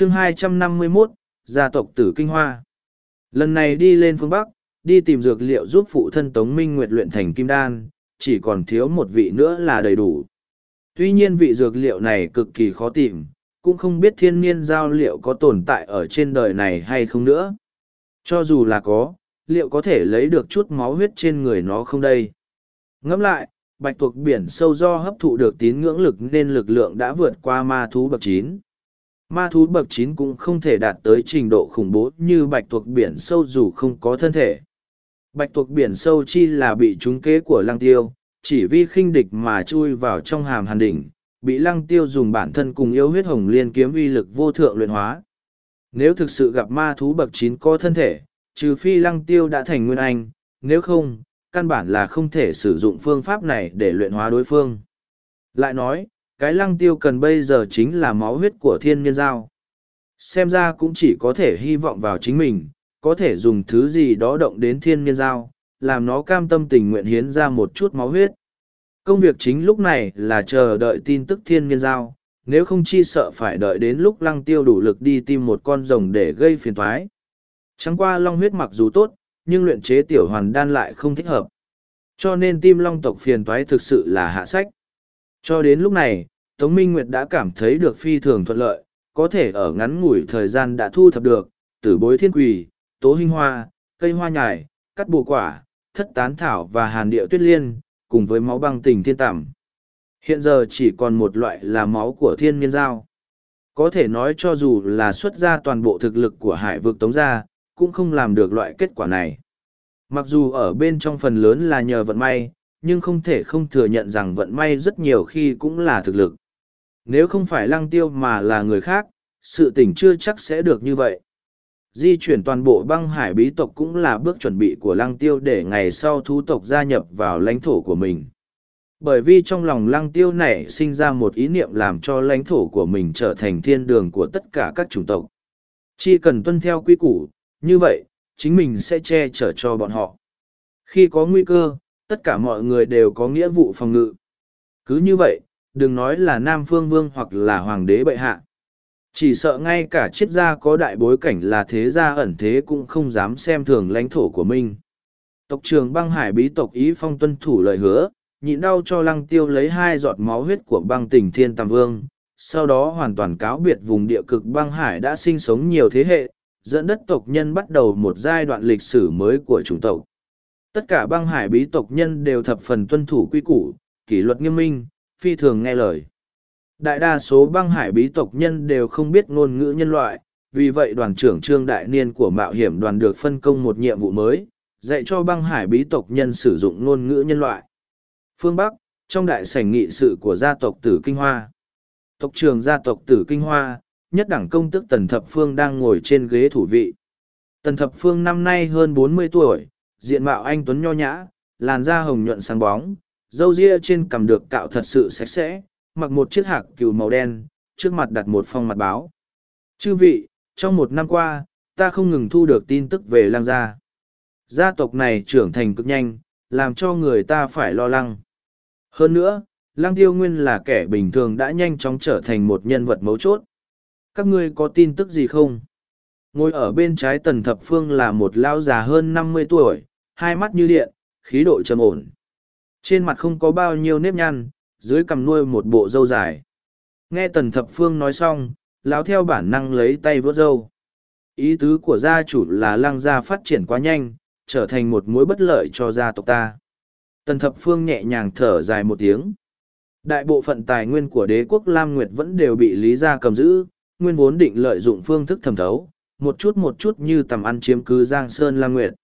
chương 251, gia tộc tử Kinh Hoa. Lần này đi lên phương Bắc, đi tìm dược liệu giúp phụ thân Tống Minh Nguyệt luyện thành kim đan, chỉ còn thiếu một vị nữa là đầy đủ. Tuy nhiên vị dược liệu này cực kỳ khó tìm, cũng không biết thiên niên giao liệu có tồn tại ở trên đời này hay không nữa. Cho dù là có, liệu có thể lấy được chút máu huyết trên người nó không đây? Ngẫm lại, bạch tuộc biển sâu do hấp thụ được tín ngưỡng lực nên lực lượng đã vượt qua ma thú bậc chín. Ma thú bậc chín cũng không thể đạt tới trình độ khủng bố như bạch tuộc biển sâu dù không có thân thể. Bạch tuộc biển sâu chi là bị trúng kế của lăng tiêu, chỉ vì khinh địch mà chui vào trong hàm hàn đỉnh, bị lăng tiêu dùng bản thân cùng yêu huyết hồng liên kiếm uy lực vô thượng luyện hóa. Nếu thực sự gặp ma thú bậc chín có thân thể, trừ phi lăng tiêu đã thành nguyên anh, nếu không, căn bản là không thể sử dụng phương pháp này để luyện hóa đối phương. Lại nói, cái lăng tiêu cần bây giờ chính là máu huyết của thiên nhân giao. Xem ra cũng chỉ có thể hy vọng vào chính mình, có thể dùng thứ gì đó động đến thiên nhân giao, làm nó cam tâm tình nguyện hiến ra một chút máu huyết. Công việc chính lúc này là chờ đợi tin tức thiên nhân giao, nếu không chi sợ phải đợi đến lúc lăng tiêu đủ lực đi tìm một con rồng để gây phiền thoái. Chẳng qua long huyết mặc dù tốt, nhưng luyện chế tiểu hoàn đan lại không thích hợp. Cho nên tim long tộc phiền toái thực sự là hạ sách. Cho đến lúc này, Tống Minh Nguyệt đã cảm thấy được phi thường thuận lợi, có thể ở ngắn ngủi thời gian đã thu thập được, tử bối thiên quỳ, tố hình hoa, cây hoa nhài, cắt bùa quả, thất tán thảo và hàn địa tuyết liên, cùng với máu băng tình thiên tẩm. Hiện giờ chỉ còn một loại là máu của thiên niên giao. Có thể nói cho dù là xuất ra toàn bộ thực lực của hải vực tống gia, cũng không làm được loại kết quả này. Mặc dù ở bên trong phần lớn là nhờ vận may, nhưng không thể không thừa nhận rằng vận may rất nhiều khi cũng là thực lực. Nếu không phải lăng tiêu mà là người khác, sự tình chưa chắc sẽ được như vậy. Di chuyển toàn bộ băng hải bí tộc cũng là bước chuẩn bị của lăng tiêu để ngày sau thú tộc gia nhập vào lãnh thổ của mình. Bởi vì trong lòng lăng tiêu này sinh ra một ý niệm làm cho lãnh thổ của mình trở thành thiên đường của tất cả các chủng tộc. Chỉ cần tuân theo quy củ, như vậy, chính mình sẽ che chở cho bọn họ. Khi có nguy cơ, tất cả mọi người đều có nghĩa vụ phòng ngự. Cứ như vậy, đừng nói là Nam Phương Vương hoặc là Hoàng đế bệ hạ. Chỉ sợ ngay cả triết gia có đại bối cảnh là thế gia ẩn thế cũng không dám xem thường lãnh thổ của mình. Tộc trường băng hải bí tộc ý phong tuân thủ lời hứa, nhịn đau cho lăng tiêu lấy hai giọt máu huyết của băng tỉnh thiên tam vương, sau đó hoàn toàn cáo biệt vùng địa cực băng hải đã sinh sống nhiều thế hệ, dẫn đất tộc nhân bắt đầu một giai đoạn lịch sử mới của chủng tộc. Tất cả băng hải bí tộc nhân đều thập phần tuân thủ quy củ, kỷ luật nghiêm minh, phi thường nghe lời. Đại đa số băng hải bí tộc nhân đều không biết ngôn ngữ nhân loại, vì vậy đoàn trưởng Trương Đại Niên của mạo hiểm đoàn được phân công một nhiệm vụ mới, dạy cho băng hải bí tộc nhân sử dụng ngôn ngữ nhân loại. Phương Bắc, trong đại sảnh nghị sự của gia tộc Tử Kinh Hoa. Tộc trưởng gia tộc Tử Kinh Hoa, nhất đẳng công tức Tần Thập Phương đang ngồi trên ghế thủ vị. Tần Thập Phương năm nay hơn bốn mươi tuổi, diện mạo anh Tuấn nho nhã, làn da hồng nhuận sáng bóng, râu ria trên cằm được cạo thật sự sạch sẽ, mặc một chiếc hạc cừu màu đen, trước mặt đặt một phong mặt báo. Chư vị, trong một năm qua, ta không ngừng thu được tin tức về lang gia. Gia tộc này trưởng thành cực nhanh, làm cho người ta phải lo lắng. Hơn nữa, lang tiêu nguyên là kẻ bình thường đã nhanh chóng trở thành một nhân vật mấu chốt. Các ngươi có tin tức gì không? Ngồi ở bên trái tần thập phương là một lão già hơn năm mươi tuổi, hai mắt như điện, khí độ trầm ổn. Trên mặt không có bao nhiêu nếp nhăn, dưới cằm nuôi một bộ râu dài. Nghe tần thập phương nói xong, lão theo bản năng lấy tay vớt râu. Ý tứ của gia chủ là lăng gia phát triển quá nhanh, trở thành một mối bất lợi cho gia tộc ta. Tần thập phương nhẹ nhàng thở dài một tiếng. Đại bộ phận tài nguyên của đế quốc Lam Nguyệt vẫn đều bị Lý gia cầm giữ, nguyên vốn định lợi dụng phương thức thẩm thấu, một chút một chút như tầm ăn chiếm cứ Giang Sơn Lam Nguyệt.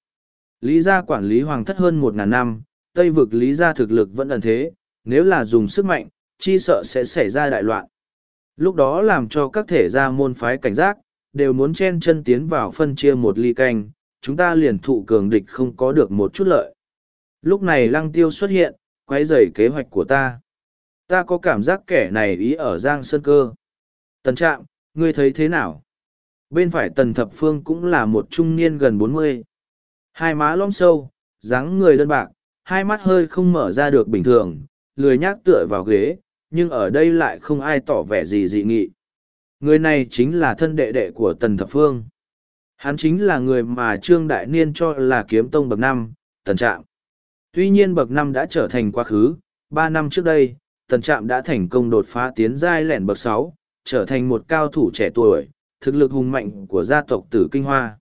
Lý gia quản lý hoàng thất hơn một ngàn năm, Tây vực Lý gia thực lực vẫn ẩn thế, nếu là dùng sức mạnh, chi sợ sẽ xảy ra đại loạn. Lúc đó làm cho các thể gia môn phái cảnh giác, đều muốn chen chân tiến vào phân chia một ly canh, chúng ta liền thụ cường địch không có được một chút lợi. Lúc này lăng tiêu xuất hiện, quay rầy kế hoạch của ta. Ta có cảm giác kẻ này ý ở Giang Sơn Cơ. Tần Trạm, ngươi thấy thế nào? Bên phải Tần Thập Phương cũng là một trung niên gần bốn mươi, Hai má lõm sâu, dáng người đơn bạc, hai mắt hơi không mở ra được bình thường, lười nhác tựa vào ghế, nhưng ở đây lại không ai tỏ vẻ gì dị nghị. Người này chính là thân đệ đệ của Tần Thập Phương. Hắn chính là người mà Trương Đại Niên cho là kiếm tông bậc năm, Tần Trạm. Tuy nhiên bậc năm đã trở thành quá khứ, ba năm trước đây, Tần Trạm đã thành công đột phá tiến giai lẻn bậc sáu, trở thành một cao thủ trẻ tuổi, thực lực hùng mạnh của gia tộc Tử Kinh Hoa.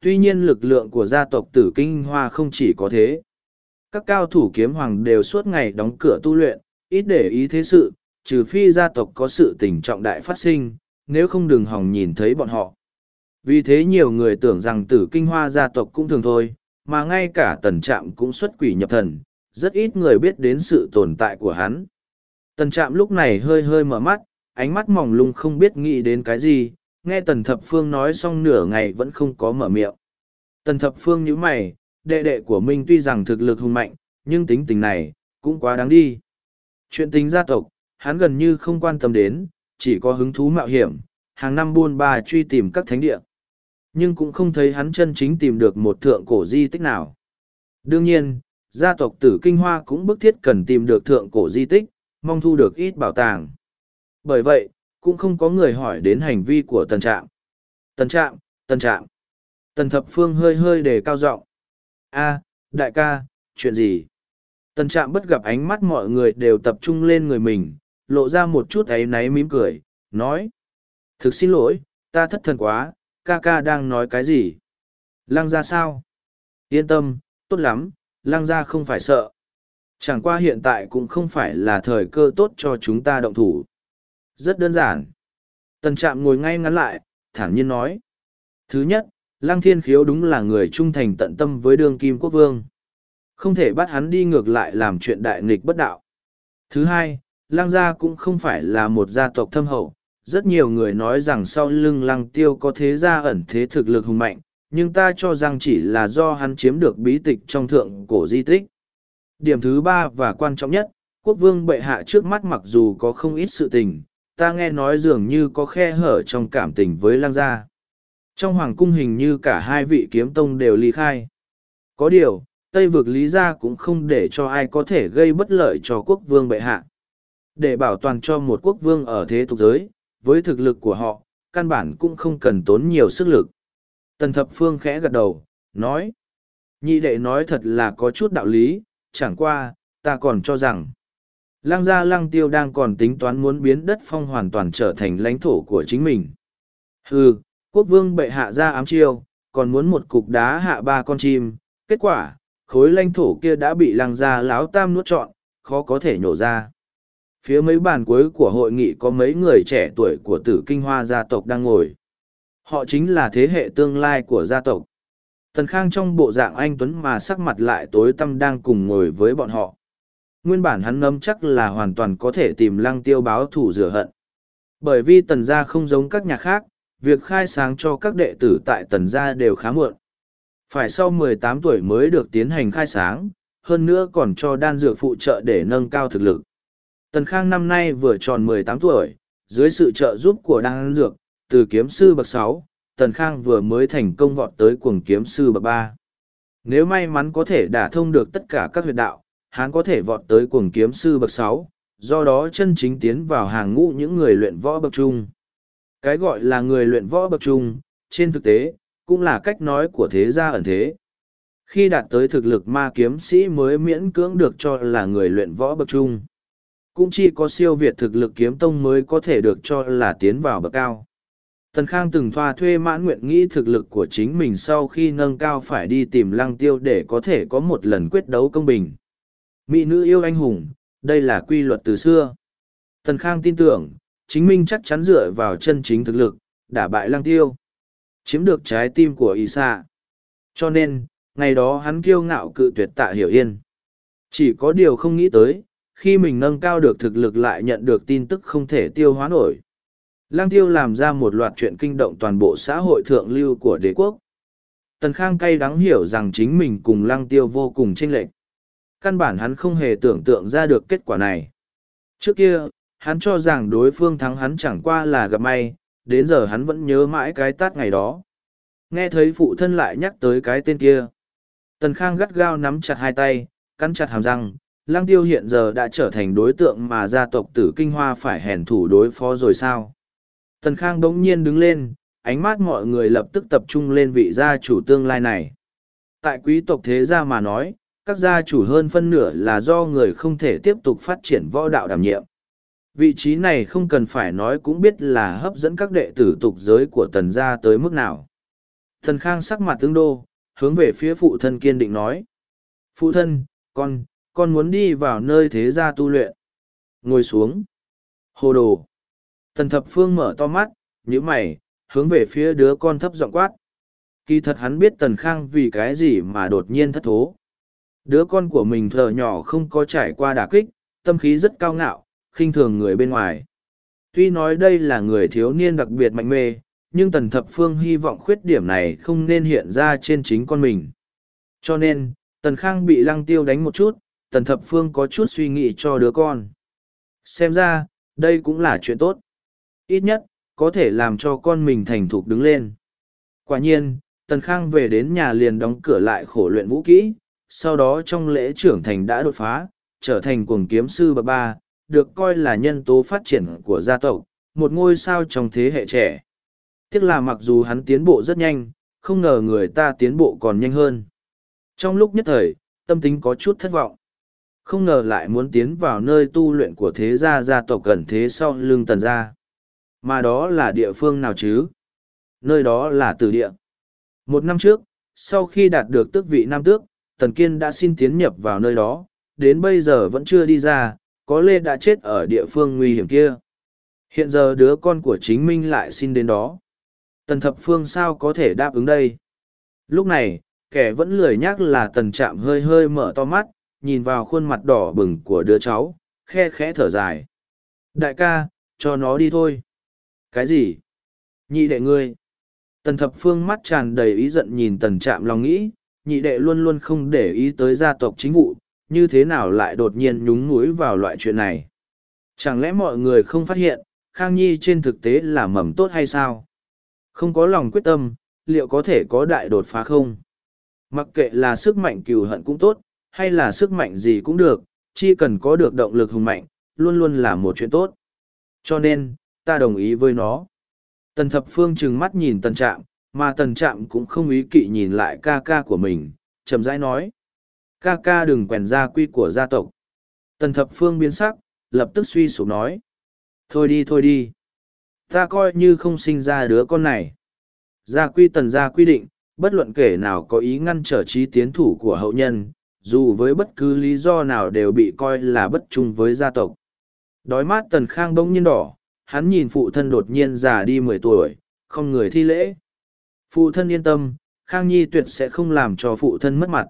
Tuy nhiên lực lượng của gia tộc Tử Kinh Hoa không chỉ có thế. Các cao thủ kiếm hoàng đều suốt ngày đóng cửa tu luyện, ít để ý thế sự, trừ phi gia tộc có sự tình trọng đại phát sinh, nếu không đừng hòng nhìn thấy bọn họ. Vì thế nhiều người tưởng rằng tử kinh hoa gia tộc cũng thường thôi, mà ngay cả tần trạm cũng xuất quỷ nhập thần, rất ít người biết đến sự tồn tại của hắn. Tần trạm lúc này hơi hơi mở mắt, ánh mắt mỏng lung không biết nghĩ đến cái gì, nghe tần thập phương nói xong nửa ngày vẫn không có mở miệng. Tần thập phương nhíu mày, đệ đệ của mình tuy rằng thực lực hùng mạnh, nhưng tính tình này, cũng quá đáng đi. Chuyện tính gia tộc, hắn gần như không quan tâm đến, chỉ có hứng thú mạo hiểm, hàng năm buôn ba truy tìm các thánh địa. Nhưng cũng không thấy hắn chân chính tìm được một thượng cổ di tích nào. Đương nhiên, gia tộc tử Kinh Hoa cũng bức thiết cần tìm được thượng cổ di tích, mong thu được ít bảo tàng. Bởi vậy, cũng không có người hỏi đến hành vi của tần trạm. Tần trạm, tần trạm. Tần thập phương hơi hơi đề cao giọng a đại ca, chuyện gì? Tần trạm bất gặp ánh mắt mọi người đều tập trung lên người mình, lộ ra một chút áy náy mím cười, nói. Thực xin lỗi, ta thất thần quá, ca ca đang nói cái gì? Lăng ra sao? Yên tâm, tốt lắm, lăng ra không phải sợ. Chẳng qua hiện tại cũng không phải là thời cơ tốt cho chúng ta động thủ. Rất đơn giản. Tần trạm ngồi ngay ngắn lại, thản nhiên nói. Thứ nhất, lăng thiên khiếu đúng là người trung thành tận tâm với đương kim quốc vương. Không thể bắt hắn đi ngược lại làm chuyện đại nghịch bất đạo. Thứ hai, lăng gia cũng không phải là một gia tộc thâm hậu. Rất nhiều người nói rằng sau lưng lăng tiêu có thế gia ẩn thế thực lực hùng mạnh, nhưng ta cho rằng chỉ là do hắn chiếm được bí tịch trong thượng cổ di tích. Điểm thứ ba và quan trọng nhất, quốc vương bệ hạ trước mắt mặc dù có không ít sự tình, ta nghe nói dường như có khe hở trong cảm tình với lăng gia. Trong hoàng cung hình như cả hai vị kiếm tông đều ly khai. Có điều, Tây vực lý gia cũng không để cho ai có thể gây bất lợi cho quốc vương bệ hạ. Để bảo toàn cho một quốc vương ở thế tục giới, với thực lực của họ, căn bản cũng không cần tốn nhiều sức lực. Tần thập phương khẽ gật đầu, nói. Nhị đệ nói thật là có chút đạo lý, chẳng qua, ta còn cho rằng. Lăng gia lăng tiêu đang còn tính toán muốn biến đất phong hoàn toàn trở thành lãnh thổ của chính mình. Hừ, quốc vương bệ hạ ra ám chiêu, còn muốn một cục đá hạ ba con chim, kết quả, khối lãnh thổ kia đã bị lăng gia láo tam nuốt trọn, khó có thể nhổ ra. Phía mấy bàn cuối của hội nghị có mấy người trẻ tuổi của tử kinh hoa gia tộc đang ngồi. Họ chính là thế hệ tương lai của gia tộc. Tần Khang trong bộ dạng anh Tuấn mà sắc mặt lại tối tăm đang cùng ngồi với bọn họ. Nguyên bản hắn ngâm chắc là hoàn toàn có thể tìm lăng tiêu báo thủ rửa hận. Bởi vì tần gia không giống các nhà khác, việc khai sáng cho các đệ tử tại tần gia đều khá muộn. Phải sau 18 tuổi mới được tiến hành khai sáng, hơn nữa còn cho đan dược phụ trợ để nâng cao thực lực. Tần Khang năm nay vừa tròn 18 tuổi, dưới sự trợ giúp của đan dược, từ kiếm sư bậc 6, Tần Khang vừa mới thành công vọt tới cuồng kiếm sư bậc 3. Nếu may mắn có thể đả thông được tất cả các huyệt đạo, hắn có thể vọt tới cuồng kiếm sư bậc 6, do đó chân chính tiến vào hàng ngũ những người luyện võ bậc trung. Cái gọi là người luyện võ bậc trung, trên thực tế, cũng là cách nói của thế gia ẩn thế. Khi đạt tới thực lực ma kiếm sĩ mới miễn cưỡng được cho là người luyện võ bậc trung. Cũng chỉ có siêu việt thực lực kiếm tông mới có thể được cho là tiến vào bậc cao. Tần Khang từng thoa thuê mãn nguyện nghĩ thực lực của chính mình sau khi nâng cao phải đi tìm lăng tiêu để có thể có một lần quyết đấu công bình. Mỹ nữ yêu anh hùng, đây là quy luật từ xưa. Tần Khang tin tưởng, chính mình chắc chắn dựa vào chân chính thực lực, đả bại lăng tiêu chiếm được trái tim của y sa cho nên ngày đó hắn kiêu ngạo cự tuyệt tạ hiểu yên. Chỉ có điều không nghĩ tới khi mình nâng cao được thực lực lại nhận được tin tức không thể tiêu hóa nổi. Lang tiêu làm ra một loạt chuyện kinh động toàn bộ xã hội thượng lưu của đế quốc. Tần khang cay đắng hiểu rằng chính mình cùng lang tiêu vô cùng chênh lệch. Căn bản hắn không hề tưởng tượng ra được kết quả này. Trước kia hắn cho rằng đối phương thắng hắn chẳng qua là gặp may đến giờ hắn vẫn nhớ mãi cái tát ngày đó. Nghe thấy phụ thân lại nhắc tới cái tên kia. Tần Khang gắt gao nắm chặt hai tay, cắn chặt hàm răng, Lăng Tiêu hiện giờ đã trở thành đối tượng mà gia tộc tử Kinh Hoa phải hèn thủ đối phó rồi sao? Tần Khang bỗng nhiên đứng lên, ánh mắt mọi người lập tức tập trung lên vị gia chủ tương lai này. Tại quý tộc thế gia mà nói, các gia chủ hơn phân nửa là do người không thể tiếp tục phát triển võ đạo đảm nhiệm. Vị trí này không cần phải nói cũng biết là hấp dẫn các đệ tử tục giới của tần gia tới mức nào. Thần Khang sắc mặt tương đô, hướng về phía phụ thân kiên định nói. Phụ thân, con, con muốn đi vào nơi thế gia tu luyện. Ngồi xuống. Hồ đồ. Tần thập phương mở to mắt, nhữ mày, hướng về phía đứa con thấp giọng quát. Kỳ thật hắn biết tần khang vì cái gì mà đột nhiên thất thố. Đứa con của mình thờ nhỏ không có trải qua đả kích, tâm khí rất cao ngạo, khinh thường người bên ngoài. Tuy nói đây là người thiếu niên đặc biệt mạnh mê, nhưng tần thập phương hy vọng khuyết điểm này không nên hiện ra trên chính con mình. Cho nên, tần khang bị lăng tiêu đánh một chút, tần thập phương có chút suy nghĩ cho đứa con. Xem ra, đây cũng là chuyện tốt. Ít nhất, có thể làm cho con mình thành thục đứng lên. Quả nhiên, tần khang về đến nhà liền đóng cửa lại khổ luyện vũ kỹ, sau đó trong lễ trưởng thành đã đột phá, trở thành cuồng kiếm sư bậc ba, được coi là nhân tố phát triển của gia tộc, một ngôi sao trong thế hệ trẻ. Tiếc là mặc dù hắn tiến bộ rất nhanh, không ngờ người ta tiến bộ còn nhanh hơn. Trong lúc nhất thời, tâm tính có chút thất vọng. Không ngờ lại muốn tiến vào nơi tu luyện của thế gia gia tộc gần thế sau lưng tần gia. Mà đó là địa phương nào chứ? Nơi đó là tử địa. Một năm trước, sau khi đạt được tước vị nam tước, Tần Kiên đã xin tiến nhập vào nơi đó, đến bây giờ vẫn chưa đi ra, có lê đã chết ở địa phương nguy hiểm kia. Hiện giờ đứa con của chính minh lại xin đến đó. Tần Thập Phương sao có thể đáp ứng đây? Lúc này, kẻ vẫn lười nhắc là Tần Trạm hơi hơi mở to mắt, nhìn vào khuôn mặt đỏ bừng của đứa cháu, khe khẽ thở dài. Đại ca, cho nó đi thôi. Cái gì? Nhị đệ ngươi. Tần thập phương mắt tràn đầy ý giận nhìn tần trạm lòng nghĩ, nhị đệ luôn luôn không để ý tới gia tộc chính vụ, như thế nào lại đột nhiên nhúng mũi vào loại chuyện này. Chẳng lẽ mọi người không phát hiện, Khang Nhi trên thực tế là mầm tốt hay sao? Không có lòng quyết tâm, liệu có thể có đại đột phá không? Mặc kệ là sức mạnh cừu hận cũng tốt, hay là sức mạnh gì cũng được, chỉ cần có được động lực hùng mạnh, luôn luôn là một chuyện tốt. Cho nên, ta đồng ý với nó. Tần thập phương trừng mắt nhìn tần trạm, mà tần trạm cũng không ý kỵ nhìn lại ca ca của mình, chậm rãi nói. Ca ca đừng quèn gia quy của gia tộc. Tần thập phương biến sắc, lập tức suy sụp nói. Thôi đi thôi đi. Ta coi như không sinh ra đứa con này. Gia quy tần gia quy định, bất luận kể nào có ý ngăn trở trí tiến thủ của hậu nhân, dù với bất cứ lý do nào đều bị coi là bất trung với gia tộc. Đói mát tần khang bỗng nhiên đỏ, hắn nhìn phụ thân đột nhiên già đi mười tuổi, không người thi lễ. Phụ thân yên tâm, Khang Nhi tuyệt sẽ không làm cho phụ thân mất mặt.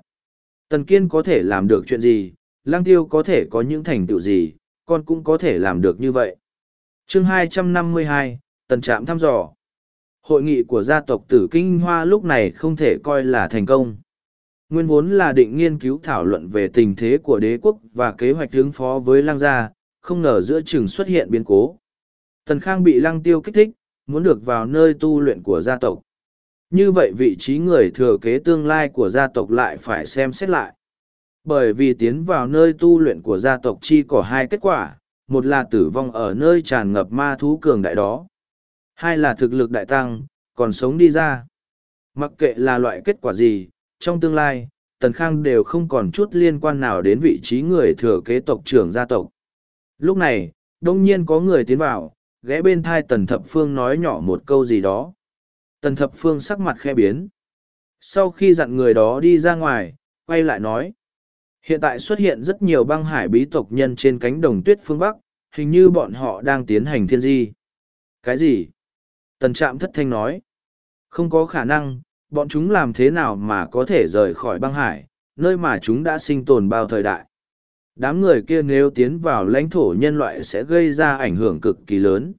Tần Kiên có thể làm được chuyện gì, Lang Tiêu có thể có những thành tựu gì, con cũng có thể làm được như vậy. chương 252, Tần Trạm thăm dò. Hội nghị của gia tộc Tử Kinh Hoa lúc này không thể coi là thành công. Nguyên vốn là định nghiên cứu thảo luận về tình thế của đế quốc và kế hoạch ứng phó với lang gia, không ngờ giữa chừng xuất hiện biến cố. Tần Khang bị lăng tiêu kích thích, muốn được vào nơi tu luyện của gia tộc. Như vậy vị trí người thừa kế tương lai của gia tộc lại phải xem xét lại. Bởi vì tiến vào nơi tu luyện của gia tộc chi có hai kết quả, một là tử vong ở nơi tràn ngập ma thú cường đại đó. Hai là thực lực đại tăng, còn sống đi ra. Mặc kệ là loại kết quả gì, trong tương lai, Tần Khang đều không còn chút liên quan nào đến vị trí người thừa kế tộc trưởng gia tộc. Lúc này, đông nhiên có người tiến vào, ghé bên thai tần thập phương nói nhỏ một câu gì đó tần thập phương sắc mặt khe biến. Sau khi dặn người đó đi ra ngoài, quay lại nói. Hiện tại xuất hiện rất nhiều băng hải bí tộc nhân trên cánh đồng tuyết phương bắc, hình như bọn họ đang tiến hành thiên di. Cái gì? Tần trạm thất thanh nói. Không có khả năng, bọn chúng làm thế nào mà có thể rời khỏi băng hải, nơi mà chúng đã sinh tồn bao thời đại. Đám người kia nếu tiến vào lãnh thổ nhân loại sẽ gây ra ảnh hưởng cực kỳ lớn.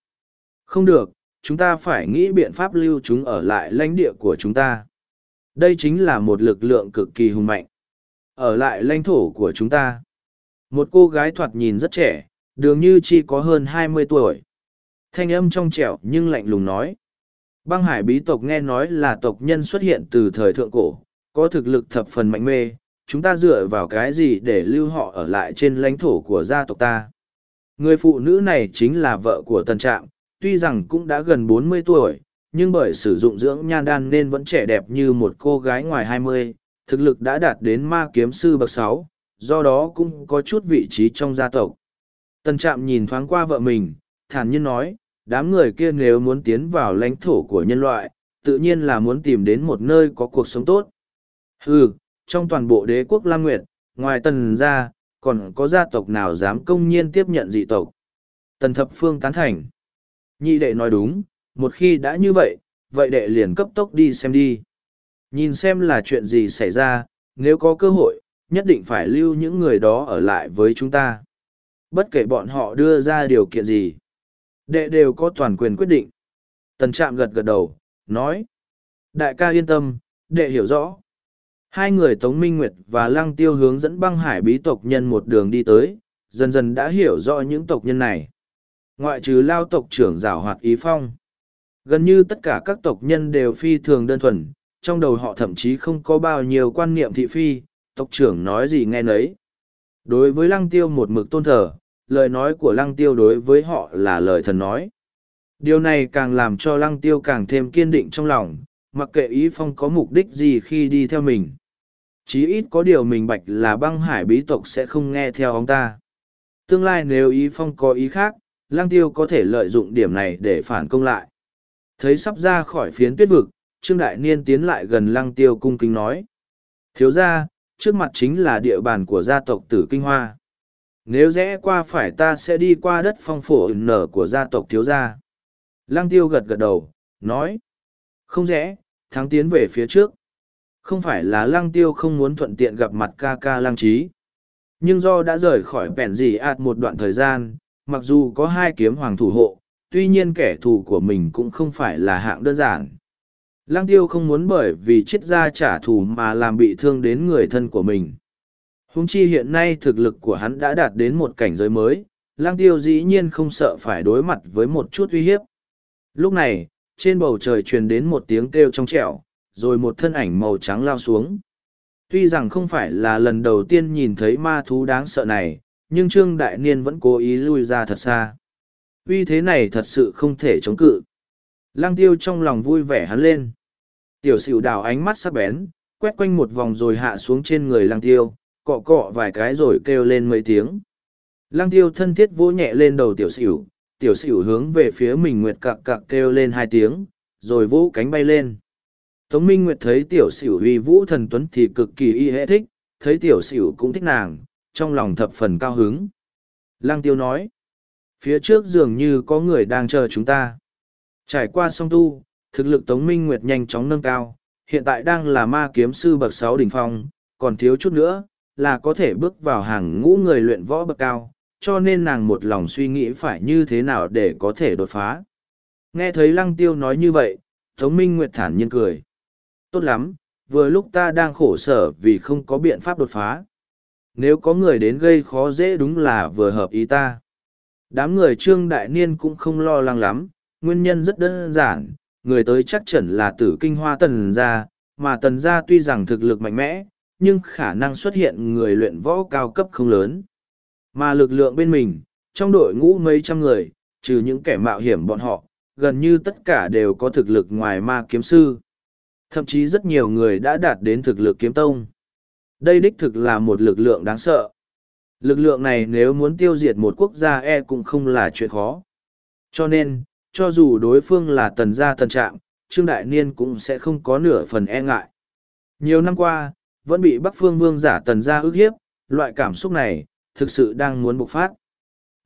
Không được chúng ta phải nghĩ biện pháp lưu chúng ở lại lãnh địa của chúng ta. Đây chính là một lực lượng cực kỳ hùng mạnh. Ở lại lãnh thổ của chúng ta. Một cô gái thoạt nhìn rất trẻ đường như chỉ có hơn hai mươi tuổi. Thanh âm trong trẻo nhưng lạnh lùng nói. Băng hải bí tộc nghe nói là tộc nhân xuất hiện từ thời thượng cổ, có thực lực thập phần mạnh mê chúng ta dựa vào cái gì để lưu họ ở lại trên lãnh thổ của gia tộc ta? Người phụ nữ này chính là vợ của tần trạm tuy rằng cũng đã gần bốn mươi tuổi, nhưng bởi sử dụng dưỡng nhan đan nên vẫn trẻ đẹp như một cô gái ngoài hai mươi, thực lực đã đạt đến ma kiếm sư bậc sáu, do đó cũng có chút vị trí trong gia tộc. Tần Trạm nhìn thoáng qua vợ mình, thản nhiên nói, đám người kia nếu muốn tiến vào lãnh thổ của nhân loại, tự nhiên là muốn tìm đến một nơi có cuộc sống tốt. Hừ, trong toàn bộ đế quốc Lam Nguyệt, ngoài tần ra, còn có gia tộc nào dám công nhiên tiếp nhận dị tộc. Tần thập phương tán thành. Nhị đệ nói đúng, một khi đã như vậy, vậy đệ liền cấp tốc đi xem đi. Nhìn xem là chuyện gì xảy ra, nếu có cơ hội, nhất định phải lưu những người đó ở lại với chúng ta. Bất kể bọn họ đưa ra điều kiện gì, đệ đều có toàn quyền quyết định. Tần trạm gật gật đầu, nói. Đại ca yên tâm, đệ hiểu rõ. Hai người Tống Minh Nguyệt và Lăng Tiêu hướng dẫn băng hải bí tộc nhân một đường đi tới, dần dần đã hiểu rõ những tộc nhân này. Ngoại trừ lao tộc trưởng giảo hoạt ý phong. Gần như tất cả các tộc nhân đều phi thường đơn thuần, trong đầu họ thậm chí không có bao nhiêu quan niệm thị phi, tộc trưởng nói gì nghe nấy. Đối với lăng tiêu một mực tôn thờ, lời nói của lăng tiêu đối với họ là lời thần nói. Điều này càng làm cho lăng tiêu càng thêm kiên định trong lòng, mặc kệ ý phong có mục đích gì khi đi theo mình. Chí ít có điều mình bạch là băng hải bí tộc sẽ không nghe theo ông ta. Tương lai nếu ý phong có ý khác, Lang tiêu có thể lợi dụng điểm này để phản công lại. Thấy sắp ra khỏi phiến tuyết vực, Trương Đại Niên tiến lại gần lăng tiêu cung kính nói. Thiếu ra, trước mặt chính là địa bàn của gia tộc tử kinh hoa. Nếu rẽ qua phải ta sẽ đi qua đất phong phổ nở của gia tộc thiếu gia. Lăng tiêu gật gật đầu, nói. Không rẽ, thắng tiến về phía trước. Không phải là lăng tiêu không muốn thuận tiện gặp mặt ca ca lăng trí. Nhưng do đã rời khỏi bẻn gì ạt một đoạn thời gian, mặc dù có hai kiếm hoàng thủ hộ, tuy nhiên kẻ thù của mình cũng không phải là hạng đơn giản. Lăng tiêu không muốn bởi vì chết ra trả thù mà làm bị thương đến người thân của mình. Húng chi hiện nay thực lực của hắn đã đạt đến một cảnh giới mới, lang tiêu dĩ nhiên không sợ phải đối mặt với một chút uy hiếp. Lúc này, trên bầu trời truyền đến một tiếng kêu trong trẻo, rồi một thân ảnh màu trắng lao xuống. Tuy rằng không phải là lần đầu tiên nhìn thấy ma thú đáng sợ này, nhưng Trương Đại Niên vẫn cố ý lui ra thật xa. Uy thế này thật sự không thể chống cự. Lăng tiêu trong lòng vui vẻ hắn lên. Tiểu sửu đào ánh mắt sắc bén, quét quanh một vòng rồi hạ xuống trên người lăng tiêu, cọ cọ vài cái rồi kêu lên mấy tiếng. Lăng tiêu thân thiết vỗ nhẹ lên đầu tiểu sửu, tiểu sửu hướng về phía mình nguyệt cặc cặc kêu lên hai tiếng, rồi vỗ cánh bay lên. Tống Minh Nguyệt thấy tiểu sửu huy vũ thần tuấn thì cực kỳ y hệ thích, thấy tiểu sửu cũng thích nàng, trong lòng thập phần cao hứng. Lăng tiêu nói, phía trước dường như có người đang chờ chúng ta. Trải qua song tu, thực lực Tống Minh Nguyệt nhanh chóng nâng cao, hiện tại đang là ma kiếm sư bậc sáu đỉnh phong, còn thiếu chút nữa, là có thể bước vào hàng ngũ người luyện võ bậc cao, cho nên nàng một lòng suy nghĩ phải như thế nào để có thể đột phá. Nghe thấy Lăng Tiêu nói như vậy, Tống Minh Nguyệt thản nhiên cười. Tốt lắm, vừa lúc ta đang khổ sở vì không có biện pháp đột phá. Nếu có người đến gây khó dễ đúng là vừa hợp ý ta. Đám người Trương Đại Niên cũng không lo lắng lắm, nguyên nhân rất đơn giản, người tới chắc chắn là tử kinh hoa tần gia, mà tần gia tuy rằng thực lực mạnh mẽ, nhưng khả năng xuất hiện người luyện võ cao cấp không lớn. Mà lực lượng bên mình, trong đội ngũ mấy trăm người, trừ những kẻ mạo hiểm bọn họ, gần như tất cả đều có thực lực ngoài ma kiếm sư. Thậm chí rất nhiều người đã đạt đến thực lực kiếm tông. Đây đích thực là một lực lượng đáng sợ. Lực lượng này nếu muốn tiêu diệt một quốc gia e cũng không là chuyện khó. Cho nên, cho dù đối phương là tần gia tần trạm, Trương Đại Niên cũng sẽ không có nửa phần e ngại. Nhiều năm qua, vẫn bị Bắc Phương Vương giả tần gia ức hiếp, loại cảm xúc này, thực sự đang muốn bộc phát.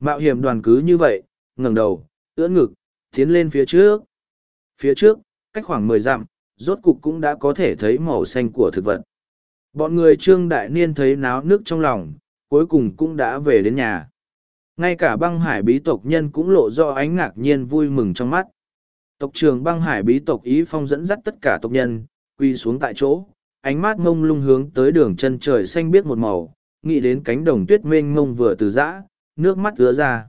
Mạo hiểm đoàn cứ như vậy, ngẩng đầu, ưỡn ngực, tiến lên phía trước. Phía trước, cách khoảng mười dặm, rốt cục cũng đã có thể thấy màu xanh của thực vật. Bọn người Trương Đại Niên thấy náo nước trong lòng, cuối cùng cũng đã về đến nhà. Ngay cả băng hải bí tộc nhân cũng lộ do ánh ngạc nhiên vui mừng trong mắt. Tộc trưởng băng hải bí tộc Ý Phong dẫn dắt tất cả tộc nhân, quy xuống tại chỗ, ánh mắt mông lung hướng tới đường chân trời xanh biếc một màu, nghĩ đến cánh đồng tuyết mênh mông vừa từ dã, nước mắt ứa ra.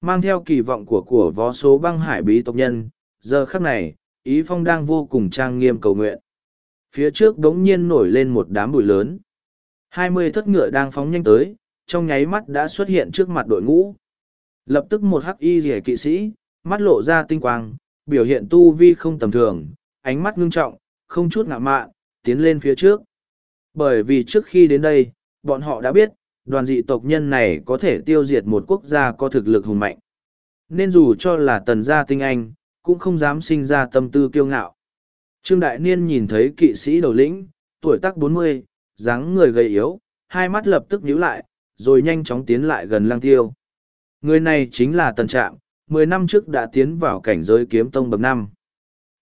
Mang theo kỳ vọng của của vó số băng hải bí tộc nhân, giờ khắc này, Ý Phong đang vô cùng trang nghiêm cầu nguyện. Phía trước đống nhiên nổi lên một đám bụi lớn. Hai mươi thất ngựa đang phóng nhanh tới, trong nháy mắt đã xuất hiện trước mặt đội ngũ. Lập tức một hắc y rẻ kỵ sĩ, mắt lộ ra tinh quang, biểu hiện tu vi không tầm thường, ánh mắt ngưng trọng, không chút ngạo mạn, tiến lên phía trước. Bởi vì trước khi đến đây, bọn họ đã biết, đoàn dị tộc nhân này có thể tiêu diệt một quốc gia có thực lực hùng mạnh. Nên dù cho là tần gia tinh anh, cũng không dám sinh ra tâm tư kiêu ngạo. Trương Đại Niên nhìn thấy kỵ sĩ đầu lĩnh, tuổi tác bốn mươi, dáng người gầy yếu, hai mắt lập tức nhíu lại, rồi nhanh chóng tiến lại gần lang tiêu. Người này chính là tần trạm, mười năm trước đã tiến vào cảnh giới kiếm tông bậc năm.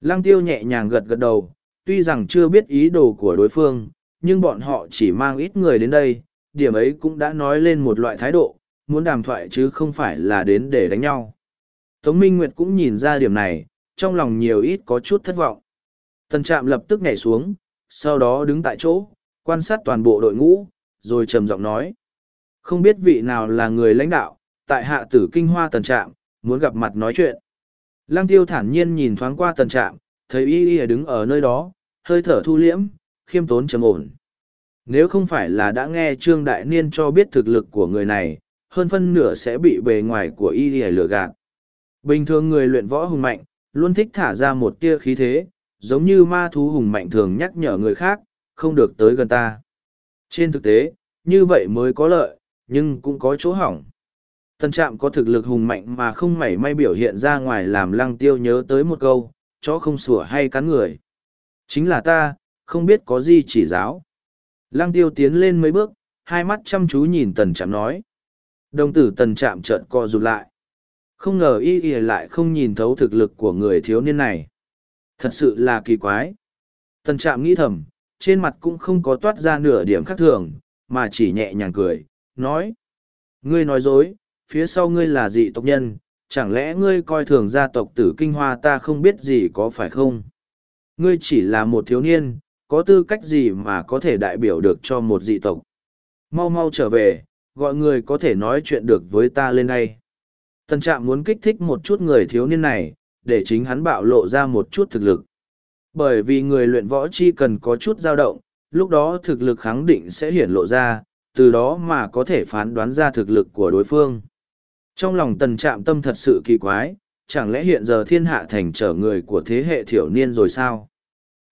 Lăng tiêu nhẹ nhàng gật gật đầu, tuy rằng chưa biết ý đồ của đối phương, nhưng bọn họ chỉ mang ít người đến đây, điểm ấy cũng đã nói lên một loại thái độ, muốn đàm thoại chứ không phải là đến để đánh nhau. Tống Minh Nguyệt cũng nhìn ra điểm này, trong lòng nhiều ít có chút thất vọng. Tần trạm lập tức nhảy xuống, sau đó đứng tại chỗ, quan sát toàn bộ đội ngũ, rồi trầm giọng nói. Không biết vị nào là người lãnh đạo, tại hạ tử kinh hoa tần trạm, muốn gặp mặt nói chuyện. Lăng tiêu thản nhiên nhìn thoáng qua tần trạm, thấy y y đứng ở nơi đó, hơi thở thu liễm, khiêm tốn trầm ổn. Nếu không phải là đã nghe Trương Đại Niên cho biết thực lực của người này, hơn phân nửa sẽ bị bề ngoài của y y lừa gạt. Bình thường người luyện võ hùng mạnh, luôn thích thả ra một tia khí thế, giống như ma thú hùng mạnh thường nhắc nhở người khác, không được tới gần ta. Trên thực tế, như vậy mới có lợi, nhưng cũng có chỗ hỏng. Tần trạm có thực lực hùng mạnh mà không mảy may biểu hiện ra ngoài làm lăng tiêu nhớ tới một câu, chó không sủa hay cắn người. Chính là ta, không biết có gì chỉ giáo. Lăng tiêu tiến lên mấy bước, hai mắt chăm chú nhìn tần trạm nói. Đồng tử tần trạm trợn co rụt lại. Không ngờ y y lại không nhìn thấu thực lực của người thiếu niên này. Thật sự là kỳ quái. Tần trạm nghĩ thầm, trên mặt cũng không có toát ra nửa điểm khác thường, mà chỉ nhẹ nhàng cười, nói. Ngươi nói dối, phía sau ngươi là dị tộc nhân, chẳng lẽ ngươi coi thường gia tộc tử kinh hoa ta không biết gì có phải không? Ngươi chỉ là một thiếu niên, có tư cách gì mà có thể đại biểu được cho một dị tộc? Mau mau trở về, gọi người có thể nói chuyện được với ta lên đây. Tần trạm muốn kích thích một chút người thiếu niên này, để chính hắn bạo lộ ra một chút thực lực. Bởi vì người luyện võ chi cần có chút dao động, lúc đó thực lực khẳng định sẽ hiển lộ ra, từ đó mà có thể phán đoán ra thực lực của đối phương. Trong lòng tần trạm tâm thật sự kỳ quái, chẳng lẽ hiện giờ thiên hạ thành trở người của thế hệ thiểu niên rồi sao?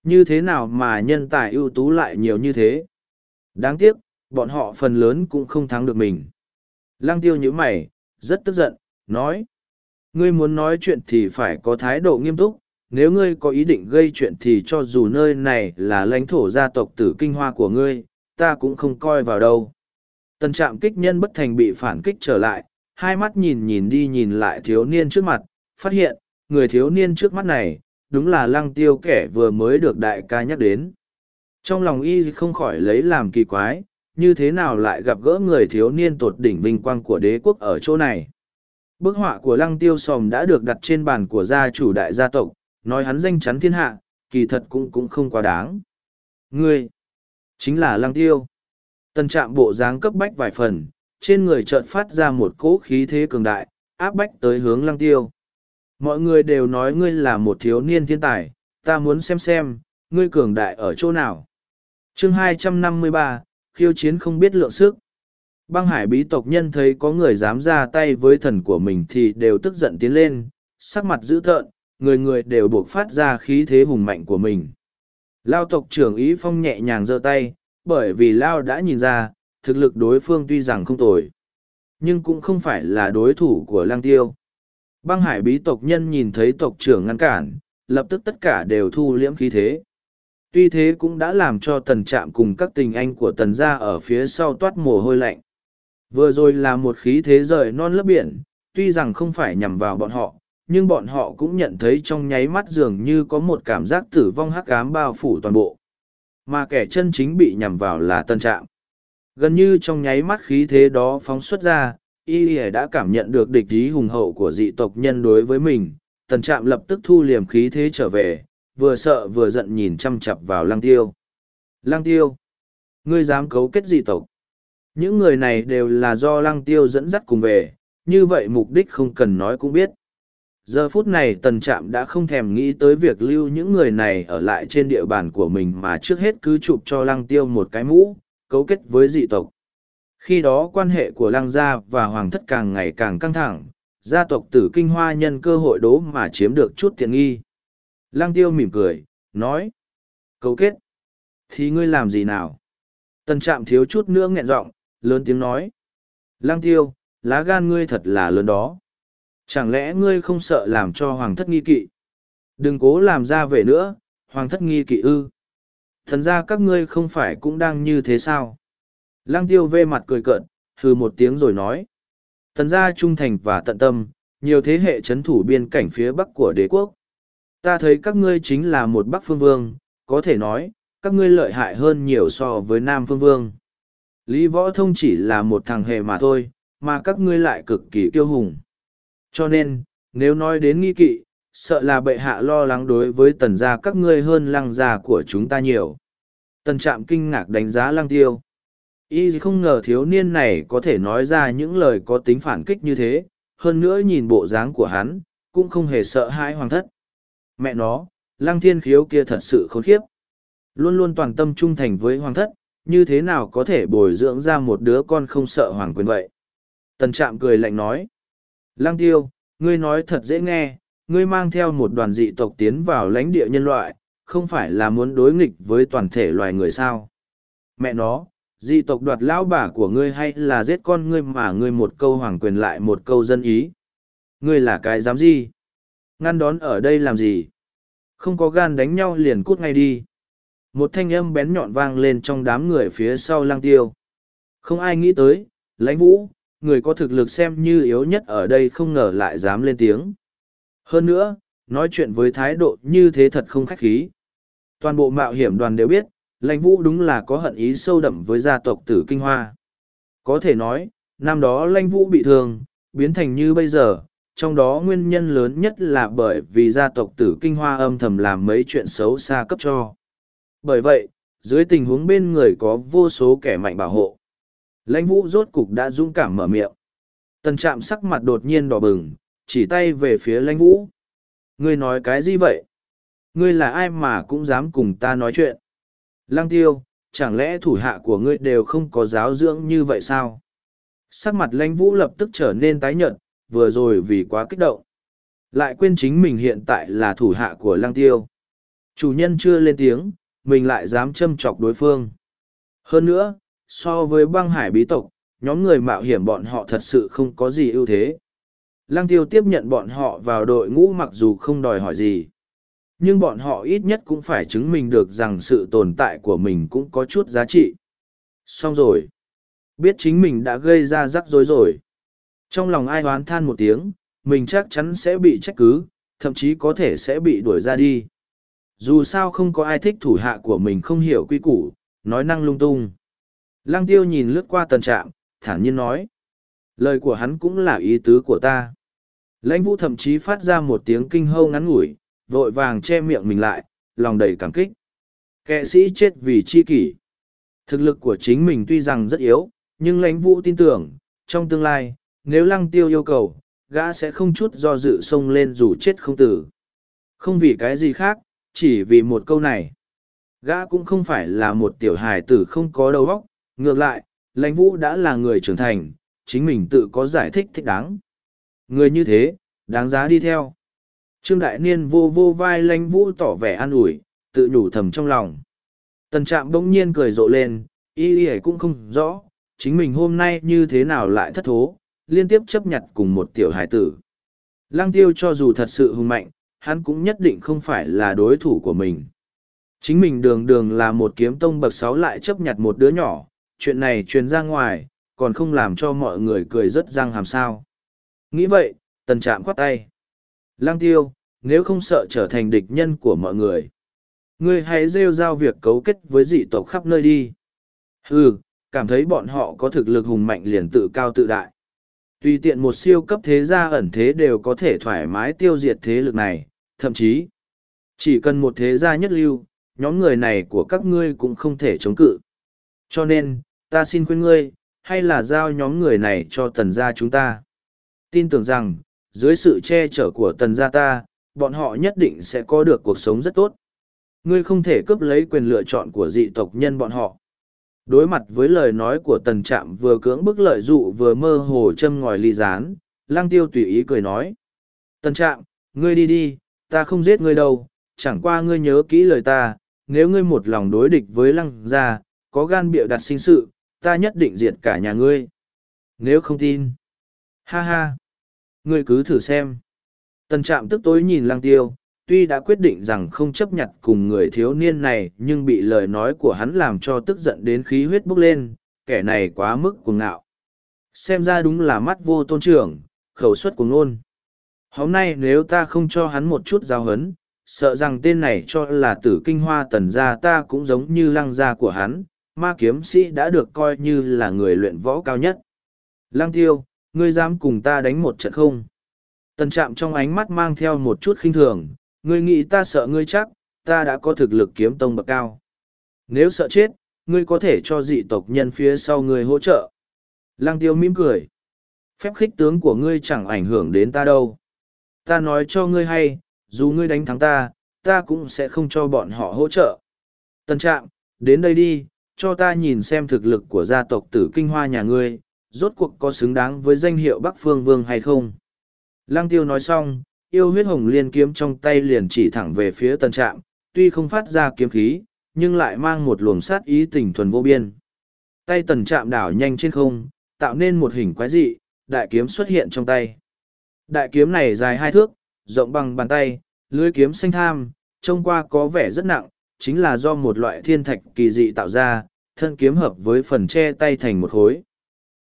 Như thế nào mà nhân tài ưu tú lại nhiều như thế? Đáng tiếc, bọn họ phần lớn cũng không thắng được mình. Lăng tiêu như mày, rất tức giận, nói. Ngươi muốn nói chuyện thì phải có thái độ nghiêm túc, nếu ngươi có ý định gây chuyện thì cho dù nơi này là lãnh thổ gia tộc tử kinh hoa của ngươi, ta cũng không coi vào đâu. Tần trạm kích nhân bất thành bị phản kích trở lại, hai mắt nhìn nhìn đi nhìn lại thiếu niên trước mặt, phát hiện, người thiếu niên trước mắt này, đúng là lăng tiêu kẻ vừa mới được đại ca nhắc đến. Trong lòng y không khỏi lấy làm kỳ quái, như thế nào lại gặp gỡ người thiếu niên tột đỉnh vinh quang của đế quốc ở chỗ này. Bức họa của lăng tiêu sòm đã được đặt trên bàn của gia chủ đại gia tộc, nói hắn danh chắn thiên hạ, kỳ thật cũng cũng không quá đáng. Ngươi, chính là lăng tiêu. Tần trạm bộ dáng cấp bách vài phần, trên người chợt phát ra một cỗ khí thế cường đại, áp bách tới hướng lăng tiêu. Mọi người đều nói ngươi là một thiếu niên thiên tài, ta muốn xem xem, ngươi cường đại ở chỗ nào. chương 253, khiêu chiến không biết lượng sức. Băng hải bí tộc nhân thấy có người dám ra tay với thần của mình thì đều tức giận tiến lên, sắc mặt dữ tợn, người người đều buộc phát ra khí thế hùng mạnh của mình. Lao tộc trưởng Ý Phong nhẹ nhàng giơ tay, bởi vì Lao đã nhìn ra, thực lực đối phương tuy rằng không tồi, nhưng cũng không phải là đối thủ của Lang Tiêu. Băng hải bí tộc nhân nhìn thấy tộc trưởng ngăn cản, lập tức tất cả đều thu liễm khí thế. Tuy thế cũng đã làm cho tần trạm cùng các tình anh của tần gia ở phía sau toát mồ hôi lạnh. Vừa rồi là một khí thế rời non lớp biển, tuy rằng không phải nhằm vào bọn họ, nhưng bọn họ cũng nhận thấy trong nháy mắt dường như có một cảm giác tử vong hắc ám bao phủ toàn bộ. Mà kẻ chân chính bị nhằm vào là tân trạm. Gần như trong nháy mắt khí thế đó phóng xuất ra, y đã cảm nhận được địch ý hùng hậu của dị tộc nhân đối với mình. Tần trạm lập tức thu liềm khí thế trở về, vừa sợ vừa giận nhìn chăm chặp vào lăng tiêu. Lăng tiêu! Ngươi dám cấu kết dị tộc? Những người này đều là do lăng tiêu dẫn dắt cùng về, như vậy mục đích không cần nói cũng biết. Giờ phút này tần trạm đã không thèm nghĩ tới việc lưu những người này ở lại trên địa bàn của mình mà trước hết cứ chụp cho lăng tiêu một cái mũ, cấu kết với dị tộc. Khi đó quan hệ của lăng gia và hoàng thất càng ngày càng căng thẳng, gia tộc tử kinh hoa nhân cơ hội đố mà chiếm được chút tiện nghi. Lăng tiêu mỉm cười, nói. Cấu kết. Thì ngươi làm gì nào? Tần trạm thiếu chút nữa nghẹn giọng lớn tiếng nói. Lăng tiêu, lá gan ngươi thật là lớn đó. Chẳng lẽ ngươi không sợ làm cho hoàng thất nghi kỵ? Đừng cố làm ra về nữa, hoàng thất nghi kỵ ư. Thần ra các ngươi không phải cũng đang như thế sao? Lăng tiêu vê mặt cười cợt, hừ một tiếng rồi nói. Thần gia trung thành và tận tâm, nhiều thế hệ chấn thủ biên cảnh phía bắc của đế quốc. Ta thấy các ngươi chính là một bắc phương vương, có thể nói, các ngươi lợi hại hơn nhiều so với nam phương vương. Lý võ thông chỉ là một thằng hề mà thôi, mà các ngươi lại cực kỳ kiêu hùng. Cho nên, nếu nói đến nghi kỵ, sợ là bệ hạ lo lắng đối với tần gia các ngươi hơn lăng gia của chúng ta nhiều. Tần trạm kinh ngạc đánh giá lăng tiêu. Y không ngờ thiếu niên này có thể nói ra những lời có tính phản kích như thế, hơn nữa nhìn bộ dáng của hắn, cũng không hề sợ hãi hoàng thất. Mẹ nó, lăng thiên khiếu kia thật sự khốn khiếp. Luôn luôn toàn tâm trung thành với hoàng thất, như thế nào có thể bồi dưỡng ra một đứa con không sợ hoàng quyền vậy? Tần trạm cười lạnh nói. Lăng tiêu, ngươi nói thật dễ nghe, ngươi mang theo một đoàn dị tộc tiến vào lãnh địa nhân loại, không phải là muốn đối nghịch với toàn thể loài người sao. Mẹ nó, dị tộc đoạt lão bà của ngươi hay là giết con ngươi mà ngươi một câu hoàng quyền lại một câu dân ý. Ngươi là cái dám gì? Ngăn đón ở đây làm gì? Không có gan đánh nhau liền cút ngay đi. Một thanh âm bén nhọn vang lên trong đám người phía sau lang tiêu. Không ai nghĩ tới, lãnh vũ, người có thực lực xem như yếu nhất ở đây không ngờ lại dám lên tiếng. Hơn nữa, nói chuyện với thái độ như thế thật không khách khí. Toàn bộ mạo hiểm đoàn đều biết, lãnh vũ đúng là có hận ý sâu đậm với gia tộc tử kinh hoa. Có thể nói, năm đó lãnh vũ bị thương, biến thành như bây giờ, trong đó nguyên nhân lớn nhất là bởi vì gia tộc tử kinh hoa âm thầm làm mấy chuyện xấu xa cấp cho. Bởi vậy, dưới tình huống bên người có vô số kẻ mạnh bảo hộ. Lãnh vũ rốt cục đã dũng cảm mở miệng. Tần trạm sắc mặt đột nhiên đỏ bừng, chỉ tay về phía lãnh vũ. Ngươi nói cái gì vậy? Ngươi là ai mà cũng dám cùng ta nói chuyện? Lăng tiêu, chẳng lẽ thủ hạ của ngươi đều không có giáo dưỡng như vậy sao? Sắc mặt lãnh vũ lập tức trở nên tái nhợt, vừa rồi vì quá kích động. Lại quên chính mình hiện tại là thủ hạ của lăng tiêu. Chủ nhân chưa lên tiếng, mình lại dám châm chọc đối phương. Hơn nữa, so với băng hải bí tộc, nhóm người mạo hiểm bọn họ thật sự không có gì ưu thế. Lăng tiêu tiếp nhận bọn họ vào đội ngũ mặc dù không đòi hỏi gì. Nhưng bọn họ ít nhất cũng phải chứng minh được rằng sự tồn tại của mình cũng có chút giá trị. Xong rồi. Biết chính mình đã gây ra rắc rối rồi. Trong lòng ai oán than một tiếng, mình chắc chắn sẽ bị trách cứ, thậm chí có thể sẽ bị đuổi ra đi. Dù sao không có ai thích thủ hạ của mình không hiểu quy củ, nói năng lung tung. Lăng tiêu nhìn lướt qua tần trạm, thản nhiên nói. Lời của hắn cũng là ý tứ của ta. Lãnh vũ thậm chí phát ra một tiếng kinh hâu ngắn ngủi, vội vàng che miệng mình lại, lòng đầy cảm kích. Kẻ sĩ chết vì chi kỷ. Thực lực của chính mình tuy rằng rất yếu, nhưng lãnh vũ tin tưởng, trong tương lai, nếu lăng tiêu yêu cầu, gã sẽ không chút do dự xông lên dù chết không tử. Không vì cái gì khác, chỉ vì một câu này. Gã cũng không phải là một tiểu hài tử không có đầu óc, ngược lại, lãnh vũ đã là người trưởng thành, chính mình tự có giải thích thích đáng. Người như thế, đáng giá đi theo. Trương Đại Niên vô vô vai lãnh vũ tỏ vẻ an ủi, tự nhủ thầm trong lòng. Tần trạm bỗng nhiên cười rộ lên, y y cũng không rõ, chính mình hôm nay như thế nào lại thất thố, liên tiếp chấp nhặt cùng một tiểu hải tử. Lăng tiêu cho dù thật sự hùng mạnh, hắn cũng nhất định không phải là đối thủ của mình. Chính mình đường đường là một kiếm tông bậc sáu lại chấp nhặt một đứa nhỏ, chuyện này truyền ra ngoài, còn không làm cho mọi người cười rất răng hàm sao. Nghĩ vậy, tần trạm khoát tay. Lang tiêu, nếu không sợ trở thành địch nhân của mọi người. Ngươi hãy rêu giao việc cấu kết với dị tộc khắp nơi đi. Ừ, cảm thấy bọn họ có thực lực hùng mạnh liền tự cao tự đại. Tùy tiện một siêu cấp thế gia ẩn thế đều có thể thoải mái tiêu diệt thế lực này, thậm chí, chỉ cần một thế gia nhất lưu, nhóm người này của các ngươi cũng không thể chống cự. Cho nên, ta xin khuyên ngươi, hay là giao nhóm người này cho tần gia chúng ta. Tin tưởng rằng, dưới sự che chở của tần gia ta, bọn họ nhất định sẽ có được cuộc sống rất tốt. Ngươi không thể cướp lấy quyền lựa chọn của dị tộc nhân bọn họ. Đối mặt với lời nói của tần trạm vừa cưỡng bức lợi dụ vừa mơ hồ châm ngòi ly gián, lang tiêu tùy ý cười nói. Tần trạm, ngươi đi đi, ta không giết ngươi đâu, chẳng qua ngươi nhớ kỹ lời ta, nếu ngươi một lòng đối địch với lăng gia, có gan bịa đặt sinh sự, ta nhất định diệt cả nhà ngươi. Nếu không tin, ha ha, ngươi cứ thử xem. Tần trạm tức tối nhìn lăng tiêu, tuy đã quyết định rằng không chấp nhận cùng người thiếu niên này nhưng bị lời nói của hắn làm cho tức giận đến khí huyết bốc lên, kẻ này quá mức cuồng ngạo. Xem ra đúng là mắt vô tôn trưởng, khẩu suất của ngôn. Hôm nay nếu ta không cho hắn một chút giao hấn, sợ rằng tên này cho là tử kinh hoa tần gia ta cũng giống như lăng gia của hắn, ma kiếm sĩ đã được coi như là người luyện võ cao nhất. Lăng tiêu, ngươi dám cùng ta đánh một trận không? Tần Trạm trong ánh mắt mang theo một chút khinh thường, ngươi nghĩ ta sợ ngươi chắc, ta đã có thực lực kiếm tông bậc cao. Nếu sợ chết, ngươi có thể cho dị tộc nhân phía sau ngươi hỗ trợ. Lăng tiêu mỉm cười. Phép khích tướng của ngươi chẳng ảnh hưởng đến ta đâu. Ta nói cho ngươi hay, dù ngươi đánh thắng ta, ta cũng sẽ không cho bọn họ hỗ trợ. Tân trạm, đến đây đi, cho ta nhìn xem thực lực của gia tộc tử kinh hoa nhà ngươi, rốt cuộc có xứng đáng với danh hiệu Bắc Phương Vương hay không. Lăng tiêu nói xong, yêu huyết hồng liên kiếm trong tay liền chỉ thẳng về phía tân trạm, tuy không phát ra kiếm khí, nhưng lại mang một luồng sát ý tình thuần vô biên. Tay tần trạm đảo nhanh trên không, tạo nên một hình quái dị, đại kiếm xuất hiện trong tay. Đại kiếm này dài hai thước, rộng bằng bàn tay, lưới kiếm xanh tham, trông qua có vẻ rất nặng, chính là do một loại thiên thạch kỳ dị tạo ra, thân kiếm hợp với phần che tay thành một khối.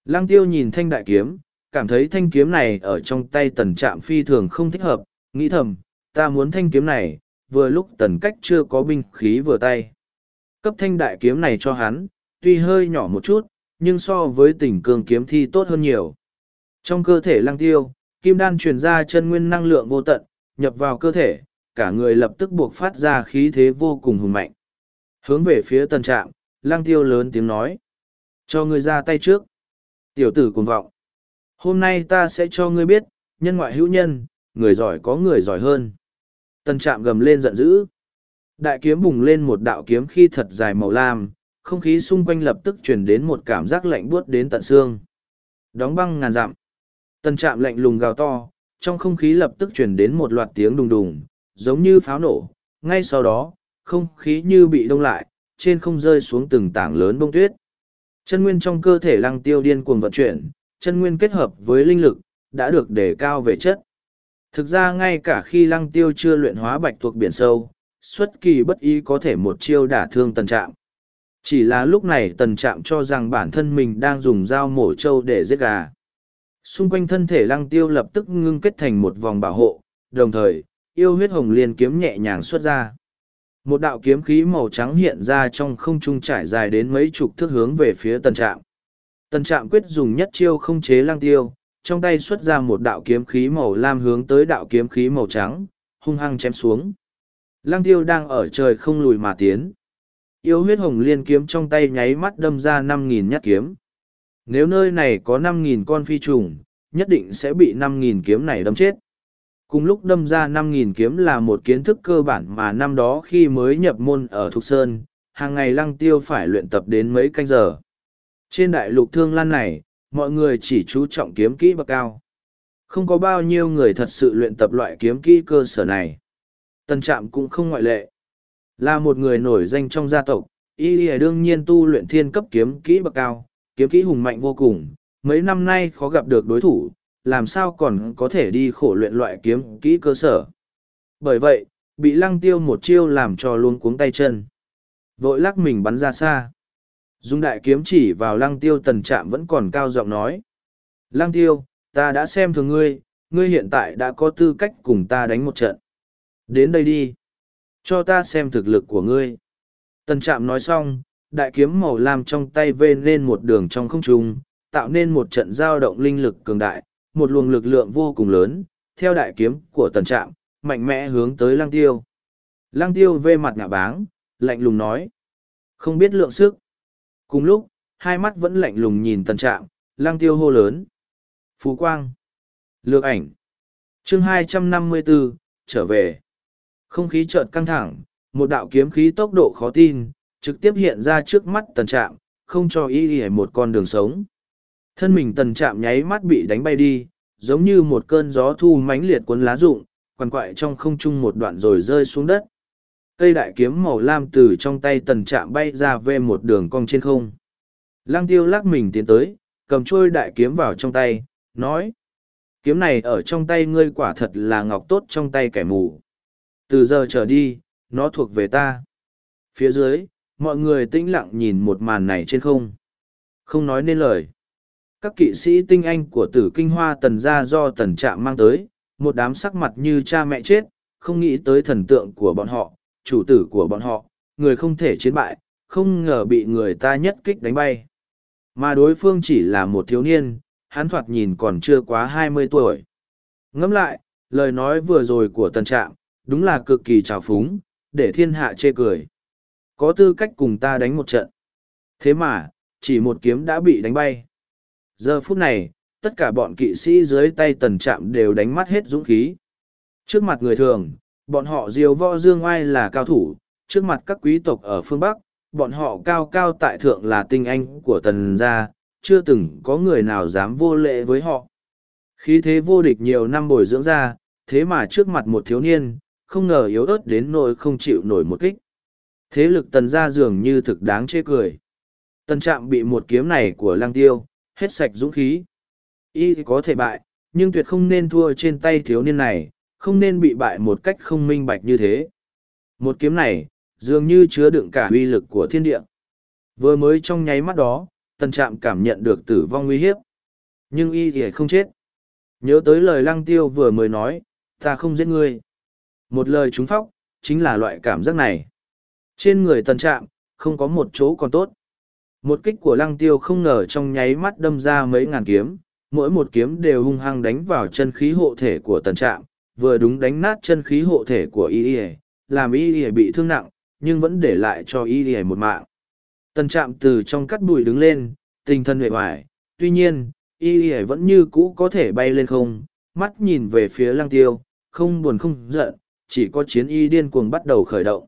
Lăng tiêu nhìn thanh đại kiếm, cảm thấy thanh kiếm này ở trong tay tần trạm phi thường không thích hợp, nghĩ thầm, ta muốn thanh kiếm này, vừa lúc tần cách chưa có binh khí vừa tay. Cấp thanh đại kiếm này cho hắn, tuy hơi nhỏ một chút, nhưng so với tình cương kiếm thi tốt hơn nhiều. Trong cơ thể lăng tiêu, kim đan truyền ra chân nguyên năng lượng vô tận, nhập vào cơ thể, cả người lập tức buộc phát ra khí thế vô cùng hùng mạnh. Hướng về phía tần trạm, Lang tiêu lớn tiếng nói. Cho ngươi ra tay trước. Tiểu tử cuồng vọng. Hôm nay ta sẽ cho ngươi biết, nhân ngoại hữu nhân, người giỏi có người giỏi hơn. Tần trạm gầm lên giận dữ. Đại kiếm bùng lên một đạo kiếm khi thật dài màu lam, không khí xung quanh lập tức truyền đến một cảm giác lạnh buốt đến tận xương. Đóng băng ngàn dặm. Tần trạm lạnh lùng gào to, trong không khí lập tức truyền đến một loạt tiếng đùng đùng, giống như pháo nổ. Ngay sau đó, không khí như bị đông lại, trên không rơi xuống từng tảng lớn bông tuyết. Chân nguyên trong cơ thể lăng tiêu điên cuồng vận chuyển, chân nguyên kết hợp với linh lực, đã được đề cao về chất. Thực ra ngay cả khi lăng tiêu chưa luyện hóa bạch thuộc biển sâu, xuất kỳ bất ý có thể một chiêu đả thương tần trạm. Chỉ là lúc này tần trạm cho rằng bản thân mình đang dùng dao mổ trâu để giết gà. Xung quanh thân thể lăng tiêu lập tức ngưng kết thành một vòng bảo hộ, đồng thời, yêu huyết hồng liên kiếm nhẹ nhàng xuất ra. Một đạo kiếm khí màu trắng hiện ra trong không trung trải dài đến mấy chục thước hướng về phía tần trạm. Tần trạm quyết dùng nhất chiêu không chế lăng tiêu, trong tay xuất ra một đạo kiếm khí màu lam hướng tới đạo kiếm khí màu trắng, hung hăng chém xuống. Lăng tiêu đang ở trời không lùi mà tiến. Yêu huyết hồng liên kiếm trong tay nháy mắt đâm ra năm nghìn nhát kiếm. Nếu nơi này có năm nghìn con phi trùng, nhất định sẽ bị năm nghìn kiếm này đâm chết. Cùng lúc đâm ra năm nghìn kiếm là một kiến thức cơ bản mà năm đó khi mới nhập môn ở Thục Sơn, hàng ngày lăng tiêu phải luyện tập đến mấy canh giờ. Trên đại lục thương lan này, mọi người chỉ chú trọng kiếm kỹ bậc cao. Không có bao nhiêu người thật sự luyện tập loại kiếm kỹ cơ sở này. Tân Trạm cũng không ngoại lệ. Là một người nổi danh trong gia tộc, y đương nhiên tu luyện thiên cấp kiếm kỹ bậc cao, kiếm kỹ hùng mạnh vô cùng, mấy năm nay khó gặp được đối thủ, làm sao còn có thể đi khổ luyện loại kiếm kỹ cơ sở. Bởi vậy, bị lăng tiêu một chiêu làm cho luôn cuống tay chân. Vội lắc mình bắn ra xa. Dung đại kiếm chỉ vào lăng tiêu tần trạm vẫn còn cao giọng nói. Lăng tiêu, ta đã xem thường ngươi, ngươi hiện tại đã có tư cách cùng ta đánh một trận. Đến đây đi. Cho ta xem thực lực của ngươi. Tần trạm nói xong, đại kiếm màu lam trong tay vê lên một đường trong không trung, tạo nên một trận giao động linh lực cường đại, một luồng lực lượng vô cùng lớn, theo đại kiếm của tần trạm, mạnh mẽ hướng tới lăng tiêu. Lăng tiêu vê mặt ngạ báng, lạnh lùng nói. Không biết lượng sức. Cùng lúc, hai mắt vẫn lạnh lùng nhìn tần trạm, lăng tiêu hô lớn. Phú Quang. Lược ảnh. chương 254, trở về. Không khí chợt căng thẳng, một đạo kiếm khí tốc độ khó tin, trực tiếp hiện ra trước mắt tần trạm, không cho y y một con đường sống. Thân mình tần trạm nháy mắt bị đánh bay đi, giống như một cơn gió thu mãnh liệt cuốn lá rụng, quằn quại trong không trung một đoạn rồi rơi xuống đất. Cây đại kiếm màu lam từ trong tay tần trạm bay ra về một đường cong trên không. Lăng tiêu lắc mình tiến tới, cầm trôi đại kiếm vào trong tay, nói. Kiếm này ở trong tay ngươi quả thật là ngọc tốt trong tay kẻ mù. Từ giờ trở đi, nó thuộc về ta. Phía dưới, mọi người tĩnh lặng nhìn một màn này trên không. Không nói nên lời. Các kỵ sĩ tinh anh của tử kinh hoa tần gia do tần trạm mang tới, một đám sắc mặt như cha mẹ chết, không nghĩ tới thần tượng của bọn họ, chủ tử của bọn họ, người không thể chiến bại, không ngờ bị người ta nhất kích đánh bay. Mà đối phương chỉ là một thiếu niên, hắn thoạt nhìn còn chưa quá hai mươi tuổi. Ngẫm lại, lời nói vừa rồi của tần trạm, đúng là cực kỳ trào phúng, để thiên hạ chê cười. Có tư cách cùng ta đánh một trận. Thế mà, chỉ một kiếm đã bị đánh bay. Giờ phút này, tất cả bọn kỵ sĩ dưới tay tần trạm đều đánh mắt hết dũng khí. Trước mặt người thường, bọn họ diều võ dương oai là cao thủ, trước mặt các quý tộc ở phương Bắc, bọn họ cao cao tại thượng là tinh anh của tần gia, chưa từng có người nào dám vô lệ với họ. Khí thế vô địch nhiều năm bồi dưỡng ra, thế mà trước mặt một thiếu niên, không ngờ yếu ớt đến nỗi không chịu nổi một kích. Thế lực tần gia dường như thực đáng chê cười. Tần trạm bị một kiếm này của lang tiêu, hết sạch dũng khí. Y có thể bại, nhưng tuyệt không nên thua trên tay thiếu niên này, không nên bị bại một cách không minh bạch như thế. Một kiếm này, dường như chứa đựng cả uy lực của thiên địa. Vừa mới trong nháy mắt đó, tần trạm cảm nhận được tử vong nguy hiếp. Nhưng y thì không chết. Nhớ tới lời lăng tiêu vừa mới nói, ta không giết ngươi. Một lời trúng phóc, chính là loại cảm giác này. Trên người tần trạm, không có một chỗ còn tốt. Một kích của lăng tiêu không ngờ trong nháy mắt đâm ra mấy ngàn kiếm, mỗi một kiếm đều hung hăng đánh vào chân khí hộ thể của tần trạm, vừa đúng đánh nát chân khí hộ thể của y y làm y y bị thương nặng, nhưng vẫn để lại cho y y một mạng. Tần trạm từ trong cắt bụi đứng lên, tinh thần huệ hoài, tuy nhiên, y y vẫn như cũ có thể bay lên không, mắt nhìn về phía lăng tiêu, không buồn không giận, chỉ có chiến y điên cuồng bắt đầu khởi động.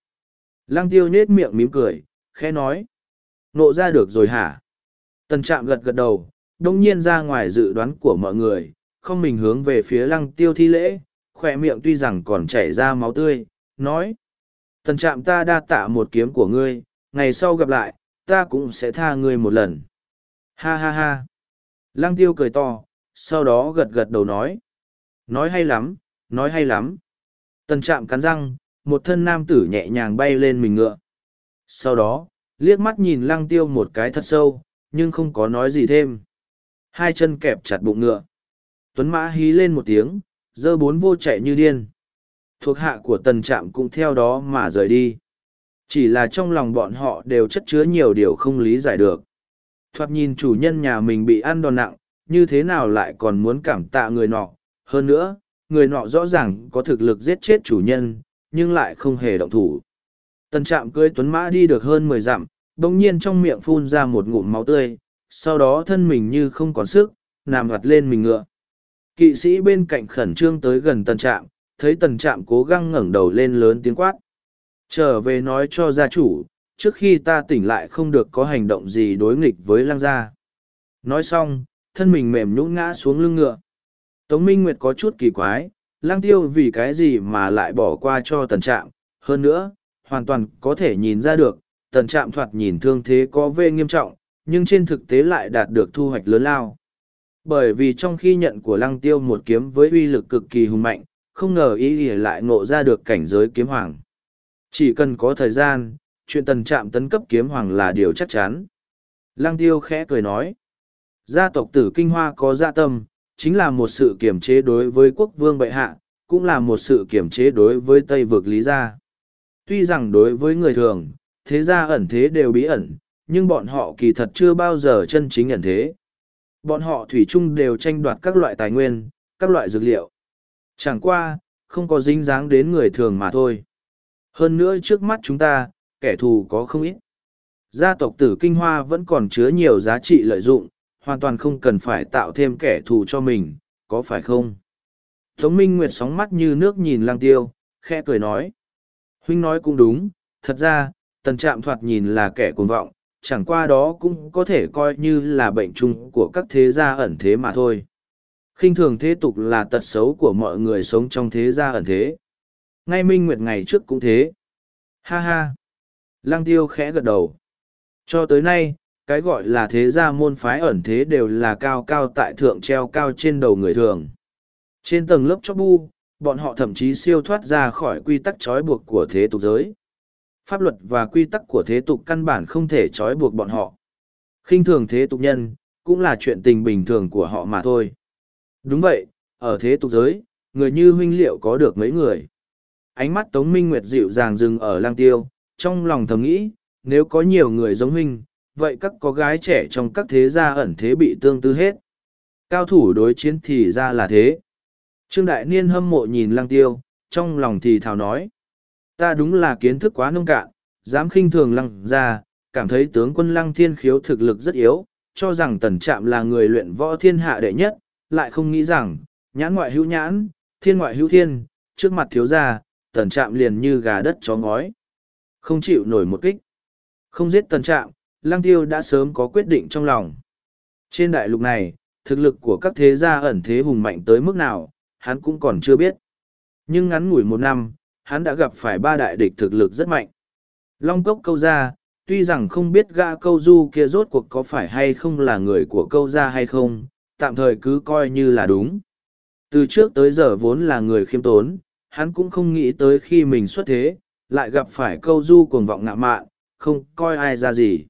Lăng tiêu nết miệng mím cười, khẽ nói. Nộ ra được rồi hả? Tần trạm gật gật đầu, đông nhiên ra ngoài dự đoán của mọi người, không mình hướng về phía lăng tiêu thi lễ, khỏe miệng tuy rằng còn chảy ra máu tươi, nói. Tần trạm ta đa tạ một kiếm của ngươi, ngày sau gặp lại, ta cũng sẽ tha ngươi một lần. Ha ha ha. Lăng tiêu cười to, sau đó gật gật đầu nói. Nói hay lắm, nói hay lắm. Tần trạm cắn răng, một thân nam tử nhẹ nhàng bay lên mình ngựa. Sau đó, liếc mắt nhìn lăng tiêu một cái thật sâu, nhưng không có nói gì thêm. Hai chân kẹp chặt bụng ngựa. Tuấn mã hí lên một tiếng, dơ bốn vô chạy như điên. Thuộc hạ của tần trạm cũng theo đó mà rời đi. Chỉ là trong lòng bọn họ đều chất chứa nhiều điều không lý giải được. Thoạt nhìn chủ nhân nhà mình bị ăn đòn nặng, như thế nào lại còn muốn cảm tạ người nọ. Hơn nữa, người nọ rõ ràng có thực lực giết chết chủ nhân, nhưng lại không hề động thủ. Tần trạm cưới tuấn mã đi được hơn mười dặm, đồng nhiên trong miệng phun ra một ngụm máu tươi, sau đó thân mình như không còn sức, nằm hoạt lên mình ngựa. Kỵ sĩ bên cạnh khẩn trương tới gần tần trạm, thấy tần trạm cố gắng ngẩng đầu lên lớn tiếng quát. Trở về nói cho gia chủ, trước khi ta tỉnh lại không được có hành động gì đối nghịch với lang gia. Nói xong, thân mình mềm nhũn ngã xuống lưng ngựa. Tống Minh Nguyệt có chút kỳ quái, lang tiêu vì cái gì mà lại bỏ qua cho tần trạm. Hơn nữa, hoàn toàn có thể nhìn ra được, tần trạm thoạt nhìn thương thế có vê nghiêm trọng, nhưng trên thực tế lại đạt được thu hoạch lớn lao. Bởi vì trong khi nhận của lăng tiêu một kiếm với uy lực cực kỳ hùng mạnh, không ngờ ý ý lại ngộ ra được cảnh giới kiếm hoàng. Chỉ cần có thời gian, chuyện tần trạm tấn cấp kiếm hoàng là điều chắc chắn. Lăng tiêu khẽ cười nói, gia tộc tử kinh hoa có dạ tâm, chính là một sự kiểm chế đối với quốc vương bệ hạ, cũng là một sự kiểm chế đối với Tây vực lý gia. Tuy rằng đối với người thường, thế gia ẩn thế đều bí ẩn, nhưng bọn họ kỳ thật chưa bao giờ chân chính ẩn thế. Bọn họ thủy chung đều tranh đoạt các loại tài nguyên, các loại dược liệu. Chẳng qua, không có dính dáng đến người thường mà thôi. Hơn nữa trước mắt chúng ta, kẻ thù có không ít. Gia tộc tử kinh hoa vẫn còn chứa nhiều giá trị lợi dụng, hoàn toàn không cần phải tạo thêm kẻ thù cho mình, có phải không? Tống Minh Nguyệt sóng mắt như nước nhìn lang tiêu, khẽ cười nói. Huynh nói cũng đúng, thật ra, tần trạm thoạt nhìn là kẻ cuồng vọng, chẳng qua đó cũng có thể coi như là bệnh chung của các thế gia ẩn thế mà thôi. khinh thường thế tục là tật xấu của mọi người sống trong thế gia ẩn thế ngay minh nguyệt ngày trước cũng thế ha ha lăng tiêu khẽ gật đầu cho tới nay cái gọi là thế gia môn phái ẩn thế đều là cao cao tại thượng treo cao trên đầu người thường. Trên tầng lớp chóp bu, bọn họ thậm chí siêu thoát ra khỏi quy tắc trói buộc của thế tục giới. Pháp luật và quy tắc của thế tục căn bản không thể trói buộc bọn họ. Khinh thường thế tục nhân, cũng là chuyện tình bình thường của họ mà thôi. Đúng vậy, ở thế tục giới, người như huynh liệu có được mấy người? Ánh mắt tống minh nguyệt dịu dàng dừng ở lang tiêu, trong lòng thầm nghĩ, nếu có nhiều người giống huynh vậy các có gái trẻ trong các thế gia ẩn thế bị tương tư hết. Cao thủ đối chiến thì ra là thế. Trương đại niên hâm mộ nhìn lăng tiêu, trong lòng thì thào nói, ta đúng là kiến thức quá nông cạn, dám khinh thường lăng ra cảm thấy tướng quân lăng thiên khiếu thực lực rất yếu, cho rằng tần trạm là người luyện võ thiên hạ đệ nhất, lại không nghĩ rằng, nhãn ngoại hữu nhãn, thiên ngoại hữu thiên, trước mặt thiếu gia, tần trạm liền như gà đất chó ngói. Không chịu nổi một kích. Không giết tần trạm lăng tiêu đã sớm có quyết định trong lòng trên đại lục này thực lực của các thế gia ẩn thế hùng mạnh tới mức nào hắn cũng còn chưa biết nhưng ngắn ngủi một năm hắn đã gặp phải ba đại địch thực lực rất mạnh. Long cốc câu gia, tuy rằng không biết gã câu du kia rốt cuộc có phải hay không là người của câu gia hay không, tạm thời cứ coi như là đúng. Từ trước tới giờ vốn là người khiêm tốn, hắn cũng không nghĩ tới khi mình xuất thế, lại gặp phải câu du cuồng vọng ngạ mạn, không coi ai ra gì.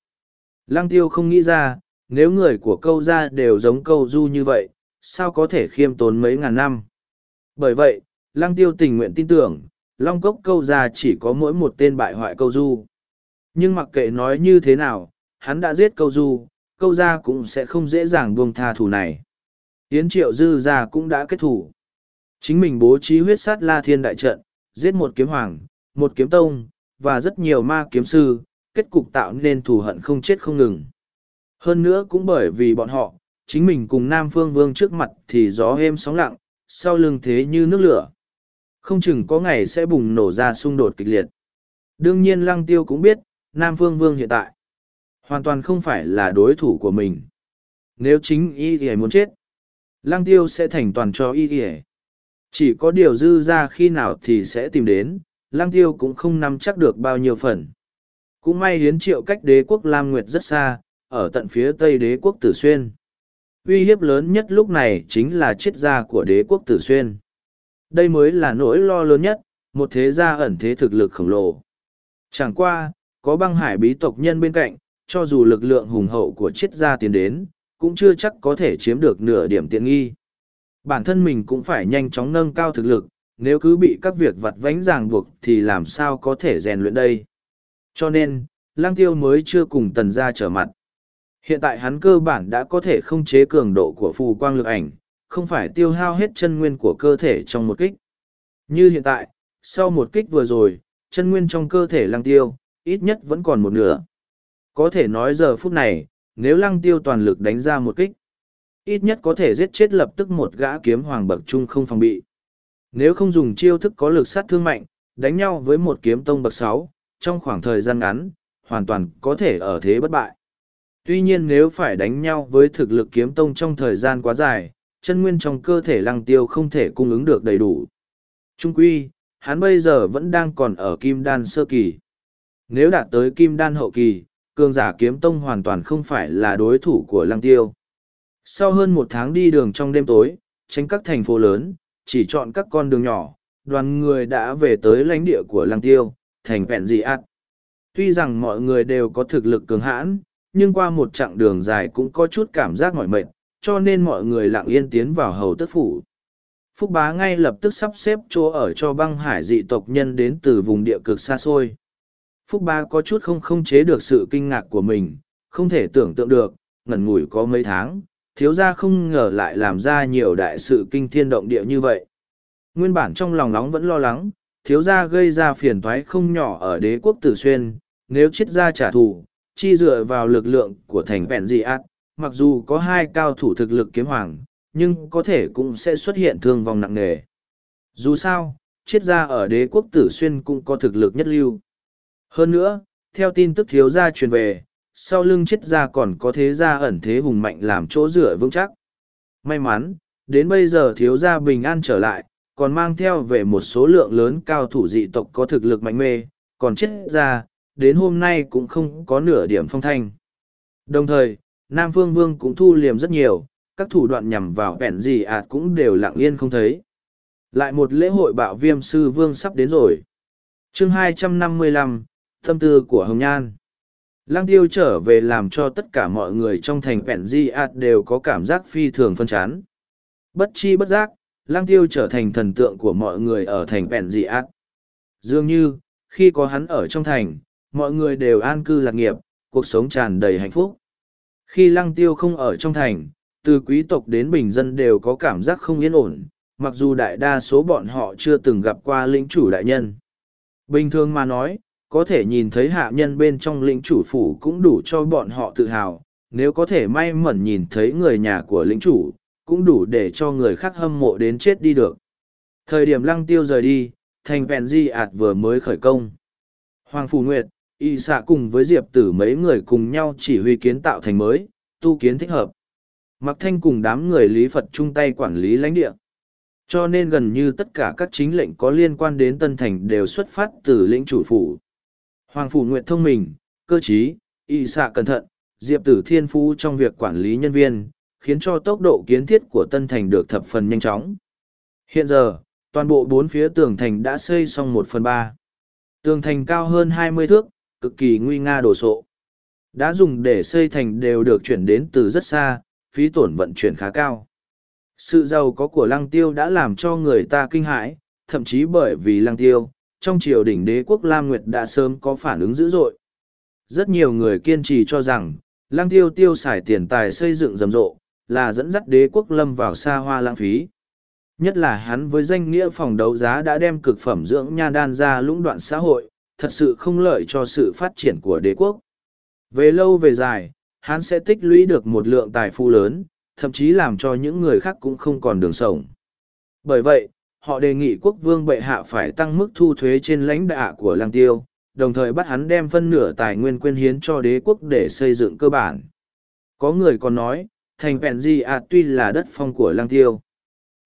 Lăng tiêu không nghĩ ra, nếu người của câu gia đều giống câu du như vậy, sao có thể khiêm tốn mấy ngàn năm. Bởi vậy, lăng tiêu tình nguyện tin tưởng, long cốc câu ra chỉ có mỗi một tên bại hoại câu du. Nhưng mặc kệ nói như thế nào, hắn đã giết câu du, câu ra cũng sẽ không dễ dàng buông tha thù này. Yến triệu dư ra cũng đã kết thủ. Chính mình bố trí huyết sát la thiên đại trận, giết một kiếm hoàng, một kiếm tông, và rất nhiều ma kiếm sư, kết cục tạo nên thù hận không chết không ngừng. Hơn nữa cũng bởi vì bọn họ, chính mình cùng Nam Phương Vương trước mặt thì gió êm sóng lặng, sau lưng thế như nước lửa. Không chừng có ngày sẽ bùng nổ ra xung đột kịch liệt. Đương nhiên Lăng Tiêu cũng biết, Nam Phương Vương hiện tại hoàn toàn không phải là đối thủ của mình. Nếu chính y thì muốn chết, Lăng Tiêu sẽ thành toàn cho y thì Chỉ có điều dư ra khi nào thì sẽ tìm đến, Lăng Tiêu cũng không nắm chắc được bao nhiêu phần. Cũng may hiến triệu cách đế quốc Lam Nguyệt rất xa, ở tận phía tây đế quốc Tử Xuyên. Uy hiếp lớn nhất lúc này chính là triết gia của đế quốc Tử Xuyên. Đây mới là nỗi lo lớn nhất, một thế gia ẩn thế thực lực khổng lồ. Chẳng qua, có băng hải bí tộc nhân bên cạnh, cho dù lực lượng hùng hậu của triết gia tiến đến, cũng chưa chắc có thể chiếm được nửa điểm tiện nghi. Bản thân mình cũng phải nhanh chóng nâng cao thực lực, nếu cứ bị các việc vặt vánh ràng buộc thì làm sao có thể rèn luyện đây. Cho nên, lang tiêu mới chưa cùng tần gia trở mặt. Hiện tại hắn cơ bản đã có thể không chế cường độ của phù quang lực ảnh, không phải tiêu hao hết chân nguyên của cơ thể trong một kích. Như hiện tại, sau một kích vừa rồi, chân nguyên trong cơ thể lăng tiêu, ít nhất vẫn còn một nửa. Có thể nói giờ phút này, nếu lăng tiêu toàn lực đánh ra một kích, ít nhất có thể giết chết lập tức một gã kiếm hoàng bậc trung không phòng bị. Nếu không dùng chiêu thức có lực sát thương mạnh, đánh nhau với một kiếm tông bậc sáu, trong khoảng thời gian ngắn, hoàn toàn có thể ở thế bất bại. Tuy nhiên nếu phải đánh nhau với thực lực kiếm tông trong thời gian quá dài, chân nguyên trong cơ thể lăng tiêu không thể cung ứng được đầy đủ. Trung quy, hắn bây giờ vẫn đang còn ở kim đan sơ kỳ. Nếu đạt tới kim đan hậu kỳ, cường giả kiếm tông hoàn toàn không phải là đối thủ của lăng tiêu. Sau hơn một tháng đi đường trong đêm tối, tránh các thành phố lớn, chỉ chọn các con đường nhỏ, đoàn người đã về tới lãnh địa của lăng tiêu, thành vẹn dị ạt. Tuy rằng mọi người đều có thực lực cường hãn, nhưng qua một chặng đường dài cũng có chút cảm giác mỏi mệt, cho nên mọi người lặng yên tiến vào hầu tức phủ. Phúc bá ngay lập tức sắp xếp chỗ ở cho băng hải dị tộc nhân đến từ vùng địa cực xa xôi. Phúc bá có chút không không chế được sự kinh ngạc của mình, không thể tưởng tượng được, ngẩn ngủi có mấy tháng, thiếu gia không ngờ lại làm ra nhiều đại sự kinh thiên động địa như vậy. Nguyên bản trong lòng nóng vẫn lo lắng, thiếu gia gây ra phiền toái không nhỏ ở đế quốc tử xuyên, nếu chết gia trả thù, chi dựa vào lực lượng của thành vẹn dị ác, mặc dù có hai cao thủ thực lực kiếm hoàng, nhưng có thể cũng sẽ xuất hiện thương vong nặng nề. Dù sao, triết gia ở đế quốc tử xuyên cũng có thực lực nhất lưu. Hơn nữa, theo tin tức thiếu gia truyền về, sau lưng triết gia còn có thế gia ẩn thế hùng mạnh làm chỗ dựa vững chắc. May mắn, Đến bây giờ thiếu gia bình an trở lại, còn mang theo về một số lượng lớn cao thủ dị tộc có thực lực mạnh mê, còn chết ra, đến hôm nay cũng không có nửa điểm phong thanh. Đồng thời, Nam Phương Vương cũng thu liềm rất nhiều, các thủ đoạn nhằm vào vẹn gì ạt cũng đều lặng yên không thấy. Lại một lễ hội bạo viêm sư vương sắp đến rồi. chương 255, Tâm tư của Hồng Nhan. Lăng tiêu trở về làm cho tất cả mọi người trong thành vẹn di ạt đều có cảm giác phi thường phân chán. Bất chi bất giác, Lang tiêu trở thành thần tượng của mọi người ở thành vẹn dị ác. Dường như, khi có hắn ở trong thành, mọi người đều an cư lạc nghiệp, cuộc sống tràn đầy hạnh phúc. Khi lăng tiêu không ở trong thành, từ quý tộc đến bình dân đều có cảm giác không yên ổn, mặc dù đại đa số bọn họ chưa từng gặp qua lĩnh chủ đại nhân. Bình thường mà nói, có thể nhìn thấy hạ nhân bên trong lĩnh chủ phủ cũng đủ cho bọn họ tự hào, nếu có thể may mẩn nhìn thấy người nhà của lĩnh chủ, cũng đủ để cho người khác hâm mộ đến chết đi được. Thời điểm lăng tiêu rời đi, thành vẹn di ạt vừa mới khởi công. Hoàng Phủ Nguyệt, y xạ cùng với diệp tử mấy người cùng nhau chỉ huy kiến tạo thành mới tu kiến thích hợp mặc thanh cùng đám người lý phật chung tay quản lý lãnh địa cho nên gần như tất cả các chính lệnh có liên quan đến tân thành đều xuất phát từ lĩnh chủ phủ hoàng phủ Nguyệt thông minh cơ trí, y xạ cẩn thận diệp tử thiên phú trong việc quản lý nhân viên khiến cho tốc độ kiến thiết của tân thành được thập phần nhanh chóng hiện giờ toàn bộ bốn phía tường thành đã xây xong một phần ba tường thành cao hơn hai mươi thước cực kỳ nguy nga đồ sộ. Đã dùng để xây thành đều được chuyển đến từ rất xa, phí tổn vận chuyển khá cao. Sự giàu có của lăng tiêu đã làm cho người ta kinh hãi, thậm chí bởi vì lăng tiêu, trong triều đỉnh đế quốc Lam Nguyệt đã sớm có phản ứng dữ dội. Rất nhiều người kiên trì cho rằng, lăng tiêu tiêu xài tiền tài xây dựng rầm rộ, là dẫn dắt đế quốc lâm vào xa hoa lãng phí. Nhất là hắn với danh nghĩa phòng đấu giá đã đem cực phẩm dưỡng nha đan ra lũng đoạn xã hội, thật sự không lợi cho sự phát triển của đế quốc. Về lâu về dài, hắn sẽ tích lũy được một lượng tài phú lớn, thậm chí làm cho những người khác cũng không còn đường sống. Bởi vậy, họ đề nghị quốc vương bệ hạ phải tăng mức thu thuế trên lãnh đạ của lang tiêu, đồng thời bắt hắn đem phân nửa tài nguyên quyên hiến cho đế quốc để xây dựng cơ bản. Có người còn nói, thành vẹn gì ạt tuy là đất phong của lang tiêu.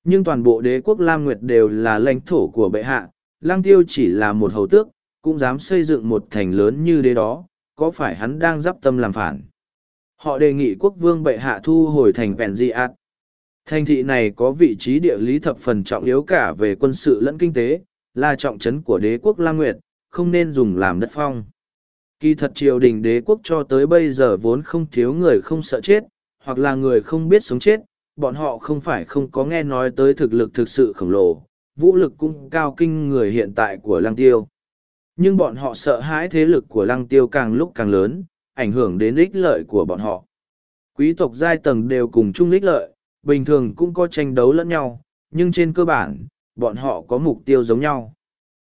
Nhưng toàn bộ đế quốc Lam Nguyệt đều là lãnh thổ của bệ hạ, lang tiêu chỉ là một hầu tước, cũng dám xây dựng một thành lớn như đế đó, có phải hắn đang dắp tâm làm phản? Họ đề nghị quốc vương bệ hạ thu hồi thành Vẹn Di Át. À? Thành thị này có vị trí địa lý thập phần trọng yếu cả về quân sự lẫn kinh tế, là trọng trấn của đế quốc Lam Nguyệt, không nên dùng làm đất phong. Kỳ thật triều đình đế quốc cho tới bây giờ vốn không thiếu người không sợ chết, hoặc là người không biết sống chết, bọn họ không phải không có nghe nói tới thực lực thực sự khổng lồ, vũ lực cũng cao kinh người hiện tại của Lăng Tiêu. Nhưng bọn họ sợ hãi thế lực của lăng tiêu càng lúc càng lớn, ảnh hưởng đến ích lợi của bọn họ. Quý tộc giai tầng đều cùng chung ích lợi, bình thường cũng có tranh đấu lẫn nhau, nhưng trên cơ bản, bọn họ có mục tiêu giống nhau.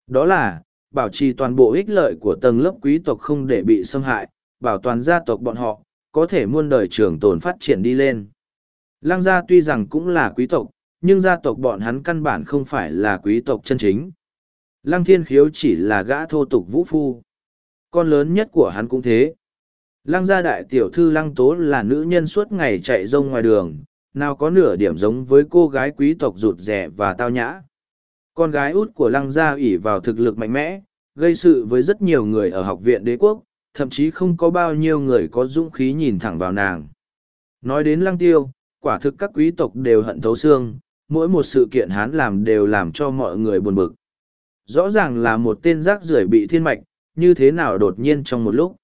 Đó là, bảo trì toàn bộ ích lợi của tầng lớp quý tộc không để bị xâm hại, bảo toàn gia tộc bọn họ, có thể muôn đời trường tồn phát triển đi lên. Lăng gia tuy rằng cũng là quý tộc, nhưng gia tộc bọn hắn căn bản không phải là quý tộc chân chính. Lăng thiên khiếu chỉ là gã thô tục vũ phu. Con lớn nhất của hắn cũng thế. Lăng gia đại tiểu thư lăng tố là nữ nhân suốt ngày chạy rông ngoài đường, nào có nửa điểm giống với cô gái quý tộc rụt rẻ và tao nhã. Con gái út của lăng gia ủy vào thực lực mạnh mẽ, gây sự với rất nhiều người ở học viện đế quốc, thậm chí không có bao nhiêu người có dũng khí nhìn thẳng vào nàng. Nói đến lăng tiêu, quả thực các quý tộc đều hận thấu xương, mỗi một sự kiện hắn làm đều làm cho mọi người buồn bực rõ ràng là một tên rác rưởi bị thiên mạch, như thế nào đột nhiên trong một lúc.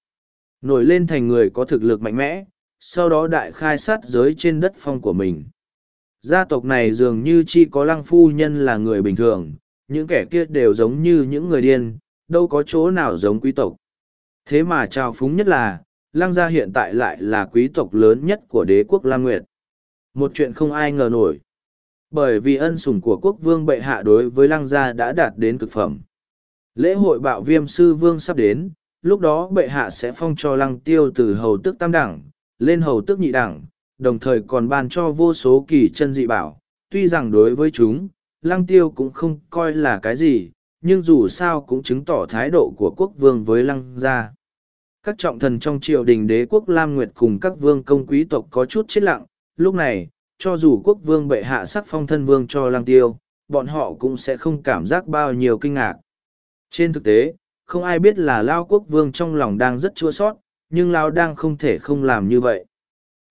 Nổi lên thành người có thực lực mạnh mẽ, sau đó đại khai sát giới trên đất phong của mình. Gia tộc này dường như chỉ có lăng phu nhân là người bình thường, những kẻ kia đều giống như những người điên, đâu có chỗ nào giống quý tộc. Thế mà trao phúng nhất là, lăng gia hiện tại lại là quý tộc lớn nhất của đế quốc Lam Nguyệt. Một chuyện không ai ngờ nổi bởi vì ân sủng của quốc vương bệ hạ đối với lăng gia đã đạt đến cực phẩm. Lễ hội bạo viêm sư vương sắp đến, lúc đó bệ hạ sẽ phong cho lăng tiêu từ hầu tước tam đẳng, lên hầu tước nhị đẳng, đồng thời còn ban cho vô số kỳ chân dị bảo. Tuy rằng đối với chúng, lăng tiêu cũng không coi là cái gì, nhưng dù sao cũng chứng tỏ thái độ của quốc vương với lăng gia. Các trọng thần trong triều đình đế quốc Lam Nguyệt cùng các vương công quý tộc có chút chết lặng, lúc này, cho dù quốc vương bệ hạ sắc phong thân vương cho lăng tiêu, bọn họ cũng sẽ không cảm giác bao nhiêu kinh ngạc. Trên thực tế, không ai biết là Lao quốc vương trong lòng đang rất chua sót, nhưng Lao đang không thể không làm như vậy.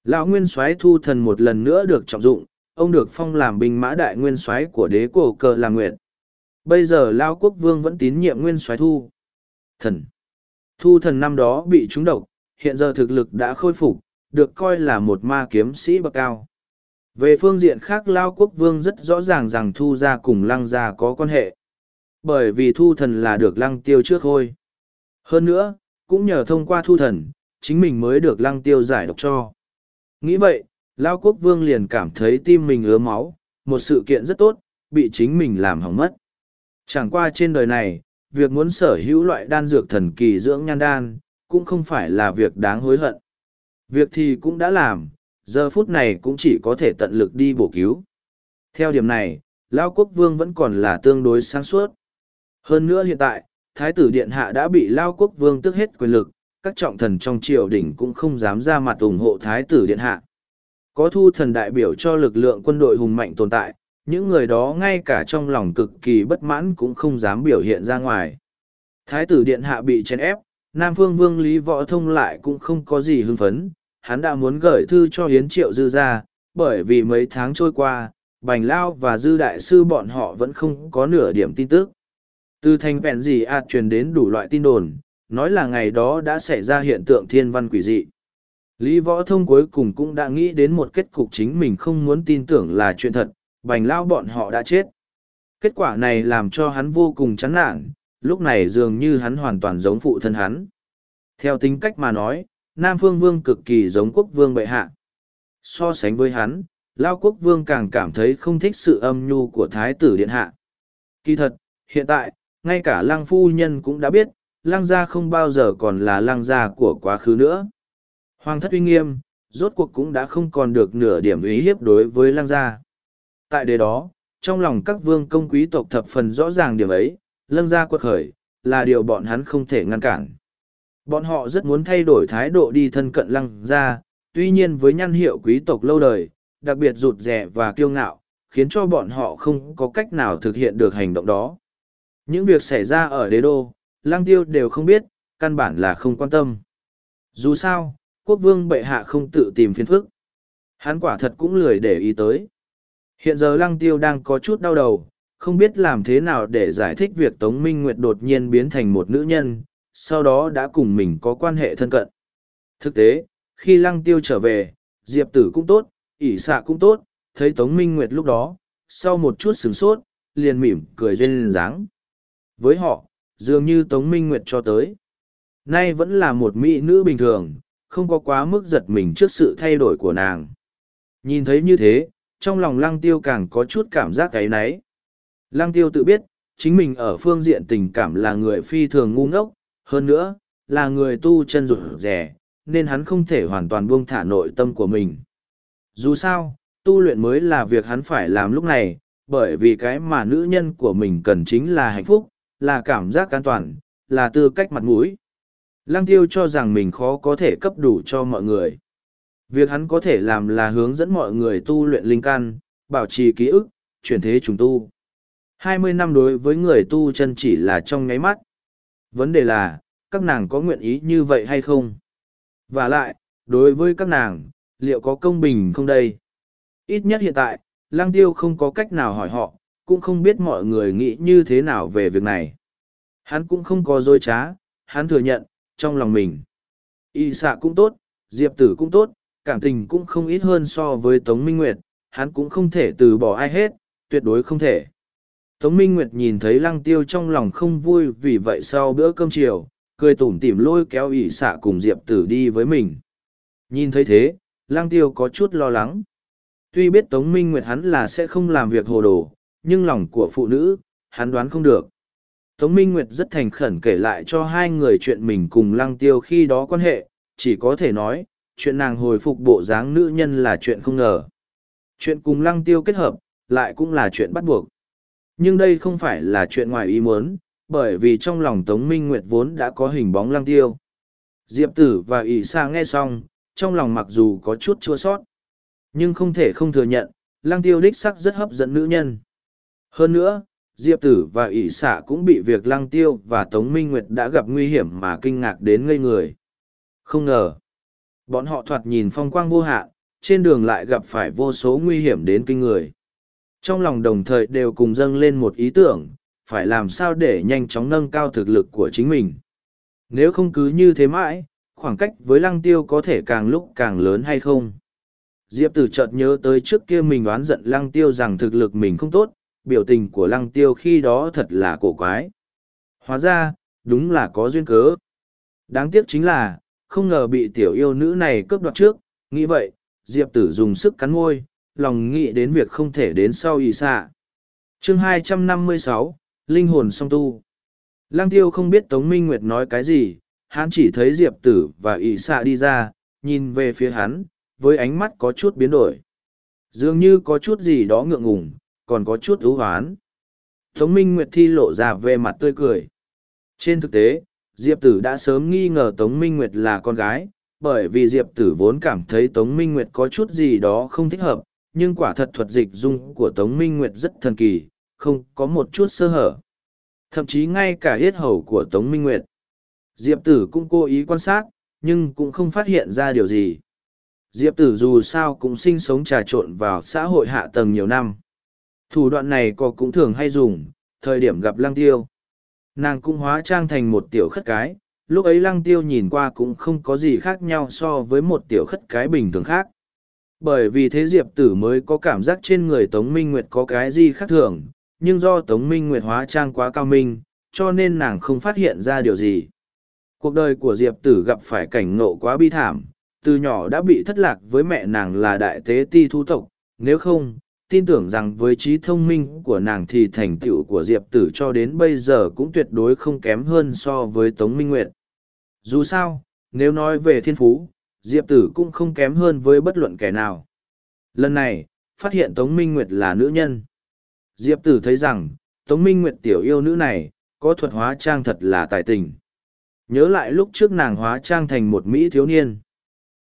Lão Nguyên soái thu thần một lần nữa được trọng dụng, ông được phong làm binh mã đại nguyên soái của đế cổ cờ là Nguyệt. Bây giờ Lao quốc vương vẫn tín nhiệm nguyên soái thu. Thần. Thu thần năm đó bị trúng độc, hiện giờ thực lực đã khôi phục, được coi là một ma kiếm sĩ bậc cao. Về phương diện khác Lao Quốc Vương rất rõ ràng rằng Thu gia cùng Lăng gia có quan hệ. Bởi vì Thu thần là được Lăng tiêu trước thôi. Hơn nữa, cũng nhờ thông qua Thu thần, chính mình mới được Lăng tiêu giải độc cho. Nghĩ vậy, Lao Quốc Vương liền cảm thấy tim mình ứa máu, một sự kiện rất tốt, bị chính mình làm hỏng mất. Chẳng qua trên đời này, việc muốn sở hữu loại đan dược thần kỳ dưỡng nhan đan, cũng không phải là việc đáng hối hận. Việc thì cũng đã làm, giờ phút này cũng chỉ có thể tận lực đi bổ cứu. Theo điểm này, Lao Quốc Vương vẫn còn là tương đối sáng suốt. Hơn nữa hiện tại, Thái tử Điện Hạ đã bị Lao Quốc Vương tước hết quyền lực, các trọng thần trong triều đình cũng không dám ra mặt ủng hộ Thái tử Điện Hạ. Có thu thần đại biểu cho lực lượng quân đội hùng mạnh tồn tại, những người đó ngay cả trong lòng cực kỳ bất mãn cũng không dám biểu hiện ra ngoài. Thái tử Điện Hạ bị chèn ép, Nam Phương Vương Lý Võ Thông lại cũng không có gì hưng phấn, hắn đã muốn gửi thư cho Hiến Triệu Dư ra, bởi vì mấy tháng trôi qua, Bành Lao và Dư Đại Sư bọn họ vẫn không có nửa điểm tin tức. Từ thành vẹn gì ạt truyền đến đủ loại tin đồn, nói là ngày đó đã xảy ra hiện tượng thiên văn quỷ dị. Lý Võ Thông cuối cùng cũng đã nghĩ đến một kết cục chính mình không muốn tin tưởng là chuyện thật, Bành Lao bọn họ đã chết. Kết quả này làm cho hắn vô cùng chán nản, lúc này dường như hắn hoàn toàn giống phụ thân hắn. Theo tính cách mà nói, Nam Phương Vương cực kỳ giống quốc vương bệ hạ. So sánh với hắn, Lao quốc vương càng cảm thấy không thích sự âm nhu của Thái tử Điện Hạ. Kỳ thật, hiện tại, ngay cả lăng phu nhân cũng đã biết, lăng gia không bao giờ còn là lăng gia của quá khứ nữa. Hoàng thất uy nghiêm, rốt cuộc cũng đã không còn được nửa điểm ý hiếp đối với lăng gia. Tại đề đó, trong lòng các vương công quý tộc thập phần rõ ràng điểm ấy, lăng gia quật khởi, là điều bọn hắn không thể ngăn cản. Bọn họ rất muốn thay đổi thái độ đi thân cận lăng gia, tuy nhiên với nhăn hiệu quý tộc lâu đời, đặc biệt rụt rẻ và kiêu ngạo, khiến cho bọn họ không có cách nào thực hiện được hành động đó. Những việc xảy ra ở đế đô, lăng tiêu đều không biết, căn bản là không quan tâm. Dù sao, quốc vương bệ hạ không tự tìm phiền phức. Hắn quả thật cũng lười để ý tới. Hiện giờ lăng tiêu đang có chút đau đầu, không biết làm thế nào để giải thích việc Tống Minh Nguyệt đột nhiên biến thành một nữ nhân, sau đó đã cùng mình có quan hệ thân cận. Thực tế, khi lăng tiêu trở về, Diệp tử cũng tốt, ỷ xạ cũng tốt, thấy Tống Minh Nguyệt lúc đó, sau một chút sửng sốt, liền mỉm cười duyên dáng. Với họ, dường như Tống Minh Nguyệt cho tới. Nay vẫn là một mỹ nữ bình thường, không có quá mức giật mình trước sự thay đổi của nàng. Nhìn thấy như thế, trong lòng lăng tiêu càng có chút cảm giác cái náy. Lăng tiêu tự biết, chính mình ở phương diện tình cảm là người phi thường ngu ngốc, hơn nữa, là người tu chân rụt rẻ, nên hắn không thể hoàn toàn buông thả nội tâm của mình. Dù sao, tu luyện mới là việc hắn phải làm lúc này, bởi vì cái mà nữ nhân của mình cần chính là hạnh phúc, là cảm giác an toàn, là tư cách mặt mũi. Lăng tiêu cho rằng mình khó có thể cấp đủ cho mọi người. Việc hắn có thể làm là hướng dẫn mọi người tu luyện linh căn, bảo trì ký ức, chuyển thế trùng tu. 20 năm đối với người tu chân chỉ là trong nháy mắt. Vấn đề là, các nàng có nguyện ý như vậy hay không? Và lại, đối với các nàng, liệu có công bình không đây? Ít nhất hiện tại, Lăng Tiêu không có cách nào hỏi họ, cũng không biết mọi người nghĩ như thế nào về việc này. Hắn cũng không có dối trá, hắn thừa nhận, trong lòng mình. Y xạ cũng tốt, Diệp tử cũng tốt, cảm tình cũng không ít hơn so với Tống Minh Nguyệt, hắn cũng không thể từ bỏ ai hết, tuyệt đối không thể. Tống Minh Nguyệt nhìn thấy lăng tiêu trong lòng không vui vì vậy sau bữa cơm chiều, cười tủm tỉm lôi kéo ỷ xạ cùng Diệp tử đi với mình. Nhìn thấy thế, lăng tiêu có chút lo lắng. Tuy biết Tống Minh Nguyệt hắn là sẽ không làm việc hồ đồ, nhưng lòng của phụ nữ, hắn đoán không được. Tống Minh Nguyệt rất thành khẩn kể lại cho hai người chuyện mình cùng lăng tiêu khi đó quan hệ, chỉ có thể nói, chuyện nàng hồi phục bộ dáng nữ nhân là chuyện không ngờ. Chuyện cùng lăng tiêu kết hợp, lại cũng là chuyện bắt buộc. Nhưng đây không phải là chuyện ngoài ý muốn, bởi vì trong lòng Tống Minh Nguyệt vốn đã có hình bóng lăng tiêu. Diệp tử và ỷ xa nghe xong, trong lòng mặc dù có chút chua sót. Nhưng không thể không thừa nhận, lăng tiêu đích sắc rất hấp dẫn nữ nhân. Hơn nữa, Diệp Tử và ỷ xạ cũng bị việc lăng tiêu và Tống Minh Nguyệt đã gặp nguy hiểm mà kinh ngạc đến ngây người. Không ngờ, bọn họ thoạt nhìn phong quang vô hạn, trên đường lại gặp phải vô số nguy hiểm đến kinh người. Trong lòng đồng thời đều cùng dâng lên một ý tưởng, phải làm sao để nhanh chóng nâng cao thực lực của chính mình. Nếu không cứ như thế mãi, khoảng cách với lăng tiêu có thể càng lúc càng lớn hay không? Diệp tử chợt nhớ tới trước kia mình oán giận lăng tiêu rằng thực lực mình không tốt, biểu tình của lăng tiêu khi đó thật là cổ quái. Hóa ra, đúng là có duyên cớ. Đáng tiếc chính là, không ngờ bị tiểu yêu nữ này cướp đoạt trước, nghĩ vậy, Diệp tử dùng sức cắn môi, lòng nghĩ đến việc không thể đến sau y xạ. chương 256, Linh hồn song tu. Lăng tiêu không biết Tống Minh Nguyệt nói cái gì, hắn chỉ thấy Diệp tử và y xạ đi ra, nhìn về phía hắn, với ánh mắt có chút biến đổi. Dường như có chút gì đó ngượng ngùng, còn có chút ưu hoán. Tống Minh Nguyệt thi lộ ra về mặt tươi cười. Trên thực tế, Diệp Tử đã sớm nghi ngờ Tống Minh Nguyệt là con gái, bởi vì Diệp Tử vốn cảm thấy Tống Minh Nguyệt có chút gì đó không thích hợp, nhưng quả thật thuật dịch dung của Tống Minh Nguyệt rất thần kỳ, không có một chút sơ hở. Thậm chí ngay cả yết hầu của Tống Minh Nguyệt. Diệp Tử cũng cố ý quan sát, nhưng cũng không phát hiện ra điều gì. Diệp Tử dù sao cũng sinh sống trà trộn vào xã hội hạ tầng nhiều năm. Thủ đoạn này có cũng thường hay dùng, thời điểm gặp lăng tiêu. Nàng cũng hóa trang thành một tiểu khất cái, lúc ấy lăng tiêu nhìn qua cũng không có gì khác nhau so với một tiểu khất cái bình thường khác. Bởi vì thế Diệp Tử mới có cảm giác trên người Tống Minh Nguyệt có cái gì khác thường, nhưng do Tống Minh Nguyệt hóa trang quá cao minh, cho nên nàng không phát hiện ra điều gì. Cuộc đời của Diệp Tử gặp phải cảnh ngộ quá bi thảm, từ nhỏ đã bị thất lạc với mẹ nàng là đại tế ti thu tộc, nếu không, tin tưởng rằng với trí thông minh của nàng thì thành tựu của diệp tử cho đến bây giờ cũng tuyệt đối không kém hơn so với tống minh nguyệt. Dù sao, nếu nói về thiên phú, diệp tử cũng không kém hơn với bất luận kẻ nào. Lần này, phát hiện tống minh nguyệt là nữ nhân. Diệp tử thấy rằng, tống minh nguyệt tiểu yêu nữ này, có thuật hóa trang thật là tài tình. Nhớ lại lúc trước nàng hóa trang thành một mỹ thiếu niên.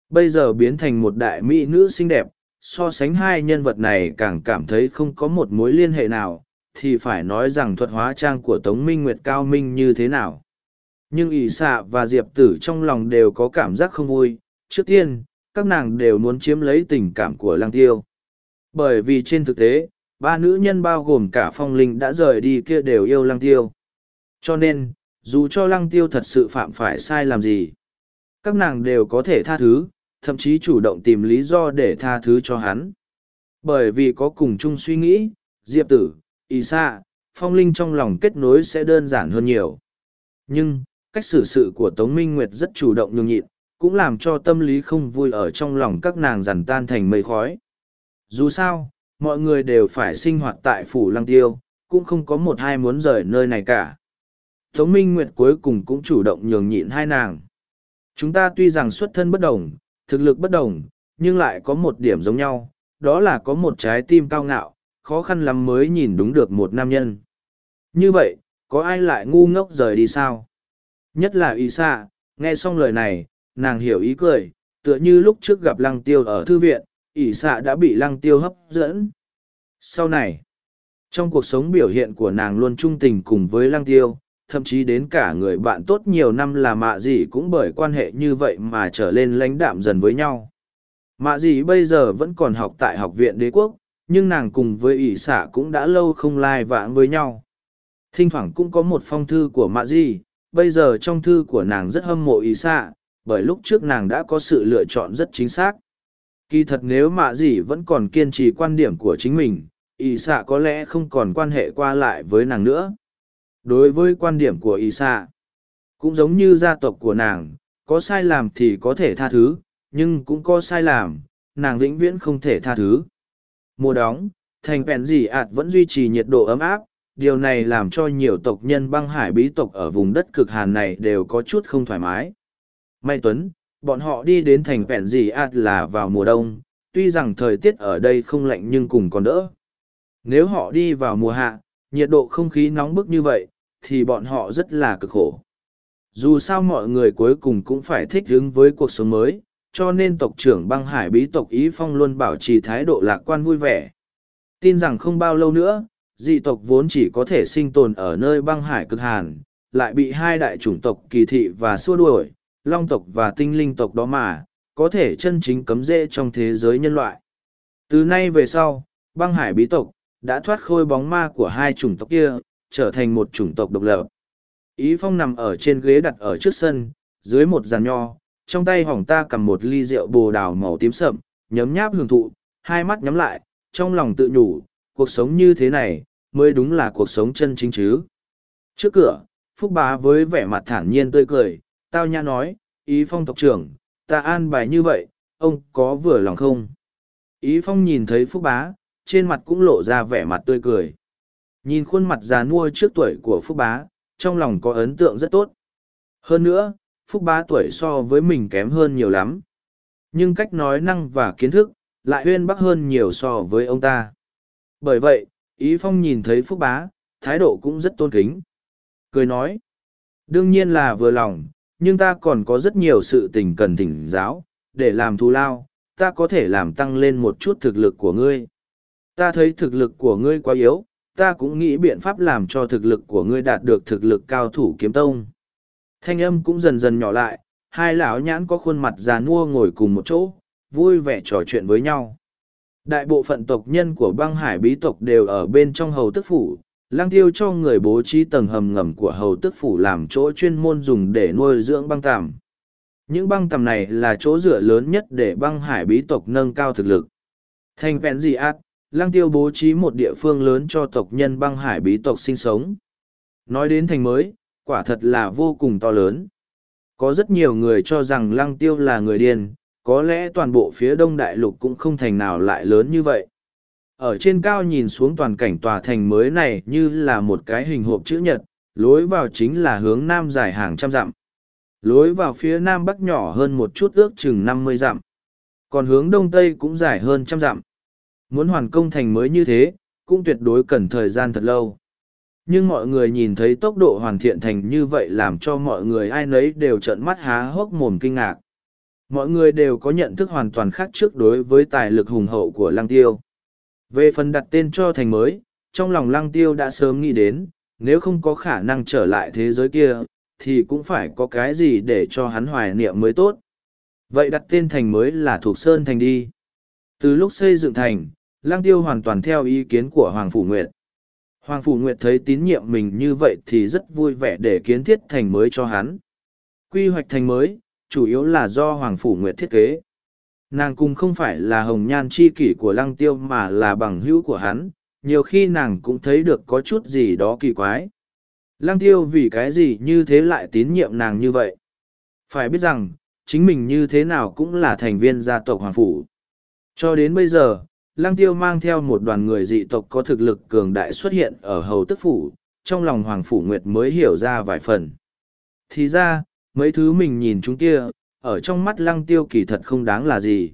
Bây giờ biến thành một đại mỹ nữ xinh đẹp so sánh hai nhân vật này càng cảm thấy không có một mối liên hệ nào, thì phải nói rằng thuật hóa trang của tống minh nguyệt cao minh như thế nào. Nhưng ỷ xạ và diệp tử trong lòng đều có cảm giác không vui. Trước tiên, các nàng đều muốn chiếm lấy tình cảm của lang tiêu. Bởi vì trên thực tế, ba nữ nhân bao gồm cả phong linh đã rời đi kia đều yêu lăng tiêu. Cho nên, dù cho lăng tiêu thật sự phạm phải sai làm gì, các nàng đều có thể tha thứ thậm chí chủ động tìm lý do để tha thứ cho hắn. Bởi vì có cùng chung suy nghĩ, Diệp Tử, Y Sa, Phong Linh trong lòng kết nối sẽ đơn giản hơn nhiều. Nhưng, cách xử sự của Tống Minh Nguyệt rất chủ động nhường nhịn, cũng làm cho tâm lý không vui ở trong lòng các nàng dằn tan thành mây khói. Dù sao, mọi người đều phải sinh hoạt tại Phủ Lăng Tiêu, cũng không có một hai muốn rời nơi này cả. Tống Minh Nguyệt cuối cùng cũng chủ động nhường nhịn hai nàng. Chúng ta tuy rằng xuất thân bất đồng, thực lực bất đồng, nhưng lại có một điểm giống nhau, đó là có một trái tim cao ngạo, khó khăn lắm mới nhìn đúng được một nam nhân. Như vậy, có ai lại ngu ngốc rời đi sao? Nhất là Y xạ, nghe xong lời này, nàng hiểu ý cười, tựa như lúc trước gặp Lăng Tiêu ở thư viện, ỷ xạ đã bị Lăng Tiêu hấp dẫn. Sau này, trong cuộc sống biểu hiện của nàng luôn trung tình cùng với Lăng Tiêu, thậm chí đến cả người bạn tốt nhiều năm là mạ dì cũng bởi quan hệ như vậy mà trở lên lãnh đạm dần với nhau. Mạ dì bây giờ vẫn còn học tại học viện đế quốc, nhưng nàng cùng với ỷ xạ cũng đã lâu không lai vãng với nhau. Thỉnh thoảng cũng có một phong thư của mạ dì bây giờ trong thư của nàng rất hâm mộ ỷ xạ, bởi lúc trước nàng đã có sự lựa chọn rất chính xác. Kỳ thật nếu mạ dì vẫn còn kiên trì quan điểm của chính mình, ỷ xạ có lẽ không còn quan hệ qua lại với nàng nữa đối với quan điểm của y xạ cũng giống như gia tộc của nàng, có sai làm thì có thể tha thứ, nhưng cũng có sai làm, nàng vĩnh viễn không thể tha thứ. Mùa đóng, thành vẹn dì ạt vẫn duy trì nhiệt độ ấm áp, điều này làm cho nhiều tộc nhân băng hải bí tộc ở vùng đất cực hàn này đều có chút không thoải mái. May tuấn, bọn họ đi đến thành vẹn dì ạt là vào mùa đông, tuy rằng thời tiết ở đây không lạnh nhưng cùng còn đỡ. Nếu họ đi vào mùa hạ nhiệt độ không khí nóng bức như vậy thì bọn họ rất là cực khổ. Dù sao mọi người cuối cùng cũng phải thích ứng với cuộc sống mới, cho nên tộc trưởng băng hải bí tộc Ý Phong luôn bảo trì thái độ lạc quan vui vẻ. Tin rằng không bao lâu nữa, dị tộc vốn chỉ có thể sinh tồn ở nơi băng hải cực hàn, lại bị hai đại chủng tộc kỳ thị và xua đuổi, long tộc và tinh linh tộc đó mà, có thể chân chính cấm rễ trong thế giới nhân loại. Từ nay về sau, băng hải bí tộc, đã thoát khôi bóng ma của hai chủng tộc kia, trở thành một chủng tộc độc lập. Ý Phong nằm ở trên ghế đặt ở trước sân, dưới một giàn nho, trong tay hỏng ta cầm một ly rượu bồ đào màu tím sậm, nhấm nháp hưởng thụ, hai mắt nhắm lại, trong lòng tự nhủ, cuộc sống như thế này, mới đúng là cuộc sống chân chính chứ. Trước cửa, Phúc Bá với vẻ mặt thản nhiên tươi cười, tao nhã nói, ý phong tộc trưởng, ta an bài như vậy, ông có vừa lòng không? Ý phong nhìn thấy Phúc Bá, trên mặt cũng lộ ra vẻ mặt tươi cười. Nhìn khuôn mặt già nua trước tuổi của Phúc Bá, trong lòng có ấn tượng rất tốt. Hơn nữa, Phúc Bá tuổi so với mình kém hơn nhiều lắm. Nhưng cách nói năng và kiến thức, lại huyên bắc hơn nhiều so với ông ta. Bởi vậy, Ý Phong nhìn thấy Phúc Bá, thái độ cũng rất tôn kính. Cười nói, đương nhiên là vừa lòng, nhưng ta còn có rất nhiều sự tình cần thỉnh giáo, để làm thù lao, ta có thể làm tăng lên một chút thực lực của ngươi. Ta thấy thực lực của ngươi quá yếu, ta cũng nghĩ biện pháp làm cho thực lực của ngươi đạt được thực lực cao thủ kiếm tông. Thanh âm cũng dần dần nhỏ lại, hai lão nhãn có khuôn mặt già nua ngồi cùng một chỗ, vui vẻ trò chuyện với nhau. Đại bộ phận tộc nhân của băng hải bí tộc đều ở bên trong hầu tức phủ, lang tiêu cho người bố trí tầng hầm ngầm của hầu tức phủ làm chỗ chuyên môn dùng để nuôi dưỡng băng tằm. Những băng tằm này là chỗ dựa lớn nhất để băng hải bí tộc nâng cao thực lực. Thành vẹn dị át, lang tiêu bố trí một địa phương lớn cho tộc nhân băng hải bí tộc sinh sống. Nói đến thành mới, quả thật là vô cùng to lớn. Có rất nhiều người cho rằng lăng tiêu là người điên, có lẽ toàn bộ phía đông đại lục cũng không thành nào lại lớn như vậy. Ở trên cao nhìn xuống toàn cảnh tòa thành mới này như là một cái hình hộp chữ nhật, lối vào chính là hướng nam dài hàng trăm dặm. Lối vào phía nam bắc nhỏ hơn một chút ước chừng năm mươi dặm. Còn hướng đông tây cũng dài hơn trăm dặm. Muốn hoàn công thành mới như thế, cũng tuyệt đối cần thời gian thật lâu. Nhưng mọi người nhìn thấy tốc độ hoàn thiện thành như vậy làm cho mọi người ai nấy đều trợn mắt há hốc mồm kinh ngạc mọi người đều có nhận thức hoàn toàn khác trước đối với tài lực hùng hậu của lăng tiêu. Về phần đặt tên cho thành mới, trong lòng lăng tiêu đã sớm nghĩ đến, nếu không có khả năng trở lại thế giới kia, thì cũng phải có cái gì để cho hắn hoài niệm mới tốt. Vậy đặt tên thành mới là Thục Sơn Thành đi. Từ lúc xây dựng thành, lăng tiêu hoàn toàn theo ý kiến của Hoàng Phủ Nguyệt. Hoàng Phủ Nguyệt thấy tín nhiệm mình như vậy thì rất vui vẻ để kiến thiết thành mới cho hắn. Quy hoạch thành mới, chủ yếu là do Hoàng Phủ Nguyệt thiết kế. Nàng cũng không phải là hồng nhan chi kỷ của lăng tiêu mà là bằng hữu của hắn, nhiều khi nàng cũng thấy được có chút gì đó kỳ quái. Lăng tiêu vì cái gì như thế lại tín nhiệm nàng như vậy? Phải biết rằng, chính mình như thế nào cũng là thành viên gia tộc Hoàng Phủ. Cho đến bây giờ, Lang Tiêu mang theo một đoàn người dị tộc có thực lực cường đại xuất hiện ở Hầu Tức Phủ, trong lòng Hoàng Phủ Nguyệt mới hiểu ra vài phần. Thì ra, mấy thứ mình nhìn chúng kia, ở trong mắt lăng tiêu kỳ thật không đáng là gì.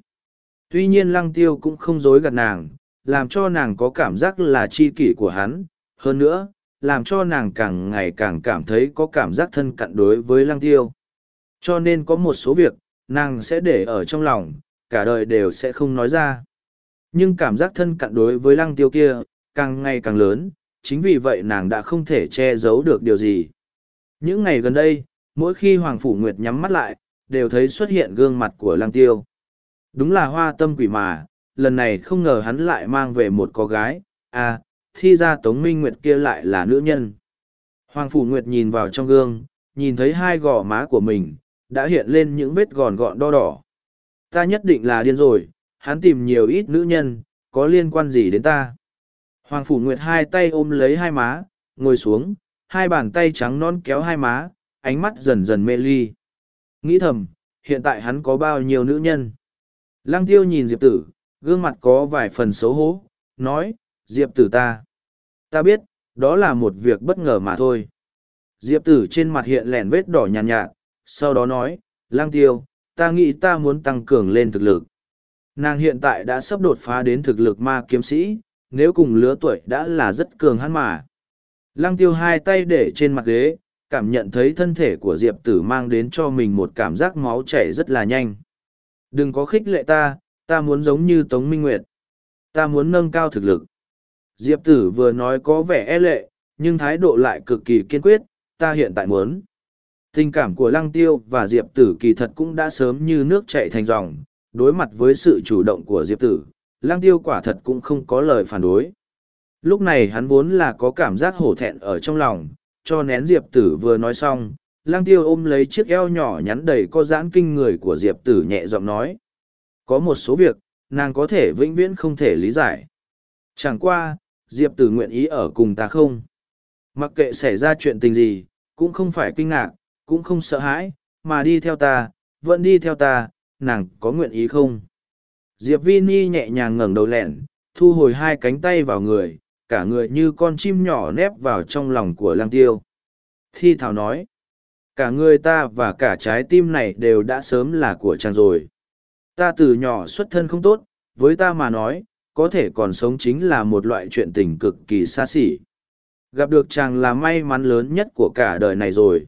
Tuy nhiên lăng tiêu cũng không dối gạt nàng, làm cho nàng có cảm giác là chi kỷ của hắn, hơn nữa, làm cho nàng càng ngày càng cảm thấy có cảm giác thân cận đối với lăng tiêu. Cho nên có một số việc, nàng sẽ để ở trong lòng, cả đời đều sẽ không nói ra. Nhưng cảm giác thân cận đối với lăng tiêu kia, càng ngày càng lớn, chính vì vậy nàng đã không thể che giấu được điều gì. Những ngày gần đây, mỗi khi Hoàng Phủ Nguyệt nhắm mắt lại, đều thấy xuất hiện gương mặt của Lăng Tiêu. Đúng là hoa tâm quỷ mà, lần này không ngờ hắn lại mang về một cô gái, à, thi ra Tống Minh Nguyệt kia lại là nữ nhân. Hoàng Phủ Nguyệt nhìn vào trong gương, nhìn thấy hai gò má của mình, đã hiện lên những vết gòn gọn đo đỏ. Ta nhất định là điên rồi, hắn tìm nhiều ít nữ nhân, có liên quan gì đến ta. Hoàng Phủ Nguyệt hai tay ôm lấy hai má, ngồi xuống, hai bàn tay trắng non kéo hai má, ánh mắt dần dần mê ly. Nghĩ thầm, hiện tại hắn có bao nhiêu nữ nhân? Lăng tiêu nhìn Diệp tử, gương mặt có vài phần xấu hổ, nói, Diệp tử ta. Ta biết, đó là một việc bất ngờ mà thôi. Diệp tử trên mặt hiện lẻn vết đỏ nhàn nhạt, nhạt, sau đó nói, Lăng tiêu, ta nghĩ ta muốn tăng cường lên thực lực. Nàng hiện tại đã sắp đột phá đến thực lực ma kiếm sĩ, nếu cùng lứa tuổi đã là rất cường hắn mà. Lăng tiêu hai tay để trên mặt ghế, cảm nhận thấy thân thể của diệp tử mang đến cho mình một cảm giác máu chảy rất là nhanh Đừng có khích lệ ta, ta muốn giống như Tống Minh Nguyệt. Ta muốn nâng cao thực lực. Diệp tử vừa nói có vẻ e lệ, nhưng thái độ lại cực kỳ kiên quyết, ta hiện tại muốn. Tình cảm của Lăng Tiêu và Diệp Tử kỳ thật cũng đã sớm như nước chảy thành dòng, đối mặt với sự chủ động của Diệp Tử, Lăng Tiêu quả thật cũng không có lời phản đối. Lúc này hắn vốn là có cảm giác hổ thẹn ở trong lòng, cho nén Diệp Tử vừa nói xong, Lăng Tiêu ôm lấy chiếc eo nhỏ nhắn đầy có giãn kinh người của Diệp Tử nhẹ giọng nói. Có một số việc, nàng có thể vĩnh viễn không thể lý giải. Chẳng qua, Diệp Tử nguyện ý ở cùng ta không? Mặc kệ xảy ra chuyện tình gì, cũng không phải kinh ngạc, cũng không sợ hãi, mà đi theo ta, vẫn đi theo ta, nàng có nguyện ý không? Diệp Vi Ni nhẹ nhàng ngẩng đầu lẹn, thu hồi hai cánh tay vào người, cả người như con chim nhỏ nép vào trong lòng của lang tiêu. Thi Thảo nói, cả người ta và cả trái tim này đều đã sớm là của chàng rồi. Ta từ nhỏ xuất thân không tốt, với ta mà nói, có thể còn sống chính là một loại chuyện tình cực kỳ xa xỉ. Gặp được chàng là may mắn lớn nhất của cả đời này rồi.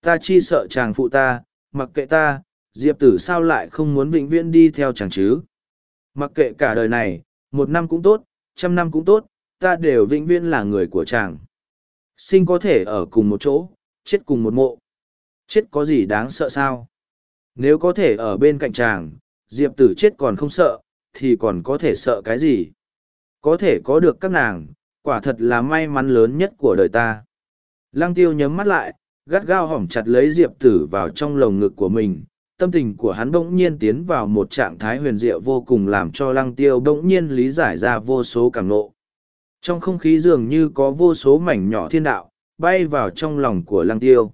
Ta chi sợ chàng phụ ta, mặc kệ ta, Diệp tử sao lại không muốn vĩnh viễn đi theo chàng chứ? Mặc kệ cả đời này, một năm cũng tốt, trăm năm cũng tốt, ta đều vĩnh viễn là người của chàng. Sinh có thể ở cùng một chỗ, chết cùng một mộ. Chết có gì đáng sợ sao? Nếu có thể ở bên cạnh chàng, Diệp tử chết còn không sợ, thì còn có thể sợ cái gì? Có thể có được các nàng, quả thật là may mắn lớn nhất của đời ta. Lăng tiêu nhấm mắt lại, gắt gao hỏng chặt lấy Diệp tử vào trong lồng ngực của mình. Tâm tình của hắn bỗng nhiên tiến vào một trạng thái huyền diệu vô cùng làm cho lăng tiêu bỗng nhiên lý giải ra vô số cảm nộ. Trong không khí dường như có vô số mảnh nhỏ thiên đạo, bay vào trong lòng của lăng tiêu.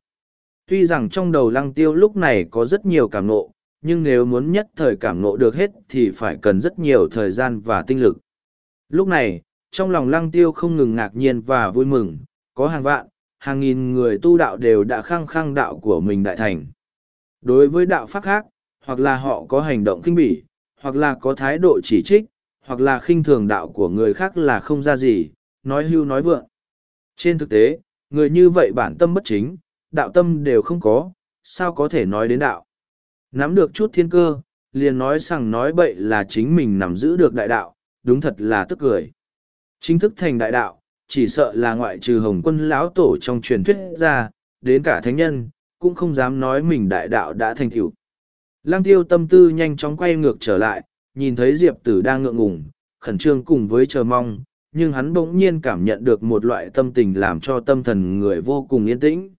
Tuy rằng trong đầu lăng tiêu lúc này có rất nhiều cảm nộ, nhưng nếu muốn nhất thời cảm nộ được hết thì phải cần rất nhiều thời gian và tinh lực. Lúc này, trong lòng lăng tiêu không ngừng ngạc nhiên và vui mừng, có hàng vạn, hàng nghìn người tu đạo đều đã khăng khăng đạo của mình đại thành. Đối với đạo pháp khác, hoặc là họ có hành động kinh bỉ, hoặc là có thái độ chỉ trích, hoặc là khinh thường đạo của người khác là không ra gì, nói hưu nói vượng. Trên thực tế, người như vậy bản tâm bất chính, đạo tâm đều không có, sao có thể nói đến đạo. Nắm được chút thiên cơ, liền nói rằng nói bậy là chính mình nắm giữ được đại đạo, đúng thật là tức cười. Chính thức thành đại đạo, chỉ sợ là ngoại trừ hồng quân lão tổ trong truyền thuyết ra, đến cả thánh nhân, cũng không dám nói mình đại đạo đã thành tựu. Lăng tiêu tâm tư nhanh chóng quay ngược trở lại, nhìn thấy Diệp tử đang ngượng ngùng, khẩn trương cùng với chờ mong, nhưng hắn bỗng nhiên cảm nhận được một loại tâm tình làm cho tâm thần người vô cùng yên tĩnh.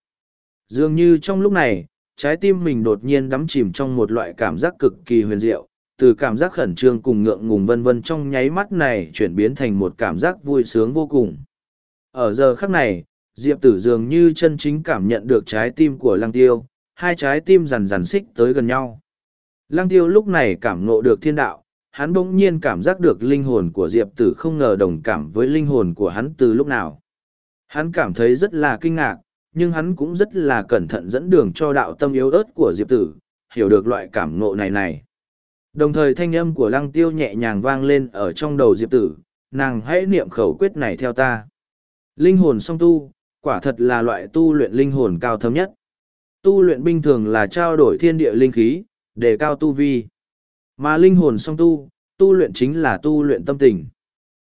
Dường như trong lúc này, trái tim mình đột nhiên đắm chìm trong một loại cảm giác cực kỳ huyền diệu, từ cảm giác khẩn trương cùng ngượng ngùng vân vân trong nháy mắt này chuyển biến thành một cảm giác vui sướng vô cùng. Ở giờ khắc này, Diệp Tử dường như chân chính cảm nhận được trái tim của Lăng Tiêu, hai trái tim rằn rằn xích tới gần nhau. Lăng Tiêu lúc này cảm ngộ được thiên đạo, hắn bỗng nhiên cảm giác được linh hồn của Diệp Tử không ngờ đồng cảm với linh hồn của hắn từ lúc nào. Hắn cảm thấy rất là kinh ngạc, nhưng hắn cũng rất là cẩn thận dẫn đường cho đạo tâm yếu ớt của Diệp Tử, hiểu được loại cảm ngộ này này. Đồng thời thanh âm của Lăng Tiêu nhẹ nhàng vang lên ở trong đầu Diệp Tử, nàng hãy niệm khẩu quyết này theo ta. Linh hồn song tu, quả thật là loại tu luyện linh hồn cao thâm nhất. Tu luyện bình thường là trao đổi thiên địa linh khí, để cao tu vi. Mà linh hồn song tu, tu luyện chính là tu luyện tâm tình.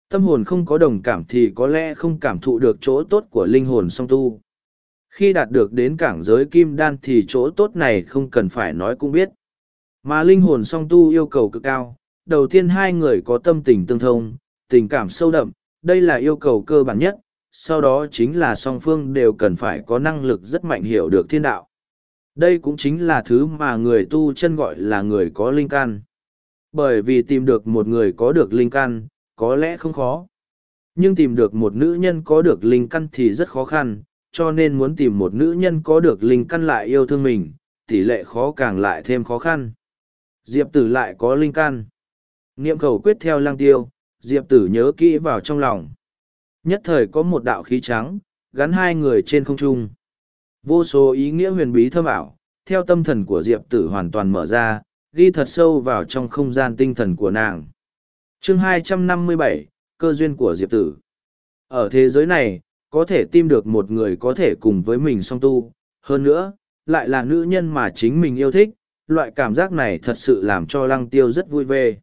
Tâm hồn không có đồng cảm thì có lẽ không cảm thụ được chỗ tốt của linh hồn song tu. Khi đạt được đến cảng giới kim đan thì chỗ tốt này không cần phải nói cũng biết. Mà linh hồn song tu yêu cầu cực cao, đầu tiên hai người có tâm tình tương thông, tình cảm sâu đậm, đây là yêu cầu cơ bản nhất, sau đó chính là song phương đều cần phải có năng lực rất mạnh hiểu được thiên đạo. Đây cũng chính là thứ mà người tu chân gọi là người có linh căn. Bởi vì tìm được một người có được linh căn, có lẽ không khó. Nhưng tìm được một nữ nhân có được linh căn thì rất khó khăn, cho nên muốn tìm một nữ nhân có được linh căn lại yêu thương mình, tỷ lệ khó càng lại thêm khó khăn. Diệp tử lại có linh căn. Niệm khẩu quyết theo lang tiêu, Diệp tử nhớ kỹ vào trong lòng. Nhất thời có một đạo khí trắng, gắn hai người trên không trung. Vô số ý nghĩa huyền bí thâm ảo, theo tâm thần của Diệp tử hoàn toàn mở ra, ghi thật sâu vào trong không gian tinh thần của nàng. chương 257, cơ duyên của Diệp tử. Ở thế giới này, có thể tìm được một người có thể cùng với mình song tu, hơn nữa, lại là nữ nhân mà chính mình yêu thích, loại cảm giác này thật sự làm cho lăng tiêu rất vui vẻ.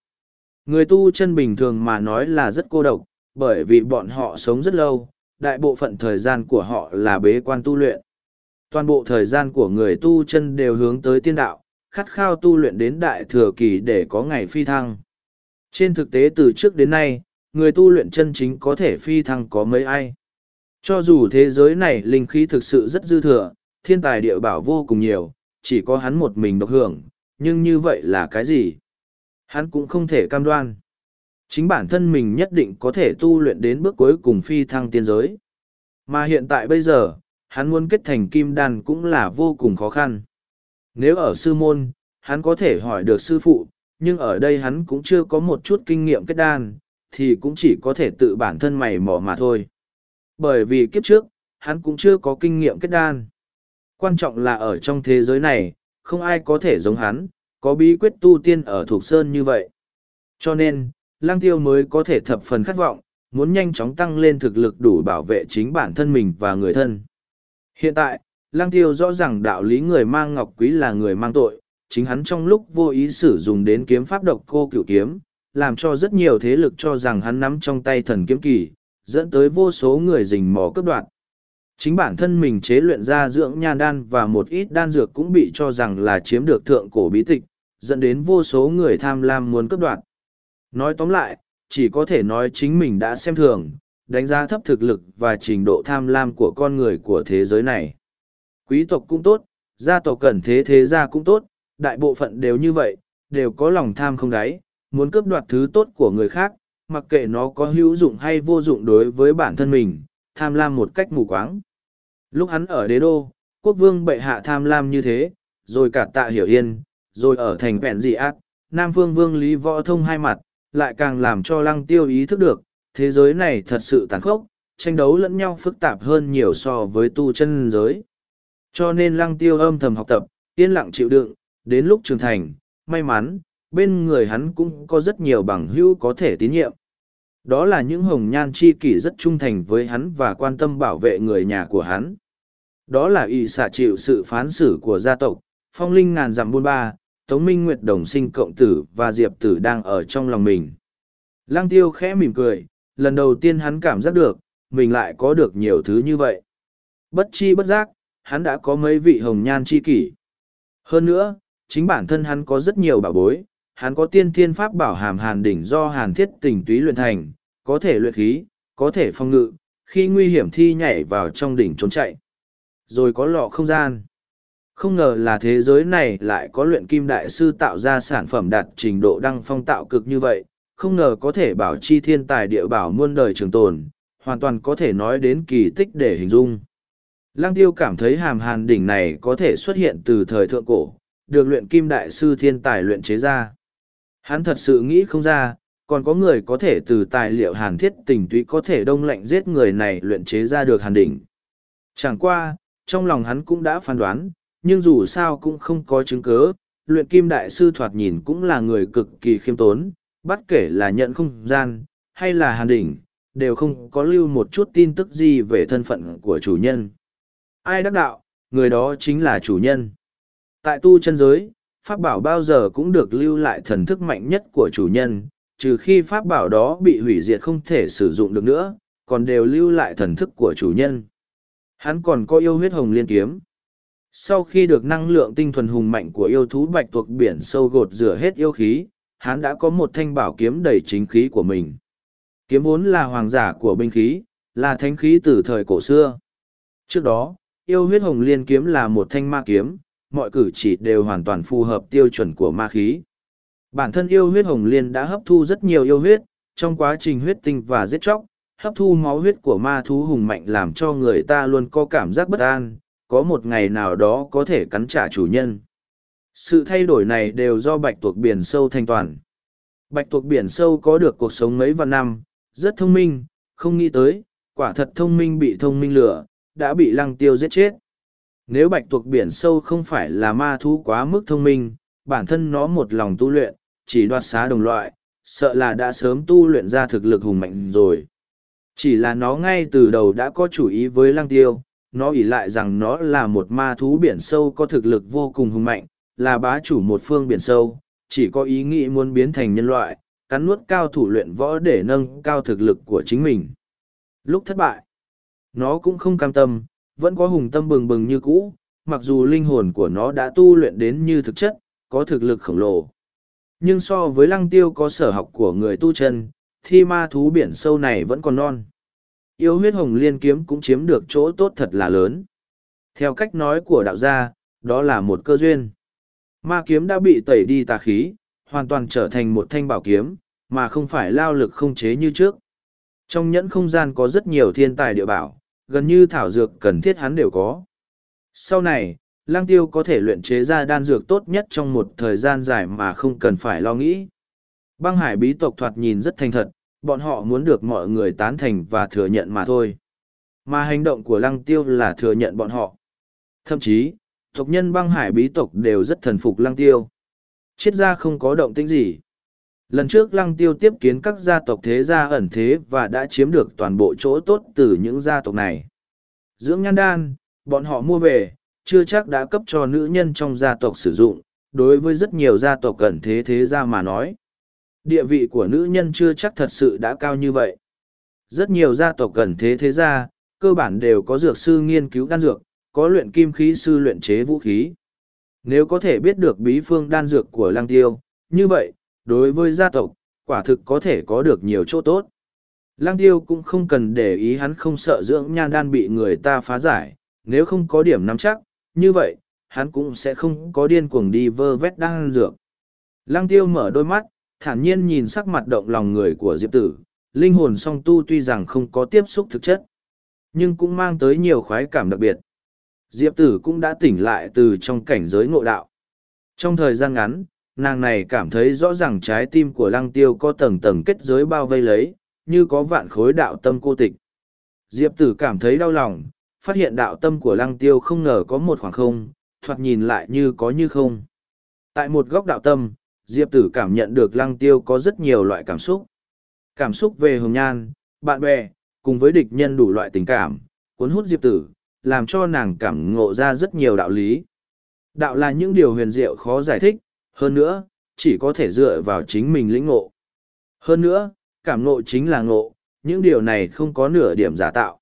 Người tu chân bình thường mà nói là rất cô độc, bởi vì bọn họ sống rất lâu, đại bộ phận thời gian của họ là bế quan tu luyện. Toàn bộ thời gian của người tu chân đều hướng tới tiên đạo, khát khao tu luyện đến đại thừa kỳ để có ngày phi thăng. Trên thực tế từ trước đến nay, người tu luyện chân chính có thể phi thăng có mấy ai. Cho dù thế giới này linh khí thực sự rất dư thừa, thiên tài địa bảo vô cùng nhiều, chỉ có hắn một mình độc hưởng, nhưng như vậy là cái gì? Hắn cũng không thể cam đoan. Chính bản thân mình nhất định có thể tu luyện đến bước cuối cùng phi thăng tiên giới. Mà hiện tại bây giờ, hắn muốn kết thành kim đan cũng là vô cùng khó khăn. Nếu ở sư môn, hắn có thể hỏi được sư phụ, nhưng ở đây hắn cũng chưa có một chút kinh nghiệm kết đan, thì cũng chỉ có thể tự bản thân mày mò mà thôi. Bởi vì kiếp trước, hắn cũng chưa có kinh nghiệm kết đan. Quan trọng là ở trong thế giới này, không ai có thể giống hắn, có bí quyết tu tiên ở thuộc sơn như vậy. Cho nên, lang tiêu mới có thể thập phần khát vọng, muốn nhanh chóng tăng lên thực lực đủ bảo vệ chính bản thân mình và người thân. Hiện tại, lang tiêu rõ ràng đạo lý người mang ngọc quý là người mang tội, chính hắn trong lúc vô ý sử dụng đến kiếm pháp độc cô cửu kiếm, làm cho rất nhiều thế lực cho rằng hắn nắm trong tay thần kiếm kỳ, dẫn tới vô số người rình mò cướp đoạt. Chính bản thân mình chế luyện ra dưỡng nhan đan và một ít đan dược cũng bị cho rằng là chiếm được thượng cổ bí tịch, dẫn đến vô số người tham lam muốn cướp đoạt. Nói tóm lại, chỉ có thể nói chính mình đã xem thường, đánh giá thấp thực lực và trình độ tham lam của con người của thế giới này. Quý tộc cũng tốt, gia tộc cẩn thế thế gia cũng tốt, đại bộ phận đều như vậy, đều có lòng tham không đáy, muốn cướp đoạt thứ tốt của người khác, mặc kệ nó có hữu dụng hay vô dụng đối với bản thân mình, tham lam một cách mù quáng. Lúc hắn ở đế đô, quốc vương bệ hạ tham lam như thế, rồi cả tạ hiểu yên, rồi ở thành vẹn dị ác, Nam Phương Vương Lý Võ Thông hai mặt, lại càng làm cho lăng tiêu ý thức được, thế giới này thật sự tàn khốc, tranh đấu lẫn nhau phức tạp hơn nhiều so với tu chân giới. Cho nên lăng tiêu âm thầm học tập, yên lặng chịu đựng, đến lúc trưởng thành, may mắn, bên người hắn cũng có rất nhiều bằng hữu có thể tín nhiệm. Đó là những hồng nhan chi kỷ rất trung thành với hắn và quan tâm bảo vệ người nhà của hắn. Đó là y xạ chịu sự phán xử của gia tộc, phong linh ngàn dặm buôn ba, Tống Minh Nguyệt đồng sinh cộng tử và Diệp tử đang ở trong lòng mình. Lăng tiêu khẽ mỉm cười, lần đầu tiên hắn cảm giác được, mình lại có được nhiều thứ như vậy. Bất chi bất giác, hắn đã có mấy vị hồng nhan chi kỷ. Hơn nữa, chính bản thân hắn có rất nhiều bảo bối, hắn có tiên thiên pháp bảo hàm hàn đỉnh do hàn thiết tình túy luyện thành, có thể luyện khí, có thể phong ngự, khi nguy hiểm thi nhảy vào trong đỉnh trốn chạy. Rồi có lọ không gian. Không ngờ là thế giới này lại có luyện kim đại sư tạo ra sản phẩm đạt trình độ đăng phong tạo cực như vậy, không ngờ có thể bảo chi thiên tài địa bảo muôn đời trường tồn, hoàn toàn có thể nói đến kỳ tích để hình dung. Lăng tiêu cảm thấy hàm hàn đỉnh này có thể xuất hiện từ thời thượng cổ, được luyện kim đại sư thiên tài luyện chế ra. Hắn thật sự nghĩ không ra, còn có người có thể từ tài liệu hàn thiết tình túy có thể đông lạnh giết người này luyện chế ra được hàn đỉnh. Chẳng qua, trong lòng hắn cũng đã phán đoán, nhưng dù sao cũng không có chứng cứ, luyện kim đại sư thoạt nhìn cũng là người cực kỳ khiêm tốn, bất kể là nhận không gian, hay là hàn đỉnh, đều không có lưu một chút tin tức gì về thân phận của chủ nhân. Ai đắc đạo, người đó chính là chủ nhân. Tại tu chân giới, pháp bảo bao giờ cũng được lưu lại thần thức mạnh nhất của chủ nhân, trừ khi pháp bảo đó bị hủy diệt không thể sử dụng được nữa, còn đều lưu lại thần thức của chủ nhân. Hắn còn có yêu huyết hồng liên kiếm. Sau khi được năng lượng tinh thuần hùng mạnh của yêu thú bạch tuộc biển sâu gột rửa hết yêu khí, hắn đã có một thanh bảo kiếm đầy chính khí của mình. Kiếm vốn là hoàng giả của binh khí, là thanh khí từ thời cổ xưa. Trước đó, yêu huyết hồng liên kiếm là một thanh ma kiếm, mọi cử chỉ đều hoàn toàn phù hợp tiêu chuẩn của ma khí. Bản thân yêu huyết hồng liên đã hấp thu rất nhiều yêu huyết, trong quá trình huyết tinh và giết chóc, hấp thu máu huyết của ma thú hùng mạnh làm cho người ta luôn có cảm giác bất an, có một ngày nào đó có thể cắn trả chủ nhân. Sự thay đổi này đều do bạch tuộc biển sâu thanh toàn. Bạch tuộc biển sâu có được cuộc sống mấy vạn năm, rất thông minh, không nghĩ tới, quả thật thông minh bị thông minh lửa, đã bị lăng tiêu giết chết. Nếu bạch tuộc biển sâu không phải là ma thú quá mức thông minh, bản thân nó một lòng tu luyện, chỉ đoạt xá đồng loại, sợ là đã sớm tu luyện ra thực lực hùng mạnh rồi. Chỉ là nó ngay từ đầu đã có chủ ý với lăng tiêu, nó ỉ lại rằng nó là một ma thú biển sâu có thực lực vô cùng hùng mạnh, là bá chủ một phương biển sâu, chỉ có ý nghĩ muốn biến thành nhân loại, cắn nuốt cao thủ luyện võ để nâng cao thực lực của chính mình. Lúc thất bại, nó cũng không cam tâm, vẫn có hùng tâm bừng bừng như cũ, mặc dù linh hồn của nó đã tu luyện đến như thực chất, có thực lực khổng lồ. Nhưng so với lăng tiêu có sở học của người tu chân, thì ma thú biển sâu này vẫn còn non. Yêu huyết hồng liên kiếm cũng chiếm được chỗ tốt thật là lớn. Theo cách nói của đạo gia, đó là một cơ duyên. Ma kiếm đã bị tẩy đi tà khí, hoàn toàn trở thành một thanh bảo kiếm, mà không phải lao lực không chế như trước. Trong nhẫn không gian có rất nhiều thiên tài địa bảo, gần như thảo dược cần thiết hắn đều có. Sau này, lang tiêu có thể luyện chế ra đan dược tốt nhất trong một thời gian dài mà không cần phải lo nghĩ. Băng hải bí tộc thoạt nhìn rất thành thật, bọn họ muốn được mọi người tán thành và thừa nhận mà thôi. Mà hành động của lăng tiêu là thừa nhận bọn họ. Thậm chí, tộc nhân băng hải bí tộc đều rất thần phục lăng tiêu. Triết gia không có động tĩnh gì. Lần trước lăng tiêu tiếp kiến các gia tộc thế gia ẩn thế và đã chiếm được toàn bộ chỗ tốt từ những gia tộc này. Dưỡng nhan đan, bọn họ mua về, chưa chắc đã cấp cho nữ nhân trong gia tộc sử dụng, đối với rất nhiều gia tộc ẩn thế thế gia mà nói. Địa vị của nữ nhân chưa chắc thật sự đã cao như vậy. Rất nhiều gia tộc gần thế thế gia, cơ bản đều có dược sư nghiên cứu đan dược, có luyện kim khí sư luyện chế vũ khí. Nếu có thể biết được bí phương đan dược của lang tiêu, như vậy, đối với gia tộc, quả thực có thể có được nhiều chỗ tốt. Lang tiêu cũng không cần để ý hắn không sợ dưỡng nhan đan bị người ta phá giải, nếu không có điểm nắm chắc, như vậy, hắn cũng sẽ không có điên cuồng đi vơ vét đan dược. Lang tiêu mở đôi mắt, thản nhiên nhìn sắc mặt động lòng người của Diệp Tử, linh hồn song tu tuy rằng không có tiếp xúc thực chất, nhưng cũng mang tới nhiều khoái cảm đặc biệt. Diệp Tử cũng đã tỉnh lại từ trong cảnh giới ngộ đạo. Trong thời gian ngắn, nàng này cảm thấy rõ ràng trái tim của lăng tiêu có tầng tầng kết giới bao vây lấy, như có vạn khối đạo tâm cô tịch. Diệp Tử cảm thấy đau lòng, phát hiện đạo tâm của lăng tiêu không ngờ có một khoảng không, thoạt nhìn lại như có như không. Tại một góc đạo tâm, Diệp Tử cảm nhận được lăng tiêu có rất nhiều loại cảm xúc. Cảm xúc về hồng nhan, bạn bè, cùng với địch nhân đủ loại tình cảm, cuốn hút Diệp Tử, làm cho nàng cảm ngộ ra rất nhiều đạo lý. Đạo là những điều huyền diệu khó giải thích, hơn nữa, chỉ có thể dựa vào chính mình lĩnh ngộ. Hơn nữa, cảm ngộ chính là ngộ, những điều này không có nửa điểm giả tạo.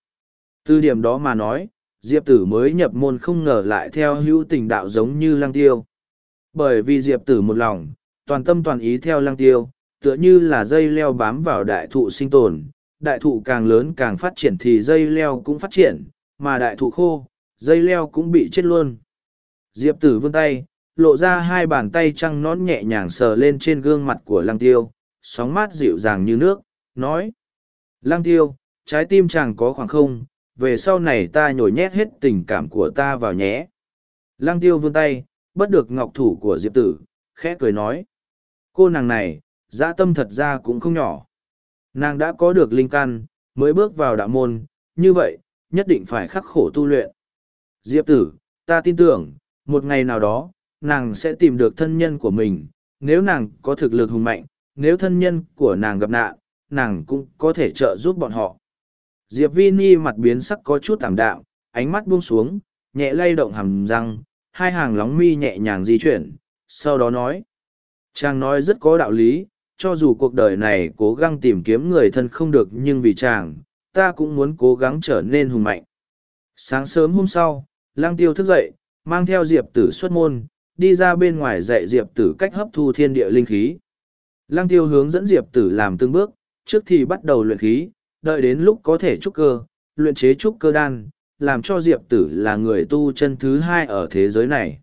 Từ điểm đó mà nói, Diệp Tử mới nhập môn không ngờ lại theo hữu tình đạo giống như Lăng Tiêu. Bởi vì Diệp Tử một lòng, toàn tâm toàn ý theo Lăng Tiêu, tựa như là dây leo bám vào đại thụ sinh tồn, đại thụ càng lớn càng phát triển thì dây leo cũng phát triển, mà đại thụ khô, dây leo cũng bị chết luôn. Diệp tử vươn tay, lộ ra hai bàn tay trăng nón nhẹ nhàng sờ lên trên gương mặt của lăng tiêu, sóng mát dịu dàng như nước, nói. Lăng tiêu, trái tim chàng có khoảng không, về sau này ta nhồi nhét hết tình cảm của ta vào nhé. Lăng tiêu vươn tay, bất được ngọc thủ của Diệp tử, khẽ cười nói. Cô nàng này, dã tâm thật ra cũng không nhỏ. Nàng đã có được linh căn, mới bước vào đạo môn, như vậy, nhất định phải khắc khổ tu luyện. Diệp tử, ta tin tưởng, một ngày nào đó, nàng sẽ tìm được thân nhân của mình, nếu nàng có thực lực hùng mạnh, nếu thân nhân của nàng gặp nạn, nàng cũng có thể trợ giúp bọn họ. Diệp Vi Ni mặt biến sắc có chút tạm đạm, ánh mắt buông xuống, nhẹ lay động hàm răng, hai hàng lóng mi nhẹ nhàng di chuyển, sau đó nói. Chàng nói rất có đạo lý, cho dù cuộc đời này cố gắng tìm kiếm người thân không được nhưng vì chàng, ta cũng muốn cố gắng trở nên hùng mạnh. Sáng sớm hôm sau, lang tiêu thức dậy, mang theo diệp tử xuất môn, đi ra bên ngoài dạy diệp tử cách hấp thu thiên địa linh khí. Lang tiêu hướng dẫn diệp tử làm từng bước, trước thì bắt đầu luyện khí, đợi đến lúc có thể trúc cơ, luyện chế trúc cơ đan, làm cho diệp tử là người tu chân thứ hai ở thế giới này.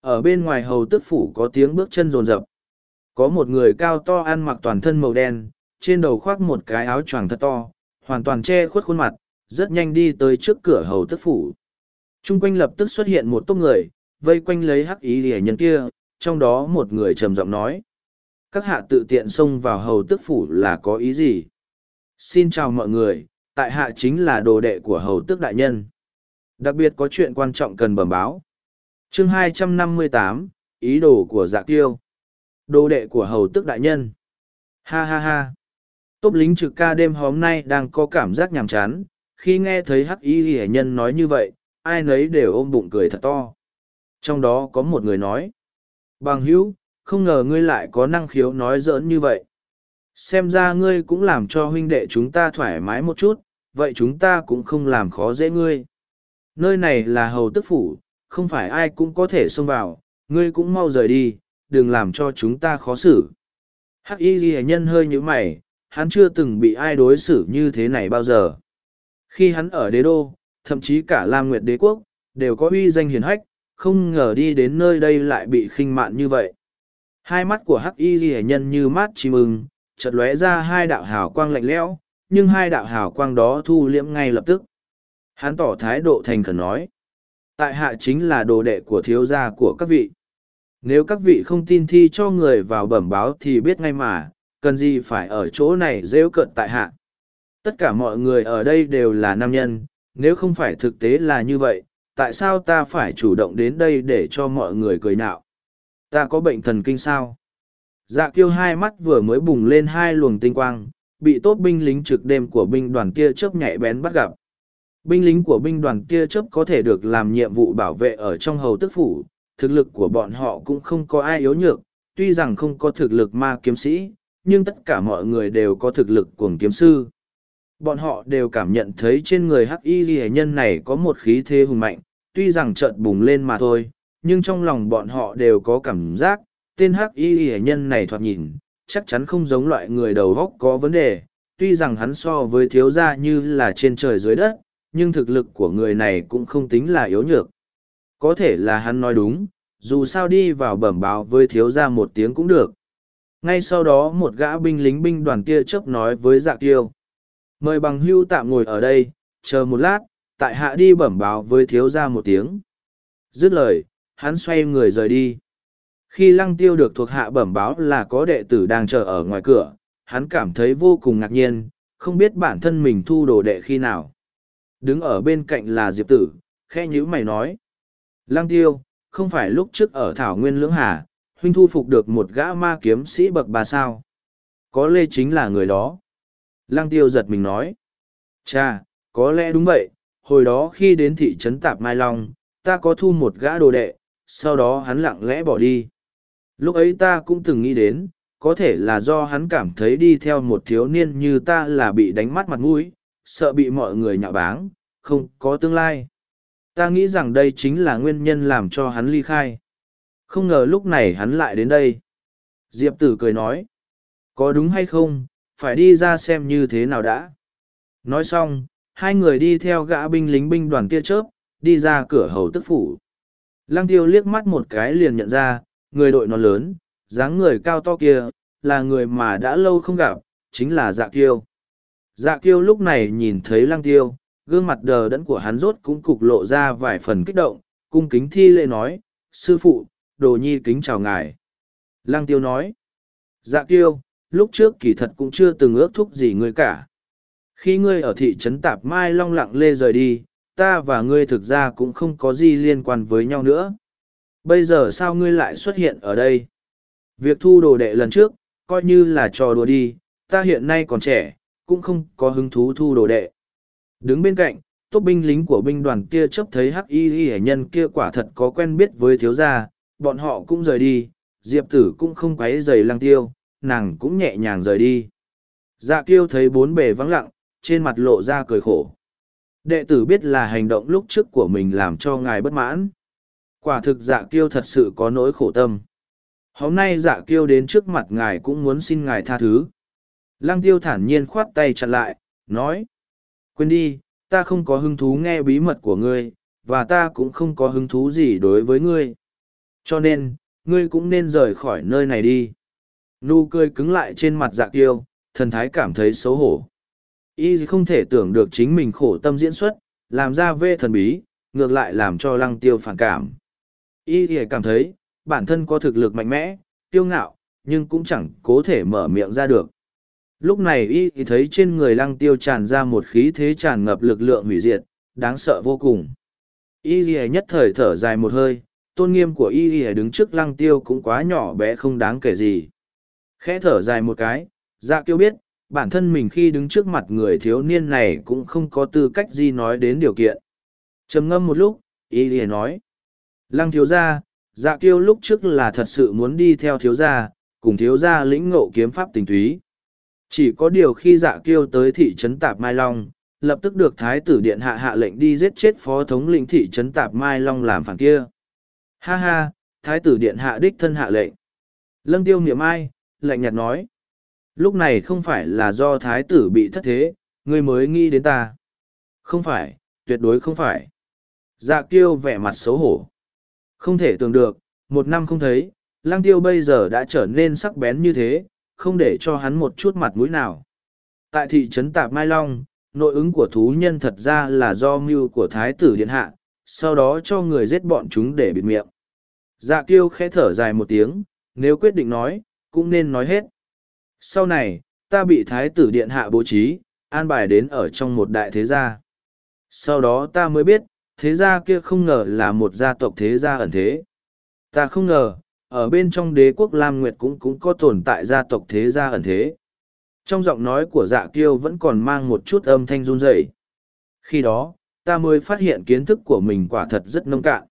Ở bên ngoài hầu tức phủ có tiếng bước chân rồn rập. Có một người cao to ăn mặc toàn thân màu đen, trên đầu khoác một cái áo choàng thật to, hoàn toàn che khuất khuôn mặt, rất nhanh đi tới trước cửa hầu tức phủ. Trung quanh lập tức xuất hiện một tốp người, vây quanh lấy hắc ý rẻ nhân kia, trong đó một người trầm giọng nói. Các hạ tự tiện xông vào hầu tức phủ là có ý gì? Xin chào mọi người, tại hạ chính là đồ đệ của hầu tước đại nhân. Đặc biệt có chuyện quan trọng cần bẩm báo. chương 258, ý đồ của dạ tiêu. Đồ đệ của hầu tước đại nhân. Ha ha ha. Tốp lính trực ca đêm hôm nay đang có cảm giác nhàm chán, khi nghe thấy hắc y hệ nhân nói như vậy, ai nấy đều ôm bụng cười thật to. Trong đó có một người nói, Bằng hữu, không ngờ ngươi lại có năng khiếu nói giỡn như vậy. Xem ra ngươi cũng làm cho huynh đệ chúng ta thoải mái một chút, vậy chúng ta cũng không làm khó dễ ngươi. Nơi này là hầu tức phủ, không phải ai cũng có thể xông vào, ngươi cũng mau rời đi, đừng làm cho chúng ta khó xử. Hắc y ghi nhân hơi như mày, hắn chưa từng bị ai đối xử như thế này bao giờ. Khi hắn ở đế đô, thậm chí cả Lam Nguyệt đế quốc, đều có uy danh hiền hách, không ngờ đi đến nơi đây lại bị khinh mạn như vậy. Hai mắt của Hắc y ghi nhân như mát chim ưng, chợt lóe ra hai đạo hào quang lạnh lẽo, nhưng hai đạo hào quang đó thu liễm ngay lập tức. Hắn tỏ thái độ thành khẩn nói. Tại hạ chính là đồ đệ của thiếu gia của các vị. Nếu các vị không tin thi cho người vào bẩm báo thì biết ngay mà, cần gì phải ở chỗ này rêu cận tại hạ. Tất cả mọi người ở đây đều là nam nhân, nếu không phải thực tế là như vậy, tại sao ta phải chủ động đến đây để cho mọi người cười nạo? Ta có bệnh thần kinh sao? Dạ kiêu hai mắt vừa mới bùng lên hai luồng tinh quang, bị tốt binh lính trực đêm của binh đoàn kia chớp nhạy bén bắt gặp. Binh lính của binh đoàn kia chớp có thể được làm nhiệm vụ bảo vệ ở trong hầu tức phủ, thực lực của bọn họ cũng không có ai yếu nhược, tuy rằng không có thực lực ma kiếm sĩ, nhưng tất cả mọi người đều có thực lực cuồng kiếm sư. Bọn họ đều cảm nhận thấy trên người hắc y ghi nhân này có một khí thế hùng mạnh, tuy rằng chợt bùng lên mà thôi, nhưng trong lòng bọn họ đều có cảm giác, tên hắc y ghi nhân này thoạt nhìn, chắc chắn không giống loại người đầu góc có vấn đề, tuy rằng hắn so với thiếu gia như là trên trời dưới đất, nhưng thực lực của người này cũng không tính là yếu nhược. Có thể là hắn nói đúng, dù sao đi vào bẩm báo với thiếu gia một tiếng cũng được. Ngay sau đó một gã binh lính binh đoàn kia chớp nói với dạ tiêu. Mời bằng hưu tạm ngồi ở đây, chờ một lát, tại hạ đi bẩm báo với thiếu gia một tiếng. Dứt lời, hắn xoay người rời đi. Khi lăng tiêu được thuộc hạ bẩm báo là có đệ tử đang chờ ở ngoài cửa, hắn cảm thấy vô cùng ngạc nhiên, không biết bản thân mình thu đồ đệ khi nào. Đứng ở bên cạnh là Diệp tử, khe nhữ mày nói. Lăng tiêu, không phải lúc trước ở Thảo Nguyên Lưỡng Hà, huynh thu phục được một gã ma kiếm sĩ bậc ba sao. Có lê chính là người đó. Lăng tiêu giật mình nói. Cha, có lẽ đúng vậy, hồi đó khi đến thị trấn Tạp Mai Long, ta có thu một gã đồ đệ, sau đó hắn lặng lẽ bỏ đi. Lúc ấy ta cũng từng nghĩ đến, có thể là do hắn cảm thấy đi theo một thiếu niên như ta là bị đánh mắt mặt mũi, sợ bị mọi người nhạo báng, không có tương lai. Ta nghĩ rằng đây chính là nguyên nhân làm cho hắn ly khai. Không ngờ lúc này hắn lại đến đây. Diệp tử cười nói. Có đúng hay không, phải đi ra xem như thế nào đã. Nói xong, hai người đi theo gã binh lính binh đoàn tia chớp, đi ra cửa hầu tức phủ. Lăng tiêu liếc mắt một cái liền nhận ra, người đội nó lớn, dáng người cao to kia, là người mà đã lâu không gặp, chính là dạ kiêu. Dạ kiêu lúc này nhìn thấy lăng tiêu, gương mặt đờ đẫn của hắn rốt cũng cục lộ ra vài phần kích động, cung kính thi lễ nói, sư phụ, đồ nhi kính chào ngài. Lăng tiêu nói, dạ kiêu, lúc trước kỳ thật cũng chưa từng ước thúc gì ngươi cả. Khi ngươi ở thị trấn Tạp Mai Long lặng lê rời đi, ta và ngươi thực ra cũng không có gì liên quan với nhau nữa. Bây giờ sao ngươi lại xuất hiện ở đây? Việc thu đồ đệ lần trước, coi như là trò đùa đi, ta hiện nay còn trẻ, cũng không có hứng thú thu đồ đệ. Đứng bên cạnh, tốt binh lính của binh đoàn kia chấp thấy hắc y y nhân kia quả thật có quen biết với thiếu gia, bọn họ cũng rời đi, diệp tử cũng không quấy giày lăng tiêu, nàng cũng nhẹ nhàng rời đi. Dạ kiêu thấy bốn bề vắng lặng, trên mặt lộ ra cười khổ. Đệ tử biết là hành động lúc trước của mình làm cho ngài bất mãn. Quả thực dạ kiêu thật sự có nỗi khổ tâm. Hôm nay dạ kiêu đến trước mặt ngài cũng muốn xin ngài tha thứ. Lăng tiêu thản nhiên khoát tay chặn lại, nói. Quên đi, ta không có hứng thú nghe bí mật của ngươi, và ta cũng không có hứng thú gì đối với ngươi. Cho nên, ngươi cũng nên rời khỏi nơi này đi. Nụ cười cứng lại trên mặt dạ Tiêu, thần thái cảm thấy xấu hổ. Y không thể tưởng được chính mình khổ tâm diễn xuất, làm ra vê thần bí, ngược lại làm cho lăng tiêu phản cảm. Y thì cảm thấy, bản thân có thực lực mạnh mẽ, tiêu ngạo, nhưng cũng chẳng cố thể mở miệng ra được. Lúc này y thấy trên người lăng tiêu tràn ra một khí thế tràn ngập lực lượng hủy diệt, đáng sợ vô cùng. Y lìa nhất thời thở dài một hơi, tôn nghiêm của y lìa đứng trước lăng tiêu cũng quá nhỏ bé không đáng kể gì. Khẽ thở dài một cái, dạ kiêu biết, bản thân mình khi đứng trước mặt người thiếu niên này cũng không có tư cách gì nói đến điều kiện. trầm ngâm một lúc, y lìa nói. Lăng thiếu gia Dạ kiêu lúc trước là thật sự muốn đi theo thiếu gia, cùng thiếu gia lĩnh ngộ kiếm pháp tình túy. Chỉ có điều khi dạ kiêu tới thị trấn Tạp Mai Long, lập tức được Thái tử Điện hạ hạ lệnh đi giết chết phó thống lĩnh thị trấn Tạp Mai Long làm phản kia. Ha ha, Thái tử Điện hạ đích thân hạ lệnh. Lâng tiêu niệm ai, lạnh nhạt nói. Lúc này không phải là do Thái tử bị thất thế, ngươi mới nghĩ đến ta. Không phải, tuyệt đối không phải. Dạ kiêu vẻ mặt xấu hổ. Không thể tưởng được, một năm không thấy, lang tiêu bây giờ đã trở nên sắc bén như thế, không để cho hắn một chút mặt mũi nào. Tại thị trấn Tạp Mai Long, nội ứng của thú nhân thật ra là do mưu của Thái tử Điện Hạ, sau đó cho người giết bọn chúng để bịt miệng. Dạ kiêu khẽ thở dài một tiếng, nếu quyết định nói, cũng nên nói hết. Sau này, ta bị Thái tử Điện Hạ bố trí, an bài đến ở trong một đại thế gia. Sau đó ta mới biết, thế gia kia không ngờ là một gia tộc thế gia ẩn thế. Ta không ngờ, ở bên trong đế quốc Lam Nguyệt cũng cũng có tồn tại gia tộc thế gia ẩn thế. Trong giọng nói của dạ kiêu vẫn còn mang một chút âm thanh run rẩy. Khi đó, ta mới phát hiện kiến thức của mình quả thật rất nông cạn.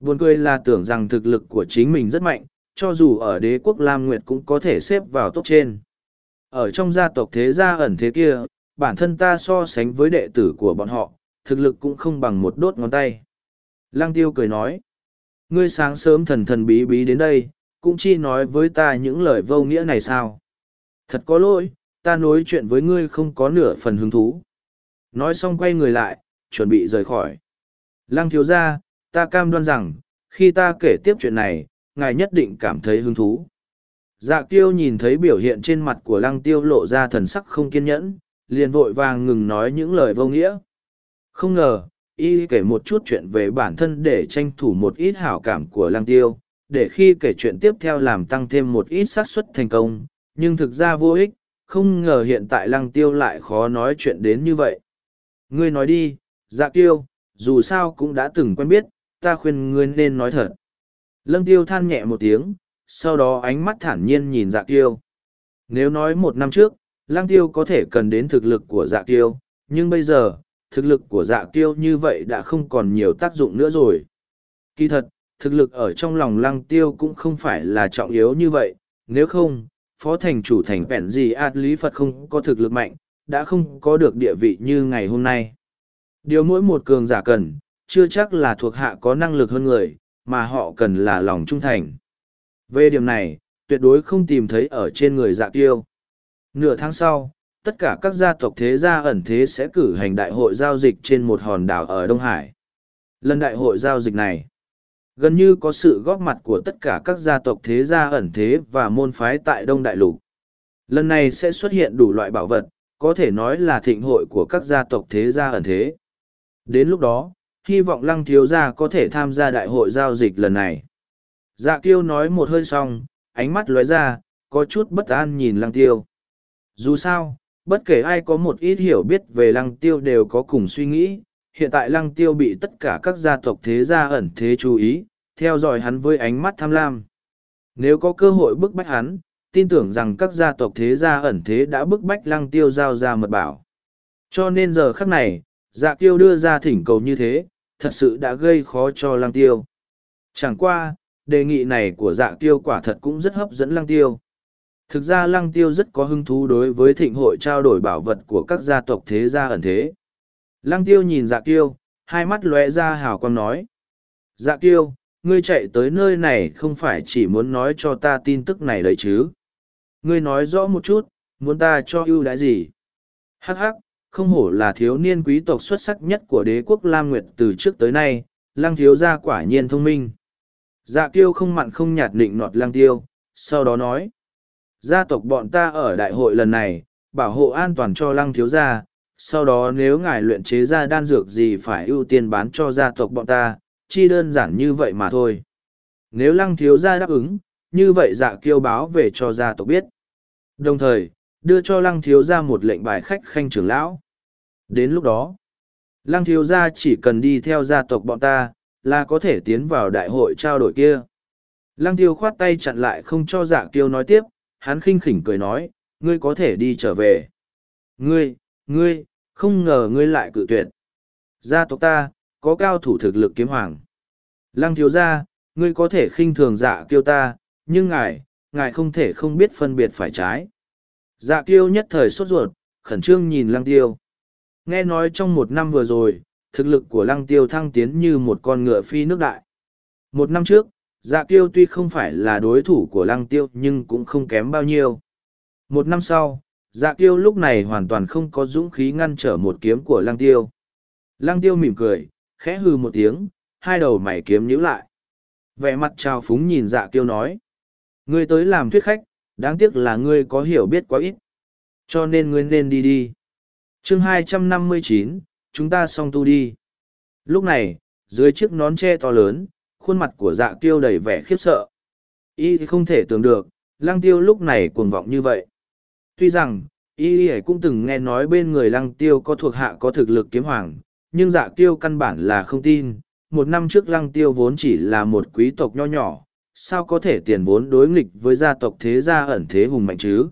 Buồn cười là tưởng rằng thực lực của chính mình rất mạnh, cho dù ở đế quốc Lam Nguyệt cũng có thể xếp vào top trên. Ở trong gia tộc thế gia ẩn thế kia, bản thân ta so sánh với đệ tử của bọn họ, thực lực cũng không bằng một đốt ngón tay. Lăng tiêu cười nói, ngươi sáng sớm thần thần bí bí đến đây, cũng chi nói với ta những lời vô nghĩa này sao? Thật có lỗi, ta nói chuyện với ngươi không có nửa phần hứng thú. Nói xong quay người lại, chuẩn bị rời khỏi. Lăng thiếu ra, ta cam đoan rằng, khi ta kể tiếp chuyện này, ngài nhất định cảm thấy hứng thú. Dạ kiêu nhìn thấy biểu hiện trên mặt của lăng tiêu lộ ra thần sắc không kiên nhẫn, liền vội vàng ngừng nói những lời vô nghĩa. Không ngờ, y kể một chút chuyện về bản thân để tranh thủ một ít hảo cảm của lăng tiêu, để khi kể chuyện tiếp theo làm tăng thêm một ít xác suất thành công, nhưng thực ra vô ích, không ngờ hiện tại lăng tiêu lại khó nói chuyện đến như vậy. Ngươi nói đi, dạ tiêu, dù sao cũng đã từng quen biết, ta khuyên ngươi nên nói thật. Lăng tiêu than nhẹ một tiếng, sau đó ánh mắt thản nhiên nhìn dạ tiêu. Nếu nói một năm trước, lăng tiêu có thể cần đến thực lực của dạ tiêu, nhưng bây giờ, thực lực của dạ tiêu như vậy đã không còn nhiều tác dụng nữa rồi. Kỳ thật, thực lực ở trong lòng lăng tiêu cũng không phải là trọng yếu như vậy, nếu không, phó thành chủ thành vẹn gì át lý Phật không có thực lực mạnh, đã không có được địa vị như ngày hôm nay. Điều mỗi một cường giả cần, chưa chắc là thuộc hạ có năng lực hơn người, mà họ cần là lòng trung thành. Về điểm này, tuyệt đối không tìm thấy ở trên người dạ tiêu. Nửa tháng sau, tất cả các gia tộc thế gia ẩn thế sẽ cử hành đại hội giao dịch trên một hòn đảo ở Đông Hải. Lần đại hội giao dịch này, gần như có sự góp mặt của tất cả các gia tộc thế gia ẩn thế và môn phái tại Đông Đại Lục. Lần này sẽ xuất hiện đủ loại bảo vật, có thể nói là thịnh hội của các gia tộc thế gia ẩn thế. Đến lúc đó, hy vọng lăng thiếu gia có thể tham gia đại hội giao dịch lần này. Dạ kiêu nói một hơi xong, ánh mắt lóe ra, có chút bất an nhìn lăng tiêu. Dù sao, bất kể ai có một ít hiểu biết về lăng tiêu đều có cùng suy nghĩ, hiện tại lăng tiêu bị tất cả các gia tộc thế gia ẩn thế chú ý, theo dõi hắn với ánh mắt tham lam. Nếu có cơ hội bức bách hắn, tin tưởng rằng các gia tộc thế gia ẩn thế đã bức bách lăng tiêu giao ra mật bảo. Cho nên giờ khắc này, dạ tiêu đưa ra thỉnh cầu như thế, thật sự đã gây khó cho lăng tiêu. Chẳng qua, đề nghị này của dạ tiêu quả thật cũng rất hấp dẫn lăng tiêu. Thực ra lăng tiêu rất có hứng thú đối với thịnh hội trao đổi bảo vật của các gia tộc thế gia ẩn thế. Lăng tiêu nhìn dạ tiêu, hai mắt lóe ra hào quang nói. Dạ tiêu, ngươi chạy tới nơi này không phải chỉ muốn nói cho ta tin tức này đấy chứ. Ngươi nói rõ một chút, muốn ta cho ưu đãi gì? Hắc hắc, không hổ là thiếu niên quý tộc xuất sắc nhất của đế quốc Lam Nguyệt từ trước tới nay, lăng thiếu gia quả nhiên thông minh. Dạ tiêu không mặn không nhạt định nọt lăng tiêu, sau đó nói. Gia tộc bọn ta ở đại hội lần này, bảo hộ an toàn cho lăng thiếu gia, sau đó nếu ngài luyện chế ra đan dược gì phải ưu tiên bán cho gia tộc bọn ta, chi đơn giản như vậy mà thôi. Nếu lăng thiếu gia đáp ứng, như vậy dạ kiêu báo về cho gia tộc biết. Đồng thời, đưa cho lăng thiếu gia một lệnh bài khách khanh trưởng lão. Đến lúc đó, lăng thiếu gia chỉ cần đi theo gia tộc bọn ta, là có thể tiến vào đại hội trao đổi kia. Lăng tiêu khoát tay chặn lại không cho dạ kiêu nói tiếp, hắn khinh khỉnh cười nói, ngươi có thể đi trở về. Ngươi, ngươi, không ngờ ngươi lại cự tuyệt. Gia tộc ta, có cao thủ thực lực kiếm hoàng. Lăng thiếu gia, ngươi có thể khinh thường dạ kiêu ta, nhưng ngài, ngài không thể không biết phân biệt phải trái. Dạ kiêu nhất thời sốt ruột, khẩn trương nhìn lăng tiêu. Nghe nói trong một năm vừa rồi, thực lực của lăng tiêu thăng tiến như một con ngựa phi nước đại. Một năm trước, dạ kiêu tuy không phải là đối thủ của lăng tiêu nhưng cũng không kém bao nhiêu. Một năm sau, dạ kiêu lúc này hoàn toàn không có dũng khí ngăn trở một kiếm của lăng tiêu. Lăng tiêu mỉm cười, khẽ hư một tiếng, hai đầu mày kiếm nhíu lại. Vẻ mặt trào phúng nhìn dạ kiêu nói. Ngươi tới làm thuyết khách, đáng tiếc là ngươi có hiểu biết quá ít. Cho nên ngươi nên đi đi. chương hai trăm năm mươi chín, chúng ta xong tu đi. Lúc này, dưới chiếc nón tre to lớn, khuôn mặt của dạ kiêu đầy vẻ khiếp sợ. Y thì không thể tưởng được, lăng tiêu lúc này cuồng vọng như vậy. Tuy rằng, Y cũng từng nghe nói bên người lăng tiêu có thuộc hạ có thực lực kiếm hoàng, nhưng dạ kiêu căn bản là không tin. Một năm trước lăng tiêu vốn chỉ là một quý tộc nho nhỏ, sao có thể tiền vốn đối nghịch với gia tộc thế gia ẩn thế hùng mạnh chứ?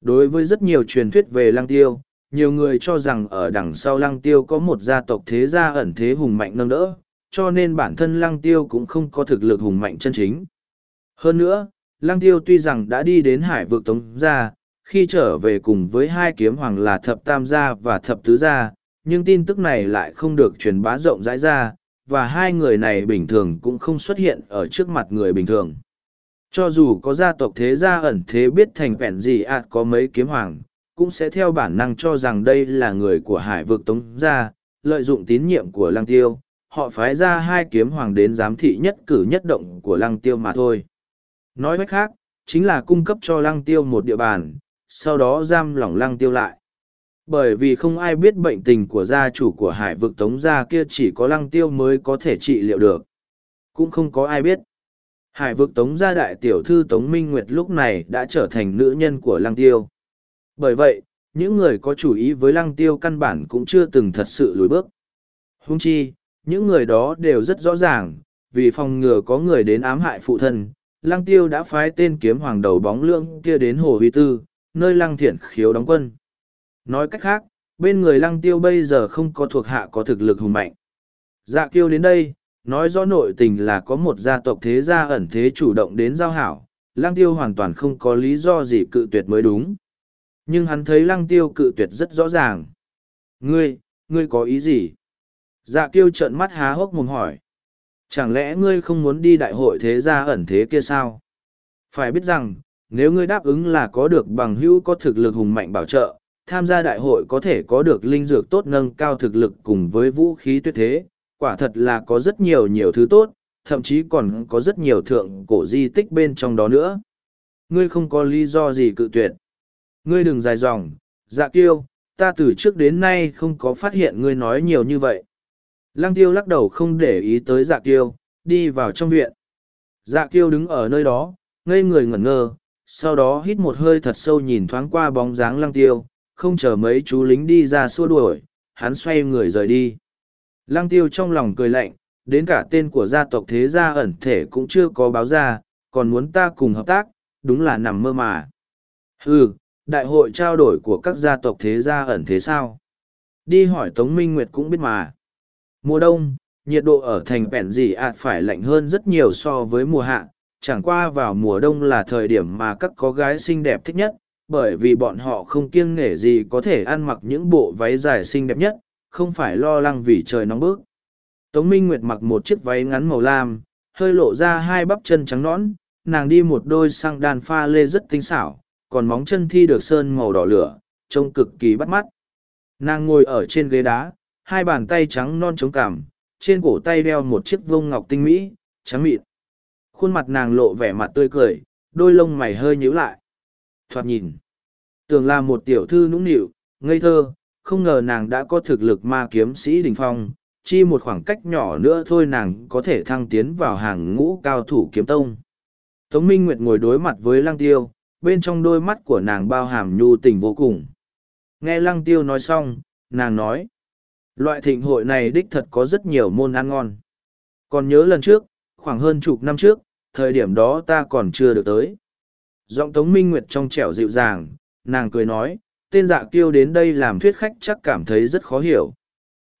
Đối với rất nhiều truyền thuyết về lăng tiêu, nhiều người cho rằng ở đằng sau lăng tiêu có một gia tộc thế gia ẩn thế hùng mạnh nâng đỡ, cho nên bản thân lăng tiêu cũng không có thực lực hùng mạnh chân chính. Hơn nữa, lăng tiêu tuy rằng đã đi đến hải vực tống gia, khi trở về cùng với hai kiếm hoàng là thập tam gia và thập tứ gia, nhưng tin tức này lại không được truyền bá rộng rãi ra, và hai người này bình thường cũng không xuất hiện ở trước mặt người bình thường. Cho dù có gia tộc thế gia ẩn thế biết thành vẹn gì ạt có mấy kiếm hoàng, cũng sẽ theo bản năng cho rằng đây là người của hải vực tống gia, lợi dụng tín nhiệm của lăng tiêu, họ phái ra hai kiếm hoàng đến giám thị nhất cử nhất động của lăng tiêu mà thôi. Nói cách khác, chính là cung cấp cho lăng tiêu một địa bàn, sau đó giam lỏng lăng tiêu lại. Bởi vì không ai biết bệnh tình của gia chủ của hải vực tống gia kia chỉ có lăng tiêu mới có thể trị liệu được. Cũng không có ai biết. Hải vực tống gia đại tiểu thư tống minh nguyệt lúc này đã trở thành nữ nhân của lăng tiêu. Bởi vậy, những người có chủ ý với lăng tiêu căn bản cũng chưa từng thật sự lùi bước. Hung chi, những người đó đều rất rõ ràng, vì phòng ngừa có người đến ám hại phụ thân, lăng tiêu đã phái tên kiếm hoàng đầu bóng lưỡng kia đến hồ huy tư, nơi lăng thiện khiếu đóng quân. Nói cách khác, bên người lăng tiêu bây giờ không có thuộc hạ có thực lực hùng mạnh. Dạ kiêu đến đây, nói rõ nội tình là có một gia tộc thế gia ẩn thế chủ động đến giao hảo, lăng tiêu hoàn toàn không có lý do gì cự tuyệt mới đúng. Nhưng hắn thấy lăng tiêu cự tuyệt rất rõ ràng. Ngươi, ngươi có ý gì? Dạ kiêu trợn mắt há hốc mồm hỏi. Chẳng lẽ ngươi không muốn đi đại hội thế gia ẩn thế kia sao? Phải biết rằng, nếu ngươi đáp ứng là có được bằng hữu có thực lực hùng mạnh bảo trợ, tham gia đại hội có thể có được linh dược tốt nâng cao thực lực cùng với vũ khí tuyệt thế, quả thật là có rất nhiều nhiều thứ tốt, thậm chí còn có rất nhiều thượng cổ di tích bên trong đó nữa. Ngươi không có lý do gì cự tuyệt. Ngươi đừng dài dòng, dạ kiêu, ta từ trước đến nay không có phát hiện ngươi nói nhiều như vậy. Lăng tiêu lắc đầu không để ý tới dạ kiêu, đi vào trong viện. Dạ kiêu đứng ở nơi đó, ngây người ngẩn ngơ, sau đó hít một hơi thật sâu nhìn thoáng qua bóng dáng lăng tiêu, không chờ mấy chú lính đi ra xua đuổi, hắn xoay người rời đi. Lăng tiêu trong lòng cười lạnh, đến cả tên của gia tộc thế gia ẩn thể cũng chưa có báo ra, còn muốn ta cùng hợp tác, đúng là nằm mơ mà. Hừ, đại hội trao đổi của các gia tộc thế gia ẩn thế sao? Đi hỏi Tống Minh Nguyệt cũng biết mà. Mùa đông, nhiệt độ ở thành bẹn gì ạt phải lạnh hơn rất nhiều so với mùa hạ, chẳng qua vào mùa đông là thời điểm mà các có gái xinh đẹp thích nhất, bởi vì bọn họ không kiêng nghề gì có thể ăn mặc những bộ váy dài xinh đẹp nhất, không phải lo lắng vì trời nóng bức. Tống Minh Nguyệt mặc một chiếc váy ngắn màu lam, hơi lộ ra hai bắp chân trắng nõn, nàng đi một đôi sang đàn pha lê rất tinh xảo, còn móng chân thi được sơn màu đỏ lửa, trông cực kỳ bắt mắt. Nàng ngồi ở trên ghế đá, hai bàn tay trắng non chống cảm, trên cổ tay đeo một chiếc vông ngọc tinh mỹ, trắng mịn. Khuôn mặt nàng lộ vẻ mặt tươi cười, đôi lông mày hơi nhíu lại. Thoạt nhìn, tưởng là một tiểu thư nũng nịu, ngây thơ, không ngờ nàng đã có thực lực ma kiếm sĩ đình phong, chi một khoảng cách nhỏ nữa thôi nàng có thể thăng tiến vào hàng ngũ cao thủ kiếm tông. Tống Minh Nguyệt ngồi đối mặt với Lăng Tiêu, bên trong đôi mắt của nàng bao hàm nhu tình vô cùng. Nghe Lăng Tiêu nói xong, nàng nói, loại thịnh hội này đích thật có rất nhiều môn ăn ngon. Còn nhớ lần trước, khoảng hơn chục năm trước, thời điểm đó ta còn chưa được tới. Giọng Tống Minh Nguyệt trong trẻo dịu dàng, nàng cười nói, tên dạ kiêu đến đây làm thuyết khách chắc cảm thấy rất khó hiểu.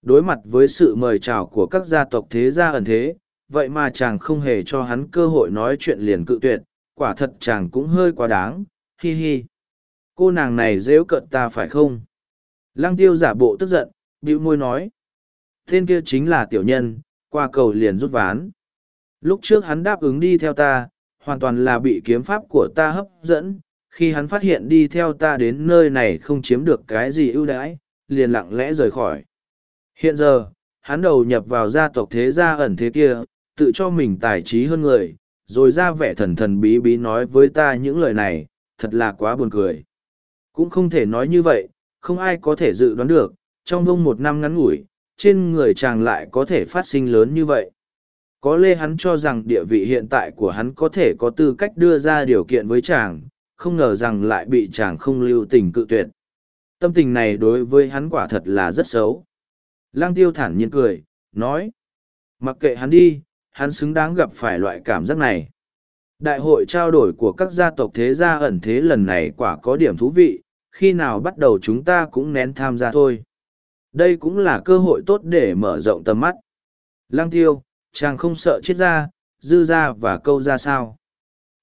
Đối mặt với sự mời chào của các gia tộc thế gia ẩn thế, vậy mà chàng không hề cho hắn cơ hội nói chuyện liền cự tuyệt, quả thật chàng cũng hơi quá đáng, hi hi. Cô nàng này dễu cận ta phải không? Lăng tiêu giả bộ tức giận, bĩu môi nói. Tên kia chính là tiểu nhân, qua cầu liền rút ván. Lúc trước hắn đáp ứng đi theo ta, hoàn toàn là bị kiếm pháp của ta hấp dẫn. Khi hắn phát hiện đi theo ta đến nơi này không chiếm được cái gì ưu đãi, liền lặng lẽ rời khỏi. Hiện giờ, hắn đầu nhập vào gia tộc thế gia ẩn thế kia, tự cho mình tài trí hơn người, rồi ra vẻ thần thần bí bí nói với ta những lời này, thật là quá buồn cười. Cũng không thể nói như vậy, không ai có thể dự đoán được, trong vông một năm ngắn ngủi, trên người chàng lại có thể phát sinh lớn như vậy. Có lẽ hắn cho rằng địa vị hiện tại của hắn có thể có tư cách đưa ra điều kiện với chàng, không ngờ rằng lại bị chàng không lưu tình cự tuyệt. Tâm tình này đối với hắn quả thật là rất xấu. lang tiêu thản nhiên cười, nói. Mặc kệ hắn đi, hắn xứng đáng gặp phải loại cảm giác này. Đại hội trao đổi của các gia tộc thế gia ẩn thế lần này quả có điểm thú vị, khi nào bắt đầu chúng ta cũng nén tham gia thôi. Đây cũng là cơ hội tốt để mở rộng tầm mắt. Lăng tiêu, chàng không sợ chết ra, dư ra và câu ra sao.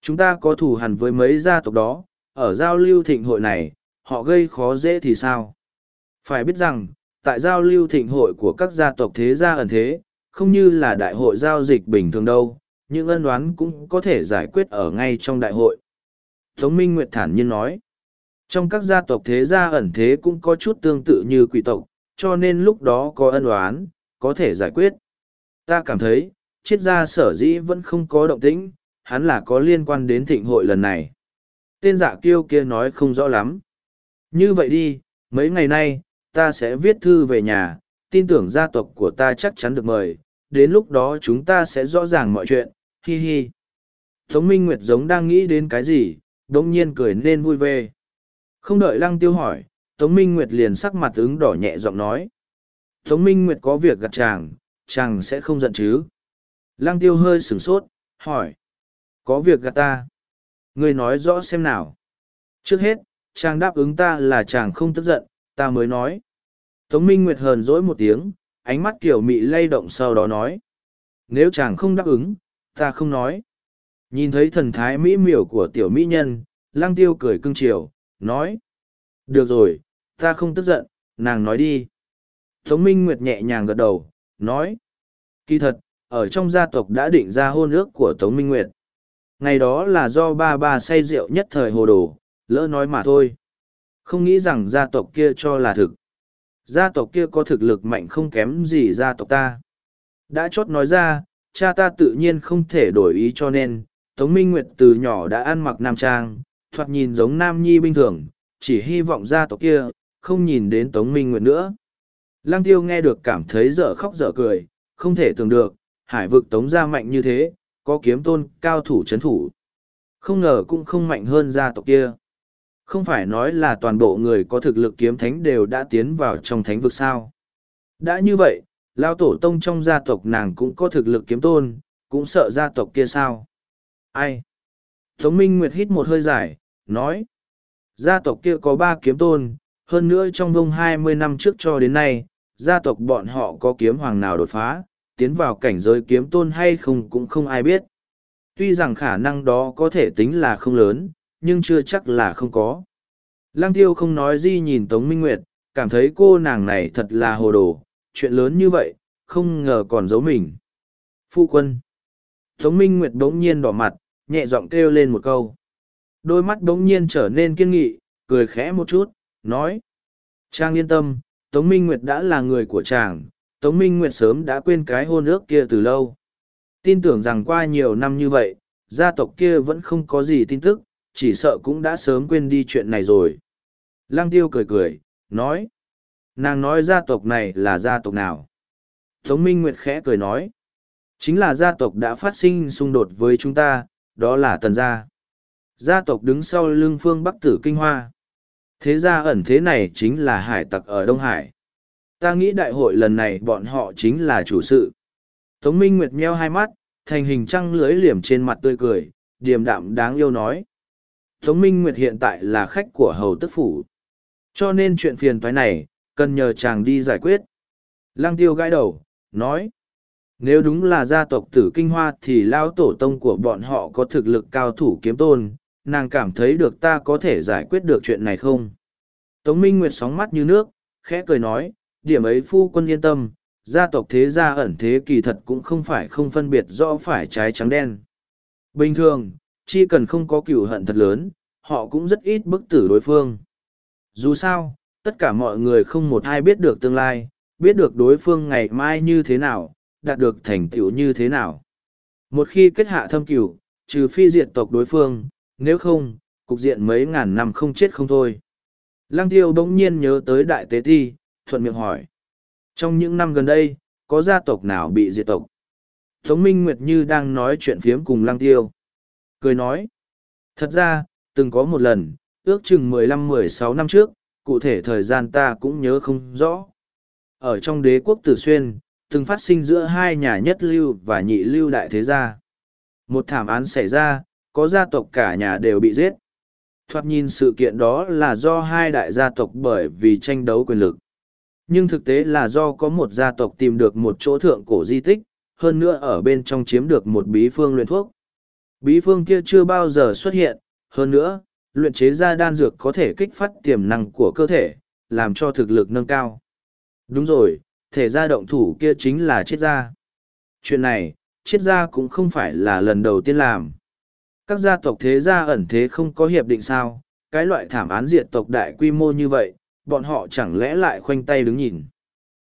Chúng ta có thù hẳn với mấy gia tộc đó, ở giao lưu thịnh hội này, họ gây khó dễ thì sao? Phải biết rằng, tại giao lưu thịnh hội của các gia tộc thế gia ẩn thế, không như là đại hội giao dịch bình thường đâu, những ân đoán cũng có thể giải quyết ở ngay trong đại hội. Tống Minh Nguyệt thản nhiên nói, trong các gia tộc thế gia ẩn thế cũng có chút tương tự như quỷ tộc, cho nên lúc đó có ân oán, có thể giải quyết. Ta cảm thấy, triết gia sở dĩ vẫn không có động tĩnh, hắn là có liên quan đến thịnh hội lần này. Tên dạ kiêu kia nói không rõ lắm. Như vậy đi, mấy ngày nay, ta sẽ viết thư về nhà, tin tưởng gia tộc của ta chắc chắn được mời, đến lúc đó chúng ta sẽ rõ ràng mọi chuyện, hi hi. Tống Minh Nguyệt giống đang nghĩ đến cái gì, đống nhiên cười nên vui vẻ. Không đợi Lăng Tiêu hỏi, Tống Minh Nguyệt liền sắc mặt ứng đỏ nhẹ giọng nói. Tống Minh Nguyệt có việc gặp chàng, chàng sẽ không giận chứ. Lăng Tiêu hơi sửng sốt, hỏi. Có việc gặp ta. Người nói rõ xem nào. Trước hết, chàng đáp ứng ta là chàng không tức giận, ta mới nói. Tống Minh Nguyệt hờn dỗi một tiếng, ánh mắt kiểu mị lay động sau đó nói. Nếu chàng không đáp ứng, ta không nói. Nhìn thấy thần thái mỹ miều của tiểu mỹ nhân, lăng tiêu cười cưng chiều, nói. Được rồi, ta không tức giận, nàng nói đi. Tống Minh Nguyệt nhẹ nhàng gật đầu, nói. Kỳ thật, ở trong gia tộc đã định ra hôn ước của Tống Minh Nguyệt. Ngày đó là do ba ba say rượu nhất thời hồ đồ, lỡ nói mà thôi. Không nghĩ rằng gia tộc kia cho là thực. Gia tộc kia có thực lực mạnh không kém gì gia tộc ta. Đã chốt nói ra, cha ta tự nhiên không thể đổi ý cho nên, Tống Minh Nguyệt từ nhỏ đã ăn mặc nam trang, thoạt nhìn giống nam nhi bình thường, chỉ hy vọng gia tộc kia, không nhìn đến Tống Minh Nguyệt nữa. Lăng tiêu nghe được cảm thấy dở khóc dở cười, không thể tưởng được, hải vực Tống ra mạnh như thế, có kiếm tôn cao thủ chấn thủ. Không ngờ cũng không mạnh hơn gia tộc kia. Không phải nói là toàn bộ người có thực lực kiếm thánh đều đã tiến vào trong thánh vực sao. Đã như vậy, lao tổ tông trong gia tộc nàng cũng có thực lực kiếm tôn, cũng sợ gia tộc kia sao. Ai? Tống Minh Nguyệt hít một hơi dài, nói. Gia tộc kia có ba kiếm tôn, hơn nữa trong vông hai mươi năm trước cho đến nay, gia tộc bọn họ có kiếm hoàng nào đột phá, tiến vào cảnh giới kiếm tôn hay không cũng không ai biết. Tuy rằng khả năng đó có thể tính là không lớn, nhưng chưa chắc là không có. Lăng tiêu không nói gì nhìn Tống Minh Nguyệt, cảm thấy cô nàng này thật là hồ đồ, chuyện lớn như vậy, không ngờ còn giấu mình. Phu quân. Tống Minh Nguyệt bỗng nhiên đỏ mặt, nhẹ giọng kêu lên một câu. Đôi mắt bỗng nhiên trở nên kiên nghị, cười khẽ một chút, nói. Trang yên tâm, Tống Minh Nguyệt đã là người của chàng, Tống Minh Nguyệt sớm đã quên cái hôn ước kia từ lâu. Tin tưởng rằng qua nhiều năm như vậy, gia tộc kia vẫn không có gì tin tức, chỉ sợ cũng đã sớm quên đi chuyện này rồi. Lăng tiêu cười cười, nói. Nàng nói gia tộc này là gia tộc nào? Tống Minh Nguyệt khẽ cười nói. Chính là gia tộc đã phát sinh xung đột với chúng ta, đó là tần gia. Gia tộc đứng sau lưng phương Bắc tử Kinh Hoa. Thế gia ẩn thế này chính là hải tặc ở Đông Hải. Ta nghĩ đại hội lần này bọn họ chính là chủ sự. Tống Minh Nguyệt meo hai mắt, thành hình trăng lưới liềm trên mặt tươi cười, điềm đạm đáng yêu nói. Tống Minh Nguyệt hiện tại là khách của hầu tức phủ. Cho nên chuyện phiền toái này, cần nhờ chàng đi giải quyết. Lăng tiêu gãi đầu, nói. Nếu đúng là gia tộc tử kinh hoa thì lao tổ tông của bọn họ có thực lực cao thủ kiếm tôn, nàng cảm thấy được ta có thể giải quyết được chuyện này không? Tống Minh Nguyệt sóng mắt như nước, khẽ cười nói, điểm ấy phu quân yên tâm, gia tộc thế gia ẩn thế kỳ thật cũng không phải không phân biệt rõ phải trái trắng đen. Bình thường, chỉ cần không có cửu hận thật lớn, họ cũng rất ít bức tử đối phương. Dù sao, tất cả mọi người không một ai biết được tương lai, biết được đối phương ngày mai như thế nào, đạt được thành tựu như thế nào. Một khi kết hạ thâm cửu, trừ phi diệt tộc đối phương, nếu không, cục diện mấy ngàn năm không chết không thôi. Lăng tiêu bỗng nhiên nhớ tới đại tế thi, thuận miệng hỏi. Trong những năm gần đây, có gia tộc nào bị diệt tộc? Tống Minh Nguyệt như đang nói chuyện phiếm cùng lăng tiêu. Cười nói. Thật ra, từng có một lần, ước chừng mười lăm mười sáu năm trước, cụ thể thời gian ta cũng nhớ không rõ. Ở trong đế quốc Tử Xuyên, từng phát sinh giữa hai nhà nhất lưu và nhị lưu đại thế gia. Một thảm án xảy ra, có gia tộc cả nhà đều bị giết. Thoạt nhìn sự kiện đó là do hai đại gia tộc bởi vì tranh đấu quyền lực. Nhưng thực tế là do có một gia tộc tìm được một chỗ thượng cổ di tích, hơn nữa ở bên trong chiếm được một bí phương luyện thuốc. Bí phương kia chưa bao giờ xuất hiện, hơn nữa, luyện chế ra đan dược có thể kích phát tiềm năng của cơ thể, làm cho thực lực nâng cao. Đúng rồi, thể gia động thủ kia chính là triết gia. Chuyện này, triết gia cũng không phải là lần đầu tiên làm. Các gia tộc thế gia ẩn thế không có hiệp định sao, cái loại thảm án diệt tộc đại quy mô như vậy, bọn họ chẳng lẽ lại khoanh tay đứng nhìn.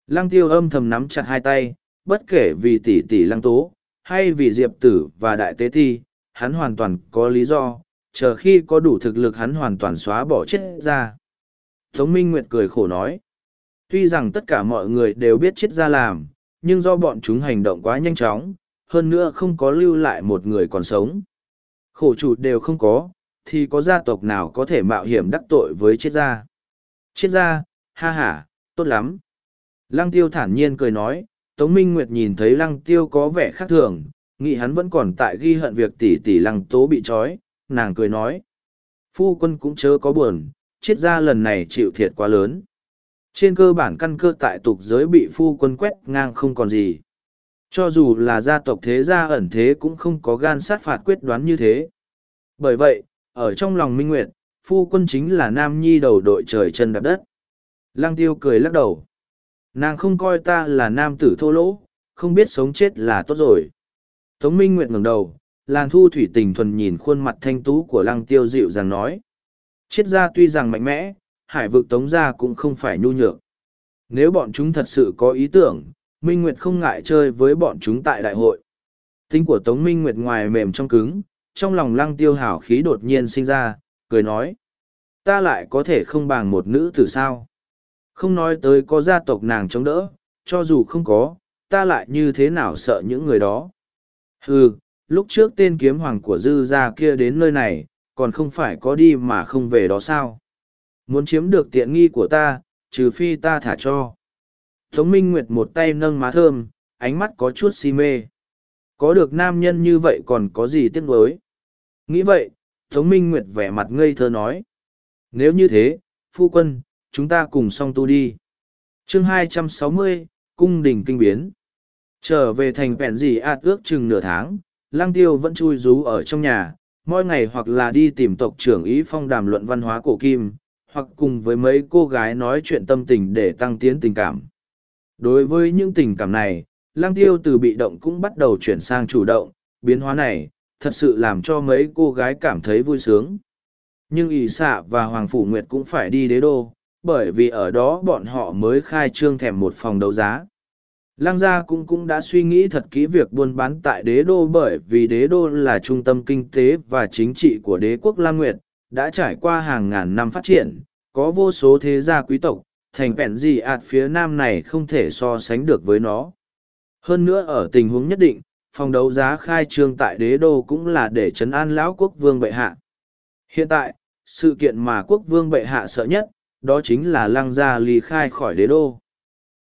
Lăng tiêu âm thầm nắm chặt hai tay, bất kể vì tỷ tỷ lăng tố, hay vì diệp tử và đại tế thi, hắn hoàn toàn có lý do, chờ khi có đủ thực lực hắn hoàn toàn xóa bỏ chết ra. Tống Minh Nguyệt cười khổ nói, tuy rằng tất cả mọi người đều biết chết ra làm, nhưng do bọn chúng hành động quá nhanh chóng, hơn nữa không có lưu lại một người còn sống. Khổ chủ đều không có, thì có gia tộc nào có thể mạo hiểm đắc tội với triết gia. Triết gia, ha ha, tốt lắm. Lăng tiêu thản nhiên cười nói, Tống Minh Nguyệt nhìn thấy lăng tiêu có vẻ khác thường, nghĩ hắn vẫn còn tại ghi hận việc tỷ tỷ lăng tố bị trói, nàng cười nói. Phu quân cũng chớ có buồn, triết gia lần này chịu thiệt quá lớn. Trên cơ bản căn cơ tại tục giới bị phu quân quét ngang không còn gì. Cho dù là gia tộc thế gia ẩn thế cũng không có gan sát phạt quyết đoán như thế. Bởi vậy, ở trong lòng Minh Nguyệt, phu quân chính là nam nhi đầu đội trời chân đạp đất. Lăng tiêu cười lắc đầu. Nàng không coi ta là nam tử thô lỗ, không biết sống chết là tốt rồi. Tống Minh Nguyệt ngẩng đầu, làn thu thủy tình thuần nhìn khuôn mặt thanh tú của lăng tiêu dịu dàng nói. chiết gia tuy rằng mạnh mẽ, hải vực tống gia cũng không phải nhu nhược. Nếu bọn chúng thật sự có ý tưởng, Minh Nguyệt không ngại chơi với bọn chúng tại đại hội. Tính của Tống Minh Nguyệt ngoài mềm trong cứng, trong lòng lăng tiêu hảo khí đột nhiên sinh ra, cười nói. Ta lại có thể không bằng một nữ tử sao? Không nói tới có gia tộc nàng chống đỡ, cho dù không có, ta lại như thế nào sợ những người đó. Hừ, lúc trước tên kiếm hoàng của dư gia kia đến nơi này, còn không phải có đi mà không về đó sao? Muốn chiếm được tiện nghi của ta, trừ phi ta thả cho. Tống Minh Nguyệt một tay nâng má thơm, ánh mắt có chút si mê. Có được nam nhân như vậy còn có gì tiếc nuối? Nghĩ vậy, Tống Minh Nguyệt vẻ mặt ngây thơ nói. Nếu như thế, phu quân, chúng ta cùng song tu đi. chương 260, Cung đình kinh biến. Trở về thành vẹn gì ạt ước chừng nửa tháng, lang tiêu vẫn chui rú ở trong nhà, mỗi ngày hoặc là đi tìm tộc trưởng ý phong đàm luận văn hóa cổ kim, hoặc cùng với mấy cô gái nói chuyện tâm tình để tăng tiến tình cảm. Đối với những tình cảm này, lang tiêu từ bị động cũng bắt đầu chuyển sang chủ động, biến hóa này, thật sự làm cho mấy cô gái cảm thấy vui sướng. Nhưng ỷ xạ và Hoàng Phủ Nguyệt cũng phải đi đế đô, bởi vì ở đó bọn họ mới khai trương thèm một phòng đấu giá. Lăng gia cũng cũng đã suy nghĩ thật kỹ việc buôn bán tại đế đô bởi vì đế đô là trung tâm kinh tế và chính trị của đế quốc Lam Nguyệt, đã trải qua hàng ngàn năm phát triển, có vô số thế gia quý tộc, thành vẹn gì ạt phía nam này không thể so sánh được với nó. Hơn nữa ở tình huống nhất định, phòng đấu giá khai trương tại đế đô cũng là để trấn an lão quốc vương bệ hạ. Hiện tại, sự kiện mà quốc vương bệ hạ sợ nhất, đó chính là lăng gia ly khai khỏi đế đô.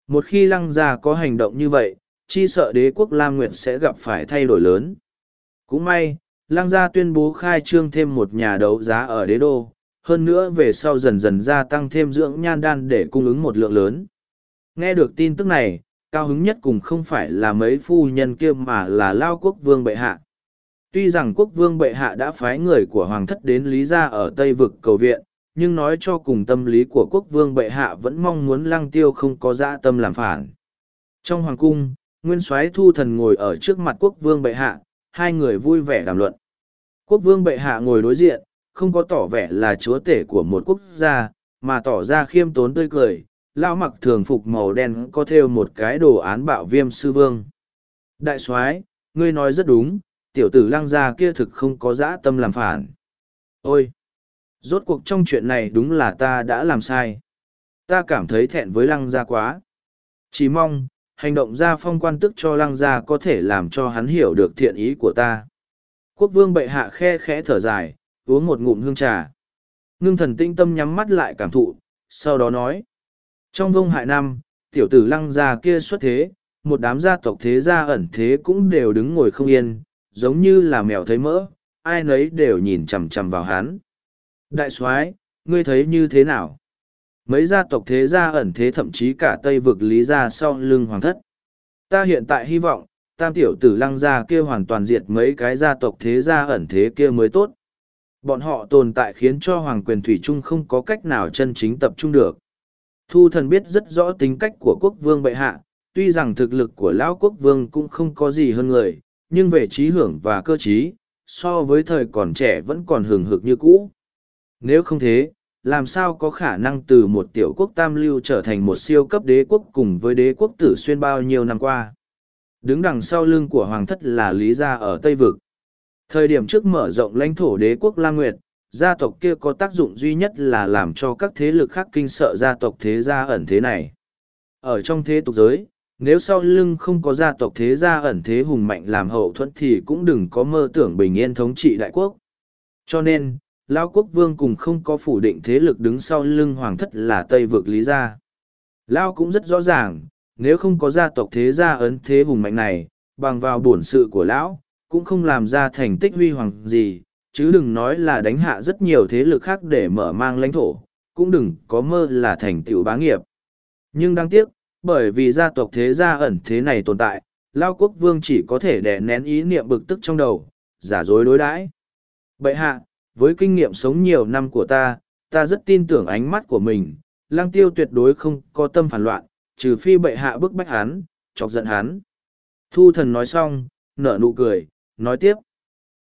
Một khi lăng gia có hành động như vậy, chi sợ đế quốc Lam Nguyệt sẽ gặp phải thay đổi lớn. Cũng may, lăng gia tuyên bố khai trương thêm một nhà đấu giá ở đế đô, hơn nữa về sau dần dần gia tăng thêm dưỡng nhan đan để cung ứng một lượng lớn. Nghe được tin tức này, cao hứng nhất cùng không phải là mấy phu nhân kia mà là lao quốc vương bệ hạ. Tuy rằng quốc vương bệ hạ đã phái người của hoàng thất đến Lý Gia ở Tây Vực cầu viện, nhưng nói cho cùng tâm lý của quốc vương bệ hạ vẫn mong muốn lăng tiêu không có dã tâm làm phản. Trong hoàng cung, nguyên soái thu thần ngồi ở trước mặt quốc vương bệ hạ, hai người vui vẻ đàm luận. Quốc vương bệ hạ ngồi đối diện, không có tỏ vẻ là chúa tể của một quốc gia, mà tỏ ra khiêm tốn tươi cười, lão mặc thường phục màu đen có thêu một cái đồ án bạo viêm sư vương. Đại soái, ngươi nói rất đúng, tiểu tử lăng gia kia thực không có dã tâm làm phản. Ôi! Rốt cuộc trong chuyện này đúng là ta đã làm sai. Ta cảm thấy thẹn với lăng gia quá. Chỉ mong, hành động gia phong quan tức cho lăng gia có thể làm cho hắn hiểu được thiện ý của ta. Quốc vương bệ hạ khe khẽ thở dài, uống một ngụm hương trà. Ngưng thần tinh tâm nhắm mắt lại cảm thụ, sau đó nói. Trong vông hại năm, tiểu tử lăng gia kia xuất thế, một đám gia tộc thế gia ẩn thế cũng đều đứng ngồi không yên, giống như là mèo thấy mỡ, ai nấy đều nhìn chằm chằm vào hắn. Đại soái, ngươi thấy như thế nào? Mấy gia tộc thế gia ẩn thế thậm chí cả Tây vực lý gia sau lưng hoàng thất. Ta hiện tại hy vọng, tam tiểu tử lăng gia kia hoàn toàn diệt mấy cái gia tộc thế gia ẩn thế kia mới tốt. Bọn họ tồn tại khiến cho hoàng quyền thủy trung không có cách nào chân chính tập trung được. Thu thần biết rất rõ tính cách của quốc vương bệ hạ, tuy rằng thực lực của lão quốc vương cũng không có gì hơn người, nhưng về trí hưởng và cơ trí, so với thời còn trẻ vẫn còn hừng hực như cũ. Nếu không thế, làm sao có khả năng từ một tiểu quốc tam lưu trở thành một siêu cấp đế quốc cùng với đế quốc tử xuyên bao nhiêu năm qua. Đứng đằng sau lưng của hoàng thất là Lý Gia ở Tây Vực. Thời điểm trước mở rộng lãnh thổ đế quốc La Nguyệt, gia tộc kia có tác dụng duy nhất là làm cho các thế lực khác kinh sợ gia tộc thế gia ẩn thế này. Ở trong thế tục giới, nếu sau lưng không có gia tộc thế gia ẩn thế hùng mạnh làm hậu thuẫn thì cũng đừng có mơ tưởng bình yên thống trị đại quốc. Cho nên, Lao quốc vương cùng không có phủ định thế lực đứng sau lưng hoàng thất là Tây vực Lý Gia. Lao cũng rất rõ ràng, nếu không có gia tộc thế gia ấn thế hùng mạnh này, bằng vào bổn sự của lão, cũng không làm ra thành tích huy hoàng gì, chứ đừng nói là đánh hạ rất nhiều thế lực khác để mở mang lãnh thổ, cũng đừng có mơ là thành tựu bá nghiệp. Nhưng đáng tiếc, bởi vì gia tộc thế gia ẩn thế này tồn tại, Lao quốc vương chỉ có thể đè nén ý niệm bực tức trong đầu, giả dối đối đãi. Bệ hạ, với kinh nghiệm sống nhiều năm của ta, ta rất tin tưởng ánh mắt của mình, lang tiêu tuyệt đối không có tâm phản loạn, trừ phi bệ hạ bức bách hắn, chọc giận hắn. Thu thần nói xong, nở nụ cười, nói tiếp.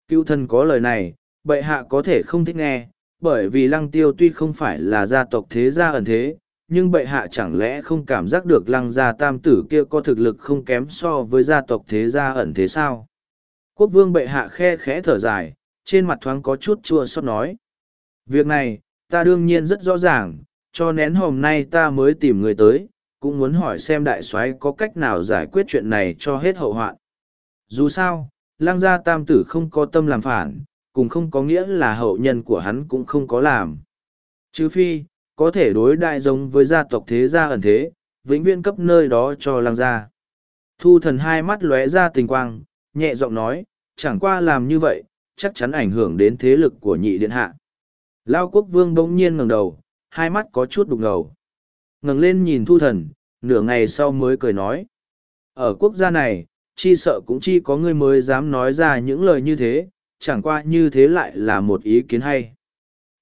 Cựu thần có lời này, bệ hạ có thể không thích nghe, bởi vì lăng tiêu tuy không phải là gia tộc thế gia ẩn thế, nhưng bệ hạ chẳng lẽ không cảm giác được lăng gia tam tử kia có thực lực không kém so với gia tộc thế gia ẩn thế sao? Quốc vương bệ hạ khe khẽ thở dài, trên mặt thoáng có chút chua xót nói. Việc này, ta đương nhiên rất rõ ràng, cho nén hôm nay ta mới tìm người tới, cũng muốn hỏi xem đại soái có cách nào giải quyết chuyện này cho hết hậu hoạn. Dù sao, lang gia tam tử không có tâm làm phản, cùng không có nghĩa là hậu nhân của hắn cũng không có làm. Chứ phi, có thể đối đại giống với gia tộc thế gia ẩn thế, vĩnh viễn cấp nơi đó cho lang gia. Thu thần hai mắt lóe ra tình quang, nhẹ giọng nói, chẳng qua làm như vậy, chắc chắn ảnh hưởng đến thế lực của nhị điện hạ. Lao quốc vương bỗng nhiên ngẩng đầu, hai mắt có chút đục ngầu. ngẩng lên nhìn thu thần, nửa ngày sau mới cười nói. Ở quốc gia này, chi sợ cũng chi có ngươi mới dám nói ra những lời như thế, chẳng qua như thế lại là một ý kiến hay.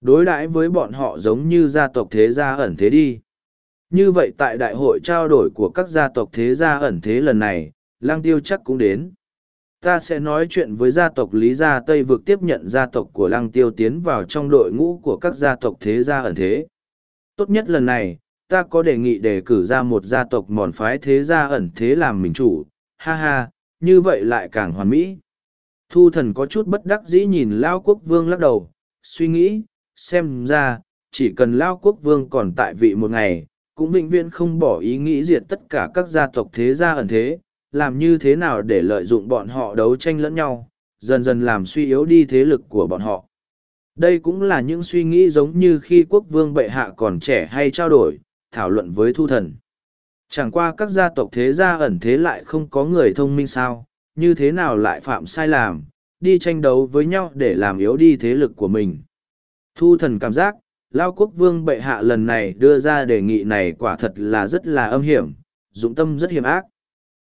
Đối đãi với bọn họ giống như gia tộc thế gia ẩn thế đi. Như vậy tại đại hội trao đổi của các gia tộc thế gia ẩn thế lần này, lang tiêu chắc cũng đến ta sẽ nói chuyện với gia tộc lý gia tây vực tiếp nhận gia tộc của lăng tiêu tiến vào trong đội ngũ của các gia tộc thế gia ẩn thế tốt nhất lần này ta có đề nghị đề cử ra một gia tộc mòn phái thế gia ẩn thế làm mình chủ ha ha như vậy lại càng hoàn mỹ thu thần có chút bất đắc dĩ nhìn lao quốc vương lắc đầu suy nghĩ xem ra chỉ cần lao quốc vương còn tại vị một ngày cũng vĩnh viễn không bỏ ý nghĩ diệt tất cả các gia tộc thế gia ẩn thế làm như thế nào để lợi dụng bọn họ đấu tranh lẫn nhau, dần dần làm suy yếu đi thế lực của bọn họ. Đây cũng là những suy nghĩ giống như khi quốc vương bệ hạ còn trẻ hay trao đổi, thảo luận với thu thần. Chẳng qua các gia tộc thế gia ẩn thế lại không có người thông minh sao, như thế nào lại phạm sai làm, đi tranh đấu với nhau để làm yếu đi thế lực của mình. Thu thần cảm giác, Lao quốc vương bệ hạ lần này đưa ra đề nghị này quả thật là rất là âm hiểm, dụng tâm rất hiểm ác.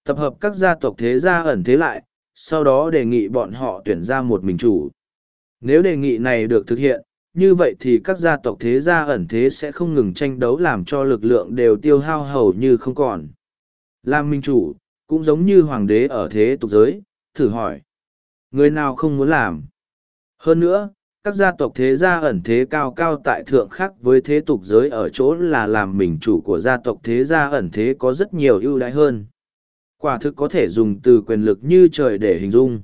Tập hợp các gia tộc thế gia ẩn thế lại, sau đó đề nghị bọn họ tuyển ra một mình chủ. Nếu đề nghị này được thực hiện, như vậy thì các gia tộc thế gia ẩn thế sẽ không ngừng tranh đấu làm cho lực lượng đều tiêu hao hầu như không còn. Làm minh chủ, cũng giống như hoàng đế ở thế tục giới, thử hỏi. Người nào không muốn làm? Hơn nữa, các gia tộc thế gia ẩn thế cao cao tại thượng khác với thế tục giới ở chỗ là làm mình chủ của gia tộc thế gia ẩn thế có rất nhiều ưu đãi hơn. Quả thực có thể dùng từ quyền lực như trời để hình dung.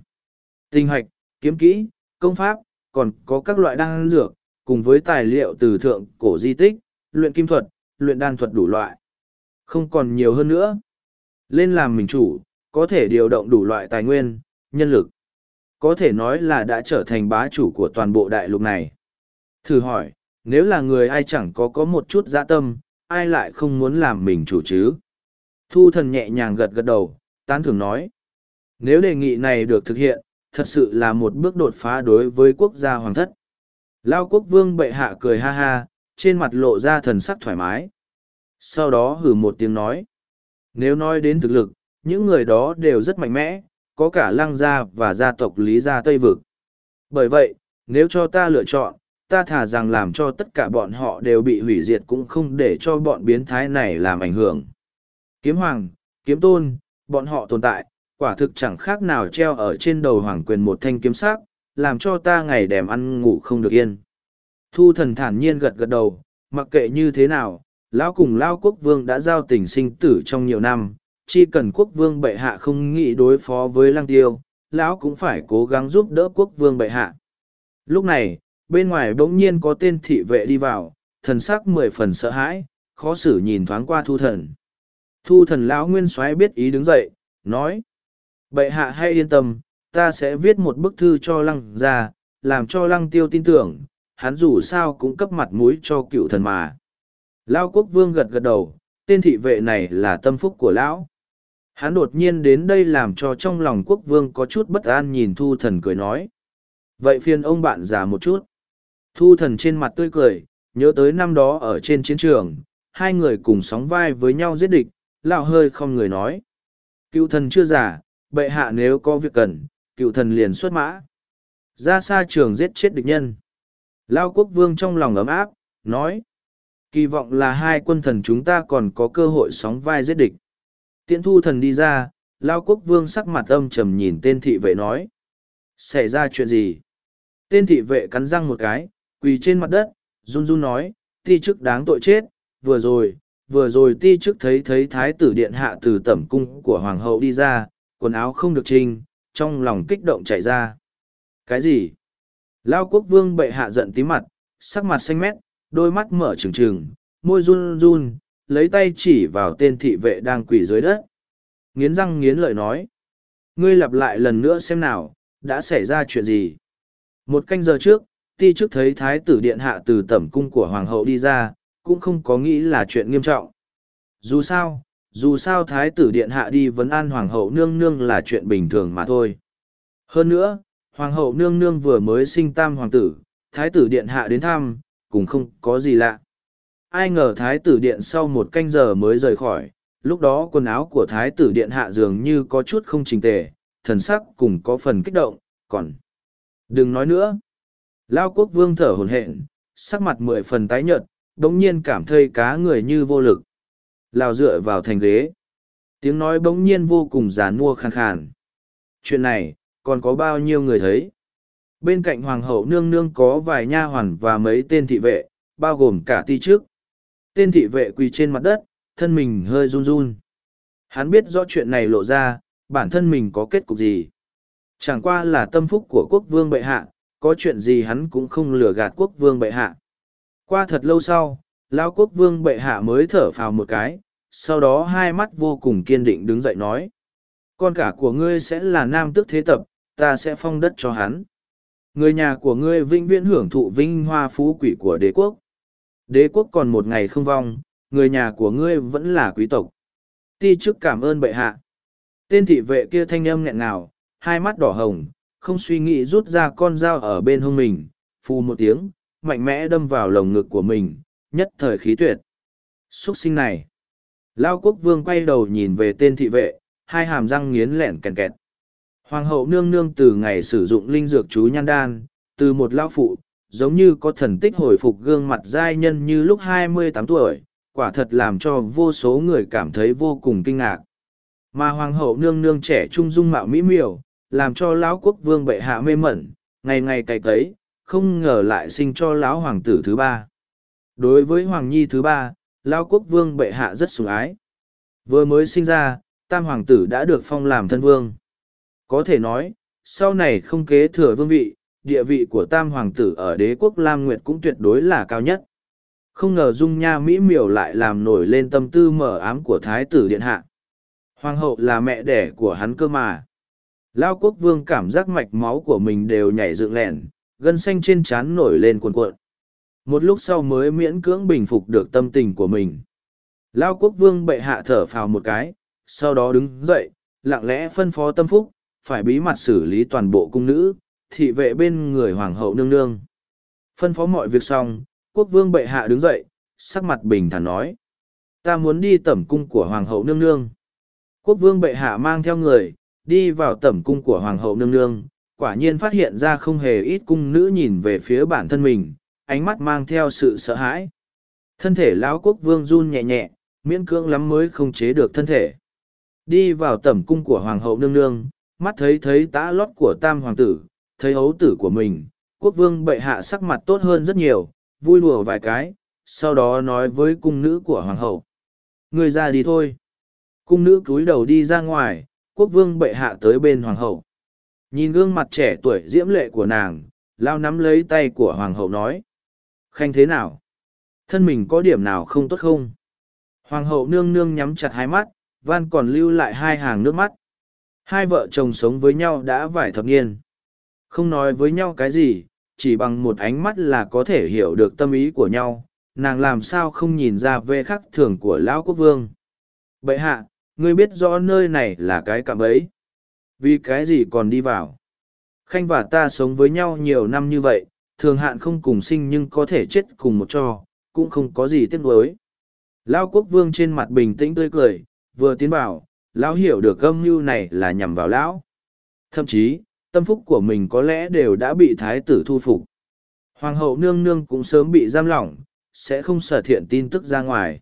Tinh hoạch, kiếm kỹ, công pháp, còn có các loại đan dược, cùng với tài liệu từ thượng cổ di tích, luyện kim thuật, luyện đan thuật đủ loại. Không còn nhiều hơn nữa. Lên làm mình chủ, có thể điều động đủ loại tài nguyên, nhân lực. Có thể nói là đã trở thành bá chủ của toàn bộ đại lục này. Thử hỏi, nếu là người ai chẳng có có một chút dã tâm, ai lại không muốn làm mình chủ chứ? Thu thần nhẹ nhàng gật gật đầu, tán thưởng nói. Nếu đề nghị này được thực hiện, thật sự là một bước đột phá đối với quốc gia hoàng thất. Lao quốc vương bệ hạ cười ha ha, trên mặt lộ ra thần sắc thoải mái. Sau đó hử một tiếng nói. Nếu nói đến thực lực, những người đó đều rất mạnh mẽ, có cả lăng gia và gia tộc lý gia Tây Vực. Bởi vậy, nếu cho ta lựa chọn, ta thả rằng làm cho tất cả bọn họ đều bị hủy diệt cũng không để cho bọn biến thái này làm ảnh hưởng. Kiếm hoàng, kiếm tôn, bọn họ tồn tại, quả thực chẳng khác nào treo ở trên đầu hoàng quyền một thanh kiếm sắc, làm cho ta ngày đèm ăn ngủ không được yên. Thu thần thản nhiên gật gật đầu, mặc kệ như thế nào, lão cùng lao quốc vương đã giao tình sinh tử trong nhiều năm, chỉ cần quốc vương bệ hạ không nghĩ đối phó với lăng tiêu, lão cũng phải cố gắng giúp đỡ quốc vương bệ hạ. Lúc này, bên ngoài bỗng nhiên có tên thị vệ đi vào, thần sắc mười phần sợ hãi, khó xử nhìn thoáng qua thu thần. Thu thần lão nguyên soái biết ý đứng dậy, nói. Bệ hạ hay yên tâm, ta sẽ viết một bức thư cho lăng ra, làm cho lăng tiêu tin tưởng, hắn dù sao cũng cấp mặt mũi cho cựu thần mà. Lao quốc vương gật gật đầu, tên thị vệ này là tâm phúc của lão. Hắn đột nhiên đến đây làm cho trong lòng quốc vương có chút bất an nhìn thu thần cười nói. Vậy phiền ông bạn già một chút. Thu thần trên mặt tươi cười, nhớ tới năm đó ở trên chiến trường, hai người cùng sóng vai với nhau giết địch, lão hơi không người nói. Cựu thần chưa già, bệ hạ nếu có việc cần, cựu thần liền xuất mã. Ra xa trường giết chết địch nhân. Lao quốc vương trong lòng ấm áp, nói. Kỳ vọng là hai quân thần chúng ta còn có cơ hội sóng vai giết địch. Tiễn thu thần đi ra, Lao quốc vương sắc mặt âm trầm nhìn tên thị vệ nói. Xảy ra chuyện gì? Tên thị vệ cắn răng một cái, quỳ trên mặt đất, run run nói, ti chức đáng tội chết, vừa rồi, vừa rồi ti chức thấy thấy thái tử điện hạ từ tẩm cung của hoàng hậu đi ra, quần áo không được trinh, trong lòng kích động chạy ra. Cái gì? Lao quốc vương bệ hạ giận tí mặt, sắc mặt xanh mét, đôi mắt mở trừng trừng, môi run run, lấy tay chỉ vào tên thị vệ đang quỳ dưới đất. Nghiến răng nghiến lợi nói. Ngươi lặp lại lần nữa xem nào, đã xảy ra chuyện gì? Một canh giờ trước, ti trước thấy thái tử điện hạ từ tẩm cung của hoàng hậu đi ra, cũng không có nghĩ là chuyện nghiêm trọng. Dù sao, dù sao thái tử điện hạ đi vấn an hoàng hậu nương nương là chuyện bình thường mà thôi. Hơn nữa, hoàng hậu nương nương vừa mới sinh tam hoàng tử, thái tử điện hạ đến thăm, cũng không có gì lạ. Ai ngờ thái tử điện sau một canh giờ mới rời khỏi, lúc đó quần áo của thái tử điện hạ dường như có chút không trình tề, thần sắc cùng có phần kích động, còn... Đừng nói nữa. Lao quốc vương thở hồn hện, sắc mặt mười phần tái nhợt, đống nhiên cảm thấy cá người như vô lực. Lào dựa vào thành ghế. Tiếng nói bỗng nhiên vô cùng giàn mua khàn khàn. Chuyện này, còn có bao nhiêu người thấy? Bên cạnh hoàng hậu nương nương có vài nha hoàn và mấy tên thị vệ, bao gồm cả ti trước. Tên thị vệ quỳ trên mặt đất, thân mình hơi run run. Hắn biết rõ chuyện này lộ ra, bản thân mình có kết cục gì. Chẳng qua là tâm phúc của quốc vương bệ hạ, có chuyện gì hắn cũng không lừa gạt quốc vương bệ hạ. Qua thật lâu sau, Lao quốc vương bệ hạ mới thở phào một cái, sau đó hai mắt vô cùng kiên định đứng dậy nói. Con cả của ngươi sẽ là nam tước thế tập, ta sẽ phong đất cho hắn. Người nhà của ngươi vinh viễn hưởng thụ vinh hoa phú quỷ của đế quốc. Đế quốc còn một ngày không vong, người nhà của ngươi vẫn là quý tộc. Ti chức cảm ơn bệ hạ. Tên thị vệ kia thanh âm nghẹn ngào, hai mắt đỏ hồng, không suy nghĩ rút ra con dao ở bên hông mình, phù một tiếng, mạnh mẽ đâm vào lồng ngực của mình, nhất thời khí tuyệt. Xuất sinh này. Lao quốc vương quay đầu nhìn về tên thị vệ, hai hàm răng nghiến lẹn kèn kẹt. Hoàng hậu nương nương từ ngày sử dụng linh dược chú nhan đan, từ một lão phụ, giống như có thần tích hồi phục gương mặt giai nhân như lúc hai mươi tám tuổi, quả thật làm cho vô số người cảm thấy vô cùng kinh ngạc. Mà hoàng hậu nương nương trẻ trung dung mạo mỹ miều, làm cho lão quốc vương bệ hạ mê mẩn, ngày ngày cày cấy, không ngờ lại sinh cho lão hoàng tử thứ ba. Đối với hoàng nhi thứ ba, lão quốc vương bệ hạ rất sủng ái. Vừa mới sinh ra, tam hoàng tử đã được phong làm thân vương. Có thể nói, sau này không kế thừa vương vị, địa vị của tam hoàng tử ở đế quốc Lam Nguyệt cũng tuyệt đối là cao nhất. Không ngờ dung nha mỹ miều lại làm nổi lên tâm tư mở ám của thái tử điện hạ. Hoàng hậu là mẹ đẻ của hắn cơ mà. Lao quốc vương cảm giác mạch máu của mình đều nhảy dựng lẻn gân xanh trên trán nổi lên cuồn cuộn. Một lúc sau mới miễn cưỡng bình phục được tâm tình của mình. Lao quốc vương bệ hạ thở phào một cái, sau đó đứng dậy, lặng lẽ phân phó tâm phúc, phải bí mật xử lý toàn bộ cung nữ, thị vệ bên người hoàng hậu nương nương. Phân phó mọi việc xong, quốc vương bệ hạ đứng dậy, sắc mặt bình thản nói. Ta muốn đi tẩm cung của hoàng hậu nương nương. Quốc vương bệ hạ mang theo người, đi vào tẩm cung của hoàng hậu nương nương, quả nhiên phát hiện ra không hề ít cung nữ nhìn về phía bản thân mình, ánh mắt mang theo sự sợ hãi. Thân thể lão quốc vương run nhẹ nhẹ, miễn cưỡng lắm mới không chế được thân thể. Đi vào tẩm cung của hoàng hậu nương nương, mắt thấy thấy tã lót của tam hoàng tử, thấy hấu tử của mình, quốc vương bệ hạ sắc mặt tốt hơn rất nhiều, vui đùa vài cái, sau đó nói với cung nữ của hoàng hậu. Người ra đi thôi. Cung nữ cúi đầu đi ra ngoài, quốc vương bệ hạ tới bên hoàng hậu. Nhìn gương mặt trẻ tuổi diễm lệ của nàng, lao nắm lấy tay của hoàng hậu nói. Khanh thế nào? Thân mình có điểm nào không tốt không? Hoàng hậu nương nương nhắm chặt hai mắt, van còn lưu lại hai hàng nước mắt. Hai vợ chồng sống với nhau đã vài thập niên. Không nói với nhau cái gì, chỉ bằng một ánh mắt là có thể hiểu được tâm ý của nhau, nàng làm sao không nhìn ra về khắc thường của lão quốc vương. Bậy hạ, ngươi biết rõ nơi này là cái cạm ấy. Vì cái gì còn đi vào? Khanh và ta sống với nhau nhiều năm như vậy, thường hạn không cùng sinh nhưng có thể chết cùng một cho cũng không có gì tiếc nuối. Lão quốc vương trên mặt bình tĩnh tươi cười, vừa tiến vào, lão hiểu được âm mưu này là nhằm vào lão. Thậm chí, tâm phúc của mình có lẽ đều đã bị thái tử thu phục. Hoàng hậu nương nương cũng sớm bị giam lỏng, sẽ không sở thiện tin tức ra ngoài.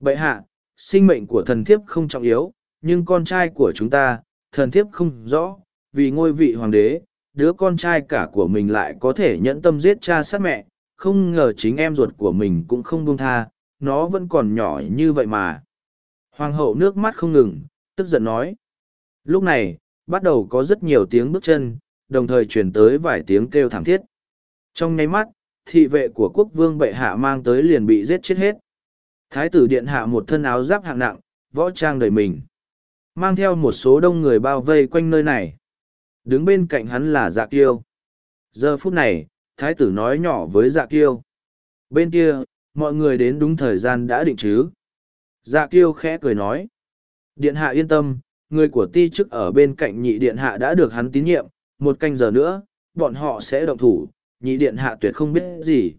Bậy hạ, sinh mệnh của thần thiếp không trọng yếu, nhưng con trai của chúng ta, thần thiếp không rõ, vì ngôi vị hoàng đế, đứa con trai cả của mình lại có thể nhẫn tâm giết cha sát mẹ, không ngờ chính em ruột của mình cũng không buông tha, nó vẫn còn nhỏ như vậy mà. Hoàng hậu nước mắt không ngừng, tức giận nói. Lúc này, bắt đầu có rất nhiều tiếng bước chân, đồng thời truyền tới vài tiếng kêu thảm thiết. Trong nháy mắt, thị vệ của quốc vương bệ hạ mang tới liền bị giết chết hết. Thái tử điện hạ một thân áo giáp hạng nặng, võ trang đầy mình. Mang theo một số đông người bao vây quanh nơi này. Đứng bên cạnh hắn là dạ kiêu. Giờ phút này, thái tử nói nhỏ với dạ kiêu. Bên kia, mọi người đến đúng thời gian đã định chứ. Dạ kiêu khẽ cười nói. Điện hạ yên tâm, người của ti chức ở bên cạnh nhị điện hạ đã được hắn tín nhiệm, một canh giờ nữa, bọn họ sẽ động thủ, nhị điện hạ tuyệt không biết gì.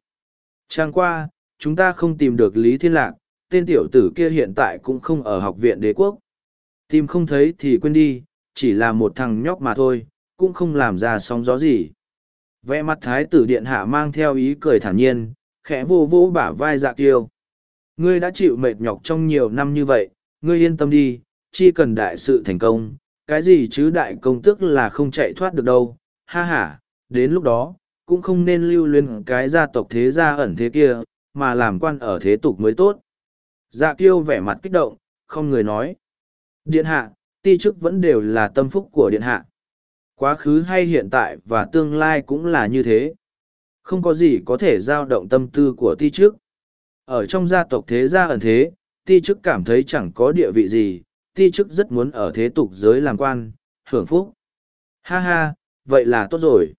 Trang qua, chúng ta không tìm được Lý Thiên Lạc, tên tiểu tử kia hiện tại cũng không ở học viện đế quốc. Tìm không thấy thì quên đi, chỉ là một thằng nhóc mà thôi, cũng không làm ra sóng gió gì. Vẽ mặt thái tử điện hạ mang theo ý cười thản nhiên, khẽ vô vô bả vai dạ kiêu. Ngươi đã chịu mệt nhọc trong nhiều năm như vậy, ngươi yên tâm đi, chi cần đại sự thành công, cái gì chứ đại công tức là không chạy thoát được đâu, ha ha, đến lúc đó, cũng không nên lưu luyến cái gia tộc thế gia ẩn thế kia, mà làm quan ở thế tục mới tốt. Dạ kiêu vẻ mặt kích động, không người nói. Điện hạ, ti chức vẫn đều là tâm phúc của điện hạ. Quá khứ hay hiện tại và tương lai cũng là như thế. Không có gì có thể giao động tâm tư của ti chức. Ở trong gia tộc thế gia ẩn thế, ti chức cảm thấy chẳng có địa vị gì, ti chức rất muốn ở thế tục giới làm quan, hưởng phúc. Ha ha, vậy là tốt rồi.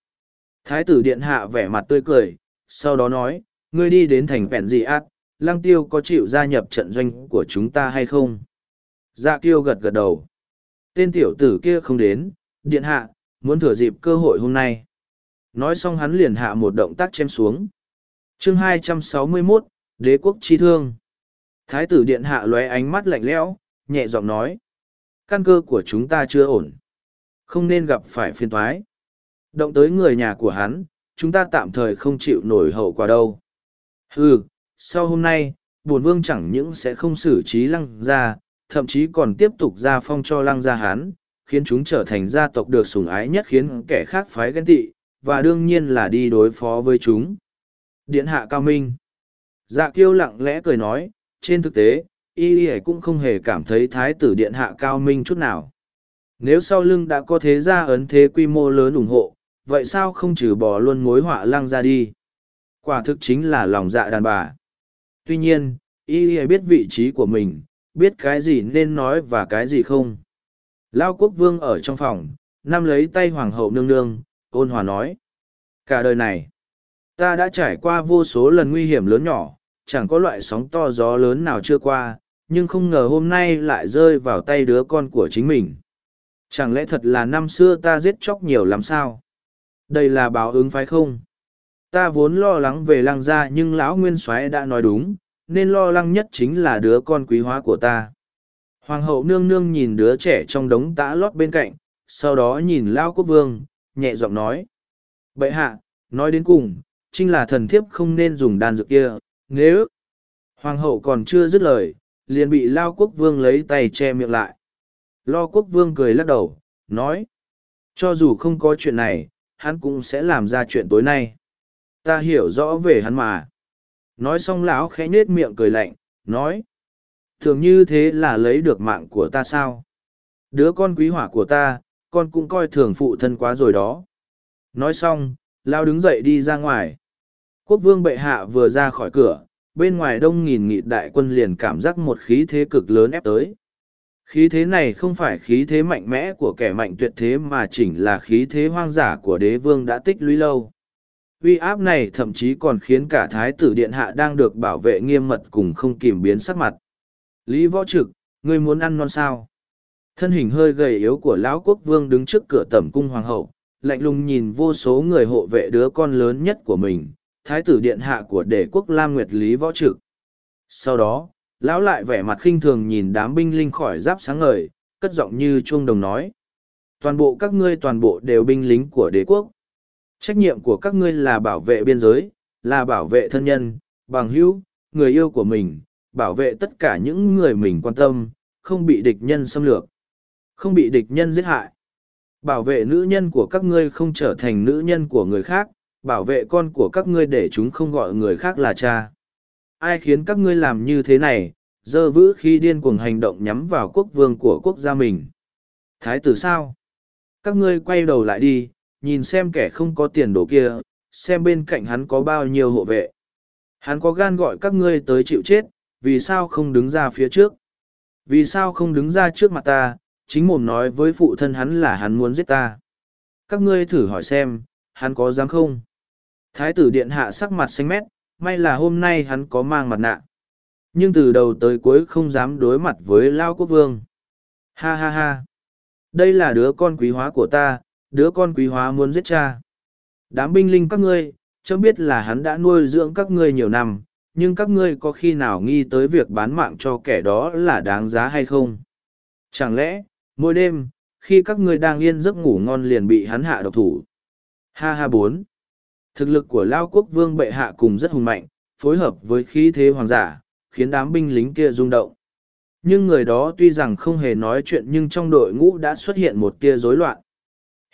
Thái tử điện hạ vẻ mặt tươi cười, sau đó nói, ngươi đi đến thành vẹn gì ác, lăng tiêu có chịu gia nhập trận doanh của chúng ta hay không? Dạ kiêu gật gật đầu. Tên tiểu tử kia không đến, điện hạ, muốn thừa dịp cơ hội hôm nay. Nói xong hắn liền hạ một động tác chém xuống. chương 261, Đế quốc chi thương. Thái tử điện hạ lóe ánh mắt lạnh lẽo, nhẹ giọng nói. căn cơ của chúng ta chưa ổn. Không nên gặp phải phiên thoái. Động tới người nhà của hắn, chúng ta tạm thời không chịu nổi hậu quả đâu. Ừ, sau hôm nay, bổn vương chẳng những sẽ không xử trí lăng ra." Thậm chí còn tiếp tục gia phong cho lăng gia hán, khiến chúng trở thành gia tộc được sủng ái nhất khiến kẻ khác phái ghen tị, và đương nhiên là đi đối phó với chúng. Điện hạ cao minh. Dạ kiêu lặng lẽ cười nói, trên thực tế, y y cũng không hề cảm thấy thái tử điện hạ cao minh chút nào. Nếu sau lưng đã có thế gia ấn thế quy mô lớn ủng hộ, vậy sao không trừ bỏ luôn mối họa lăng ra đi? Quả thực chính là lòng dạ đàn bà. Tuy nhiên, y y biết vị trí của mình, biết cái gì nên nói và cái gì không. Lao quốc vương ở trong phòng, nắm lấy tay hoàng hậu nương nương, ôn hòa nói. Cả đời này, ta đã trải qua vô số lần nguy hiểm lớn nhỏ, chẳng có loại sóng to gió lớn nào chưa qua, nhưng không ngờ hôm nay lại rơi vào tay đứa con của chính mình. Chẳng lẽ thật là năm xưa ta giết chóc nhiều lắm sao? Đây là báo ứng phải không? Ta vốn lo lắng về lăng gia nhưng lão nguyên soái đã nói đúng, nên lo lắng nhất chính là đứa con quý hóa của ta. Hoàng hậu nương nương nhìn đứa trẻ trong đống tã lót bên cạnh, sau đó nhìn Lao Quốc Vương, nhẹ giọng nói. Bậy hạ, nói đến cùng, chính là thần thiếp không nên dùng đan dược kia, nếu... Hoàng hậu còn chưa dứt lời, liền bị Lao Quốc Vương lấy tay che miệng lại. Lo Quốc Vương cười lắc đầu, nói. Cho dù không có chuyện này, hắn cũng sẽ làm ra chuyện tối nay. Ta hiểu rõ về hắn mà. Nói xong lão khẽ nết miệng cười lạnh, nói thường như thế là lấy được mạng của ta sao? Đứa con quý hỏa của ta con cũng coi thường phụ thân quá rồi đó. Nói xong lao đứng dậy đi ra ngoài. Quốc vương bệ hạ vừa ra khỏi cửa bên ngoài đông nghìn nghị đại quân liền cảm giác một khí thế cực lớn ép tới. Khí thế này không phải khí thế mạnh mẽ của kẻ mạnh tuyệt thế mà chỉnh là khí thế hoang dã của đế vương đã tích lũy lâu uy áp này thậm chí còn khiến cả thái tử điện hạ đang được bảo vệ nghiêm mật cùng không kìm biến sắc mặt Lý võ trực, ngươi muốn ăn non sao? Thân hình hơi gầy yếu của lão quốc vương đứng trước cửa tẩm cung hoàng hậu, lạnh lùng nhìn vô số người hộ vệ đứa con lớn nhất của mình, thái tử điện hạ của đệ quốc Lam Nguyệt Lý võ trực. Sau đó, lão lại vẻ mặt khinh thường nhìn đám binh linh khỏi giáp sáng ngời, cất giọng như chuông đồng nói. Toàn bộ các ngươi toàn bộ đều binh lính của đế quốc. Trách nhiệm của các ngươi là bảo vệ biên giới, là bảo vệ thân nhân, bằng hữu, người yêu của mình, bảo vệ tất cả những người mình quan tâm, không bị địch nhân xâm lược, không bị địch nhân giết hại. Bảo vệ nữ nhân của các ngươi không trở thành nữ nhân của người khác, bảo vệ con của các ngươi để chúng không gọi người khác là cha. Ai khiến các ngươi làm như thế này, dơ vữ khi điên cuồng hành động nhắm vào quốc vương của quốc gia mình. Thái tử sao? Các ngươi quay đầu lại đi, nhìn xem kẻ không có tiền đồ kia, xem bên cạnh hắn có bao nhiêu hộ vệ. Hắn có gan gọi các ngươi tới chịu chết, vì sao không đứng ra phía trước? Vì sao không đứng ra trước mặt ta, chính mồm nói với phụ thân hắn là hắn muốn giết ta. Các ngươi thử hỏi xem, hắn có dám không? Thái tử điện hạ sắc mặt xanh mét, may là hôm nay hắn có mang mặt nạ. Nhưng từ đầu tới cuối không dám đối mặt với Lao Quốc Vương. Ha ha ha! Đây là đứa con quý hóa của ta, đứa con quý hóa muốn giết cha. Đám binh linh các ngươi, cho biết là hắn đã nuôi dưỡng các ngươi nhiều năm, nhưng các ngươi có khi nào nghi tới việc bán mạng cho kẻ đó là đáng giá hay không? Chẳng lẽ, mỗi đêm, khi các ngươi đang yên giấc ngủ ngon liền bị hắn hạ độc thủ? Ha ha bốn. Thực lực của Lao Quốc Vương bệ hạ cùng rất hùng mạnh, phối hợp với khí thế hoàng giả, khiến đám binh lính kia rung động. Nhưng người đó tuy rằng không hề nói chuyện nhưng trong đội ngũ đã xuất hiện một tia rối loạn.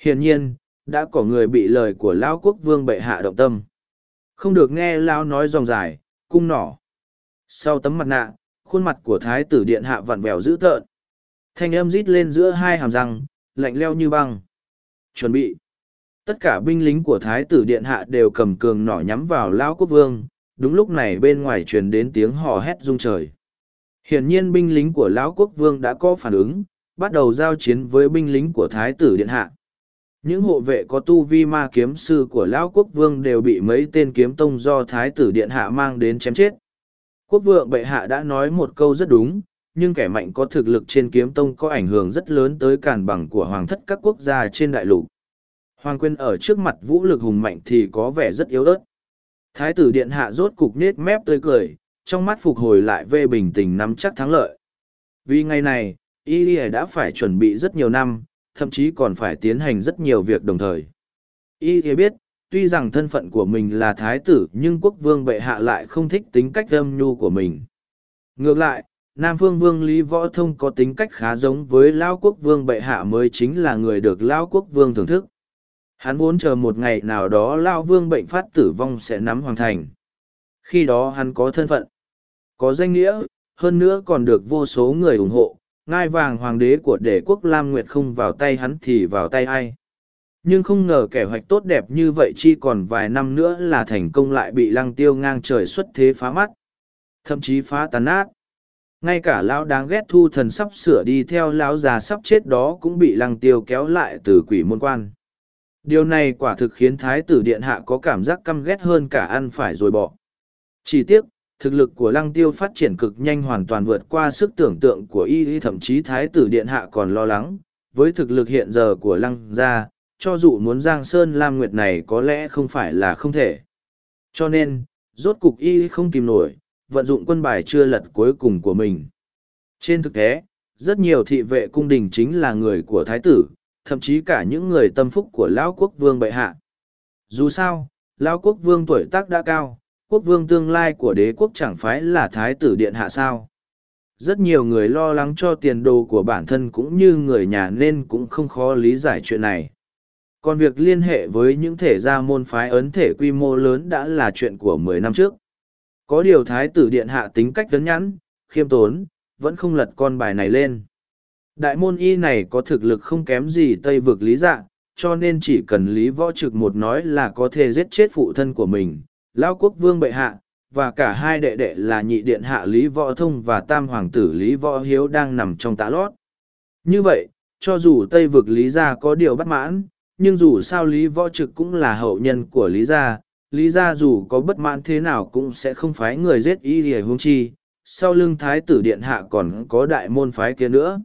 Hiển nhiên, đã có người bị lời của Lão Quốc Vương bệ hạ động tâm. Không được nghe Lão nói dòng dài, cung nỏ. Sau tấm mặt nạ, khuôn mặt của thái tử điện hạ vặn vẹo dữ tợn. Thanh âm rít lên giữa hai hàm răng, lạnh leo như băng. Chuẩn bị. Tất cả binh lính của thái tử điện hạ đều cầm cường nỏ nhắm vào lão quốc vương. Đúng lúc này bên ngoài truyền đến tiếng hò hét rung trời. Hiển nhiên binh lính của lão quốc vương đã có phản ứng, bắt đầu giao chiến với binh lính của thái tử điện hạ những hộ vệ có tu vi ma kiếm sư của lão quốc vương đều bị mấy tên kiếm tông do thái tử điện hạ mang đến chém chết. Quốc vượng bệ hạ đã nói một câu rất đúng, nhưng kẻ mạnh có thực lực trên kiếm tông có ảnh hưởng rất lớn tới càn bằng của hoàng thất các quốc gia trên đại lục. Hoàng quyên ở trước mặt vũ lực hùng mạnh thì có vẻ rất yếu ớt. Thái tử điện hạ rốt cục nết mép tươi cười, trong mắt phục hồi lại vê bình tình nắm chắc thắng lợi. Vì ngày này y đã phải chuẩn bị rất nhiều năm thậm chí còn phải tiến hành rất nhiều việc đồng thời. Y biết, tuy rằng thân phận của mình là thái tử nhưng quốc vương bệ hạ lại không thích tính cách âm nhu của mình. Ngược lại, nam phương vương lý võ thông có tính cách khá giống với lao quốc vương bệ hạ mới chính là người được lao quốc vương thưởng thức. Hắn vốn chờ một ngày nào đó lao vương bệnh phát tử vong sẽ nắm hoàng thành. Khi đó hắn có thân phận, có danh nghĩa, hơn nữa còn được vô số người ủng hộ ngai vàng hoàng đế của đế quốc lam nguyệt không vào tay hắn thì vào tay ai? Nhưng không ngờ kẻ hoạch tốt đẹp như vậy chi còn vài năm nữa là thành công lại bị lăng tiêu ngang trời xuất thế phá mắt, thậm chí phá tàn nát. Ngay cả lão đáng ghét thu thần sắp sửa đi theo lão già sắp chết đó cũng bị lăng tiêu kéo lại từ quỷ môn quan. Điều này quả thực khiến thái tử điện hạ có cảm giác căm ghét hơn cả ăn phải rồi bỏ. Chỉ tiếc thực lực của lăng tiêu phát triển cực nhanh hoàn toàn vượt qua sức tưởng tượng của y thậm chí thái tử điện hạ còn lo lắng. Với thực lực hiện giờ của lăng gia, cho dù muốn giang sơn lam nguyệt này có lẽ không phải là không thể. Cho nên, rốt cục y không kìm nổi, vận dụng quân bài chưa lật cuối cùng của mình. Trên thực tế, rất nhiều thị vệ cung đình chính là người của thái tử, thậm chí cả những người tâm phúc của lão quốc vương bệ hạ. Dù sao, lão quốc vương tuổi tác đã cao quốc vương tương lai của đế quốc chẳng phải là thái tử điện hạ sao. Rất nhiều người lo lắng cho tiền đồ của bản thân cũng như người nhà nên cũng không khó lý giải chuyện này. Còn việc liên hệ với những thể gia môn phái ấn thể quy mô lớn đã là chuyện của mười năm trước. Có điều thái tử điện hạ tính cách tấn nhắn, khiêm tốn, vẫn không lật con bài này lên. Đại môn y này có thực lực không kém gì Tây vực lý dạ, cho nên chỉ cần lý võ trực một nói là có thể giết chết phụ thân của mình, Lao quốc vương bệ hạ, và cả hai đệ đệ là nhị điện hạ Lý Võ Thông và tam hoàng tử Lý Võ Hiếu đang nằm trong tá lót. Như vậy, cho dù Tây vực Lý Gia có điều bất mãn, nhưng dù sao Lý Võ Trực cũng là hậu nhân của Lý Gia, Lý Gia dù có bất mãn thế nào cũng sẽ không phái người giết y hề hung chi, sau lưng Thái tử Điện Hạ còn có đại môn phái kia nữa.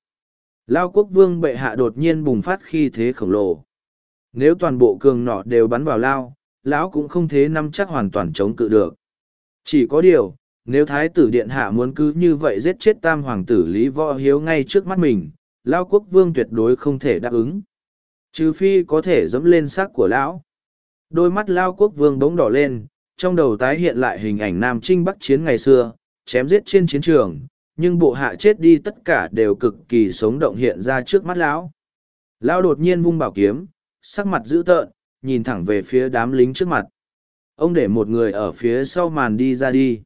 Lao quốc vương bệ hạ đột nhiên bùng phát khi thế khổng lồ. Nếu toàn bộ cường nọ đều bắn vào Lao, lão cũng không thế nắm chắc hoàn toàn chống cự được. Chỉ có điều, nếu thái tử điện hạ muốn cứ như vậy giết chết tam hoàng tử Lý Võ Hiếu ngay trước mắt mình, lão quốc vương tuyệt đối không thể đáp ứng. Trừ phi có thể dẫm lên xác của lão. Đôi mắt lão quốc vương bỗng đỏ lên, trong đầu tái hiện lại hình ảnh Nam Trinh Bắc chiến ngày xưa, chém giết trên chiến trường, nhưng bộ hạ chết đi tất cả đều cực kỳ sống động hiện ra trước mắt lão. Lão đột nhiên vung bảo kiếm, sắc mặt dữ tợn, nhìn thẳng về phía đám lính trước mặt. Ông để một người ở phía sau màn đi ra đi.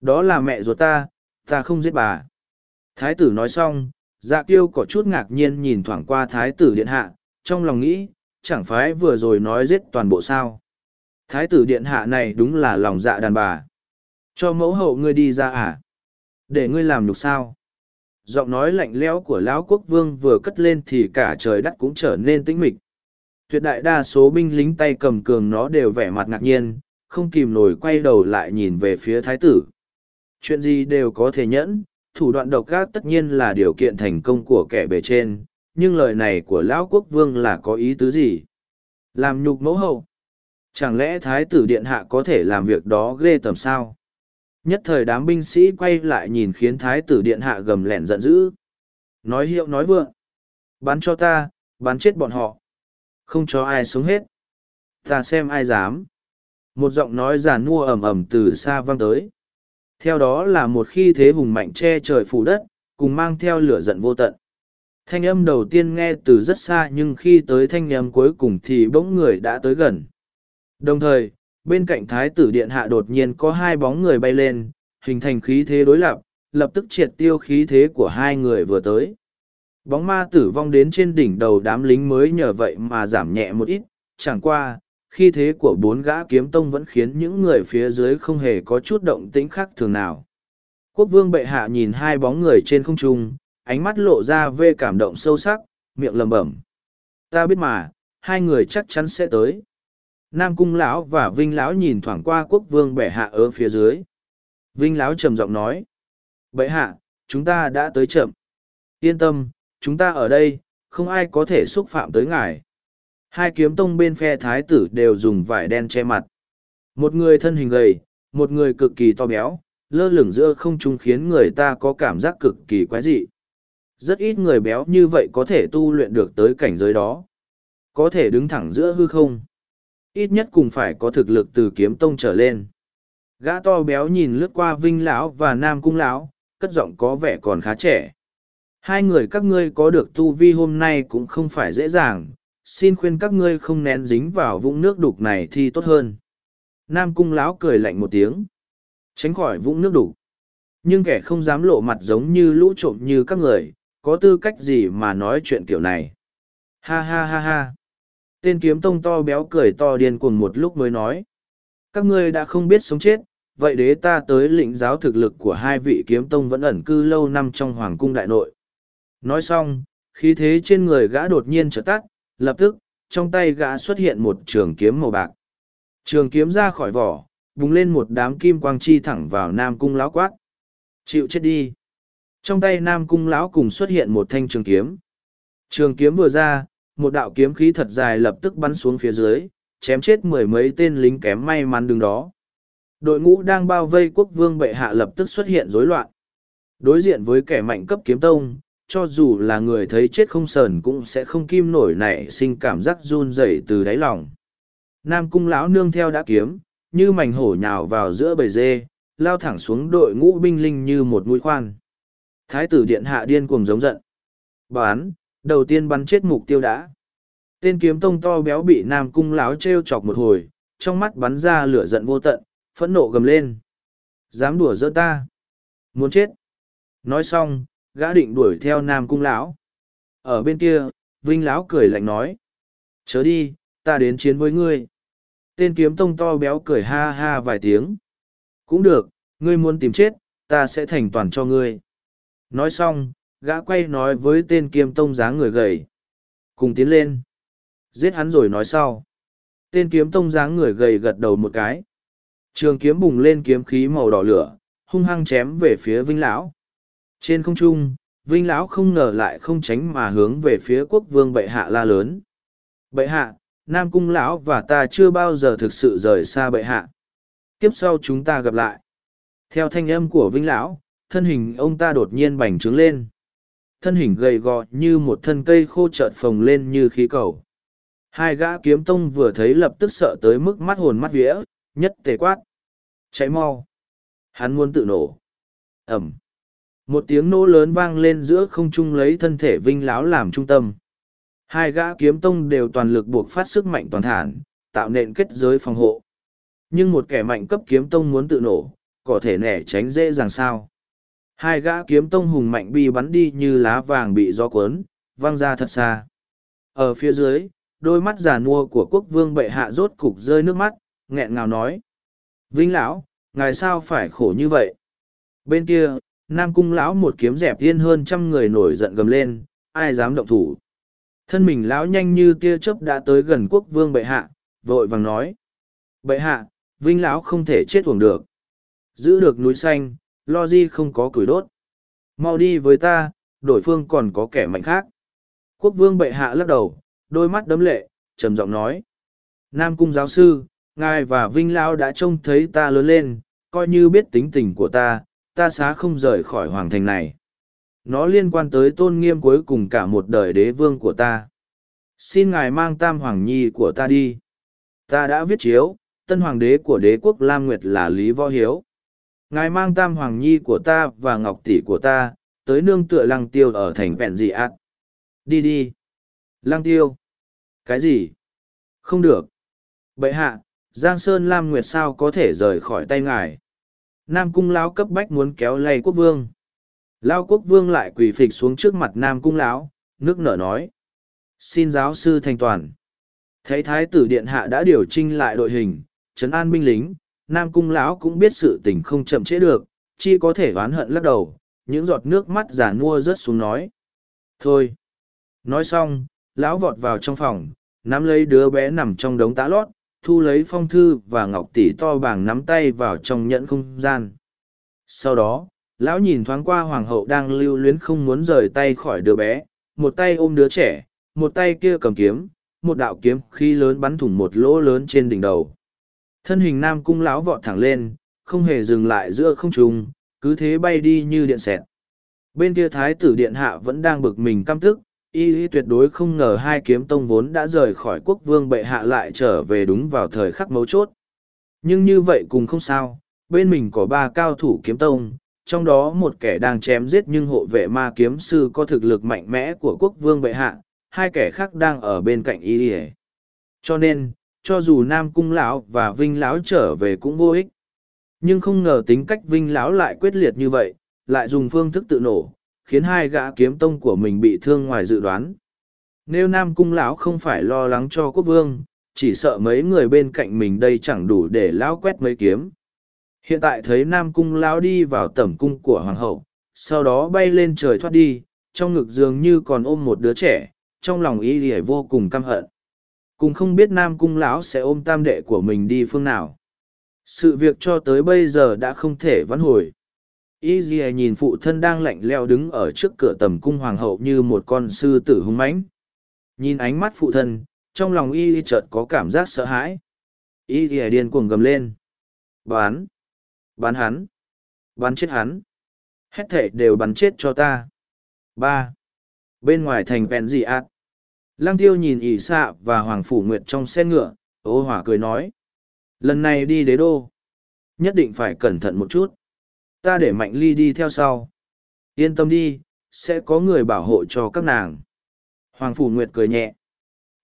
Đó là mẹ ruột ta, ta không giết bà. Thái tử nói xong, dạ kiêu có chút ngạc nhiên nhìn thoảng qua thái tử điện hạ, trong lòng nghĩ, chẳng phải vừa rồi nói giết toàn bộ sao. Thái tử điện hạ này đúng là lòng dạ đàn bà. Cho mẫu hậu ngươi đi ra à? Để ngươi làm nhục sao? Giọng nói lạnh lẽo của lão quốc vương vừa cất lên thì cả trời đất cũng trở nên tĩnh mịch tuyệt đại đa số binh lính tay cầm cường nó đều vẻ mặt ngạc nhiên, không kìm nổi quay đầu lại nhìn về phía thái tử. Chuyện gì đều có thể nhẫn, thủ đoạn độc ác tất nhiên là điều kiện thành công của kẻ bề trên, nhưng lời này của lão quốc vương là có ý tứ gì? Làm nhục mẫu hậu? Chẳng lẽ thái tử điện hạ có thể làm việc đó ghê tầm sao? Nhất thời đám binh sĩ quay lại nhìn khiến thái tử điện hạ gầm lẻn giận dữ. Nói hiệu nói vượng. Bắn cho ta, bắn chết bọn họ không cho ai sống hết. Ta xem ai dám. Một giọng nói giàn mua ầm ầm từ xa vang tới. Theo đó là một khi thế hùng mạnh che trời phủ đất, cùng mang theo lửa giận vô tận. Thanh âm đầu tiên nghe từ rất xa nhưng khi tới thanh âm cuối cùng thì bỗng người đã tới gần. Đồng thời, bên cạnh thái tử điện hạ đột nhiên có hai bóng người bay lên, hình thành khí thế đối lập lập tức triệt tiêu khí thế của hai người vừa tới. Bóng ma tử vong đến trên đỉnh đầu đám lính mới nhờ vậy mà giảm nhẹ một ít, chẳng qua, khi thế của bốn gã kiếm tông vẫn khiến những người phía dưới không hề có chút động tĩnh khác thường nào. Quốc vương bệ hạ nhìn hai bóng người trên không trung, ánh mắt lộ ra vê cảm động sâu sắc, miệng lầm bẩm. Ta biết mà, hai người chắc chắn sẽ tới. Nam cung lão và Vinh lão nhìn thoảng qua quốc vương bệ hạ ở phía dưới. Vinh lão trầm giọng nói. Bệ hạ, chúng ta đã tới chậm. Yên tâm, chúng ta ở đây, không ai có thể xúc phạm tới ngài. Hai kiếm tông bên phe thái tử đều dùng vải đen che mặt. Một người thân hình gầy, một người cực kỳ to béo, lơ lửng giữa không trung khiến người ta có cảm giác cực kỳ quái dị. Rất ít người béo như vậy có thể tu luyện được tới cảnh giới đó. Có thể đứng thẳng giữa hư không. Ít nhất cũng phải có thực lực từ kiếm tông trở lên. Gã to béo nhìn lướt qua Vinh lão và Nam Cung lão, cất giọng có vẻ còn khá trẻ. Hai người các ngươi có được tu vi hôm nay cũng không phải dễ dàng, xin khuyên các ngươi không nén dính vào vũng nước đục này thì tốt hơn. Nam Cung lão cười lạnh một tiếng. Tránh khỏi vũng nước đục. Nhưng kẻ không dám lộ mặt giống như lũ trộm như các người, có tư cách gì mà nói chuyện kiểu này. Ha ha ha ha. Tên kiếm tông to béo cười to điên cuồng một lúc mới nói. Các ngươi đã không biết sống chết, vậy đế ta tới lĩnh giáo thực lực của hai vị kiếm tông vẫn ẩn cư lâu năm trong hoàng cung đại nội. Nói xong, khí thế trên người gã đột nhiên trở tắt, lập tức, trong tay gã xuất hiện một trường kiếm màu bạc. Trường kiếm ra khỏi vỏ, bùng lên một đám kim quang chi thẳng vào Nam Cung lão quát. Chịu chết đi. Trong tay Nam Cung lão cùng xuất hiện một thanh trường kiếm. Trường kiếm vừa ra, một đạo kiếm khí thật dài lập tức bắn xuống phía dưới, chém chết mười mấy tên lính kém may mắn đứng đó. Đội ngũ đang bao vây quốc vương bệ hạ lập tức xuất hiện rối loạn. Đối diện với kẻ mạnh cấp kiếm tông, cho dù là người thấy chết không sờn cũng sẽ không kim nổi nảy sinh cảm giác run rẩy từ đáy lòng. Nam cung lão nương theo đã kiếm, như mảnh hổ nhào vào giữa bầy dê, lao thẳng xuống đội ngũ binh linh như một mũi khoan. Thái tử điện hạ điên cuồng giống giận. Bán, đầu tiên bắn chết mục tiêu đã. Tên kiếm tông to béo bị Nam cung lão treo chọc một hồi, trong mắt bắn ra lửa giận vô tận, phẫn nộ gầm lên. Dám đùa giỡn ta. Muốn chết. Nói xong, gã định đuổi theo Nam cung lão. Ở bên kia, Vinh lão cười lạnh nói. Chớ đi, ta đến chiến với ngươi. Tên kiếm tông to béo cười ha ha vài tiếng. Cũng được, ngươi muốn tìm chết, ta sẽ thành toàn cho ngươi. Nói xong, gã quay nói với tên kiếm tông dáng người gầy. Cùng tiến lên. Giết hắn rồi nói sau. Tên kiếm tông dáng người gầy gật đầu một cái. Trường kiếm bùng lên kiếm khí màu đỏ lửa, hung hăng chém về phía Vinh Lão. Trên không trung, Vinh Lão không ngờ lại không tránh mà hướng về phía quốc vương bệ hạ la lớn. Bệ hạ, Nam Cung Lão và ta chưa bao giờ thực sự rời xa bệ hạ. Kiếp sau chúng ta gặp lại. Theo thanh âm của Vinh Lão, thân hình ông ta đột nhiên bành trướng lên. Thân hình gầy gò như một thân cây khô chợt phồng lên như khí cầu. Hai gã kiếm tông vừa thấy lập tức sợ tới mức mắt hồn mắt vía, nhất tề quát. Cháy mau. Hắn muốn tự nổ. Ẩm. Một tiếng nổ lớn vang lên giữa không trung lấy thân thể vinh lão làm trung tâm. Hai gã kiếm tông đều toàn lực buộc phát sức mạnh toàn thản, tạo nền kết giới phòng hộ. Nhưng một kẻ mạnh cấp kiếm tông muốn tự nổ, có thể nẻ tránh dễ dàng sao. Hai gã kiếm tông hùng mạnh bi bắn đi như lá vàng bị gió cuốn, văng ra thật xa. Ở phía dưới, đôi mắt già nua của quốc vương bệ hạ rốt cục rơi nước mắt, nghẹn ngào nói. Vinh lão, ngài sao phải khổ như vậy? Bên kia, Nam cung lão một kiếm dẹp tiên hơn trăm người nổi giận gầm lên, ai dám động thủ. Thân mình lão nhanh như tia chớp đã tới gần quốc vương bệ hạ, vội vàng nói. Bệ hạ, Vinh lão không thể chết uổng được. Giữ được núi xanh, lo di không có củi đốt. Mau đi với ta, đổi phương còn có kẻ mạnh khác. Quốc vương bệ hạ lắc đầu, đôi mắt đấm lệ, trầm giọng nói. Nam cung giáo sư, ngài và Vinh lão đã trông thấy ta lớn lên, coi như biết tính tình của ta, ta xá không rời khỏi hoàng thành này. Nó liên quan tới tôn nghiêm cuối cùng cả một đời đế vương của ta. Xin ngài mang tam hoàng nhi của ta đi. Ta đã viết chiếu, tân hoàng đế của đế quốc Lam Nguyệt là Lý Võ Hiếu. Ngài mang tam hoàng nhi của ta và ngọc tỷ của ta, tới nương tựa lăng tiêu ở thành vẹn dị ạt. Đi đi. Lăng tiêu. Cái gì? Không được. Bệ hạ, Giang Sơn Lam Nguyệt sao có thể rời khỏi tay ngài? Nam cung lão cấp bách muốn kéo lay quốc vương. Lao quốc vương lại quỳ phịch xuống trước mặt Nam cung lão, nước nở nói. Xin giáo sư thành toàn. Thấy thái tử điện hạ đã điều trinh lại đội hình, trấn an binh lính, Nam cung lão cũng biết sự tình không chậm trễ được, chi có thể oán hận lắc đầu, những giọt nước mắt giả nua rớt xuống nói. Thôi. Nói xong, lão vọt vào trong phòng, nắm lấy đứa bé nằm trong đống tã lót, thu lấy phong thư và ngọc tỷ to bảng nắm tay vào trong nhẫn không gian. Sau đó, lão nhìn thoáng qua hoàng hậu đang lưu luyến không muốn rời tay khỏi đứa bé, một tay ôm đứa trẻ, một tay kia cầm kiếm, một đạo kiếm khi lớn bắn thủng một lỗ lớn trên đỉnh đầu. Thân hình nam cung lão vọt thẳng lên, không hề dừng lại giữa không trung, cứ thế bay đi như điện xẹt. Bên kia thái tử điện hạ vẫn đang bực mình căm tức, y y tuyệt đối không ngờ hai kiếm tông vốn đã rời khỏi quốc vương bệ hạ lại trở về đúng vào thời khắc mấu chốt. Nhưng như vậy cũng không sao, bên mình có ba cao thủ kiếm tông, trong đó một kẻ đang chém giết nhưng hộ vệ ma kiếm sư có thực lực mạnh mẽ của quốc vương bệ hạ, hai kẻ khác đang ở bên cạnh y ỉa Cho nên, cho dù Nam Cung lão và Vinh lão trở về cũng vô ích. Nhưng không ngờ tính cách Vinh lão lại quyết liệt như vậy, lại dùng phương thức tự nổ, khiến hai gã kiếm tông của mình bị thương ngoài dự đoán. Nếu Nam Cung lão không phải lo lắng cho quốc vương, chỉ sợ mấy người bên cạnh mình đây chẳng đủ để lão quét mấy kiếm. Hiện tại thấy Nam Cung lão đi vào tẩm cung của hoàng hậu, sau đó bay lên trời thoát đi, trong ngực dường như còn ôm một đứa trẻ, trong lòng ý thì vô cùng căm hận. Cùng không biết Nam Cung lão sẽ ôm tam đệ của mình đi phương nào. Sự việc cho tới bây giờ đã không thể vãn hồi. Y dì nhìn phụ thân đang lạnh leo đứng ở trước cửa tầm cung hoàng hậu như một con sư tử hung mãnh. Nhìn ánh mắt phụ thân, trong lòng y chợt có cảm giác sợ hãi. Y dì điên cuồng gầm lên. Bán! Bán hắn! bắn chết hắn! Hết thể đều bắn chết cho ta. ba Bên ngoài thành vẹn dị ạt. Lăng tiêu nhìn ỷ xạ và Hoàng Phủ Nguyệt trong xe ngựa, ô hỏa cười nói. Lần này đi đế đô. Nhất định phải cẩn thận một chút ta để mạnh ly đi theo sau. Yên tâm đi sẽ có người bảo hộ cho các nàng. Hoàng phủ nguyệt cười nhẹ.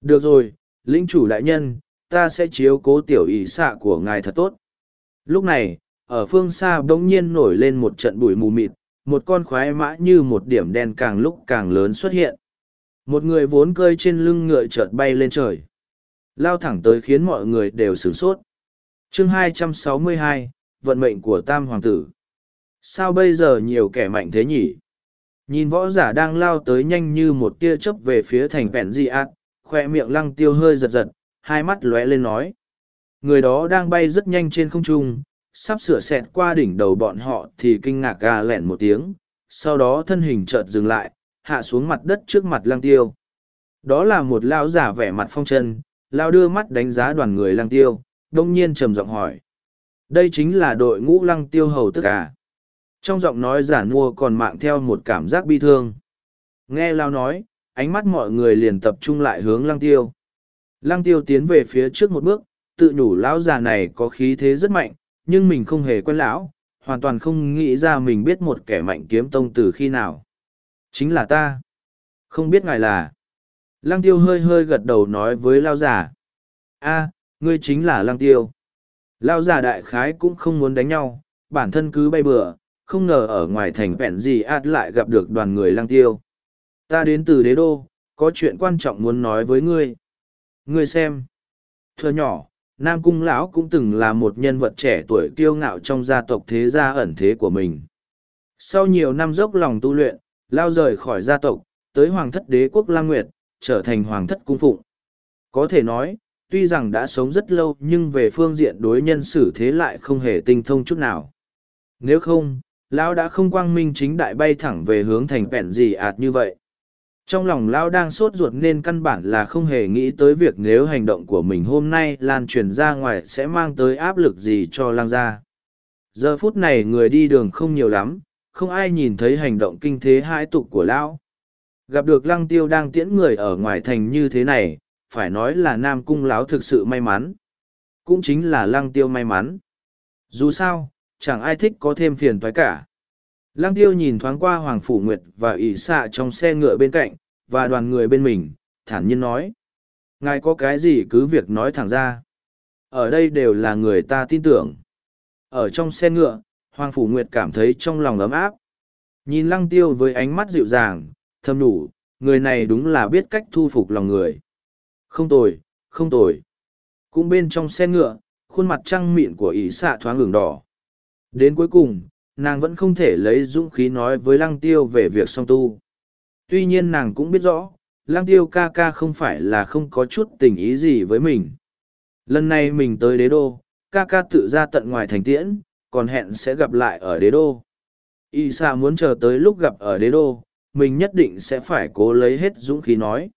Được rồi linh chủ đại nhân ta sẽ chiếu cố tiểu ỷ xạ của ngài thật tốt. Lúc này ở phương xa bỗng nhiên nổi lên một trận bụi mù mịt một con khoái mã như một điểm đen càng lúc càng lớn xuất hiện. Một người vốn cơi trên lưng ngựa chợt bay lên trời. Lao thẳng tới khiến mọi người đều sửng sốt. Chương 262, vận mệnh của tam hoàng tử. Sao bây giờ nhiều kẻ mạnh thế nhỉ? Nhìn võ giả đang lao tới nhanh như một tia chớp về phía thành vẹn di ạt, khoe miệng lăng tiêu hơi giật giật, hai mắt lóe lên nói. Người đó đang bay rất nhanh trên không trung, sắp sửa xẹt qua đỉnh đầu bọn họ thì kinh ngạc gà lẹn một tiếng, sau đó thân hình chợt dừng lại, hạ xuống mặt đất trước mặt lăng tiêu. Đó là một lao giả vẻ mặt phong chân, lao đưa mắt đánh giá đoàn người lăng tiêu, đông nhiên trầm giọng hỏi. Đây chính là đội ngũ lăng tiêu hầu tức à? Trong giọng nói giản mua còn mạng theo một cảm giác bi thương. Nghe lao nói, ánh mắt mọi người liền tập trung lại hướng lăng tiêu. Lăng tiêu tiến về phía trước một bước, tự nhủ lão già này có khí thế rất mạnh, nhưng mình không hề quen lão, hoàn toàn không nghĩ ra mình biết một kẻ mạnh kiếm tông từ khi nào. Chính là ta. Không biết ngài là. Lăng tiêu hơi hơi gật đầu nói với lao già. A, ngươi chính là lăng tiêu. Lao già đại khái cũng không muốn đánh nhau, bản thân cứ bay bừa không ngờ ở ngoài thành vẹn gì ạt lại gặp được đoàn người lang tiêu. Ta đến từ đế đô, có chuyện quan trọng muốn nói với ngươi. Ngươi xem. Thưa nhỏ, Nam Cung Lão cũng từng là một nhân vật trẻ tuổi kiêu ngạo trong gia tộc thế gia ẩn thế của mình. Sau nhiều năm dốc lòng tu luyện, lao rời khỏi gia tộc, tới Hoàng thất đế quốc Lam Nguyệt, trở thành Hoàng thất cung phụng. Có thể nói, tuy rằng đã sống rất lâu nhưng về phương diện đối nhân xử thế lại không hề tinh thông chút nào. Nếu không, lão đã không quang minh chính đại bay thẳng về hướng thành vẹn gì ạt như vậy. Trong lòng lão đang sốt ruột nên căn bản là không hề nghĩ tới việc nếu hành động của mình hôm nay lan truyền ra ngoài sẽ mang tới áp lực gì cho lang gia. Giờ phút này người đi đường không nhiều lắm, không ai nhìn thấy hành động kinh thế hãi tục của lão. Gặp được lăng tiêu đang tiễn người ở ngoài thành như thế này, phải nói là nam cung lão thực sự may mắn. Cũng chính là lăng tiêu may mắn. Dù sao chẳng ai thích có thêm phiền thoái cả. Lăng tiêu nhìn thoáng qua Hoàng Phủ Nguyệt và ỉ xạ trong xe ngựa bên cạnh, và đoàn người bên mình, thản nhiên nói. Ngài có cái gì cứ việc nói thẳng ra. Ở đây đều là người ta tin tưởng. Ở trong xe ngựa, Hoàng Phủ Nguyệt cảm thấy trong lòng ấm áp. Nhìn lăng tiêu với ánh mắt dịu dàng, thâm đủ, người này đúng là biết cách thu phục lòng người. Không tồi, không tồi. Cũng bên trong xe ngựa, khuôn mặt trăng mịn của ỉ xạ thoáng ửng đỏ. Đến cuối cùng, nàng vẫn không thể lấy dũng khí nói với lăng tiêu về việc song tu. Tuy nhiên nàng cũng biết rõ, lăng tiêu ca ca không phải là không có chút tình ý gì với mình. Lần này mình tới đế đô, ca ca tự ra tận ngoài thành tiễn, còn hẹn sẽ gặp lại ở đế đô. Y sa muốn chờ tới lúc gặp ở đế đô, mình nhất định sẽ phải cố lấy hết dũng khí nói.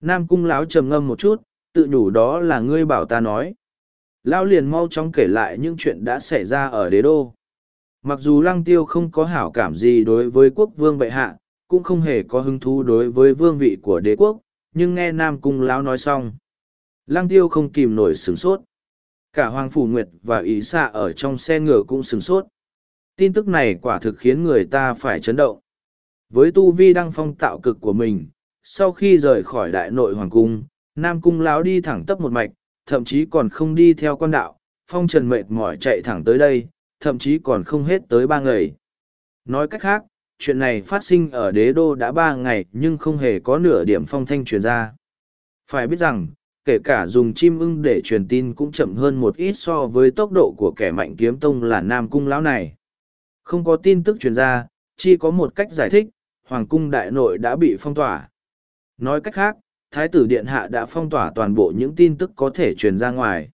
Nam cung lão trầm ngâm một chút, tự nhủ đó là ngươi bảo ta nói. Lão liền mau chóng kể lại những chuyện đã xảy ra ở đế đô. Mặc dù lăng tiêu không có hảo cảm gì đối với quốc vương bệ hạ, cũng không hề có hứng thú đối với vương vị của đế quốc, nhưng nghe Nam Cung Lão nói xong. Lăng tiêu không kìm nổi sửng sốt. Cả Hoàng Phủ Nguyệt và Ý Xạ ở trong xe ngựa cũng sửng sốt. Tin tức này quả thực khiến người ta phải chấn động. Với tu vi đăng phong tạo cực của mình, sau khi rời khỏi đại nội Hoàng Cung, Nam Cung Lão đi thẳng tấp một mạch, thậm chí còn không đi theo con đạo, phong trần mệt mỏi chạy thẳng tới đây, thậm chí còn không hết tới ba ngày. Nói cách khác, chuyện này phát sinh ở đế đô đã ba ngày nhưng không hề có nửa điểm phong thanh truyền ra. Phải biết rằng, kể cả dùng chim ưng để truyền tin cũng chậm hơn một ít so với tốc độ của kẻ mạnh kiếm tông là Nam Cung lão này. Không có tin tức truyền ra, chỉ có một cách giải thích, Hoàng cung đại nội đã bị phong tỏa. Nói cách khác, Thái tử Điện Hạ đã phong tỏa toàn bộ những tin tức có thể truyền ra ngoài.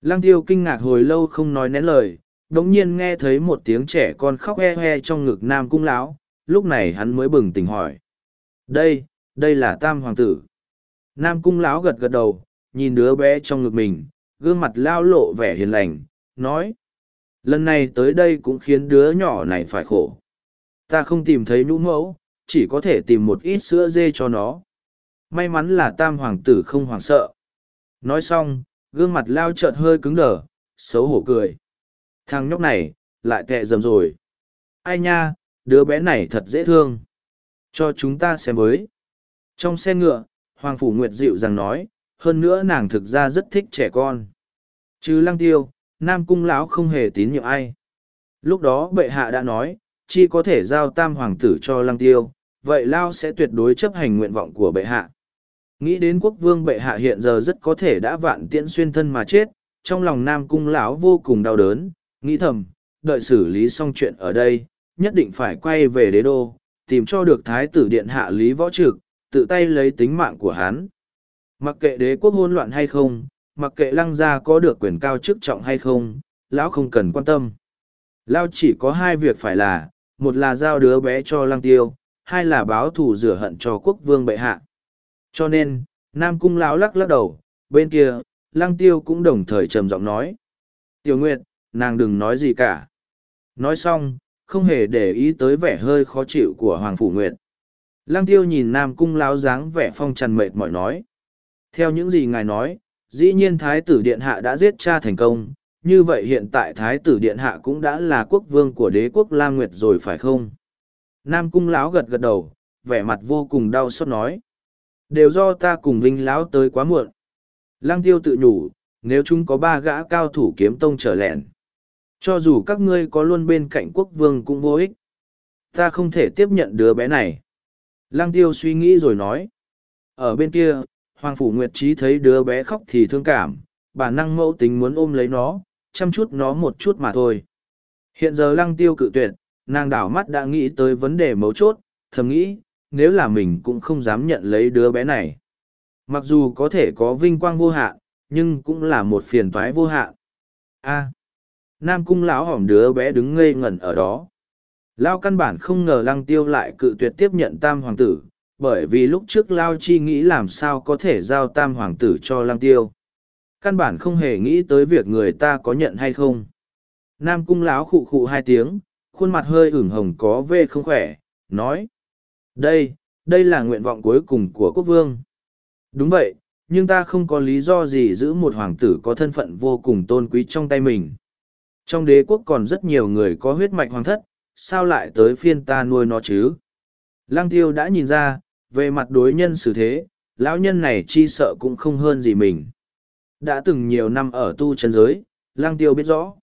Lăng tiêu kinh ngạc hồi lâu không nói nén lời, đồng nhiên nghe thấy một tiếng trẻ con khóc he he trong ngực nam cung lão lúc này hắn mới bừng tỉnh hỏi. Đây đây là tam hoàng tử. Nam cung lão gật gật đầu nhìn đứa bé trong ngực mình gương mặt lao lộ vẻ hiền lành nói lần này tới đây cũng khiến đứa nhỏ này phải khổ. Ta không tìm thấy nhũ mẫu chỉ có thể tìm một ít sữa dê cho nó may mắn là tam hoàng tử không hoảng sợ nói xong gương mặt lao chợt hơi cứng đờ xấu hổ cười Thằng nhóc này, lại tệ dầm rồi. Ai nha, đứa bé này thật dễ thương. Cho chúng ta xem với. Trong xe ngựa, Hoàng Phủ Nguyệt dịu rằng nói, hơn nữa nàng thực ra rất thích trẻ con. Chứ lăng tiêu, Nam Cung lão không hề tín nhiệm ai. Lúc đó bệ hạ đã nói, chi có thể giao tam hoàng tử cho lăng tiêu, vậy Lao sẽ tuyệt đối chấp hành nguyện vọng của bệ hạ. Nghĩ đến quốc vương bệ hạ hiện giờ rất có thể đã vạn tiễn xuyên thân mà chết, trong lòng Nam Cung lão vô cùng đau đớn, nghĩ thầm, đợi xử lý xong chuyện ở đây, nhất định phải quay về đế đô, tìm cho được thái tử điện hạ lý võ trực, tự tay lấy tính mạng của hắn. Mặc kệ đế quốc hôn loạn hay không, mặc kệ lăng gia có được quyền cao chức trọng hay không, lão không cần quan tâm. Lão chỉ có hai việc phải là, một là giao đứa bé cho lăng tiêu, hai là báo thù rửa hận cho quốc vương bệ hạ. Cho nên, Nam Cung lão lắc lắc đầu, bên kia, lăng tiêu cũng đồng thời trầm giọng nói. Tiểu Nguyệt, nàng đừng nói gì cả. Nói xong, không hề để ý tới vẻ hơi khó chịu của Hoàng Phủ Nguyệt. Lăng tiêu nhìn Nam Cung láo dáng vẻ phong trần mệt mỏi nói. Theo những gì ngài nói, dĩ nhiên Thái tử Điện Hạ đã giết cha thành công, như vậy hiện tại Thái tử Điện Hạ cũng đã là quốc vương của đế quốc Lam Nguyệt rồi phải không? Nam Cung láo gật gật đầu, vẻ mặt vô cùng đau xót nói. Đều do ta cùng Vinh lão tới quá muộn. Lăng tiêu tự nhủ, nếu chúng có ba gã cao thủ kiếm tông trở lẹn cho dù các ngươi có luôn bên cạnh quốc vương cũng vô ích. Ta không thể tiếp nhận đứa bé này. Lăng tiêu suy nghĩ rồi nói. Ở bên kia, Hoàng Phủ Nguyệt Trí thấy đứa bé khóc thì thương cảm, bản năng mẫu tính muốn ôm lấy nó, chăm chút nó một chút mà thôi. Hiện giờ lăng tiêu cự tuyệt, nàng đảo mắt đã nghĩ tới vấn đề mấu chốt, thầm nghĩ, nếu là mình cũng không dám nhận lấy đứa bé này. Mặc dù có thể có vinh quang vô hạn, nhưng cũng là một phiền toái vô hạn. A nam cung lão hỏng đứa bé đứng ngây ngẩn ở đó lao căn bản không ngờ lăng tiêu lại cự tuyệt tiếp nhận tam hoàng tử bởi vì lúc trước lao chi nghĩ làm sao có thể giao tam hoàng tử cho lăng tiêu căn bản không hề nghĩ tới việc người ta có nhận hay không nam cung lão khụ khụ hai tiếng khuôn mặt hơi ửng hồng có vê không khỏe nói đây đây là nguyện vọng cuối cùng của quốc vương đúng vậy nhưng ta không có lý do gì giữ một hoàng tử có thân phận vô cùng tôn quý trong tay mình trong đế quốc còn rất nhiều người có huyết mạch hoàng thất, sao lại tới phiên ta nuôi nó chứ? Lăng tiêu đã nhìn ra, về mặt đối nhân xử thế, lão nhân này chi sợ cũng không hơn gì mình. Đã từng nhiều năm ở tu chân giới, lăng tiêu biết rõ.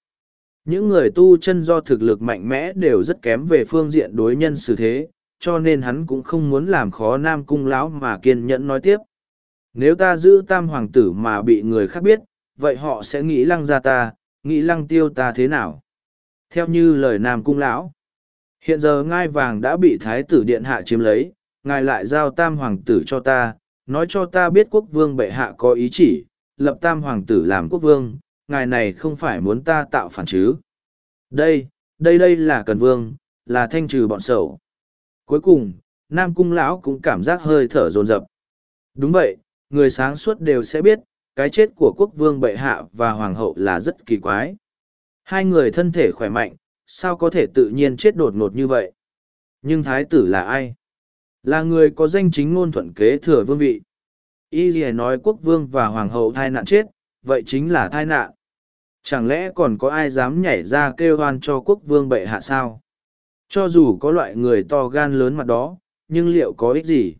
Những người tu chân do thực lực mạnh mẽ đều rất kém về phương diện đối nhân xử thế, cho nên hắn cũng không muốn làm khó nam cung lão mà kiên nhẫn nói tiếp. Nếu ta giữ tam hoàng tử mà bị người khác biết, vậy họ sẽ nghĩ lăng ra ta, nghĩ lăng tiêu ta thế nào? Theo như lời nam cung lão hiện giờ ngai vàng đã bị thái tử điện hạ chiếm lấy ngài lại giao tam hoàng tử cho ta nói cho ta biết quốc vương bệ hạ có ý chỉ lập tam hoàng tử làm quốc vương ngài này không phải muốn ta tạo phản chứ? Đây đây đây là cần vương là thanh trừ bọn sầu cuối cùng nam cung lão cũng cảm giác hơi thở dồn dập đúng vậy người sáng suốt đều sẽ biết cái chết của quốc vương bệ hạ và hoàng hậu là rất kỳ quái. Hai người thân thể khỏe mạnh, sao có thể tự nhiên chết đột ngột như vậy? Nhưng thái tử là ai? Là người có danh chính ngôn thuận kế thừa vương vị. Y gì nói quốc vương và hoàng hậu thai nạn chết, vậy chính là thai nạn. Chẳng lẽ còn có ai dám nhảy ra kêu oan cho quốc vương bệ hạ sao? Cho dù có loại người to gan lớn mặt đó, nhưng liệu có ích gì?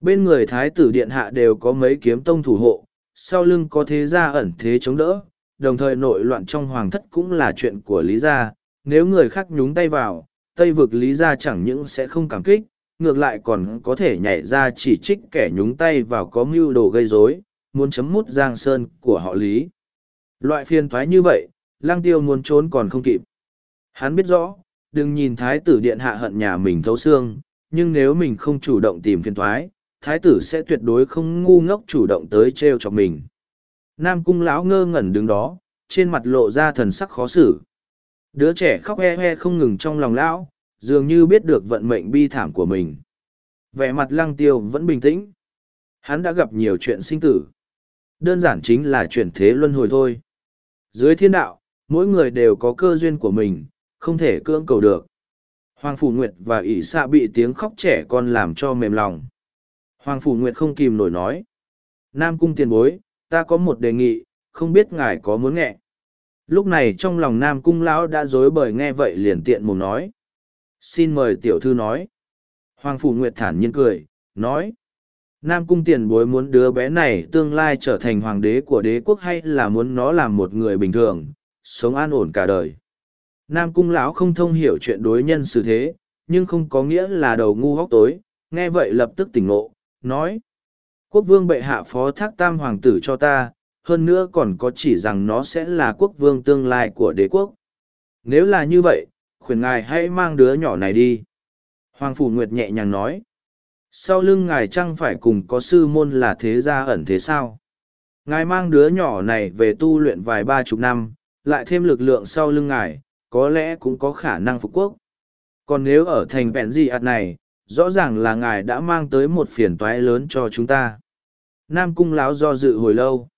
Bên người thái tử điện hạ đều có mấy kiếm tông thủ hộ, sau lưng có thế gia ẩn thế chống đỡ, đồng thời nội loạn trong hoàng thất cũng là chuyện của lý gia, nếu người khác nhúng tay vào, tây vực lý gia chẳng những sẽ không cảm kích, ngược lại còn có thể nhảy ra chỉ trích kẻ nhúng tay vào có mưu đồ gây rối, muốn chấm mút giang sơn của họ lý. Loại phiền thoái như vậy, lang tiêu muốn trốn còn không kịp. Hắn biết rõ, đừng nhìn thái tử điện hạ hận nhà mình thấu xương, nhưng nếu mình không chủ động tìm phiền thoái, thái tử sẽ tuyệt đối không ngu ngốc chủ động tới trêu cho mình. Nam cung lão ngơ ngẩn đứng đó, trên mặt lộ ra thần sắc khó xử. Đứa trẻ khóc he he không ngừng trong lòng lão, dường như biết được vận mệnh bi thảm của mình. Vẻ mặt lăng tiêu vẫn bình tĩnh. Hắn đã gặp nhiều chuyện sinh tử. Đơn giản chính là chuyển thế luân hồi thôi. Dưới thiên đạo, mỗi người đều có cơ duyên của mình, không thể cưỡng cầu được. Hoàng Phủ Nguyệt và ỷ xạ bị tiếng khóc trẻ con làm cho mềm lòng. Hoàng Phủ Nguyệt không kìm nổi nói. Nam cung tiền bối, ta có một đề nghị, không biết ngài có muốn nghe. Lúc này trong lòng Nam cung lão đã dối bời nghe vậy liền tiện mồm nói. Xin mời tiểu thư nói. Hoàng Phủ Nguyệt thản nhiên cười, nói. Nam cung tiền bối muốn đứa bé này tương lai trở thành hoàng đế của đế quốc hay là muốn nó làm một người bình thường, sống an ổn cả đời. Nam cung lão không thông hiểu chuyện đối nhân xử thế, nhưng không có nghĩa là đầu ngu hóc tối, nghe vậy lập tức tỉnh ngộ, nói. Quốc vương bệ hạ phó thác tam hoàng tử cho ta, hơn nữa còn có chỉ rằng nó sẽ là quốc vương tương lai của đế quốc. Nếu là như vậy, khuyển ngài hãy mang đứa nhỏ này đi. Hoàng Phủ Nguyệt nhẹ nhàng nói. Sau lưng ngài chăng phải cùng có sư môn là thế gia ẩn thế sao? Ngài mang đứa nhỏ này về tu luyện vài ba chục năm, lại thêm lực lượng sau lưng ngài, có lẽ cũng có khả năng phục quốc. Còn nếu ở thành vẹn gì ạt này, rõ ràng là ngài đã mang tới một phiền toái lớn cho chúng ta. Nam cung lão do dự hồi lâu.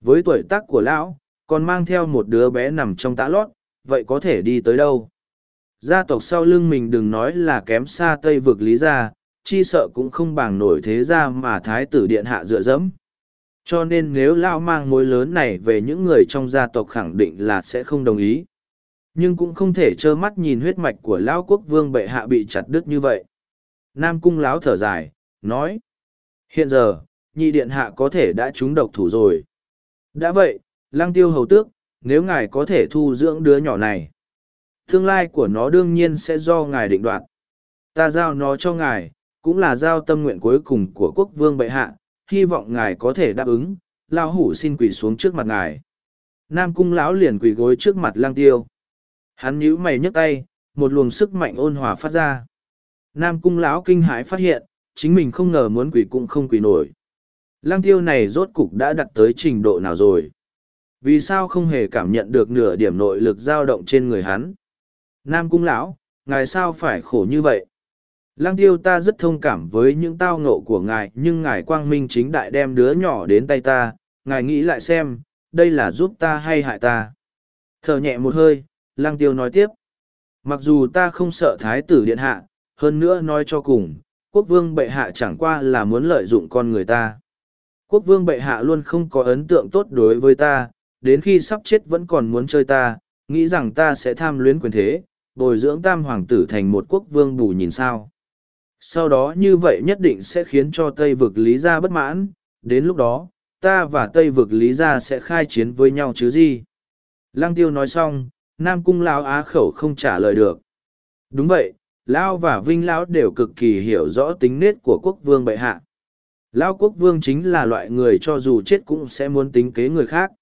Với tuổi tác của lão, còn mang theo một đứa bé nằm trong tã lót, vậy có thể đi tới đâu? Gia tộc sau lưng mình đừng nói là kém xa Tây vực lý gia, chi sợ cũng không bằng nổi thế gia mà thái tử điện hạ dựa dẫm. Cho nên nếu lão mang mối lớn này về những người trong gia tộc khẳng định là sẽ không đồng ý. Nhưng cũng không thể trơ mắt nhìn huyết mạch của lão quốc vương bệ hạ bị chặt đứt như vậy. Nam cung lão thở dài, nói. Hiện giờ, nhị điện hạ có thể đã trúng độc thủ rồi. Đã vậy, lăng tiêu hầu tước, nếu ngài có thể thu dưỡng đứa nhỏ này, tương lai của nó đương nhiên sẽ do ngài định đoạt. Ta giao nó cho ngài, cũng là giao tâm nguyện cuối cùng của quốc vương bệ hạ, hy vọng ngài có thể đáp ứng, lao hủ xin quỳ xuống trước mặt ngài. Nam cung lão liền quỳ gối trước mặt lang tiêu. Hắn nhíu mày nhấc tay, một luồng sức mạnh ôn hòa phát ra. Nam cung lão kinh hãi phát hiện, chính mình không ngờ muốn quỷ cũng không quỷ nổi. Lang tiêu này rốt cục đã đặt tới trình độ nào rồi? Vì sao không hề cảm nhận được nửa điểm nội lực dao động trên người hắn? Nam cung lão, ngài sao phải khổ như vậy? Lang tiêu ta rất thông cảm với những tao ngộ của ngài nhưng ngài quang minh chính đại đem đứa nhỏ đến tay ta, ngài nghĩ lại xem, đây là giúp ta hay hại ta. Thở nhẹ một hơi, lăng tiêu nói tiếp. Mặc dù ta không sợ thái tử điện hạ, hơn nữa nói cho cùng, quốc vương bệ hạ chẳng qua là muốn lợi dụng con người ta. Quốc vương bệ hạ luôn không có ấn tượng tốt đối với ta, đến khi sắp chết vẫn còn muốn chơi ta, nghĩ rằng ta sẽ tham luyến quyền thế, bồi dưỡng tam hoàng tử thành một quốc vương bù nhìn sao. Sau đó như vậy nhất định sẽ khiến cho Tây vực Lý Gia bất mãn, đến lúc đó, ta và Tây vực Lý Gia sẽ khai chiến với nhau chứ gì. Lăng tiêu nói xong, Nam Cung Lão Á khẩu không trả lời được. Đúng vậy, Lão và Vinh Lão đều cực kỳ hiểu rõ tính nết của quốc vương bệ hạ. Lão quốc vương chính là loại người cho dù chết cũng sẽ muốn tính kế người khác.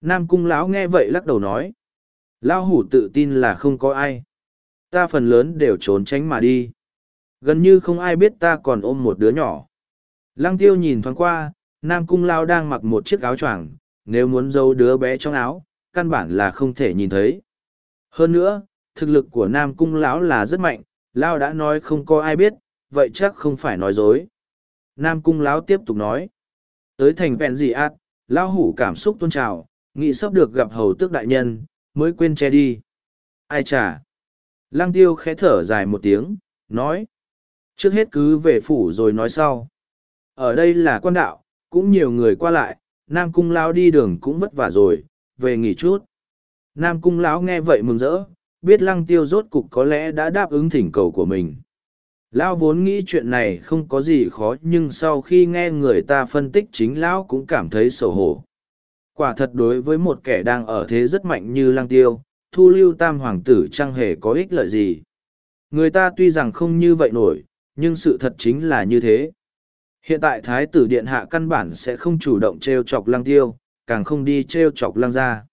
Nam Cung Lão nghe vậy lắc đầu nói. Lão hủ tự tin là không có ai. Ta phần lớn đều trốn tránh mà đi gần như không ai biết ta còn ôm một đứa nhỏ lăng tiêu nhìn thoáng qua nam cung lao đang mặc một chiếc áo choàng nếu muốn giấu đứa bé trong áo căn bản là không thể nhìn thấy hơn nữa thực lực của nam cung lão là rất mạnh lao đã nói không có ai biết vậy chắc không phải nói dối nam cung lão tiếp tục nói tới thành vẹn dị ạt lao hủ cảm xúc tôn trào nghĩ sắp được gặp hầu tước đại nhân mới quên che đi Ai chả? Lăng tiêu khẽ thở dài một tiếng, nói. Trước hết cứ về phủ rồi nói sau. Ở đây là quan đạo, cũng nhiều người qua lại, Nam Cung Lão đi đường cũng vất vả rồi, về nghỉ chút. Nam Cung Lão nghe vậy mừng rỡ, biết lăng tiêu rốt cục có lẽ đã đáp ứng thỉnh cầu của mình. Lão vốn nghĩ chuyện này không có gì khó nhưng sau khi nghe người ta phân tích chính Lão cũng cảm thấy xấu hổ. Quả thật đối với một kẻ đang ở thế rất mạnh như lăng tiêu, thu lưu tam hoàng tử chẳng hề có ích lợi gì. Người ta tuy rằng không như vậy nổi, nhưng sự thật chính là như thế. Hiện tại Thái tử Điện Hạ căn bản sẽ không chủ động treo chọc lăng tiêu, càng không đi treo chọc lăng gia.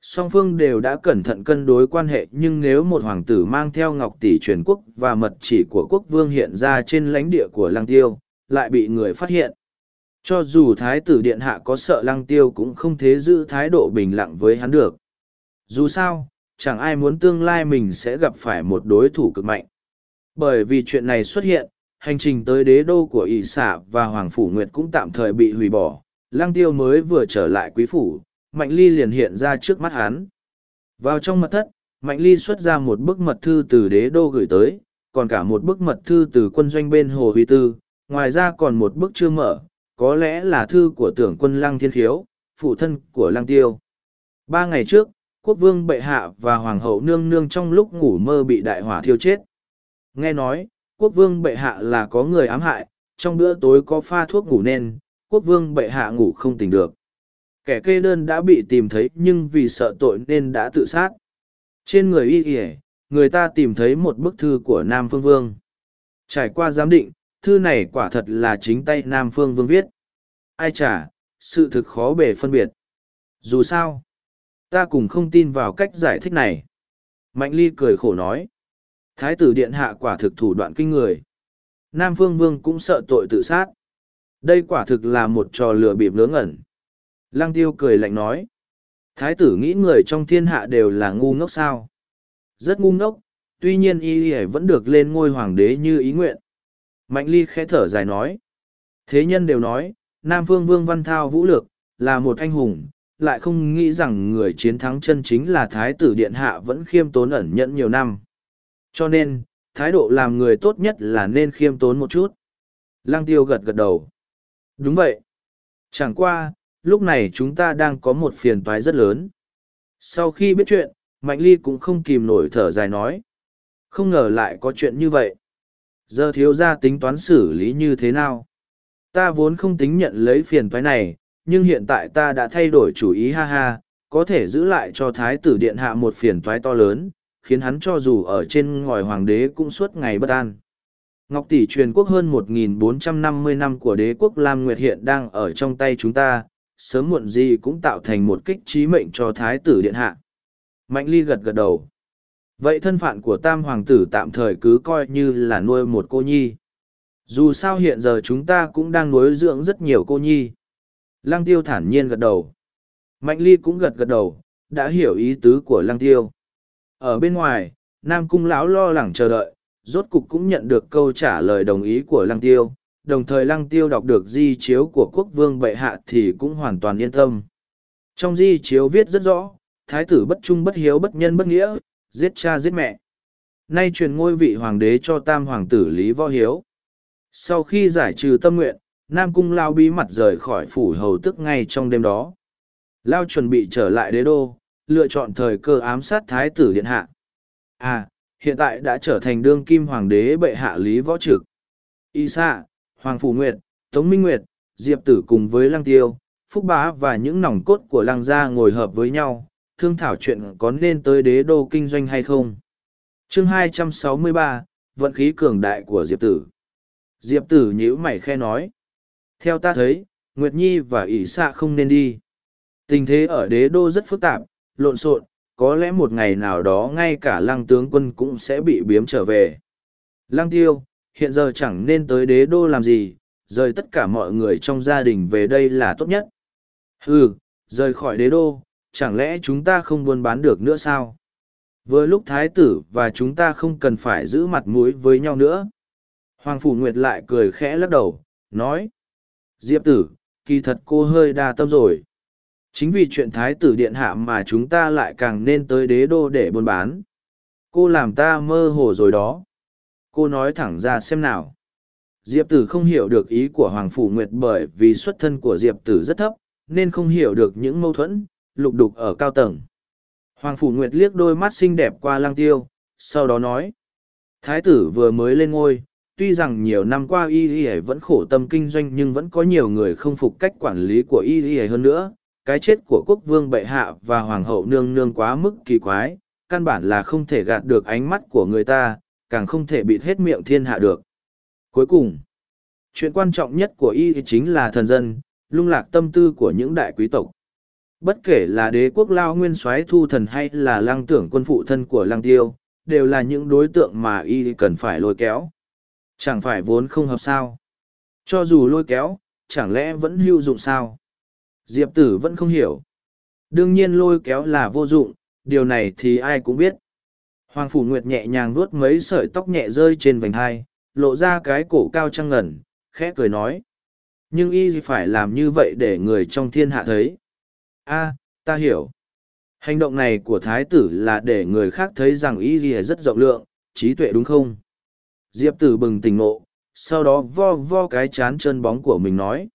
Song phương đều đã cẩn thận cân đối quan hệ nhưng nếu một hoàng tử mang theo ngọc tỷ truyền quốc và mật chỉ của quốc vương hiện ra trên lãnh địa của lăng tiêu, lại bị người phát hiện. Cho dù thái tử điện hạ có sợ lăng tiêu cũng không thế giữ thái độ bình lặng với hắn được. Dù sao, chẳng ai muốn tương lai mình sẽ gặp phải một đối thủ cực mạnh. Bởi vì chuyện này xuất hiện, hành trình tới đế đô của ỷ xạ và hoàng phủ nguyệt cũng tạm thời bị hủy bỏ. Lăng tiêu mới vừa trở lại quý phủ, Mạnh Ly liền hiện ra trước mắt hắn. Vào trong mật thất, Mạnh Ly xuất ra một bức mật thư từ đế đô gửi tới, còn cả một bức mật thư từ quân doanh bên Hồ Huy Tư, ngoài ra còn một bức chưa mở, có lẽ là thư của tưởng quân Lăng Thiên Khiếu, phụ thân của Lăng Tiêu. Ba ngày trước, quốc vương bệ hạ và hoàng hậu nương nương trong lúc ngủ mơ bị đại hỏa thiêu chết. Nghe nói, quốc vương bệ hạ là có người ám hại, trong bữa tối có pha thuốc ngủ nên, quốc vương bệ hạ ngủ không tỉnh được kẻ kê đơn đã bị tìm thấy nhưng vì sợ tội nên đã tự sát. Trên người y ỉa người ta tìm thấy một bức thư của nam phương vương. Trải qua giám định, thư này quả thật là chính tay nam phương vương viết. Ai chả, sự thực khó bề phân biệt. Dù sao, ta cùng không tin vào cách giải thích này. Mạnh ly cười khổ nói, thái tử điện hạ quả thực thủ đoạn kinh người. Nam phương vương cũng sợ tội tự sát. Đây quả thực là một trò lừa bịp ngớ ngẩn. Lăng tiêu cười lạnh nói. Thái tử nghĩ người trong thiên hạ đều là ngu ngốc sao. Rất ngu ngốc, tuy nhiên y y vẫn được lên ngôi hoàng đế như ý nguyện. Mạnh ly khẽ thở dài nói. Thế nhân đều nói, Nam Phương Vương Văn Thao vũ lược, là một anh hùng, lại không nghĩ rằng người chiến thắng chân chính là Thái tử Điện Hạ vẫn khiêm tốn ẩn nhẫn nhiều năm. Cho nên, thái độ làm người tốt nhất là nên khiêm tốn một chút. Lăng tiêu gật gật đầu. Đúng vậy. Chẳng qua, lúc này chúng ta đang có một phiền toái rất lớn. Sau khi biết chuyện, Mạnh Ly cũng không kìm nổi thở dài nói. Không ngờ lại có chuyện như vậy. Giờ thiếu ra tính toán xử lý như thế nào? Ta vốn không tính nhận lấy phiền toái này, nhưng hiện tại ta đã thay đổi chủ ý ha ha, có thể giữ lại cho Thái tử Điện Hạ một phiền toái to lớn, khiến hắn cho dù ở trên ngòi hoàng đế cũng suốt ngày bất an. Ngọc tỷ truyền quốc hơn 1.450 năm của đế quốc Lam Nguyệt hiện đang ở trong tay chúng ta, sớm muộn gì cũng tạo thành một kích trí mệnh cho thái tử điện hạ. Mạnh ly gật gật đầu. Vậy thân phận của tam hoàng tử tạm thời cứ coi như là nuôi một cô nhi. Dù sao hiện giờ chúng ta cũng đang nuôi dưỡng rất nhiều cô nhi. Lăng tiêu thản nhiên gật đầu. Mạnh ly cũng gật gật đầu, đã hiểu ý tứ của lăng tiêu. Ở bên ngoài, Nam Cung lão lo lắng chờ đợi, rốt cục cũng nhận được câu trả lời đồng ý của lăng tiêu, đồng thời lăng tiêu đọc được di chiếu của quốc vương bệ hạ thì cũng hoàn toàn yên tâm. Trong di chiếu viết rất rõ, thái tử bất trung bất hiếu bất nhân bất nghĩa, giết cha giết mẹ. Nay truyền ngôi vị hoàng đế cho tam hoàng tử Lý Võ Hiếu. Sau khi giải trừ tâm nguyện, Nam Cung Lao bí mật rời khỏi phủ hầu tức ngay trong đêm đó. Lao chuẩn bị trở lại đế đô, lựa chọn thời cơ ám sát thái tử điện hạ. À, hiện tại đã trở thành đương kim hoàng đế bệ hạ Lý Võ Trực. Y xạ, Hoàng Phủ Nguyệt, Tống Minh Nguyệt, Diệp Tử cùng với Lăng Tiêu, Phúc Bá và những nòng cốt của Lăng Gia ngồi hợp với nhau, thương thảo chuyện có nên tới đế đô kinh doanh hay không. chương 263, Vận khí cường đại của Diệp Tử. Diệp Tử nhíu mày khe nói. Theo ta thấy, Nguyệt Nhi và ỷ Sa không nên đi. Tình thế ở đế đô rất phức tạp, lộn xộn, có lẽ một ngày nào đó ngay cả lăng tướng quân cũng sẽ bị biếm trở về. Lăng tiêu, hiện giờ chẳng nên tới đế đô làm gì, rời tất cả mọi người trong gia đình về đây là tốt nhất. Ừ, rời khỏi đế đô, chẳng lẽ chúng ta không buôn bán được nữa sao? Vừa lúc thái tử và chúng ta không cần phải giữ mặt mũi với nhau nữa. Hoàng Phủ Nguyệt lại cười khẽ lắc đầu, nói. Diệp tử, kỳ thật cô hơi đa tâm rồi. Chính vì chuyện thái tử điện hạ mà chúng ta lại càng nên tới đế đô để buôn bán. cô làm ta mơ hồ rồi đó cô nói thẳng ra xem nào. Diệp tử không hiểu được ý của hoàng phủ nguyệt bởi vì xuất thân của diệp tử rất thấp, nên không hiểu được những mâu thuẫn, lục đục ở cao tầng. Hoàng phủ nguyệt liếc đôi mắt xinh đẹp qua lang tiêu, sau đó nói, thái tử vừa mới lên ngôi, tuy rằng nhiều năm qua y y vẫn khổ tâm kinh doanh nhưng vẫn có nhiều người không phục cách quản lý của y y hơn nữa. Cái chết của quốc vương bệ hạ và hoàng hậu nương nương quá mức kỳ quái, căn bản là không thể gạt được ánh mắt của người ta càng không thể bịt hết miệng thiên hạ được. Cuối cùng, chuyện quan trọng nhất của y chính là thần dân, lung lạc tâm tư của những đại quý tộc. Bất kể là đế quốc lao nguyên soái thu thần hay là lăng tưởng quân phụ thân của lăng tiêu, đều là những đối tượng mà y cần phải lôi kéo. Chẳng phải vốn không hợp sao? Cho dù lôi kéo, chẳng lẽ vẫn hữu dụng sao? Diệp tử vẫn không hiểu. Đương nhiên lôi kéo là vô dụng, điều này thì ai cũng biết hoàng phủ nguyệt nhẹ nhàng vuốt mấy sợi tóc nhẹ rơi trên vành hai, lộ ra cái cổ cao trăng ngẩn khẽ cười nói. Nhưng y phải làm như vậy để người trong thiên hạ thấy? A, ta hiểu. Hành động này của thái tử là để người khác thấy rằng y gì rất rộng lượng, trí tuệ đúng không? Diệp tử bừng tỉnh ngộ, sau đó vo vo cái chán chân bóng của mình nói.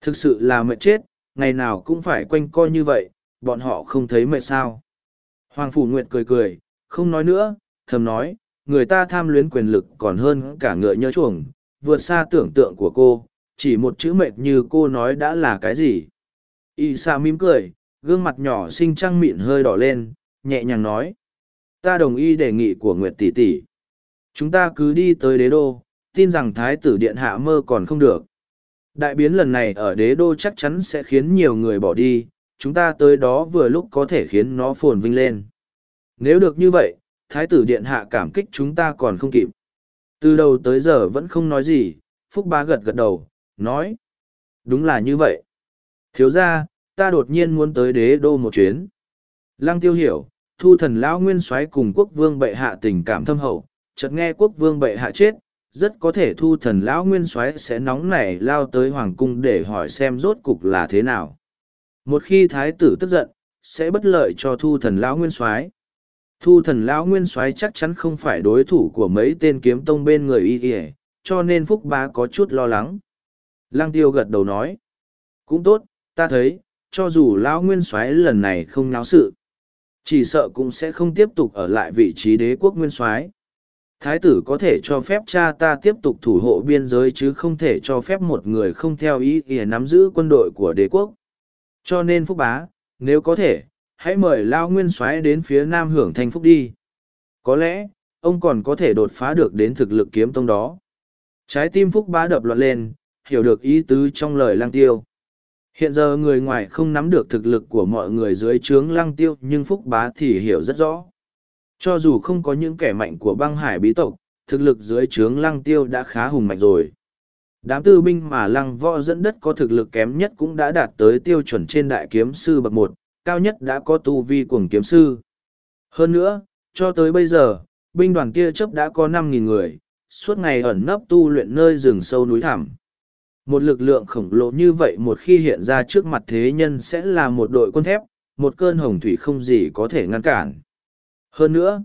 Thực sự là mệt chết, ngày nào cũng phải quanh co như vậy, bọn họ không thấy mệt sao? Hoàng phủ nguyệt cười cười không nói nữa, thầm nói, người ta tham luyến quyền lực còn hơn cả ngựa nhớ chuồng, vượt xa tưởng tượng của cô, chỉ một chữ mệt như cô nói đã là cái gì. Y sa mím cười, gương mặt nhỏ xinh trăng mịn hơi đỏ lên, nhẹ nhàng nói, ta đồng ý đề nghị của nguyệt tỷ tỷ. Chúng ta cứ đi tới đế đô, tin rằng thái tử điện hạ mơ còn không được. Đại biến lần này ở đế đô chắc chắn sẽ khiến nhiều người bỏ đi, chúng ta tới đó vừa lúc có thể khiến nó phồn vinh lên nếu được như vậy, thái tử điện hạ cảm kích chúng ta còn không kịp. Từ đầu tới giờ vẫn không nói gì, phúc bá gật gật đầu, nói, đúng là như vậy. Thiếu ra ta đột nhiên muốn tới đế đô một chuyến. Lăng tiêu hiểu, thu thần lão nguyên soái cùng quốc vương bệ hạ tình cảm thâm hậu, chợt nghe quốc vương bệ hạ chết, rất có thể thu thần lão nguyên soái sẽ nóng nảy lao tới hoàng cung để hỏi xem rốt cục là thế nào. Một khi thái tử tức giận, sẽ bất lợi cho thu thần lão nguyên soái thu thần lão nguyên soái chắc chắn không phải đối thủ của mấy tên kiếm tông bên người y ỉa cho nên phúc bá có chút lo lắng. Lăng tiêu gật đầu nói, cũng tốt, ta thấy, cho dù lão nguyên soái lần này không náo sự, chỉ sợ cũng sẽ không tiếp tục ở lại vị trí đế quốc nguyên soái. Thái tử có thể cho phép cha ta tiếp tục thủ hộ biên giới chứ không thể cho phép một người không theo ý ỉa nắm giữ quân đội của đế quốc. Cho nên phúc bá, nếu có thể hãy mời lao nguyên soái đến phía nam hưởng thanh phúc đi. Có lẽ, ông còn có thể đột phá được đến thực lực kiếm tông đó. Trái tim phúc bá đập loạn lên, hiểu được ý tứ trong lời lang tiêu. Hiện giờ người ngoài không nắm được thực lực của mọi người dưới trướng lăng tiêu, nhưng phúc bá thì hiểu rất rõ. Cho dù không có những kẻ mạnh của băng hải bí tộc, thực lực dưới trướng lăng tiêu đã khá hùng mạnh rồi. Đám tư binh mà lăng võ dẫn đất có thực lực kém nhất cũng đã đạt tới tiêu chuẩn trên đại kiếm sư bậc một cao nhất đã có tu vi cuồng kiếm sư. Hơn nữa, cho tới bây giờ, binh đoàn kia chấp đã có 5.000 người, suốt ngày ẩn nấp tu luyện nơi rừng sâu núi thẳm. Một lực lượng khổng lồ như vậy một khi hiện ra trước mặt thế nhân sẽ là một đội quân thép, một cơn hồng thủy không gì có thể ngăn cản. Hơn nữa,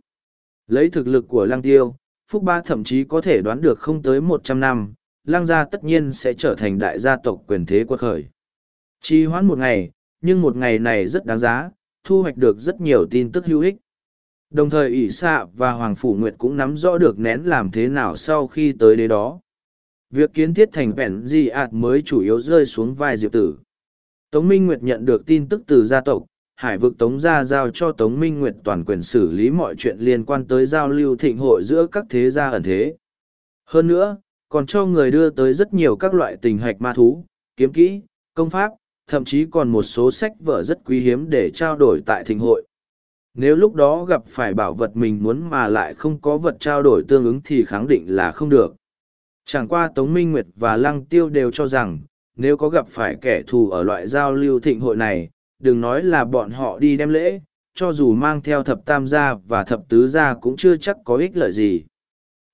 lấy thực lực của Lăng Tiêu, Phúc Ba thậm chí có thể đoán được không tới một trăm năm, Lăng gia tất nhiên sẽ trở thành đại gia tộc quyền thế quật khởi. Chỉ hoãn một ngày, nhưng một ngày này rất đáng giá, thu hoạch được rất nhiều tin tức hữu ích. Đồng thời ỷ xạ và Hoàng Phủ Nguyệt cũng nắm rõ được nén làm thế nào sau khi tới đế đó. Việc kiến thiết thành vẹn di ạt mới chủ yếu rơi xuống vai Diệp Tử. Tống Minh Nguyệt nhận được tin tức từ gia tộc, hải vực Tống gia giao cho Tống Minh Nguyệt toàn quyền xử lý mọi chuyện liên quan tới giao lưu thịnh hội giữa các thế gia ẩn thế. Hơn nữa, còn cho người đưa tới rất nhiều các loại tình hạch ma thú, kiếm kỹ, công pháp, thậm chí còn một số sách vở rất quý hiếm để trao đổi tại thịnh hội. Nếu lúc đó gặp phải bảo vật mình muốn mà lại không có vật trao đổi tương ứng thì khẳng định là không được. Chẳng qua Tống Minh Nguyệt và Lăng Tiêu đều cho rằng, nếu có gặp phải kẻ thù ở loại giao lưu thịnh hội này, đừng nói là bọn họ đi đem lễ, cho dù mang theo thập tam gia và thập tứ gia cũng chưa chắc có ích lợi gì.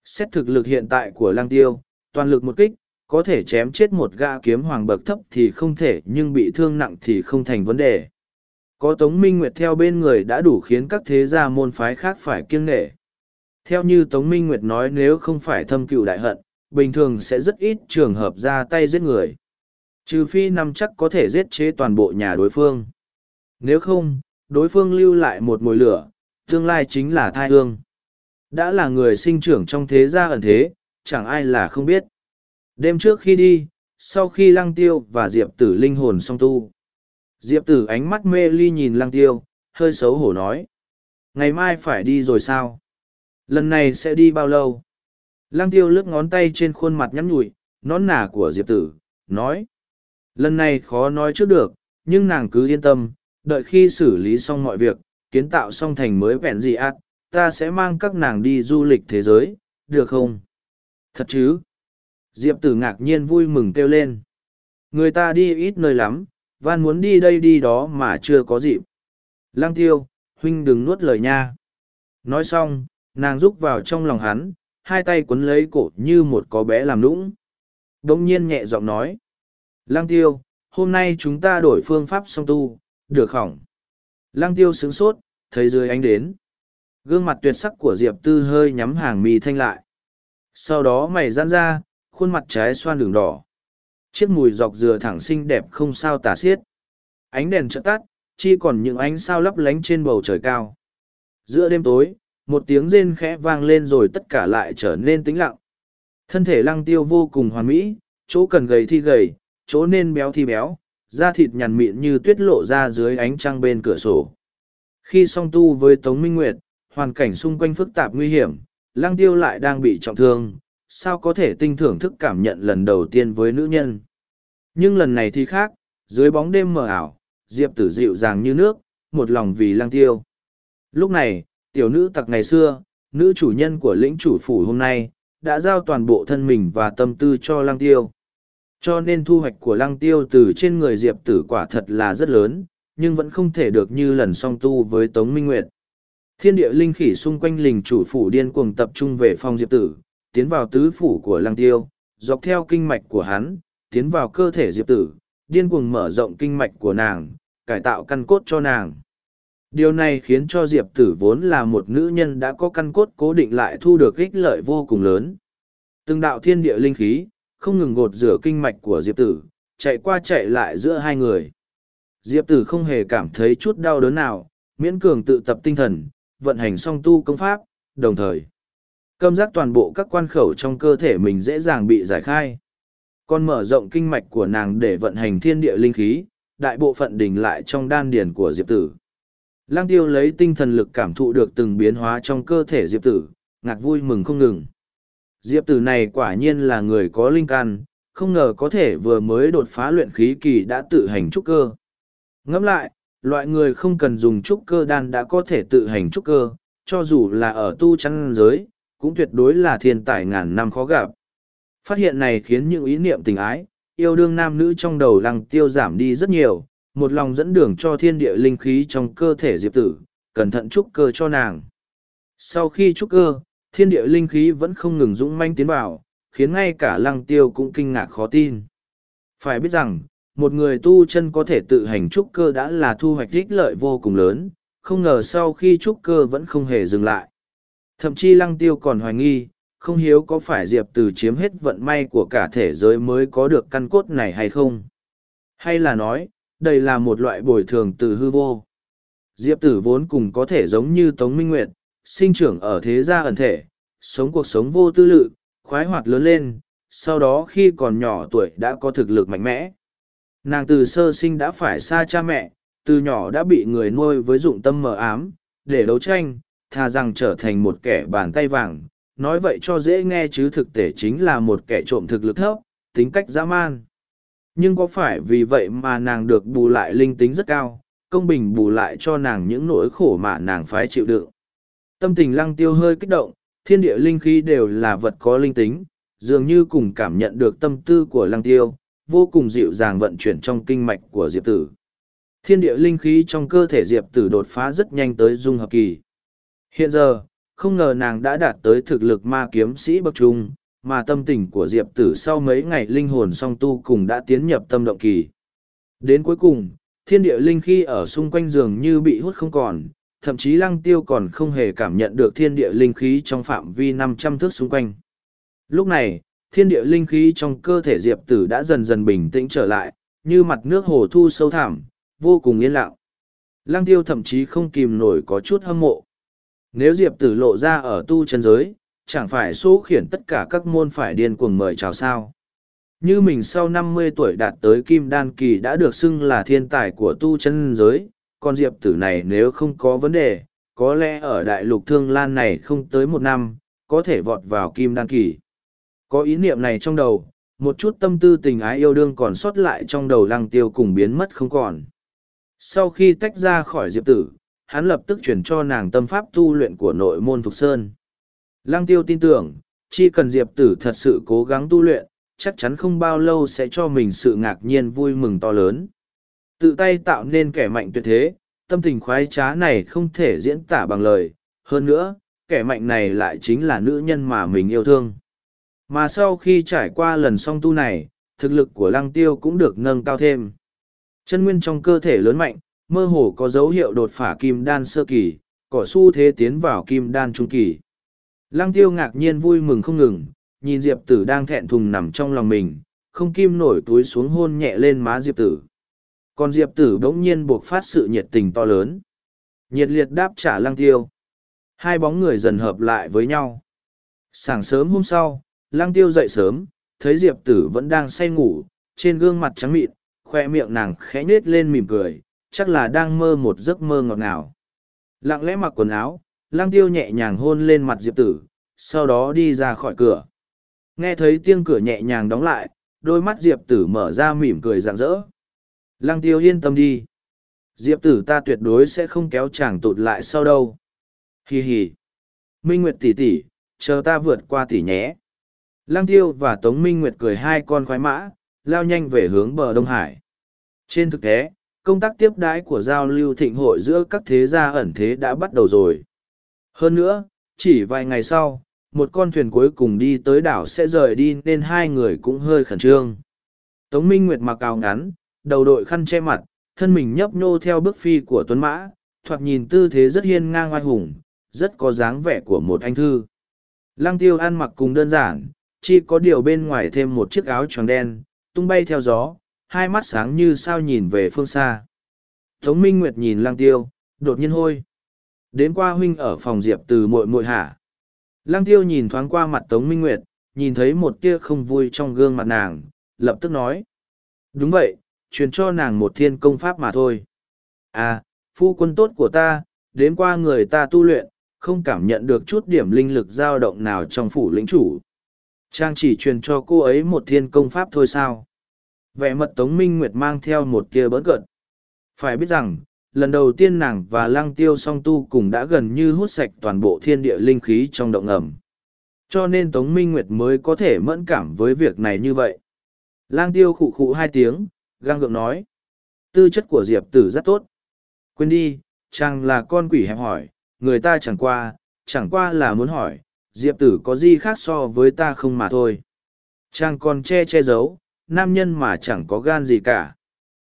Xét thực lực hiện tại của Lăng Tiêu, toàn lực một kích, có thể chém chết một gã kiếm hoàng bậc thấp thì không thể nhưng bị thương nặng thì không thành vấn đề. Có Tống Minh Nguyệt theo bên người đã đủ khiến các thế gia môn phái khác phải kiêng nghệ, Theo như Tống Minh Nguyệt nói nếu không phải thâm cựu đại hận, bình thường sẽ rất ít trường hợp ra tay giết người. Trừ phi năm chắc có thể giết chế toàn bộ nhà đối phương. Nếu không, đối phương lưu lại một mồi lửa, tương lai chính là thai hương. Đã là người sinh trưởng trong thế gia ẩn thế, chẳng ai là không biết. Đêm trước khi đi, sau khi lăng tiêu và diệp tử linh hồn song tu diệp tử ánh mắt mê ly nhìn lăng tiêu hơi xấu hổ nói ngày mai phải đi rồi sao? Lần này sẽ đi bao lâu? Lăng tiêu lướt ngón tay trên khuôn mặt nhắn nhụi nón nả của diệp tử nói lần này khó nói trước được nhưng nàng cứ yên tâm đợi khi xử lý xong mọi việc kiến tạo xong thành mới vẹn gì ác, ta sẽ mang các nàng đi du lịch thế giới được không? Thật chứ? Diệp tử ngạc nhiên vui mừng kêu lên. Người ta đi ít nơi lắm, van muốn đi đây đi đó mà chưa có dịp. Lăng tiêu, huynh đừng nuốt lời nha. Nói xong, nàng rúc vào trong lòng hắn, hai tay quấn lấy cổ như một có bé làm nũng. Đông nhiên nhẹ giọng nói. Lăng tiêu, hôm nay chúng ta đổi phương pháp song tu, được hỏng. Lăng tiêu sướng sốt, thấy dưới ánh đến. Gương mặt tuyệt sắc của Diệp Tư hơi nhắm hàng mì thanh lại. Sau đó mày giãn ra, khuôn mặt trái xoan đường đỏ. Chiếc mùi dọc dừa thẳng xinh đẹp không sao tả xiết. Ánh đèn chợt tắt, chỉ còn những ánh sao lấp lánh trên bầu trời cao. Giữa đêm tối, một tiếng rên khẽ vang lên rồi tất cả lại trở nên tĩnh lặng. Thân thể lăng tiêu vô cùng hoàn mỹ, chỗ cần gầy thì gầy, chỗ nên béo thì béo, da thịt nhằn mịn như tuyết lộ ra dưới ánh trăng bên cửa sổ. Khi song tu với Tống Minh Nguyệt, hoàn cảnh xung quanh phức tạp nguy hiểm, lăng tiêu lại đang bị trọng thương, sao có thể tinh thưởng thức cảm nhận lần đầu tiên với nữ nhân. Nhưng lần này thì khác, dưới bóng đêm mờ ảo, Diệp tử dịu dàng như nước, một lòng vì lang tiêu. Lúc này, tiểu nữ tặc ngày xưa, nữ chủ nhân của lĩnh chủ phủ hôm nay, đã giao toàn bộ thân mình và tâm tư cho lang tiêu. Cho nên thu hoạch của lăng tiêu từ trên người Diệp tử quả thật là rất lớn, nhưng vẫn không thể được như lần song tu với Tống Minh Nguyệt. Thiên địa linh khỉ xung quanh lình chủ phủ điên cuồng tập trung về phòng Diệp tử, tiến vào tứ phủ của lăng tiêu, dọc theo kinh mạch của hắn, tiến vào cơ thể diệp tử, điên cuồng mở rộng kinh mạch của nàng, cải tạo căn cốt cho nàng. Điều này khiến cho Diệp Tử vốn là một nữ nhân đã có căn cốt cố định lại thu được ích lợi vô cùng lớn. Từng đạo thiên địa linh khí, không ngừng gột rửa kinh mạch của Diệp Tử, chạy qua chạy lại giữa hai người. Diệp Tử không hề cảm thấy chút đau đớn nào, miễn cường tự tập tinh thần, vận hành song tu công pháp, đồng thời Cơm giác toàn bộ các quan khẩu trong cơ thể mình dễ dàng bị giải khai. Còn mở rộng kinh mạch của nàng để vận hành thiên địa linh khí, đại bộ phận đỉnh lại trong đan điển của Diệp Tử. Lăng tiêu lấy tinh thần lực cảm thụ được từng biến hóa trong cơ thể Diệp Tử, ngạc vui mừng không ngừng. Diệp Tử này quả nhiên là người có linh căn, không ngờ có thể vừa mới đột phá luyện khí kỳ đã tự hành trúc cơ. Ngẫm lại, loại người không cần dùng trúc cơ đan đã có thể tự hành trúc cơ, cho dù là ở tu chăn giới, cũng tuyệt đối là thiên tài ngàn năm khó gặp. Phát hiện này khiến những ý niệm tình ái, yêu đương nam nữ trong đầu lăng tiêu giảm đi rất nhiều, một lòng dẫn đường cho thiên địa linh khí trong cơ thể diệp tử, cẩn thận trúc cơ cho nàng. Sau khi trúc cơ, thiên địa linh khí vẫn không ngừng dũng manh tiến vào, khiến ngay cả lăng tiêu cũng kinh ngạc khó tin. Phải biết rằng, một người tu chân có thể tự hành trúc cơ đã là thu hoạch ích lợi vô cùng lớn, không ngờ sau khi trúc cơ vẫn không hề dừng lại. Thậm chí lăng tiêu còn hoài nghi, không hiếu có phải Diệp Từ chiếm hết vận may của cả thể giới mới có được căn cốt này hay không? Hay là nói, đây là một loại bồi thường từ hư vô? Diệp Tử vốn cùng có thể giống như Tống Minh Nguyệt, sinh trưởng ở thế gia ẩn thể, sống cuộc sống vô tư lự, khoái hoạt lớn lên, sau đó khi còn nhỏ tuổi đã có thực lực mạnh mẽ. Nàng từ sơ sinh đã phải xa cha mẹ, từ nhỏ đã bị người nuôi với dụng tâm mờ ám, để đấu tranh, thà rằng trở thành một kẻ bàn tay vàng, nói vậy cho dễ nghe chứ thực tế chính là một kẻ trộm thực lực thấp, tính cách dã man. Nhưng có phải vì vậy mà nàng được bù lại linh tính rất cao, công bình bù lại cho nàng những nỗi khổ mà nàng phải chịu đựng. Tâm tình lăng tiêu hơi kích động, thiên địa linh khí đều là vật có linh tính, dường như cùng cảm nhận được tâm tư của lăng tiêu, vô cùng dịu dàng vận chuyển trong kinh mạch của Diệp Tử. Thiên địa linh khí trong cơ thể Diệp Tử đột phá rất nhanh tới dung hợp kỳ. Hiện giờ, không ngờ nàng đã đạt tới thực lực ma kiếm sĩ bậc trung, mà tâm tình của Diệp Tử sau mấy ngày linh hồn song tu cùng đã tiến nhập tâm động kỳ. Đến cuối cùng, thiên địa linh khi ở xung quanh giường như bị hút không còn, thậm chí lăng tiêu còn không hề cảm nhận được thiên địa linh khí trong phạm vi năm trăm thước xung quanh. Lúc này, thiên địa linh khí trong cơ thể Diệp Tử đã dần dần bình tĩnh trở lại, như mặt nước hồ thu sâu thẳm, vô cùng yên lặng. Lăng tiêu thậm chí không kìm nổi có chút hâm mộ. Nếu Diệp Tử lộ ra ở tu chân giới, chẳng phải số khiển tất cả các môn phải điên cuồng mời chào sao. Như mình sau năm mươi tuổi đạt tới kim đan kỳ đã được xưng là thiên tài của tu chân giới, còn Diệp Tử này nếu không có vấn đề, có lẽ ở đại lục thương lan này không tới một năm, có thể vọt vào kim đan kỳ. Có ý niệm này trong đầu, một chút tâm tư tình ái yêu đương còn sót lại trong đầu lăng tiêu cùng biến mất không còn. Sau khi tách ra khỏi Diệp Tử, hắn lập tức chuyển cho nàng tâm pháp tu luyện của nội môn Thục Sơn. Lăng tiêu tin tưởng, chỉ cần Diệp Tử thật sự cố gắng tu luyện, chắc chắn không bao lâu sẽ cho mình sự ngạc nhiên vui mừng to lớn. Tự tay tạo nên kẻ mạnh tuyệt thế, tâm tình khoái trá này không thể diễn tả bằng lời. Hơn nữa, kẻ mạnh này lại chính là nữ nhân mà mình yêu thương. Mà sau khi trải qua lần song tu này, thực lực của lăng tiêu cũng được nâng cao thêm. Chân nguyên trong cơ thể lớn mạnh, mơ hồ có dấu hiệu đột phá kim đan sơ kỳ, cỏ su thế tiến vào kim đan trung kỳ. Lăng tiêu ngạc nhiên vui mừng không ngừng, nhìn Diệp tử đang thẹn thùng nằm trong lòng mình, không kim nổi túi xuống hôn nhẹ lên má Diệp tử. Còn Diệp tử bỗng nhiên buộc phát sự nhiệt tình to lớn. Nhiệt liệt đáp trả lăng tiêu. Hai bóng người dần hợp lại với nhau. Sáng sớm hôm sau, lăng tiêu dậy sớm, thấy Diệp tử vẫn đang say ngủ, trên gương mặt trắng mịn, khoe miệng nàng khẽ nết lên mỉm cười, chắc là đang mơ một giấc mơ ngọt ngào. Lặng lẽ mặc quần áo, lăng tiêu nhẹ nhàng hôn lên mặt Diệp tử, sau đó đi ra khỏi cửa. Nghe thấy tiếng cửa nhẹ nhàng đóng lại, đôi mắt Diệp tử mở ra mỉm cười rạng rỡ. Lăng tiêu yên tâm đi. Diệp tử ta tuyệt đối sẽ không kéo chàng tụt lại sau đâu. Hì hì. Minh Nguyệt tỷ tỷ, chờ ta vượt qua tỷ nhé. Lăng tiêu và Tống Minh Nguyệt cười hai con khoái mã, lao nhanh về hướng bờ Đông Hải. Trên thực tế, công tác tiếp đái của giao lưu thịnh hội giữa các thế gia ẩn thế đã bắt đầu rồi. Hơn nữa, chỉ vài ngày sau, một con thuyền cuối cùng đi tới đảo sẽ rời đi nên hai người cũng hơi khẩn trương. Tống Minh Nguyệt mặc áo ngắn, đầu đội khăn che mặt, thân mình nhấp nhô theo bước phi của Tuấn Mã, thoạt nhìn tư thế rất hiên ngang oai hùng, rất có dáng vẻ của một anh thư. Lăng tiêu ăn mặc cùng đơn giản, chỉ có điều bên ngoài thêm một chiếc áo tròn đen, tung bay theo gió, hai mắt sáng như sao nhìn về phương xa. Tống Minh Nguyệt nhìn Lăng Tiêu, đột nhiên hôi. Đến qua huynh ở phòng Diệp từ muội muội hả. Lăng Tiêu nhìn thoáng qua mặt Tống Minh Nguyệt, nhìn thấy một tia không vui trong gương mặt nàng, lập tức nói. Đúng vậy, truyền cho nàng một thiên công pháp mà thôi. À, phu quân tốt của ta, đến qua người ta tu luyện, không cảm nhận được chút điểm linh lực dao động nào trong phủ lĩnh chủ. Trang chỉ truyền cho cô ấy một thiên công pháp thôi sao? Vẻ mật Tống Minh Nguyệt mang theo một kia bớt cợt. Phải biết rằng, lần đầu tiên nàng và lăng tiêu song tu cùng đã gần như hút sạch toàn bộ thiên địa linh khí trong động ẩm. Cho nên Tống Minh Nguyệt mới có thể mẫn cảm với việc này như vậy. Lang tiêu khụ khụ hai tiếng, gang gượng nói. Tư chất của Diệp tử rất tốt. Quên đi, chàng là con quỷ hẹp hỏi, người ta chẳng qua, chẳng qua là muốn hỏi, Diệp tử có gì khác so với ta không mà thôi. Chàng còn che che giấu, nam nhân mà chẳng có gan gì cả.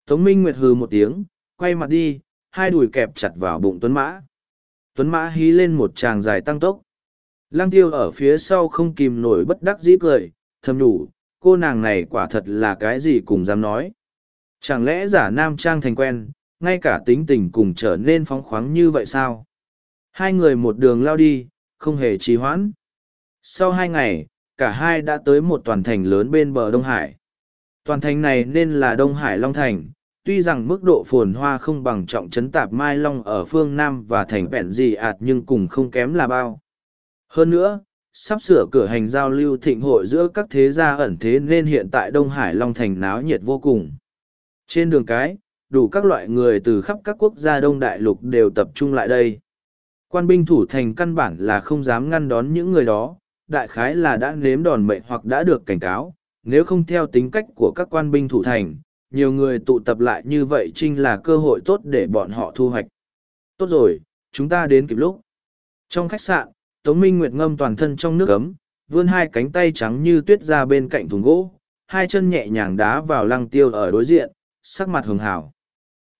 Tống Minh Nguyệt hừ một tiếng, quay mặt đi, hai đùi kẹp chặt vào bụng Tuấn Mã. Tuấn Mã hí lên một tràng dài tăng tốc. Lăng tiêu ở phía sau không kìm nổi bất đắc dĩ cười, thầm đủ, cô nàng này quả thật là cái gì cùng dám nói. Chẳng lẽ giả nam trang thành quen, ngay cả tính tình cùng trở nên phóng khoáng như vậy sao? Hai người một đường lao đi, không hề trì hoãn. Sau hai ngày, cả hai đã tới một toàn thành lớn bên bờ Đông Hải. Toàn thành này nên là Đông Hải Long Thành, tuy rằng mức độ phồn hoa không bằng trọng trấn tạp Mai Long ở phương Nam và thành vẹn gì ạt nhưng cùng không kém là bao. Hơn nữa, sắp sửa cửa hành giao lưu thịnh hội giữa các thế gia ẩn thế nên hiện tại Đông Hải Long Thành náo nhiệt vô cùng. Trên đường cái, đủ các loại người từ khắp các quốc gia Đông Đại Lục đều tập trung lại đây. Quan binh thủ thành căn bản là không dám ngăn đón những người đó, đại khái là đã nếm đòn mệnh hoặc đã được cảnh cáo, nếu không theo tính cách của các quan binh thủ thành, nhiều người tụ tập lại như vậy trinh là cơ hội tốt để bọn họ thu hoạch. Tốt rồi, chúng ta đến kịp lúc. Trong khách sạn, Tống Minh Nguyệt ngâm toàn thân trong nước ấm, vươn hai cánh tay trắng như tuyết ra bên cạnh thùng gỗ, hai chân nhẹ nhàng đá vào lăng tiêu ở đối diện, sắc mặt hường hảo.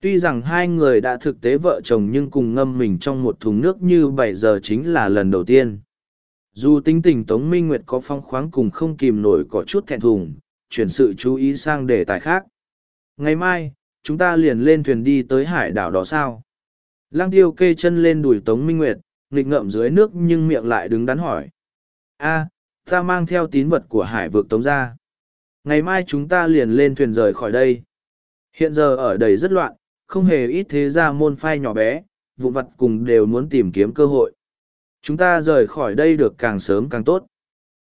Tuy rằng hai người đã thực tế vợ chồng nhưng cùng ngâm mình trong một thùng nước như bảy giờ chính là lần đầu tiên. Dù tính tình Tống Minh Nguyệt có phong khoáng cùng không kìm nổi có chút thẹn thùng, chuyển sự chú ý sang đề tài khác. Ngày mai, chúng ta liền lên thuyền đi tới hải đảo đó sao? Lang tiêu kê chân lên đùi Tống Minh Nguyệt, nghịch ngậm dưới nước nhưng miệng lại đứng đắn hỏi. a ta mang theo tín vật của hải vực Tống ra. Ngày mai chúng ta liền lên thuyền rời khỏi đây. Hiện giờ ở đây rất loạn, không hề ít thế ra môn phai nhỏ bé, vụ vặt cùng đều muốn tìm kiếm cơ hội. Chúng ta rời khỏi đây được càng sớm càng tốt.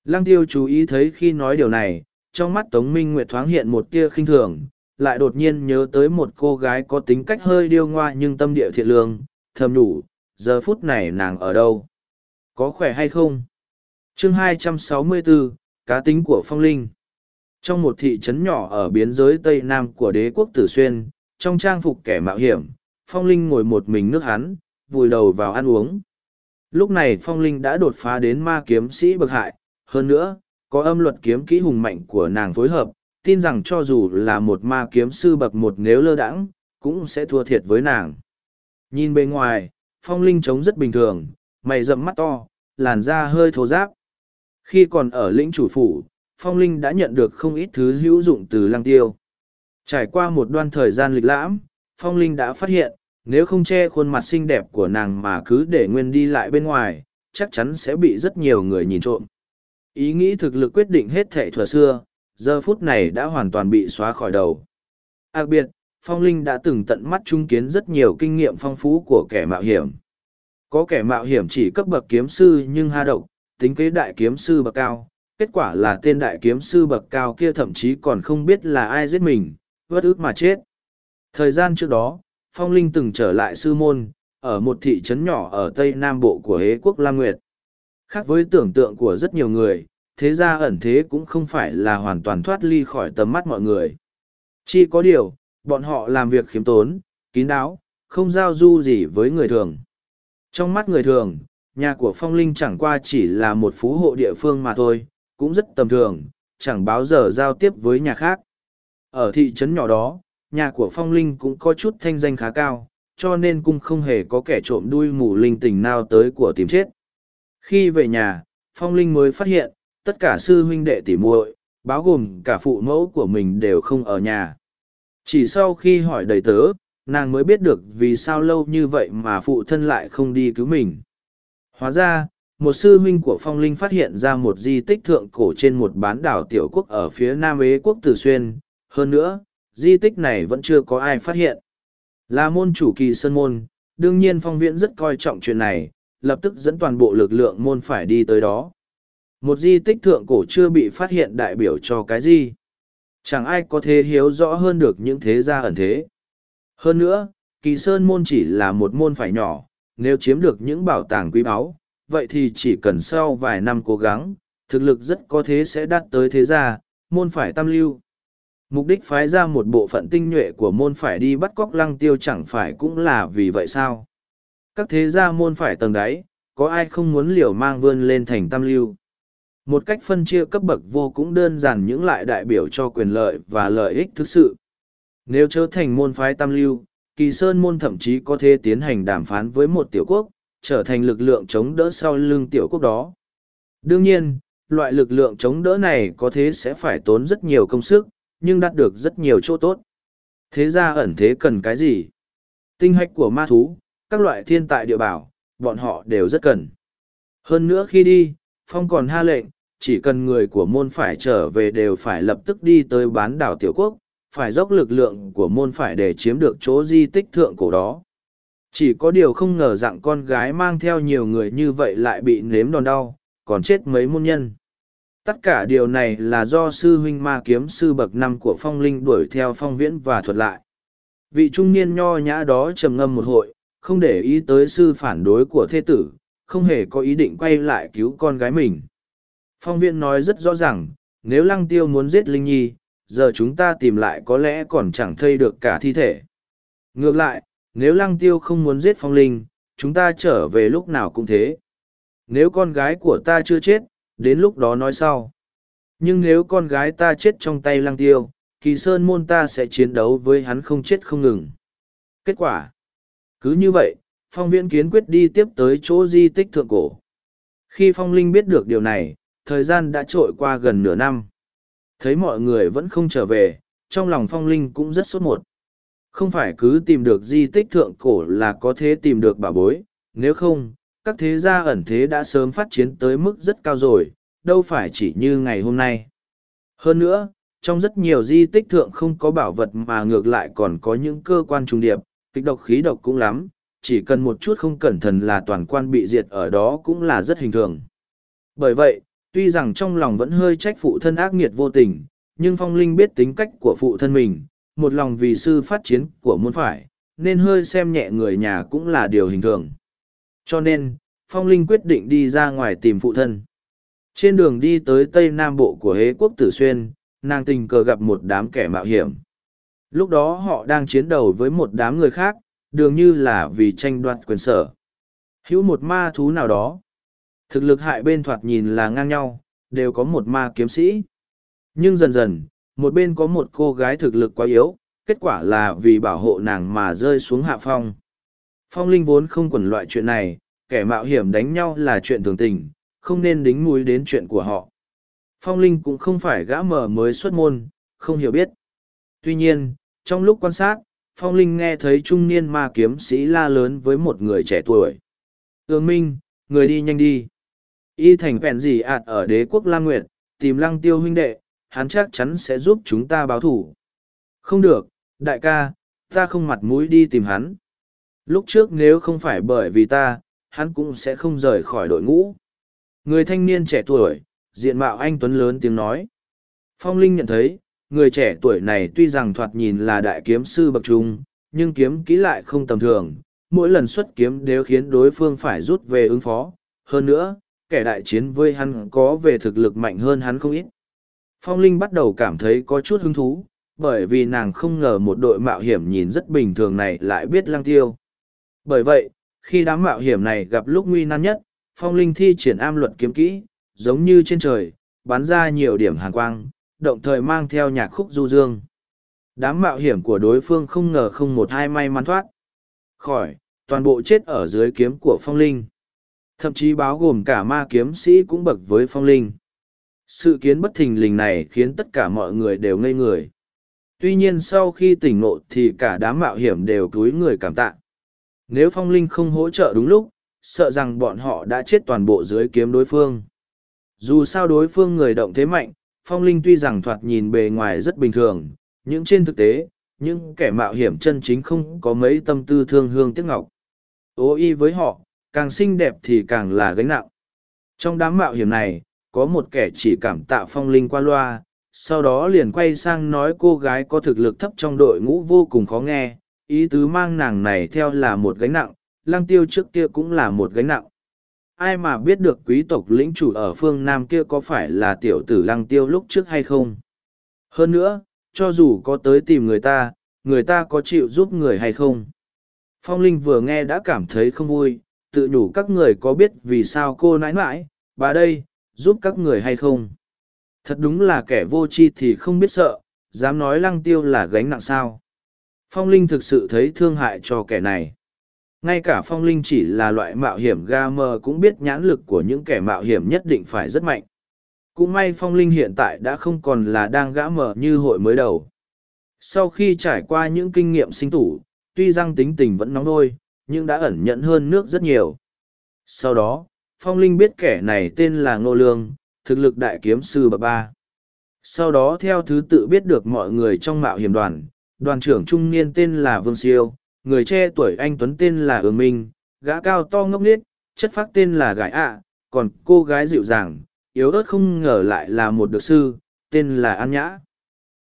Lăng tiêu chú ý thấy khi nói điều này, trong mắt Tống Minh Nguyệt thoáng hiện một tia khinh thường, lại đột nhiên nhớ tới một cô gái có tính cách hơi điêu ngoa nhưng tâm địa thiện lương, thầm đủ, giờ phút này nàng ở đâu? Có khỏe hay không? chương 264, Cá tính của Phong Linh Trong một thị trấn nhỏ ở biên giới Tây Nam của đế quốc Tử Xuyên, trong trang phục kẻ mạo hiểm, Phong Linh ngồi một mình nước hắn, vùi đầu vào ăn uống. Lúc này Phong Linh đã đột phá đến ma kiếm sĩ bậc hại, hơn nữa, có âm luật kiếm kỹ hùng mạnh của nàng phối hợp, tin rằng cho dù là một ma kiếm sư bậc một nếu lơ đãng, cũng sẽ thua thiệt với nàng. Nhìn bên ngoài, Phong Linh trông rất bình thường, mày rậm mắt to, làn da hơi thô giáp. Khi còn ở lĩnh chủ phủ, Phong Linh đã nhận được không ít thứ hữu dụng từ lăng tiêu. Trải qua một đoạn thời gian lịch lãm, Phong Linh đã phát hiện, nếu không che khuôn mặt xinh đẹp của nàng mà cứ để nguyên đi lại bên ngoài, chắc chắn sẽ bị rất nhiều người nhìn trộm. Ý nghĩ thực lực quyết định hết thệ thừa xưa, giờ phút này đã hoàn toàn bị xóa khỏi đầu. Đặc biệt, Phong Linh đã từng tận mắt chứng kiến rất nhiều kinh nghiệm phong phú của kẻ mạo hiểm. Có kẻ mạo hiểm chỉ cấp bậc kiếm sư nhưng ha độc, tính kế đại kiếm sư bậc cao. Kết quả là tên đại kiếm sư bậc cao kia thậm chí còn không biết là ai giết mình, vất ức mà chết. Thời gian trước đó, Phong Linh từng trở lại sư môn, ở một thị trấn nhỏ ở tây nam bộ của Hế quốc Lam Nguyệt. Khác với tưởng tượng của rất nhiều người, thế ra ẩn thế cũng không phải là hoàn toàn thoát ly khỏi tầm mắt mọi người. Chỉ có điều, bọn họ làm việc khiếm tốn, kín đáo, không giao du gì với người thường. Trong mắt người thường, nhà của Phong Linh chẳng qua chỉ là một phú hộ địa phương mà thôi, cũng rất tầm thường, chẳng báo giờ giao tiếp với nhà khác. Ở thị trấn nhỏ đó, nhà của Phong Linh cũng có chút thanh danh khá cao, cho nên cung không hề có kẻ trộm đuôi mù linh tình nào tới của tìm chết. Khi về nhà, Phong Linh mới phát hiện, tất cả sư huynh đệ tỉ muội, báo gồm cả phụ mẫu của mình đều không ở nhà. Chỉ sau khi hỏi đầy tớ, nàng mới biết được vì sao lâu như vậy mà phụ thân lại không đi cứu mình. Hóa ra, một sư huynh của Phong Linh phát hiện ra một di tích thượng cổ trên một bán đảo tiểu quốc ở phía nam ế quốc Tử Xuyên. Hơn nữa, di tích này vẫn chưa có ai phát hiện. Là môn chủ kỳ sơn môn, đương nhiên phong viễn rất coi trọng chuyện này, lập tức dẫn toàn bộ lực lượng môn phải đi tới đó. Một di tích thượng cổ chưa bị phát hiện đại biểu cho cái gì. Chẳng ai có thể hiếu rõ hơn được những thế gia ẩn thế. Hơn nữa, kỳ sơn môn chỉ là một môn phải nhỏ, nếu chiếm được những bảo tàng quý báu, vậy thì chỉ cần sau vài năm cố gắng, thực lực rất có thế sẽ đạt tới thế gia, môn phải tam lưu. Mục đích phái ra một bộ phận tinh nhuệ của môn phải đi bắt cóc lăng tiêu chẳng phải cũng là vì vậy sao? Các thế gia môn phải tầng đáy, có ai không muốn liều mang vươn lên thành tam lưu? Một cách phân chia cấp bậc vô cũng đơn giản những lại đại biểu cho quyền lợi và lợi ích thực sự. Nếu trở thành môn phái tam lưu, kỳ sơn môn thậm chí có thể tiến hành đàm phán với một tiểu quốc, trở thành lực lượng chống đỡ sau lưng tiểu quốc đó. Đương nhiên, loại lực lượng chống đỡ này có thế sẽ phải tốn rất nhiều công sức, nhưng đạt được rất nhiều chỗ tốt. Thế ra ẩn thế cần cái gì? Tinh hạch của ma thú, các loại thiên tại địa bảo, bọn họ đều rất cần. Hơn nữa khi đi, Phong còn ha lệnh, chỉ cần người của môn phải trở về đều phải lập tức đi tới bán đảo tiểu quốc, phải dốc lực lượng của môn phải để chiếm được chỗ di tích thượng cổ đó. Chỉ có điều không ngờ rằng con gái mang theo nhiều người như vậy lại bị nếm đòn đau, còn chết mấy môn nhân. Tất cả điều này là do sư huynh ma kiếm sư bậc năm của phong linh đuổi theo phong viễn và thuật lại. Vị trung niên nho nhã đó trầm ngâm một hội, không để ý tới sư phản đối của thế tử, không hề có ý định quay lại cứu con gái mình. Phong viễn nói rất rõ ràng, nếu lăng tiêu muốn giết Linh Nhi, giờ chúng ta tìm lại có lẽ còn chẳng thây được cả thi thể. Ngược lại, nếu lăng tiêu không muốn giết phong linh, chúng ta trở về lúc nào cũng thế. Nếu con gái của ta chưa chết, đến lúc đó nói sau. Nhưng nếu con gái ta chết trong tay Lang tiêu, kỳ sơn môn ta sẽ chiến đấu với hắn không chết không ngừng. Kết quả. Cứ như vậy, phong viễn kiến quyết đi tiếp tới chỗ di tích thượng cổ. Khi phong linh biết được điều này, thời gian đã trội qua gần nửa năm. Thấy mọi người vẫn không trở về, trong lòng phong linh cũng rất sốt một. Không phải cứ tìm được di tích thượng cổ là có thể tìm được bà bối, nếu không, các thế gia ẩn thế đã sớm phát triển tới mức rất cao rồi, đâu phải chỉ như ngày hôm nay. Hơn nữa, trong rất nhiều di tích thượng không có bảo vật mà ngược lại còn có những cơ quan trùng điệp, kịch độc khí độc cũng lắm, chỉ cần một chút không cẩn thận là toàn quan bị diệt ở đó cũng là rất hình thường. Bởi vậy, tuy rằng trong lòng vẫn hơi trách phụ thân ác nghiệt vô tình, nhưng Phong Linh biết tính cách của phụ thân mình, một lòng vì sư phát triển của muôn phải, nên hơi xem nhẹ người nhà cũng là điều hình thường. Cho nên, Phong Linh quyết định đi ra ngoài tìm phụ thân. Trên đường đi tới Tây Nam Bộ của Hế quốc Tử Xuyên, nàng tình cờ gặp một đám kẻ mạo hiểm. Lúc đó họ đang chiến đấu với một đám người khác, đường như là vì tranh đoạt quyền sở. Hữu một ma thú nào đó. Thực lực hại bên thoạt nhìn là ngang nhau, đều có một ma kiếm sĩ. Nhưng dần dần, một bên có một cô gái thực lực quá yếu, kết quả là vì bảo hộ nàng mà rơi xuống hạ phong. Phong Linh vốn không quẩn loại chuyện này, kẻ mạo hiểm đánh nhau là chuyện thường tình, không nên đính mũi đến chuyện của họ. Phong Linh cũng không phải gã mờ mới xuất môn, không hiểu biết. Tuy nhiên, trong lúc quan sát, Phong Linh nghe thấy trung niên ma kiếm sĩ la lớn với một người trẻ tuổi. Ương Minh, người đi nhanh đi. Y thành vẹn gì ạt ở đế quốc La Nguyệt, tìm lăng tiêu huynh đệ, hắn chắc chắn sẽ giúp chúng ta báo thủ. Không được, đại ca, ta không mặt mũi đi tìm hắn. Lúc trước nếu không phải bởi vì ta, hắn cũng sẽ không rời khỏi đội ngũ. Người thanh niên trẻ tuổi, diện mạo anh Tuấn lớn tiếng nói. Phong Linh nhận thấy, người trẻ tuổi này tuy rằng thoạt nhìn là đại kiếm sư bậc trung, nhưng kiếm kỹ lại không tầm thường, mỗi lần xuất kiếm đều khiến đối phương phải rút về ứng phó. Hơn nữa, kẻ đại chiến với hắn có về thực lực mạnh hơn hắn không ít. Phong Linh bắt đầu cảm thấy có chút hứng thú, bởi vì nàng không ngờ một đội mạo hiểm nhìn rất bình thường này lại biết lăng tiêu. Bởi vậy, khi đám mạo hiểm này gặp lúc nguy nan nhất, Phong Linh thi triển am luật kiếm kỹ, giống như trên trời, bắn ra nhiều điểm hàn quang, động thời mang theo nhạc khúc du dương. Đám mạo hiểm của đối phương không ngờ không một hai may mắn thoát. Khỏi, toàn bộ chết ở dưới kiếm của Phong Linh. Thậm chí báo gồm cả ma kiếm sĩ cũng bậc với Phong Linh. Sự kiến bất thình lình này khiến tất cả mọi người đều ngây người. Tuy nhiên sau khi tỉnh ngộ thì cả đám mạo hiểm đều cúi người cảm tạ. Nếu phong linh không hỗ trợ đúng lúc, sợ rằng bọn họ đã chết toàn bộ dưới kiếm đối phương. Dù sao đối phương người động thế mạnh, phong linh tuy rằng thoạt nhìn bề ngoài rất bình thường, nhưng trên thực tế, những kẻ mạo hiểm chân chính không có mấy tâm tư thương hương tiếc ngọc. Ô y với họ, càng xinh đẹp thì càng là gánh nặng. Trong đám mạo hiểm này, có một kẻ chỉ cảm tạ phong linh qua loa, sau đó liền quay sang nói cô gái có thực lực thấp trong đội ngũ vô cùng khó nghe, ý tứ mang nàng này theo là một gánh nặng, lăng tiêu trước kia cũng là một gánh nặng. Ai mà biết được quý tộc lĩnh chủ ở phương Nam kia có phải là tiểu tử lăng tiêu lúc trước hay không? Hơn nữa, cho dù có tới tìm người ta, người ta có chịu giúp người hay không? Phong Linh vừa nghe đã cảm thấy không vui, tự nhủ các người có biết vì sao cô nãi nãi, bà đây, giúp các người hay không? Thật đúng là kẻ vô tri thì không biết sợ, dám nói lăng tiêu là gánh nặng sao. Phong Linh thực sự thấy thương hại cho kẻ này. Ngay cả Phong Linh chỉ là loại mạo hiểm ga mờ cũng biết nhãn lực của những kẻ mạo hiểm nhất định phải rất mạnh. Cũng may Phong Linh hiện tại đã không còn là đang gã mờ như hội mới đầu. Sau khi trải qua những kinh nghiệm sinh tủ, tuy răng tính tình vẫn nóng nôi, nhưng đã ẩn nhận hơn nước rất nhiều. Sau đó, Phong Linh biết kẻ này tên là Ngô Lương, thực lực đại kiếm sư bậc ba. Sau đó theo thứ tự biết được mọi người trong mạo hiểm đoàn, đoàn trưởng trung niên tên là Vương Siêu, người trẻ tuổi anh Tuấn tên là Ương Minh, gã cao to ngốc nghếch, chất phác tên là Gái ạ, còn cô gái dịu dàng, yếu ớt không ngờ lại là một được sư, tên là An Nhã.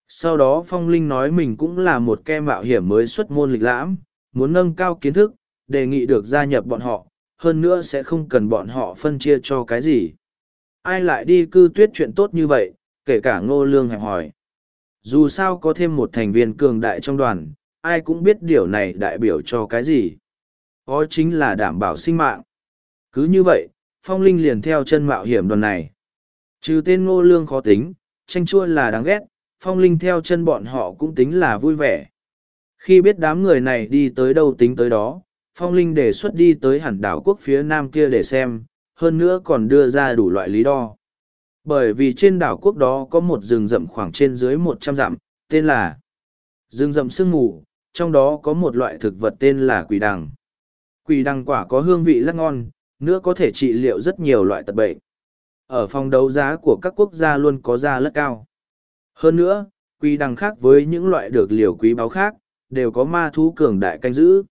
Sau đó Phong Linh nói mình cũng là một ke mạo hiểm mới xuất môn lịch lãm, muốn nâng cao kiến thức, đề nghị được gia nhập bọn họ, hơn nữa sẽ không cần bọn họ phân chia cho cái gì. Ai lại đi cư tuyết chuyện tốt như vậy, kể cả ngô lương hẹp hỏi. Dù sao có thêm một thành viên cường đại trong đoàn, ai cũng biết điều này đại biểu cho cái gì. Đó chính là đảm bảo sinh mạng. Cứ như vậy, Phong Linh liền theo chân mạo hiểm đoàn này. Trừ tên ngô lương khó tính, tranh chua là đáng ghét, Phong Linh theo chân bọn họ cũng tính là vui vẻ. Khi biết đám người này đi tới đâu tính tới đó, Phong Linh đề xuất đi tới hẳn đảo quốc phía nam kia để xem, hơn nữa còn đưa ra đủ loại lý đo. Bởi vì trên đảo quốc đó có một rừng rậm khoảng trên dưới một trăm dặm, tên là rừng rậm sương mù, trong đó có một loại thực vật tên là quỷ đằng. Quỷ đằng quả có hương vị rất ngon, nữa có thể trị liệu rất nhiều loại tật bệnh. Ở phòng đấu giá của các quốc gia luôn có giá rất cao. Hơn nữa, quỷ đằng khác với những loại được liều quý báu khác, đều có ma thú cường đại canh giữ.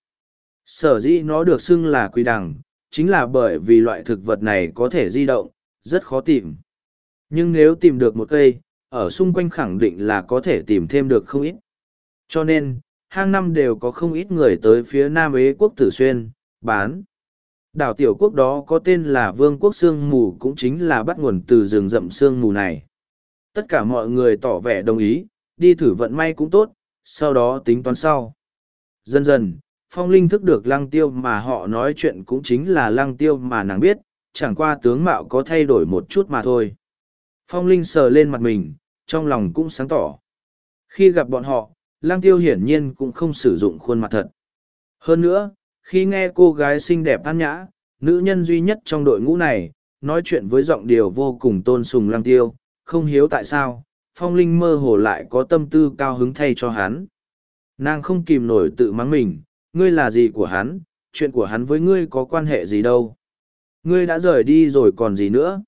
Sở dĩ nó được xưng là quỷ đằng, chính là bởi vì loại thực vật này có thể di động, rất khó tìm. Nhưng nếu tìm được một cây, ở xung quanh khẳng định là có thể tìm thêm được không ít. Cho nên, hàng năm đều có không ít người tới phía Nam Ế quốc Tử Xuyên, bán. Đảo tiểu quốc đó có tên là Vương quốc Sương Mù cũng chính là bắt nguồn từ rừng rậm sương mù này. Tất cả mọi người tỏ vẻ đồng ý, đi thử vận may cũng tốt, sau đó tính toán sau. Dần dần, Phong Linh thức được lăng tiêu mà họ nói chuyện cũng chính là lăng tiêu mà nàng biết, chẳng qua tướng mạo có thay đổi một chút mà thôi. Phong Linh sờ lên mặt mình, trong lòng cũng sáng tỏ. Khi gặp bọn họ, lang tiêu hiển nhiên cũng không sử dụng khuôn mặt thật. Hơn nữa, khi nghe cô gái xinh đẹp an nhã, nữ nhân duy nhất trong đội ngũ này, nói chuyện với giọng điều vô cùng tôn sùng lang tiêu, không hiếu tại sao, phong linh mơ hồ lại có tâm tư cao hứng thay cho hắn. Nàng không kìm nổi tự mắng mình, ngươi là gì của hắn, chuyện của hắn với ngươi có quan hệ gì đâu. Ngươi đã rời đi rồi còn gì nữa.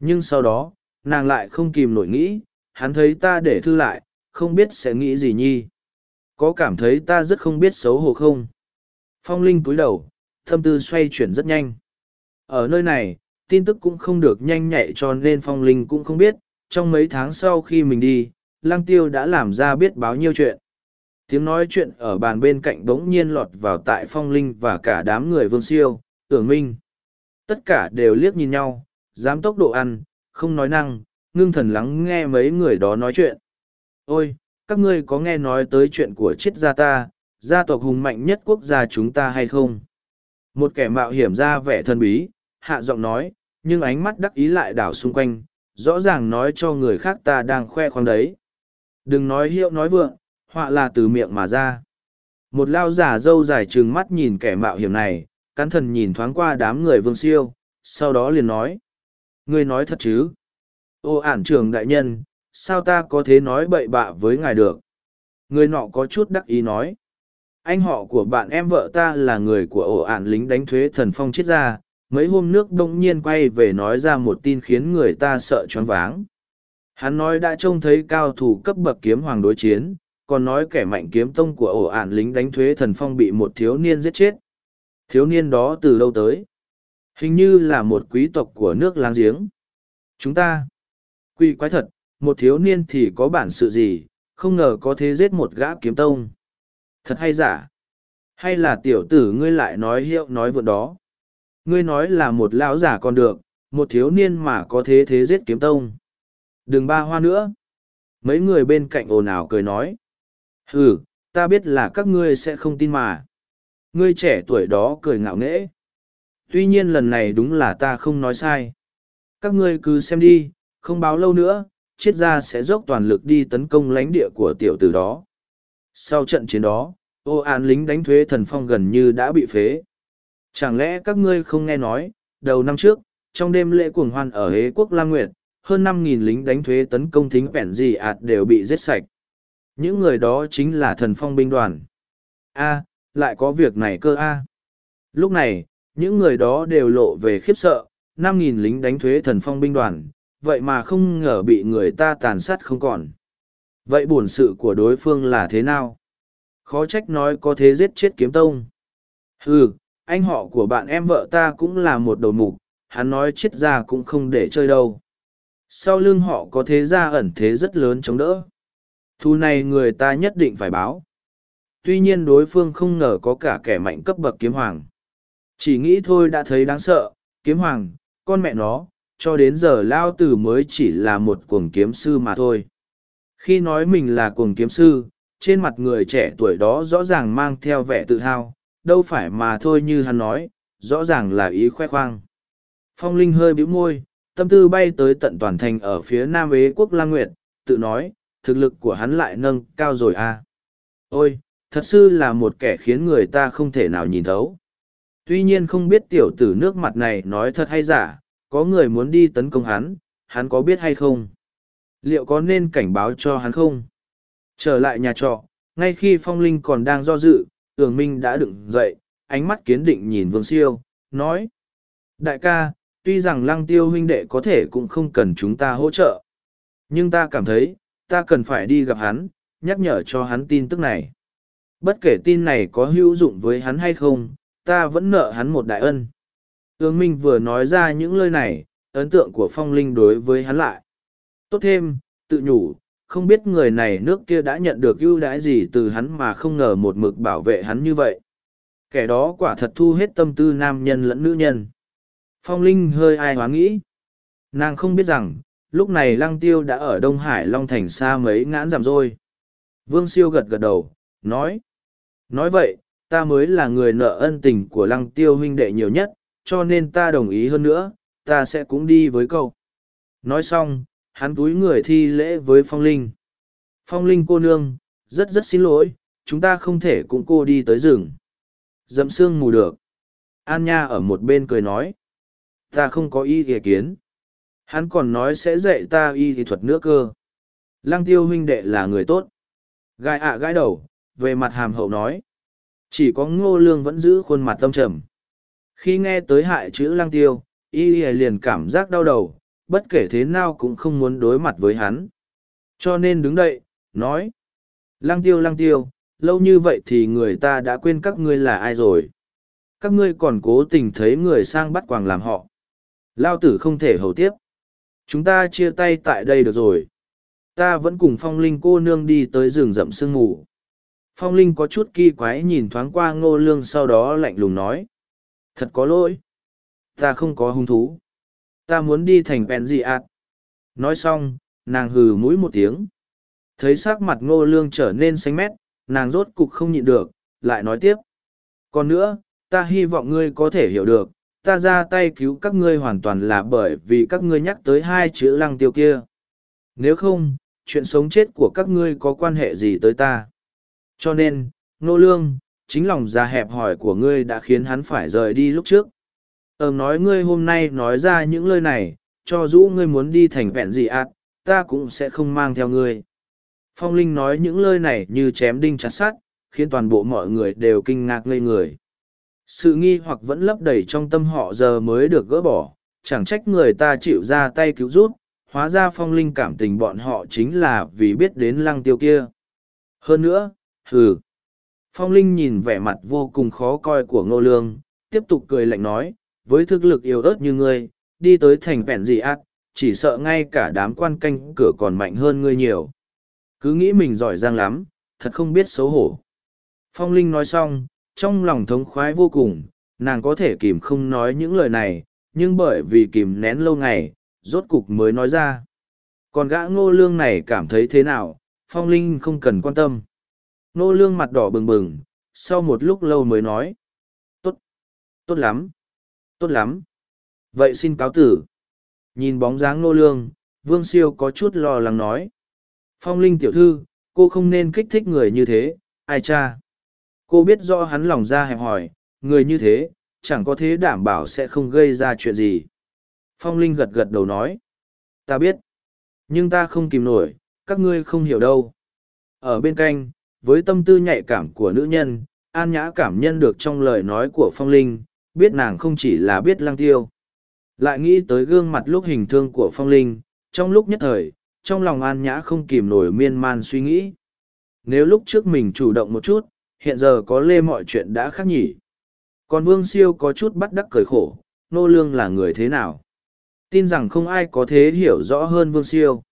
Nhưng sau đó, nàng lại không kìm nổi nghĩ, hắn thấy ta để thư lại, không biết sẽ nghĩ gì nhi. Có cảm thấy ta rất không biết xấu hổ không? Phong Linh cúi đầu, tâm tư xoay chuyển rất nhanh. Ở nơi này, tin tức cũng không được nhanh nhạy cho nên Phong Linh cũng không biết, trong mấy tháng sau khi mình đi, Lăng Tiêu đã làm ra biết báo nhiêu chuyện. Tiếng nói chuyện ở bàn bên cạnh bỗng nhiên lọt vào tại Phong Linh và cả đám người vương siêu, tưởng minh. Tất cả đều liếc nhìn nhau, dám tốc độ ăn, không nói năng, ngưng thần lắng nghe mấy người đó nói chuyện. Ôi, các ngươi có nghe nói tới chuyện của triết gia ta, gia tộc hùng mạnh nhất quốc gia chúng ta hay không? Một kẻ mạo hiểm ra vẻ thân bí, hạ giọng nói, nhưng ánh mắt đắc ý lại đảo xung quanh, rõ ràng nói cho người khác ta đang khoe khoang đấy. Đừng nói hiệu nói vượng, họa là từ miệng mà ra. Một lao giả dâu dài trừng mắt nhìn kẻ mạo hiểm này, cắn thần nhìn thoáng qua đám người vương siêu, sau đó liền nói. Ngươi nói thật chứ? Ô ản trường đại nhân, sao ta có thể nói bậy bạ với ngài được? Người nọ có chút đắc ý nói. Anh họ của bạn em vợ ta là người của ổ ản lính đánh thuế thần phong chết ra, mấy hôm nước đông nhiên quay về nói ra một tin khiến người ta sợ choáng váng. Hắn nói đã trông thấy cao thủ cấp bậc kiếm hoàng đối chiến, còn nói kẻ mạnh kiếm tông của ổ ản lính đánh thuế thần phong bị một thiếu niên giết chết. Thiếu niên đó từ lâu tới? Hình như là một quý tộc của nước láng giếng. Chúng ta, quy quái thật, một thiếu niên thì có bản sự gì, không ngờ có thế giết một gã kiếm tông. Thật hay giả? Hay là tiểu tử ngươi lại nói hiệu nói vượt đó? Ngươi nói là một lão giả còn được, một thiếu niên mà có thế thế giết kiếm tông. Đừng ba hoa nữa. Mấy người bên cạnh ồn ào cười nói. Ừ, ta biết là các ngươi sẽ không tin mà. Ngươi trẻ tuổi đó cười ngạo nghễ. Tuy nhiên lần này đúng là ta không nói sai. Các ngươi cứ xem đi, không báo lâu nữa, triết gia sẽ dốc toàn lực đi tấn công lãnh địa của tiểu tử đó. Sau trận chiến đó, ô an lính đánh thuế thần phong gần như đã bị phế. Chẳng lẽ các ngươi không nghe nói, đầu năm trước, trong đêm lễ cuồng hoan ở Hế quốc Lam Nguyệt, hơn năm nghìn lính đánh thuế tấn công thính vẹn gì ạt đều bị giết sạch. Những người đó chính là thần phong binh đoàn. A, lại có việc này cơ a. Lúc này, những người đó đều lộ về khiếp sợ, năm nghìn lính đánh thuế thần phong binh đoàn, vậy mà không ngờ bị người ta tàn sát không còn. Vậy bổn sự của đối phương là thế nào? Khó trách nói có thế giết chết kiếm tông. Ừ, anh họ của bạn em vợ ta cũng là một đầu mục, hắn nói chết ra cũng không để chơi đâu. Sau lưng họ có thế gia ẩn thế rất lớn chống đỡ. Thu này người ta nhất định phải báo. Tuy nhiên đối phương không ngờ có cả kẻ mạnh cấp bậc kiếm hoàng. Chỉ nghĩ thôi đã thấy đáng sợ, kiếm hoàng, con mẹ nó, cho đến giờ lao tử mới chỉ là một cuồng kiếm sư mà thôi. Khi nói mình là cuồng kiếm sư trên mặt người trẻ tuổi đó rõ ràng mang theo vẻ tự hào đâu phải mà thôi như hắn nói rõ ràng là ý khoe khoang. Phong linh hơi bĩu môi tâm tư bay tới tận toàn thành ở phía nam ế quốc lang nguyệt tự nói thực lực của hắn lại nâng cao rồi à. Ôi thật sự là một kẻ khiến người ta không thể nào nhìn thấu. Tuy nhiên không biết tiểu tử nước mặt này nói thật hay giả, có người muốn đi tấn công hắn, hắn có biết hay không? Liệu có nên cảnh báo cho hắn không? Trở lại nhà trọ, ngay khi Phong Linh còn đang do dự, tưởng Minh đã đứng dậy, ánh mắt kiến định nhìn Vương Siêu, nói. Đại ca, tuy rằng lăng tiêu huynh đệ có thể cũng không cần chúng ta hỗ trợ. Nhưng ta cảm thấy, ta cần phải đi gặp hắn, nhắc nhở cho hắn tin tức này. Bất kể tin này có hữu dụng với hắn hay không, ta vẫn nợ hắn một đại ân. Ương Minh vừa nói ra những lời này, ấn tượng của phong linh đối với hắn lại. Tốt thêm, tự nhủ, không biết người này nước kia đã nhận được ưu đãi gì từ hắn mà không ngờ một mực bảo vệ hắn như vậy. Kẻ đó quả thật thu hết tâm tư nam nhân lẫn nữ nhân. Phong Linh hơi ai hóa nghĩ. Nàng không biết rằng, lúc này Lăng Tiêu đã ở Đông Hải Long Thành xa mấy ngãn giảm rồi. Vương Siêu gật gật đầu, nói. Nói vậy, ta mới là người nợ ân tình của Lăng Tiêu huynh đệ nhiều nhất, cho nên ta đồng ý hơn nữa, ta sẽ cũng đi với cậu. Nói xong, hắn túi người thi lễ với Phong Linh. Phong Linh cô nương, rất rất xin lỗi, chúng ta không thể cùng cô đi tới rừng. Dậm xương mù được. An Nha ở một bên cười nói. Ta không có ý ý kiến. Hắn còn nói sẽ dạy ta y thì thuật nữa cơ. Lăng tiêu huynh đệ là người tốt. Gai ạ à gãi đầu, về mặt hàm hậu nói. Chỉ có ngô lương vẫn giữ khuôn mặt tâm trầm. Khi nghe tới hại chữ lăng tiêu, y liền cảm giác đau đầu, bất kể thế nào cũng không muốn đối mặt với hắn. Cho nên đứng đậy, nói. Lăng tiêu lăng tiêu, lâu như vậy thì người ta đã quên các ngươi là ai rồi. Các ngươi còn cố tình thấy người sang bắt quàng làm họ. Lao tử không thể hầu tiếp. Chúng ta chia tay tại đây được rồi. Ta vẫn cùng phong linh cô nương đi tới rừng rậm sương ngủ. Phong linh có chút kỳ quái nhìn thoáng qua ngô lương sau đó lạnh lùng nói. Thật có lỗi. Ta không có hung thú. Ta muốn đi thành bèn dị ạt. Nói xong, nàng hừ mũi một tiếng. Thấy sắc mặt ngô lương trở nên xanh mét, nàng rốt cục không nhịn được, lại nói tiếp. Còn nữa, ta hy vọng ngươi có thể hiểu được, ta ra tay cứu các ngươi hoàn toàn là bởi vì các ngươi nhắc tới hai chữ lăng tiêu kia. Nếu không, chuyện sống chết của các ngươi có quan hệ gì tới ta? Cho nên, nô lương, chính lòng già hẹp hỏi của ngươi đã khiến hắn phải rời đi lúc trước. Ờm nói ngươi hôm nay nói ra những lời này, cho dù ngươi muốn đi thành vẹn gì ạt, ta cũng sẽ không mang theo ngươi. Phong Linh nói những lời này như chém đinh chặt sắt, khiến toàn bộ mọi người đều kinh ngạc ngây người. Sự nghi hoặc vẫn lấp đầy trong tâm họ giờ mới được gỡ bỏ, chẳng trách người ta chịu ra tay cứu rút, hóa ra phong linh cảm tình bọn họ chính là vì biết đến lăng tiêu kia. Hơn nữa, hừ. Phong linh nhìn vẻ mặt vô cùng khó coi của ngô lương, tiếp tục cười lạnh nói, với thực lực yếu ớt như ngươi, đi tới thành vẹn gì ác, chỉ sợ ngay cả đám quan canh cửa còn mạnh hơn ngươi nhiều. Cứ nghĩ mình giỏi giang lắm, thật không biết xấu hổ. Phong Linh nói xong, trong lòng thống khoái vô cùng, nàng có thể kìm không nói những lời này, nhưng bởi vì kìm nén lâu ngày, rốt cục mới nói ra. Còn gã ngô lương này cảm thấy thế nào, phong linh không cần quan tâm. Nô lương mặt đỏ bừng bừng, sau một lúc lâu mới nói. Tốt, tốt lắm, tốt lắm. Vậy xin cáo tử. Nhìn bóng dáng nô lương, vương siêu có chút lo lắng nói. Phong linh tiểu thư, cô không nên kích thích người như thế, ai cha cô biết rõ hắn lòng ra hẹp hỏi, người như thế chẳng có thế đảm bảo sẽ không gây ra chuyện gì phong linh gật gật đầu nói ta biết nhưng ta không kìm nổi các ngươi không hiểu đâu ở bên cạnh với tâm tư nhạy cảm của nữ nhân an nhã cảm nhân được trong lời nói của phong linh biết nàng không chỉ là biết lăng tiêu lại nghĩ tới gương mặt lúc hình thương của phong linh trong lúc nhất thời trong lòng an nhã không kìm nổi miên man suy nghĩ nếu lúc trước mình chủ động một chút hiện giờ có lê mọi chuyện đã khác nhỉ. Còn Vương Siêu có chút bắt đắc cười khổ, Nô Lương là người thế nào? Tin rằng không ai có thế hiểu rõ hơn Vương Siêu.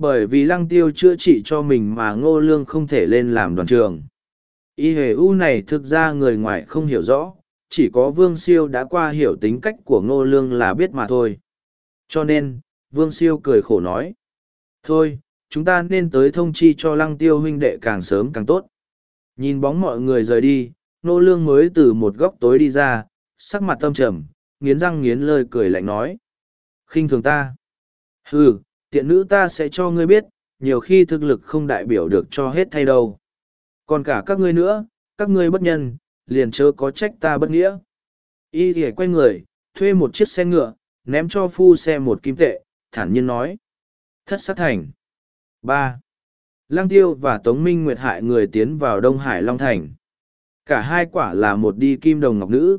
Bởi vì lăng tiêu chữa trị cho mình mà Ngô Lương không thể lên làm đoàn trường. Y hề u này thực ra người ngoài không hiểu rõ, chỉ có Vương Siêu đã qua hiểu tính cách của Ngô Lương là biết mà thôi. Cho nên, Vương Siêu cười khổ nói. Thôi, chúng ta nên tới thông chi cho lăng tiêu huynh đệ càng sớm càng tốt. Nhìn bóng mọi người rời đi, ngô lương mới từ một góc tối đi ra, sắc mặt tâm trầm, nghiến răng nghiến lời cười lạnh nói. khinh thường ta. Hừ, tiện nữ ta sẽ cho ngươi biết, nhiều khi thực lực không đại biểu được cho hết thay đâu. Còn cả các ngươi nữa, các ngươi bất nhân, liền chớ có trách ta bất nghĩa. Y thì quay người, thuê một chiếc xe ngựa, ném cho phu xe một kim tệ, thản nhiên nói. Thất sát thành. ba Lăng tiêu và Tống Minh Nguyệt hại người tiến vào Đông Hải Long Thành. Cả hai quả là một đi kim đồng ngọc nữ.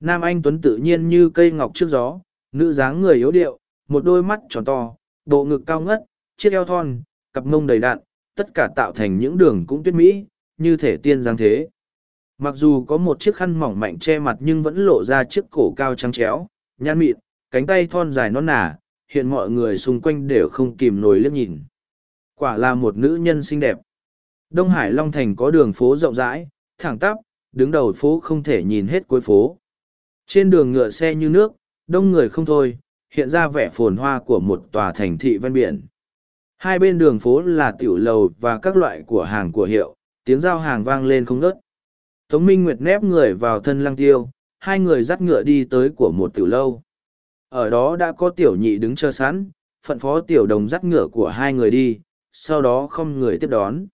Nam Anh Tuấn tự nhiên như cây ngọc trước gió, nữ dáng người yếu điệu, một đôi mắt tròn to, bộ ngực cao ngất, chiếc eo thon, cặp mông đầy đạn, tất cả tạo thành những đường cũng tuyết mỹ, như thể tiên giang thế. Mặc dù có một chiếc khăn mỏng mạnh che mặt nhưng vẫn lộ ra chiếc cổ cao trắng chéo, nhăn mịn, cánh tay thon dài non nả, hiện mọi người xung quanh đều không kìm nổi liếc nhìn. Quả là một nữ nhân xinh đẹp. Đông Hải Long Thành có đường phố rộng rãi, thẳng tắp, đứng đầu phố không thể nhìn hết cuối phố. Trên đường ngựa xe như nước, đông người không thôi, hiện ra vẻ phồn hoa của một tòa thành thị ven biển. Hai bên đường phố là tiểu lầu và các loại của hàng của hiệu, tiếng giao hàng vang lên không ngớt. Tống Minh Nguyệt nép người vào thân lăng tiêu, hai người dắt ngựa đi tới của một tiểu lâu. Ở đó đã có tiểu nhị đứng chờ sẵn, phận phó tiểu đồng dắt ngựa của hai người đi, sau đó không người tiếp đón.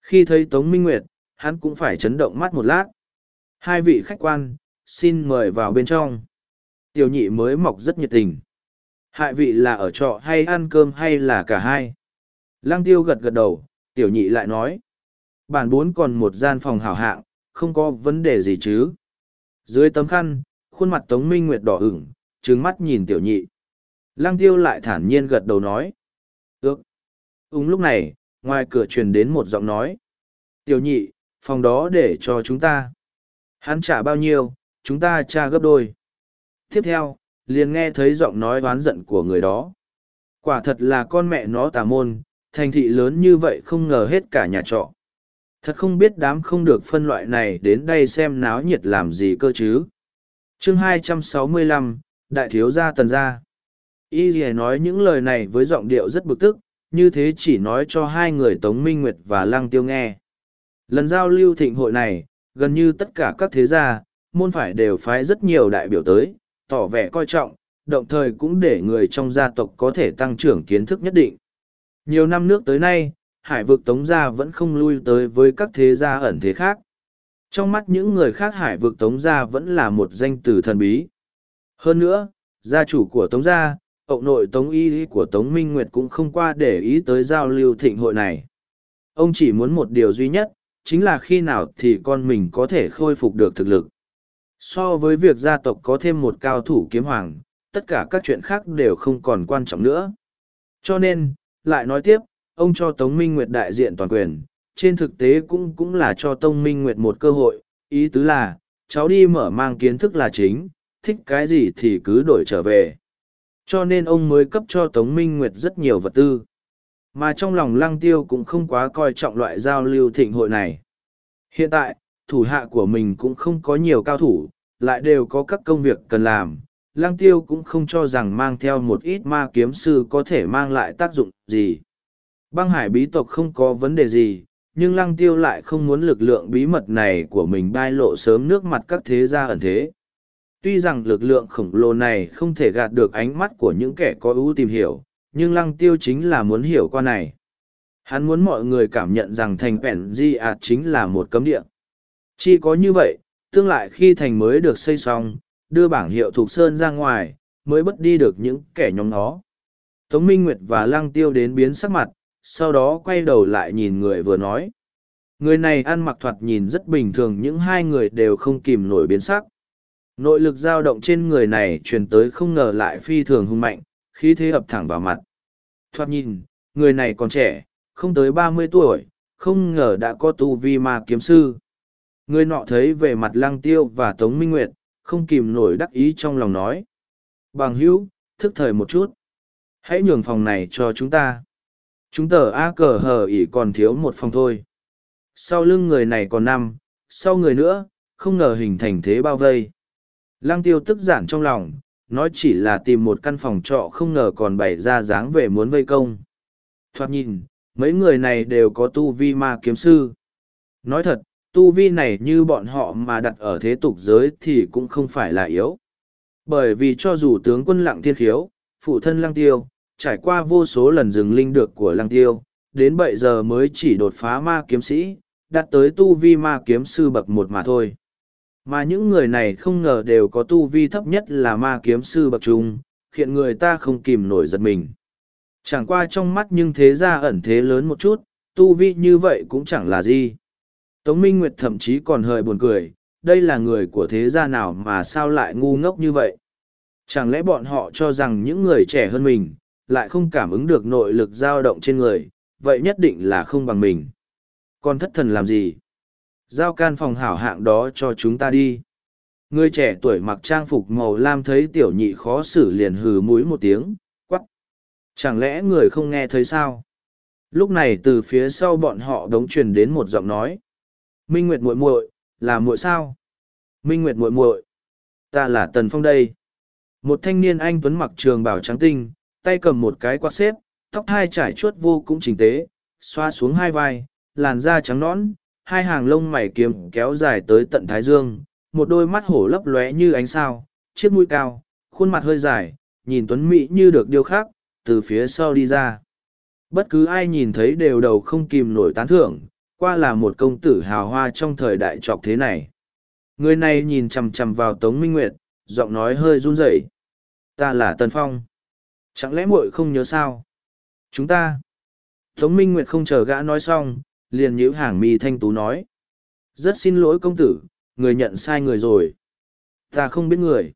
Khi thấy Tống Minh Nguyệt, hắn cũng phải chấn động mắt một lát. Hai vị khách quan, xin mời vào bên trong. Tiểu nhị mới mọc rất nhiệt tình. Hại vị là ở trọ hay ăn cơm hay là cả hai. Lăng tiêu gật gật đầu, tiểu nhị lại nói. Bản bốn còn một gian phòng hảo hạng, không có vấn đề gì chứ. Dưới tấm khăn, khuôn mặt Tống Minh Nguyệt đỏ ửng, trừng mắt nhìn tiểu nhị. Lăng tiêu lại thản nhiên gật đầu nói. Ước. Úng lúc này, ngoài cửa truyền đến một giọng nói. Tiểu nhị, phòng đó để cho chúng ta. Hắn trả bao nhiêu, chúng ta trả gấp đôi. Tiếp theo, liền nghe thấy giọng nói oán giận của người đó. Quả thật là con mẹ nó tà môn, thành thị lớn như vậy không ngờ hết cả nhà trọ. Thật không biết đám không được phân loại này đến đây xem náo nhiệt làm gì cơ chứ. chương 265, Đại thiếu gia tần gia. Y dì nói những lời này với giọng điệu rất bực tức, như thế chỉ nói cho hai người Tống Minh Nguyệt và Lăng Tiêu nghe. Lần giao lưu thịnh hội này, gần như tất cả các thế gia, môn phải đều phái rất nhiều đại biểu tới, tỏ vẻ coi trọng, đồng thời cũng để người trong gia tộc có thể tăng trưởng kiến thức nhất định. Nhiều năm nước tới nay, hải vực tống gia vẫn không lui tới với các thế gia ẩn thế khác. Trong mắt những người khác hải vực tống gia vẫn là một danh từ thần bí. Hơn nữa, gia chủ của tống gia, ông nội tống y của tống minh nguyệt cũng không qua để ý tới giao lưu thịnh hội này. Ông chỉ muốn một điều duy nhất, chính là khi nào thì con mình có thể khôi phục được thực lực. So với việc gia tộc có thêm một cao thủ kiếm hoàng, tất cả các chuyện khác đều không còn quan trọng nữa. Cho nên, lại nói tiếp, ông cho Tống Minh Nguyệt đại diện toàn quyền, trên thực tế cũng cũng là cho Tông Minh Nguyệt một cơ hội, ý tứ là, cháu đi mở mang kiến thức là chính, thích cái gì thì cứ đổi trở về. Cho nên ông mới cấp cho Tống Minh Nguyệt rất nhiều vật tư. Mà trong lòng Lăng Tiêu cũng không quá coi trọng loại giao lưu thịnh hội này. Hiện tại, thủ hạ của mình cũng không có nhiều cao thủ, lại đều có các công việc cần làm. Lăng Tiêu cũng không cho rằng mang theo một ít ma kiếm sư có thể mang lại tác dụng gì. Băng hải bí tộc không có vấn đề gì, nhưng lăng tiêu lại không muốn lực lượng bí mật này của mình bai lộ sớm nước mặt các thế gia ẩn thế. Tuy rằng lực lượng khổng lồ này không thể gạt được ánh mắt của những kẻ có ưu tìm hiểu, nhưng lăng tiêu chính là muốn hiểu qua này. Hắn muốn mọi người cảm nhận rằng thành vẹn Di ạt chính là một cấm địa. Chỉ có như vậy, tương lại khi thành mới được xây xong, đưa bảng hiệu thuộc sơn ra ngoài, mới bất đi được những kẻ nhóm nó. Tống Minh Nguyệt và Lăng Tiêu đến biến sắc mặt, sau đó quay đầu lại nhìn người vừa nói. Người này ăn mặc thoạt nhìn rất bình thường những hai người đều không kìm nổi biến sắc. Nội lực dao động trên người này truyền tới không ngờ lại phi thường hung mạnh, khí thế ập thẳng vào mặt. Thoạt nhìn, người này còn trẻ, không tới ba mươi tuổi, không ngờ đã có tu vi ma kiếm sư. Người nọ thấy về mặt lăng tiêu và tống minh nguyệt, không kìm nổi đắc ý trong lòng nói. Bằng hữu, thức thời một chút. Hãy nhường phòng này cho chúng ta. Chúng tờ A cờ hờ ỉ còn thiếu một phòng thôi. Sau lưng người này còn năm, sau người nữa, không ngờ hình thành thế bao vây. Lăng tiêu tức giản trong lòng, nói chỉ là tìm một căn phòng trọ không ngờ còn bày ra dáng về muốn vây công. Thoạt nhìn, mấy người này đều có tu vi ma kiếm sư. Nói thật, tu vi này như bọn họ mà đặt ở thế tục giới thì cũng không phải là yếu. Bởi vì cho dù tướng quân lặng thiên khiếu, phụ thân lăng tiêu, trải qua vô số lần dừng linh được của lăng tiêu, đến bây giờ mới chỉ đột phá ma kiếm sĩ, đạt tới tu vi ma kiếm sư bậc một mà thôi. Mà những người này không ngờ đều có tu vi thấp nhất là ma kiếm sư bậc trung, khiến người ta không kìm nổi giật mình. Chẳng qua trong mắt nhưng thế ra ẩn thế lớn một chút, tu vi như vậy cũng chẳng là gì. Tống Minh Nguyệt thậm chí còn hơi buồn cười, đây là người của thế gia nào mà sao lại ngu ngốc như vậy. Chẳng lẽ bọn họ cho rằng những người trẻ hơn mình, lại không cảm ứng được nội lực dao động trên người, vậy nhất định là không bằng mình. Còn thất thần làm gì? Giao can phòng hảo hạng đó cho chúng ta đi. Người trẻ tuổi mặc trang phục màu lam thấy tiểu nhị khó xử liền hừ mũi một tiếng, quắc. Chẳng lẽ người không nghe thấy sao? Lúc này từ phía sau bọn họ đống truyền đến một giọng nói. Minh Nguyệt muội muội, là muội sao? Minh Nguyệt muội muội, ta là Tần Phong đây. Một thanh niên anh tuấn mặc trường bào trắng tinh, tay cầm một cái quạt xếp, tóc hai trải chuốt vô cùng chỉnh tế, xoa xuống hai vai, làn da trắng nõn, hai hàng lông mày kiếm kéo dài tới tận thái dương, một đôi mắt hổ lấp lóe như ánh sao, chiếc mũi cao, khuôn mặt hơi dài, nhìn tuấn mỹ như được điêu khắc, từ phía sau đi ra. Bất cứ ai nhìn thấy đều đầu không kìm nổi tán thưởng, qua là một công tử hào hoa trong thời đại trọc thế này. Người này nhìn chằm chằm vào Tống Minh Nguyệt, giọng nói hơi run rẩy. Ta là Tần Phong. Chẳng lẽ muội không nhớ sao? Chúng ta. Tống Minh Nguyệt không chờ gã nói xong, liền nhíu hàng mi thanh tú nói. Rất xin lỗi công tử, người nhận sai người rồi. Ta không biết người.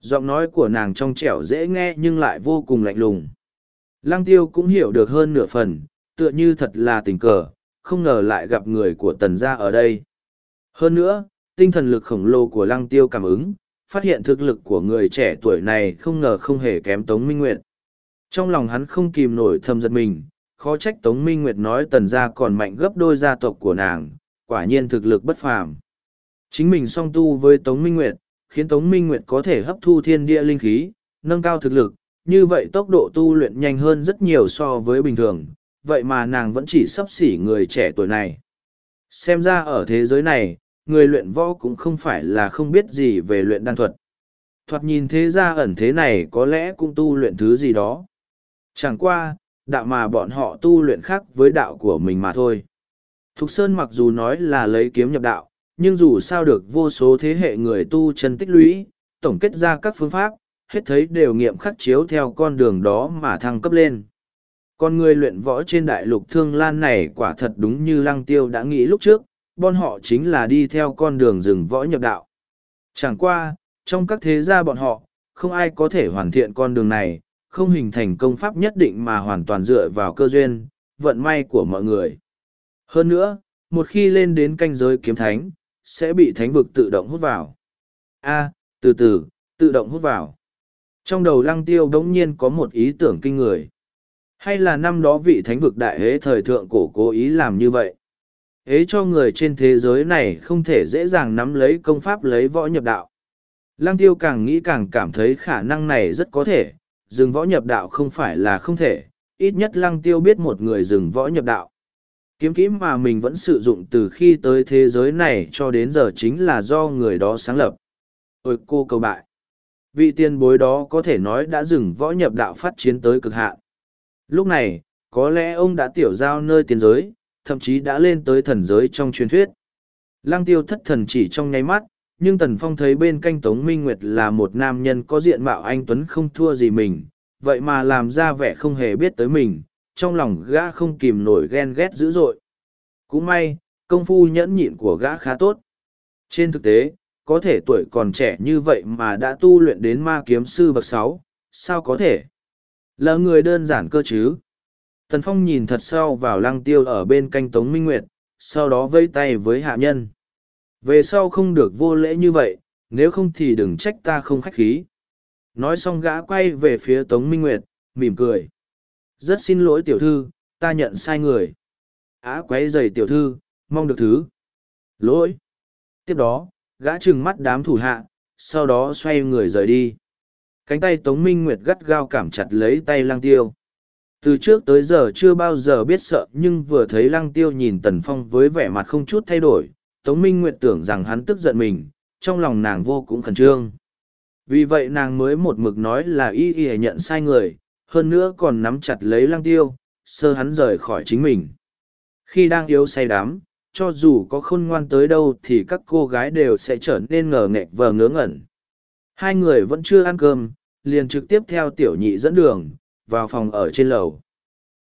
Giọng nói của nàng trong trẻo dễ nghe nhưng lại vô cùng lạnh lùng. Lăng tiêu cũng hiểu được hơn nửa phần, tựa như thật là tình cờ, không ngờ lại gặp người của tần gia ở đây. Hơn nữa, tinh thần lực khổng lồ của lăng tiêu cảm ứng, phát hiện thực lực của người trẻ tuổi này không ngờ không hề kém Tống Minh Nguyệt. Trong lòng hắn không kìm nổi thầm giật mình, khó trách Tống Minh Nguyệt nói tần gia còn mạnh gấp đôi gia tộc của nàng, quả nhiên thực lực bất phàm. Chính mình song tu với Tống Minh Nguyệt, khiến Tống Minh Nguyệt có thể hấp thu thiên địa linh khí, nâng cao thực lực, như vậy tốc độ tu luyện nhanh hơn rất nhiều so với bình thường, vậy mà nàng vẫn chỉ sắp xỉ người trẻ tuổi này. Xem ra ở thế giới này, người luyện võ cũng không phải là không biết gì về luyện đan thuật. Thoạt nhìn thế ra ẩn thế này có lẽ cũng tu luyện thứ gì đó. Chẳng qua, đạo mà bọn họ tu luyện khác với đạo của mình mà thôi. Thục Sơn mặc dù nói là lấy kiếm nhập đạo, nhưng dù sao được vô số thế hệ người tu chân tích lũy, tổng kết ra các phương pháp, hết thấy đều nghiệm khắc chiếu theo con đường đó mà thăng cấp lên. Con người luyện võ trên đại lục thương lan này quả thật đúng như lăng tiêu đã nghĩ lúc trước, bọn họ chính là đi theo con đường rừng võ nhập đạo. Chẳng qua, trong các thế gia bọn họ, không ai có thể hoàn thiện con đường này, không hình thành công pháp nhất định mà hoàn toàn dựa vào cơ duyên, vận may của mọi người. Hơn nữa, một khi lên đến canh giới kiếm thánh, sẽ bị thánh vực tự động hút vào. A, từ từ, tự động hút vào. Trong đầu lăng tiêu đống nhiên có một ý tưởng kinh người. Hay là năm đó vị thánh vực đại hế thời thượng cổ cố ý làm như vậy? Hế cho người trên thế giới này không thể dễ dàng nắm lấy công pháp lấy võ nhập đạo. Lăng tiêu càng nghĩ càng cảm thấy khả năng này rất có thể, dừng võ nhập đạo không phải là không thể, ít nhất lăng tiêu biết một người dừng võ nhập đạo. Kiếm kỹ mà mình vẫn sử dụng từ khi tới thế giới này cho đến giờ chính là do người đó sáng lập. Ôi cô cầu bại! Vị tiền bối đó có thể nói đã dừng võ nhập đạo phát chiến tới cực hạn. Lúc này, có lẽ ông đã tiểu giao nơi tiền giới, thậm chí đã lên tới thần giới trong truyền thuyết. Lăng tiêu thất thần chỉ trong nháy mắt, nhưng Tần Phong thấy bên canh Tống Minh Nguyệt là một nam nhân có diện mạo anh Tuấn không thua gì mình, vậy mà làm ra vẻ không hề biết tới mình, trong lòng gã không kìm nổi ghen ghét dữ dội. Cũng may, công phu nhẫn nhịn của gã khá tốt. Trên thực tế, có thể tuổi còn trẻ như vậy mà đã tu luyện đến ma kiếm sư bậc sáu, sao có thể? Là người đơn giản cơ chứ? Tần Phong nhìn thật sâu vào lăng tiêu ở bên canh Tống Minh Nguyệt, sau đó vây tay với hạ nhân. Về sau không được vô lễ như vậy, nếu không thì đừng trách ta không khách khí. Nói xong gã quay về phía Tống Minh Nguyệt, mỉm cười. Rất xin lỗi tiểu thư, ta nhận sai người. Á quấy giày tiểu thư, mong được thứ. Lỗi. Tiếp đó, gã trừng mắt đám thủ hạ, sau đó xoay người rời đi. Cánh tay Tống Minh Nguyệt gắt gao cảm chặt lấy tay lăng tiêu. Từ trước tới giờ chưa bao giờ biết sợ nhưng vừa thấy lăng tiêu nhìn Tần Phong với vẻ mặt không chút thay đổi, Tống Minh Nguyệt tưởng rằng hắn tức giận mình, trong lòng nàng vô cùng khẩn trương. Vì vậy nàng mới một mực nói là y y nhận sai người, hơn nữa còn nắm chặt lấy lăng tiêu, sơ hắn rời khỏi chính mình. Khi đang yếu say đắm, cho dù có khôn ngoan tới đâu thì các cô gái đều sẽ trở nên ngờ nghệch vờ ngớ ngẩn hai người vẫn chưa ăn cơm, liền trực tiếp theo tiểu nhị dẫn đường, vào phòng ở trên lầu.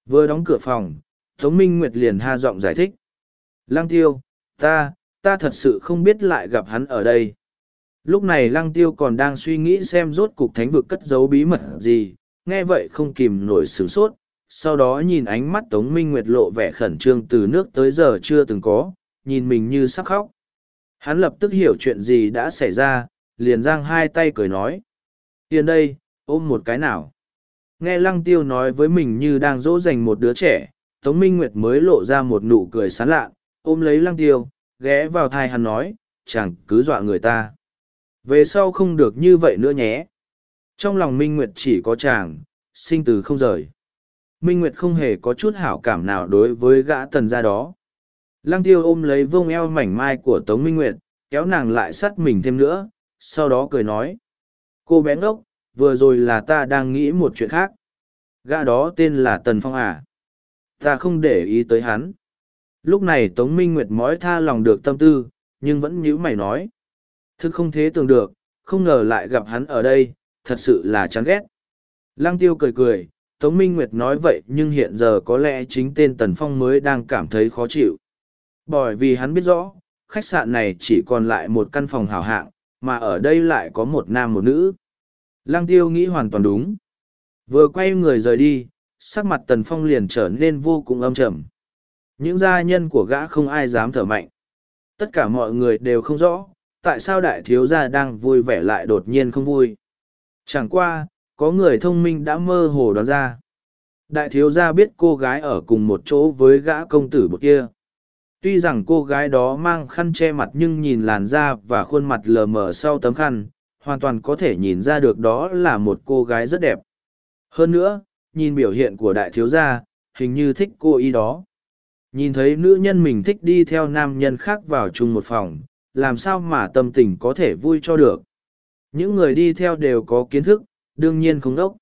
Vừa đóng cửa phòng, tống minh nguyệt liền ha giọng giải thích. Lăng tiêu, ta ta thật sự không biết lại gặp hắn ở đây. Lúc này lăng tiêu còn đang suy nghĩ xem rốt cục thánh vực cất giấu bí mật gì, nghe vậy không kìm nổi sửng sốt, sau đó nhìn ánh mắt tống minh nguyệt lộ vẻ khẩn trương từ nước tới giờ chưa từng có, nhìn mình như sắc khóc. Hắn lập tức hiểu chuyện gì đã xảy ra liền giang hai tay cười nói. Tiền đây, ôm một cái nào. Nghe lăng tiêu nói với mình như đang dỗ dành một đứa trẻ, tống minh nguyệt mới lộ ra một nụ cười sán lạ, ôm lấy lăng tiêu, ghé vào thai hắn nói, chẳng cứ dọa người ta. Về sau không được như vậy nữa nhé. Trong lòng minh nguyệt chỉ có chàng, sinh từ không rời. Minh nguyệt không hề có chút hảo cảm nào đối với gã tần gia đó. Lăng tiêu ôm lấy vông eo mảnh mai của tống minh nguyệt, kéo nàng lại sắt mình thêm nữa sau đó cười nói, cô bé ngốc, vừa rồi là ta đang nghĩ một chuyện khác. Gã đó tên là tần phong à? Ta không để ý tới hắn. Lúc này tống minh nguyệt mói tha lòng được tâm tư, nhưng vẫn nhíu mày nói thức không thế tưởng được, không ngờ lại gặp hắn ở đây, thật sự là chán ghét. Lăng tiêu cười cười, tống minh nguyệt nói vậy nhưng hiện giờ có lẽ chính tên tần phong mới đang cảm thấy khó chịu. Bởi vì hắn biết rõ, khách sạn này chỉ còn lại một căn phòng hảo hạng mà ở đây lại có một nam một nữ. Lăng tiêu nghĩ hoàn toàn đúng. Vừa quay người rời đi, sắc mặt tần phong liền trở nên vô cùng âm trầm. Những gia nhân của gã không ai dám thở mạnh. Tất cả mọi người đều không rõ, tại sao đại thiếu gia đang vui vẻ lại đột nhiên không vui. Chẳng qua, có người thông minh đã mơ hồ đoán ra. Đại thiếu gia biết cô gái ở cùng một chỗ với gã công tử bột kia tuy rằng cô gái đó mang khăn che mặt nhưng nhìn làn da và khuôn mặt lờ mờ sau tấm khăn, hoàn toàn có thể nhìn ra được đó là một cô gái rất đẹp. Hơn nữa, nhìn biểu hiện của đại thiếu gia, hình như thích cô y đó. Nhìn thấy nữ nhân mình thích đi theo nam nhân khác vào chung một phòng, làm sao mà tâm tình có thể vui cho được? Những người đi theo đều có kiến thức, đương nhiên không đốc.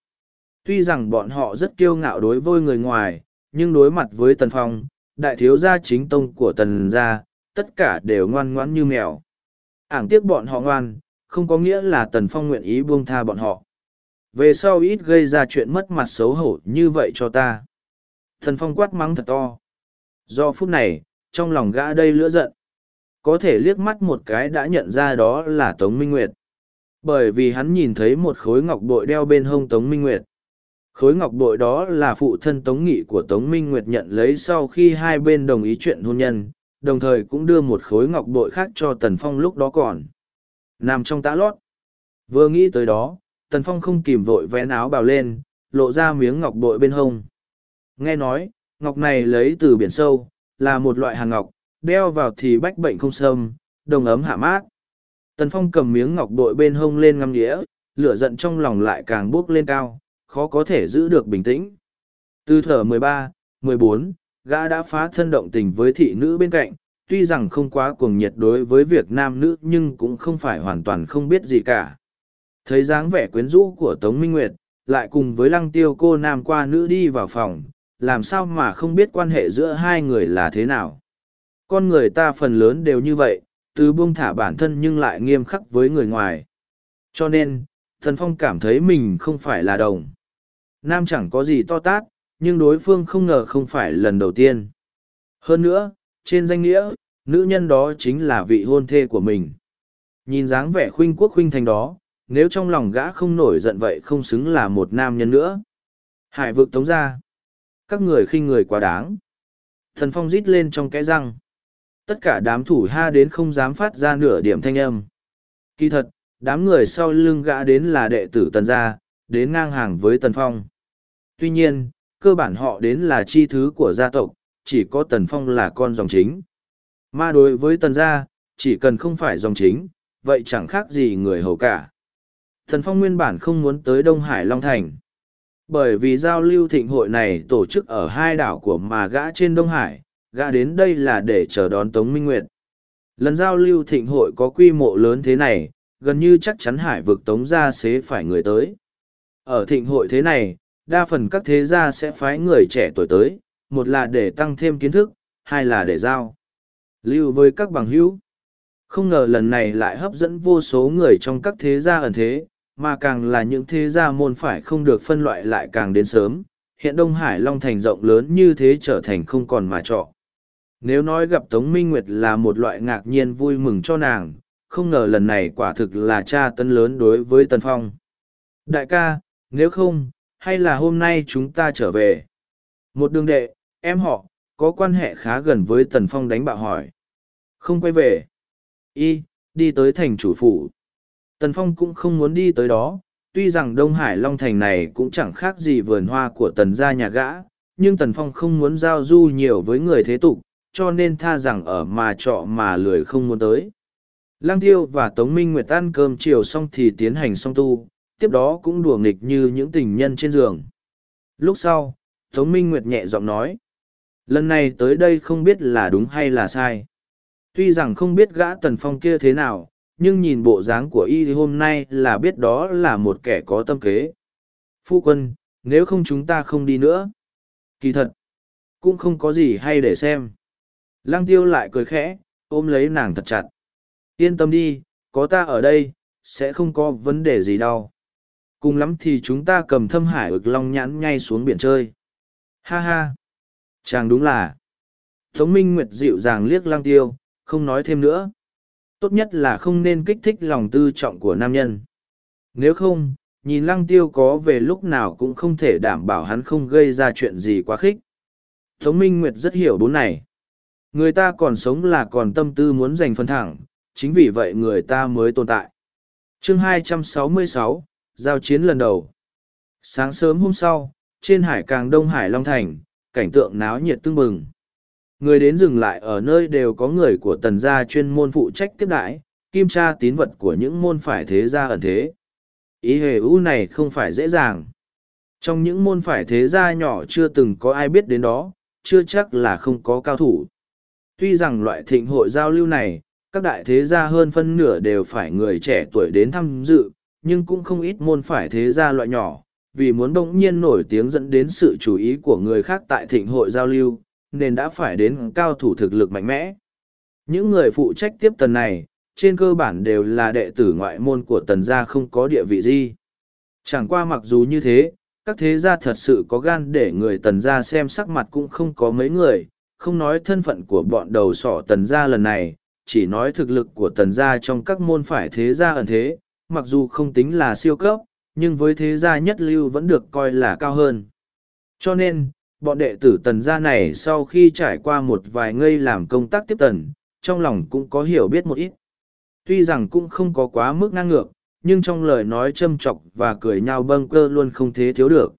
Tuy rằng bọn họ rất kiêu ngạo đối với người ngoài, nhưng đối mặt với tần phong đại thiếu gia chính tông của tần gia, tất cả đều ngoan ngoãn như mèo. Ảng tiếc bọn họ ngoan, không có nghĩa là tần phong nguyện ý buông tha bọn họ. Về sau ít gây ra chuyện mất mặt xấu hổ như vậy cho ta. Thần phong quát mắng thật to. Do phút này, trong lòng gã đây lửa giận. Có thể liếc mắt một cái đã nhận ra đó là tống minh nguyệt. Bởi vì hắn nhìn thấy một khối ngọc bội đeo bên hông tống minh nguyệt khối ngọc bội đó là phụ thân tống nghị của tống minh nguyệt nhận lấy sau khi hai bên đồng ý chuyện hôn nhân, đồng thời cũng đưa một khối ngọc bội khác cho tần phong lúc đó còn. Nằm trong tã lót. Vừa nghĩ tới đó, tần phong không kìm vội vén áo bào lên, lộ ra miếng ngọc bội bên hông. Nghe nói, ngọc này lấy từ biển sâu, là một loại hàng ngọc, đeo vào thì bách bệnh không sâm đồng ấm hạ mát. Tần phong cầm miếng ngọc bội bên hông lên ngăm nghĩa lửa giận trong lòng lại càng buốc lên cao khó có thể giữ được bình tĩnh. Từ thở mười ba, mười bốn, gã đã phá thân động tình với thị nữ bên cạnh. Tuy rằng không quá cuồng nhiệt đối với việc nam nữ, nhưng cũng không phải hoàn toàn không biết gì cả. Thấy dáng vẻ quyến rũ của tống minh nguyệt, lại cùng với lăng tiêu cô nam qua nữ đi vào phòng, làm sao mà không biết quan hệ giữa hai người là thế nào? Con người ta phần lớn đều như vậy, từ buông thả bản thân nhưng lại nghiêm khắc với người ngoài. Cho nên thần phong cảm thấy mình không phải là đồng nam chẳng có gì to tát, nhưng đối phương không ngờ không phải lần đầu tiên. Hơn nữa, trên danh nghĩa, nữ nhân đó chính là vị hôn thê của mình. Nhìn dáng vẻ khuynh quốc khuynh thành đó, nếu trong lòng gã không nổi giận vậy không xứng là một nam nhân nữa. Hải vực tống ra. Các người khinh người quá đáng. Thần phong rít lên trong cái răng. Tất cả đám thủ ha đến không dám phát ra nửa điểm thanh âm. Kỳ thật, đám người sau lưng gã đến là đệ tử tần gia, đến ngang hàng với tần phong tuy nhiên cơ bản họ đến là chi thứ của gia tộc chỉ có tần phong là con dòng chính mà đối với tần gia chỉ cần không phải dòng chính vậy chẳng khác gì người hầu cả Tần Phong nguyên bản không muốn tới Đông Hải Long Thành. Bởi vì giao lưu thịnh hội này tổ chức ở hai đảo của mà gã trên Đông Hải, gã đến đây là để chờ đón Tống Minh Nguyệt. Lần giao lưu thịnh hội có quy mô lớn thế này, gần như chắc chắn hải vực Tống gia sẽ phải người tới. Ở thịnh hội thế này, đa phần các thế gia sẽ phái người trẻ tuổi tới, một là để tăng thêm kiến thức, hai là để giao. Lưu với các bằng hữu. Không ngờ lần này lại hấp dẫn vô số người trong các thế gia ẩn thế, mà càng là những thế gia môn phải không được phân loại lại càng đến sớm. Hiện Đông Hải Long Thành rộng lớn như thế trở thành không còn mà trọ. Nếu nói gặp Tống Minh Nguyệt là một loại ngạc nhiên vui mừng cho nàng, không ngờ lần này quả thực là cha tấn lớn đối với Tần Phong. Đại ca, nếu không, hay là hôm nay chúng ta trở về? Một đường đệ, em họ, có quan hệ khá gần với Tần Phong đánh bạo hỏi. Không quay về. Y, đi tới thành chủ phủ. Tần Phong cũng không muốn đi tới đó, tuy rằng Đông Hải Long Thành này cũng chẳng khác gì vườn hoa của tần gia nhà gã, nhưng Tần Phong không muốn giao du nhiều với người thế tục, cho nên tha rằng ở mà trọ mà lười không muốn tới. Lang Tiêu và Tống Minh Nguyệt ăn cơm chiều xong thì tiến hành song tu, tiếp đó cũng đùa nghịch như những tình nhân trên giường. Lúc sau, Tống Minh Nguyệt nhẹ giọng nói, lần này tới đây không biết là đúng hay là sai. Tuy rằng không biết gã Tần Phong kia thế nào, nhưng nhìn bộ dáng của y hôm nay là biết đó là một kẻ có tâm kế. Phu quân, nếu không chúng ta không đi nữa. Kỳ thật, cũng không có gì hay để xem. Lăng tiêu lại cười khẽ, ôm lấy nàng thật chặt. Yên tâm đi, có ta ở đây, sẽ không có vấn đề gì đâu. Cùng lắm thì chúng ta cầm thâm hải ực long nhãn ngay xuống biển chơi. Ha ha! Chàng đúng là... Tống Minh Nguyệt dịu dàng liếc Lang tiêu, không nói thêm nữa. Tốt nhất là không nên kích thích lòng tư trọng của nam nhân. Nếu không, nhìn lăng tiêu có về lúc nào cũng không thể đảm bảo hắn không gây ra chuyện gì quá khích. Tống Minh Nguyệt rất hiểu bốn này. Người ta còn sống là còn tâm tư muốn giành phân thẳng, chính vì vậy người ta mới tồn tại. chương 266, Giao chiến lần đầu. Sáng sớm hôm sau, trên hải càng Đông Hải Long Thành, cảnh tượng náo nhiệt tương bừng. Người đến dừng lại ở nơi đều có người của tần gia chuyên môn phụ trách tiếp đãi, kim tra tín vật của những môn phải thế gia ẩn thế. Ý hề ưu này không phải dễ dàng. Trong những môn phải thế gia nhỏ chưa từng có ai biết đến đó, chưa chắc là không có cao thủ. Tuy rằng loại thịnh hội giao lưu này, các đại thế gia hơn phân nửa đều phải người trẻ tuổi đến tham dự, nhưng cũng không ít môn phải thế gia loại nhỏ, vì muốn bỗng nhiên nổi tiếng dẫn đến sự chú ý của người khác tại thịnh hội giao lưu, nên đã phải đến cao thủ thực lực mạnh mẽ. Những người phụ trách tiếp tần này, trên cơ bản đều là đệ tử ngoại môn của tần gia không có địa vị gì. Chẳng qua mặc dù như thế, các thế gia thật sự có gan để người tần gia xem sắc mặt cũng không có mấy người, không nói thân phận của bọn đầu sỏ tần gia lần này, chỉ nói thực lực của tần gia trong các môn phải thế gia ẩn thế, mặc dù không tính là siêu cấp, nhưng với thế gia nhất lưu vẫn được coi là cao hơn. Cho nên, bọn đệ tử tần gia này sau khi trải qua một vài ngây làm công tác tiếp tần, trong lòng cũng có hiểu biết một ít. Tuy rằng cũng không có quá mức ngang ngược, nhưng trong lời nói châm chọc và cười nhau bâng cơ luôn không thế thiếu được.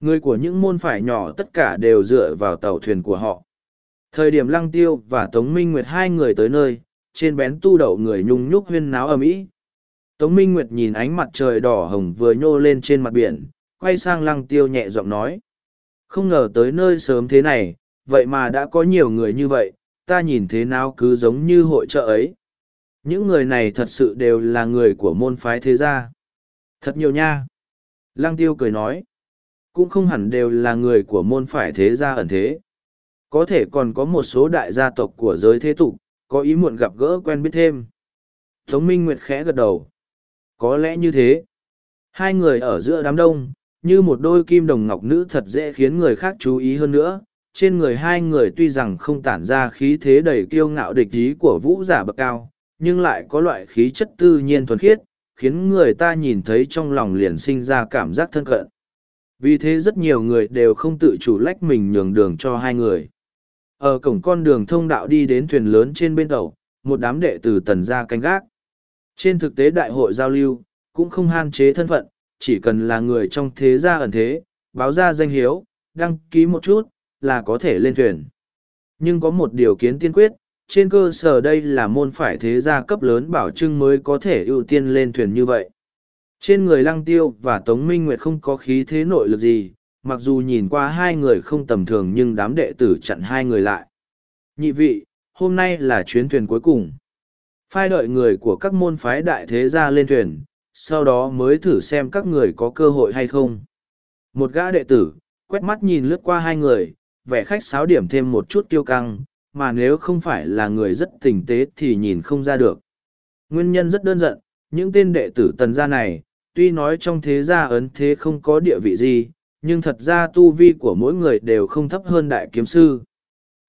Người của những môn phải nhỏ tất cả đều dựa vào tàu thuyền của họ. Thời điểm Lăng Tiêu và Tống Minh Nguyệt hai người tới nơi, trên bén tu đậu người nhung nhúc huyên náo ầm ĩ. Tống Minh Nguyệt nhìn ánh mặt trời đỏ hồng vừa nhô lên trên mặt biển, quay sang Lăng Tiêu nhẹ giọng nói. Không ngờ tới nơi sớm thế này, vậy mà đã có nhiều người như vậy, ta nhìn thế nào cứ giống như hội trợ ấy. Những người này thật sự đều là người của môn phái thế gia. Thật nhiều nha. Lăng Tiêu cười nói. Cũng không hẳn đều là người của môn phái thế gia ẩn thế có thể còn có một số đại gia tộc của giới thế tục, có ý muộn gặp gỡ quen biết thêm. Tống Minh Nguyệt khẽ gật đầu. Có lẽ như thế. Hai người ở giữa đám đông, như một đôi kim đồng ngọc nữ thật dễ khiến người khác chú ý hơn nữa. Trên người hai người tuy rằng không tản ra khí thế đầy kiêu ngạo địch ý của vũ giả bậc cao, nhưng lại có loại khí chất tự nhiên thuần khiết, khiến người ta nhìn thấy trong lòng liền sinh ra cảm giác thân cận. Vì thế rất nhiều người đều không tự chủ lách mình nhường đường cho hai người. Ở cổng con đường thông đạo đi đến thuyền lớn trên bên tàu, một đám đệ tử tần ra canh gác. Trên thực tế đại hội giao lưu, cũng không hạn chế thân phận, chỉ cần là người trong thế gia ẩn thế, báo ra danh hiếu, đăng ký một chút, là có thể lên thuyền. Nhưng có một điều kiến tiên quyết, trên cơ sở đây là môn phải thế gia cấp lớn bảo trưng mới có thể ưu tiên lên thuyền như vậy. Trên người Lăng Tiêu và Tống Minh Nguyệt không có khí thế nội lực gì, mặc dù nhìn qua hai người không tầm thường nhưng đám đệ tử chặn hai người lại. Nhị vị, hôm nay là chuyến thuyền cuối cùng. Phai đợi người của các môn phái đại thế gia lên thuyền, sau đó mới thử xem các người có cơ hội hay không. Một gã đệ tử, quét mắt nhìn lướt qua hai người, vẻ khách sáo điểm thêm một chút tiêu căng, mà nếu không phải là người rất tình tế thì nhìn không ra được. Nguyên nhân rất đơn giản, những tên đệ tử tần gia này, tuy nói trong thế gia ấn thế không có địa vị gì, nhưng thật ra tu vi của mỗi người đều không thấp hơn đại kiếm sư.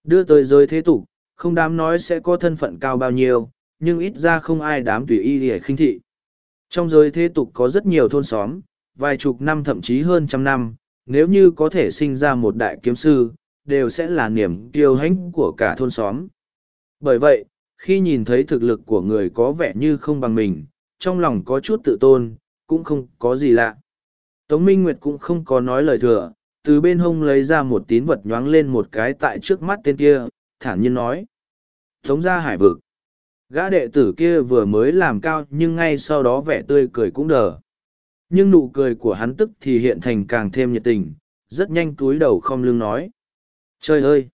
Đưa tới giới thế tục, không dám nói sẽ có thân phận cao bao nhiêu, nhưng ít ra không ai đám tùy y để khinh thị. Trong giới thế tục có rất nhiều thôn xóm, vài chục năm thậm chí hơn trăm năm, nếu như có thể sinh ra một đại kiếm sư, đều sẽ là niềm kiêu hãnh của cả thôn xóm. Bởi vậy, khi nhìn thấy thực lực của người có vẻ như không bằng mình, trong lòng có chút tự tôn, cũng không có gì lạ. Tống Minh Nguyệt cũng không có nói lời thừa, từ bên hông lấy ra một tín vật nhoáng lên một cái tại trước mắt tên kia, thản nhiên nói. Tống ra hải vực. Gã đệ tử kia vừa mới làm cao nhưng ngay sau đó vẻ tươi cười cũng đờ. Nhưng nụ cười của hắn tức thì hiện thành càng thêm nhiệt tình, rất nhanh túi đầu không lưng nói. Trời ơi!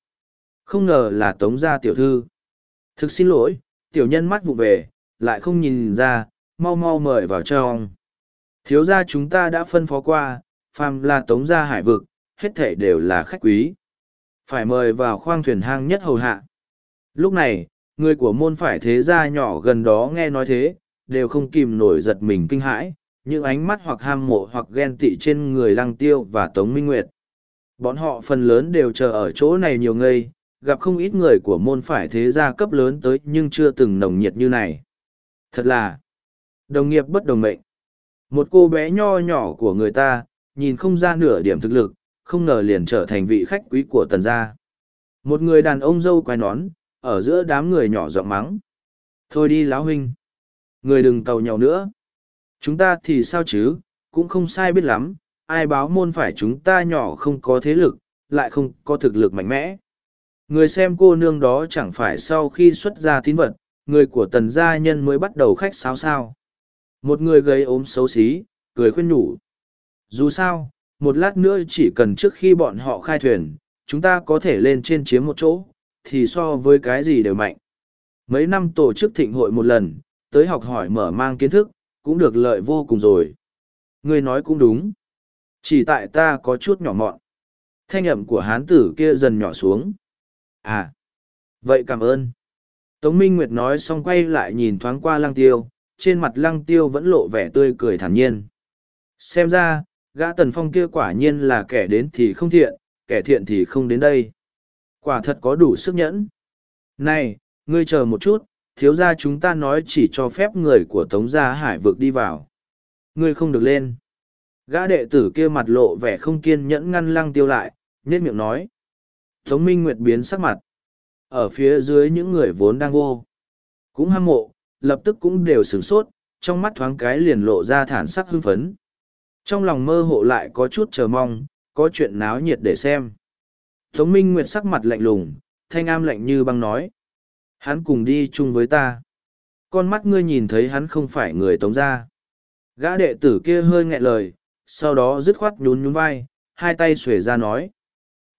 Không ngờ là tống gia tiểu thư. Thực xin lỗi, tiểu nhân mắt vụ về, lại không nhìn ra, mau mau mời vào trong. Thiếu gia chúng ta đã phân phó qua, phàm là tống gia hải vực, hết thể đều là khách quý. Phải mời vào khoang thuyền hang nhất hầu hạ. Lúc này, người của môn phải thế gia nhỏ gần đó nghe nói thế, đều không kìm nổi giật mình kinh hãi, những ánh mắt hoặc ham mộ hoặc ghen tị trên người lăng tiêu và tống minh nguyệt. Bọn họ phần lớn đều chờ ở chỗ này nhiều ngây, gặp không ít người của môn phải thế gia cấp lớn tới nhưng chưa từng nồng nhiệt như này. Thật là, đồng nghiệp bất đồng mệnh. Một cô bé nho nhỏ của người ta, nhìn không ra nửa điểm thực lực, không ngờ liền trở thành vị khách quý của tần gia. Một người đàn ông dâu quai nón, ở giữa đám người nhỏ giọng mắng. Thôi đi láo huynh. Người đừng tàu nhau nữa. Chúng ta thì sao chứ, cũng không sai biết lắm, ai báo môn phải chúng ta nhỏ không có thế lực, lại không có thực lực mạnh mẽ. Người xem cô nương đó chẳng phải sau khi xuất ra tín vật, người của tần gia nhân mới bắt đầu khách sáo sao. Một người gây ốm xấu xí, cười khuyên nhủ. Dù sao, một lát nữa chỉ cần trước khi bọn họ khai thuyền, chúng ta có thể lên trên chiếm một chỗ, thì so với cái gì đều mạnh. Mấy năm tổ chức thịnh hội một lần, tới học hỏi mở mang kiến thức, cũng được lợi vô cùng rồi. Người nói cũng đúng. Chỉ tại ta có chút nhỏ mọn. Thanh ẩm của hán tử kia dần nhỏ xuống. À, vậy cảm ơn. Tống Minh Nguyệt nói xong quay lại nhìn thoáng qua lăng tiêu, trên mặt lăng tiêu vẫn lộ vẻ tươi cười thản nhiên. Xem ra, gã tần phong kia quả nhiên là kẻ đến thì không thiện, kẻ thiện thì không đến đây. Quả thật có đủ sức nhẫn. Này, ngươi chờ một chút, thiếu gia chúng ta nói chỉ cho phép người của tống gia hải vực đi vào. Ngươi không được lên. Gã đệ tử kia mặt lộ vẻ không kiên nhẫn ngăn lăng tiêu lại, nhét miệng nói. Tống Minh Nguyệt biến sắc mặt. Ở phía dưới những người vốn đang vô. Cũng hâm mộ, lập tức cũng đều sửng sốt, trong mắt thoáng cái liền lộ ra thản sắc hưng phấn. Trong lòng mơ hộ lại có chút chờ mong, có chuyện náo nhiệt để xem. Tống Minh Nguyệt sắc mặt lạnh lùng, thanh am lạnh như băng nói. Hắn cùng đi chung với ta. Con mắt ngươi nhìn thấy hắn không phải người tống gia. Gã đệ tử kia hơi nghẹn lời, sau đó dứt khoát nhún nhún vai, hai tay xuể ra nói.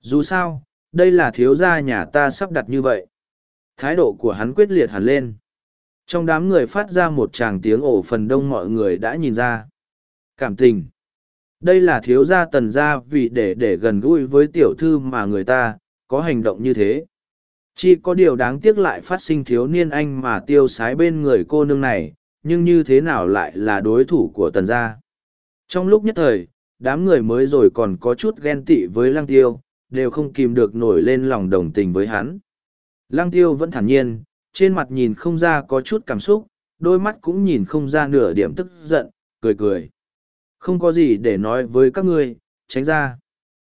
Dù sao, đây là thiếu gia nhà ta sắp đặt như vậy. Thái độ của hắn quyết liệt hẳn lên. Trong đám người phát ra một tràng tiếng ổ phần đông mọi người đã nhìn ra. Cảm tình. Đây là thiếu gia tần gia vì để để gần gũi với tiểu thư mà người ta, có hành động như thế. Chỉ có điều đáng tiếc lại phát sinh thiếu niên anh mà tiêu sái bên người cô nương này, nhưng như thế nào lại là đối thủ của tần gia. Trong lúc nhất thời, đám người mới rồi còn có chút ghen tị với lăng tiêu, đều không kìm được nổi lên lòng đồng tình với hắn. Lăng tiêu vẫn thản nhiên, trên mặt nhìn không ra có chút cảm xúc, đôi mắt cũng nhìn không ra nửa điểm tức giận, cười cười. Không có gì để nói với các ngươi, tránh ra.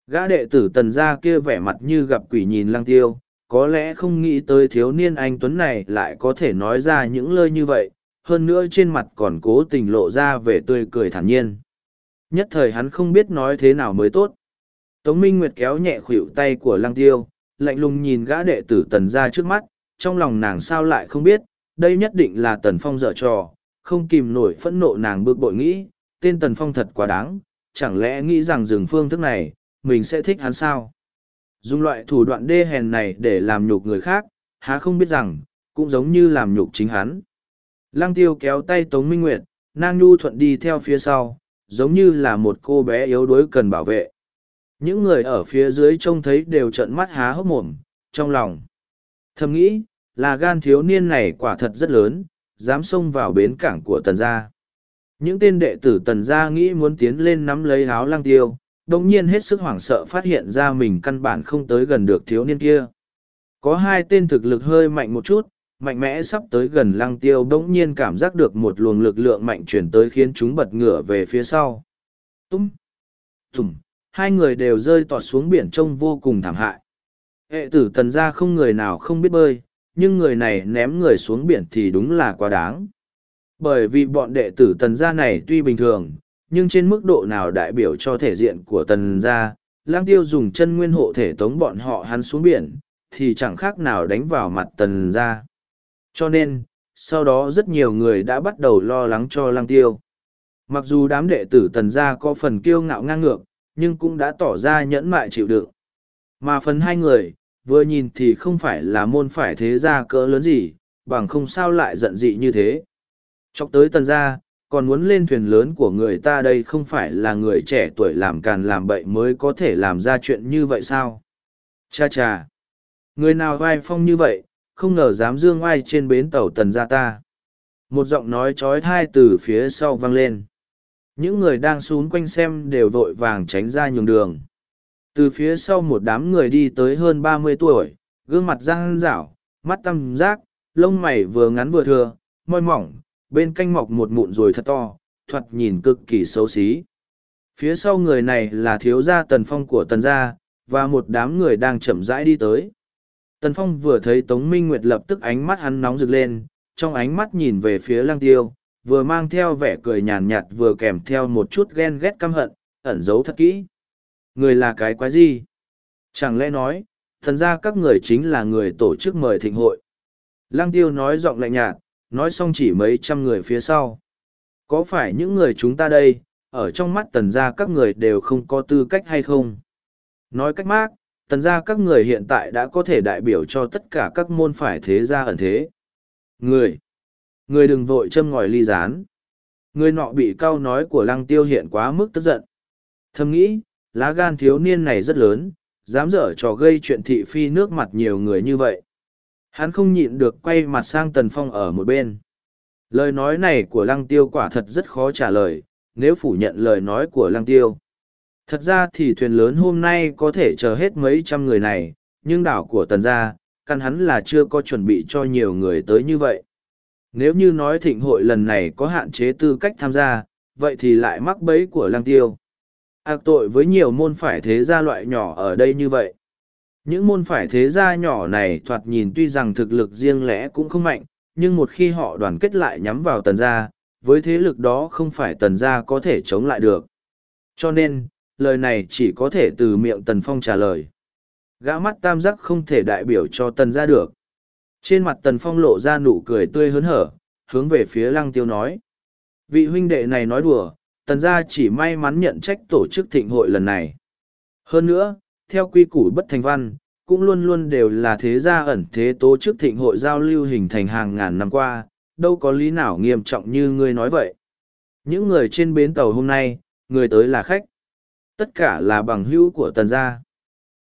Gã đệ tử tần gia kia vẻ mặt như gặp quỷ nhìn lăng tiêu, có lẽ không nghĩ tới thiếu niên anh Tuấn này lại có thể nói ra những lời như vậy, hơn nữa trên mặt còn cố tình lộ ra vẻ tươi cười thản nhiên. Nhất thời hắn không biết nói thế nào mới tốt. Tống Minh Nguyệt kéo nhẹ khuỷu tay của lăng tiêu, lạnh lùng nhìn gã đệ tử tần ra trước mắt, trong lòng nàng sao lại không biết, đây nhất định là tần phong dở trò, không kìm nổi phẫn nộ nàng bực bội nghĩ, tên tần phong thật quá đáng, chẳng lẽ nghĩ rằng dừng phương thức này, mình sẽ thích hắn sao? Dùng loại thủ đoạn đê hèn này để làm nhục người khác, há không biết rằng, cũng giống như làm nhục chính hắn. Lăng tiêu kéo tay Tống Minh Nguyệt, Nang nhu thuận đi theo phía sau, giống như là một cô bé yếu đuối cần bảo vệ. Những người ở phía dưới trông thấy đều trợn mắt há hốc mồm, trong lòng. Thầm nghĩ, là gan thiếu niên này quả thật rất lớn, dám xông vào bến cảng của tần gia. Những tên đệ tử tần gia nghĩ muốn tiến lên nắm lấy áo lang tiêu, đồng nhiên hết sức hoảng sợ phát hiện ra mình căn bản không tới gần được thiếu niên kia. Có hai tên thực lực hơi mạnh một chút, mạnh mẽ sắp tới gần lăng tiêu bỗng nhiên cảm giác được một luồng lực lượng mạnh chuyển tới khiến chúng bật ngửa về phía sau. Túm! tùng, Hai người đều rơi tọt xuống biển trông vô cùng thảm hại. Hệ tử tần gia không người nào không biết bơi, nhưng người này ném người xuống biển thì đúng là quá đáng. Bởi vì bọn đệ tử tần gia này tuy bình thường, nhưng trên mức độ nào đại biểu cho thể diện của tần gia, lang tiêu dùng chân nguyên hộ thể tống bọn họ hắn xuống biển, thì chẳng khác nào đánh vào mặt tần gia. Cho nên, sau đó rất nhiều người đã bắt đầu lo lắng cho lang tiêu. Mặc dù đám đệ tử tần gia có phần kiêu ngạo ngang ngược, nhưng cũng đã tỏ ra nhẫn mại chịu đựng. Mà phần hai người, vừa nhìn thì không phải là môn phải thế gia cỡ lớn gì, bằng không sao lại giận dị như thế. Chọc tới tần gia, còn muốn lên thuyền lớn của người ta đây không phải là người trẻ tuổi làm càn làm bậy mới có thể làm ra chuyện như vậy sao? Cha cha! Người nào vai phong như vậy, không ngờ dám dương oai trên bến tàu tần gia ta. Một giọng nói trói thai từ phía sau vang lên. Những người đang xuống quanh xem đều vội vàng tránh ra nhường đường. Từ phía sau một đám người đi tới hơn ba mươi tuổi, gương mặt răng rảo, mắt tăm giác, lông mày vừa ngắn vừa thừa, môi mỏng, bên canh mọc một mụn rồi thật to, thoạt nhìn cực kỳ xấu xí. Phía sau người này là thiếu gia tần phong của tần gia, và một đám người đang chậm rãi đi tới. Tần phong vừa thấy Tống Minh Nguyệt lập tức ánh mắt hắn nóng rực lên, trong ánh mắt nhìn về phía lăng tiêu, vừa mang theo vẻ cười nhàn nhạt vừa kèm theo một chút ghen ghét căm hận, ẩn giấu thật kỹ. Người là cái quái gì? Chẳng lẽ nói, thần ra các người chính là người tổ chức mời thịnh hội. Lăng tiêu nói giọng lạnh nhạt, nói xong chỉ mấy trăm người phía sau. Có phải những người chúng ta đây, ở trong mắt tần gia các người đều không có tư cách hay không? Nói cách mác, tần gia các người hiện tại đã có thể đại biểu cho tất cả các môn phải thế gia ẩn thế. Người! Người đừng vội châm ngòi ly rán. Người nọ bị cao nói của lăng tiêu hiện quá mức tức giận. Thầm nghĩ, lá gan thiếu niên này rất lớn, dám dở trò gây chuyện thị phi nước mặt nhiều người như vậy. Hắn không nhịn được quay mặt sang Tần Phong ở một bên. Lời nói này của Lăng Tiêu quả thật rất khó trả lời, nếu phủ nhận lời nói của Lăng Tiêu. Thật ra thì thuyền lớn hôm nay có thể chờ hết mấy trăm người này, nhưng đảo của Tần gia, căn hắn là chưa có chuẩn bị cho nhiều người tới như vậy. Nếu như nói thịnh hội lần này có hạn chế tư cách tham gia, vậy thì lại mắc bẫy của Lăng Tiêu. Ác tội với nhiều môn phải thế gia loại nhỏ ở đây như vậy. Những môn phải thế gia nhỏ này thoạt nhìn tuy rằng thực lực riêng lẻ cũng không mạnh, nhưng một khi họ đoàn kết lại nhắm vào tần gia, với thế lực đó không phải tần gia có thể chống lại được. Cho nên, lời này chỉ có thể từ miệng tần phong trả lời. Gã mắt tam giác không thể đại biểu cho tần gia được. Trên mặt tần phong lộ ra nụ cười tươi hớn hở, hướng về phía lăng tiêu nói. Vị huynh đệ này nói đùa, tần gia chỉ may mắn nhận trách tổ chức thịnh hội lần này. Hơn nữa, theo quy củ bất thành văn, cũng luôn luôn đều là thế gia ẩn thế tố chức thịnh hội giao lưu hình thành hàng ngàn năm qua, đâu có lý nào nghiêm trọng như ngươi nói vậy. Những người trên bến tàu hôm nay, người tới là khách. Tất cả là bằng hữu của tần gia.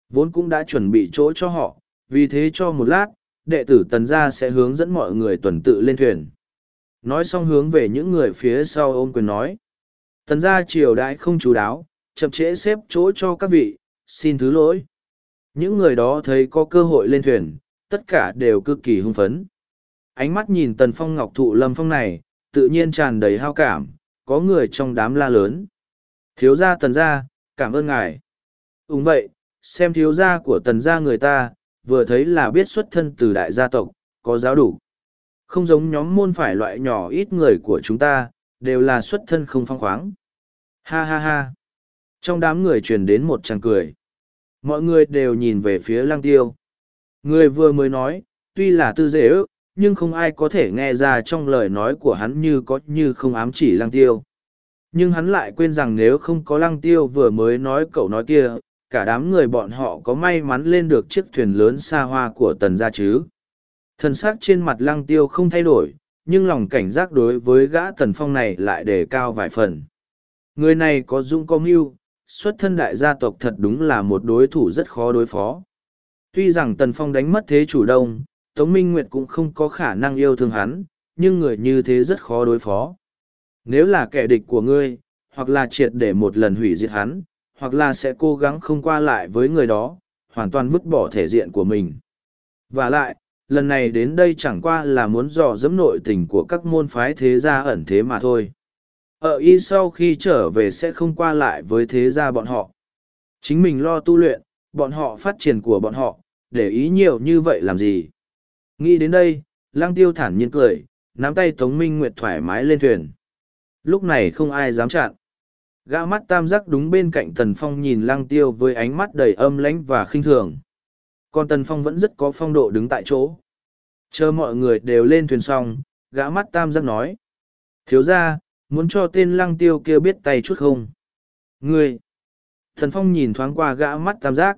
Vốn cũng đã chuẩn bị chỗ cho họ, vì thế cho một lát, đệ tử tần gia sẽ hướng dẫn mọi người tuần tự lên thuyền. Nói xong hướng về những người phía sau ôm quyền nói. Tần gia triều đãi không chú đáo, chậm trễ xếp chỗ cho các vị, xin thứ lỗi. Những người đó thấy có cơ hội lên thuyền, tất cả đều cực kỳ hưng phấn. Ánh mắt nhìn tần phong ngọc thụ lâm phong này, tự nhiên tràn đầy hao cảm, có người trong đám la lớn. Thiếu gia tần gia, cảm ơn ngài. Đúng vậy, xem thiếu gia của tần gia người ta, vừa thấy là biết xuất thân từ đại gia tộc, có giáo đủ. Không giống nhóm môn phải loại nhỏ ít người của chúng ta, đều là xuất thân không phong khoáng. Ha ha ha. Trong đám người truyền đến một tràng cười. Mọi người đều nhìn về phía lăng tiêu. Người vừa mới nói, tuy là tư dễ ước, nhưng không ai có thể nghe ra trong lời nói của hắn như có như không ám chỉ lăng tiêu. Nhưng hắn lại quên rằng nếu không có lăng tiêu vừa mới nói cậu nói kia, cả đám người bọn họ có may mắn lên được chiếc thuyền lớn xa hoa của tần gia chứ. Thần sắc trên mặt lăng tiêu không thay đổi, nhưng lòng cảnh giác đối với gã tần phong này lại đề cao vài phần. Người này có dung có mưu, xuất thân đại gia tộc thật đúng là một đối thủ rất khó đối phó. Tuy rằng Tần Phong đánh mất thế chủ đông, Tống Minh Nguyệt cũng không có khả năng yêu thương hắn, nhưng người như thế rất khó đối phó. Nếu là kẻ địch của ngươi, hoặc là triệt để một lần hủy diệt hắn, hoặc là sẽ cố gắng không qua lại với người đó, hoàn toàn vứt bỏ thể diện của mình. Và lại, lần này đến đây chẳng qua là muốn dò dẫm nội tình của các môn phái thế gia ẩn thế mà thôi. Ở y sau khi trở về sẽ không qua lại với thế gia bọn họ. Chính mình lo tu luyện, bọn họ phát triển của bọn họ, để ý nhiều như vậy làm gì. Nghĩ đến đây, lang tiêu thản nhiên cười, nắm tay Tống Minh Nguyệt thoải mái lên thuyền. Lúc này không ai dám chặn. Gã mắt tam giác đúng bên cạnh Tần Phong nhìn lang tiêu với ánh mắt đầy âm lãnh và khinh thường. Còn Tần Phong vẫn rất có phong độ đứng tại chỗ. Chờ mọi người đều lên thuyền xong, gã mắt tam giác nói. Thiếu ra, muốn cho tên lăng tiêu kia biết tay chút không? Ngươi! Thần Phong nhìn thoáng qua gã mắt tam giác.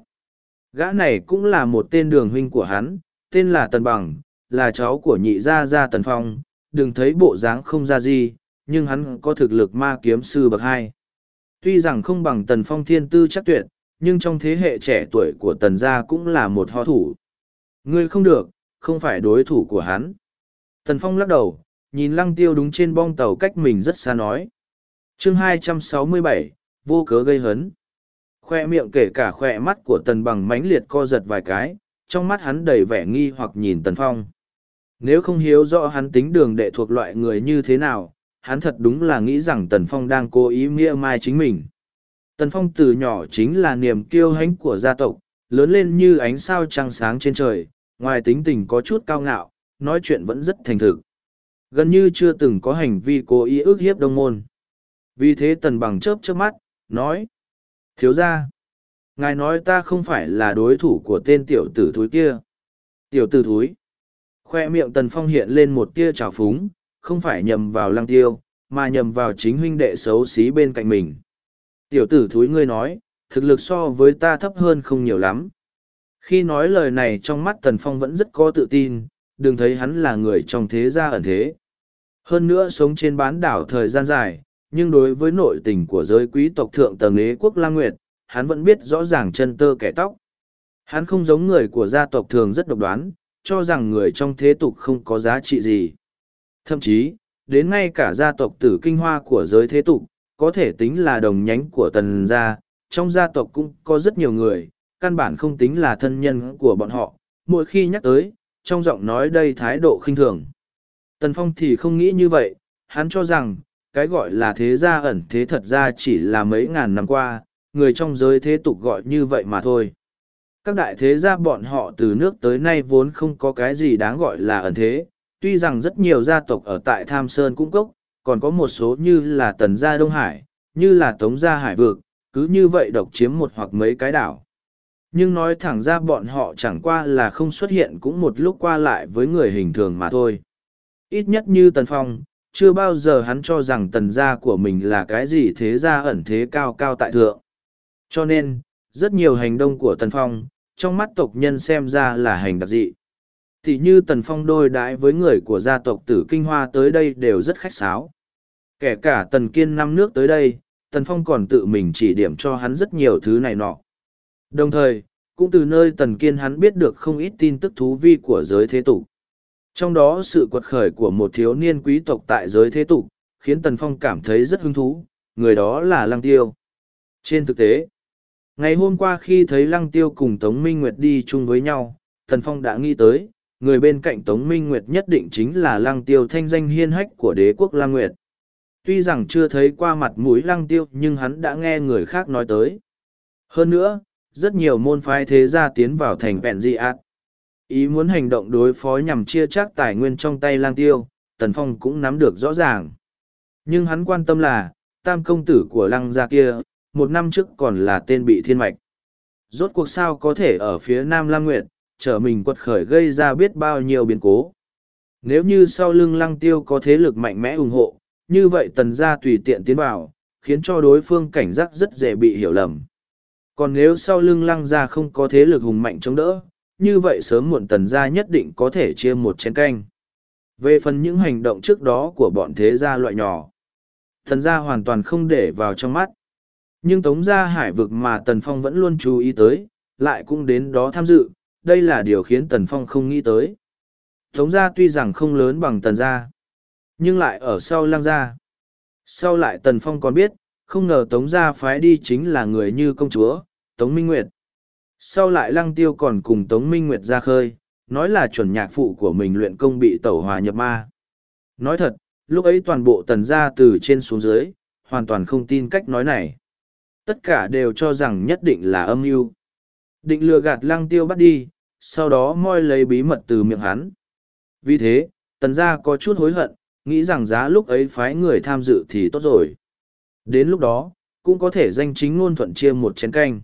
Gã này cũng là một tên đường huynh của hắn, tên là Tần Bằng, là cháu của nhị gia gia Tần Phong, đừng thấy bộ dáng không ra gì, nhưng hắn có thực lực ma kiếm sư bậc hai. Tuy rằng không bằng Tần Phong thiên tư chắc tuyệt, nhưng trong thế hệ trẻ tuổi của Tần gia cũng là một ho thủ. Ngươi không được, không phải đối thủ của hắn. Tần Phong lắc đầu, nhìn lăng tiêu đúng trên bong tàu cách mình rất xa nói. chương 267, vô cớ gây hấn. Khoe miệng kể cả khoe mắt của Tần bằng mãnh liệt co giật vài cái, trong mắt hắn đầy vẻ nghi hoặc nhìn Tần Phong. Nếu không hiếu rõ hắn tính đường đệ thuộc loại người như thế nào, hắn thật đúng là nghĩ rằng Tần Phong đang cố ý nghĩa mai chính mình. Tần Phong từ nhỏ chính là niềm kiêu hãnh của gia tộc, lớn lên như ánh sao trăng sáng trên trời, ngoài tính tình có chút cao ngạo, nói chuyện vẫn rất thành thực. Gần như chưa từng có hành vi cố ý ước hiếp đông môn. Vì thế Tần Bằng chớp chớp mắt, nói. Thiếu ra, ngài nói ta không phải là đối thủ của tên tiểu tử thúi kia. Tiểu tử thúi. Khoe miệng Tần Phong hiện lên một tia trào phúng, không phải nhầm vào lăng tiêu, mà nhầm vào chính huynh đệ xấu xí bên cạnh mình. Tiểu tử thúi ngươi nói, thực lực so với ta thấp hơn không nhiều lắm. Khi nói lời này trong mắt Tần Phong vẫn rất có tự tin, đừng thấy hắn là người trong thế gia ẩn thế. Hơn nữa sống trên bán đảo thời gian dài, nhưng đối với nội tình của giới quý tộc thượng tầng ế quốc La Nguyệt, hắn vẫn biết rõ ràng chân tơ kẻ tóc. Hắn không giống người của gia tộc thường rất độc đoán, cho rằng người trong thế tục không có giá trị gì. Thậm chí, đến ngay cả gia tộc tử kinh hoa của giới thế tục, có thể tính là đồng nhánh của tần gia, trong gia tộc cũng có rất nhiều người, căn bản không tính là thân nhân của bọn họ, mỗi khi nhắc tới, trong giọng nói đây thái độ khinh thường. Tần Phong thì không nghĩ như vậy, hắn cho rằng, cái gọi là thế gia ẩn thế thật ra chỉ là mấy ngàn năm qua, người trong giới thế tục gọi như vậy mà thôi. Các đại thế gia bọn họ từ nước tới nay vốn không có cái gì đáng gọi là ẩn thế, tuy rằng rất nhiều gia tộc ở tại Tham Sơn cũng cốc, còn có một số như là Tần Gia Đông Hải, như là Tống Gia Hải Vực, cứ như vậy độc chiếm một hoặc mấy cái đảo. Nhưng nói thẳng ra bọn họ chẳng qua là không xuất hiện cũng một lúc qua lại với người hình thường mà thôi. Ít nhất như Tần Phong, chưa bao giờ hắn cho rằng tần gia của mình là cái gì thế gia ẩn thế cao cao tại thượng. Cho nên, rất nhiều hành động của Tần Phong, trong mắt tộc nhân xem ra là hành đặc dị. Thì như Tần Phong đôi đãi với người của gia tộc tử Kinh Hoa tới đây đều rất khách sáo. Kể cả Tần Kiên năm nước tới đây, Tần Phong còn tự mình chỉ điểm cho hắn rất nhiều thứ này nọ. Đồng thời, cũng từ nơi Tần Kiên hắn biết được không ít tin tức thú vi của giới thế tục. Trong đó sự quật khởi của một thiếu niên quý tộc tại giới thế tục, khiến Tần Phong cảm thấy rất hứng thú, người đó là Lăng Tiêu. Trên thực tế, ngày hôm qua khi thấy Lăng Tiêu cùng Tống Minh Nguyệt đi chung với nhau, Tần Phong đã nghĩ tới, người bên cạnh Tống Minh Nguyệt nhất định chính là Lăng Tiêu thanh danh hiên hách của đế quốc Lăng Nguyệt. Tuy rằng chưa thấy qua mặt mũi Lăng Tiêu nhưng hắn đã nghe người khác nói tới. Hơn nữa, rất nhiều môn phái thế gia tiến vào thành vẹn di ạt. Ý muốn hành động đối phó nhằm chia chác tài nguyên trong tay lang tiêu, Tần Phong cũng nắm được rõ ràng. Nhưng hắn quan tâm là, tam công tử của lăng gia kia, một năm trước còn là tên bị thiên mạch. Rốt cuộc sao có thể ở phía Nam Lam Nguyệt, trở mình quật khởi gây ra biết bao nhiêu biến cố. Nếu như sau lưng lăng tiêu có thế lực mạnh mẽ ủng hộ, như vậy tần gia tùy tiện tiến vào, khiến cho đối phương cảnh giác rất dễ bị hiểu lầm. Còn nếu sau lưng lăng gia không có thế lực hùng mạnh chống đỡ, như vậy sớm muộn tần gia nhất định có thể chia một chén canh. Về phần những hành động trước đó của bọn thế gia loại nhỏ, tần gia hoàn toàn không để vào trong mắt. Nhưng tống gia hải vực mà tần phong vẫn luôn chú ý tới, lại cũng đến đó tham dự, đây là điều khiến tần phong không nghĩ tới. Tống gia tuy rằng không lớn bằng tần gia, nhưng lại ở sau lang gia. Sau lại tần phong còn biết, không ngờ tống gia phái đi chính là người như công chúa, tống minh nguyệt. Sau lại lăng tiêu còn cùng tống minh nguyệt ra khơi, nói là chuẩn nhạc phụ của mình luyện công bị tẩu hòa nhập ma. Nói thật, lúc ấy toàn bộ tần gia từ trên xuống dưới, hoàn toàn không tin cách nói này. Tất cả đều cho rằng nhất định là âm mưu Định lừa gạt lăng tiêu bắt đi, sau đó moi lấy bí mật từ miệng hắn. Vì thế, tần gia có chút hối hận, nghĩ rằng giá lúc ấy phái người tham dự thì tốt rồi. Đến lúc đó, cũng có thể danh chính ngôn thuận chia một chén canh.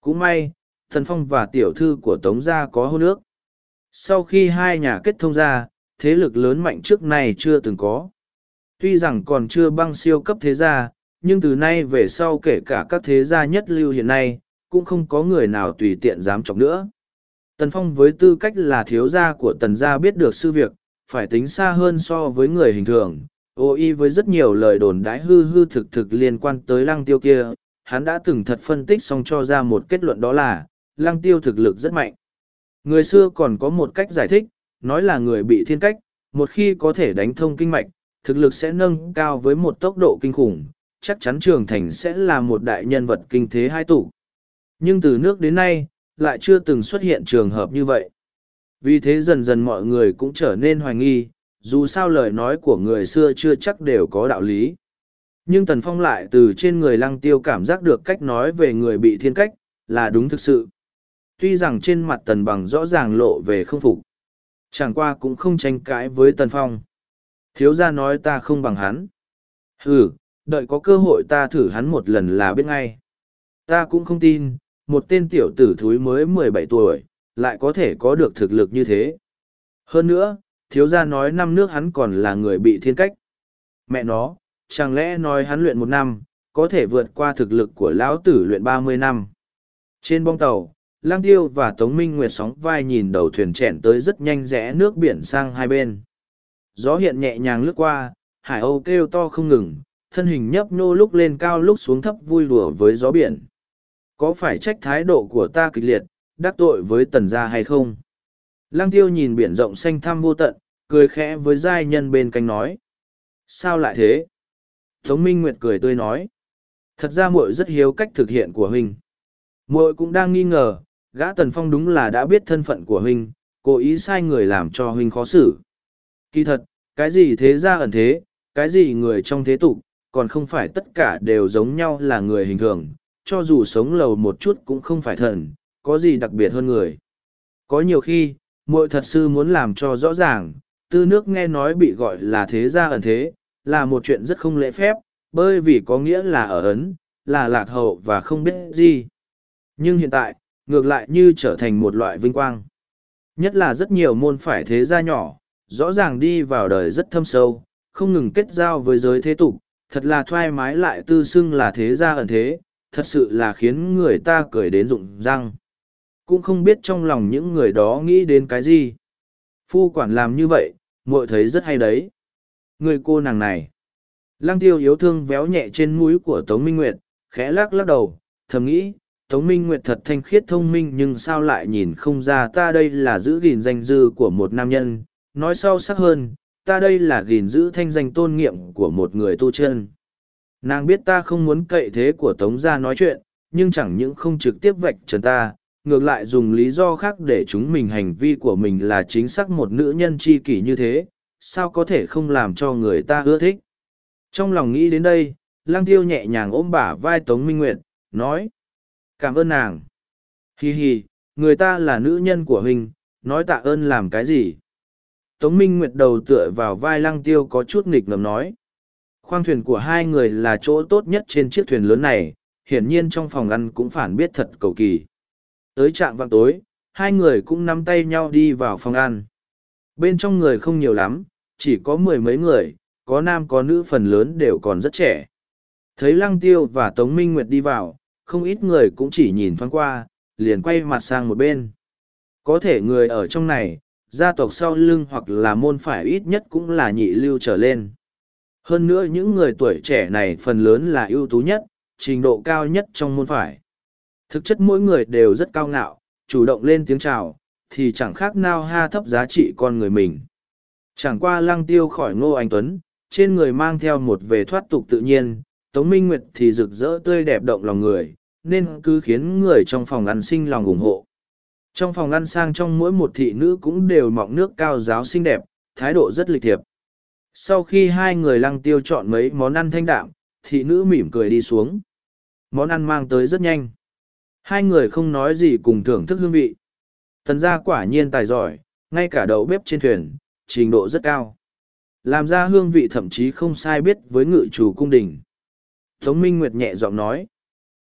Cũng may, thần phong và tiểu thư của tống gia có hôn nước. Sau khi hai nhà kết thông ra, thế lực lớn mạnh trước này chưa từng có. Tuy rằng còn chưa băng siêu cấp thế gia, nhưng từ nay về sau kể cả các thế gia nhất lưu hiện nay, cũng không có người nào tùy tiện dám chọc nữa. Tần Phong với tư cách là thiếu gia của tần gia biết được sự việc, phải tính xa hơn so với người hình thường. Ô y với rất nhiều lời đồn đãi hư hư thực thực liên quan tới lăng tiêu kia, hắn đã từng thật phân tích xong cho ra một kết luận đó là, lăng tiêu thực lực rất mạnh. Người xưa còn có một cách giải thích, nói là người bị thiên cách, một khi có thể đánh thông kinh mạch, thực lực sẽ nâng cao với một tốc độ kinh khủng, chắc chắn trường thành sẽ là một đại nhân vật kinh thế hai tủ. Nhưng từ nước đến nay, lại chưa từng xuất hiện trường hợp như vậy. Vì thế dần dần mọi người cũng trở nên hoài nghi, dù sao lời nói của người xưa chưa chắc đều có đạo lý. Nhưng Tần Phong lại từ trên người lăng tiêu cảm giác được cách nói về người bị thiên cách, là đúng thực sự. Tuy rằng trên mặt Tần Bằng rõ ràng lộ về không phục. Chẳng qua cũng không tranh cãi với Tần Phong. Thiếu gia nói ta không bằng hắn. Ừ, đợi có cơ hội ta thử hắn một lần là biết ngay. Ta cũng không tin, một tên tiểu tử thúi mới mười bảy tuổi, lại có thể có được thực lực như thế. Hơn nữa, thiếu gia nói năm nước hắn còn là người bị thiên cách. Mẹ nó, chẳng lẽ nói hắn luyện một năm, có thể vượt qua thực lực của lão tử luyện ba mươi năm. Trên bong tàu, Lang Tiêu và Tống Minh Nguyệt sóng vai nhìn đầu thuyền chèn tới rất nhanh rẽ nước biển sang hai bên. Gió hiện nhẹ nhàng lướt qua, hải âu kêu to không ngừng, thân hình nhấp nô lúc lên cao lúc xuống thấp vui đùa với gió biển. Có phải trách thái độ của ta kịch liệt, đắc tội với tần gia hay không? Lang tiêu nhìn biển rộng xanh thăm vô tận, cười khẽ với giai nhân bên cạnh nói. Sao lại thế? Tống Minh Nguyệt cười tươi nói. Thật ra muội rất hiếu cách thực hiện của huynh. Muội cũng đang nghi ngờ, gã tần phong đúng là đã biết thân phận của huynh, cố ý sai người làm cho huynh khó xử. Kỳ thật, cái gì thế ra ẩn thế, cái gì người trong thế tục, còn không phải tất cả đều giống nhau là người hình thường, cho dù sống lầu một chút cũng không phải thần, có gì đặc biệt hơn người. Có nhiều khi, muội thật sư muốn làm cho rõ ràng, tư nước nghe nói bị gọi là thế gia ẩn thế, là một chuyện rất không lễ phép, bởi vì có nghĩa là ở ấn, là lạc hậu và không biết gì. Nhưng hiện tại, ngược lại như trở thành một loại vinh quang. Nhất là rất nhiều môn phải thế gia nhỏ, rõ ràng đi vào đời rất thâm sâu, không ngừng kết giao với giới thế tục, thật là thoải mái lại tư xưng là thế gia ẩn thế, thật sự là khiến người ta cười đến rụng răng. Cũng không biết trong lòng những người đó nghĩ đến cái gì. Phu quản làm như vậy, muội thấy rất hay đấy. Người cô nàng này. Lăng tiêu yếu thương véo nhẹ trên mũi của Tống Minh Nguyệt, khẽ lắc lắc đầu, thầm nghĩ, Tống Minh Nguyệt thật thanh khiết thông minh nhưng sao lại nhìn không ra ta đây là giữ gìn danh dư của một nam nhân, nói sâu sắc hơn, ta đây là gìn giữ thanh danh tôn nghiệm của một người tu chân. Nàng biết ta không muốn cậy thế của Tống gia nói chuyện, nhưng chẳng những không trực tiếp vạch trần ta, ngược lại dùng lý do khác để chúng mình hành vi của mình là chính xác một nữ nhân chi kỷ như thế, sao có thể không làm cho người ta ưa thích. Trong lòng nghĩ đến đây, Lăng Tiêu nhẹ nhàng ôm bả vai Tống Minh Nguyệt, nói, cảm ơn nàng. Hi hi, người ta là nữ nhân của huynh, nói tạ ơn làm cái gì? Tống Minh Nguyệt đầu tựa vào vai Lăng Tiêu có chút nghịch ngầm nói khoang thuyền của hai người là chỗ tốt nhất trên chiếc thuyền lớn này hiển nhiên trong phòng ăn cũng phản biết thật cầu kỳ tới trạm vạng tối hai người cũng nắm tay nhau đi vào phòng ăn bên trong người không nhiều lắm chỉ có mười mấy người có nam có nữ phần lớn đều còn rất trẻ thấy lăng tiêu và tống minh nguyệt đi vào không ít người cũng chỉ nhìn thoáng qua liền quay mặt sang một bên có thể người ở trong này gia tộc sau lưng hoặc là môn phải ít nhất cũng là nhị lưu trở lên hơn nữa những người tuổi trẻ này phần lớn là ưu tú nhất, trình độ cao nhất trong môn phải. Thực chất mỗi người đều rất cao ngạo, chủ động lên tiếng chào, thì chẳng khác nào ha thấp giá trị con người mình. Chẳng qua lăng tiêu khỏi ngô anh Tuấn, trên người mang theo một về thoát tục tự nhiên, Tống Minh Nguyệt thì rực rỡ tươi đẹp động lòng người, nên cứ khiến người trong phòng ăn sinh lòng ủng hộ. Trong phòng ăn sang trong mỗi một thị nữ cũng đều mọng nước cao giáo xinh đẹp, thái độ rất lịch thiệp. Sau khi hai người lăng tiêu chọn mấy món ăn thanh đạm, thị nữ mỉm cười đi xuống. Món ăn mang tới rất nhanh. Hai người không nói gì cùng thưởng thức hương vị. Tần gia quả nhiên tài giỏi, ngay cả đầu bếp trên thuyền, trình độ rất cao. Làm ra hương vị thậm chí không sai biết với ngự chủ cung đình. Tống Minh Nguyệt nhẹ giọng nói.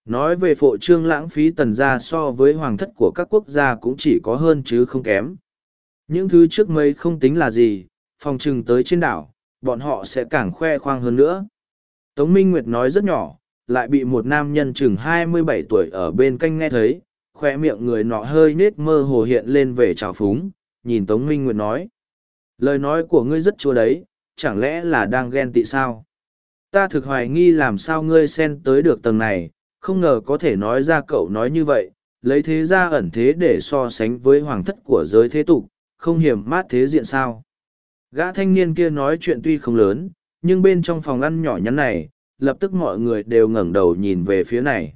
Nói về phộ trương lãng phí tần gia so với hoàng thất của các quốc gia cũng chỉ có hơn chứ không kém. Những thứ trước mấy không tính là gì, phòng trừng tới trên đảo, bọn họ sẽ càng khoe khoang hơn nữa. Tống Minh Nguyệt nói rất nhỏ, lại bị một nam nhân chừng hai mươi bảy tuổi ở bên canh nghe thấy, khoe miệng người nọ hơi nết mơ hồ hiện lên về trào phúng, nhìn Tống Minh Nguyệt nói. Lời nói của ngươi rất chua đấy, chẳng lẽ là đang ghen tị sao? Ta thực hoài nghi làm sao ngươi xen tới được tầng này, không ngờ có thể nói ra cậu nói như vậy, lấy thế ra ẩn thế để so sánh với hoàng thất của giới thế tục, không hiểm mát thế diện sao. Gã thanh niên kia nói chuyện tuy không lớn, nhưng bên trong phòng ăn nhỏ nhắn này, lập tức mọi người đều ngẩng đầu nhìn về phía này.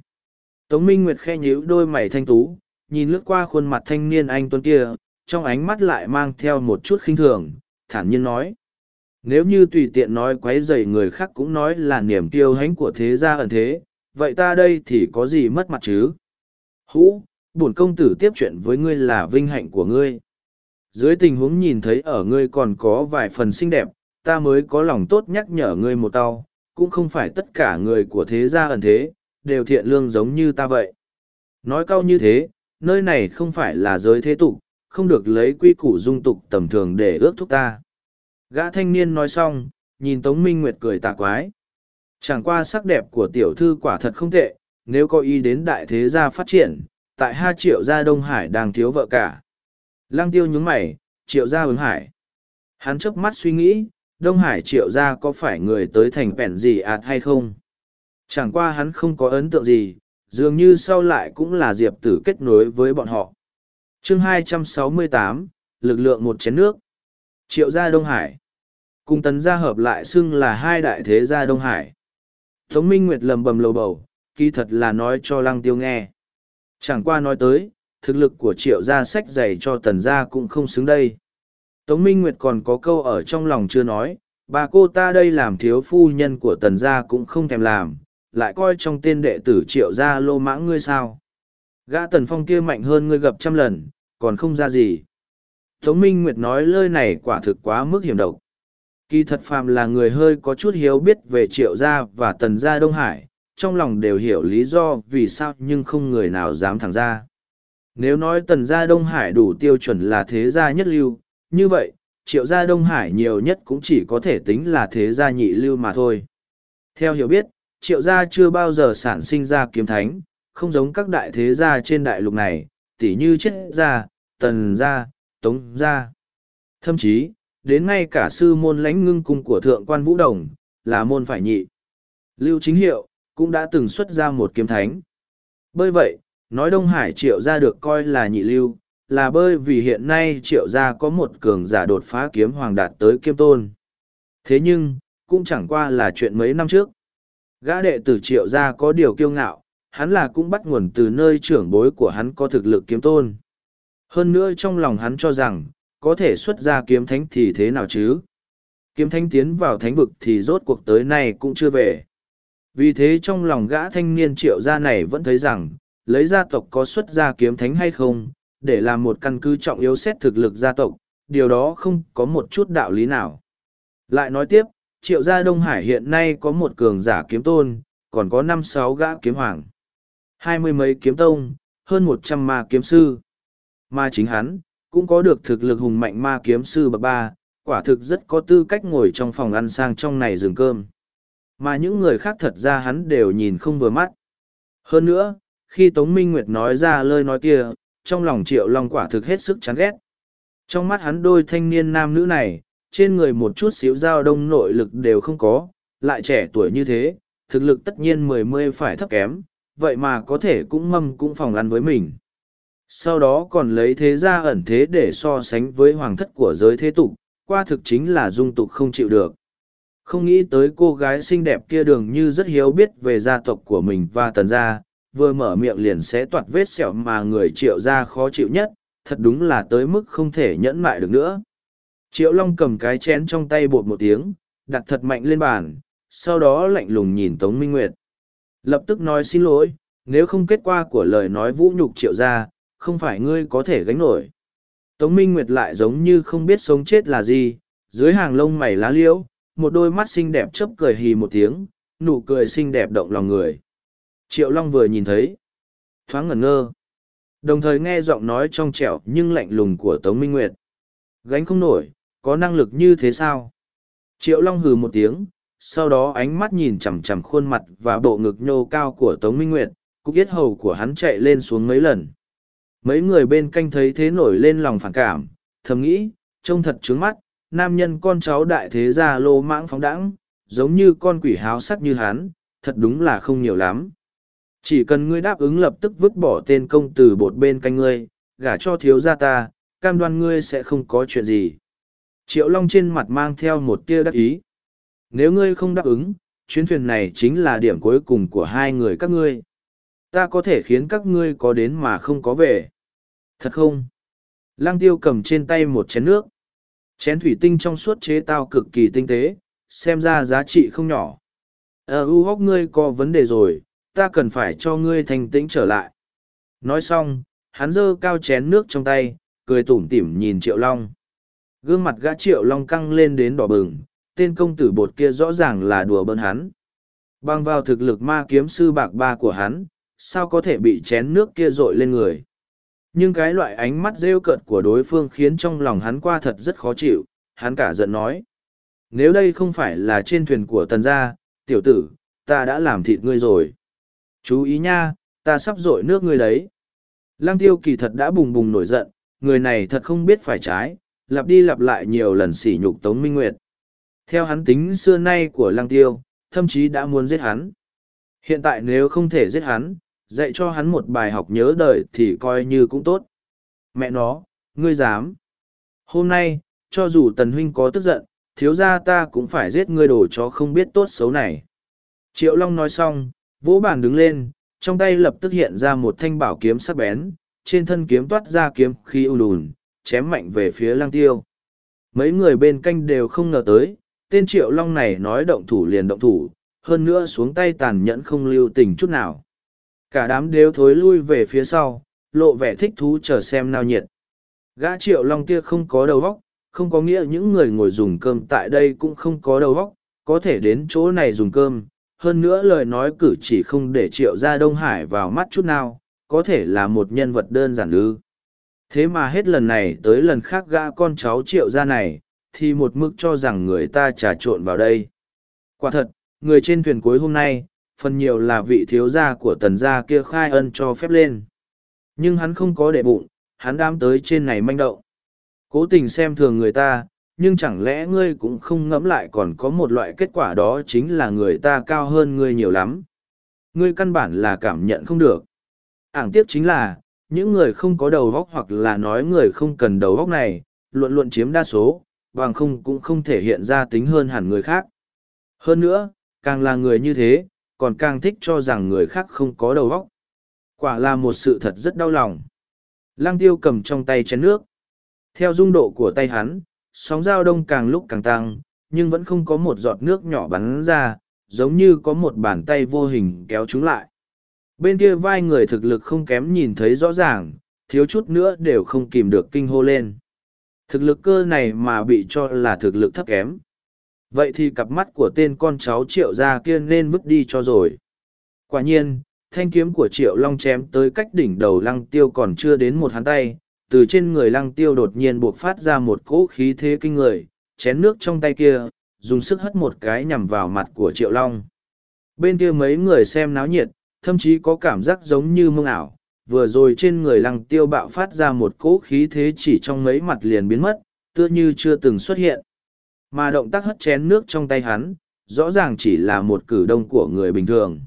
Tống Minh Nguyệt khe nhíu đôi mày thanh tú, nhìn lướt qua khuôn mặt thanh niên anh tuấn kia, trong ánh mắt lại mang theo một chút khinh thường, thản nhiên nói. Nếu như tùy tiện nói quấy rầy người khác cũng nói là niềm tiêu hãnh của thế gia ẩn thế, vậy ta đây thì có gì mất mặt chứ? Hũ, bổn công tử tiếp chuyện với ngươi là vinh hạnh của ngươi. Dưới tình huống nhìn thấy ở ngươi còn có vài phần xinh đẹp, ta mới có lòng tốt nhắc nhở ngươi một tao, cũng không phải tất cả người của thế gia ẩn thế, đều thiện lương giống như ta vậy. Nói cao như thế, nơi này không phải là giới thế tục, không được lấy quy củ dung tục tầm thường để ước thúc ta. Gã thanh niên nói xong, nhìn Tống Minh Nguyệt cười tà quái. Chẳng qua sắc đẹp của tiểu thư quả thật không tệ, nếu có ý đến đại thế gia phát triển, tại Ha triệu gia Đông Hải đang thiếu vợ cả. Lăng tiêu nhướng mày, triệu gia ứng hải. Hắn chớp mắt suy nghĩ, Đông Hải triệu gia có phải người tới thành vẹn gì ạt hay không? Chẳng qua hắn không có ấn tượng gì, dường như sau lại cũng là diệp tử kết nối với bọn họ. chương 268, lực lượng một chén nước. Triệu gia Đông Hải. Cùng tấn gia hợp lại xưng là hai đại thế gia Đông Hải. Tống Minh Nguyệt lầm bầm lầu bầu, kỳ thật là nói cho lăng tiêu nghe. Chẳng qua nói tới, thực lực của triệu gia sách dày cho tần gia cũng không xứng đây. Tống Minh Nguyệt còn có câu ở trong lòng chưa nói, bà cô ta đây làm thiếu phu nhân của tần gia cũng không thèm làm, lại coi trong tên đệ tử triệu gia lô mãng ngươi sao. Gã tần phong kia mạnh hơn ngươi gặp trăm lần, còn không ra gì. Tống Minh Nguyệt nói lời này quả thực quá mức hiểm độc. Kỳ thật phàm là người hơi có chút hiếu biết về triệu gia và tần gia Đông Hải, trong lòng đều hiểu lý do vì sao nhưng không người nào dám thẳng ra. Nếu nói tần gia Đông Hải đủ tiêu chuẩn là thế gia nhất lưu, như vậy, triệu gia Đông Hải nhiều nhất cũng chỉ có thể tính là thế gia nhị lưu mà thôi. Theo hiểu biết, triệu gia chưa bao giờ sản sinh ra kiếm thánh, không giống các đại thế gia trên đại lục này, tỉ như chết gia, tần gia, tống gia. Thậm chí, đến ngay cả sư môn lãnh ngưng cung của thượng quan vũ đồng, là môn phải nhị. Lưu chính hiệu, cũng đã từng xuất ra một kiếm thánh. Bởi vậy, nói Đông Hải triệu gia được coi là nhị lưu, là bởi vì hiện nay triệu gia có một cường giả đột phá kiếm hoàng đạt tới kiếm tôn. Thế nhưng, cũng chẳng qua là chuyện mấy năm trước. Gã đệ tử triệu gia có điều kiêu ngạo, hắn là cũng bắt nguồn từ nơi trưởng bối của hắn có thực lực kiếm tôn. Hơn nữa trong lòng hắn cho rằng, có thể xuất ra kiếm thánh thì thế nào chứ? Kiếm thánh tiến vào thánh vực thì rốt cuộc tới nay cũng chưa về. Vì thế trong lòng gã thanh niên triệu gia này vẫn thấy rằng, lấy gia tộc có xuất ra kiếm thánh hay không, để làm một căn cứ trọng yếu xét thực lực gia tộc, điều đó không có một chút đạo lý nào. Lại nói tiếp, triệu gia Đông Hải hiện nay có một cường giả kiếm tôn, còn có năm sáu gã kiếm hoàng. Hai mươi mấy kiếm tông, hơn một trăm ma kiếm sư. Mà chính hắn, cũng có được thực lực hùng mạnh ma kiếm sư bậc ba, quả thực rất có tư cách ngồi trong phòng ăn sang trong này rừng cơm. Mà những người khác thật ra hắn đều nhìn không vừa mắt. Hơn nữa, khi Tống Minh Nguyệt nói ra lời nói kia, trong lòng Triệu Long quả thực hết sức chán ghét. Trong mắt hắn đôi thanh niên nam nữ này, trên người một chút xíu dao đông nội lực đều không có, lại trẻ tuổi như thế, thực lực tất nhiên mười mươi phải thấp kém, vậy mà có thể cũng mâm cũng phòng ăn với mình. Sau đó còn lấy thế gia ẩn thế để so sánh với hoàng thất của giới thế tục, qua thực chính là dung tục không chịu được. Không nghĩ tới cô gái xinh đẹp kia đường như rất hiếu biết về gia tộc của mình và tần gia, vừa mở miệng liền sẽ toạt vết sẹo mà người triệu gia khó chịu nhất, thật đúng là tới mức không thể nhẫn mại được nữa. Triệu Long cầm cái chén trong tay bột một tiếng, đặt thật mạnh lên bàn, sau đó lạnh lùng nhìn Tống Minh Nguyệt. Lập tức nói xin lỗi, nếu không kết quả của lời nói vũ nhục triệu gia, không phải ngươi có thể gánh nổi. Tống Minh Nguyệt lại giống như không biết sống chết là gì, dưới hàng lông mày lá liễu, một đôi mắt xinh đẹp chớp cười hì một tiếng, nụ cười xinh đẹp động lòng người. Triệu Long vừa nhìn thấy, thoáng ngẩn ngơ. Đồng thời nghe giọng nói trong trẻo nhưng lạnh lùng của Tống Minh Nguyệt. Gánh không nổi, có năng lực như thế sao? Triệu Long hừ một tiếng, sau đó ánh mắt nhìn chằm chằm khuôn mặt và bộ ngực nhô cao của Tống Minh Nguyệt, cục yết hầu của hắn chạy lên xuống mấy lần. Mấy người bên canh thấy thế nổi lên lòng phản cảm, thầm nghĩ, trông thật trướng mắt, nam nhân con cháu đại thế gia lô mãng phóng đãng, giống như con quỷ háo sắc như hắn, thật đúng là không nhiều lắm. Chỉ cần ngươi đáp ứng lập tức vứt bỏ tên công tử bột bên canh ngươi, gả cho thiếu gia ta, cam đoan ngươi sẽ không có chuyện gì. Triệu Long trên mặt mang theo một tia đắc ý. Nếu ngươi không đáp ứng, chuyến thuyền này chính là điểm cuối cùng của hai người các ngươi. Ta có thể khiến các ngươi có đến mà không có về. Thật không? Lăng tiêu cầm trên tay một chén nước. Chén thủy tinh trong suốt chế tao cực kỳ tinh tế, xem ra giá trị không nhỏ. Ờ u hóc ngươi có vấn đề rồi, ta cần phải cho ngươi thành tĩnh trở lại. Nói xong, hắn giơ cao chén nước trong tay, cười tủm tỉm nhìn Triệu Long. Gương mặt gã Triệu Long căng lên đến đỏ bừng, tên công tử bột kia rõ ràng là đùa bỡn hắn. Bằng vào thực lực ma kiếm sư bạc ba của hắn, sao có thể bị chén nước kia dội lên người. Nhưng cái loại ánh mắt rêu cợt của đối phương khiến trong lòng hắn qua thật rất khó chịu, hắn cả giận nói. Nếu đây không phải là trên thuyền của tần gia, tiểu tử, ta đã làm thịt ngươi rồi. Chú ý nha, ta sắp dội nước ngươi đấy. Lăng tiêu kỳ thật đã bùng bùng nổi giận, người này thật không biết phải trái, lặp đi lặp lại nhiều lần sỉ nhục Tống Minh Nguyệt. Theo hắn tính xưa nay của lăng tiêu, thậm chí đã muốn giết hắn. Hiện tại nếu không thể giết hắn, dạy cho hắn một bài học nhớ đời thì coi như cũng tốt. Mẹ nó, ngươi dám. Hôm nay, cho dù tần huynh có tức giận, thiếu ra ta cũng phải giết ngươi đồ chó không biết tốt xấu này. Triệu Long nói xong, vỗ bàn đứng lên, trong tay lập tức hiện ra một thanh bảo kiếm sắc bén, trên thân kiếm toát ra kiếm khí u lùn, chém mạnh về phía lang tiêu. Mấy người bên canh đều không ngờ tới, tên Triệu Long này nói động thủ liền động thủ, hơn nữa xuống tay tàn nhẫn không lưu tình chút nào. Cả đám đều thối lui về phía sau, lộ vẻ thích thú chờ xem nao nhiệt. Gã triệu long kia không có đầu óc, không có nghĩa những người ngồi dùng cơm tại đây cũng không có đầu óc, có thể đến chỗ này dùng cơm. Hơn nữa lời nói cử chỉ không để triệu ra Đông Hải vào mắt chút nào, có thể là một nhân vật đơn giản ư. Thế mà hết lần này tới lần khác gã con cháu triệu ra này, thì một mức cho rằng người ta trà trộn vào đây. Quả thật, người trên thuyền cuối hôm nay, phần nhiều là vị thiếu gia của tần gia kia khai ân cho phép lên. Nhưng hắn không có để bụng, hắn đam tới trên này manh động. Cố tình xem thường người ta, nhưng chẳng lẽ ngươi cũng không ngẫm lại còn có một loại kết quả đó chính là người ta cao hơn ngươi nhiều lắm. Ngươi căn bản là cảm nhận không được. Ảng tiếp chính là, những người không có đầu góc hoặc là nói người không cần đầu góc này, luận luận chiếm đa số, bằng không cũng không thể hiện ra tính hơn hẳn người khác. Hơn nữa, càng là người như thế, còn càng thích cho rằng người khác không có đầu óc. Quả là một sự thật rất đau lòng. Lăng tiêu cầm trong tay chén nước. Theo dung độ của tay hắn, sóng dao đông càng lúc càng tăng, nhưng vẫn không có một giọt nước nhỏ bắn ra, giống như có một bàn tay vô hình kéo chúng lại. Bên kia vai người thực lực không kém nhìn thấy rõ ràng, thiếu chút nữa đều không kìm được kinh hô lên. Thực lực cơ này mà bị cho là thực lực thấp kém. Vậy thì cặp mắt của tên con cháu triệu gia kia nên vứt đi cho rồi. Quả nhiên, thanh kiếm của triệu long chém tới cách đỉnh đầu lăng tiêu còn chưa đến một hắn tay, từ trên người lăng tiêu đột nhiên buộc phát ra một cỗ khí thế kinh người, chén nước trong tay kia, dùng sức hất một cái nhằm vào mặt của triệu long. Bên kia mấy người xem náo nhiệt, thậm chí có cảm giác giống như mông ảo, vừa rồi trên người lăng tiêu bạo phát ra một cỗ khí thế chỉ trong mấy mặt liền biến mất, tựa như chưa từng xuất hiện. Mà động tác hất chén nước trong tay hắn, rõ ràng chỉ là một cử động của người bình thường.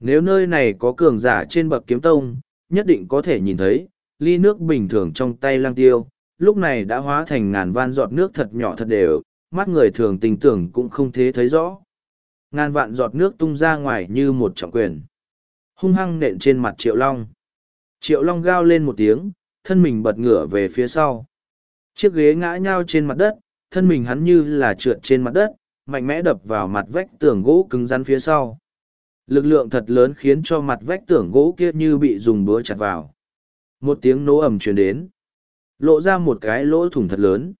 Nếu nơi này có cường giả trên bậc kiếm tông, nhất định có thể nhìn thấy, ly nước bình thường trong tay lang tiêu, lúc này đã hóa thành ngàn van giọt nước thật nhỏ thật đều, mắt người thường tình tưởng cũng không thế thấy rõ. Ngàn vạn giọt nước tung ra ngoài như một trọng quyền. Hung hăng nện trên mặt Triệu Long. Triệu Long gao lên một tiếng, thân mình bật ngửa về phía sau. Chiếc ghế ngã nhao trên mặt đất, thân mình hắn như là trượt trên mặt đất, mạnh mẽ đập vào mặt vách tường gỗ cứng rắn phía sau. Lực lượng thật lớn khiến cho mặt vách tường gỗ kia như bị dùng búa chặt vào. Một tiếng nổ ầm truyền đến. Lộ ra một cái lỗ thủng thật lớn.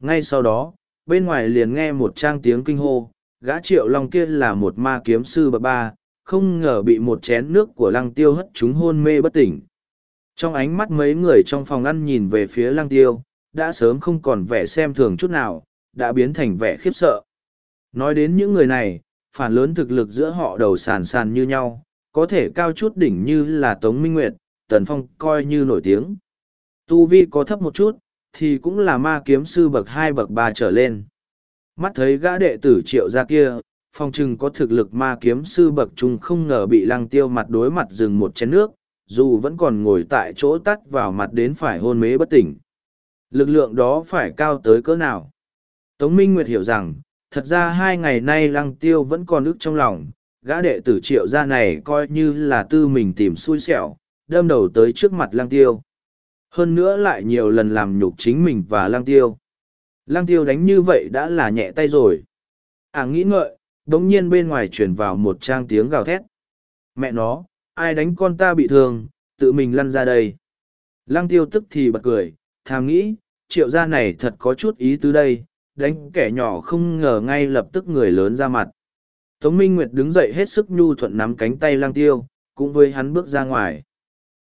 Ngay sau đó, bên ngoài liền nghe một trang tiếng kinh hô, gã triệu long kia là một ma kiếm sư bậc ba, không ngờ bị một chén nước của lăng tiêu hất chúng hôn mê bất tỉnh. Trong ánh mắt mấy người trong phòng ăn nhìn về phía lăng tiêu, đã sớm không còn vẻ xem thường chút nào, đã biến thành vẻ khiếp sợ. Nói đến những người này, phản lớn thực lực giữa họ đầu sàn sàn như nhau, có thể cao chút đỉnh như là Tống Minh Nguyệt, Tần Phong coi như nổi tiếng. Tu Vi có thấp một chút, thì cũng là ma kiếm sư bậc hai bậc ba trở lên. Mắt thấy gã đệ tử triệu ra kia, phong trừng có thực lực ma kiếm sư bậc trung không ngờ bị lăng tiêu mặt đối mặt dừng một chén nước, dù vẫn còn ngồi tại chỗ tắt vào mặt đến phải hôn mế bất tỉnh. Lực lượng đó phải cao tới cỡ nào? Tống Minh Nguyệt hiểu rằng, thật ra hai ngày nay lăng tiêu vẫn còn ức trong lòng, gã đệ tử triệu gia này coi như là tư mình tìm xui xẻo, đâm đầu tới trước mặt lăng tiêu. Hơn nữa lại nhiều lần làm nhục chính mình và lăng tiêu. Lăng tiêu đánh như vậy đã là nhẹ tay rồi. À nghĩ ngợi, đống nhiên bên ngoài truyền vào một trang tiếng gào thét. Mẹ nó, ai đánh con ta bị thương, tự mình lăn ra đây. Lăng tiêu tức thì bật cười, thàm nghĩ, triệu gia này thật có chút ý tứ đây, đánh kẻ nhỏ không ngờ ngay lập tức người lớn ra mặt. Tống Minh Nguyệt đứng dậy hết sức nhu thuận nắm cánh tay lang tiêu, cũng với hắn bước ra ngoài.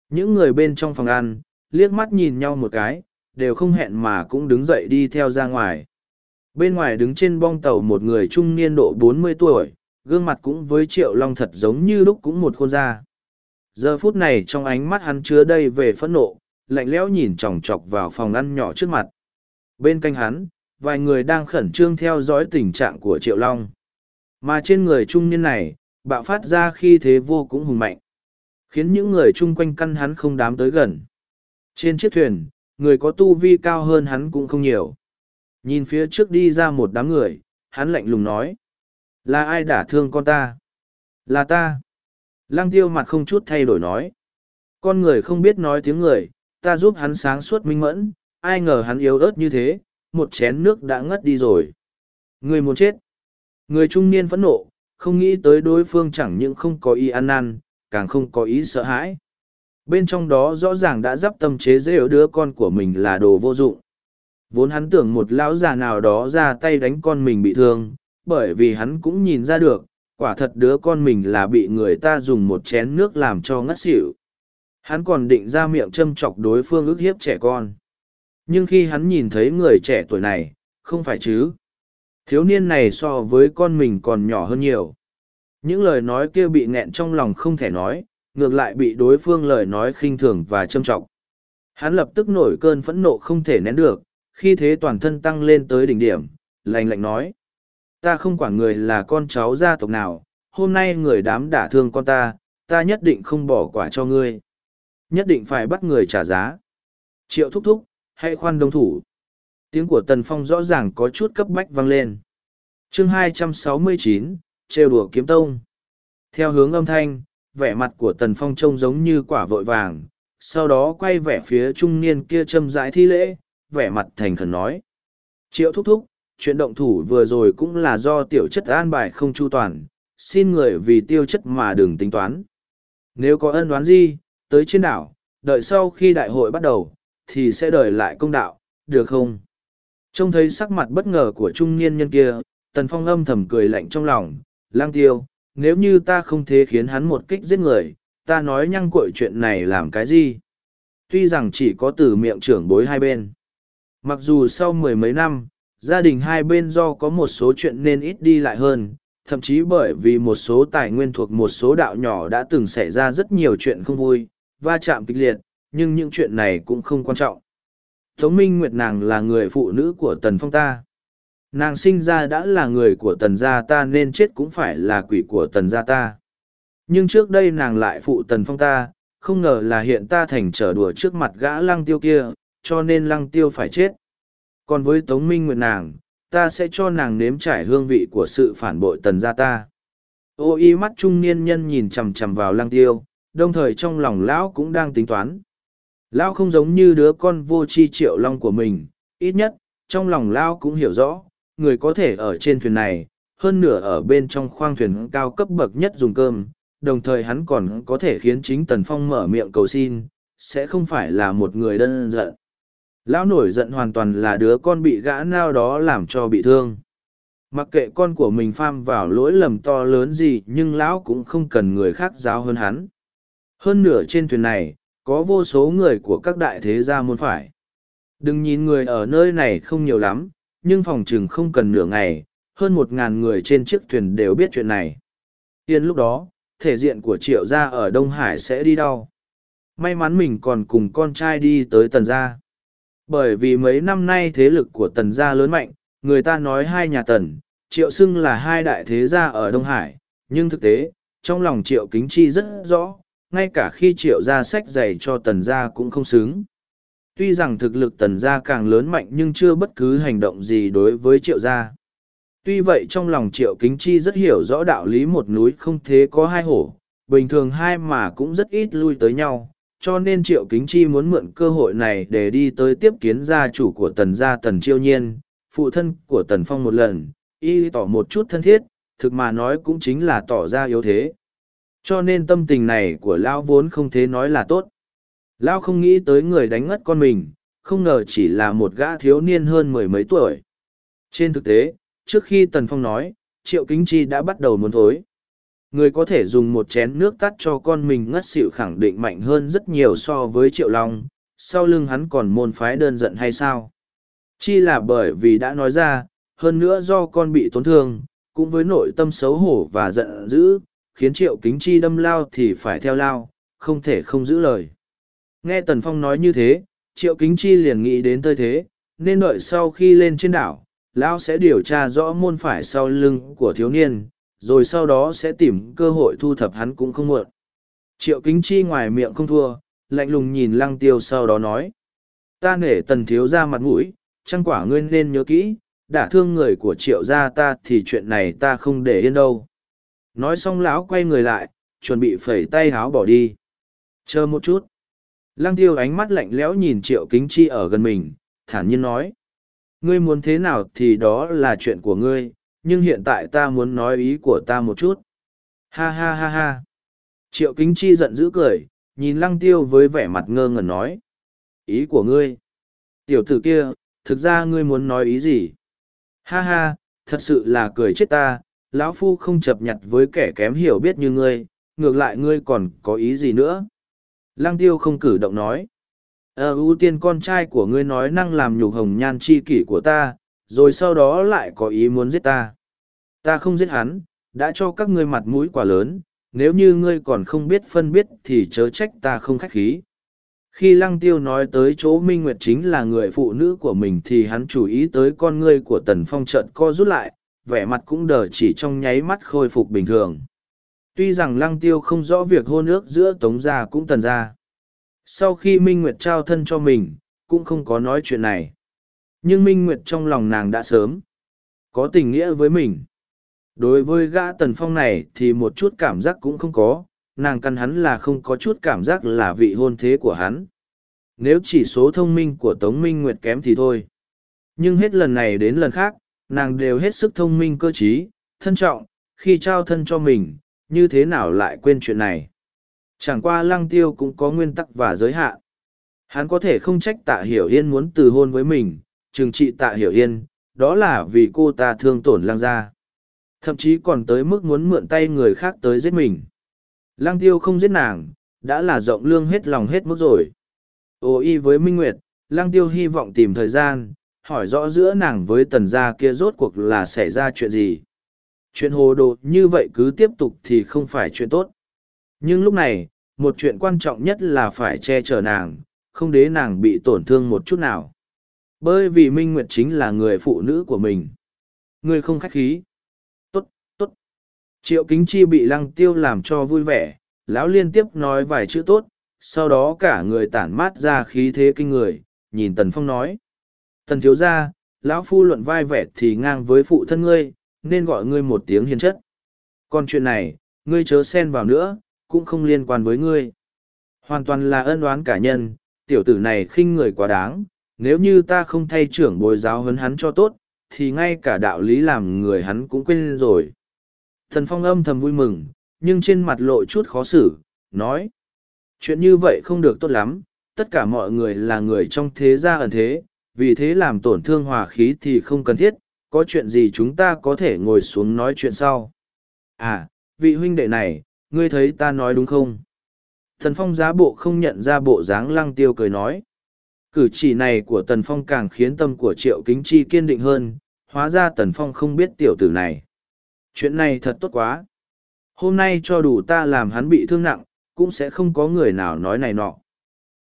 Những người bên trong phòng ăn, liếc mắt nhìn nhau một cái, đều không hẹn mà cũng đứng dậy đi theo ra ngoài. Bên ngoài đứng trên bong tàu một người trung niên độ bốn mươi tuổi, gương mặt cũng với triệu long thật giống như lúc cũng một khuôn da. Giờ phút này trong ánh mắt hắn chứa đầy về phẫn nộ, lạnh lẽo nhìn chòng chọc vào phòng ăn nhỏ trước mặt. Bên cạnh hắn, vài người đang khẩn trương theo dõi tình trạng của Triệu Long. Mà trên người trung niên này, bạo phát ra khi thế vô cũng hùng mạnh. Khiến những người chung quanh căn hắn không dám tới gần. Trên chiếc thuyền, người có tu vi cao hơn hắn cũng không nhiều. Nhìn phía trước đi ra một đám người, hắn lạnh lùng nói. Là ai đả thương con ta? Là ta. Lăng tiêu mặt không chút thay đổi nói. Con người không biết nói tiếng người, ta giúp hắn sáng suốt minh mẫn, ai ngờ hắn yếu ớt như thế, một chén nước đã ngất đi rồi. Người muốn chết. Người trung niên phẫn nộ, không nghĩ tới đối phương chẳng những không có ý ăn năn, càng không có ý sợ hãi. Bên trong đó rõ ràng đã dắp tâm chế dễ ở đứa con của mình là đồ vô dụng. Vốn hắn tưởng một lão già nào đó ra tay đánh con mình bị thương, bởi vì hắn cũng nhìn ra được, quả thật đứa con mình là bị người ta dùng một chén nước làm cho ngất xỉu. Hắn còn định ra miệng châm chọc đối phương ức hiếp trẻ con. Nhưng khi hắn nhìn thấy người trẻ tuổi này, không phải chứ? Thiếu niên này so với con mình còn nhỏ hơn nhiều. Những lời nói kia bị nghẹn trong lòng không thể nói, ngược lại bị đối phương lời nói khinh thường và châm trọng hắn lập tức nổi cơn phẫn nộ không thể nén được, khi thế toàn thân tăng lên tới đỉnh điểm lành lạnh nói. Ta không quản người là con cháu gia tộc nào, hôm nay người đám đả thương con ta ta nhất định không bỏ quả cho ngươi nhất định phải bắt người trả giá triệu thúc thúc hãy khoan đông thủ. Tiếng của Tần Phong rõ ràng có chút cấp bách vang lên. chương 269, trêu đùa kiếm tông. Theo hướng âm thanh, vẻ mặt của Tần Phong trông giống như quả vội vàng, sau đó quay vẻ phía trung niên kia châm rãi thi lễ, vẻ mặt thành khẩn nói. Triệu thúc thúc, chuyện động thủ vừa rồi cũng là do tiểu chất an bài không chu toàn, xin người vì tiêu chất mà đừng tính toán. Nếu có ân đoán gì, tới trên đảo, đợi sau khi đại hội bắt đầu, thì sẽ đợi lại công đạo, được không? Trông thấy sắc mặt bất ngờ của trung niên nhân kia, tần phong âm thầm cười lạnh trong lòng, lang tiêu, nếu như ta không thế khiến hắn một kích giết người, ta nói nhăng cội chuyện này làm cái gì? Tuy rằng chỉ có từ miệng trưởng bối hai bên. Mặc dù sau mười mấy năm, gia đình hai bên do có một số chuyện nên ít đi lại hơn, thậm chí bởi vì một số tài nguyên thuộc một số đạo nhỏ đã từng xảy ra rất nhiều chuyện không vui, va chạm kịch liệt, nhưng những chuyện này cũng không quan trọng. Tống Minh Nguyệt nàng là người phụ nữ của Tần Phong ta. Nàng sinh ra đã là người của Tần gia ta nên chết cũng phải là quỷ của Tần gia ta. Nhưng trước đây nàng lại phụ Tần Phong ta, không ngờ là hiện ta thành trở đùa trước mặt gã lăng tiêu kia, cho nên lăng tiêu phải chết. Còn với Tống Minh Nguyệt nàng, ta sẽ cho nàng nếm trải hương vị của sự phản bội tần gia ta. Ô y mắt trung niên nhân nhìn chằm chằm vào lăng tiêu, đồng thời trong lòng lão cũng đang tính toán. Lão không giống như đứa con vô tri triệu long của mình, ít nhất, trong lòng lão cũng hiểu rõ, người có thể ở trên thuyền này, hơn nửa ở bên trong khoang thuyền cao cấp bậc nhất dùng cơm, đồng thời hắn còn có thể khiến chính Tần Phong mở miệng cầu xin, sẽ không phải là một người đơn giận. Lão nổi giận hoàn toàn là đứa con bị gã nào đó làm cho bị thương. Mặc kệ con của mình pham vào lỗi lầm to lớn gì nhưng lão cũng không cần người khác giáo hơn hắn. Hơn nửa trên thuyền này, có vô số người của các đại thế gia muốn phải. Đừng nhìn người ở nơi này không nhiều lắm, nhưng phòng chừng không cần nửa ngày, hơn một ngàn người trên chiếc thuyền đều biết chuyện này. Yên lúc đó, thể diện của triệu gia ở Đông Hải sẽ đi đau. May mắn mình còn cùng con trai đi tới tần gia. Bởi vì mấy năm nay thế lực của tần gia lớn mạnh, người ta nói hai nhà tần, triệu xưng là hai đại thế gia ở Đông Hải, nhưng thực tế, trong lòng triệu kính chi rất rõ, ngay cả khi triệu gia sách dày cho tần gia cũng không xứng. Tuy rằng thực lực tần gia càng lớn mạnh nhưng chưa bất cứ hành động gì đối với triệu gia. Tuy vậy trong lòng triệu kính chi rất hiểu rõ đạo lý một núi không thế có hai hổ, bình thường hai mà cũng rất ít lui tới nhau, cho nên triệu kính chi muốn mượn cơ hội này để đi tới tiếp kiến gia chủ của tần gia tần chiêu nhiên, phụ thân của tần phong một lần, y tỏ một chút thân thiết, thực mà nói cũng chính là tỏ ra yếu thế. Cho nên tâm tình này của Lão vốn không thế nói là tốt. Lão không nghĩ tới người đánh ngất con mình, không ngờ chỉ là một gã thiếu niên hơn mười mấy tuổi. Trên thực tế, trước khi Tần Phong nói, Triệu Kính Chi đã bắt đầu muốn thối. Người có thể dùng một chén nước tắt cho con mình ngất xỉu khẳng định mạnh hơn rất nhiều so với Triệu Long, sau lưng hắn còn môn phái đơn giận hay sao? Chi là bởi vì đã nói ra, hơn nữa do con bị tổn thương, cũng với nội tâm xấu hổ và giận dữ, khiến Triệu Kính Chi đâm lao thì phải theo lao, không thể không giữ lời. Nghe Tần Phong nói như thế, Triệu Kính Chi liền nghĩ đến tơi thế, nên đợi sau khi lên trên đảo, lão sẽ điều tra rõ môn phải sau lưng của thiếu niên rồi sau đó sẽ tìm cơ hội thu thập hắn cũng không muộn triệu kính chi ngoài miệng không thua lạnh lùng nhìn lăng tiêu sau đó nói ta nể tần thiếu ra mặt mũi chăng quả ngươi nên nhớ kỹ đả thương người của triệu gia ta thì chuyện này ta không để yên đâu nói xong lão quay người lại chuẩn bị phẩy tay háo bỏ đi chờ một chút lăng tiêu ánh mắt lạnh lẽo nhìn triệu kính chi ở gần mình thản nhiên nói Ngươi muốn thế nào thì đó là chuyện của ngươi, nhưng hiện tại ta muốn nói ý của ta một chút. Ha ha ha ha. Triệu Kính Chi giận dữ cười, nhìn lăng tiêu với vẻ mặt ngơ ngẩn nói. Ý của ngươi. Tiểu tử kia, thực ra ngươi muốn nói ý gì? Ha ha, thật sự là cười chết ta, lão phu không chập nhặt với kẻ kém hiểu biết như ngươi, ngược lại ngươi còn có ý gì nữa? Lăng tiêu không cử động nói. Ờ ưu tiên con trai của ngươi nói năng làm nhục hồng nhan chi kỷ của ta rồi sau đó lại có ý muốn giết ta. Ta không giết hắn đã cho các ngươi mặt mũi quả lớn nếu như ngươi còn không biết phân biết thì chớ trách ta không khách khí. Khi lăng tiêu nói tới chỗ minh nguyệt chính là người phụ nữ của mình thì hắn chú ý tới con ngươi của tần phong trận co rút lại vẻ mặt cũng đờ chỉ trong nháy mắt khôi phục bình thường tuy rằng lăng tiêu không rõ việc hôn ước giữa tống gia cũng tần gia sau khi Minh Nguyệt trao thân cho mình, cũng không có nói chuyện này. Nhưng Minh Nguyệt trong lòng nàng đã sớm có tình nghĩa với mình. Đối với gã tần phong này thì một chút cảm giác cũng không có, nàng căn hắn là không có chút cảm giác là vị hôn thế của hắn. Nếu chỉ số thông minh của Tống Minh Nguyệt kém thì thôi. Nhưng hết lần này đến lần khác, nàng đều hết sức thông minh cơ trí, thân trọng, khi trao thân cho mình, như thế nào lại quên chuyện này. Chẳng qua lăng tiêu cũng có nguyên tắc và giới hạn. Hắn có thể không trách tạ hiểu yên muốn từ hôn với mình, trừng trị tạ hiểu yên, đó là vì cô ta thương tổn lăng gia. Thậm chí còn tới mức muốn mượn tay người khác tới giết mình. Lăng tiêu không giết nàng, đã là rộng lương hết lòng hết mức rồi. ồ y với Minh Nguyệt, lăng tiêu hy vọng tìm thời gian, hỏi rõ giữa nàng với tần gia kia rốt cuộc là xảy ra chuyện gì. Chuyện hồ đồ như vậy cứ tiếp tục thì không phải chuyện tốt. Nhưng lúc này, một chuyện quan trọng nhất là phải che chở nàng, không để nàng bị tổn thương một chút nào. Bởi vì Minh Nguyệt chính là người phụ nữ của mình. Người không khách khí. Tốt, tốt. Triệu Kính Chi bị lăng tiêu làm cho vui vẻ, lão liên tiếp nói vài chữ tốt, sau đó cả người tản mát ra khí thế kinh người, nhìn Tần Phong nói. Tần thiếu gia, lão phu luận vai vẻ thì ngang với phụ thân ngươi, nên gọi ngươi một tiếng hiền chất. Còn chuyện này, ngươi chớ xen vào nữa, cũng không liên quan với ngươi. Hoàn toàn là ân oán cá nhân, tiểu tử này khinh người quá đáng, nếu như ta không thay trưởng bồi giáo huấn hắn cho tốt, thì ngay cả đạo lý làm người hắn cũng quên rồi. Thần Phong âm thầm vui mừng, nhưng trên mặt lộ chút khó xử, nói. Chuyện như vậy không được tốt lắm, tất cả mọi người là người trong thế gia ẩn thế, vì thế làm tổn thương hòa khí thì không cần thiết, có chuyện gì chúng ta có thể ngồi xuống nói chuyện sau. À, vị huynh đệ này, ngươi thấy ta nói đúng không? Thần Phong giá bộ không nhận ra bộ dáng lăng tiêu cười nói. Cử chỉ này của Tần Phong càng khiến tâm của Triệu Kính Chi kiên định hơn, hóa ra Tần Phong không biết tiểu tử này. Chuyện này thật tốt quá. Hôm nay cho đủ ta làm hắn bị thương nặng, cũng sẽ không có người nào nói này nọ.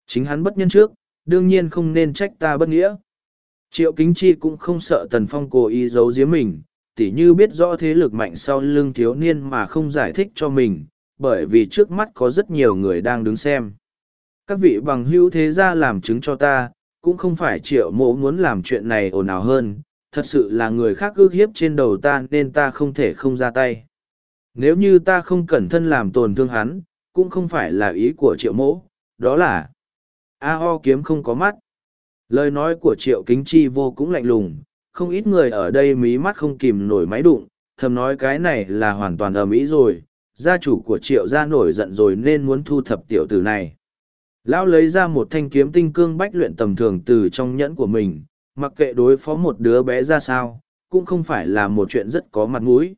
Chính hắn bất nhân trước, đương nhiên không nên trách ta bất nghĩa. Triệu Kính Chi cũng không sợ Tần Phong cố ý giấu giếm mình, tỉ như biết rõ thế lực mạnh sau lưng thiếu niên mà không giải thích cho mình, bởi vì trước mắt có rất nhiều người đang đứng xem. Các vị bằng hữu thế gia làm chứng cho ta, cũng không phải triệu mộ muốn làm chuyện này ồn ào hơn, thật sự là người khác ước hiếp trên đầu ta nên ta không thể không ra tay. Nếu như ta không cẩn thân làm tổn thương hắn, cũng không phải là ý của triệu mộ, đó là A ho kiếm không có mắt. Lời nói của triệu kính chi vô cũng lạnh lùng, không ít người ở đây mí mắt không kìm nổi máy đụng, thầm nói cái này là hoàn toàn ầm ĩ rồi, gia chủ của triệu gia nổi giận rồi nên muốn thu thập tiểu tử này. Lão lấy ra một thanh kiếm tinh cương bách luyện tầm thường từ trong nhẫn của mình, mặc kệ đối phó một đứa bé ra sao, cũng không phải là một chuyện rất có mặt mũi.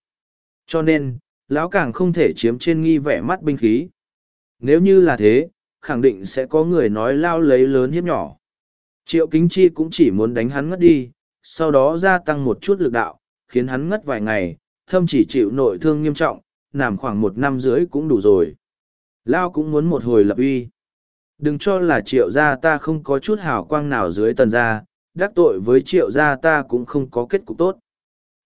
Cho nên, lão càng không thể chiếm trên nghi vẻ mắt binh khí. Nếu như là thế, khẳng định sẽ có người nói lao lấy lớn hiếp nhỏ. Triệu Kính Chi cũng chỉ muốn đánh hắn ngất đi, sau đó gia tăng một chút lực đạo, khiến hắn ngất vài ngày, thâm chỉ chịu nội thương nghiêm trọng, nằm khoảng một năm rưỡi cũng đủ rồi. Lao cũng muốn một hồi lập uy. Đừng cho là triệu gia ta không có chút hào quang nào dưới tần gia, đắc tội với triệu gia ta cũng không có kết cục tốt.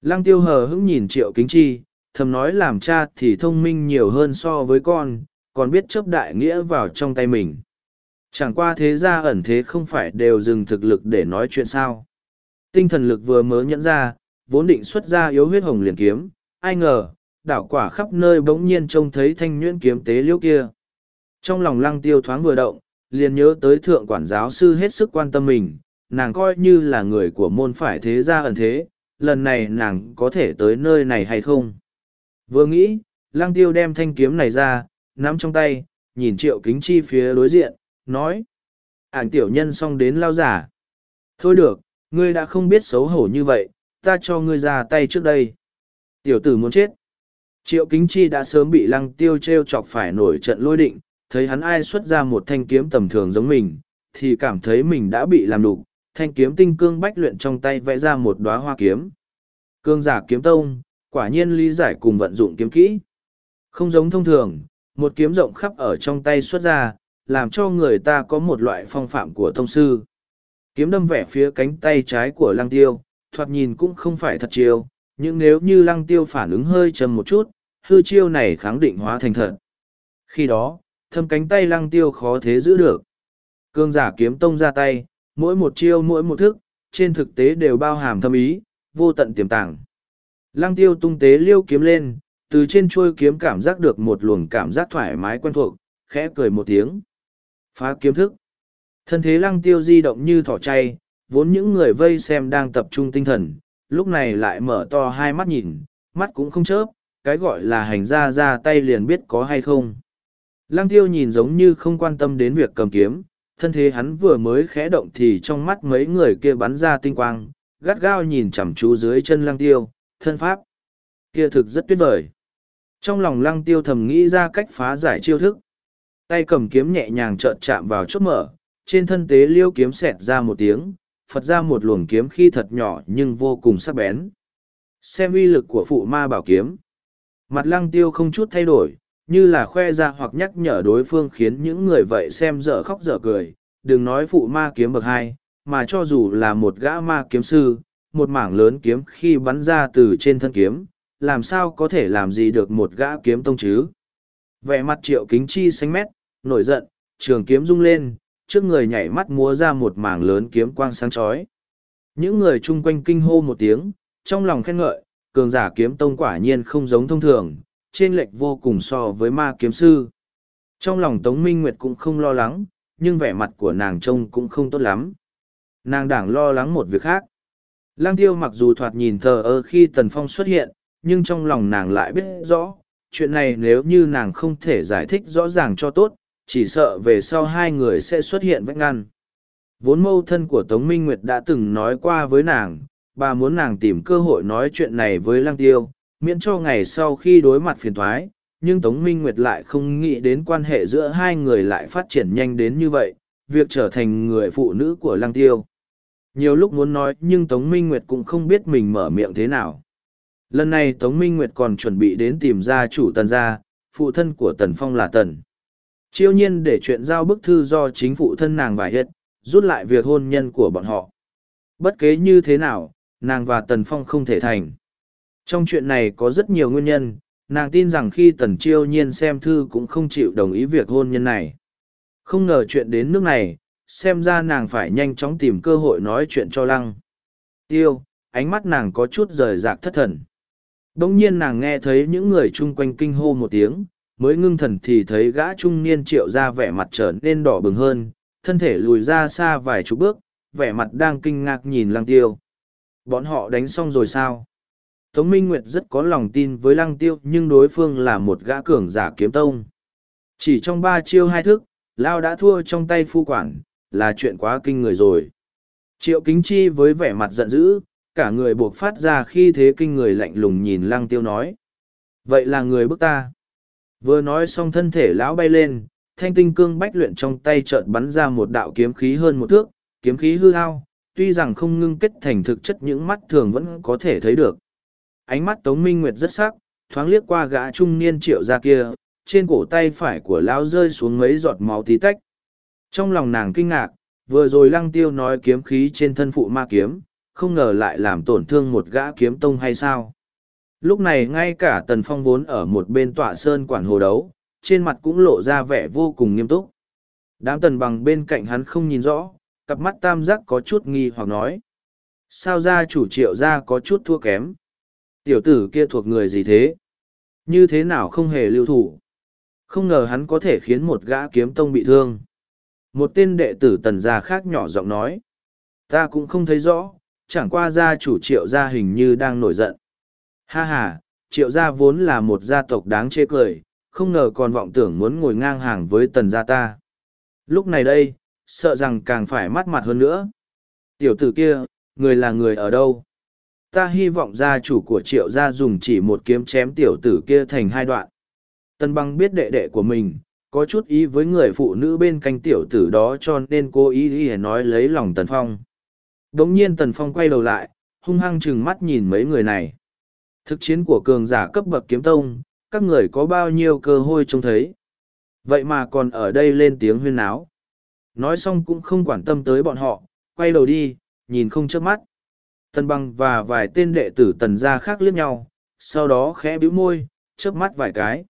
Lăng tiêu hờ hững nhìn triệu kính chi, thầm nói làm cha thì thông minh nhiều hơn so với con, còn biết chấp đại nghĩa vào trong tay mình. Chẳng qua thế gia ẩn thế không phải đều dừng thực lực để nói chuyện sao. Tinh thần lực vừa mới nhẫn ra, vốn định xuất ra yếu huyết hồng liền kiếm, ai ngờ, đảo quả khắp nơi bỗng nhiên trông thấy thanh nhuyễn kiếm tế liễu kia. Trong lòng lăng tiêu thoáng vừa động, liền nhớ tới thượng quản giáo sư hết sức quan tâm mình, nàng coi như là người của môn phải thế gia ẩn thế, lần này nàng có thể tới nơi này hay không. Vừa nghĩ, lăng tiêu đem thanh kiếm này ra, nắm trong tay, nhìn triệu kính chi phía đối diện, nói. Ảnh tiểu nhân xong đến lao giả. Thôi được, ngươi đã không biết xấu hổ như vậy, ta cho ngươi ra tay trước đây. Tiểu tử muốn chết. Triệu kính chi đã sớm bị lăng tiêu treo chọc phải nổi trận lôi định, thấy hắn ai xuất ra một thanh kiếm tầm thường giống mình, thì cảm thấy mình đã bị làm đục, thanh kiếm tinh cương bách luyện trong tay vẽ ra một đóa hoa kiếm. Cương giả kiếm tông, quả nhiên lý giải cùng vận dụng kiếm kỹ. Không giống thông thường, một kiếm rộng khắp ở trong tay xuất ra, làm cho người ta có một loại phong phạm của tông sư. Kiếm đâm vẻ phía cánh tay trái của lăng tiêu, thoạt nhìn cũng không phải thật chiêu, nhưng nếu như lăng tiêu phản ứng hơi chầm một chút, hư chiêu này kháng định hóa thành thật. Khi đó, thâm cánh tay lăng tiêu khó thế giữ được. Cương giả kiếm tông ra tay, mỗi một chiêu mỗi một thức, trên thực tế đều bao hàm thâm ý, vô tận tiềm tàng. Lăng tiêu tung tế liêu kiếm lên, từ trên chuôi kiếm cảm giác được một luồng cảm giác thoải mái quen thuộc, khẽ cười một tiếng. Phá kiếm thức. Thân thế lăng tiêu di động như thỏ chay, vốn những người vây xem đang tập trung tinh thần, lúc này lại mở to hai mắt nhìn, mắt cũng không chớp, cái gọi là hành ra ra tay liền biết có hay không. Lăng tiêu nhìn giống như không quan tâm đến việc cầm kiếm, thân thế hắn vừa mới khẽ động thì trong mắt mấy người kia bắn ra tinh quang, gắt gao nhìn chằm chú dưới chân lăng tiêu, thân pháp. Kia thực rất tuyệt vời. Trong lòng lăng tiêu thầm nghĩ ra cách phá giải chiêu thức. Tay cầm kiếm nhẹ nhàng trợn chạm vào chốt mở, trên thân tế liêu kiếm xẹt ra một tiếng, phật ra một luồng kiếm khi thật nhỏ nhưng vô cùng sắc bén. Xem uy lực của phụ ma bảo kiếm. Mặt lăng tiêu không chút thay đổi, như là khoe ra hoặc nhắc nhở đối phương khiến những người vậy xem dở khóc dở cười, đừng nói phụ ma kiếm bậc hai, mà cho dù là một gã ma kiếm sư, một mảng lớn kiếm khi bắn ra từ trên thân kiếm, làm sao có thể làm gì được một gã kiếm tông chứ. Vẻ mặt triệu kính chi xanh mét, nổi giận, trường kiếm rung lên, trước người nhảy mắt múa ra một mảng lớn kiếm quang sáng chói. Những người chung quanh kinh hô một tiếng, trong lòng khen ngợi, cường giả kiếm tông quả nhiên không giống thông thường, trên lệch vô cùng so với ma kiếm sư. Trong lòng Tống Minh Nguyệt cũng không lo lắng, nhưng vẻ mặt của nàng trông cũng không tốt lắm. Nàng đảng lo lắng một việc khác. Lang tiêu mặc dù thoạt nhìn thờ ơ khi Tần Phong xuất hiện, nhưng trong lòng nàng lại biết rõ, chuyện này nếu như nàng không thể giải thích rõ ràng cho tốt, chỉ sợ về sau hai người sẽ xuất hiện vách ngăn. Vốn mâu thân của Tống Minh Nguyệt đã từng nói qua với nàng, bà muốn nàng tìm cơ hội nói chuyện này với Lăng Tiêu, miễn cho ngày sau khi đối mặt phiền thoái, nhưng Tống Minh Nguyệt lại không nghĩ đến quan hệ giữa hai người lại phát triển nhanh đến như vậy, việc trở thành người phụ nữ của Lăng Tiêu. Nhiều lúc muốn nói nhưng Tống Minh Nguyệt cũng không biết mình mở miệng thế nào. Lần này Tống Minh Nguyệt còn chuẩn bị đến tìm gia chủ Tần gia, phụ thân của Tần Phong là Tần. Chiêu nhiên để chuyện giao bức thư do chính phụ thân nàng vải hiệt, rút lại việc hôn nhân của bọn họ. Bất kế như thế nào, nàng và Tần Phong không thể thành. Trong chuyện này có rất nhiều nguyên nhân, nàng tin rằng khi Tần Chiêu Nhiên xem thư cũng không chịu đồng ý việc hôn nhân này. Không ngờ chuyện đến nước này, xem ra nàng phải nhanh chóng tìm cơ hội nói chuyện cho Lăng. Tiêu, ánh mắt nàng có chút rời rạc thất thần. Đông nhiên nàng nghe thấy những người chung quanh kinh hô một tiếng, mới ngưng thần thì thấy gã trung niên triệu ra vẻ mặt trở nên đỏ bừng hơn, thân thể lùi ra xa vài chục bước, vẻ mặt đang kinh ngạc nhìn lăng tiêu. Bọn họ đánh xong rồi sao? Tống Minh Nguyệt rất có lòng tin với lăng tiêu nhưng đối phương là một gã cường giả kiếm tông. Chỉ trong ba chiêu hai thức, Lao đã thua trong tay phu quản, là chuyện quá kinh người rồi. Triệu Kính Chi với vẻ mặt giận dữ, cả người buộc phát ra khi thế kinh người lạnh lùng nhìn lăng tiêu nói. Vậy là người bức ta. Vừa nói xong thân thể lão bay lên, thanh tinh cương bách luyện trong tay chợt bắn ra một đạo kiếm khí hơn một thước, kiếm khí hư hao, tuy rằng không ngưng kết thành thực chất những mắt thường vẫn có thể thấy được. Ánh mắt Tống Minh Nguyệt rất sắc, thoáng liếc qua gã trung niên triệu ra kia, trên cổ tay phải của lão rơi xuống mấy giọt máu tí tách. Trong lòng nàng kinh ngạc, vừa rồi lăng tiêu nói kiếm khí trên thân phụ ma kiếm, không ngờ lại làm tổn thương một gã kiếm tông hay sao. Lúc này ngay cả tần phong vốn ở một bên tọa sơn quản hồ đấu, trên mặt cũng lộ ra vẻ vô cùng nghiêm túc. Đám tần bằng bên cạnh hắn không nhìn rõ, cặp mắt tam giác có chút nghi hoặc nói. Sao ra chủ triệu ra có chút thua kém? Tiểu tử kia thuộc người gì thế? Như thế nào không hề lưu thủ? Không ngờ hắn có thể khiến một gã kiếm tông bị thương. Một tên đệ tử tần gia khác nhỏ giọng nói. Ta cũng không thấy rõ, chẳng qua gia chủ triệu gia hình như đang nổi giận. Ha ha, triệu gia vốn là một gia tộc đáng chê cười, không ngờ còn vọng tưởng muốn ngồi ngang hàng với tần gia ta. Lúc này đây, sợ rằng càng phải mắt mặt hơn nữa. Tiểu tử kia, người là người ở đâu? Ta hy vọng gia chủ của triệu gia dùng chỉ một kiếm chém tiểu tử kia thành hai đoạn. Tần băng biết đệ đệ của mình, có chút ý với người phụ nữ bên cạnh tiểu tử đó cho nên cô ý ý nói lấy lòng tần phong. Đống nhiên tần phong quay đầu lại, hung hăng chừng mắt nhìn mấy người này. Thực chiến của cường giả cấp bậc kiếm tông, các người có bao nhiêu cơ hội trông thấy. Vậy mà còn ở đây lên tiếng huyên náo. Nói xong cũng không quan tâm tới bọn họ, quay đầu đi, nhìn không chớp mắt. Tần băng và vài tên đệ tử tần gia khác liếc nhau, sau đó khẽ bĩu môi, chớp mắt vài cái.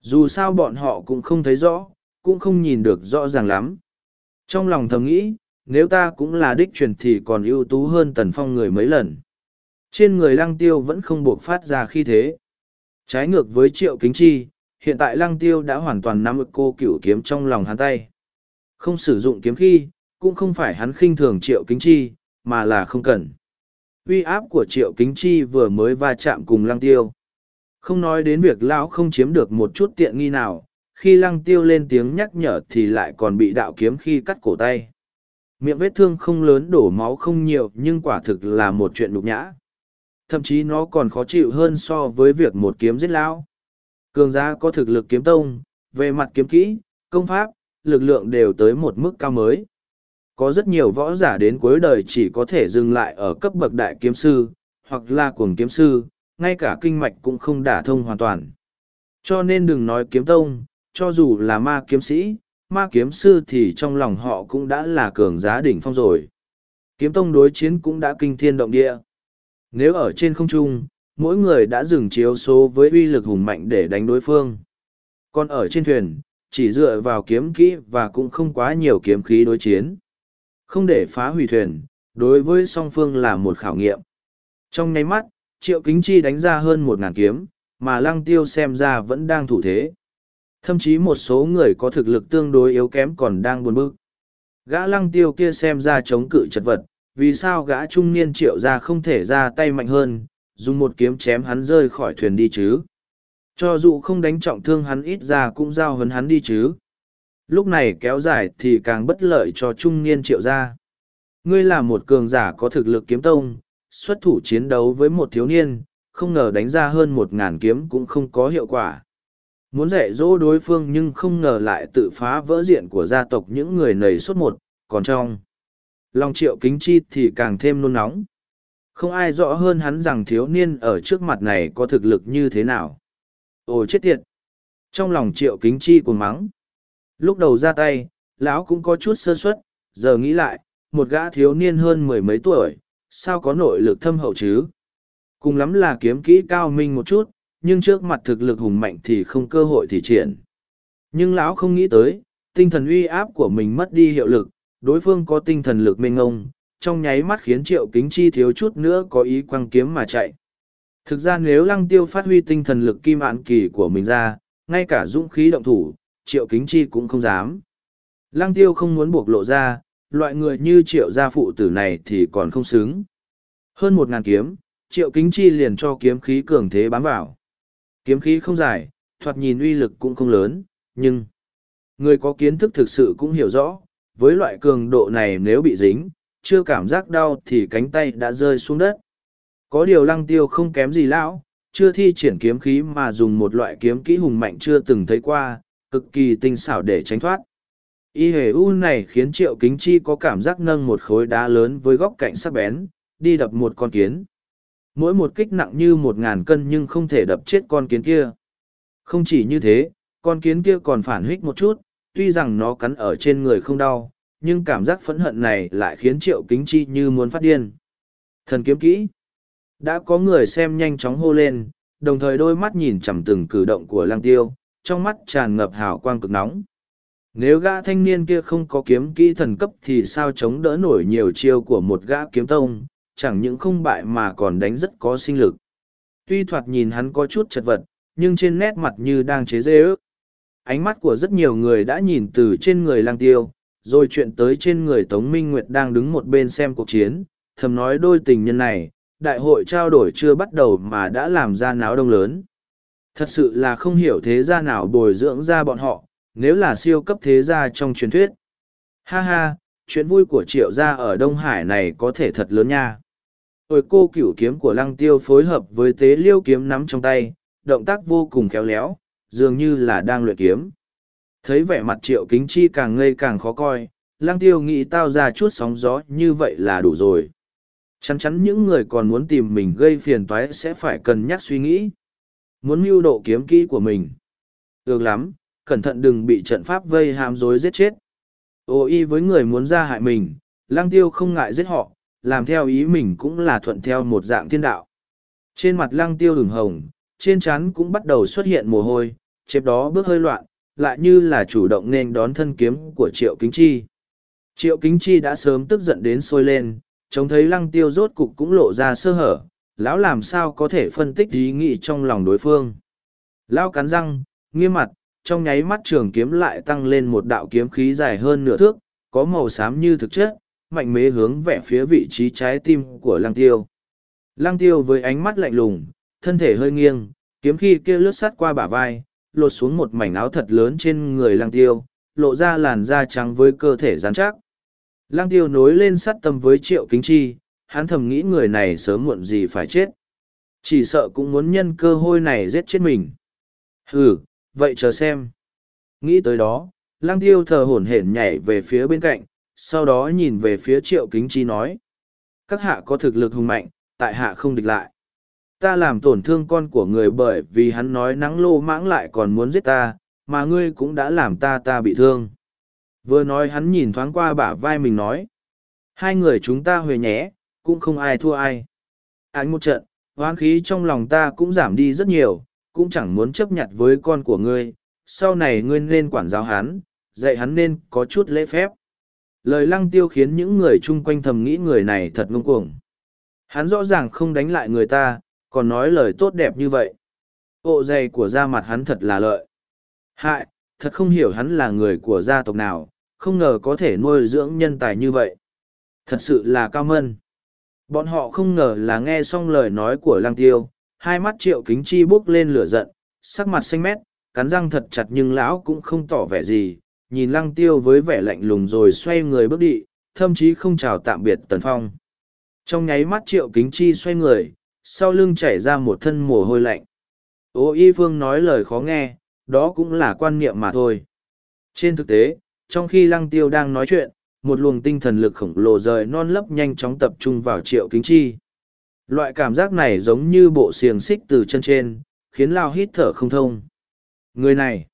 Dù sao bọn họ cũng không thấy rõ, cũng không nhìn được rõ ràng lắm. Trong lòng thầm nghĩ, nếu ta cũng là đích truyền thì còn ưu tú hơn tần phong người mấy lần. Trên người lăng tiêu vẫn không buộc phát ra khi thế. Trái ngược với triệu kính chi, hiện tại lăng tiêu đã hoàn toàn nắm ực cô cửu kiếm trong lòng hắn tay. Không sử dụng kiếm khi, cũng không phải hắn khinh thường triệu kính chi, mà là không cần. Uy áp của triệu kính chi vừa mới va chạm cùng lăng tiêu. Không nói đến việc lão không chiếm được một chút tiện nghi nào, khi lăng tiêu lên tiếng nhắc nhở thì lại còn bị đạo kiếm khi cắt cổ tay. Miệng vết thương không lớn đổ máu không nhiều nhưng quả thực là một chuyện đục nhã. Thậm chí nó còn khó chịu hơn so với việc một kiếm giết lão. Cường gia có thực lực kiếm tông, về mặt kiếm kỹ, công pháp, lực lượng đều tới một mức cao mới. Có rất nhiều võ giả đến cuối đời chỉ có thể dừng lại ở cấp bậc đại kiếm sư, hoặc là cuồng kiếm sư, ngay cả kinh mạch cũng không đả thông hoàn toàn. Cho nên đừng nói kiếm tông, cho dù là ma kiếm sĩ, ma kiếm sư thì trong lòng họ cũng đã là cường giá đỉnh phong rồi. Kiếm tông đối chiến cũng đã kinh thiên động địa. Nếu ở trên không trung, mỗi người đã dừng chiếu số với uy lực hùng mạnh để đánh đối phương. Còn ở trên thuyền, chỉ dựa vào kiếm kỹ và cũng không quá nhiều kiếm khí đối chiến. Không để phá hủy thuyền, đối với song phương là một khảo nghiệm. Trong nháy mắt, triệu kính chi đánh ra hơn một ngàn kiếm, mà lăng tiêu xem ra vẫn đang thủ thế. Thậm chí một số người có thực lực tương đối yếu kém còn đang buồn bực. Gã lăng tiêu kia xem ra chống cự chật vật, vì sao gã trung niên triệu ra không thể ra tay mạnh hơn, dùng một kiếm chém hắn rơi khỏi thuyền đi chứ. Cho dù không đánh trọng thương hắn ít ra cũng giao hấn hắn đi chứ. Lúc này kéo dài thì càng bất lợi cho trung niên triệu gia. Ngươi là một cường giả có thực lực kiếm tông, xuất thủ chiến đấu với một thiếu niên, không ngờ đánh ra hơn một ngàn kiếm cũng không có hiệu quả. Muốn dạy dỗ đối phương nhưng không ngờ lại tự phá vỡ diện của gia tộc những người nầy suốt một, còn trong. Lòng triệu kính chi thì càng thêm nôn nóng. Không ai rõ hơn hắn rằng thiếu niên ở trước mặt này có thực lực như thế nào. Ồ chết tiệt! Trong lòng triệu kính chi cuồng mắng. Lúc đầu ra tay, lão cũng có chút sơ suất, giờ nghĩ lại, một gã thiếu niên hơn mười mấy tuổi, sao có nội lực thâm hậu chứ? Cùng lắm là kiếm kỹ cao minh một chút, nhưng trước mặt thực lực hùng mạnh thì không cơ hội thì triển. Nhưng lão không nghĩ tới, tinh thần uy áp của mình mất đi hiệu lực, đối phương có tinh thần lực mênh ngông, trong nháy mắt khiến triệu kính chi thiếu chút nữa có ý quăng kiếm mà chạy. Thực ra nếu lăng tiêu phát huy tinh thần lực kim ạn kỳ của mình ra, ngay cả dũng khí động thủ, triệu kính chi cũng không dám. Lăng tiêu không muốn buộc lộ ra, loại người như triệu gia phụ tử này thì còn không xứng. Hơn một ngàn kiếm, triệu kính chi liền cho kiếm khí cường thế bám vào. Kiếm khí không dài, thoạt nhìn uy lực cũng không lớn, nhưng người có kiến thức thực sự cũng hiểu rõ, với loại cường độ này nếu bị dính, chưa cảm giác đau thì cánh tay đã rơi xuống đất. Có điều lăng tiêu không kém gì lão, chưa thi triển kiếm khí mà dùng một loại kiếm kỹ hùng mạnh chưa từng thấy qua, cực kỳ tinh xảo để tránh thoát. Y hề u này khiến triệu kính chi có cảm giác nâng một khối đá lớn với góc cạnh sắc bén, đi đập một con kiến. Mỗi một kích nặng như một ngàn cân nhưng không thể đập chết con kiến kia. Không chỉ như thế, con kiến kia còn phản hích một chút, tuy rằng nó cắn ở trên người không đau, nhưng cảm giác phẫn hận này lại khiến triệu kính chi như muốn phát điên. Thần kiếm kỹ. Đã có người xem nhanh chóng hô lên, đồng thời đôi mắt nhìn chằm từng cử động của lang tiêu, trong mắt tràn ngập hào quang cực nóng. Nếu gã thanh niên kia không có kiếm kỹ thần cấp thì sao chống đỡ nổi nhiều chiêu của một gã kiếm tông, chẳng những không bại mà còn đánh rất có sinh lực. Tuy thoạt nhìn hắn có chút chật vật, nhưng trên nét mặt như đang chế dê ước. Ánh mắt của rất nhiều người đã nhìn từ trên người lang tiêu, rồi chuyện tới trên người Tống Minh Nguyệt đang đứng một bên xem cuộc chiến, thầm nói đôi tình nhân này, đại hội trao đổi chưa bắt đầu mà đã làm ra náo đông lớn. Thật sự là không hiểu thế gia nào bồi dưỡng ra bọn họ, nếu là siêu cấp thế gia trong truyền thuyết. Ha ha, chuyện vui của triệu gia ở Đông Hải này có thể thật lớn nha. Ôi cô cửu kiếm của lăng tiêu phối hợp với tế liêu kiếm nắm trong tay, động tác vô cùng khéo léo, dường như là đang luyện kiếm. Thấy vẻ mặt triệu kính chi càng ngây càng khó coi, lăng tiêu nghĩ tao ra chút sóng gió như vậy là đủ rồi. Chắn chắn những người còn muốn tìm mình gây phiền toái sẽ phải cân nhắc suy nghĩ. Muốn mưu độ kiếm kỹ của mình. Được lắm, cẩn thận đừng bị trận pháp vây hàm dối giết chết. Ô y với người muốn ra hại mình, lang tiêu không ngại giết họ, làm theo ý mình cũng là thuận theo một dạng thiên đạo. Trên mặt lang tiêu ửng hồng, trên trán cũng bắt đầu xuất hiện mồ hôi, chếp đó bước hơi loạn, lại như là chủ động nên đón thân kiếm của Triệu Kính Chi. Triệu Kính Chi đã sớm tức giận đến sôi lên, trông thấy lăng tiêu rốt cục cũng lộ ra sơ hở, lão làm sao có thể phân tích ý nghĩ trong lòng đối phương. Lão cắn răng, nghiêm mặt, trong nháy mắt trường kiếm lại tăng lên một đạo kiếm khí dài hơn nửa thước, có màu xám như thực chất, mạnh mẽ hướng về phía vị trí trái tim của lăng tiêu. Lăng tiêu với ánh mắt lạnh lùng, thân thể hơi nghiêng, kiếm khí kia lướt sát qua bả vai, lột xuống một mảnh áo thật lớn trên người lăng tiêu, lộ ra làn da trắng với cơ thể rắn chắc. Lăng tiêu nối lên sắt tâm với triệu kính chi, hắn thầm nghĩ người này sớm muộn gì phải chết. Chỉ sợ cũng muốn nhân cơ hội này giết chết mình. Hừ, vậy chờ xem. Nghĩ tới đó, lăng tiêu thờ hổn hển nhảy về phía bên cạnh, sau đó nhìn về phía triệu kính chi nói. Các hạ có thực lực hùng mạnh, tại hạ không địch lại. Ta làm tổn thương con của người bởi vì hắn nói nắng lô mãng lại còn muốn giết ta, mà ngươi cũng đã làm ta ta bị thương. Vừa nói hắn nhìn thoáng qua bả vai mình nói. Hai người chúng ta huề nhé, cũng không ai thua ai. Ánh một trận, hoán khí trong lòng ta cũng giảm đi rất nhiều, cũng chẳng muốn chấp nhận với con của ngươi, sau này ngươi nên quản giáo hắn, dạy hắn nên có chút lễ phép. Lời lăng tiêu khiến những người chung quanh thầm nghĩ người này thật ngông cuồng. Hắn rõ ràng không đánh lại người ta, còn nói lời tốt đẹp như vậy. Ộ dày của da mặt hắn thật là lợi. Hại, thật không hiểu hắn là người của gia tộc nào, không ngờ có thể nuôi dưỡng nhân tài như vậy. Thật sự là cao mân. Bọn họ không ngờ là nghe xong lời nói của Lang tiêu, hai mắt triệu kính chi bốc lên lửa giận, sắc mặt xanh mét, cắn răng thật chặt nhưng lão cũng không tỏ vẻ gì, nhìn lăng tiêu với vẻ lạnh lùng rồi xoay người bước đi, thậm chí không chào tạm biệt tần phong. Trong nháy mắt triệu kính chi xoay người, sau lưng chảy ra một thân mồ hôi lạnh. Ô y phương nói lời khó nghe, đó cũng là quan niệm mà thôi. Trên thực tế, trong khi lăng tiêu đang nói chuyện, một luồng tinh thần lực khổng lồ rời non lấp nhanh chóng tập trung vào triệu kính chi. Loại cảm giác này giống như bộ xiềng xích từ chân trên, khiến lao hít thở không thông. Người này,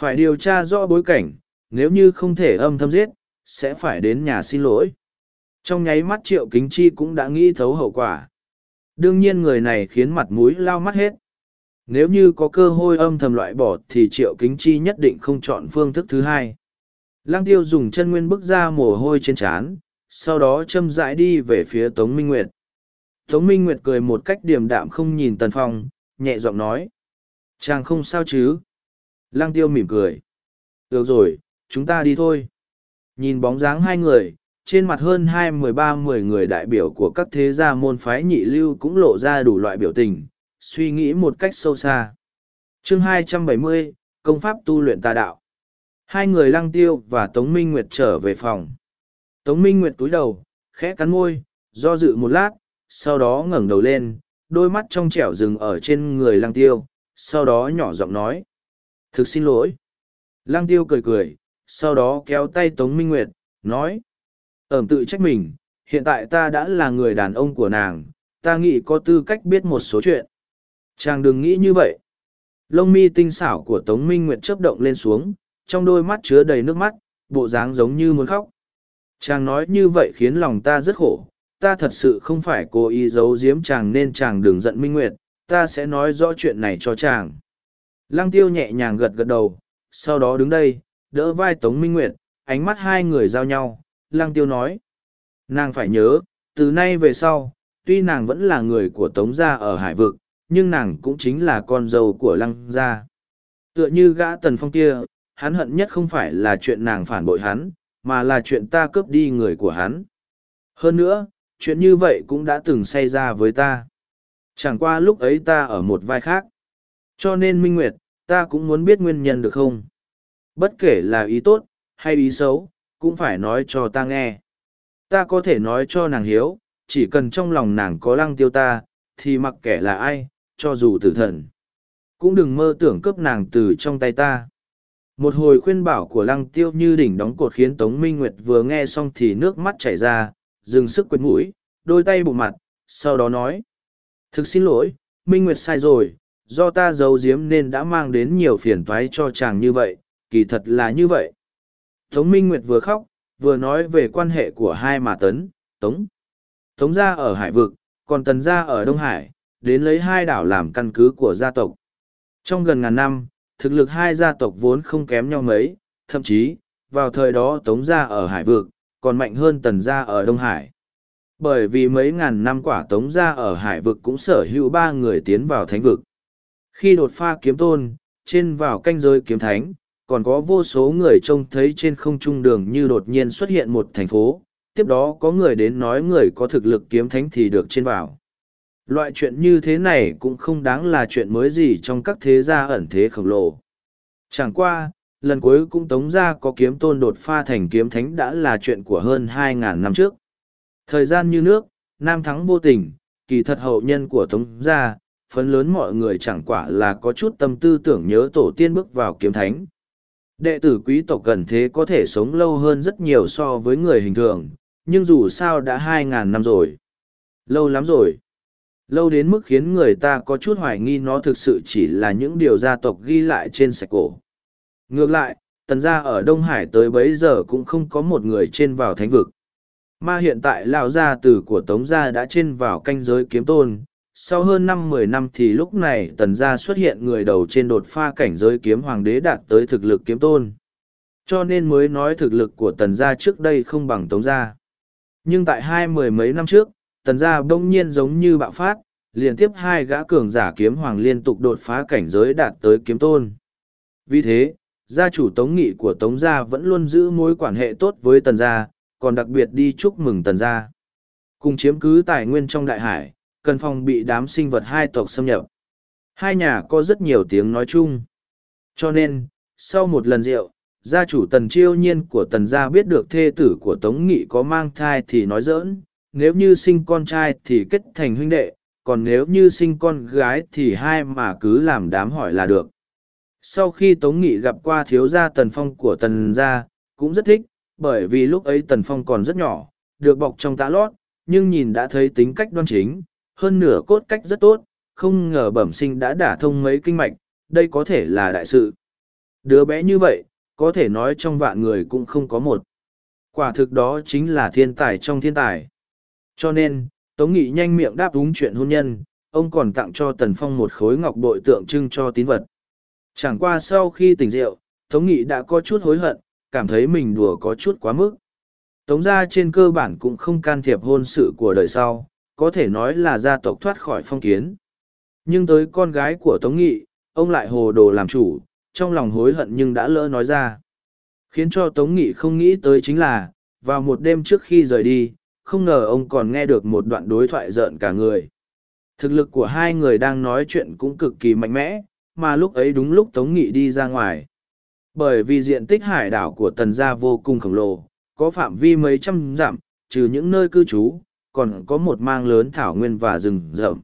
phải điều tra rõ bối cảnh, nếu như không thể âm thâm giết, sẽ phải đến nhà xin lỗi. Trong nháy mắt triệu kính chi cũng đã nghĩ thấu hậu quả. Đương nhiên người này khiến mặt mũi lao mắt hết. Nếu như có cơ hội âm thầm loại bỏ thì triệu kính chi nhất định không chọn phương thức thứ hai. Lăng tiêu dùng chân nguyên bức ra mồ hôi trên trán, sau đó châm dại đi về phía Tống Minh Nguyệt. Tống Minh Nguyệt cười một cách điềm đạm không nhìn Tần Phong, nhẹ giọng nói. Chàng không sao chứ? Lăng tiêu mỉm cười. Được rồi, chúng ta đi thôi. Nhìn bóng dáng hai người, trên mặt hơn hai mười ba mười người đại biểu của các thế gia môn phái nhị lưu cũng lộ ra đủ loại biểu tình, suy nghĩ một cách sâu xa. chương hai trăm bảy mươi Công pháp tu luyện tà đạo. Hai người lăng tiêu và Tống Minh Nguyệt trở về phòng. Tống Minh Nguyệt túi đầu, khẽ cắn môi, do dự một lát, sau đó ngẩng đầu lên, đôi mắt trong trẻo rừng ở trên người lăng tiêu, sau đó nhỏ giọng nói. Thực xin lỗi. Lăng tiêu cười cười, sau đó kéo tay Tống Minh Nguyệt, nói. Ẩm tự trách mình, hiện tại ta đã là người đàn ông của nàng, ta nghĩ có tư cách biết một số chuyện. Chàng đừng nghĩ như vậy. Lông mi tinh xảo của Tống Minh Nguyệt chớp động lên xuống, trong đôi mắt chứa đầy nước mắt, bộ dáng giống như muốn khóc. Chàng nói như vậy khiến lòng ta rất khổ, ta thật sự không phải cố ý giấu giếm chàng nên chàng đừng giận Minh Nguyệt, ta sẽ nói rõ chuyện này cho chàng. Lăng tiêu nhẹ nhàng gật gật đầu, sau đó đứng đây, đỡ vai Tống Minh Nguyệt, ánh mắt hai người giao nhau, Lăng tiêu nói. Nàng phải nhớ, từ nay về sau, tuy nàng vẫn là người của Tống gia ở Hải Vực, nhưng nàng cũng chính là con dâu của Lăng gia. Tựa như gã tần phong kia, hắn hận nhất không phải là chuyện nàng phản bội hắn, mà là chuyện ta cướp đi người của hắn. Hơn nữa, chuyện như vậy cũng đã từng xảy ra với ta. Chẳng qua lúc ấy ta ở một vai khác. Cho nên Minh Nguyệt, ta cũng muốn biết nguyên nhân được không? Bất kể là ý tốt, hay ý xấu, cũng phải nói cho ta nghe. Ta có thể nói cho nàng hiếu, chỉ cần trong lòng nàng có lăng tiêu ta, thì mặc kẻ là ai, cho dù tử thần. Cũng đừng mơ tưởng cướp nàng từ trong tay ta. Một hồi khuyên bảo của lăng tiêu như đỉnh đóng cột khiến Tống Minh Nguyệt vừa nghe xong thì nước mắt chảy ra, dừng sức quệt mũi, đôi tay bụng mặt, sau đó nói. Thực xin lỗi, Minh Nguyệt sai rồi, do ta giấu giếm nên đã mang đến nhiều phiền toái cho chàng như vậy, kỳ thật là như vậy. Tống Minh Nguyệt vừa khóc, vừa nói về quan hệ của hai mà tấn, Tống. Tống gia ở Hải Vực, còn Tần gia ở Đông Hải, đến lấy hai đảo làm căn cứ của gia tộc. Trong gần ngàn năm, thực lực hai gia tộc vốn không kém nhau mấy, thậm chí, vào thời đó Tống gia ở Hải Vực, còn mạnh hơn Tần gia ở Đông Hải. Bởi vì mấy ngàn năm quả Tống gia ở Hải Vực cũng sở hữu ba người tiến vào Thánh Vực. Khi đột pha kiếm tôn, trên vào canh giới kiếm thánh, còn có vô số người trông thấy trên không trung đường như đột nhiên xuất hiện một thành phố, tiếp đó có người đến nói người có thực lực kiếm thánh thì được trên vào. Loại chuyện như thế này cũng không đáng là chuyện mới gì trong các thế gia ẩn thế khổng lồ. Chẳng qua, lần cuối cũng tống ra có kiếm tôn đột pha thành kiếm thánh đã là chuyện của hơn 2.000 năm trước. Thời gian như nước, nam thắng vô tình, kỳ thật hậu nhân của tống gia, phần lớn mọi người chẳng quả là có chút tâm tư tưởng nhớ tổ tiên bước vào kiếm thánh. Đệ tử quý tộc gần thế có thể sống lâu hơn rất nhiều so với người hình thường, nhưng dù sao đã 2.000 năm rồi. Lâu lắm rồi. Lâu đến mức khiến người ta có chút hoài nghi nó thực sự chỉ là những điều gia tộc ghi lại trên sạch cổ. Ngược lại, tần gia ở Đông Hải tới bấy giờ cũng không có một người trên vào thánh vực. Mà hiện tại lão gia tử của Tống gia đã trên vào canh giới kiếm tôn, sau hơn năm mười năm thì lúc này tần gia xuất hiện người đầu trên đột pha cảnh giới kiếm hoàng đế đạt tới thực lực kiếm tôn. Cho nên mới nói thực lực của tần gia trước đây không bằng tống gia. Nhưng tại hai mười mấy năm trước, tần gia bỗng nhiên giống như bạo phát, liên tiếp hai gã cường giả kiếm hoàng liên tục đột phá cảnh giới đạt tới kiếm tôn. Vì thế, gia chủ tống nghị của tống gia vẫn luôn giữ mối quan hệ tốt với tần gia, còn đặc biệt đi chúc mừng tần gia. Cùng chiếm cứ tài nguyên trong đại hải cần phòng bị đám sinh vật hai tộc xâm nhập. Hai nhà có rất nhiều tiếng nói chung. Cho nên, sau một lần rượu, gia chủ tần chiêu nhiên của tần gia biết được thê tử của tống nghị có mang thai thì nói dỡn nếu như sinh con trai thì kết thành huynh đệ, còn nếu như sinh con gái thì hai mà cứ làm đám hỏi là được. Sau khi tống nghị gặp qua thiếu gia tần phong của tần gia, cũng rất thích, bởi vì lúc ấy tần phong còn rất nhỏ, được bọc trong tã lót, nhưng nhìn đã thấy tính cách đoan chính hơn nửa cốt cách rất tốt, không ngờ bẩm sinh đã đả thông mấy kinh mạch, đây có thể là đại sự. Đứa bé như vậy, có thể nói trong vạn người cũng không có một. Quả thực đó chính là thiên tài trong thiên tài. Cho nên, tống nghị nhanh miệng đáp đúng chuyện hôn nhân, ông còn tặng cho tần phong một khối ngọc bội tượng trưng cho tín vật. Chẳng qua sau khi tỉnh rượu, tống nghị đã có chút hối hận, cảm thấy mình đùa có chút quá mức. Tống gia trên cơ bản cũng không can thiệp hôn sự của đời sau có thể nói là gia tộc thoát khỏi phong kiến. Nhưng tới con gái của tống nghị, ông lại hồ đồ làm chủ, trong lòng hối hận nhưng đã lỡ nói ra. Khiến cho tống nghị không nghĩ tới chính là, vào một đêm trước khi rời đi, không ngờ ông còn nghe được một đoạn đối thoại giận cả người. Thực lực của hai người đang nói chuyện cũng cực kỳ mạnh mẽ, mà lúc ấy đúng lúc tống nghị đi ra ngoài. Bởi vì diện tích hải đảo của tần gia vô cùng khổng lồ, có phạm vi mấy trăm dặm, trừ những nơi cư trú còn có một mang lớn thảo nguyên và rừng rậm.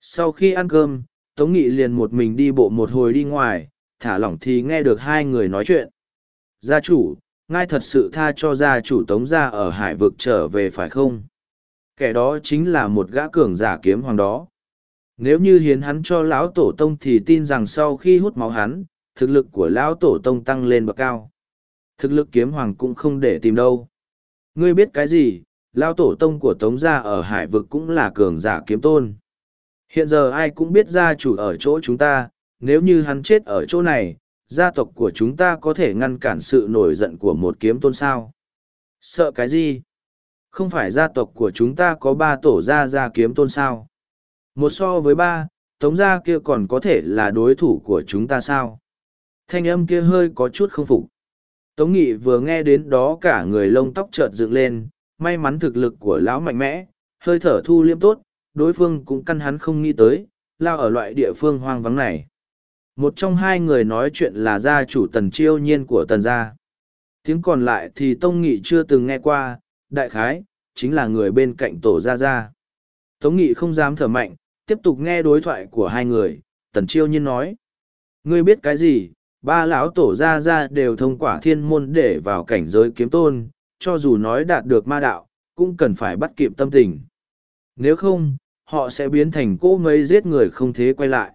Sau khi ăn cơm, tống nghị liền một mình đi bộ một hồi đi ngoài, thả lỏng thì nghe được hai người nói chuyện. Gia chủ ngay thật sự tha cho gia chủ tống gia ở hải vực trở về phải không? Kẻ đó chính là một gã cường giả kiếm hoàng đó. Nếu như hiến hắn cho lão tổ tông thì tin rằng sau khi hút máu hắn, thực lực của lão tổ tông tăng lên bậc cao. Thực lực kiếm hoàng cũng không để tìm đâu. Ngươi biết cái gì? Lão tổ tông của tống gia ở hải vực cũng là cường giả kiếm tôn. Hiện giờ ai cũng biết gia chủ ở chỗ chúng ta, nếu như hắn chết ở chỗ này, gia tộc của chúng ta có thể ngăn cản sự nổi giận của một kiếm tôn sao? Sợ cái gì? Không phải gia tộc của chúng ta có ba tổ gia gia kiếm tôn sao? Một so với ba, tống gia kia còn có thể là đối thủ của chúng ta sao? Thanh âm kia hơi có chút không phục. Tống nghị vừa nghe đến đó cả người lông tóc chợt dựng lên may mắn thực lực của lão mạnh mẽ, hơi thở thu liêm tốt, đối phương cũng căn hắn không nghĩ tới, lao ở loại địa phương hoang vắng này. Một trong hai người nói chuyện là gia chủ tần chiêu nhiên của tần gia. Tiếng còn lại thì tông nghị chưa từng nghe qua, đại khái, chính là người bên cạnh tổ gia gia. Tống nghị không dám thở mạnh, tiếp tục nghe đối thoại của hai người, tần chiêu nhiên nói. Ngươi biết cái gì, ba lão tổ gia gia đều thông quả thiên môn để vào cảnh giới kiếm tôn cho dù nói đạt được ma đạo, cũng cần phải bắt kịp tâm tình. Nếu không, họ sẽ biến thành cỗ ngây giết người không thế quay lại.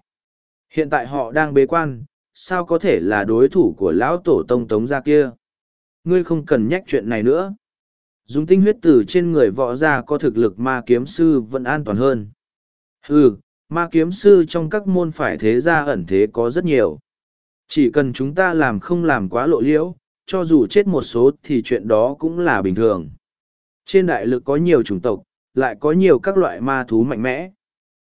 Hiện tại họ đang bế quan, sao có thể là đối thủ của lão tổ tông tống gia kia? Ngươi không cần nhắc chuyện này nữa. Dùng tinh huyết từ trên người võ gia có thực lực ma kiếm sư vẫn an toàn hơn. Ừ ma kiếm sư trong các môn phải thế gia ẩn thế có rất nhiều. Chỉ cần chúng ta làm không làm quá lộ liễu cho dù chết một số thì chuyện đó cũng là bình thường. Trên đại lực có nhiều chủng tộc, lại có nhiều các loại ma thú mạnh mẽ.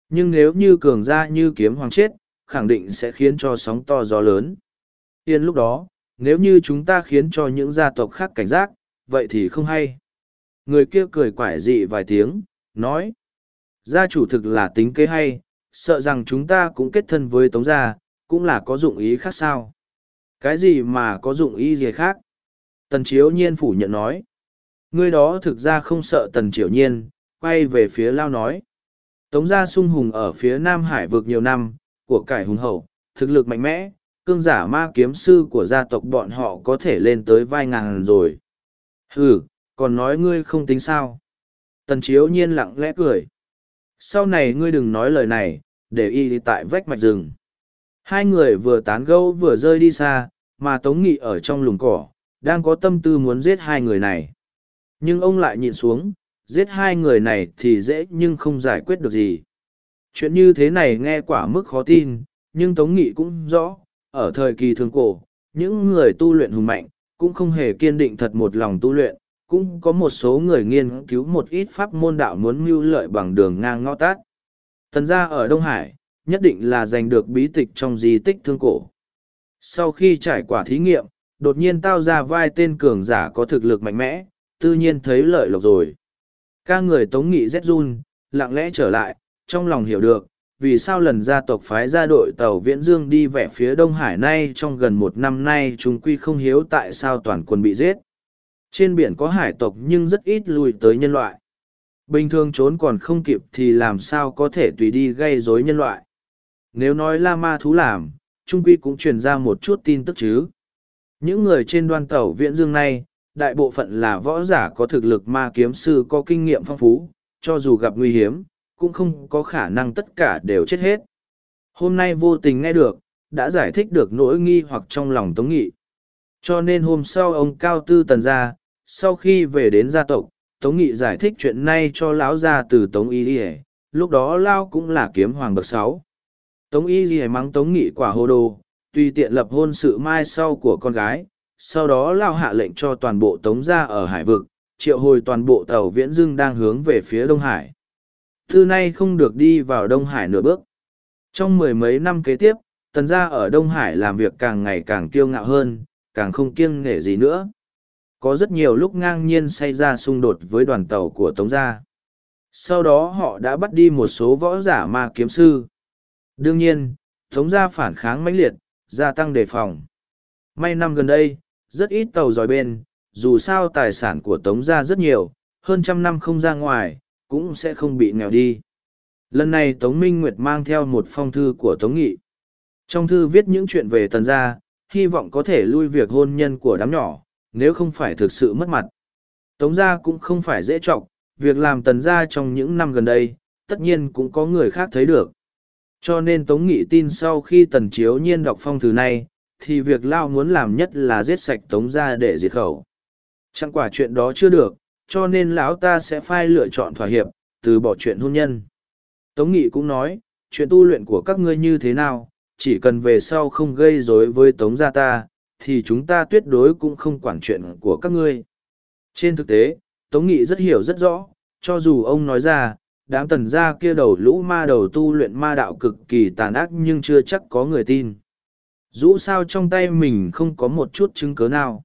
Nhưng nếu như cường gia như kiếm hoàng chết, khẳng định sẽ khiến cho sóng to gió lớn. Yên lúc đó, nếu như chúng ta khiến cho những gia tộc khác cảnh giác, vậy thì không hay. Người kia cười quải dị vài tiếng, nói, gia chủ thực là tính kế hay, sợ rằng chúng ta cũng kết thân với tống gia, cũng là có dụng ý khác sao? Cái gì mà có dụng ý gì khác? Tần chiếu nhiên phủ nhận nói. Ngươi đó thực ra không sợ tần triều nhiên, quay về phía lao nói. Tống gia sung hùng ở phía nam hải vực nhiều năm, của cải hùng hậu, thực lực mạnh mẽ, cương giả ma kiếm sư của gia tộc bọn họ có thể lên tới vai ngàn rồi. Ừ còn nói ngươi không tính sao? Tần chiếu nhiên lặng lẽ cười. Sau này ngươi đừng nói lời này, để y tại vách mạch rừng hai người vừa tán gâu vừa rơi đi xa mà tống nghị ở trong lùng cỏ đang có tâm tư muốn giết hai người này nhưng ông lại nhìn xuống giết hai người này thì dễ nhưng không giải quyết được gì Chuyện như thế này nghe quả mức khó tin, nhưng Tống Nghị cũng rõ, ở thời kỳ thường cổ, những người tu luyện hùng mạnh, cũng không hề kiên định thật một lòng tu luyện, cũng có một số người nghiên cứu một ít pháp môn đạo muốn mưu lợi bằng đường ngang ngõ tát. Tần gia ở Đông Hải, nhất định là giành được bí tịch trong di tích thương cổ. Sau khi trải qua thí nghiệm, đột nhiên tao ra vai tên cường giả có thực lực mạnh mẽ, tự nhiên thấy lợi lộc rồi. Ca người tống nghị rét run, lặng lẽ trở lại, trong lòng hiểu được, vì sao lần gia tộc phái ra đội tàu Viễn Dương đi vẻ phía Đông Hải nay trong gần một năm nay chúng quy không hiếu tại sao toàn quân bị giết. Trên biển có hải tộc nhưng rất ít lùi tới nhân loại. Bình thường trốn còn không kịp thì làm sao có thể tùy đi gây rối nhân loại. Nếu nói la ma thú làm, trung quy cũng truyền ra một chút tin tức chứ. Những người trên đoan tàu Viễn Dương này, đại bộ phận là võ giả có thực lực ma kiếm sư có kinh nghiệm phong phú, cho dù gặp nguy hiểm, cũng không có khả năng tất cả đều chết hết. Hôm nay vô tình nghe được, đã giải thích được nỗi nghi hoặc trong lòng Tống Nghị. Cho nên hôm sau ông Cao Tư Tần ra, sau khi về đến gia tộc, Tống Nghị giải thích chuyện này cho lão gia từ Tống Y Ghi lúc đó Lao cũng là kiếm hoàng bậc sáu. Tống Y Ghi mắng Tống Nghị quả hồ đồ, tùy tiện lập hôn sự mai sau của con gái, sau đó Lao hạ lệnh cho toàn bộ Tống gia ở hải vực, triệu hồi toàn bộ tàu viễn dưng đang hướng về phía Đông Hải. Thư nay không được đi vào Đông Hải nửa bước. Trong mười mấy năm kế tiếp, tần gia ở Đông Hải làm việc càng ngày càng kiêu ngạo hơn, càng không kiêng nể gì nữa. Có rất nhiều lúc ngang nhiên xảy ra xung đột với đoàn tàu của Tống gia. Sau đó họ đã bắt đi một số võ giả ma kiếm sư. Đương nhiên, Tống gia phản kháng mãnh liệt, gia tăng đề phòng. May năm gần đây, rất ít tàu dòi bên, dù sao tài sản của Tống gia rất nhiều, hơn trăm năm không ra ngoài, cũng sẽ không bị nghèo đi. Lần này Tống Minh Nguyệt mang theo một phong thư của Tống Nghị. Trong thư viết những chuyện về tần gia, hy vọng có thể lui việc hôn nhân của đám nhỏ, nếu không phải thực sự mất mặt. Tống gia cũng không phải dễ trọng, việc làm tần gia trong những năm gần đây, tất nhiên cũng có người khác thấy được. Cho nên Tống Nghị tin sau khi tần chiếu nhiên đọc phong thư này, thì việc Lao muốn làm nhất là giết sạch Tống gia để diệt khẩu. Chẳng quả chuyện đó chưa được, cho nên lão ta sẽ phai lựa chọn thỏa hiệp, từ bỏ chuyện hôn nhân. Tống Nghị cũng nói, chuyện tu luyện của các ngươi như thế nào, chỉ cần về sau không gây rối với Tống gia ta, thì chúng ta tuyệt đối cũng không quản chuyện của các ngươi. Trên thực tế, Tống Nghị rất hiểu rất rõ, cho dù ông nói ra, đám tần gia kia đầu lũ ma đầu tu luyện ma đạo cực kỳ tàn ác nhưng chưa chắc có người tin. Dũ sao trong tay mình không có một chút chứng cớ nào.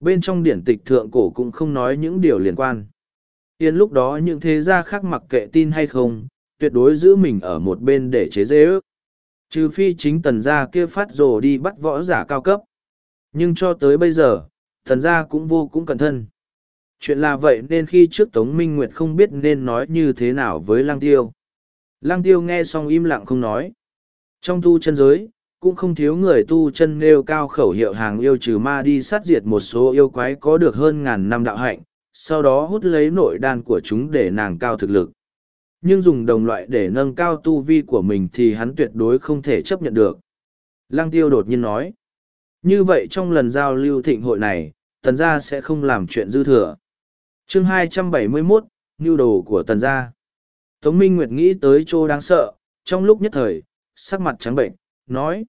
Bên trong điển tịch thượng cổ cũng không nói những điều liên quan. Yên lúc đó những thế gia khác mặc kệ tin hay không, tuyệt đối giữ mình ở một bên để chế dễ ước. Trừ phi chính tần gia kia phát rồ đi bắt võ giả cao cấp. Nhưng cho tới bây giờ, tần gia cũng vô cùng cẩn thận. Chuyện là vậy nên khi trước Tống Minh Nguyệt không biết nên nói như thế nào với Lang Tiêu. Lang Tiêu nghe xong im lặng không nói. Trong tu chân giới, cũng không thiếu người tu chân nêu cao khẩu hiệu hàng yêu trừ ma đi sát diệt một số yêu quái có được hơn ngàn năm đạo hạnh, sau đó hút lấy nội đan của chúng để nàng cao thực lực. Nhưng dùng đồng loại để nâng cao tu vi của mình thì hắn tuyệt đối không thể chấp nhận được. Lăng tiêu đột nhiên nói. Như vậy trong lần giao lưu thịnh hội này, tần gia sẽ không làm chuyện dư thừa chương 271, Nhu đồ của tần gia. Tống Minh Nguyệt nghĩ tới chỗ đáng sợ, trong lúc nhất thời, sắc mặt trắng bệnh nói.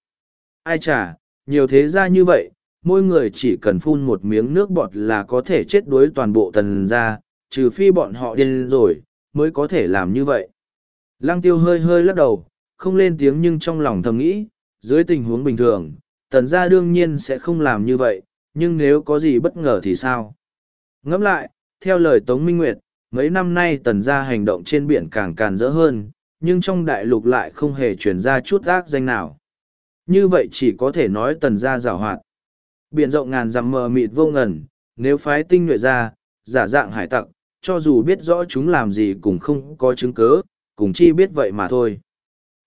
Ai chả, nhiều thế gia như vậy, mỗi người chỉ cần phun một miếng nước bọt là có thể chết đuối toàn bộ tần gia, trừ phi bọn họ điên rồi, mới có thể làm như vậy. Lăng tiêu hơi hơi lắc đầu, không lên tiếng nhưng trong lòng thầm nghĩ, dưới tình huống bình thường, tần gia đương nhiên sẽ không làm như vậy, nhưng nếu có gì bất ngờ thì sao? Ngẫm lại, theo lời Tống Minh Nguyệt, mấy năm nay tần gia hành động trên biển càng càn rỡ hơn, nhưng trong đại lục lại không hề chuyển ra chút ác danh nào. Như vậy chỉ có thể nói tần gia rào hoạt. Biển rộng ngàn dặm mờ mịt vô ngần nếu phái tinh nhuệ ra giả dạng hải tặc cho dù biết rõ chúng làm gì cũng không có chứng cớ cùng chi biết vậy mà thôi.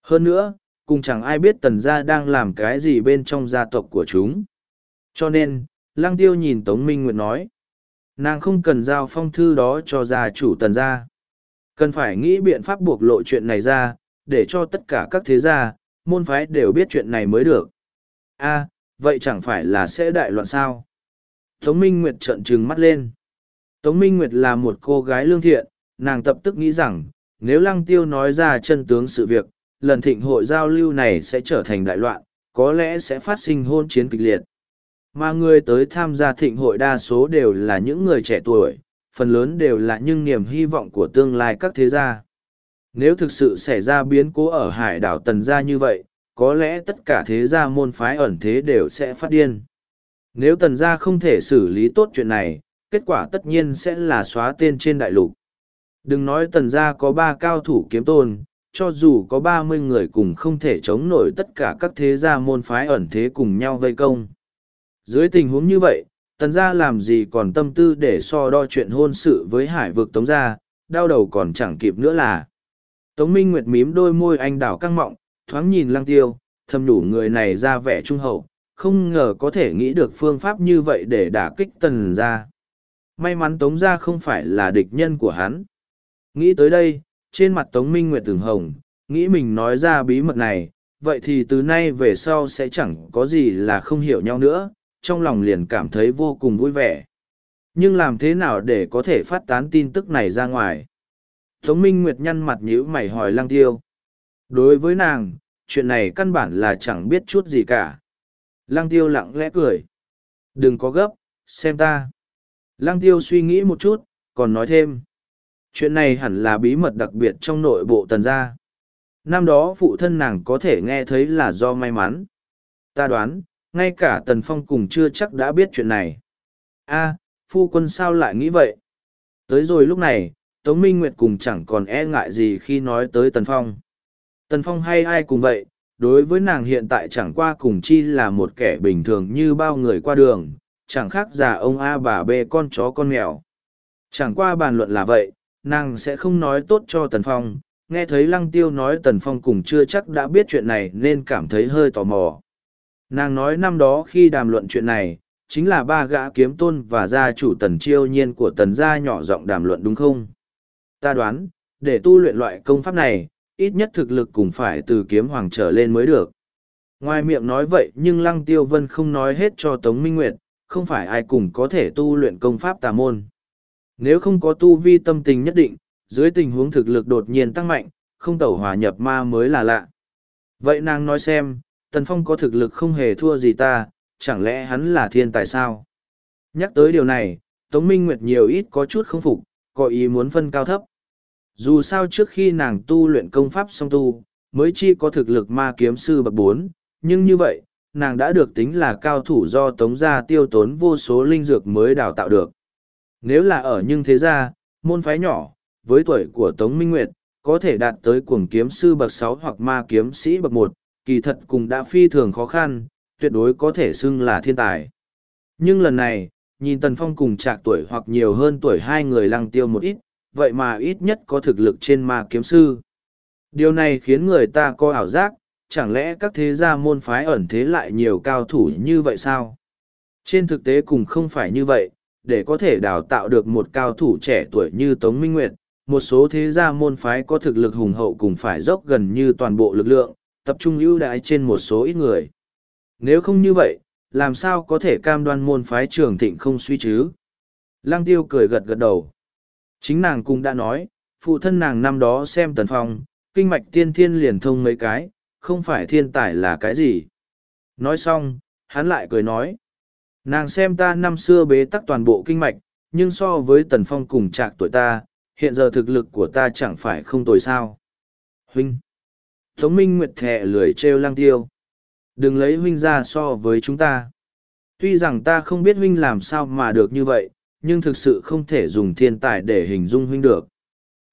Hơn nữa cùng chẳng ai biết tần gia đang làm cái gì bên trong gia tộc của chúng. Cho nên lăng tiêu nhìn tống minh nguyệt nói nàng không cần giao phong thư đó cho gia chủ tần gia cần phải nghĩ biện pháp buộc lộ chuyện này ra để cho tất cả các thế gia môn phái đều biết chuyện này mới được. a vậy chẳng phải là sẽ đại loạn sao? Tống Minh Nguyệt trợn trừng mắt lên. Tống Minh Nguyệt là một cô gái lương thiện, nàng tập tức nghĩ rằng, Nếu lăng tiêu nói ra chân tướng sự việc, lần thịnh hội giao lưu này sẽ trở thành đại loạn, có lẽ sẽ phát sinh hôn chiến kịch liệt. Mà người tới tham gia thịnh hội đa số đều là những người trẻ tuổi, phần lớn đều là những niềm hy vọng của tương lai các thế gia. Nếu thực sự xảy ra biến cố ở hải đảo Tần Gia như vậy, có lẽ tất cả thế gia môn phái ẩn thế đều sẽ phát điên. Nếu Tần Gia không thể xử lý tốt chuyện này, kết quả tất nhiên sẽ là xóa tên trên đại lục. Đừng nói Tần Gia có ba cao thủ kiếm tôn, cho dù có ba mươi người cùng không thể chống nổi tất cả các thế gia môn phái ẩn thế cùng nhau vây công. Dưới tình huống như vậy, Tần Gia làm gì còn tâm tư để so đo chuyện hôn sự với hải vực Tống Gia, đau đầu còn chẳng kịp nữa là. Tống Minh Nguyệt mím đôi môi anh đảo căng mọng, thoáng nhìn lăng tiêu, thầm đủ người này ra vẻ trung hậu, không ngờ có thể nghĩ được phương pháp như vậy để đả kích tần gia. May mắn Tống gia không phải là địch nhân của hắn. Nghĩ tới đây, trên mặt Tống Minh Nguyệt từng hồng, nghĩ mình nói ra bí mật này, vậy thì từ nay về sau sẽ chẳng có gì là không hiểu nhau nữa, trong lòng liền cảm thấy vô cùng vui vẻ. Nhưng làm thế nào để có thể phát tán tin tức này ra ngoài? Tống Minh Nguyệt nhăn mặt nhíu mày hỏi Lăng Tiêu. Đối với nàng, chuyện này căn bản là chẳng biết chút gì cả. Lăng Tiêu lặng lẽ cười. Đừng có gấp, xem ta. Lăng Tiêu suy nghĩ một chút, còn nói thêm. Chuyện này hẳn là bí mật đặc biệt trong nội bộ tần gia. Năm đó phụ thân nàng có thể nghe thấy là do may mắn. Ta đoán, ngay cả tần phong cùng chưa chắc đã biết chuyện này. a phu quân sao lại nghĩ vậy? Tới rồi lúc này, Tống Minh Nguyệt cùng chẳng còn e ngại gì khi nói tới Tần Phong. Tần Phong hay ai cùng vậy, đối với nàng hiện tại chẳng qua cùng chi là một kẻ bình thường như bao người qua đường, chẳng khác già ông A bà B con chó con mèo. Chẳng qua bàn luận là vậy, nàng sẽ không nói tốt cho Tần Phong, nghe thấy Lăng Tiêu nói Tần Phong cùng chưa chắc đã biết chuyện này nên cảm thấy hơi tò mò. Nàng nói năm đó khi đàm luận chuyện này, chính là ba gã kiếm tôn và gia chủ Tần Chiêu Nhiên của Tần gia nhỏ giọng đàm luận đúng không? ta đoán, để tu luyện loại công pháp này, ít nhất thực lực cũng phải từ kiếm hoàng trở lên mới được. Ngoài miệng nói vậy nhưng Lăng Tiêu Vân không nói hết cho Tống Minh Nguyệt, không phải ai cùng có thể tu luyện công pháp tà môn. Nếu không có tu vi tâm tình nhất định, dưới tình huống thực lực đột nhiên tăng mạnh, không tẩu hòa nhập ma mới là lạ. Vậy nàng nói xem, Tần Phong có thực lực không hề thua gì ta, chẳng lẽ hắn là thiên tài sao? Nhắc tới điều này, Tống Minh Nguyệt nhiều ít có chút không phục, có ý muốn phân cao thấp. Dù sao trước khi nàng tu luyện công pháp song tu, mới chi có thực lực ma kiếm sư bậc bốn, nhưng như vậy, nàng đã được tính là cao thủ do tống gia tiêu tốn vô số linh dược mới đào tạo được. Nếu là ở nhưng thế gia, môn phái nhỏ, với tuổi của Tống Minh Nguyệt, có thể đạt tới cuồng kiếm sư bậc sáu hoặc ma kiếm sĩ bậc một, kỳ thật cùng đã phi thường khó khăn, tuyệt đối có thể xưng là thiên tài. Nhưng lần này, nhìn Tần Phong cùng trạc tuổi hoặc nhiều hơn tuổi hai người lăng tiêu một ít, vậy mà ít nhất có thực lực trên ma kiếm sư. Điều này khiến người ta có ảo giác, chẳng lẽ các thế gia môn phái ẩn thế lại nhiều cao thủ như vậy sao? Trên thực tế cùng không phải như vậy, để có thể đào tạo được một cao thủ trẻ tuổi như Tống Minh Nguyệt, một số thế gia môn phái có thực lực hùng hậu cùng phải dốc gần như toàn bộ lực lượng, tập trung ưu đãi trên một số ít người. Nếu không như vậy, làm sao có thể cam đoan môn phái trường thịnh không suy chứ? Lăng tiêu cười gật gật đầu. Chính nàng cũng đã nói, phụ thân nàng năm đó xem tần phong, kinh mạch tiên thiên liền thông mấy cái, không phải thiên tài là cái gì. Nói xong, hắn lại cười nói. Nàng xem ta năm xưa bế tắc toàn bộ kinh mạch, nhưng so với tần phong cùng trạc tuổi ta, hiện giờ thực lực của ta chẳng phải không tồi sao. Huynh! Tống Minh Nguyệt thẻ lười trêu lang tiêu. Đừng lấy huynh ra so với chúng ta. Tuy rằng ta không biết huynh làm sao mà được như vậy, nhưng thực sự không thể dùng thiên tài để hình dung huynh được.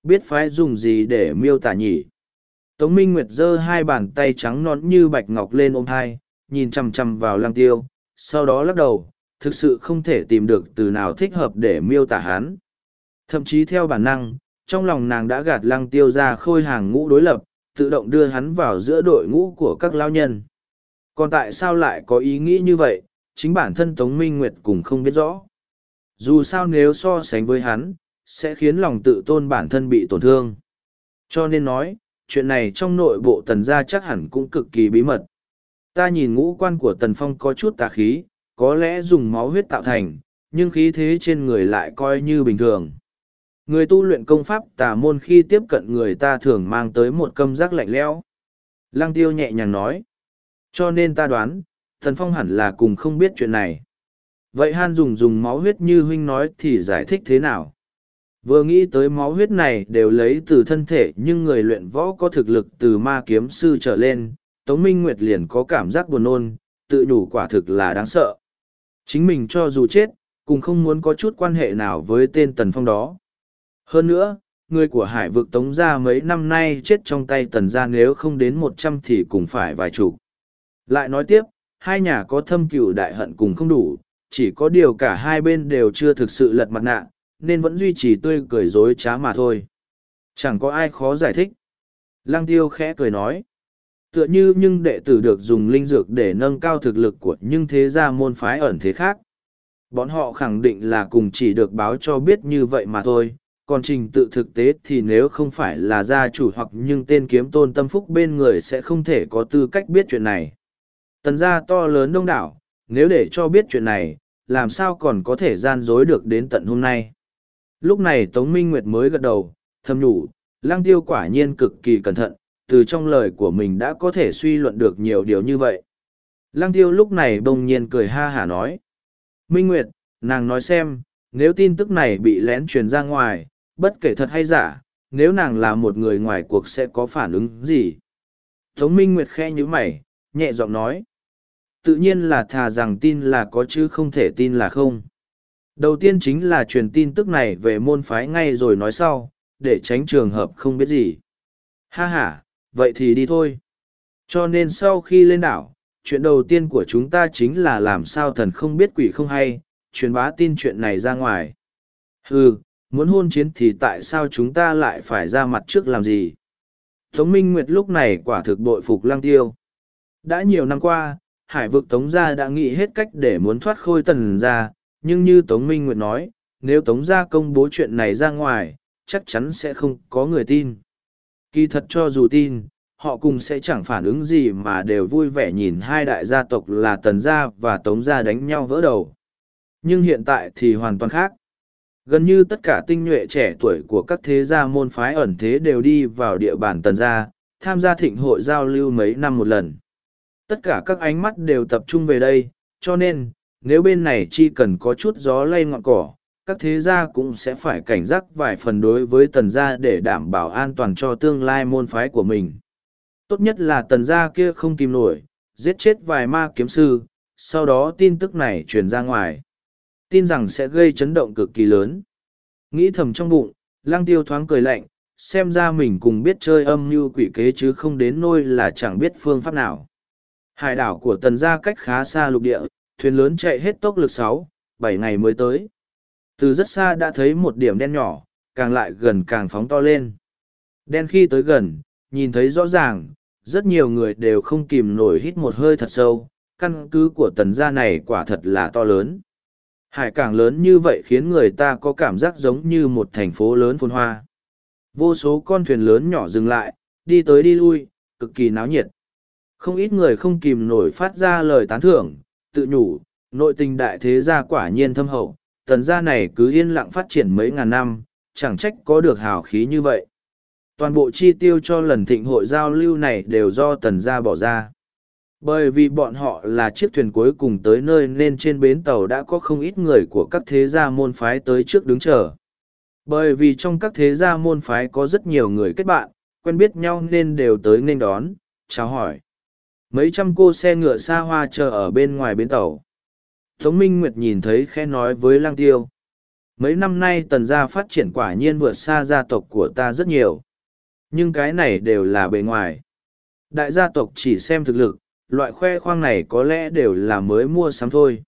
Biết phái dùng gì để miêu tả nhỉ? Tống Minh Nguyệt giơ hai bàn tay trắng nón như bạch ngọc lên ôm hai, nhìn chằm chằm vào Lang tiêu, sau đó lắc đầu, thực sự không thể tìm được từ nào thích hợp để miêu tả hắn. Thậm chí theo bản năng, trong lòng nàng đã gạt lăng tiêu ra khôi hàng ngũ đối lập, tự động đưa hắn vào giữa đội ngũ của các lao nhân. Còn tại sao lại có ý nghĩ như vậy, chính bản thân Tống Minh Nguyệt cũng không biết rõ. Dù sao nếu so sánh với hắn sẽ khiến lòng tự tôn bản thân bị tổn thương. Cho nên nói chuyện này trong nội bộ tần gia chắc hẳn cũng cực kỳ bí mật. Ta nhìn ngũ quan của tần phong có chút tà khí có lẽ dùng máu huyết tạo thành nhưng khí thế trên người lại coi như bình thường. Người tu luyện công pháp tà môn khi tiếp cận người ta thường mang tới một câm giác lạnh lẽo. Lăng tiêu nhẹ nhàng nói. Cho nên ta đoán, thần phong hẳn là cùng không biết chuyện này. Vậy Han dùng dùng máu huyết như huynh nói thì giải thích thế nào? Vừa nghĩ tới máu huyết này đều lấy từ thân thể nhưng người luyện võ có thực lực từ ma kiếm sư trở lên, Tống Minh Nguyệt liền có cảm giác buồn nôn, tự nhủ quả thực là đáng sợ. Chính mình cho dù chết, cũng không muốn có chút quan hệ nào với tên Tần Phong đó. Hơn nữa, người của hải vực Tống gia mấy năm nay chết trong tay Tần gia nếu không đến một trăm thì cũng phải vài chục. Lại nói tiếp, hai nhà có thâm cửu đại hận cùng không đủ, chỉ có điều cả hai bên đều chưa thực sự lật mặt nạ, nên vẫn duy trì tươi cười dối trá mà thôi. Chẳng có ai khó giải thích. Lăng tiêu khẽ cười nói. Tựa như nhưng đệ tử được dùng linh dược để nâng cao thực lực của nhưng thế gia môn phái ẩn thế khác. Bọn họ khẳng định là cùng chỉ được báo cho biết như vậy mà thôi, còn trình tự thực tế thì nếu không phải là gia chủ hoặc nhưng tên kiếm tôn tâm phúc bên người sẽ không thể có tư cách biết chuyện này. Tần gia to lớn đông đảo, nếu để cho biết chuyện này, làm sao còn có thể gian dối được đến tận hôm nay. Lúc này Tống Minh Nguyệt mới gật đầu, thầm nhủ, lang tiêu quả nhiên cực kỳ cẩn thận, từ trong lời của mình đã có thể suy luận được nhiều điều như vậy. Lăng tiêu lúc này bỗng nhiên cười ha hả nói. Minh Nguyệt, nàng nói xem, nếu tin tức này bị lén truyền ra ngoài, bất kể thật hay giả, nếu nàng là một người ngoài cuộc sẽ có phản ứng gì? Tống Minh Nguyệt khe như mày, nhẹ giọng nói. Tự nhiên là thà rằng tin là có chứ không thể tin là không. Đầu tiên chính là truyền tin tức này về môn phái ngay rồi nói sau, để tránh trường hợp không biết gì. Ha ha, vậy thì đi thôi. Cho nên sau khi lên đảo, chuyện đầu tiên của chúng ta chính là làm sao thần không biết quỷ không hay, truyền bá tin chuyện này ra ngoài. Ừ, muốn hôn chiến thì tại sao chúng ta lại phải ra mặt trước làm gì? Tống Minh Nguyệt lúc này quả thực bội phục lang tiêu. Đã nhiều năm qua, hải vực Tống Gia đã nghĩ hết cách để muốn thoát khôi tần ra, nhưng như Tống Minh Nguyệt nói, nếu Tống Gia công bố chuyện này ra ngoài, chắc chắn sẽ không có người tin. Kỳ thật cho dù tin, họ cùng sẽ chẳng phản ứng gì mà đều vui vẻ nhìn hai đại gia tộc là Tần Gia và Tống Gia đánh nhau vỡ đầu. Nhưng hiện tại thì hoàn toàn khác. Gần như tất cả tinh nhuệ trẻ tuổi của các thế gia môn phái ẩn thế đều đi vào địa bàn Tần Gia, tham gia thịnh hội giao lưu mấy năm một lần. Tất cả các ánh mắt đều tập trung về đây, cho nên, nếu bên này chỉ cần có chút gió lay ngọn cỏ, các thế gia cũng sẽ phải cảnh giác vài phần đối với tần gia để đảm bảo an toàn cho tương lai môn phái của mình. Tốt nhất là tần gia kia không kìm nổi, giết chết vài ma kiếm sư, sau đó tin tức này truyền ra ngoài. Tin rằng sẽ gây chấn động cực kỳ lớn. Nghĩ thầm trong bụng, lang tiêu thoáng cười lạnh, xem ra mình cùng biết chơi âm như quỷ kế chứ không đến nôi là chẳng biết phương pháp nào. Hải đảo của tần gia cách khá xa lục địa, thuyền lớn chạy hết tốc lực sáu, bảy ngày mới tới từ rất xa đã thấy một điểm đen nhỏ càng lại gần càng phóng to lên đen khi tới gần nhìn thấy rõ ràng rất nhiều người đều không kìm nổi hít một hơi thật sâu căn cứ của tần gia này quả thật là to lớn hải cảng lớn như vậy khiến người ta có cảm giác giống như một thành phố lớn phồn hoa vô số con thuyền lớn nhỏ dừng lại đi tới đi lui cực kỳ náo nhiệt không ít người không kìm nổi phát ra lời tán thưởng tự nhủ nội tình đại thế gia quả nhiên thâm hậu tần gia này cứ yên lặng phát triển mấy ngàn năm, chẳng trách có được hào khí như vậy. Toàn bộ chi tiêu cho lần thịnh hội giao lưu này đều do tần gia bỏ ra. Bởi vì bọn họ là chiếc thuyền cuối cùng tới nơi nên trên bến tàu đã có không ít người của các thế gia môn phái tới trước đứng chờ. Bởi vì trong các thế gia môn phái có rất nhiều người kết bạn, quen biết nhau nên đều tới nên đón, chào hỏi. Mấy trăm cô xe ngựa xa hoa chờ ở bên ngoài bến tàu. Tống Minh Nguyệt nhìn thấy khẽ nói với Lang Tiêu. Mấy năm nay tần gia phát triển quả nhiên vượt xa gia tộc của ta rất nhiều. Nhưng cái này đều là bề ngoài. Đại gia tộc chỉ xem thực lực, loại khoe khoang này có lẽ đều là mới mua sắm thôi.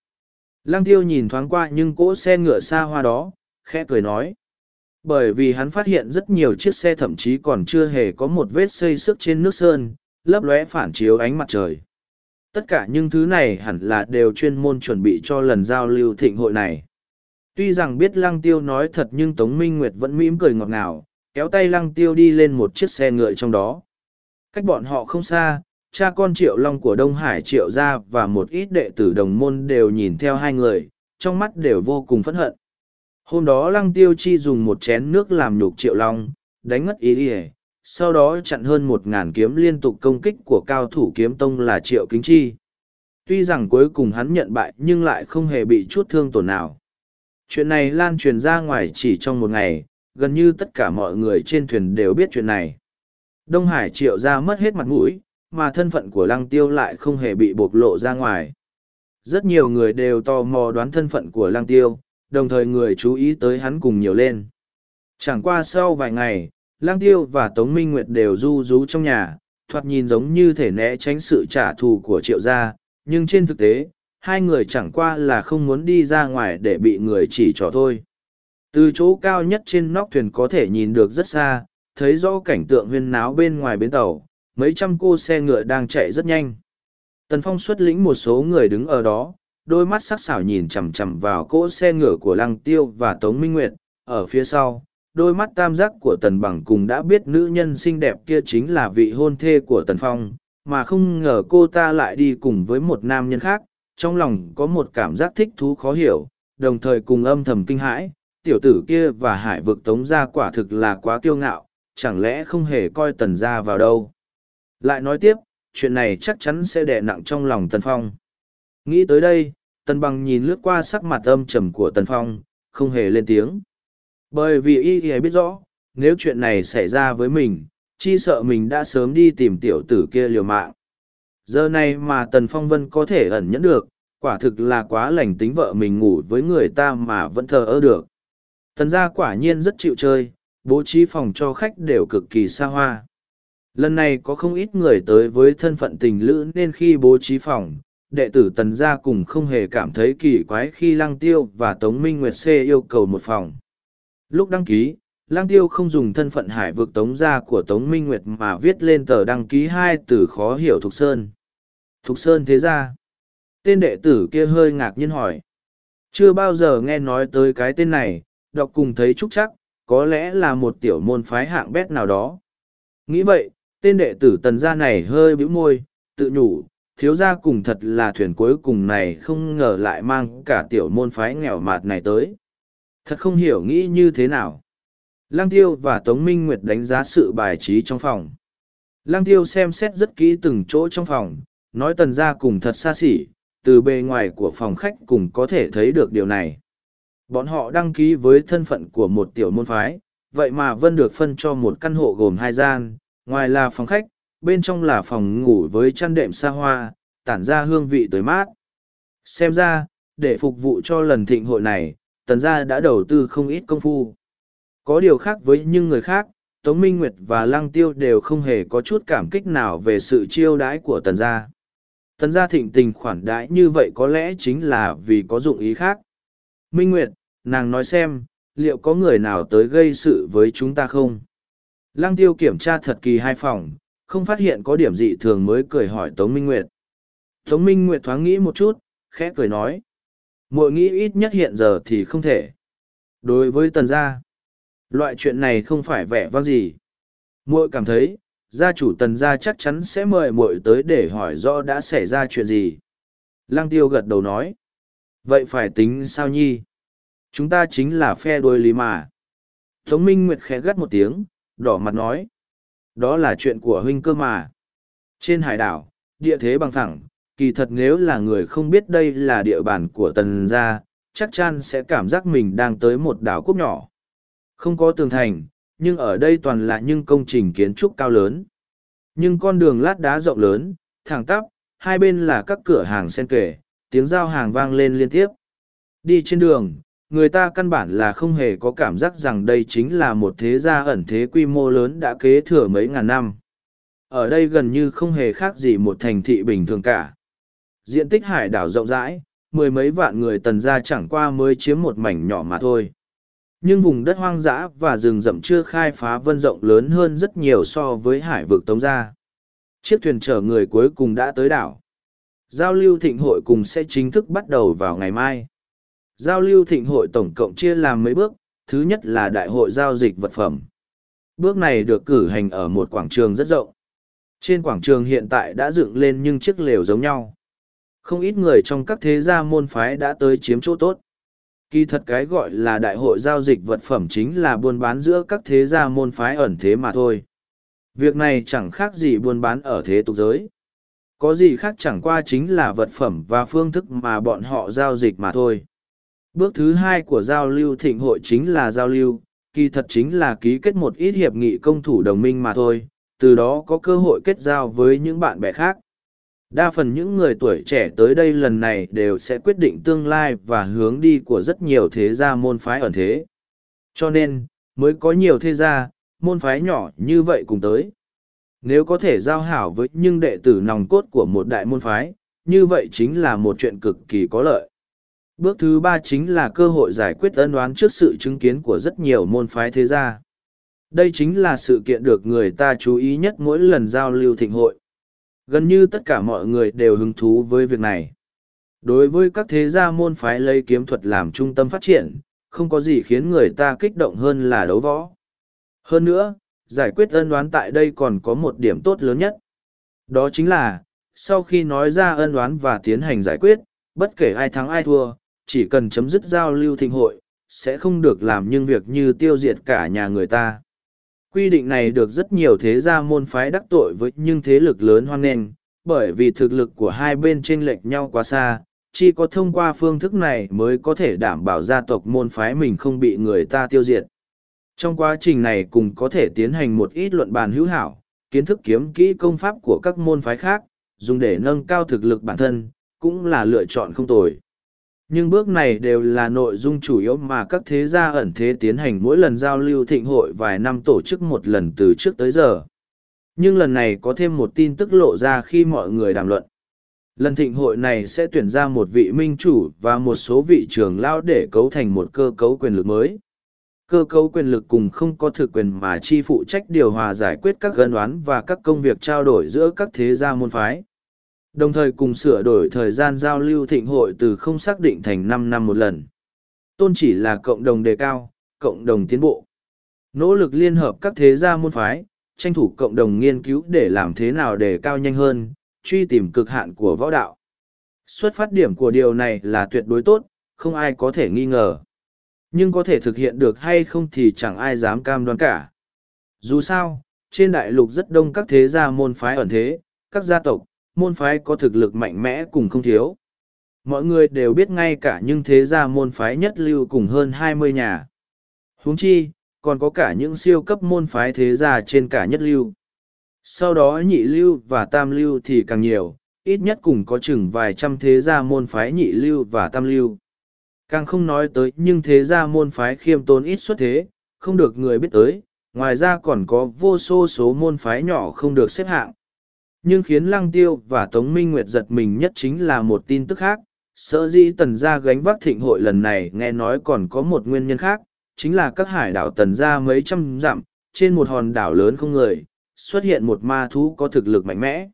Lăng tiêu nhìn thoáng qua nhưng cỗ xe ngựa xa hoa đó, khẽ cười nói. Bởi vì hắn phát hiện rất nhiều chiếc xe thậm chí còn chưa hề có một vết xây sức trên nước sơn, lấp lóe phản chiếu ánh mặt trời tất cả những thứ này hẳn là đều chuyên môn chuẩn bị cho lần giao lưu thịnh hội này tuy rằng biết lăng tiêu nói thật nhưng tống minh nguyệt vẫn mỉm cười ngọt ngào kéo tay lăng tiêu đi lên một chiếc xe ngựa trong đó cách bọn họ không xa cha con triệu long của đông hải triệu gia và một ít đệ tử đồng môn đều nhìn theo hai người trong mắt đều vô cùng phẫn hận. Hôm đó lăng tiêu chi dùng một chén nước làm nhục triệu long, đánh ngất ý ỉa sau đó chặn hơn một ngàn kiếm liên tục công kích của cao thủ kiếm tông là triệu kính chi. Tuy rằng cuối cùng hắn nhận bại nhưng lại không hề bị chút thương tổn nào. Chuyện này lan truyền ra ngoài chỉ trong một ngày gần như tất cả mọi người trên thuyền đều biết chuyện này. Đông hải triệu ra mất hết mặt mũi mà thân phận của lăng tiêu lại không hề bị bộc lộ ra ngoài rất nhiều người đều tò mò đoán thân phận của lăng tiêu đồng thời người chú ý tới hắn cùng nhiều lên chẳng qua sau vài ngày Lang Tiêu và Tống Minh Nguyệt đều du rú trong nhà, thoạt nhìn giống như thể né tránh sự trả thù của triệu gia, nhưng trên thực tế, hai người chẳng qua là không muốn đi ra ngoài để bị người chỉ trỏ thôi. Từ chỗ cao nhất trên nóc thuyền có thể nhìn được rất xa, thấy rõ cảnh tượng huyên náo bên ngoài bến tàu, mấy trăm cô xe ngựa đang chạy rất nhanh. Tần Phong xuất lĩnh một số người đứng ở đó, đôi mắt sắc sảo nhìn chằm chằm vào cỗ xe ngựa của Lăng Tiêu và Tống Minh Nguyệt, ở phía sau, đôi mắt tam giác của tần bằng cùng đã biết nữ nhân xinh đẹp kia chính là vị hôn thê của tần phong mà không ngờ cô ta lại đi cùng với một nam nhân khác. Trong lòng có một cảm giác thích thú khó hiểu đồng thời cùng âm thầm kinh hãi. Tiểu tử kia và hải vực tống ra quả thực là quá kiêu ngạo chẳng lẽ không hề coi tần ra vào đâu? Lại nói tiếp chuyện này chắc chắn sẽ đè nặng trong lòng tần phong nghĩ tới đây tần bằng nhìn lướt qua sắc mặt âm trầm của tần phong không hề lên tiếng bởi vì y y biết rõ, nếu chuyện này xảy ra với mình, chi sợ mình đã sớm đi tìm tiểu tử kia liều mạng. Giờ này mà Tần Phong Vân có thể ẩn nhẫn được, quả thực là quá lành tính vợ mình ngủ với người ta mà vẫn thờ ơ được. Tần gia quả nhiên rất chịu chơi, bố trí phòng cho khách đều cực kỳ xa hoa. Lần này có không ít người tới với thân phận tình lữ nên khi bố trí phòng, đệ tử tần gia cùng không hề cảm thấy kỳ quái khi lăng tiêu và tống minh nguyệt xê yêu cầu một phòng. Lúc đăng ký, Lang Tiêu không dùng thân phận hải vực tống gia của Tống Minh Nguyệt mà viết lên tờ đăng ký hai từ khó hiểu Thục Sơn. Thục Sơn thế ra. Tên đệ tử kia hơi ngạc nhiên hỏi. Chưa bao giờ nghe nói tới cái tên này, đọc cùng thấy trúc chắc, có lẽ là một tiểu môn phái hạng bét nào đó. Nghĩ vậy, tên đệ tử tần gia này hơi bĩu môi, tự nhủ, thiếu gia cùng thật là thuyền cuối cùng này không ngờ lại mang cả tiểu môn phái nghèo mạt này tới. Thật không hiểu nghĩ như thế nào. Lang tiêu và Tống Minh Nguyệt đánh giá sự bài trí trong phòng. Lang tiêu xem xét rất kỹ từng chỗ trong phòng, nói tần gia cùng thật xa xỉ, từ bề ngoài của phòng khách cùng có thể thấy được điều này. Bọn họ đăng ký với thân phận của một tiểu môn phái, vậy mà Vân được phân cho một căn hộ gồm hai gian, ngoài là phòng khách, bên trong là phòng ngủ với chăn đệm xa hoa, tản ra hương vị tới mát. Xem ra, để phục vụ cho lần thịnh hội này, tần gia đã đầu tư không ít công phu. Có điều khác với những người khác, Tống Minh Nguyệt và Lăng Tiêu đều không hề có chút cảm kích nào về sự chiêu đãi của tần gia. Tần gia thịnh tình khoản đãi như vậy có lẽ chính là vì có dụng ý khác. Minh Nguyệt, nàng nói xem, liệu có người nào tới gây sự với chúng ta không? Lăng Tiêu kiểm tra thật kỳ hai phòng, không phát hiện có điểm dị thường mới cười hỏi Tống Minh Nguyệt. Tống Minh Nguyệt thoáng nghĩ một chút, khẽ cười nói. Muội nghĩ ít nhất hiện giờ thì không thể. Đối với tần gia loại chuyện này không phải vẻ vang gì. Muội cảm thấy gia chủ tần gia chắc chắn sẽ mời muội tới để hỏi rõ đã xảy ra chuyện gì. Lăng tiêu gật đầu nói. Vậy phải tính sao nhi? Chúng ta chính là phe đuôi lý mà. Tống minh nguyệt khẽ gắt một tiếng đỏ mặt nói đó là chuyện của huynh cơ mà trên hải đảo địa thế bằng thẳng kỳ thật nếu là người không biết đây là địa bàn của tần gia, chắc chắn sẽ cảm giác mình đang tới một đảo quốc nhỏ. Không có tường thành, nhưng ở đây toàn là những công trình kiến trúc cao lớn. Nhưng con đường lát đá rộng lớn, thẳng tắp, hai bên là các cửa hàng sen kể, tiếng giao hàng vang lên liên tiếp. Đi trên đường, người ta căn bản là không hề có cảm giác rằng đây chính là một thế gia ẩn thế quy mô lớn đã kế thừa mấy ngàn năm. Ở đây gần như không hề khác gì một thành thị bình thường cả diện tích hải đảo rộng rãi, mười mấy vạn người tần gia chẳng qua mới chiếm một mảnh nhỏ mà thôi. Nhưng vùng đất hoang dã và rừng rậm chưa khai phá vân rộng lớn hơn rất nhiều so với hải vực tống gia. Chiếc thuyền chở người cuối cùng đã tới đảo. Giao lưu thịnh hội cùng sẽ chính thức bắt đầu vào ngày mai. Giao lưu thịnh hội tổng cộng chia làm mấy bước, thứ nhất là đại hội giao dịch vật phẩm. Bước này được cử hành ở một quảng trường rất rộng. Trên quảng trường hiện tại đã dựng lên nhưng chiếc lều giống nhau. Không ít người trong các thế gia môn phái đã tới chiếm chỗ tốt. Kỳ thật cái gọi là đại hội giao dịch vật phẩm chính là buôn bán giữa các thế gia môn phái ẩn thế mà thôi. Việc này chẳng khác gì buôn bán ở thế tục giới. Có gì khác chẳng qua chính là vật phẩm và phương thức mà bọn họ giao dịch mà thôi. Bước thứ hai của giao lưu thịnh hội chính là giao lưu, kỳ thật chính là ký kết một ít hiệp nghị công thủ đồng minh mà thôi, từ đó có cơ hội kết giao với những bạn bè khác. Đa phần những người tuổi trẻ tới đây lần này đều sẽ quyết định tương lai và hướng đi của rất nhiều thế gia môn phái ẩn thế. Cho nên, mới có nhiều thế gia, môn phái nhỏ như vậy cùng tới. Nếu có thể giao hảo với những đệ tử nòng cốt của một đại môn phái, như vậy chính là một chuyện cực kỳ có lợi. Bước thứ ba chính là cơ hội giải quyết ân đoán trước sự chứng kiến của rất nhiều môn phái thế gia. Đây chính là sự kiện được người ta chú ý nhất mỗi lần giao lưu thịnh hội. Gần như tất cả mọi người đều hứng thú với việc này. Đối với các thế gia môn phái lấy kiếm thuật làm trung tâm phát triển, không có gì khiến người ta kích động hơn là đấu võ. Hơn nữa, giải quyết ân đoán tại đây còn có một điểm tốt lớn nhất. Đó chính là, sau khi nói ra ân đoán và tiến hành giải quyết, bất kể ai thắng ai thua, chỉ cần chấm dứt giao lưu thịnh hội, sẽ không được làm những việc như tiêu diệt cả nhà người ta. Quy định này được rất nhiều thế gia môn phái đắc tội với nhưng thế lực lớn hoan nghênh, bởi vì thực lực của hai bên chênh lệch nhau quá xa, chỉ có thông qua phương thức này mới có thể đảm bảo gia tộc môn phái mình không bị người ta tiêu diệt. Trong quá trình này cùng có thể tiến hành một ít luận bàn hữu hảo, kiến thức kiếm kỹ công pháp của các môn phái khác, dùng để nâng cao thực lực bản thân, cũng là lựa chọn không tồi nhưng bước này đều là nội dung chủ yếu mà các thế gia ẩn thế tiến hành mỗi lần giao lưu thịnh hội vài năm tổ chức một lần từ trước tới giờ. Nhưng lần này có thêm một tin tức lộ ra khi mọi người đàm luận. Lần thịnh hội này sẽ tuyển ra một vị minh chủ và một số vị trưởng lao để cấu thành một cơ cấu quyền lực mới. Cơ cấu quyền lực cùng không có thực quyền mà chi phụ trách điều hòa giải quyết các gân oán và các công việc trao đổi giữa các thế gia môn phái. Đồng thời cùng sửa đổi thời gian giao lưu thịnh hội từ không xác định thành năm năm một lần. Tôn chỉ là cộng đồng đề cao, cộng đồng tiến bộ. Nỗ lực liên hợp các thế gia môn phái, tranh thủ cộng đồng nghiên cứu để làm thế nào đề cao nhanh hơn, truy tìm cực hạn của võ đạo. Xuất phát điểm của điều này là tuyệt đối tốt, không ai có thể nghi ngờ. Nhưng có thể thực hiện được hay không thì chẳng ai dám cam đoan cả. Dù sao, trên đại lục rất đông các thế gia môn phái ẩn thế, các gia tộc, môn phái có thực lực mạnh mẽ cùng không thiếu. Mọi người đều biết ngay cả nhưng thế gia môn phái nhất lưu cùng hơn hai mươi nhà. huống chi, còn có cả những siêu cấp môn phái thế gia trên cả nhất lưu. Sau đó nhị lưu và tam lưu thì càng nhiều, ít nhất cùng có chừng vài trăm thế gia môn phái nhị lưu và tam lưu. Càng không nói tới nhưng thế gia môn phái khiêm tốn ít xuất thế, không được người biết tới, ngoài ra còn có vô số số môn phái nhỏ không được xếp hạng. Nhưng khiến Lăng Tiêu và Tống Minh Nguyệt giật mình nhất chính là một tin tức khác, sợ dĩ tần gia gánh vác thịnh hội lần này nghe nói còn có một nguyên nhân khác, chính là các hải đảo tần gia mấy trăm dặm, trên một hòn đảo lớn không người, xuất hiện một ma thú có thực lực mạnh mẽ.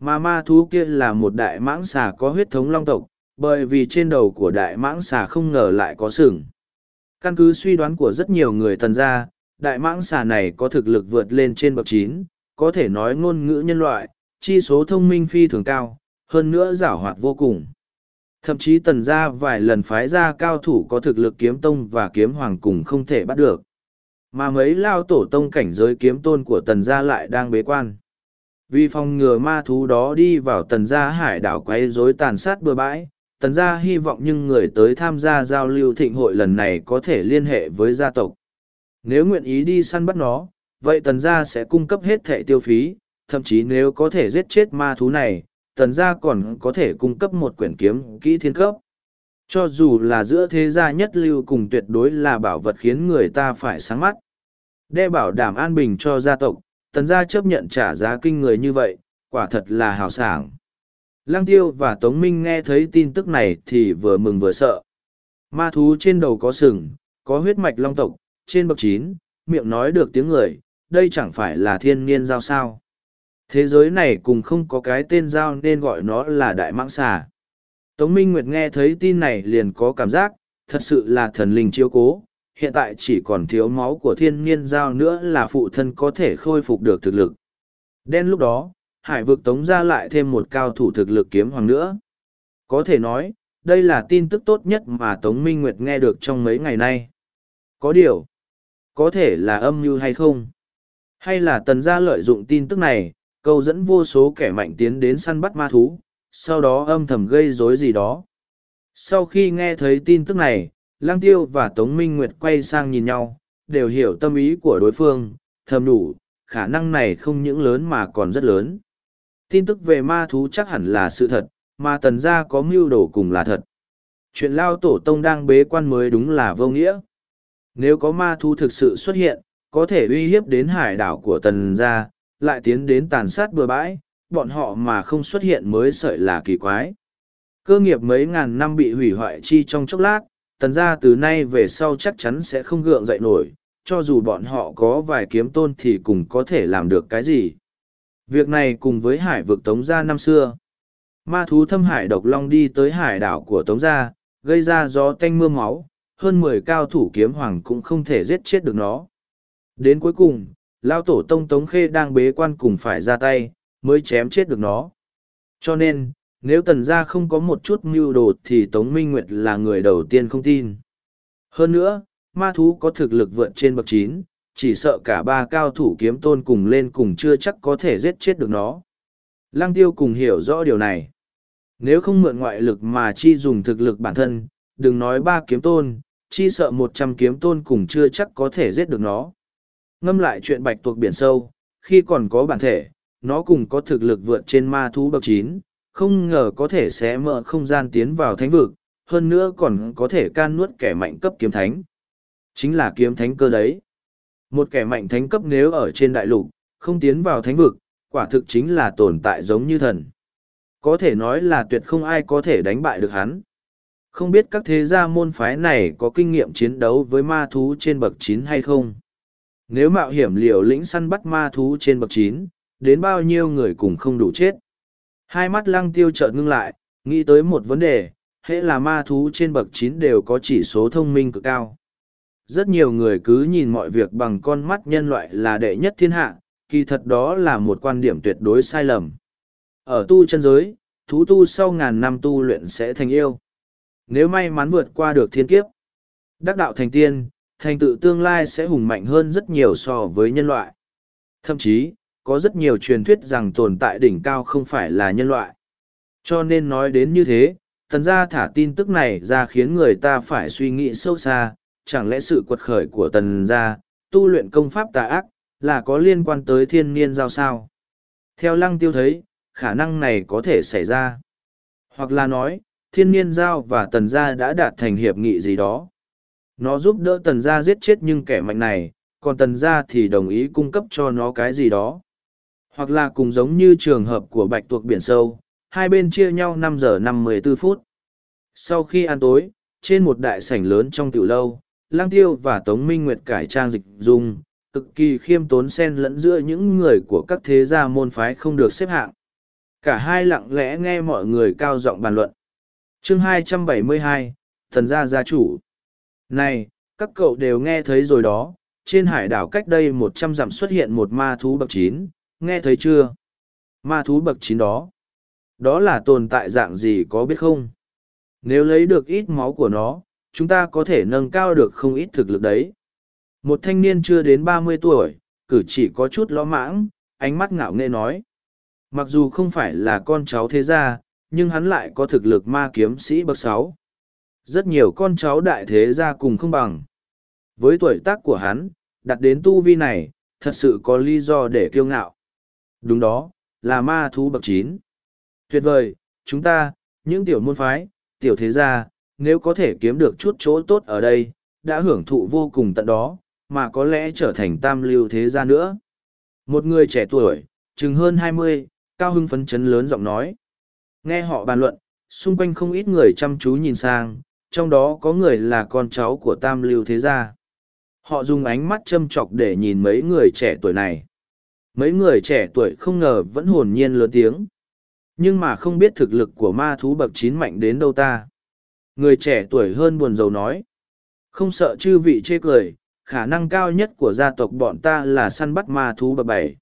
Mà ma thú kia là một đại mãng xà có huyết thống long tộc, bởi vì trên đầu của đại mãng xà không ngờ lại có sừng. Căn cứ suy đoán của rất nhiều người tần gia, đại mãng xà này có thực lực vượt lên trên bậc chín có thể nói ngôn ngữ nhân loại, chi số thông minh phi thường cao, hơn nữa giảo hoạt vô cùng. Thậm chí tần gia vài lần phái ra cao thủ có thực lực kiếm tông và kiếm hoàng cùng không thể bắt được. Mà mấy lao tổ tông cảnh giới kiếm tôn của tần gia lại đang bế quan. Vì phòng ngừa ma thú đó đi vào tần gia hải đảo quấy rối tàn sát bừa bãi, tần gia hy vọng nhưng người tới tham gia giao lưu thịnh hội lần này có thể liên hệ với gia tộc. Nếu nguyện ý đi săn bắt nó, vậy tần gia sẽ cung cấp hết thẻ tiêu phí, thậm chí nếu có thể giết chết ma thú này, tần gia còn có thể cung cấp một quyển kiếm kỹ thiên cấp. Cho dù là giữa thế gia nhất lưu cùng tuyệt đối là bảo vật khiến người ta phải sáng mắt. Để bảo đảm an bình cho gia tộc, tần gia chấp nhận trả giá kinh người như vậy, quả thật là hào sảng. Lăng tiêu và Tống Minh nghe thấy tin tức này thì vừa mừng vừa sợ. Ma thú trên đầu có sừng, có huyết mạch long tộc, trên bậc chín, miệng nói được tiếng người, đây chẳng phải là thiên niên giao sao. Thế giới này cùng không có cái tên giao nên gọi nó là đại mãng xà. Tống Minh Nguyệt nghe thấy tin này liền có cảm giác, thật sự là thần linh chiếu cố, hiện tại chỉ còn thiếu máu của thiên niên giao nữa là phụ thân có thể khôi phục được thực lực. Đen lúc đó, hải vực tống ra lại thêm một cao thủ thực lực kiếm hoàng nữa. Có thể nói, đây là tin tức tốt nhất mà Tống Minh Nguyệt nghe được trong mấy ngày nay. Có điều, có thể là âm mưu hay không? Hay là tần gia lợi dụng tin tức này, câu dẫn vô số kẻ mạnh tiến đến săn bắt ma thú, sau đó âm thầm gây rối gì đó. Sau khi nghe thấy tin tức này, Lang Tiêu và Tống Minh Nguyệt quay sang nhìn nhau, đều hiểu tâm ý của đối phương, thầm đủ, khả năng này không những lớn mà còn rất lớn. Tin tức về ma thú chắc hẳn là sự thật, mà tần gia có mưu đồ cùng là thật. Chuyện lao tổ tông đang bế quan mới đúng là vô nghĩa. Nếu có ma thú thực sự xuất hiện, có thể uy hiếp đến hải đảo của tần gia, lại tiến đến tàn sát bừa bãi, bọn họ mà không xuất hiện mới sợi là kỳ quái. Cơ nghiệp mấy ngàn năm bị hủy hoại chi trong chốc lát, tần gia từ nay về sau chắc chắn sẽ không gượng dậy nổi, cho dù bọn họ có vài kiếm tôn thì cũng có thể làm được cái gì. Việc này cùng với hải vực Tống Gia năm xưa. Ma thú thâm hải độc long đi tới hải đảo của Tống Gia, gây ra gió tanh mưa máu, hơn mười cao thủ kiếm hoàng cũng không thể giết chết được nó. Đến cuối cùng, Lao Tổ Tông Tống Khê đang bế quan cùng phải ra tay, mới chém chết được nó. Cho nên, nếu tần gia không có một chút mưu đồ thì Tống Minh Nguyệt là người đầu tiên không tin. Hơn nữa, ma thú có thực lực vượt trên bậc chín, chỉ sợ cả ba cao thủ kiếm tôn cùng lên cùng chưa chắc có thể giết chết được nó. Lăng tiêu cùng hiểu rõ điều này. Nếu không mượn ngoại lực mà chi dùng thực lực bản thân, đừng nói ba kiếm tôn, chi sợ một trăm kiếm tôn cùng chưa chắc có thể giết được nó. Ngâm lại chuyện bạch tuộc biển sâu, khi còn có bản thể, nó cùng có thực lực vượt trên ma thú bậc chín, không ngờ có thể sẽ mở không gian tiến vào thánh vực, hơn nữa còn có thể can nuốt kẻ mạnh cấp kiếm thánh. Chính là kiếm thánh cơ đấy. Một kẻ mạnh thánh cấp nếu ở trên đại lục, không tiến vào thánh vực, quả thực chính là tồn tại giống như thần. Có thể nói là tuyệt không ai có thể đánh bại được hắn. Không biết các thế gia môn phái này có kinh nghiệm chiến đấu với ma thú trên bậc chín hay không? Nếu mạo hiểm liều lĩnh săn bắt ma thú trên bậc chín, đến bao nhiêu người cùng không đủ chết? Hai mắt lăng tiêu chợt ngưng lại, nghĩ tới một vấn đề, hễ là ma thú trên bậc chín đều có chỉ số thông minh cực cao. Rất nhiều người cứ nhìn mọi việc bằng con mắt nhân loại là đệ nhất thiên hạ kỳ thật đó là một quan điểm tuyệt đối sai lầm. Ở tu chân giới thú tu sau ngàn năm tu luyện sẽ thành yêu. Nếu may mắn vượt qua được thiên kiếp đắc đạo thành tiên thành tựu tương lai sẽ hùng mạnh hơn rất nhiều so với nhân loại thậm chí có rất nhiều truyền thuyết rằng tồn tại đỉnh cao không phải là nhân loại cho nên nói đến như thế thần gia thả tin tức này ra khiến người ta phải suy nghĩ sâu xa chẳng lẽ sự quật khởi của tần gia, tu luyện công pháp tà ác, là có liên quan tới thiên niên giao sao? Theo lăng tiêu thấy, khả năng này có thể xảy ra. Hoặc là nói, thiên niên giao và tần gia đã đạt thành hiệp nghị gì đó. Nó giúp đỡ tần gia giết chết nhưng kẻ mạnh này, còn tần gia thì đồng ý cung cấp cho nó cái gì đó. Hoặc là cùng giống như trường hợp của bạch tuộc biển sâu, hai bên chia nhau năm giờ năm mười 54 phút. Sau khi ăn tối, trên một đại sảnh lớn trong tiểu lâu, lang tiêu và tống minh nguyệt cải trang dịch dung cực kỳ khiêm tốn xen lẫn giữa những người của các thế gia môn phái không được xếp hạng cả hai lặng lẽ nghe mọi người cao giọng bàn luận chương 272, thần gia gia chủ này các cậu đều nghe thấy rồi đó trên hải đảo cách đây một trăm dặm xuất hiện một ma thú bậc chín nghe thấy chưa ma thú bậc chín đó đó là tồn tại dạng gì có biết không nếu lấy được ít máu của nó chúng ta có thể nâng cao được không ít thực lực đấy. Một thanh niên chưa đến ba mươi tuổi, cử chỉ có chút ló mãng, ánh mắt ngạo nghễ nói. Mặc dù không phải là con cháu thế gia, nhưng hắn lại có thực lực ma kiếm sĩ bậc sáu. Rất nhiều con cháu đại thế gia cùng không bằng. Với tuổi tác của hắn, đặt đến tu vi này, thật sự có lý do để kiêu ngạo. Đúng đó, là ma thú bậc chín. Tuyệt vời, chúng ta, những tiểu môn phái, tiểu thế gia, nếu có thể kiếm được chút chỗ tốt ở đây, đã hưởng thụ vô cùng tận đó, mà có lẽ trở thành tam lưu thế gia nữa. Một người trẻ tuổi, chừng hơn hai mươi, cao hưng phấn chấn lớn giọng nói. Nghe họ bàn luận, xung quanh không ít người chăm chú nhìn sang, trong đó có người là con cháu của tam lưu thế gia. Họ dùng ánh mắt châm chọc để nhìn mấy người trẻ tuổi này. Mấy người trẻ tuổi không ngờ vẫn hồn nhiên lớn tiếng. Nhưng mà không biết thực lực của ma thú bậc chín mạnh đến đâu ta người trẻ tuổi hơn buồn rầu nói không sợ chư vị chê cười, khả năng cao nhất của gia tộc bọn ta là săn bắt ma thú bậc bảy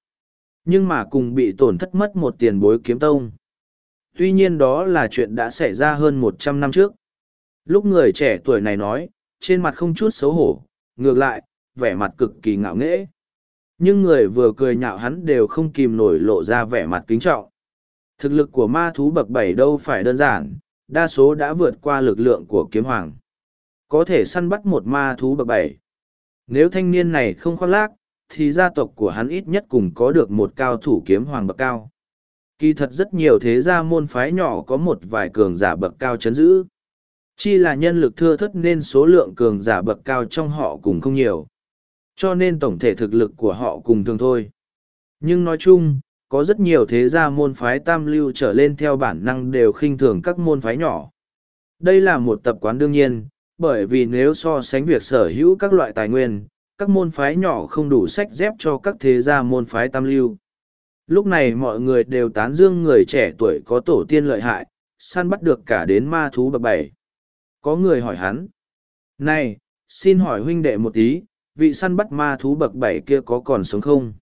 nhưng mà cùng bị tổn thất mất một tiền bối kiếm tông tuy nhiên đó là chuyện đã xảy ra hơn một trăm năm trước lúc người trẻ tuổi này nói, trên mặt không chút xấu hổ, ngược lại, vẻ mặt cực kỳ ngạo nghễ. Nhưng người vừa cười nhạo hắn đều không kìm nổi lộ ra vẻ mặt kính trọng. Thực lực của ma thú bậc bảy đâu phải đơn giản, đa số đã vượt qua lực lượng của kiếm hoàng. Có thể săn bắt một ma thú bậc bảy. Nếu thanh niên này không khoác lác, thì gia tộc của hắn ít nhất cùng có được một cao thủ kiếm hoàng bậc cao. Kỳ thật rất nhiều thế gia môn phái nhỏ có một vài cường giả bậc cao chấn giữ chi là nhân lực thưa thất nên số lượng cường giả bậc cao trong họ cùng không nhiều. Cho nên tổng thể thực lực của họ cùng thường thôi. Nhưng nói chung, có rất nhiều thế gia môn phái tam lưu trở lên theo bản năng đều khinh thường các môn phái nhỏ. Đây là một tập quán đương nhiên, bởi vì nếu so sánh việc sở hữu các loại tài nguyên, các môn phái nhỏ không đủ sách dép cho các thế gia môn phái tam lưu. Lúc này mọi người đều tán dương người trẻ tuổi có tổ tiên lợi hại, săn bắt được cả đến ma thú bậc bảy có người hỏi hắn. Này, xin hỏi huynh đệ một tí, vị săn bắt ma thú bậc bảy kia có còn sống không?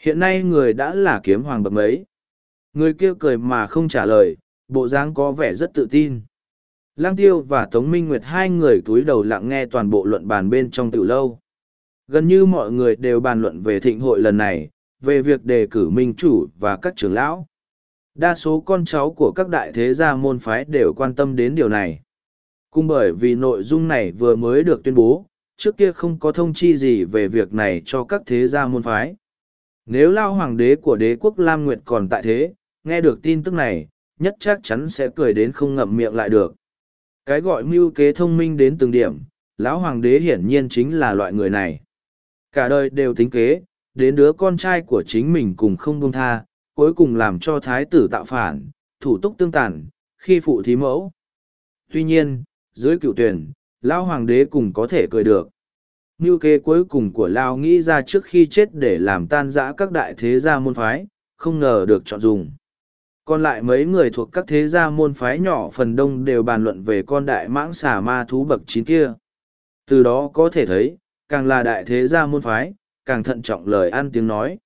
Hiện nay người đã là kiếm hoàng bậc mấy? Người kia cười mà không trả lời, bộ dáng có vẻ rất tự tin. Lang tiêu và tống minh nguyệt hai người cúi đầu lặng nghe toàn bộ luận bàn bên trong từ lâu. Gần như mọi người đều bàn luận về thịnh hội lần này, về việc đề cử minh chủ và các trưởng lão. Đa số con cháu của các đại thế gia môn phái đều quan tâm đến điều này cùng bởi vì nội dung này vừa mới được tuyên bố, trước kia không có thông chi gì về việc này cho các thế gia môn phái. Nếu lao hoàng đế của đế quốc lam nguyệt còn tại thế, nghe được tin tức này, nhất chắc chắn sẽ cười đến không ngậm miệng lại được. Cái gọi mưu kế thông minh đến từng điểm, lão hoàng đế hiển nhiên chính là loại người này. Cả đời đều tính kế, đến đứa con trai của chính mình cùng không buông tha, cuối cùng làm cho thái tử tạo phản, thủ túc tương tàn, khi phụ thí mẫu. Tuy nhiên dưới cựu tuyển, lão hoàng đế cùng có thể cười được. Như kế cuối cùng của lao nghĩ ra trước khi chết để làm tan rã các đại thế gia môn phái, không ngờ được chọn dùng. Còn lại mấy người thuộc các thế gia môn phái nhỏ phần đông đều bàn luận về con đại mãng xà ma thú bậc chín kia. Từ đó có thể thấy, càng là đại thế gia môn phái, càng thận trọng lời ăn tiếng nói.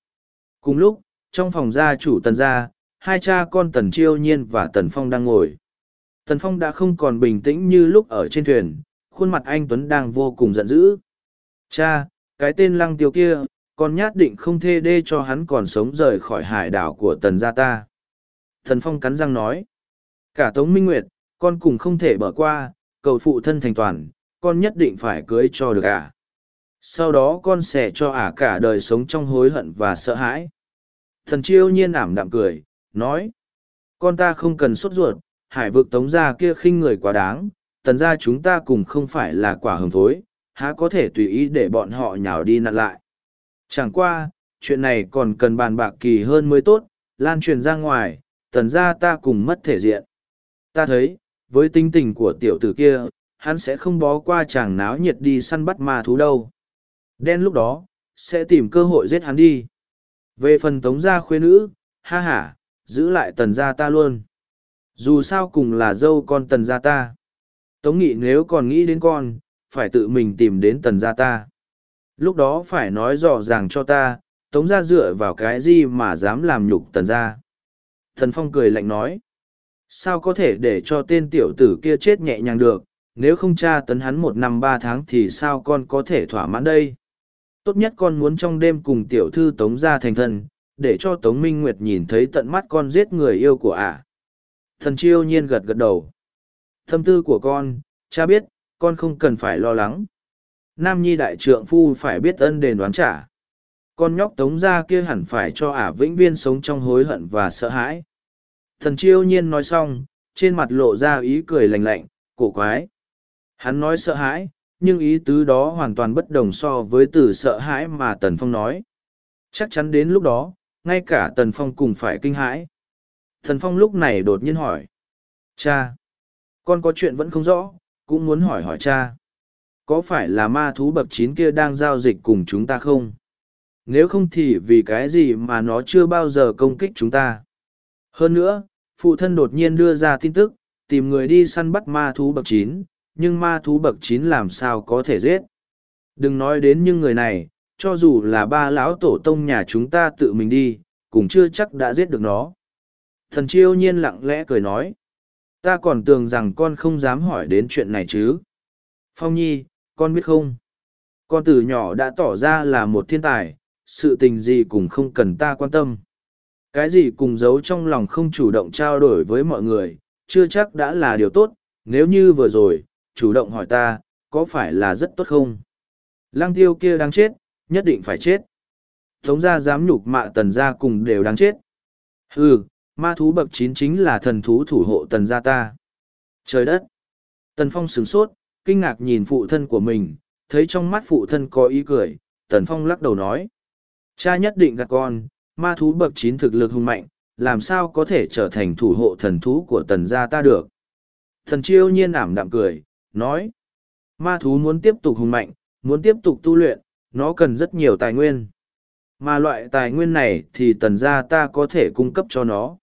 Cùng lúc, trong phòng gia chủ tần gia, hai cha con tần chiêu nhiên và tần phong đang ngồi tần phong đã không còn bình tĩnh như lúc ở trên thuyền khuôn mặt anh tuấn đang vô cùng giận dữ Cha, cái tên lăng tiêu kia, con nhát định không thê đê cho hắn còn sống rời khỏi hải đảo của tần gia ta. Tần Phong cắn răng nói. Cả Tống Minh Nguyệt, con cùng không thể bỏ qua, cầu phụ thân thành toàn, con nhất định phải cưới cho được ả. À. Sau đó con sẽ cho ả cả đời sống trong hối hận và sợ hãi. Thần chiêu nhiên ảm đạm cười, nói. Con ta không cần sốt ruột, hải vực tống gia kia khinh người quá đáng, tần gia chúng ta cùng không phải là quả hồng thối, há có thể tùy ý để bọn họ nhào đi nặn lại. Chẳng qua, chuyện này còn cần bàn bạc kỳ hơn mới tốt, lan truyền ra ngoài, tần gia ta cùng mất thể diện. Ta thấy, với tinh tình của tiểu tử kia, hắn sẽ không bó qua chàng náo nhiệt đi săn bắt ma thú đâu. Đen lúc đó, sẽ tìm cơ hội giết hắn đi. Về phần tống gia khuê nữ, ha ha, giữ lại tần gia ta luôn. Dù sao cùng là dâu con tần gia ta. Tống nghị nếu còn nghĩ đến con, phải tự mình tìm đến tần gia ta. Lúc đó phải nói rõ ràng cho ta, tống gia dựa vào cái gì mà dám làm nhục tần gia. Thần Phong cười lạnh nói, sao có thể để cho tên tiểu tử kia chết nhẹ nhàng được, nếu không tra tấn hắn một năm ba tháng thì sao con có thể thỏa mãn đây. Tốt nhất con muốn trong đêm cùng tiểu thư tống gia thành thân, để cho tống minh nguyệt nhìn thấy tận mắt con giết người yêu của ả. Thần chiêu nhiên gật gật đầu. Thâm tư của con, cha biết, con không cần phải lo lắng. Nam nhi đại trượng phu phải biết ân đền đoán trả. Con nhóc tống ra kia hẳn phải cho ả vĩnh viên sống trong hối hận và sợ hãi. Thần chiêu nhiên nói xong, trên mặt lộ ra ý cười lạnh lạnh, cổ quái. Hắn nói sợ hãi, nhưng ý tứ đó hoàn toàn bất đồng so với từ sợ hãi mà Tần Phong nói. Chắc chắn đến lúc đó, ngay cả Tần Phong cùng phải kinh hãi. Thần Phong lúc này đột nhiên hỏi. Cha! Con có chuyện vẫn không rõ, cũng muốn hỏi hỏi cha. Có phải là ma thú bậc chín kia đang giao dịch cùng chúng ta không? Nếu không thì vì cái gì mà nó chưa bao giờ công kích chúng ta? Hơn nữa, phụ thân đột nhiên đưa ra tin tức, tìm người đi săn bắt ma thú bậc chín, nhưng ma thú bậc chín làm sao có thể giết? Đừng nói đến những người này, cho dù là ba lão tổ tông nhà chúng ta tự mình đi, cũng chưa chắc đã giết được nó. Thần chiêu nhiên lặng lẽ cười nói. Ta còn tưởng rằng con không dám hỏi đến chuyện này chứ. Phong nhi, con biết không? Con từ nhỏ đã tỏ ra là một thiên tài, sự tình gì cũng không cần ta quan tâm. Cái gì cùng giấu trong lòng không chủ động trao đổi với mọi người, chưa chắc đã là điều tốt, nếu như vừa rồi, chủ động hỏi ta, có phải là rất tốt không? Lăng tiêu kia đang chết, nhất định phải chết. Tống gia dám nhục mạ tần gia cùng đều đáng chết. Ừ, ma thú bậc chín chính là thần thú thủ hộ tần gia ta. Trời đất! Tần Phong sửng sốt, kinh ngạc nhìn phụ thân của mình, thấy trong mắt phụ thân có ý cười, Tần Phong lắc đầu nói. Cha nhất định gạt con, ma thú bậc chín thực lực hung mạnh, làm sao có thể trở thành thủ hộ thần thú của tần gia ta được. Thần chiêu nhiên ảm đạm cười, nói. Ma thú muốn tiếp tục hung mạnh, muốn tiếp tục tu luyện, nó cần rất nhiều tài nguyên. Mà loại tài nguyên này thì tần gia ta có thể cung cấp cho nó.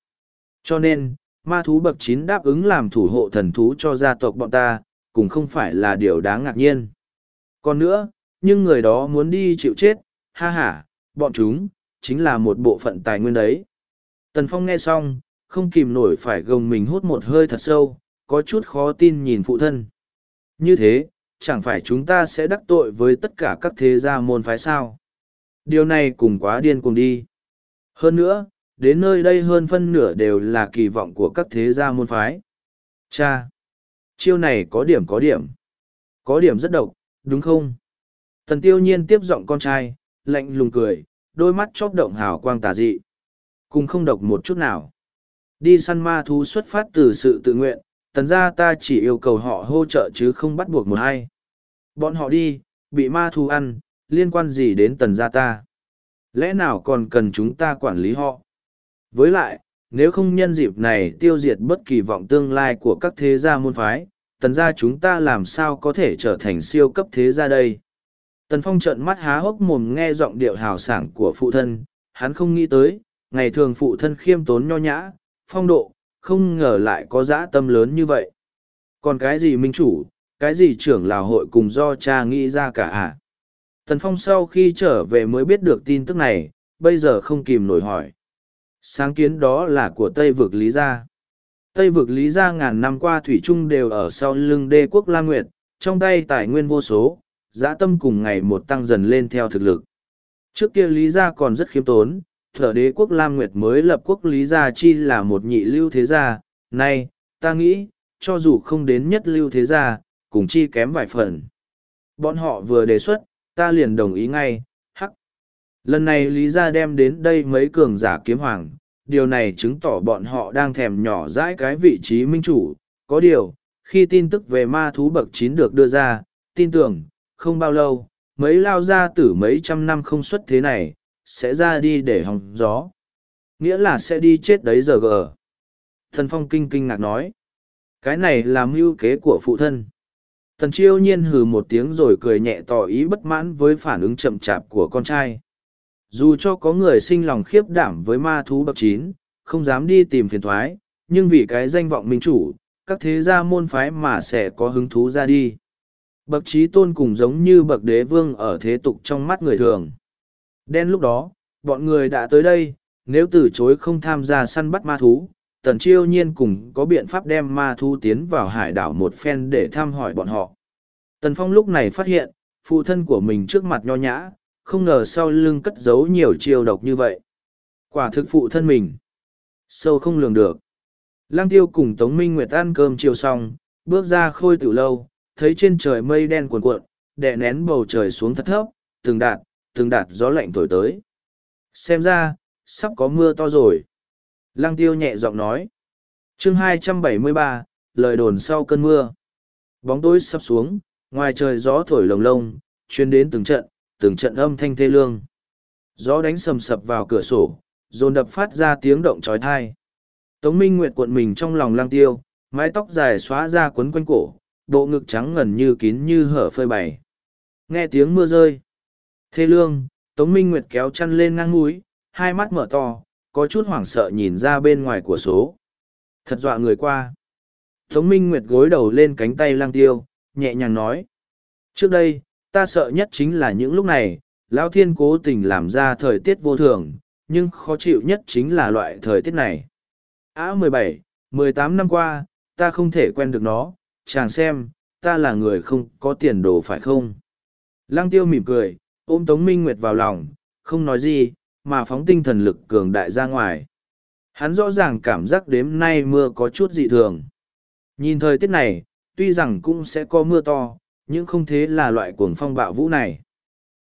Cho nên, ma thú bậc chín đáp ứng làm thủ hộ thần thú cho gia tộc bọn ta, cũng không phải là điều đáng ngạc nhiên. Còn nữa, nhưng người đó muốn đi chịu chết, ha ha, bọn chúng, chính là một bộ phận tài nguyên đấy. Tần Phong nghe xong, không kìm nổi phải gồng mình hút một hơi thật sâu, có chút khó tin nhìn phụ thân. Như thế, chẳng phải chúng ta sẽ đắc tội với tất cả các thế gia môn phái sao. Điều này cùng quá điên cùng đi. Hơn nữa, đến nơi đây hơn phân nửa đều là kỳ vọng của các thế gia môn phái. Cha! Chiêu này có điểm có điểm. Có điểm rất độc, đúng không? Tần tiêu nhiên tiếp giọng con trai, lạnh lùng cười, đôi mắt chóp động hào quang tà dị. Cùng không độc một chút nào. Đi săn ma thú xuất phát từ sự tự nguyện, tần ra ta chỉ yêu cầu họ hỗ trợ chứ không bắt buộc một ai. Bọn họ đi, bị ma thú ăn, liên quan gì đến tần gia ta? Lẽ nào còn cần chúng ta quản lý họ? Với lại, nếu không nhân dịp này tiêu diệt bất kỳ vọng tương lai của các thế gia môn phái, tần gia chúng ta làm sao có thể trở thành siêu cấp thế gia đây? Tần Phong trợn mắt há hốc mồm nghe giọng điệu hào sảng của phụ thân, hắn không nghĩ tới, ngày thường phụ thân khiêm tốn nho nhã, phong độ, không ngờ lại có dã tâm lớn như vậy. Còn cái gì minh chủ, cái gì trưởng lào hội cùng do cha nghĩ ra cả à? Tần Phong sau khi trở về mới biết được tin tức này, bây giờ không kìm nổi hỏi. Sáng kiến đó là của Tây vực Lý Gia. Tây vực Lý Gia ngàn năm qua Thủy Trung đều ở sau lưng đê quốc La Nguyệt, trong tay tài nguyên vô số, dã tâm cùng ngày một tăng dần lên theo thực lực. Trước kia Lý Gia còn rất khiêm tốn, thở đế quốc Lam Nguyệt mới lập quốc Lý Gia chi là một nhị lưu thế gia, nay, ta nghĩ, cho dù không đến nhất lưu thế gia, cùng chi kém vài phần. Bọn họ vừa đề xuất, ta liền đồng ý ngay. Lần này Lý Gia đem đến đây mấy cường giả kiếm hoàng, điều này chứng tỏ bọn họ đang thèm nhỏ dãi cái vị trí minh chủ. Có điều, khi tin tức về ma thú bậc chín được đưa ra, tin tưởng, không bao lâu, mấy lao gia tử mấy trăm năm không xuất thế này, sẽ ra đi để hòng gió. Nghĩa là sẽ đi chết đấy giờ gờ. Thần Phong kinh kinh ngạc nói. Cái này là mưu kế của phụ thân. Thần chiêu nhiên hừ một tiếng rồi cười nhẹ tỏ ý bất mãn với phản ứng chậm chạp của con trai. Dù cho có người sinh lòng khiếp đảm với ma thú bậc chín, không dám đi tìm phiền thoái, nhưng vì cái danh vọng minh chủ, các thế gia môn phái mà sẽ có hứng thú ra đi. Bậc trí tôn cùng giống như bậc đế vương ở thế tục trong mắt người thường. Đen lúc đó, bọn người đã tới đây, nếu từ chối không tham gia săn bắt ma thú, tần chiêu nhiên cùng có biện pháp đem ma thú tiến vào hải đảo một phen để thăm hỏi bọn họ. Tần Phong lúc này phát hiện, phụ thân của mình trước mặt nho nhã, không ngờ sau lưng cất giấu nhiều chiêu độc như vậy. Quả thực phụ thân mình. Sâu không lường được. Lăng tiêu cùng Tống Minh Nguyệt ăn cơm chiều xong, bước ra khôi tử lâu, thấy trên trời mây đen cuồn cuộn, đè nén bầu trời xuống thật thấp, từng đạt, từng đạt gió lạnh thổi tới. Xem ra, sắp có mưa to rồi. Lăng tiêu nhẹ giọng nói. chương 273, lời đồn sau cơn mưa. Bóng tối sắp xuống, ngoài trời gió thổi lồng lông, chuyên đến từng trận, từng trận âm thanh thê lương. Gió đánh sầm sập vào cửa sổ, dồn đập phát ra tiếng động trói thai. Tống Minh Nguyệt cuộn mình trong lòng lang tiêu, mái tóc dài xóa ra quấn quanh cổ, bộ ngực trắng ngần như kín như hở phơi bày. Nghe tiếng mưa rơi. Thê lương, Tống Minh Nguyệt kéo chăn lên ngang mũi, hai mắt mở to, có chút hoảng sợ nhìn ra bên ngoài của số. Thật dọa người qua. Tống Minh Nguyệt gối đầu lên cánh tay lang tiêu, nhẹ nhàng nói. Trước đây, ta sợ nhất chính là những lúc này, Lão Thiên cố tình làm ra thời tiết vô thường, nhưng khó chịu nhất chính là loại thời tiết này. Á mười bảy, mười tám năm qua, ta không thể quen được nó, chàng xem, ta là người không có tiền đồ phải không? Lăng tiêu mỉm cười, ôm Tống Minh Nguyệt vào lòng, không nói gì, mà phóng tinh thần lực cường đại ra ngoài. Hắn rõ ràng cảm giác đếm nay mưa có chút dị thường. Nhìn thời tiết này, tuy rằng cũng sẽ có mưa to, nhưng không thế là loại cuồng phong bạo vũ này.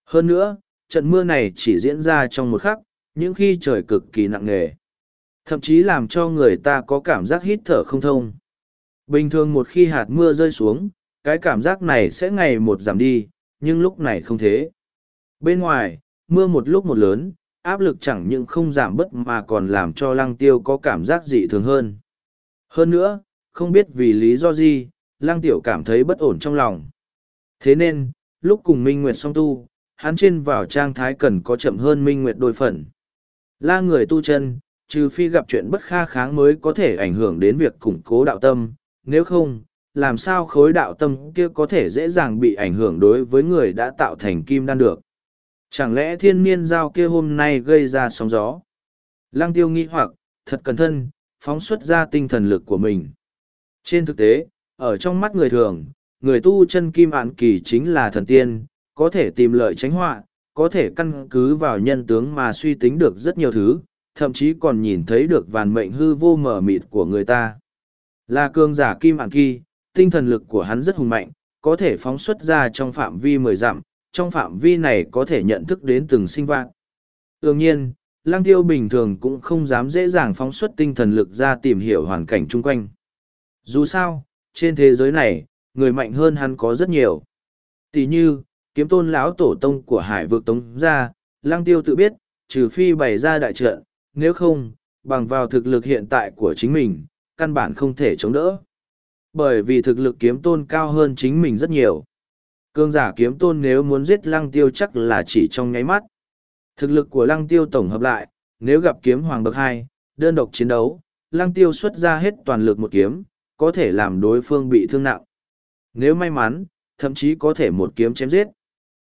Hơn nữa, trận mưa này chỉ diễn ra trong một khắc, những khi trời cực kỳ nặng nề. Thậm chí làm cho người ta có cảm giác hít thở không thông. Bình thường một khi hạt mưa rơi xuống, cái cảm giác này sẽ ngày một giảm đi, nhưng lúc này không thế. Bên ngoài, mưa một lúc một lớn, áp lực chẳng những không giảm bớt mà còn làm cho lăng tiêu có cảm giác dị thường hơn. Hơn nữa, không biết vì lý do gì, lăng tiểu cảm thấy bất ổn trong lòng. Thế nên, lúc cùng Minh Nguyệt song tu, hắn trên vào trang thái cần có chậm hơn Minh Nguyệt đôi phần. La người tu chân, trừ phi gặp chuyện bất kha kháng mới có thể ảnh hưởng đến việc củng cố đạo tâm, nếu không, làm sao khối đạo tâm kia có thể dễ dàng bị ảnh hưởng đối với người đã tạo thành kim đan được. Chẳng lẽ thiên niên giao kia hôm nay gây ra sóng gió? Lăng tiêu nghi hoặc, thật cẩn thân, phóng xuất ra tinh thần lực của mình. Trên thực tế, ở trong mắt người thường, người tu chân kim ạn kỳ chính là thần tiên, có thể tìm lợi tránh họa, có thể căn cứ vào nhân tướng mà suy tính được rất nhiều thứ, thậm chí còn nhìn thấy được vàn mệnh hư vô mở mịt của người ta. Là cường giả kim ạn kỳ, tinh thần lực của hắn rất hùng mạnh, có thể phóng xuất ra trong phạm vi mười dặm, trong phạm vi này có thể nhận thức đến từng sinh vạn. Tương nhiên, lang tiêu bình thường cũng không dám dễ dàng phóng xuất tinh thần lực ra tìm hiểu hoàn cảnh chung quanh. Dù sao, trên thế giới này, người mạnh hơn hắn có rất nhiều. Tỷ như, kiếm tôn lão tổ tông của hải vực tống ra, Lăng tiêu tự biết, trừ phi bày ra đại trận, nếu không, bằng vào thực lực hiện tại của chính mình, căn bản không thể chống đỡ. Bởi vì thực lực kiếm tôn cao hơn chính mình rất nhiều. Cương giả kiếm tôn nếu muốn giết lăng tiêu chắc là chỉ trong nháy mắt. Thực lực của lăng tiêu tổng hợp lại, nếu gặp kiếm hoàng bậc hai, đơn độc chiến đấu, lăng tiêu xuất ra hết toàn lực một kiếm, có thể làm đối phương bị thương nặng. Nếu may mắn, thậm chí có thể một kiếm chém giết.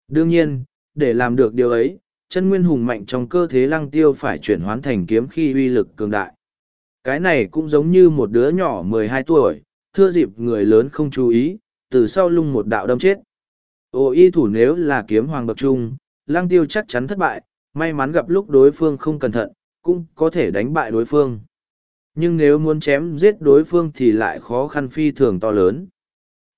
Đương nhiên, để làm được điều ấy, chân nguyên hùng mạnh trong cơ thể lăng tiêu phải chuyển hoán thành kiếm khi uy lực cường đại. Cái này cũng giống như một đứa nhỏ mười hai tuổi, thưa dịp người lớn không chú ý, từ sau lung một đạo đâm chết. Ô y thủ nếu là kiếm hoàng bậc trung, lăng tiêu chắc chắn thất bại, may mắn gặp lúc đối phương không cẩn thận, cũng có thể đánh bại đối phương. Nhưng nếu muốn chém giết đối phương thì lại khó khăn phi thường to lớn.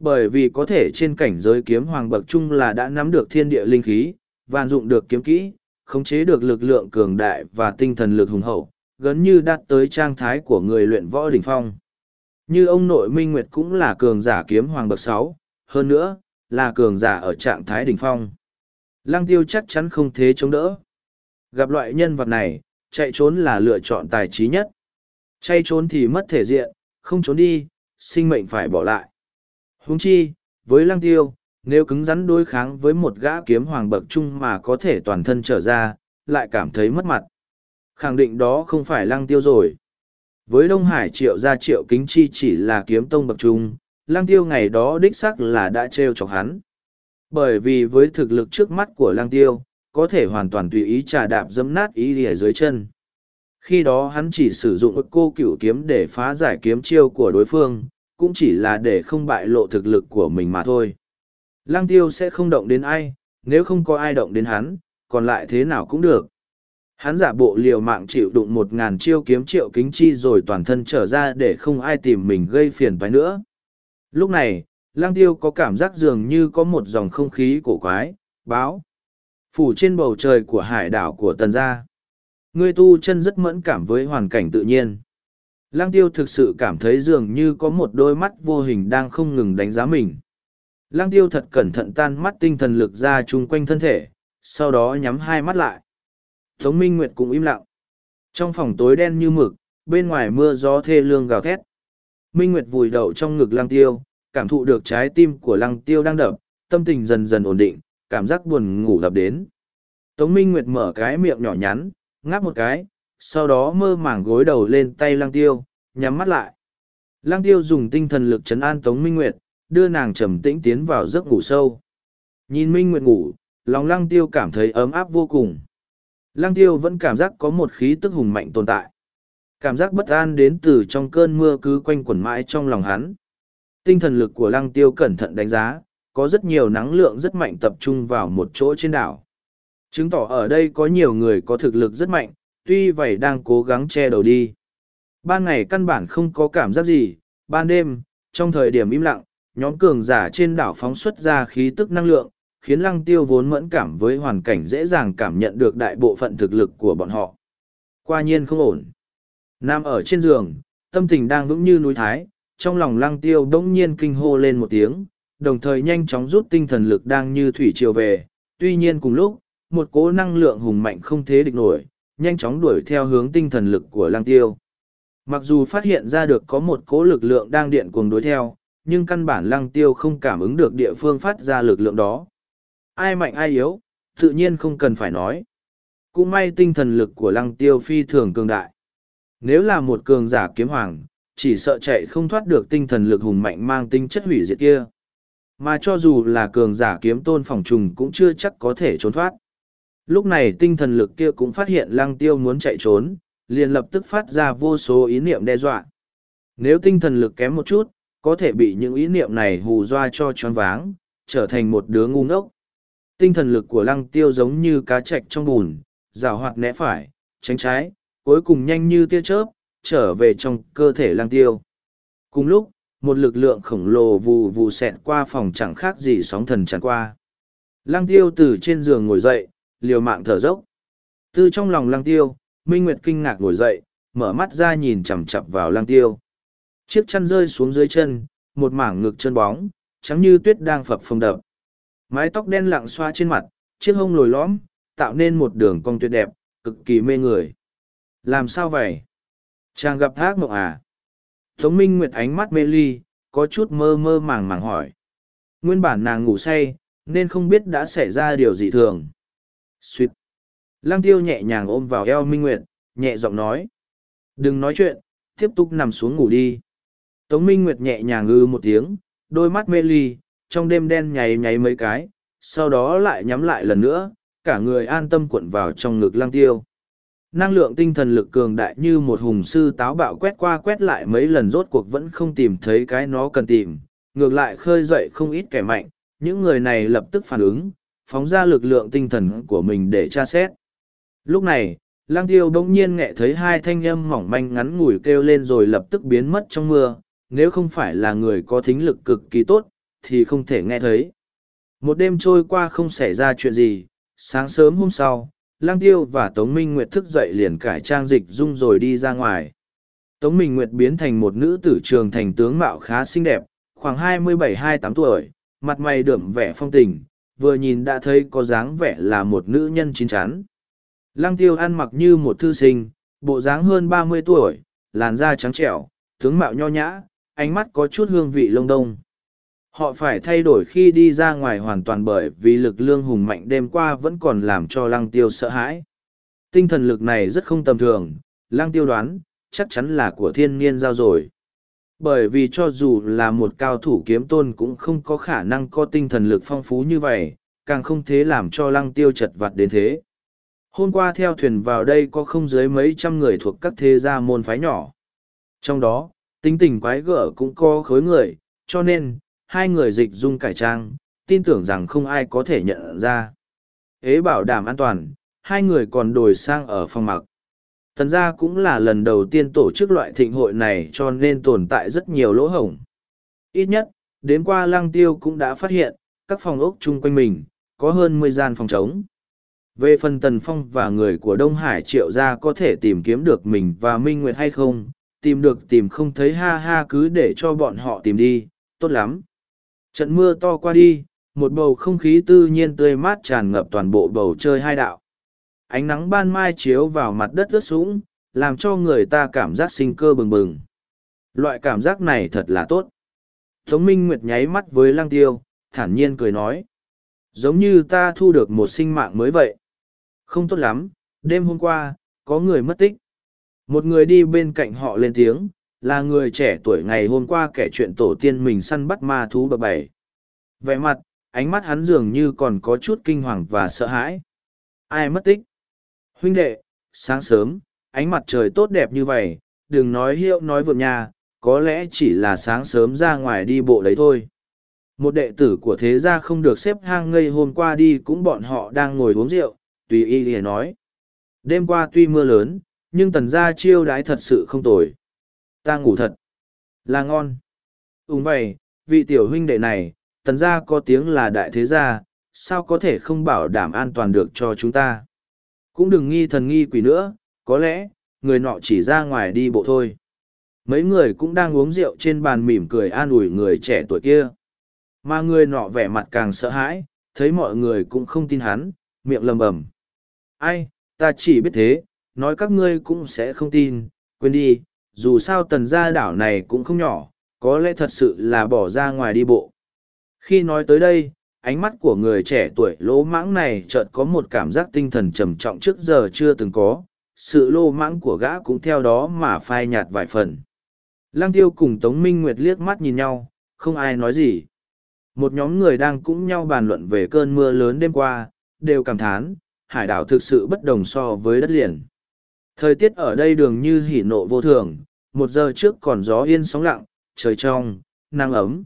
Bởi vì có thể trên cảnh giới kiếm hoàng bậc trung là đã nắm được thiên địa linh khí, vạn dụng được kiếm kỹ, khống chế được lực lượng cường đại và tinh thần lực hùng hậu, gần như đạt tới trạng thái của người luyện võ đỉnh phong. Như ông nội Minh Nguyệt cũng là cường giả kiếm hoàng bậc sáu, hơn nữa, là cường giả ở trạng thái đỉnh phong. Lăng tiêu chắc chắn không thế chống đỡ. Gặp loại nhân vật này, chạy trốn là lựa chọn tài trí nhất. Chạy trốn thì mất thể diện, không trốn đi, sinh mệnh phải bỏ lại. Huống chi, với lăng tiêu, nếu cứng rắn đối kháng với một gã kiếm hoàng bậc trung mà có thể toàn thân trở ra, lại cảm thấy mất mặt. Khẳng định đó không phải lăng tiêu rồi. Với Đông Hải triệu gia triệu kính chi chỉ là kiếm tông bậc trung, lang tiêu ngày đó đích sắc là đã trêu chọc hắn. Bởi vì với thực lực trước mắt của lang tiêu, có thể hoàn toàn tùy ý trà đạp dẫm nát ý lìa dưới chân. Khi đó hắn chỉ sử dụng cô cửu kiếm để phá giải kiếm chiêu của đối phương, cũng chỉ là để không bại lộ thực lực của mình mà thôi. Lang tiêu sẽ không động đến ai, nếu không có ai động đến hắn, còn lại thế nào cũng được. Hắn giả bộ liều mạng chịu đụng một ngàn chiêu kiếm triệu kính chi rồi toàn thân trở ra để không ai tìm mình gây phiền toái nữa. Lúc này, lang tiêu có cảm giác dường như có một dòng không khí cổ quái, báo. Phủ trên bầu trời của hải đảo của tần gia. Người tu chân rất mẫn cảm với hoàn cảnh tự nhiên. Lang tiêu thực sự cảm thấy dường như có một đôi mắt vô hình đang không ngừng đánh giá mình. Lang tiêu thật cẩn thận tan mắt tinh thần lực ra chung quanh thân thể, sau đó nhắm hai mắt lại. Tống Minh Nguyệt cũng im lặng. Trong phòng tối đen như mực, bên ngoài mưa gió thê lương gào thét. Minh Nguyệt vùi đầu trong ngực lăng tiêu, cảm thụ được trái tim của lăng tiêu đang đập, tâm tình dần dần ổn định, cảm giác buồn ngủ lập đến. Tống Minh Nguyệt mở cái miệng nhỏ nhắn, ngáp một cái, sau đó mơ màng gối đầu lên tay lăng tiêu, nhắm mắt lại. Lăng tiêu dùng tinh thần lực chấn an Tống Minh Nguyệt, đưa nàng trầm tĩnh tiến vào giấc ngủ sâu. Nhìn Minh Nguyệt ngủ, lòng lăng tiêu cảm thấy ấm áp vô cùng. Lăng tiêu vẫn cảm giác có một khí tức hùng mạnh tồn tại. Cảm giác bất an đến từ trong cơn mưa cứ quanh quẩn mãi trong lòng hắn. Tinh thần lực của lăng tiêu cẩn thận đánh giá, có rất nhiều năng lượng rất mạnh tập trung vào một chỗ trên đảo. Chứng tỏ ở đây có nhiều người có thực lực rất mạnh, tuy vậy đang cố gắng che đầu đi. Ban ngày căn bản không có cảm giác gì, ban đêm, trong thời điểm im lặng, nhóm cường giả trên đảo phóng xuất ra khí tức năng lượng, khiến lăng tiêu vốn mẫn cảm với hoàn cảnh dễ dàng cảm nhận được đại bộ phận thực lực của bọn họ. Qua nhiên không ổn. Nam ở trên giường, tâm tình đang vững như núi thái, trong lòng lăng tiêu đống nhiên kinh hô lên một tiếng, đồng thời nhanh chóng rút tinh thần lực đang như thủy triều về. Tuy nhiên cùng lúc, một cỗ năng lượng hùng mạnh không thế địch nổi, nhanh chóng đuổi theo hướng tinh thần lực của lăng tiêu. Mặc dù phát hiện ra được có một cỗ lực lượng đang điện cuồng đối theo, nhưng căn bản lăng tiêu không cảm ứng được địa phương phát ra lực lượng đó. Ai mạnh ai yếu, tự nhiên không cần phải nói. Cũng may tinh thần lực của lăng tiêu phi thường cường đại. Nếu là một cường giả kiếm hoàng, chỉ sợ chạy không thoát được tinh thần lực hùng mạnh mang tính chất hủy diệt kia. Mà cho dù là cường giả kiếm tôn phòng trùng cũng chưa chắc có thể trốn thoát. Lúc này tinh thần lực kia cũng phát hiện lăng tiêu muốn chạy trốn, liền lập tức phát ra vô số ý niệm đe dọa. Nếu tinh thần lực kém một chút, có thể bị những ý niệm này hù doa cho choáng váng, trở thành một đứa ngu ngốc. Tinh thần lực của lăng tiêu giống như cá chạch trong bùn, rào hoạt né phải, tránh trái, cuối cùng nhanh như tia chớp, trở về trong cơ thể lăng tiêu. Cùng lúc, một lực lượng khổng lồ vù vù xẹt qua phòng chẳng khác gì sóng thần tràn qua. Lăng tiêu từ trên giường ngồi dậy, liều mạng thở dốc. Từ trong lòng lăng tiêu, Minh Nguyệt kinh ngạc ngồi dậy, mở mắt ra nhìn chằm chặp vào lăng tiêu. Chiếc chăn rơi xuống dưới chân, một mảng ngực chân bóng, trắng như tuyết đang phập phồng đập. Mái tóc đen lặng xoa trên mặt, chiếc hông lồi lõm, tạo nên một đường cong tuyệt đẹp, cực kỳ mê người. Làm sao vậy? Chàng gặp thác mộng à? Tống Minh Nguyệt ánh mắt mê ly, có chút mơ mơ màng màng hỏi. Nguyên bản nàng ngủ say, nên không biết đã xảy ra điều gì thường. Xuyệt. Lăng tiêu nhẹ nhàng ôm vào eo Minh Nguyệt, nhẹ giọng nói. Đừng nói chuyện, tiếp tục nằm xuống ngủ đi. Tống Minh Nguyệt nhẹ nhàng ư một tiếng, đôi mắt mê ly, trong đêm đen nháy nháy mấy cái, sau đó lại nhắm lại lần nữa, cả người an tâm cuộn vào trong ngực lăng tiêu. Năng lượng tinh thần lực cường đại như một hùng sư táo bạo quét qua quét lại mấy lần rốt cuộc vẫn không tìm thấy cái nó cần tìm, ngược lại khơi dậy không ít kẻ mạnh, những người này lập tức phản ứng, phóng ra lực lượng tinh thần của mình để tra xét. Lúc này, lang tiêu bỗng nhiên nghe thấy hai thanh âm mỏng manh ngắn ngủi kêu lên rồi lập tức biến mất trong mưa, nếu không phải là người có thính lực cực kỳ tốt, thì không thể nghe thấy. Một đêm trôi qua không xảy ra chuyện gì, sáng sớm hôm sau, lang tiêu và Tống Minh Nguyệt thức dậy liền cải trang dịch dung rồi đi ra ngoài. Tống Minh Nguyệt biến thành một nữ tử trường thành tướng mạo khá xinh đẹp, khoảng 27-28 tuổi, mặt mày đượm vẻ phong tình, vừa nhìn đã thấy có dáng vẻ là một nữ nhân chín chắn. Lăng tiêu ăn mặc như một thư sinh, bộ dáng hơn ba mươi tuổi, làn da trắng trẻo, tướng mạo nho nhã, ánh mắt có chút hương vị lông đông. Họ phải thay đổi khi đi ra ngoài hoàn toàn bởi vì lực lương hùng mạnh đêm qua vẫn còn làm cho lăng tiêu sợ hãi. Tinh thần lực này rất không tầm thường, lăng tiêu đoán, chắc chắn là của thiên niên giao rồi. Bởi vì cho dù là một cao thủ kiếm tôn cũng không có khả năng có tinh thần lực phong phú như vậy, càng không thế làm cho lăng tiêu chật vật đến thế. Hôm qua theo thuyền vào đây có không dưới mấy trăm người thuộc các thế gia môn phái nhỏ. Trong đó, tính tình quái gở cũng có khối người, cho nên, hai người dịch dung cải trang, tin tưởng rằng không ai có thể nhận ra. Ế bảo đảm an toàn, hai người còn đổi sang ở phòng mặc. Thần gia cũng là lần đầu tiên tổ chức loại thịnh hội này cho nên tồn tại rất nhiều lỗ hổng. Ít nhất, đến qua lăng tiêu cũng đã phát hiện, các phòng ốc chung quanh mình, có hơn mười gian phòng trống. Về phần Tần Phong và người của Đông Hải triệu gia có thể tìm kiếm được mình và Minh Nguyệt hay không, tìm được tìm không thấy ha ha cứ để cho bọn họ tìm đi, tốt lắm. Trận mưa to qua đi, một bầu không khí tự nhiên tươi mát tràn ngập toàn bộ bầu trời hai đạo. Ánh nắng ban mai chiếu vào mặt đất ướt sũng, làm cho người ta cảm giác sinh cơ bừng bừng. Loại cảm giác này thật là tốt. Tống Minh Nguyệt nháy mắt với Lăng Tiêu, thản nhiên cười nói. Giống như ta thu được một sinh mạng mới vậy. Không tốt lắm, đêm hôm qua, có người mất tích. Một người đi bên cạnh họ lên tiếng, là người trẻ tuổi ngày hôm qua kể chuyện tổ tiên mình săn bắt ma thú bậc bảy. Vẻ mặt, ánh mắt hắn dường như còn có chút kinh hoàng và sợ hãi. Ai mất tích? Huynh đệ, sáng sớm, ánh mặt trời tốt đẹp như vậy, đừng nói hiệu nói vượt nhà, có lẽ chỉ là sáng sớm ra ngoài đi bộ đấy thôi. Một đệ tử của thế gia không được xếp hang ngây hôm qua đi cũng bọn họ đang ngồi uống rượu, tùy y lìa nói. Đêm qua tuy mưa lớn, nhưng tần gia chiêu đái thật sự không tồi. Ta ngủ thật. Là ngon. đúng vậy, vị tiểu huynh đệ này, tần gia có tiếng là đại thế gia, sao có thể không bảo đảm an toàn được cho chúng ta. Cũng đừng nghi thần nghi quỷ nữa, có lẽ, người nọ chỉ ra ngoài đi bộ thôi. Mấy người cũng đang uống rượu trên bàn mỉm cười an ủi người trẻ tuổi kia. Mà người nọ vẻ mặt càng sợ hãi, thấy mọi người cũng không tin hắn, miệng lầm bầm. Ai, ta chỉ biết thế, nói các ngươi cũng sẽ không tin, quên đi, dù sao tần gia đảo này cũng không nhỏ, có lẽ thật sự là bỏ ra ngoài đi bộ. Khi nói tới đây, ánh mắt của người trẻ tuổi lỗ mãng này chợt có một cảm giác tinh thần trầm trọng trước giờ chưa từng có, sự lô mãng của gã cũng theo đó mà phai nhạt vài phần. Lăng tiêu cùng Tống Minh Nguyệt liếc mắt nhìn nhau, không ai nói gì. Một nhóm người đang cũng nhau bàn luận về cơn mưa lớn đêm qua, đều cảm thán, hải đảo thực sự bất đồng so với đất liền. Thời tiết ở đây đường như hỉ nộ vô thường, một giờ trước còn gió yên sóng lặng, trời trong, nắng ấm.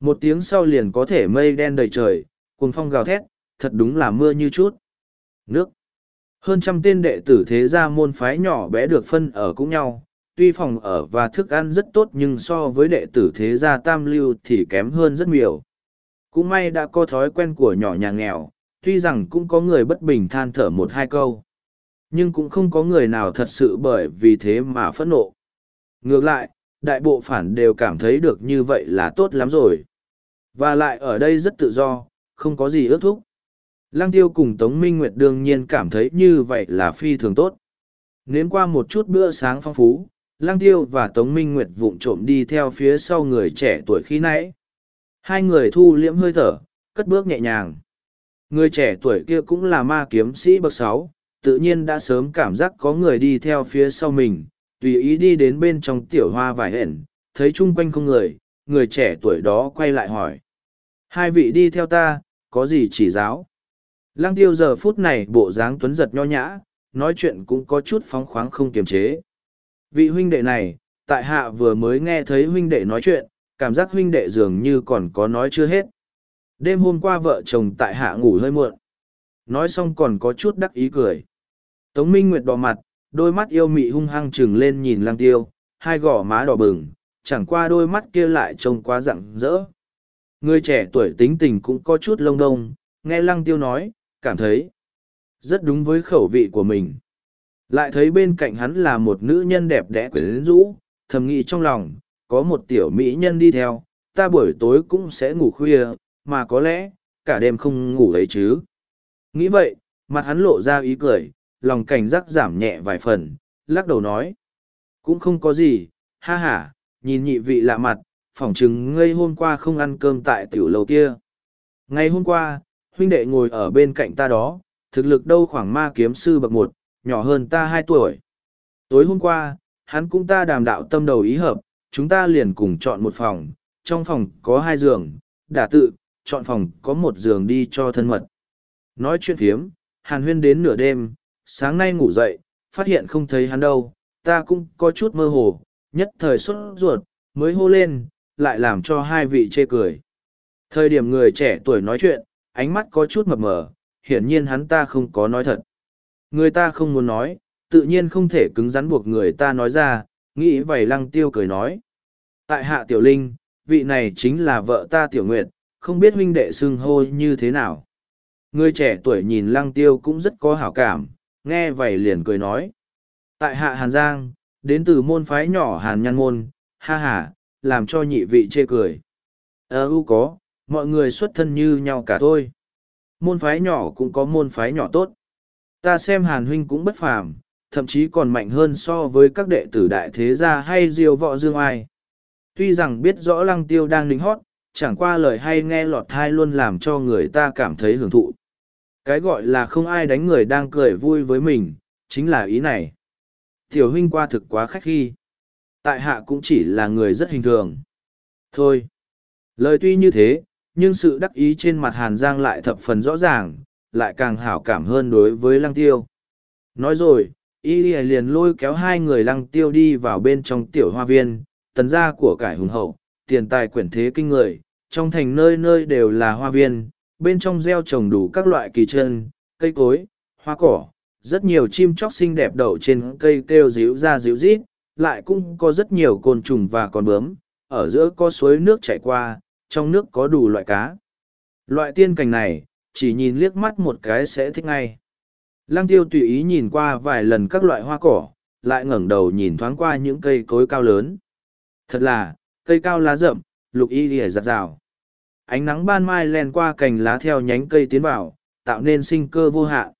Một tiếng sau liền có thể mây đen đầy trời, cuồng phong gào thét, thật đúng là mưa như chút. Nước. Hơn trăm tên đệ tử thế gia môn phái nhỏ bé được phân ở cũng nhau, tuy phòng ở và thức ăn rất tốt nhưng so với đệ tử thế gia tam lưu thì kém hơn rất nhiều. Cũng may đã có thói quen của nhỏ nhà nghèo, tuy rằng cũng có người bất bình than thở một hai câu. Nhưng cũng không có người nào thật sự bởi vì thế mà phẫn nộ. Ngược lại, đại bộ phản đều cảm thấy được như vậy là tốt lắm rồi. Và lại ở đây rất tự do, không có gì ước thúc. Lăng tiêu cùng Tống Minh Nguyệt đương nhiên cảm thấy như vậy là phi thường tốt. Nếm qua một chút bữa sáng phong phú, Lăng tiêu và Tống Minh Nguyệt vụng trộm đi theo phía sau người trẻ tuổi khi nãy. Hai người thu liễm hơi thở, cất bước nhẹ nhàng. Người trẻ tuổi kia cũng là ma kiếm sĩ bậc sáu, tự nhiên đã sớm cảm giác có người đi theo phía sau mình, tùy ý đi đến bên trong tiểu hoa vải hển, thấy chung quanh không người, người trẻ tuổi đó quay lại hỏi. Hai vị đi theo ta, có gì chỉ giáo? Lăng tiêu giờ phút này bộ dáng tuấn giật nho nhã, nói chuyện cũng có chút phóng khoáng không kiềm chế. Vị huynh đệ này, tại hạ vừa mới nghe thấy huynh đệ nói chuyện, cảm giác huynh đệ dường như còn có nói chưa hết. Đêm hôm qua vợ chồng tại hạ ngủ hơi muộn. Nói xong còn có chút đắc ý cười. Tống Minh Nguyệt đỏ mặt, đôi mắt yêu mị hung hăng chừng lên nhìn lang tiêu, hai gò má đỏ bừng, chẳng qua đôi mắt kia lại trông quá rạng rỡ. Người trẻ tuổi tính tình cũng có chút lông đông, nghe lăng tiêu nói, cảm thấy rất đúng với khẩu vị của mình. Lại thấy bên cạnh hắn là một nữ nhân đẹp đẽ quyến rũ, thầm nghĩ trong lòng, có một tiểu mỹ nhân đi theo, ta buổi tối cũng sẽ ngủ khuya, mà có lẽ, cả đêm không ngủ đấy chứ. Nghĩ vậy, mặt hắn lộ ra ý cười, lòng cảnh giác giảm nhẹ vài phần, lắc đầu nói. Cũng không có gì, ha ha, nhìn nhị vị lạ mặt, phỏng chừng ngây hôm qua không ăn cơm tại tiểu lầu kia. Ngày hôm qua, huynh đệ ngồi ở bên cạnh ta đó, thực lực đâu khoảng ma kiếm sư bậc một, nhỏ hơn ta hai tuổi. Tối hôm qua, hắn cũng ta đàm đạo tâm đầu ý hợp, chúng ta liền cùng chọn một phòng, trong phòng có hai giường, đả tự, chọn phòng có một giường đi cho thân mật. Nói chuyện phiếm, hàn huyên đến nửa đêm, sáng nay ngủ dậy, phát hiện không thấy hắn đâu, ta cũng có chút mơ hồ, nhất thời xuất ruột, mới hô lên, lại làm cho hai vị chê cười. Thời điểm người trẻ tuổi nói chuyện, ánh mắt có chút mập mờ, hiển nhiên hắn ta không có nói thật. Người ta không muốn nói, tự nhiên không thể cứng rắn buộc người ta nói ra, nghĩ vậy lăng tiêu cười nói. Tại hạ tiểu linh, vị này chính là vợ ta tiểu nguyệt, không biết huynh đệ xưng hô như thế nào. Người trẻ tuổi nhìn lăng tiêu cũng rất có hảo cảm, nghe vậy liền cười nói. Tại hạ Hàn Giang, đến từ môn phái nhỏ Hàn Nhan Môn, ha ha, làm cho nhị vị chê cười. Ờ u có, mọi người xuất thân như nhau cả thôi. Môn phái nhỏ cũng có môn phái nhỏ tốt. Ta xem Hàn Huynh cũng bất phàm, thậm chí còn mạnh hơn so với các đệ tử đại thế gia hay diêu võ dương ai. Tuy rằng biết rõ lăng tiêu đang lính hót, chẳng qua lời hay nghe lọt thai luôn làm cho người ta cảm thấy hưởng thụ. Cái gọi là không ai đánh người đang cười vui với mình, chính là ý này. Tiểu huynh qua thực quá khách khi. Tại hạ cũng chỉ là người rất hình thường. Thôi. Lời tuy như thế, nhưng sự đắc ý trên mặt Hàn Giang lại thập phần rõ ràng, lại càng hảo cảm hơn đối với lăng tiêu. Nói rồi, y liền lôi kéo hai người lăng tiêu đi vào bên trong tiểu hoa viên tần gia của cải hùng hậu tiền tài quyển thế kinh người trong thành nơi nơi đều là hoa viên bên trong gieo trồng đủ các loại kỳ chân cây cối hoa cỏ rất nhiều chim chóc xinh đẹp đậu trên cây kêu díu ra díu rít lại cũng có rất nhiều côn trùng và con bướm ở giữa có suối nước chảy qua trong nước có đủ loại cá loại tiên cảnh này chỉ nhìn liếc mắt một cái sẽ thích ngay Lăng tiêu tùy ý nhìn qua vài lần các loại hoa cỏ, lại ngẩng đầu nhìn thoáng qua những cây cối cao lớn. Thật là, cây cao lá rậm, lục y lìa giặt rào. Ánh nắng ban mai len qua cành lá theo nhánh cây tiến vào, tạo nên sinh cơ vô hạn.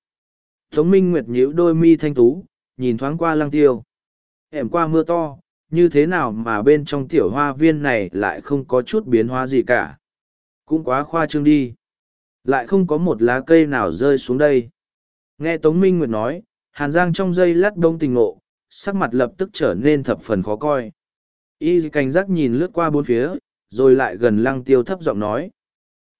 Tống Minh Nguyệt nhíu đôi mi thanh tú, nhìn thoáng qua lăng tiêu. Hẻm qua mưa to, như thế nào mà bên trong tiểu hoa viên này lại không có chút biến hóa gì cả. Cũng quá khoa trương đi. Lại không có một lá cây nào rơi xuống đây. Nghe Tống Minh Nguyệt nói, Hàn Giang trong giây lát đông tình ngộ, sắc mặt lập tức trở nên thập phần khó coi. Y cảnh giác nhìn lướt qua bốn phía, rồi lại gần lăng tiêu thấp giọng nói.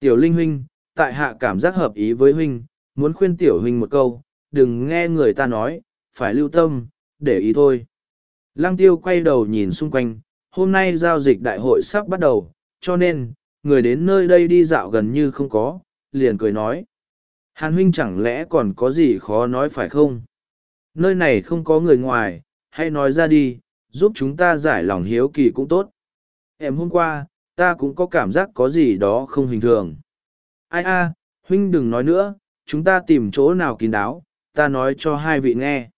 Tiểu Linh Huynh, tại hạ cảm giác hợp ý với Huynh, muốn khuyên Tiểu Huynh một câu, đừng nghe người ta nói, phải lưu tâm, để ý thôi. Lăng tiêu quay đầu nhìn xung quanh, hôm nay giao dịch đại hội sắp bắt đầu, cho nên, người đến nơi đây đi dạo gần như không có, liền cười nói. Hàn huynh chẳng lẽ còn có gì khó nói phải không? Nơi này không có người ngoài, hãy nói ra đi, giúp chúng ta giải lòng hiếu kỳ cũng tốt. Em hôm qua, ta cũng có cảm giác có gì đó không hình thường. Ai a, huynh đừng nói nữa, chúng ta tìm chỗ nào kín đáo, ta nói cho hai vị nghe.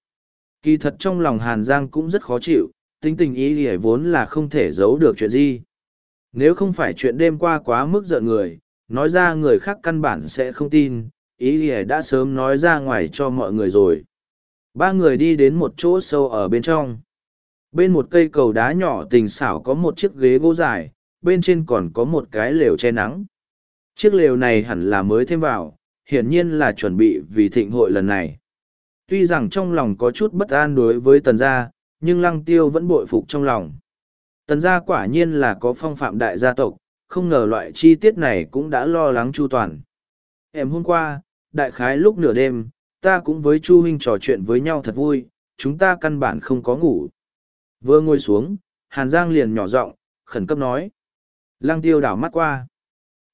Kỳ thật trong lòng Hàn Giang cũng rất khó chịu, tính tình ý thì vốn là không thể giấu được chuyện gì. Nếu không phải chuyện đêm qua quá mức giận người, nói ra người khác căn bản sẽ không tin, ý ỉa đã sớm nói ra ngoài cho mọi người rồi ba người đi đến một chỗ sâu ở bên trong bên một cây cầu đá nhỏ tình xảo có một chiếc ghế gỗ dài bên trên còn có một cái lều che nắng chiếc lều này hẳn là mới thêm vào hiển nhiên là chuẩn bị vì thịnh hội lần này tuy rằng trong lòng có chút bất an đối với tần gia nhưng lăng tiêu vẫn bội phục trong lòng tần gia quả nhiên là có phong phạm đại gia tộc không ngờ loại chi tiết này cũng đã lo lắng chu toàn em hôm qua đại khái lúc nửa đêm, ta cũng với Chu Huynh trò chuyện với nhau thật vui, chúng ta căn bản không có ngủ. Vừa ngồi xuống, Hàn Giang liền nhỏ giọng khẩn cấp nói. Lăng tiêu đảo mắt qua.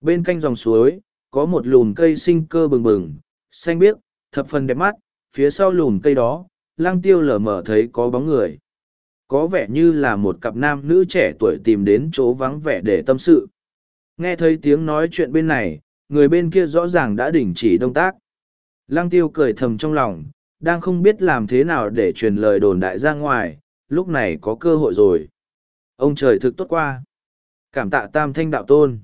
Bên cạnh dòng suối, có một lùm cây sinh cơ bừng bừng, xanh biếc, thập phần đẹp mắt, phía sau lùm cây đó, lăng tiêu lờ mờ thấy có bóng người. Có vẻ như là một cặp nam nữ trẻ tuổi tìm đến chỗ vắng vẻ để tâm sự. Nghe thấy tiếng nói chuyện bên này, người bên kia rõ ràng đã đình chỉ động tác. Lăng tiêu cười thầm trong lòng, đang không biết làm thế nào để truyền lời đồn đại ra ngoài, lúc này có cơ hội rồi. Ông trời thực tốt qua. Cảm tạ tam thanh đạo tôn.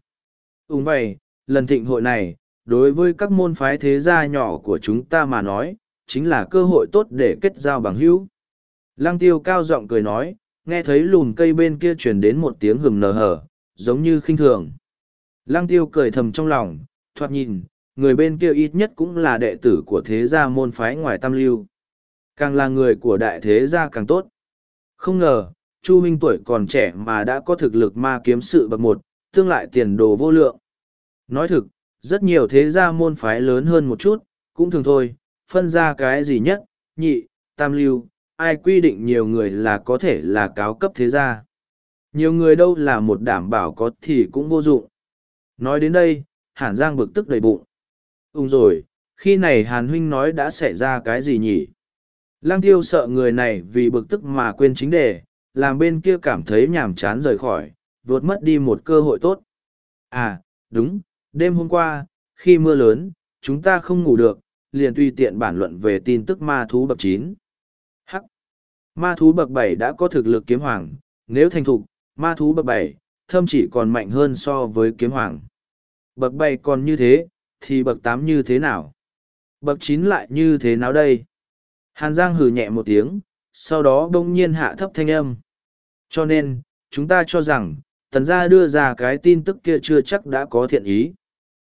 Úng vậy, lần thịnh hội này, đối với các môn phái thế gia nhỏ của chúng ta mà nói, chính là cơ hội tốt để kết giao bằng hữu. Lăng tiêu cao giọng cười nói, nghe thấy lùm cây bên kia truyền đến một tiếng hừng nở hở, giống như khinh thường. Lăng tiêu cười thầm trong lòng, thoạt nhìn, người bên kia ít nhất cũng là đệ tử của thế gia môn phái ngoài tam lưu. Càng là người của đại thế gia càng tốt. Không ngờ, Chu Minh tuổi còn trẻ mà đã có thực lực ma kiếm sự bậc một, tương lại tiền đồ vô lượng. Nói thực, rất nhiều thế gia môn phái lớn hơn một chút, cũng thường thôi, phân ra cái gì nhất, nhị, tam lưu, ai quy định nhiều người là có thể là cáo cấp thế gia. Nhiều người đâu là một đảm bảo có thì cũng vô dụng. Nói đến đây, hàn giang bực tức đầy bụng Úng rồi khi này hàn huynh nói đã xảy ra cái gì nhỉ lăng tiêu sợ người này vì bực tức mà quên chính đề làm bên kia cảm thấy nhàm chán rời khỏi vượt mất đi một cơ hội tốt à đúng đêm hôm qua khi mưa lớn chúng ta không ngủ được liền tùy tiện bản luận về tin tức ma thú bậc chín hắc ma thú bậc bảy đã có thực lực kiếm hoàng nếu thành thục ma thú bậc bảy thâm chỉ còn mạnh hơn so với kiếm hoàng Bậc bảy còn như thế, thì bậc tám như thế nào? Bậc chín lại như thế nào đây? Hàn Giang hừ nhẹ một tiếng, sau đó bỗng nhiên hạ thấp thanh âm. Cho nên, chúng ta cho rằng, tần gia đưa ra cái tin tức kia chưa chắc đã có thiện ý.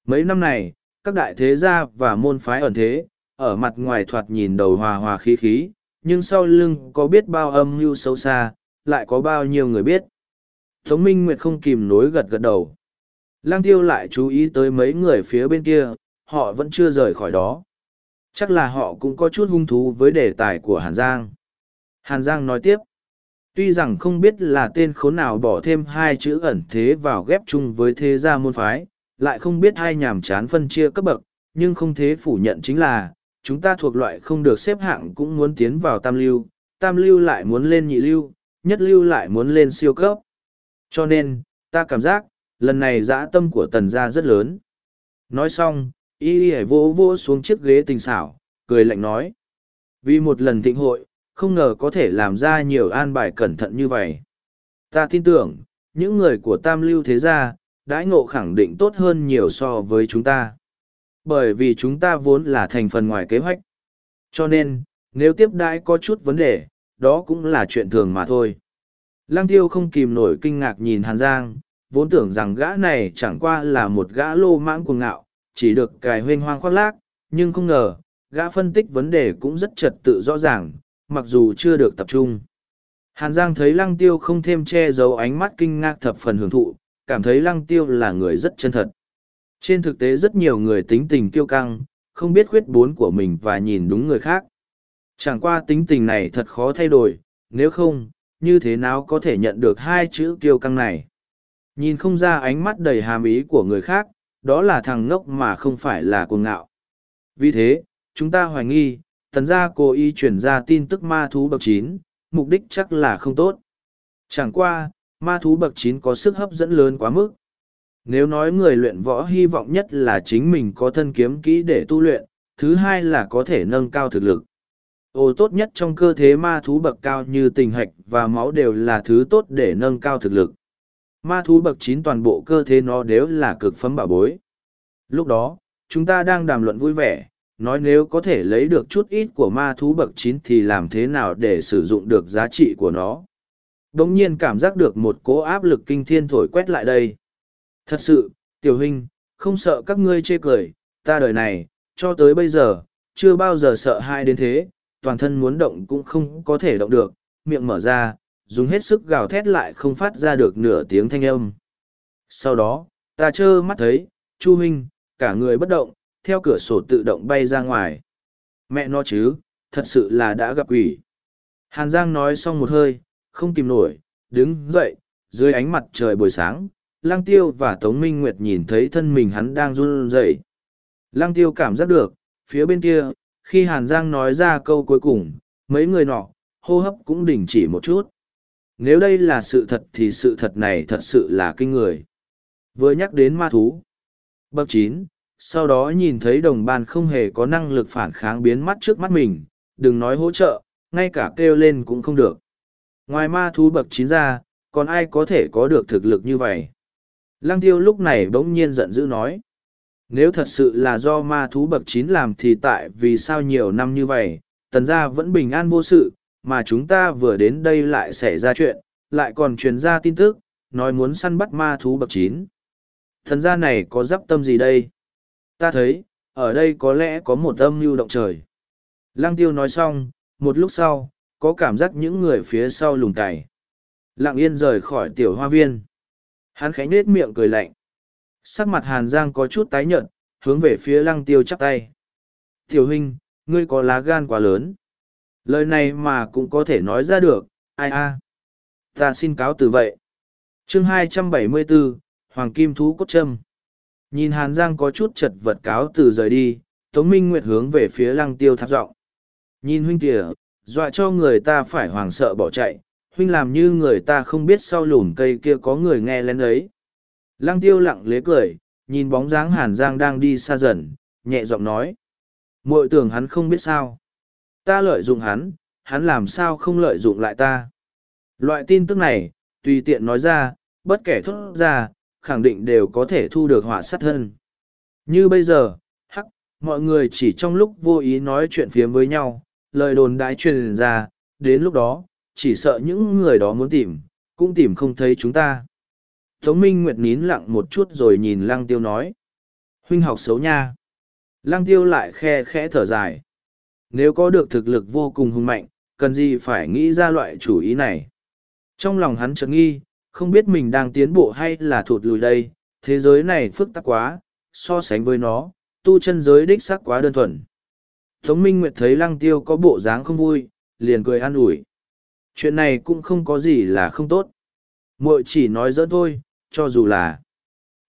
Mấy năm này, các đại thế gia và môn phái ẩn thế, ở mặt ngoài thoạt nhìn đầu hòa hòa khí khí, nhưng sau lưng có biết bao âm mưu sâu xa, lại có bao nhiêu người biết. Tống Minh Nguyệt không kìm nối gật gật đầu. Lang tiêu lại chú ý tới mấy người phía bên kia, họ vẫn chưa rời khỏi đó. Chắc là họ cũng có chút hung thú với đề tài của Hàn Giang. Hàn Giang nói tiếp. Tuy rằng không biết là tên khốn nào bỏ thêm hai chữ ẩn thế vào ghép chung với thế gia môn phái, lại không biết hai nhàm chán phân chia cấp bậc, nhưng không thế phủ nhận chính là, chúng ta thuộc loại không được xếp hạng cũng muốn tiến vào tam lưu, tam lưu lại muốn lên nhị lưu, nhất lưu lại muốn lên siêu cấp. Cho nên, ta cảm giác, lần này dã tâm của tần gia rất lớn. Nói xong, y y vô vô xuống chiếc ghế tình xảo, cười lạnh nói. Vì một lần thịnh hội, không ngờ có thể làm ra nhiều an bài cẩn thận như vậy. Ta tin tưởng, những người của tam lưu thế gia, đãi ngộ khẳng định tốt hơn nhiều so với chúng ta. Bởi vì chúng ta vốn là thành phần ngoài kế hoạch. Cho nên, nếu tiếp đãi có chút vấn đề, đó cũng là chuyện thường mà thôi. Lăng tiêu không kìm nổi kinh ngạc nhìn Hàn Giang, vốn tưởng rằng gã này chẳng qua là một gã lô mãng cuồng ngạo, chỉ được cài huyên hoang khoác lác, nhưng không ngờ, gã phân tích vấn đề cũng rất trật tự rõ ràng, mặc dù chưa được tập trung. Hàn Giang thấy lăng tiêu không thêm che giấu ánh mắt kinh ngạc thập phần hưởng thụ, cảm thấy lăng tiêu là người rất chân thật. Trên thực tế rất nhiều người tính tình kiêu căng, không biết khuyết bốn của mình và nhìn đúng người khác. Chẳng qua tính tình này thật khó thay đổi, nếu không, như thế nào có thể nhận được hai chữ kiêu căng này. Nhìn không ra ánh mắt đầy hàm ý của người khác, đó là thằng ngốc mà không phải là cuồng ngạo. Vì thế, chúng ta hoài nghi, tần gia cố ý chuyển ra tin tức ma thú bậc chín, mục đích chắc là không tốt. Chẳng qua, ma thú bậc chín có sức hấp dẫn lớn quá mức. Nếu nói người luyện võ hy vọng nhất là chính mình có thân kiếm kỹ để tu luyện, thứ hai là có thể nâng cao thực lực. Ô tốt nhất trong cơ thể ma thú bậc cao như tình hạch và máu đều là thứ tốt để nâng cao thực lực. Ma thú bậc chín toàn bộ cơ thể nó đều là cực phấm bảo bối. Lúc đó, chúng ta đang đàm luận vui vẻ, nói nếu có thể lấy được chút ít của ma thú bậc chín thì làm thế nào để sử dụng được giá trị của nó. Đống nhiên cảm giác được một cố áp lực kinh thiên thổi quét lại đây. Thật sự, tiểu huynh, không sợ các ngươi chê cười, ta đời này, cho tới bây giờ, chưa bao giờ sợ hai đến thế, toàn thân muốn động cũng không có thể động được, miệng mở ra, dùng hết sức gào thét lại không phát ra được nửa tiếng thanh âm. Sau đó, ta trơ mắt thấy, Chu Huynh, cả người bất động, theo cửa sổ tự động bay ra ngoài. Mẹ nó chứ, thật sự là đã gặp quỷ. Hàn Giang nói xong một hơi, không kìm nổi, đứng dậy, dưới ánh mặt trời buổi sáng, Lăng Tiêu và Tống Minh Nguyệt nhìn thấy thân mình hắn đang run rẩy. Lăng Tiêu cảm giác được, phía bên kia, khi Hàn Giang nói ra câu cuối cùng, mấy người nọ, hô hấp cũng đình chỉ một chút. Nếu đây là sự thật thì sự thật này thật sự là kinh người. Vừa nhắc đến ma thú. Bậc chín, sau đó nhìn thấy đồng ban không hề có năng lực phản kháng biến mắt trước mắt mình, đừng nói hỗ trợ, ngay cả kêu lên cũng không được. Ngoài ma thú bậc chín ra, còn ai có thể có được thực lực như vậy? Lăng tiêu lúc này bỗng nhiên giận dữ nói. Nếu thật sự là do ma thú bậc chín làm thì tại vì sao nhiều năm như vậy, tần gia vẫn bình an vô sự, mà chúng ta vừa đến đây lại xảy ra chuyện, lại còn truyền ra tin tức, nói muốn săn bắt ma thú bậc chín. Thần gia này có dắp tâm gì đây? Ta thấy, ở đây có lẽ có một âm mưu động trời. Lăng tiêu nói xong, một lúc sau, có cảm giác những người phía sau lùng cày. Lặng yên rời khỏi tiểu hoa viên. Hắn khẽ nết miệng cười lạnh. Sắc mặt Hàn Giang có chút tái nhợt, hướng về phía lăng tiêu chắp tay. Tiểu huynh, ngươi có lá gan quá lớn. Lời này mà cũng có thể nói ra được, ai a Ta xin cáo từ vậy. chương 274, Hoàng Kim Thú Cốt Trâm. Nhìn Hàn Giang có chút chật vật cáo từ rời đi, Tống Minh Nguyệt hướng về phía lăng tiêu tháp giọng Nhìn huynh kìa, dọa cho người ta phải hoảng sợ bỏ chạy, huynh làm như người ta không biết sau lùm cây kia có người nghe lén ấy. Lăng tiêu lặng lế cười, nhìn bóng dáng Hàn Giang đang đi xa dần, nhẹ giọng nói. muội tưởng hắn không biết sao. Ta lợi dụng hắn, hắn làm sao không lợi dụng lại ta. Loại tin tức này, tùy tiện nói ra, bất kể thốt ra, khẳng định đều có thể thu được họa sát thân. Như bây giờ, hắc, mọi người chỉ trong lúc vô ý nói chuyện phiếm với nhau, lời đồn đãi truyền ra, đến lúc đó, chỉ sợ những người đó muốn tìm, cũng tìm không thấy chúng ta. Tống Minh Nguyệt nín lặng một chút rồi nhìn Lăng Tiêu nói. Huynh học xấu nha. Lăng Tiêu lại khe khẽ thở dài. Nếu có được thực lực vô cùng hùng mạnh, cần gì phải nghĩ ra loại chủ ý này. Trong lòng hắn chợt nghi, không biết mình đang tiến bộ hay là thụt lùi đây, thế giới này phức tạp quá, so sánh với nó, tu chân giới đích sắc quá đơn thuần. Tống Minh Nguyệt thấy lăng tiêu có bộ dáng không vui, liền cười an ủi. Chuyện này cũng không có gì là không tốt. muội chỉ nói dỡ thôi, cho dù là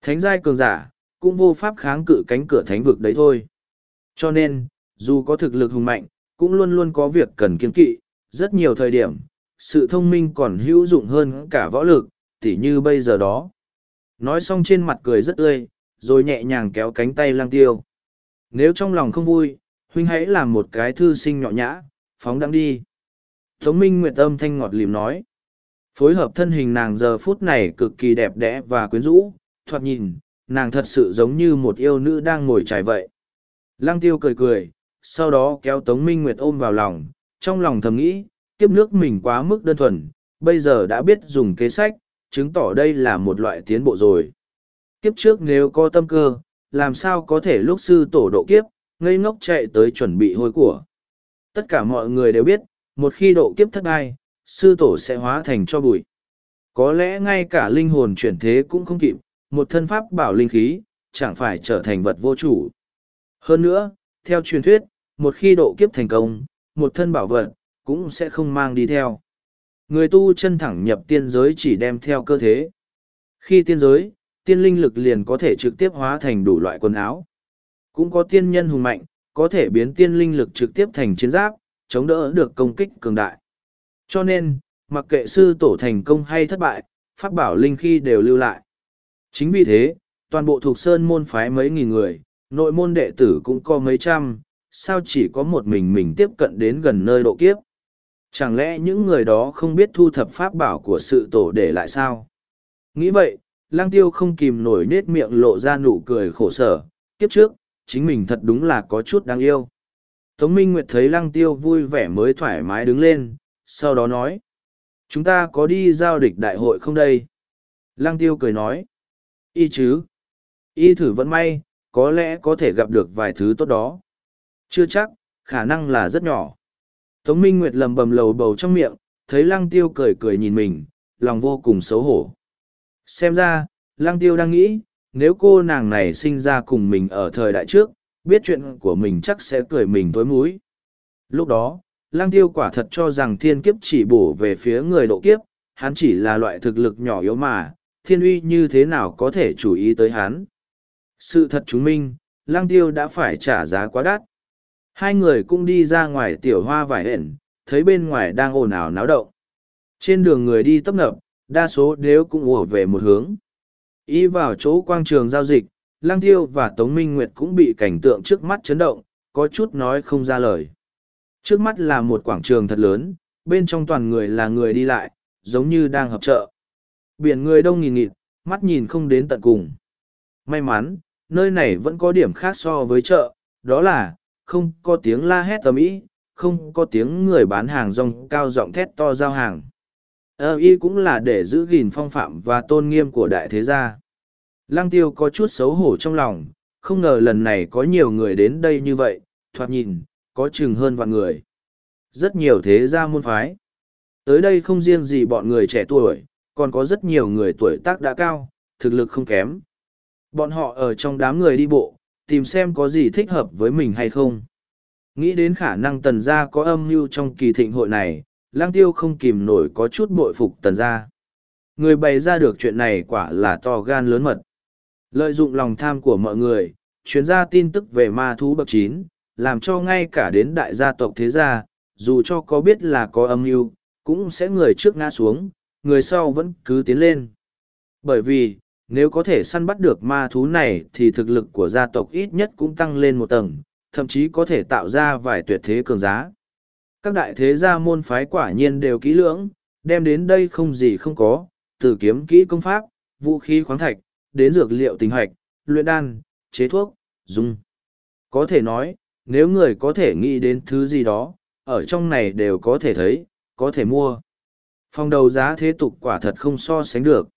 thánh giai cường giả, cũng vô pháp kháng cự cánh cửa thánh vực đấy thôi. Cho nên, dù có thực lực hùng mạnh, cũng luôn luôn có việc cần kiên kỵ, rất nhiều thời điểm, sự thông minh còn hữu dụng hơn cả võ lực, tỉ như bây giờ đó. Nói xong trên mặt cười rất tươi, rồi nhẹ nhàng kéo cánh tay lang tiêu. Nếu trong lòng không vui, huynh hãy làm một cái thư sinh nhọ nhã, phóng đăng đi. Tống Minh Nguyệt âm thanh ngọt lìm nói. Phối hợp thân hình nàng giờ phút này cực kỳ đẹp đẽ và quyến rũ, thoạt nhìn, nàng thật sự giống như một yêu nữ đang ngồi trải vậy. Lăng tiêu cười cười, sau đó kéo Tống Minh Nguyệt ôm vào lòng, trong lòng thầm nghĩ, kiếp nước mình quá mức đơn thuần, bây giờ đã biết dùng kế sách, chứng tỏ đây là một loại tiến bộ rồi. Kiếp trước nếu có tâm cơ, làm sao có thể lúc sư tổ độ kiếp, ngây ngốc chạy tới chuẩn bị hôi của. Tất cả mọi người đều biết, một khi độ kiếp thất ai, sư tổ sẽ hóa thành cho bụi. Có lẽ ngay cả linh hồn chuyển thế cũng không kịp, một thân pháp bảo linh khí, chẳng phải trở thành vật vô chủ. Hơn nữa, theo truyền thuyết, một khi độ kiếp thành công, một thân bảo vật, cũng sẽ không mang đi theo. Người tu chân thẳng nhập tiên giới chỉ đem theo cơ thế. Khi tiên giới, tiên linh lực liền có thể trực tiếp hóa thành đủ loại quần áo. Cũng có tiên nhân hùng mạnh, có thể biến tiên linh lực trực tiếp thành chiến giáp, chống đỡ được công kích cường đại. Cho nên, mặc kệ sư tổ thành công hay thất bại, pháp bảo linh khi đều lưu lại. Chính vì thế, toàn bộ thuộc sơn môn phái mấy nghìn người, nội môn đệ tử cũng có mấy trăm, sao chỉ có một mình mình tiếp cận đến gần nơi độ kiếp. Chẳng lẽ những người đó không biết thu thập pháp bảo của sự tổ để lại sao? Nghĩ vậy, lang tiêu không kìm nổi nết miệng lộ ra nụ cười khổ sở, kiếp trước, chính mình thật đúng là có chút đáng yêu. Tống Minh Nguyệt thấy lăng tiêu vui vẻ mới thoải mái đứng lên, sau đó nói. Chúng ta có đi giao địch đại hội không đây? Lăng tiêu cười nói. Y chứ? Y thử vẫn may, có lẽ có thể gặp được vài thứ tốt đó. Chưa chắc, khả năng là rất nhỏ. Tống Minh Nguyệt lầm bầm lầu bầu trong miệng, thấy lăng tiêu cười cười nhìn mình, lòng vô cùng xấu hổ. Xem ra, lăng tiêu đang nghĩ, nếu cô nàng này sinh ra cùng mình ở thời đại trước, biết chuyện của mình chắc sẽ cười mình tối múi. Lúc đó, lăng tiêu quả thật cho rằng thiên kiếp chỉ bổ về phía người độ kiếp, hắn chỉ là loại thực lực nhỏ yếu mà, thiên uy như thế nào có thể chú ý tới hắn. Sự thật chứng minh, lăng tiêu đã phải trả giá quá đắt. Hai người cũng đi ra ngoài tiểu hoa vải hển, thấy bên ngoài đang ồn ào náo động. Trên đường người đi tấp nập, đa số đều cũng ùa về một hướng. Ý vào chỗ quang trường giao dịch, Lang Tiêu và Tống Minh Nguyệt cũng bị cảnh tượng trước mắt chấn động, có chút nói không ra lời. Trước mắt là một quảng trường thật lớn, bên trong toàn người là người đi lại, giống như đang hợp chợ. Biển người đông nghìn nghịt, mắt nhìn không đến tận cùng. May mắn, nơi này vẫn có điểm khác so với chợ, đó là, không có tiếng la hét tầm ĩ không có tiếng người bán hàng rong cao giọng thét to giao hàng. ơ y cũng là để giữ gìn phong phạm và tôn nghiêm của đại thế gia. Lăng tiêu có chút xấu hổ trong lòng, không ngờ lần này có nhiều người đến đây như vậy, thoạt nhìn, có chừng hơn vạn người. Rất nhiều thế gia môn phái. Tới đây không riêng gì bọn người trẻ tuổi, còn có rất nhiều người tuổi tác đã cao, thực lực không kém. Bọn họ ở trong đám người đi bộ, tìm xem có gì thích hợp với mình hay không. Nghĩ đến khả năng tần gia có âm mưu trong kỳ thịnh hội này, lang tiêu không kìm nổi có chút bội phục tần gia. Người bày ra được chuyện này quả là to gan lớn mật. Lợi dụng lòng tham của mọi người, chuyến ra tin tức về ma thú bậc chín, làm cho ngay cả đến đại gia tộc thế gia, dù cho có biết là có âm mưu, cũng sẽ người trước ngã xuống, người sau vẫn cứ tiến lên. Bởi vì, nếu có thể săn bắt được ma thú này thì thực lực của gia tộc ít nhất cũng tăng lên một tầng, thậm chí có thể tạo ra vài tuyệt thế cường giá. Các đại thế gia môn phái quả nhiên đều kỹ lưỡng, đem đến đây không gì không có, từ kiếm kỹ công pháp, vũ khí khoáng thạch, đến dược liệu tình hoạch, luyện đan, chế thuốc, dung. Có thể nói, nếu người có thể nghĩ đến thứ gì đó, ở trong này đều có thể thấy, có thể mua. Phòng đầu giá thế tục quả thật không so sánh được.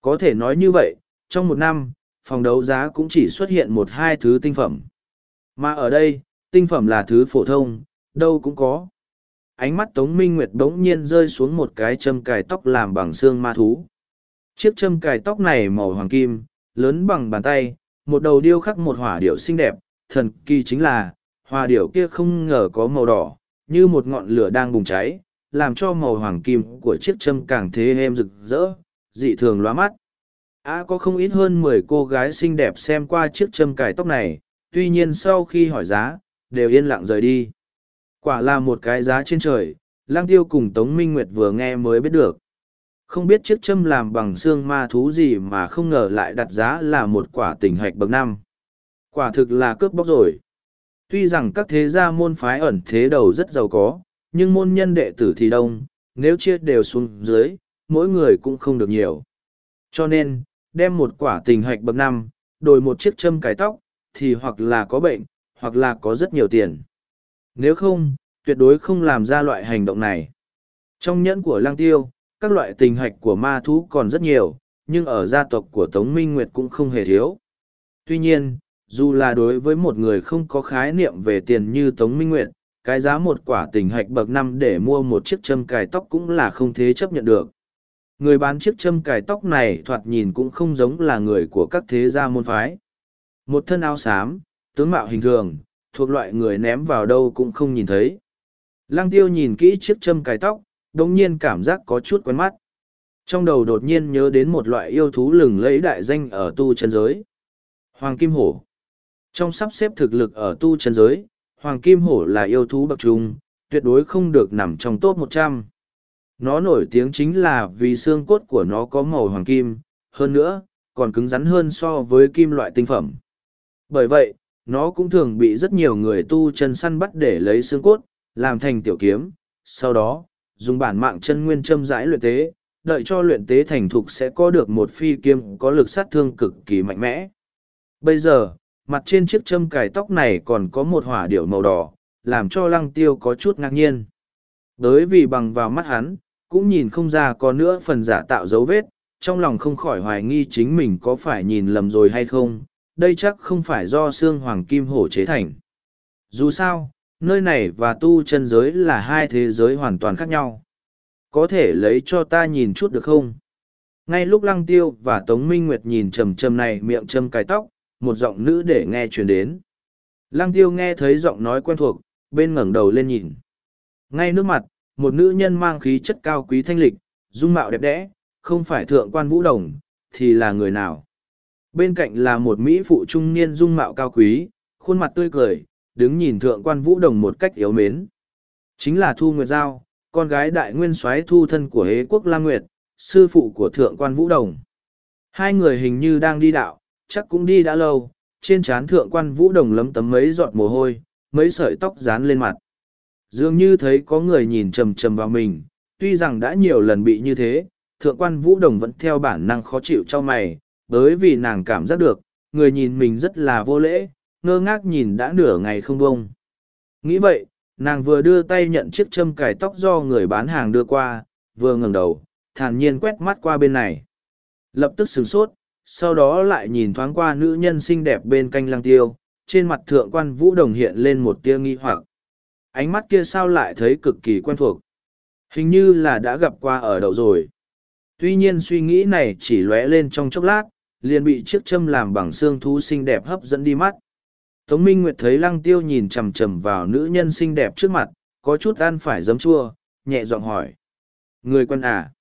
Có thể nói như vậy, trong một năm, phòng đấu giá cũng chỉ xuất hiện một hai thứ tinh phẩm. Mà ở đây, tinh phẩm là thứ phổ thông, đâu cũng có. Ánh mắt Tống Minh Nguyệt bỗng nhiên rơi xuống một cái châm cài tóc làm bằng xương ma thú. Chiếc châm cài tóc này màu hoàng kim, lớn bằng bàn tay, một đầu điêu khắc một hỏa điệu xinh đẹp, thần kỳ chính là, hỏa điểu kia không ngờ có màu đỏ, như một ngọn lửa đang bùng cháy, làm cho màu hoàng kim của chiếc châm càng thế êm rực rỡ, dị thường lóa mắt. À có không ít hơn mười cô gái xinh đẹp xem qua chiếc châm cài tóc này, tuy nhiên sau khi hỏi giá, đều yên lặng rời đi. Quả là một cái giá trên trời, lang tiêu cùng Tống Minh Nguyệt vừa nghe mới biết được. Không biết chiếc châm làm bằng xương ma thú gì mà không ngờ lại đặt giá là một quả tình hạch bậc năm. Quả thực là cướp bóc rồi. Tuy rằng các thế gia môn phái ẩn thế đầu rất giàu có, nhưng môn nhân đệ tử thì đông, nếu chia đều xuống dưới, mỗi người cũng không được nhiều. Cho nên, đem một quả tình hạch bậc năm, đổi một chiếc châm cái tóc, thì hoặc là có bệnh, hoặc là có rất nhiều tiền. Nếu không, tuyệt đối không làm ra loại hành động này. Trong nhẫn của lang tiêu, các loại tình hạch của ma thú còn rất nhiều, nhưng ở gia tộc của Tống Minh Nguyệt cũng không hề thiếu. Tuy nhiên, dù là đối với một người không có khái niệm về tiền như Tống Minh Nguyệt, cái giá một quả tình hạch bậc năm để mua một chiếc châm cài tóc cũng là không thế chấp nhận được. Người bán chiếc châm cài tóc này thoạt nhìn cũng không giống là người của các thế gia môn phái. Một thân áo xám, tướng mạo hình thường, thuộc loại người ném vào đâu cũng không nhìn thấy. Lăng tiêu nhìn kỹ chiếc châm cài tóc, đồng nhiên cảm giác có chút quen mắt. Trong đầu đột nhiên nhớ đến một loại yêu thú lừng lẫy đại danh ở tu chân giới. Hoàng Kim Hổ. Trong sắp xếp thực lực ở tu chân giới, Hoàng Kim Hổ là yêu thú bậc trung, tuyệt đối không được nằm trong top 100. Nó nổi tiếng chính là vì xương cốt của nó có màu hoàng kim, hơn nữa, còn cứng rắn hơn so với kim loại tinh phẩm. Bởi vậy, nó cũng thường bị rất nhiều người tu chân săn bắt để lấy xương cốt, làm thành tiểu kiếm, sau đó, dùng bản mạng chân nguyên châm rãi luyện tế, đợi cho luyện tế thành thục sẽ có được một phi kiếm có lực sát thương cực kỳ mạnh mẽ. Bây giờ, mặt trên chiếc châm cài tóc này còn có một hỏa điệu màu đỏ, làm cho lăng tiêu có chút ngạc nhiên. Đối vì bằng vào mắt hắn, cũng nhìn không ra có nữa phần giả tạo dấu vết, trong lòng không khỏi hoài nghi chính mình có phải nhìn lầm rồi hay không, đây chắc không phải do xương hoàng kim hổ chế thành. Dù sao, nơi này và tu chân giới là hai thế giới hoàn toàn khác nhau. Có thể lấy cho ta nhìn chút được không? Ngay lúc Lăng Tiêu và Tống Minh Nguyệt nhìn trầm trầm này miệng châm cài tóc, một giọng nữ để nghe truyền đến. Lăng Tiêu nghe thấy giọng nói quen thuộc, bên ngẩng đầu lên nhìn. Ngay nước mặt, một nữ nhân mang khí chất cao quý thanh lịch, dung mạo đẹp đẽ, không phải thượng quan vũ đồng, thì là người nào? Bên cạnh là một Mỹ phụ trung niên dung mạo cao quý, khuôn mặt tươi cười, đứng nhìn thượng quan vũ đồng một cách yếu mến. Chính là Thu Nguyệt Giao, con gái đại nguyên soái thu thân của hế quốc Lam Nguyệt, sư phụ của thượng quan vũ đồng. Hai người hình như đang đi đạo, chắc cũng đi đã lâu, trên trán thượng quan vũ đồng lấm tấm mấy giọt mồ hôi, mấy sợi tóc dán lên mặt. Dường như thấy có người nhìn trầm trầm vào mình, tuy rằng đã nhiều lần bị như thế, thượng quan vũ đồng vẫn theo bản năng khó chịu cho mày, bởi vì nàng cảm giác được, người nhìn mình rất là vô lễ, ngơ ngác nhìn đã nửa ngày không bông. Nghĩ vậy, nàng vừa đưa tay nhận chiếc châm cài tóc do người bán hàng đưa qua, vừa ngẩng đầu, thản nhiên quét mắt qua bên này. Lập tức sửng sốt, sau đó lại nhìn thoáng qua nữ nhân xinh đẹp bên canh lăng tiêu, trên mặt thượng quan vũ đồng hiện lên một tia nghi hoặc. Ánh mắt kia sao lại thấy cực kỳ quen thuộc. Hình như là đã gặp qua ở đậu rồi. Tuy nhiên suy nghĩ này chỉ lóe lên trong chốc lát, liền bị chiếc châm làm bằng xương thú xinh đẹp hấp dẫn đi mắt. Tống Minh Nguyệt thấy lăng tiêu nhìn chằm chằm vào nữ nhân xinh đẹp trước mặt, có chút ăn phải giấm chua, nhẹ giọng hỏi. Người quân à?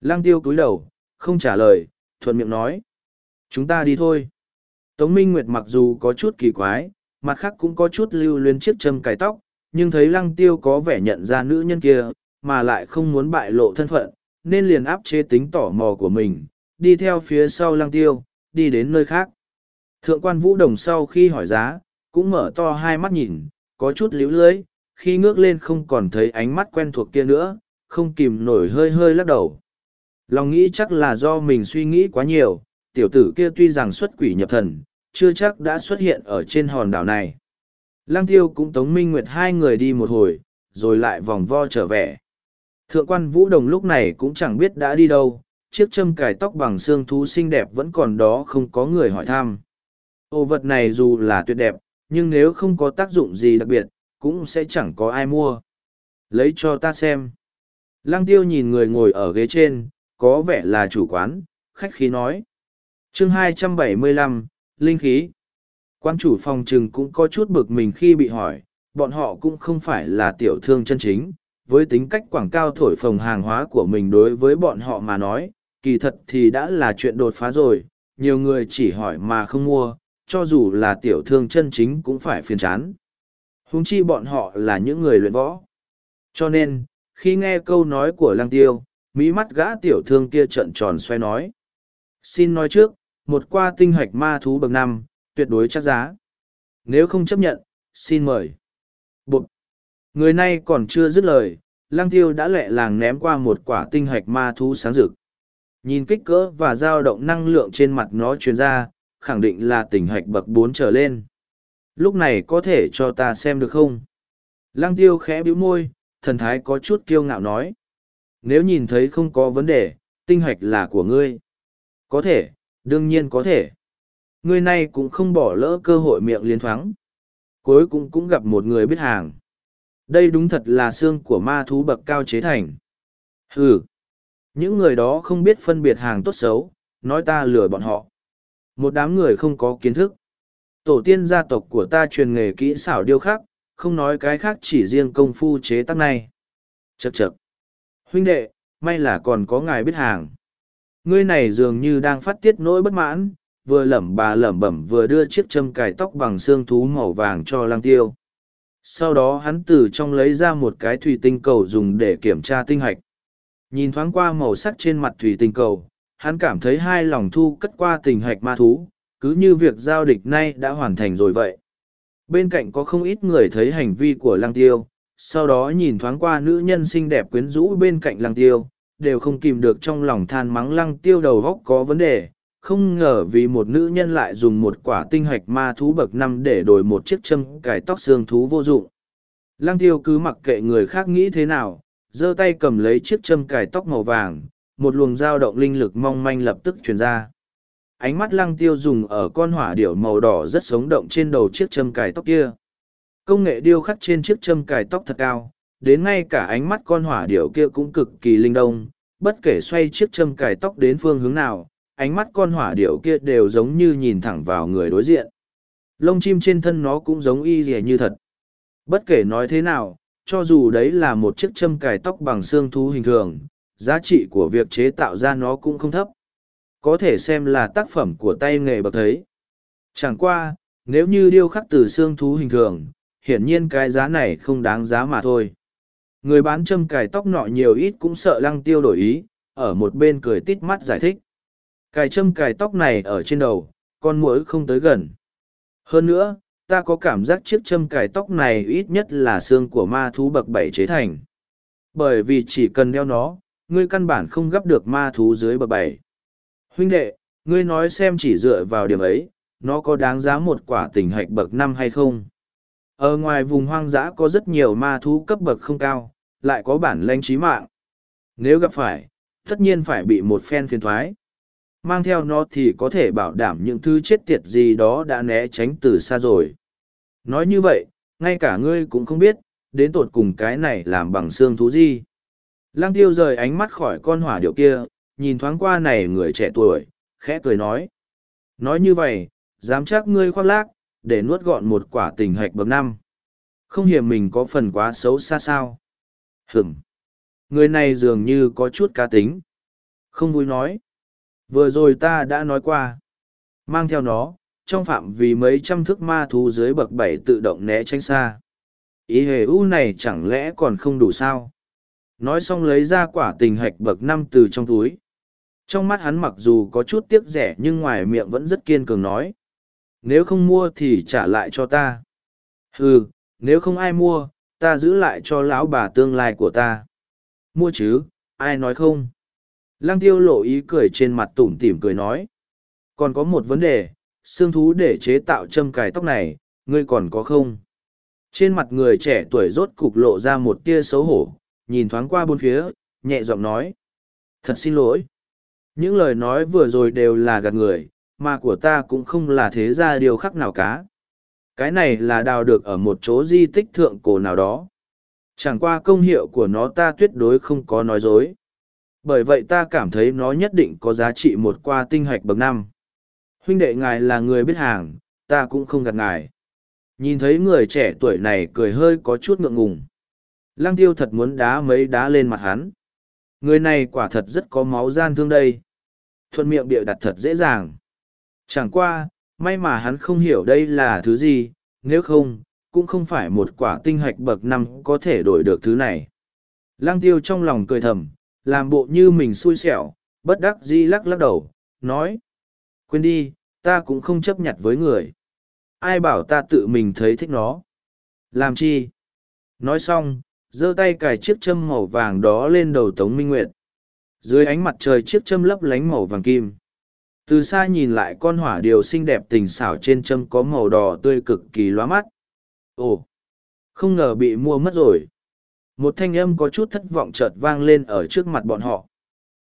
Lăng tiêu cúi đầu, không trả lời, thuận miệng nói. Chúng ta đi thôi. Tống Minh Nguyệt mặc dù có chút kỳ quái, mặt khác cũng có chút lưu luyến chiếc châm cài tóc, nhưng thấy lăng tiêu có vẻ nhận ra nữ nhân kia, mà lại không muốn bại lộ thân phận, nên liền áp chế tính tỏ mò của mình, đi theo phía sau lăng tiêu, đi đến nơi khác. Thượng quan vũ đồng sau khi hỏi giá, cũng mở to hai mắt nhìn, có chút líu lưới, khi ngước lên không còn thấy ánh mắt quen thuộc kia nữa, không kìm nổi hơi hơi lắc đầu. Lòng nghĩ chắc là do mình suy nghĩ quá nhiều, tiểu tử kia tuy rằng xuất quỷ nhập thần, chưa chắc đã xuất hiện ở trên hòn đảo này. Lăng tiêu cũng tống minh nguyệt hai người đi một hồi, rồi lại vòng vo trở về. Thượng quan vũ đồng lúc này cũng chẳng biết đã đi đâu, chiếc châm cài tóc bằng xương thú xinh đẹp vẫn còn đó không có người hỏi thăm. Ô vật này dù là tuyệt đẹp, nhưng nếu không có tác dụng gì đặc biệt, cũng sẽ chẳng có ai mua. Lấy cho ta xem. Lăng tiêu nhìn người ngồi ở ghế trên, có vẻ là chủ quán, khách khí nói. chương 275, Linh khí. Quan chủ phòng trừng cũng có chút bực mình khi bị hỏi, bọn họ cũng không phải là tiểu thương chân chính, với tính cách quảng cao thổi phồng hàng hóa của mình đối với bọn họ mà nói, kỳ thật thì đã là chuyện đột phá rồi, nhiều người chỉ hỏi mà không mua, cho dù là tiểu thương chân chính cũng phải phiền chán. Húng chi bọn họ là những người luyện võ. Cho nên, khi nghe câu nói của lăng tiêu, mỹ mắt gã tiểu thương kia trận tròn xoay nói. Xin nói trước, một qua tinh hoạch ma thú bậc năm, tuyệt đối chắc giá. Nếu không chấp nhận, xin mời. Bụt! Người này còn chưa dứt lời, lăng tiêu đã lẹ làng ném qua một quả tinh hạch ma thú sáng rực. Nhìn kích cỡ và dao động năng lượng trên mặt nó truyền ra, khẳng định là tinh hạch bậc bốn trở lên. Lúc này có thể cho ta xem được không? Lăng tiêu khẽ bĩu môi, thần thái có chút kiêu ngạo nói. Nếu nhìn thấy không có vấn đề, tinh hạch là của ngươi. Có thể, đương nhiên có thể. Ngươi này cũng không bỏ lỡ cơ hội miệng liên thoáng. Cuối cùng cũng gặp một người biết hàng. Đây đúng thật là xương của ma thú bậc cao chế thành. Hừ. Những người đó không biết phân biệt hàng tốt xấu, nói ta lừa bọn họ. Một đám người không có kiến thức. Tổ tiên gia tộc của ta truyền nghề kỹ xảo điêu khắc, không nói cái khác chỉ riêng công phu chế tác này. Chậc chậc. Huynh đệ, may là còn có ngài biết hàng. Ngươi này dường như đang phát tiết nỗi bất mãn, vừa lẩm bà lẩm bẩm vừa đưa chiếc châm cài tóc bằng xương thú màu vàng cho lang tiêu. Sau đó hắn từ trong lấy ra một cái thủy tinh cầu dùng để kiểm tra tinh hạch. Nhìn thoáng qua màu sắc trên mặt thủy tinh cầu, hắn cảm thấy hai lòng thu cất qua tình hạch ma thú, cứ như việc giao địch nay đã hoàn thành rồi vậy. Bên cạnh có không ít người thấy hành vi của Lang tiêu, sau đó nhìn thoáng qua nữ nhân xinh đẹp quyến rũ bên cạnh lăng tiêu, đều không kìm được trong lòng than mắng lăng tiêu đầu góc có vấn đề, không ngờ vì một nữ nhân lại dùng một quả tinh hạch ma thú bậc năm để đổi một chiếc châm cải tóc xương thú vô dụng. Lăng tiêu cứ mặc kệ người khác nghĩ thế nào, giơ tay cầm lấy chiếc châm cài tóc màu vàng, một luồng dao động linh lực mong manh lập tức truyền ra. Ánh mắt lăng tiêu dùng ở con hỏa điểu màu đỏ rất sống động trên đầu chiếc châm cài tóc kia. Công nghệ điêu khắc trên chiếc châm cài tóc thật cao, đến ngay cả ánh mắt con hỏa điểu kia cũng cực kỳ linh đông, bất kể xoay chiếc châm cài tóc đến phương hướng nào, ánh mắt con hỏa điểu kia đều giống như nhìn thẳng vào người đối diện. Lông chim trên thân nó cũng giống y dẻ như thật. Bất kể nói thế nào, cho dù đấy là một chiếc châm cài tóc bằng xương thú hình thường, giá trị của việc chế tạo ra nó cũng không thấp. Có thể xem là tác phẩm của tay nghề bậc thấy. Chẳng qua, nếu như điêu khắc từ xương thú hình thường, hiển nhiên cái giá này không đáng giá mà thôi. Người bán châm cài tóc nọ nhiều ít cũng sợ lăng tiêu đổi ý, ở một bên cười tít mắt giải thích. Cài châm cài tóc này ở trên đầu, con mũi không tới gần. Hơn nữa, ta có cảm giác chiếc châm cài tóc này ít nhất là xương của ma thú bậc bảy chế thành. Bởi vì chỉ cần đeo nó, ngươi căn bản không gấp được ma thú dưới bậc bảy. Huynh đệ, ngươi nói xem chỉ dựa vào điểm ấy, nó có đáng giá một quả tình hạch bậc năm hay không? Ở ngoài vùng hoang dã có rất nhiều ma thú cấp bậc không cao, lại có bản lãnh trí mạng. Nếu gặp phải, tất nhiên phải bị một phen phiền thoái. Mang theo nó thì có thể bảo đảm những thứ chết tiệt gì đó đã né tránh từ xa rồi. Nói như vậy, ngay cả ngươi cũng không biết, đến tột cùng cái này làm bằng xương thú gì. Lăng tiêu rời ánh mắt khỏi con hỏa điệu kia, nhìn thoáng qua này người trẻ tuổi, khẽ cười nói. Nói như vậy, dám chắc ngươi khoác lác, để nuốt gọn một quả tình hạch bậc năm. Không hiểm mình có phần quá xấu xa sao. Hửm. Người này dường như có chút cá tính. Không vui nói. Vừa rồi ta đã nói qua. Mang theo nó, trong phạm vì mấy trăm thước ma thú dưới bậc bảy tự động né tránh xa. Ý hề u này chẳng lẽ còn không đủ sao? Nói xong lấy ra quả tình hạch bậc năm từ trong túi. Trong mắt hắn mặc dù có chút tiếc rẻ nhưng ngoài miệng vẫn rất kiên cường nói. Nếu không mua thì trả lại cho ta. Ừ, nếu không ai mua, ta giữ lại cho lão bà tương lai của ta. Mua chứ, ai nói không? Lăng tiêu lộ ý cười trên mặt tủm tỉm cười nói. Còn có một vấn đề, xương thú để chế tạo châm cài tóc này, ngươi còn có không? Trên mặt người trẻ tuổi rốt cục lộ ra một tia xấu hổ, nhìn thoáng qua bốn phía, nhẹ giọng nói. Thật xin lỗi. Những lời nói vừa rồi đều là gạt người, mà của ta cũng không là thế ra điều khắc nào cả. Cái này là đào được ở một chỗ di tích thượng cổ nào đó. Chẳng qua công hiệu của nó ta tuyệt đối không có nói dối. Bởi vậy ta cảm thấy nó nhất định có giá trị một qua tinh hạch bậc năm huynh đệ ngài là người biết hàng, ta cũng không gạt ngài. Nhìn thấy người trẻ tuổi này cười hơi có chút ngượng ngùng. Lăng tiêu thật muốn đá mấy đá lên mặt hắn. Người này quả thật rất có máu gian thương đây. Thuận miệng bịa đặt thật dễ dàng. Chẳng qua, may mà hắn không hiểu đây là thứ gì, nếu không, cũng không phải một quả tinh hạch bậc năm có thể đổi được thứ này. Lăng tiêu trong lòng cười thầm, làm bộ như mình xui xẻo, bất đắc dĩ lắc lắc đầu, nói. Quên đi, ta cũng không chấp nhận với người. Ai bảo ta tự mình thấy thích nó. Làm chi? Nói xong, giơ tay cài chiếc châm màu vàng đó lên đầu Tống Minh Nguyệt. Dưới ánh mặt trời chiếc châm lấp lánh màu vàng kim. Từ xa nhìn lại con hỏa điều xinh đẹp tình xảo trên châm có màu đỏ tươi cực kỳ lóa mắt. Ồ! Không ngờ bị mua mất rồi. Một thanh âm có chút thất vọng chợt vang lên ở trước mặt bọn họ.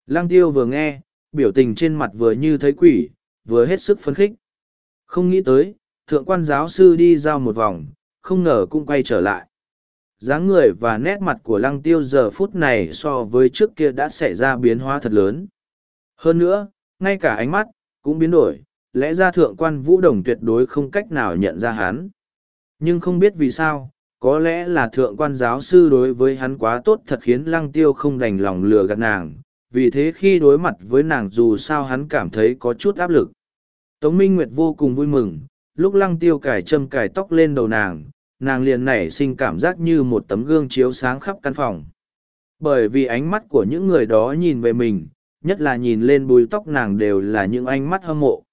Lang tiêu vừa nghe, biểu tình trên mặt vừa như thấy quỷ, vừa hết sức phấn khích. Không nghĩ tới, thượng quan giáo sư đi giao một vòng, không ngờ cũng quay trở lại. dáng người và nét mặt của lăng tiêu giờ phút này so với trước kia đã xảy ra biến hóa thật lớn. Hơn nữa, ngay cả ánh mắt, cũng biến đổi, lẽ ra thượng quan vũ đồng tuyệt đối không cách nào nhận ra hắn. Nhưng không biết vì sao, có lẽ là thượng quan giáo sư đối với hắn quá tốt thật khiến lăng tiêu không đành lòng lừa gạt nàng, vì thế khi đối mặt với nàng dù sao hắn cảm thấy có chút áp lực. Tống Minh Nguyệt vô cùng vui mừng, lúc lăng tiêu cài châm cài tóc lên đầu nàng, nàng liền nảy sinh cảm giác như một tấm gương chiếu sáng khắp căn phòng. Bởi vì ánh mắt của những người đó nhìn về mình, nhất là nhìn lên bùi tóc nàng đều là những ánh mắt hâm mộ.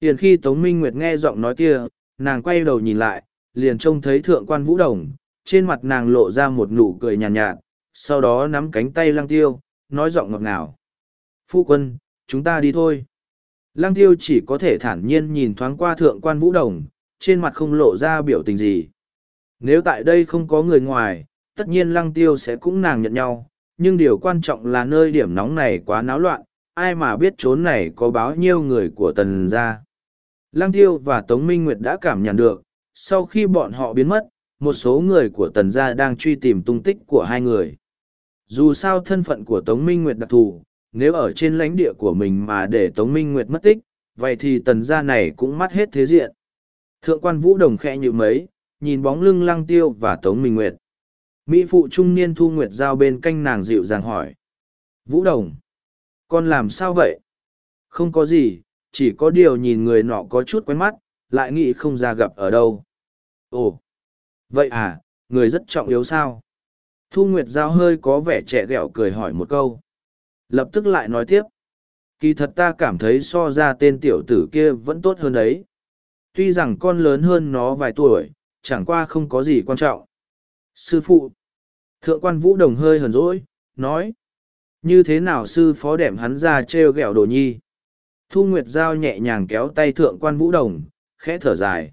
Tiền khi Tống Minh Nguyệt nghe giọng nói kia, nàng quay đầu nhìn lại, liền trông thấy thượng quan vũ đồng, trên mặt nàng lộ ra một nụ cười nhàn nhạt, nhạt, sau đó nắm cánh tay lăng tiêu, nói giọng ngọt ngào. Phu quân, chúng ta đi thôi. Lăng tiêu chỉ có thể thản nhiên nhìn thoáng qua thượng quan vũ đồng, trên mặt không lộ ra biểu tình gì. Nếu tại đây không có người ngoài, tất nhiên lăng tiêu sẽ cũng nàng nhận nhau, nhưng điều quan trọng là nơi điểm nóng này quá náo loạn, ai mà biết trốn này có báo nhiêu người của tần gia. Lăng tiêu và Tống Minh Nguyệt đã cảm nhận được, sau khi bọn họ biến mất, một số người của tần gia đang truy tìm tung tích của hai người. Dù sao thân phận của Tống Minh Nguyệt đặc thù, nếu ở trên lãnh địa của mình mà để Tống Minh Nguyệt mất tích, vậy thì tần gia này cũng mất hết thế diện. Thượng quan Vũ Đồng khẽ như mấy, nhìn bóng lưng lăng tiêu và Tống Minh Nguyệt. Mỹ phụ trung niên Thu Nguyệt giao bên canh nàng dịu dàng hỏi. Vũ Đồng, con làm sao vậy? Không có gì, chỉ có điều nhìn người nọ có chút quen mắt, lại nghĩ không ra gặp ở đâu. Ồ, vậy à, người rất trọng yếu sao? Thu Nguyệt Giao hơi có vẻ trẻ ghẹo cười hỏi một câu. Lập tức lại nói tiếp. Kỳ thật ta cảm thấy so ra tên tiểu tử kia vẫn tốt hơn đấy. Tuy rằng con lớn hơn nó vài tuổi, chẳng qua không có gì quan trọng. Sư phụ. Thượng quan Vũ Đồng hơi hờn dỗi, nói. Như thế nào sư phó đẻm hắn ra trêu ghẹo đồ nhi? Thu Nguyệt Giao nhẹ nhàng kéo tay thượng quan Vũ Đồng, khẽ thở dài.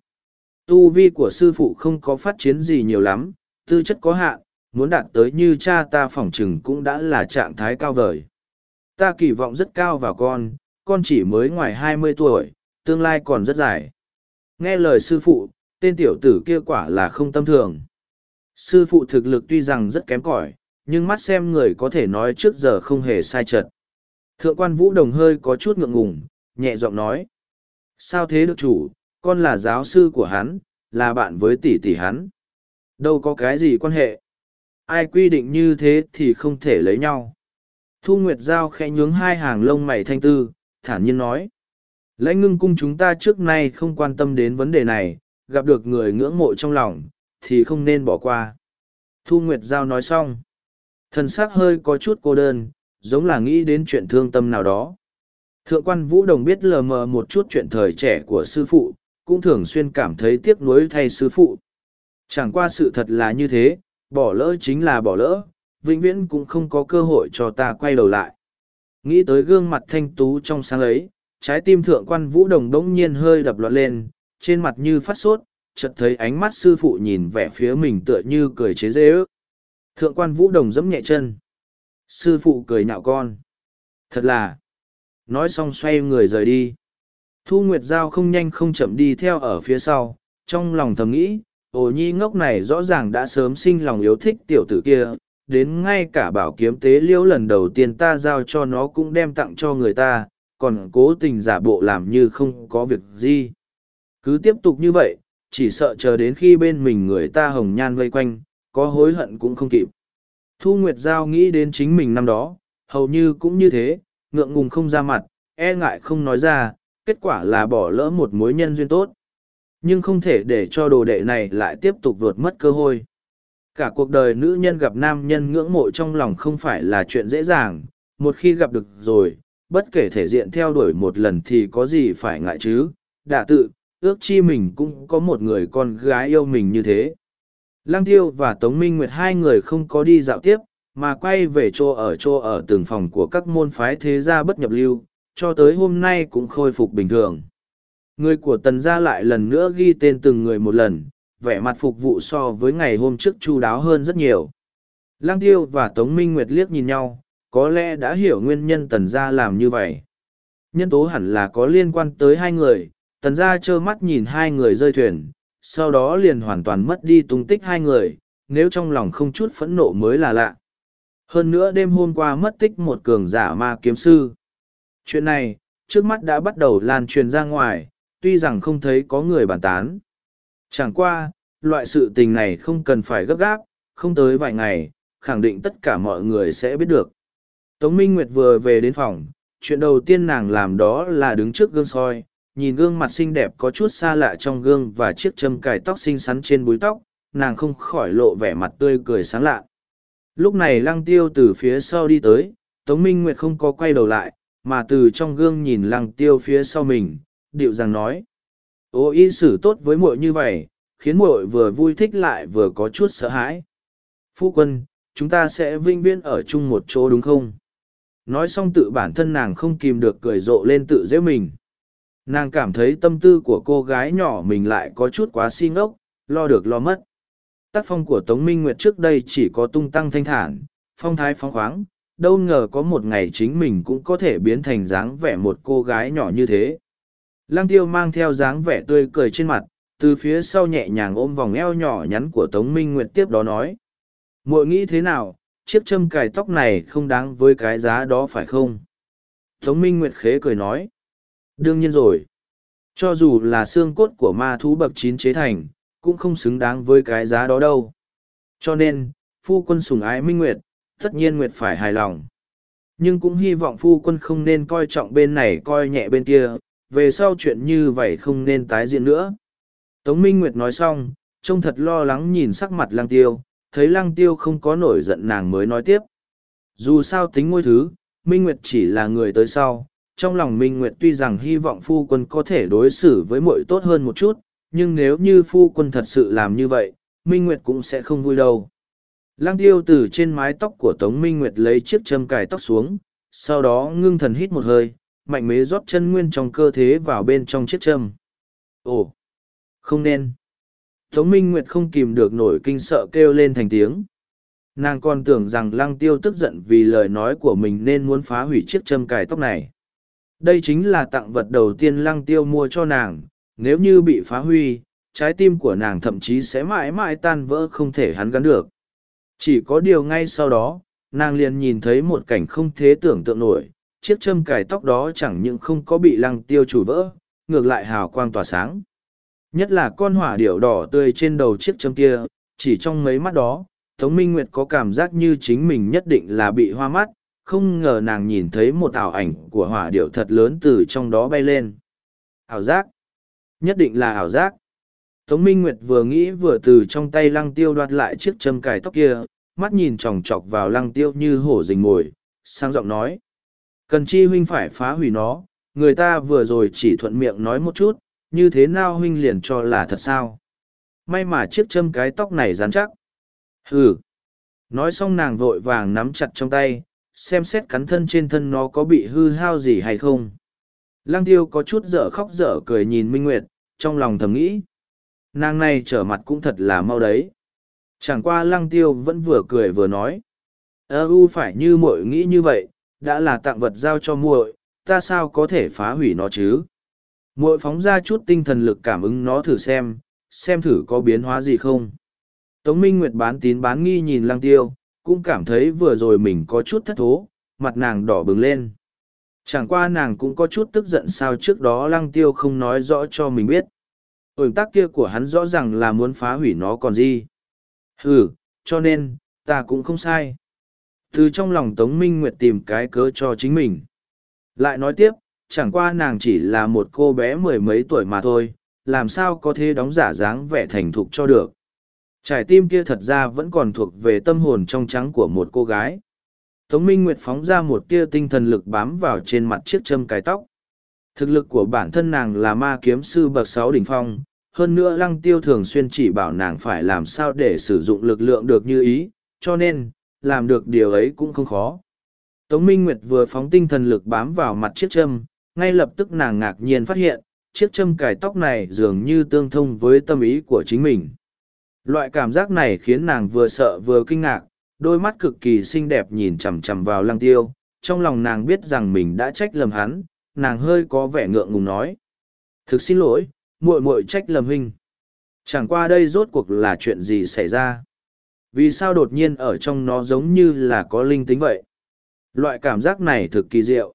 Tu vi của sư phụ không có phát triển gì nhiều lắm, tư chất có hạn, muốn đạt tới như cha ta phỏng chừng cũng đã là trạng thái cao vời. Ta kỳ vọng rất cao vào con, con chỉ mới ngoài hai mươi tuổi, tương lai còn rất dài. Nghe lời sư phụ, tên tiểu tử kia quả là không tâm thường. Sư phụ thực lực tuy rằng rất kém cỏi, nhưng mắt xem người có thể nói trước giờ không hề sai trật. Thượng quan Vũ Đồng hơi có chút ngượng ngùng, nhẹ giọng nói. Sao thế được chủ, con là giáo sư của hắn, là bạn với tỷ tỷ hắn. Đâu có cái gì quan hệ. Ai quy định như thế thì không thể lấy nhau. Thu Nguyệt Giao khẽ nhướng hai hàng lông mày thanh tư, thản nhiên nói. Lãnh ngưng cung chúng ta trước nay không quan tâm đến vấn đề này, gặp được người ngưỡng mộ trong lòng, thì không nên bỏ qua. Thu Nguyệt Giao nói xong. Thần sắc hơi có chút cô đơn, giống là nghĩ đến chuyện thương tâm nào đó. Thượng quan Vũ Đồng biết lờ mờ một chút chuyện thời trẻ của sư phụ, cũng thường xuyên cảm thấy tiếc nuối thay sư phụ. Chẳng qua sự thật là như thế, bỏ lỡ chính là bỏ lỡ, vĩnh viễn cũng không có cơ hội cho ta quay đầu lại. Nghĩ tới gương mặt thanh tú trong sáng ấy, trái tim thượng quan vũ đồng đống nhiên hơi đập loạn lên, trên mặt như phát sốt, chợt thấy ánh mắt sư phụ nhìn vẻ phía mình tựa như cười chế dễ ước. Thượng quan vũ đồng giẫm nhẹ chân. Sư phụ cười nhạo con. Thật là. Nói xong xoay người rời đi. Thu Nguyệt Giao không nhanh không chậm đi theo ở phía sau, trong lòng thầm nghĩ, ồ nhi ngốc này rõ ràng đã sớm sinh lòng yêu thích tiểu tử kia, đến ngay cả bảo kiếm tế liễu lần đầu tiên ta giao cho nó cũng đem tặng cho người ta, còn cố tình giả bộ làm như không có việc gì. Cứ tiếp tục như vậy, chỉ sợ chờ đến khi bên mình người ta hồng nhan vây quanh, có hối hận cũng không kịp. Thu Nguyệt Giao nghĩ đến chính mình năm đó, hầu như cũng như thế, ngượng ngùng không ra mặt, e ngại không nói ra, kết quả là bỏ lỡ một mối nhân duyên tốt. Nhưng không thể để cho đồ đệ này lại tiếp tục vượt mất cơ hội. Cả cuộc đời nữ nhân gặp nam nhân ngưỡng mộ trong lòng không phải là chuyện dễ dàng, một khi gặp được rồi, bất kể thể diện theo đuổi một lần thì có gì phải ngại chứ, đạ tự, ước chi mình cũng có một người con gái yêu mình như thế. Lăng Tiêu và Tống Minh Nguyệt hai người không có đi dạo tiếp, mà quay về chỗ ở chỗ ở từng phòng của các môn phái thế gia bất nhập lưu, cho tới hôm nay cũng khôi phục bình thường. Người của tần gia lại lần nữa ghi tên từng người một lần, vẻ mặt phục vụ so với ngày hôm trước chu đáo hơn rất nhiều. Lăng Tiêu và Tống Minh Nguyệt liếc nhìn nhau, có lẽ đã hiểu nguyên nhân tần gia làm như vậy. Nhân tố hẳn là có liên quan tới hai người, tần gia trơ mắt nhìn hai người rơi thuyền, sau đó liền hoàn toàn mất đi tung tích hai người, nếu trong lòng không chút phẫn nộ mới là lạ. Hơn nữa đêm hôm qua mất tích một cường giả ma kiếm sư. Chuyện này, trước mắt đã bắt đầu lan truyền ra ngoài, tuy rằng không thấy có người bàn tán. Chẳng qua, loại sự tình này không cần phải gấp gáp, không tới vài ngày, khẳng định tất cả mọi người sẽ biết được. Tống Minh Nguyệt vừa về đến phòng, chuyện đầu tiên nàng làm đó là đứng trước gương soi, nhìn gương mặt xinh đẹp có chút xa lạ trong gương và chiếc châm cài tóc xinh xắn trên búi tóc, nàng không khỏi lộ vẻ mặt tươi cười sáng lạ. Lúc này lăng tiêu từ phía sau đi tới, Tống Minh Nguyệt không có quay đầu lại, mà từ trong gương nhìn lăng tiêu phía sau mình, điệu rằng nói. Ô y xử tốt với muội như vậy, khiến muội vừa vui thích lại vừa có chút sợ hãi. Phu quân, chúng ta sẽ vinh viên ở chung một chỗ đúng không? Nói xong tự bản thân nàng không kìm được cười rộ lên tự dễ mình. Nàng cảm thấy tâm tư của cô gái nhỏ mình lại có chút quá si ngốc, lo được lo mất. Tác phong của Tống Minh Nguyệt trước đây chỉ có tung tăng thanh thản, phong thái phóng khoáng, đâu ngờ có một ngày chính mình cũng có thể biến thành dáng vẻ một cô gái nhỏ như thế. Lăng tiêu mang theo dáng vẻ tươi cười trên mặt, từ phía sau nhẹ nhàng ôm vòng eo nhỏ nhắn của Tống Minh Nguyệt tiếp đó nói. muội nghĩ thế nào, chiếc châm cài tóc này không đáng với cái giá đó phải không? Tống Minh Nguyệt khế cười nói. Đương nhiên rồi. Cho dù là xương cốt của ma thú bậc chín chế thành, cũng không xứng đáng với cái giá đó đâu. Cho nên, phu quân sùng ái Minh Nguyệt, tất nhiên Nguyệt phải hài lòng. Nhưng cũng hy vọng phu quân không nên coi trọng bên này coi nhẹ bên kia, về sau chuyện như vậy không nên tái diễn nữa. Tống Minh Nguyệt nói xong, trông thật lo lắng nhìn sắc mặt lăng tiêu, thấy lăng tiêu không có nổi giận nàng mới nói tiếp. Dù sao tính ngôi thứ, Minh Nguyệt chỉ là người tới sau, trong lòng Minh Nguyệt tuy rằng hy vọng phu quân có thể đối xử với muội tốt hơn một chút, nhưng nếu như phu quân thật sự làm như vậy, Minh Nguyệt cũng sẽ không vui đâu. Lăng tiêu từ trên mái tóc của Tống Minh Nguyệt lấy chiếc châm cài tóc xuống, sau đó ngưng thần hít một hơi, mạnh mẽ rót chân nguyên trong cơ thể vào bên trong chiếc châm. Ồ, không nên. Tống Minh Nguyệt không kìm được nổi kinh sợ kêu lên thành tiếng. Nàng còn tưởng rằng lăng tiêu tức giận vì lời nói của mình nên muốn phá hủy chiếc châm cài tóc này. Đây chính là tặng vật đầu tiên lăng tiêu mua cho nàng, nếu như bị phá hủy, trái tim của nàng thậm chí sẽ mãi mãi tan vỡ không thể hắn gắn được. Chỉ có điều ngay sau đó, nàng liền nhìn thấy một cảnh không thế tưởng tượng nổi, chiếc châm cài tóc đó chẳng những không có bị lăng tiêu chủ vỡ, ngược lại hào quang tỏa sáng. Nhất là con hỏa điểu đỏ tươi trên đầu chiếc châm kia, chỉ trong mấy mắt đó, Tống Minh Nguyệt có cảm giác như chính mình nhất định là bị hoa mắt, không ngờ nàng nhìn thấy một ảo ảnh của hỏa điểu thật lớn từ trong đó bay lên. Ảo giác? Nhất định là ảo giác. Tống Minh Nguyệt vừa nghĩ vừa từ trong tay lăng tiêu đoạt lại chiếc châm cài tóc kia, mắt nhìn chòng chọc vào lăng tiêu như hổ rình mồi, sang giọng nói. Cần chi huynh phải phá hủy nó, người ta vừa rồi chỉ thuận miệng nói một chút, như thế nào huynh liền cho là thật sao? May mà chiếc châm cái tóc này rắn chắc. Hừ. Nói xong nàng vội vàng nắm chặt trong tay, xem xét cắn thân trên thân nó có bị hư hao gì hay không. Lăng tiêu có chút dở khóc dở cười nhìn Minh Nguyệt, trong lòng thầm nghĩ. Nàng này trở mặt cũng thật là mau đấy. Chẳng qua lăng tiêu vẫn vừa cười vừa nói. ơ u phải như muội nghĩ như vậy, đã là tặng vật giao cho muội, ta sao có thể phá hủy nó chứ? Muội phóng ra chút tinh thần lực cảm ứng nó thử xem, xem thử có biến hóa gì không. Tống Minh Nguyệt bán tín bán nghi nhìn lăng tiêu, cũng cảm thấy vừa rồi mình có chút thất thố, mặt nàng đỏ bừng lên. Chẳng qua nàng cũng có chút tức giận sao trước đó lăng tiêu không nói rõ cho mình biết ổn tác kia của hắn rõ ràng là muốn phá hủy nó còn gì. Ừ, cho nên, ta cũng không sai. Từ trong lòng Tống Minh Nguyệt tìm cái cớ cho chính mình. Lại nói tiếp, chẳng qua nàng chỉ là một cô bé mười mấy tuổi mà thôi, làm sao có thể đóng giả dáng vẻ thành thục cho được. Trải tim kia thật ra vẫn còn thuộc về tâm hồn trong trắng của một cô gái. Tống Minh Nguyệt phóng ra một tia tinh thần lực bám vào trên mặt chiếc châm cài tóc. Thực lực của bản thân nàng là ma kiếm sư bậc sáu đỉnh phong, hơn nữa lăng tiêu thường xuyên chỉ bảo nàng phải làm sao để sử dụng lực lượng được như ý, cho nên, làm được điều ấy cũng không khó. Tống Minh Nguyệt vừa phóng tinh thần lực bám vào mặt chiếc châm, ngay lập tức nàng ngạc nhiên phát hiện, chiếc châm cài tóc này dường như tương thông với tâm ý của chính mình. Loại cảm giác này khiến nàng vừa sợ vừa kinh ngạc, đôi mắt cực kỳ xinh đẹp nhìn chằm chằm vào lăng tiêu, trong lòng nàng biết rằng mình đã trách lầm hắn, nàng hơi có vẻ ngượng ngùng nói. Thực xin lỗi, muội muội trách lầm huynh. Chẳng qua đây rốt cuộc là chuyện gì xảy ra. Vì sao đột nhiên ở trong nó giống như là có linh tính vậy? Loại cảm giác này thực kỳ diệu.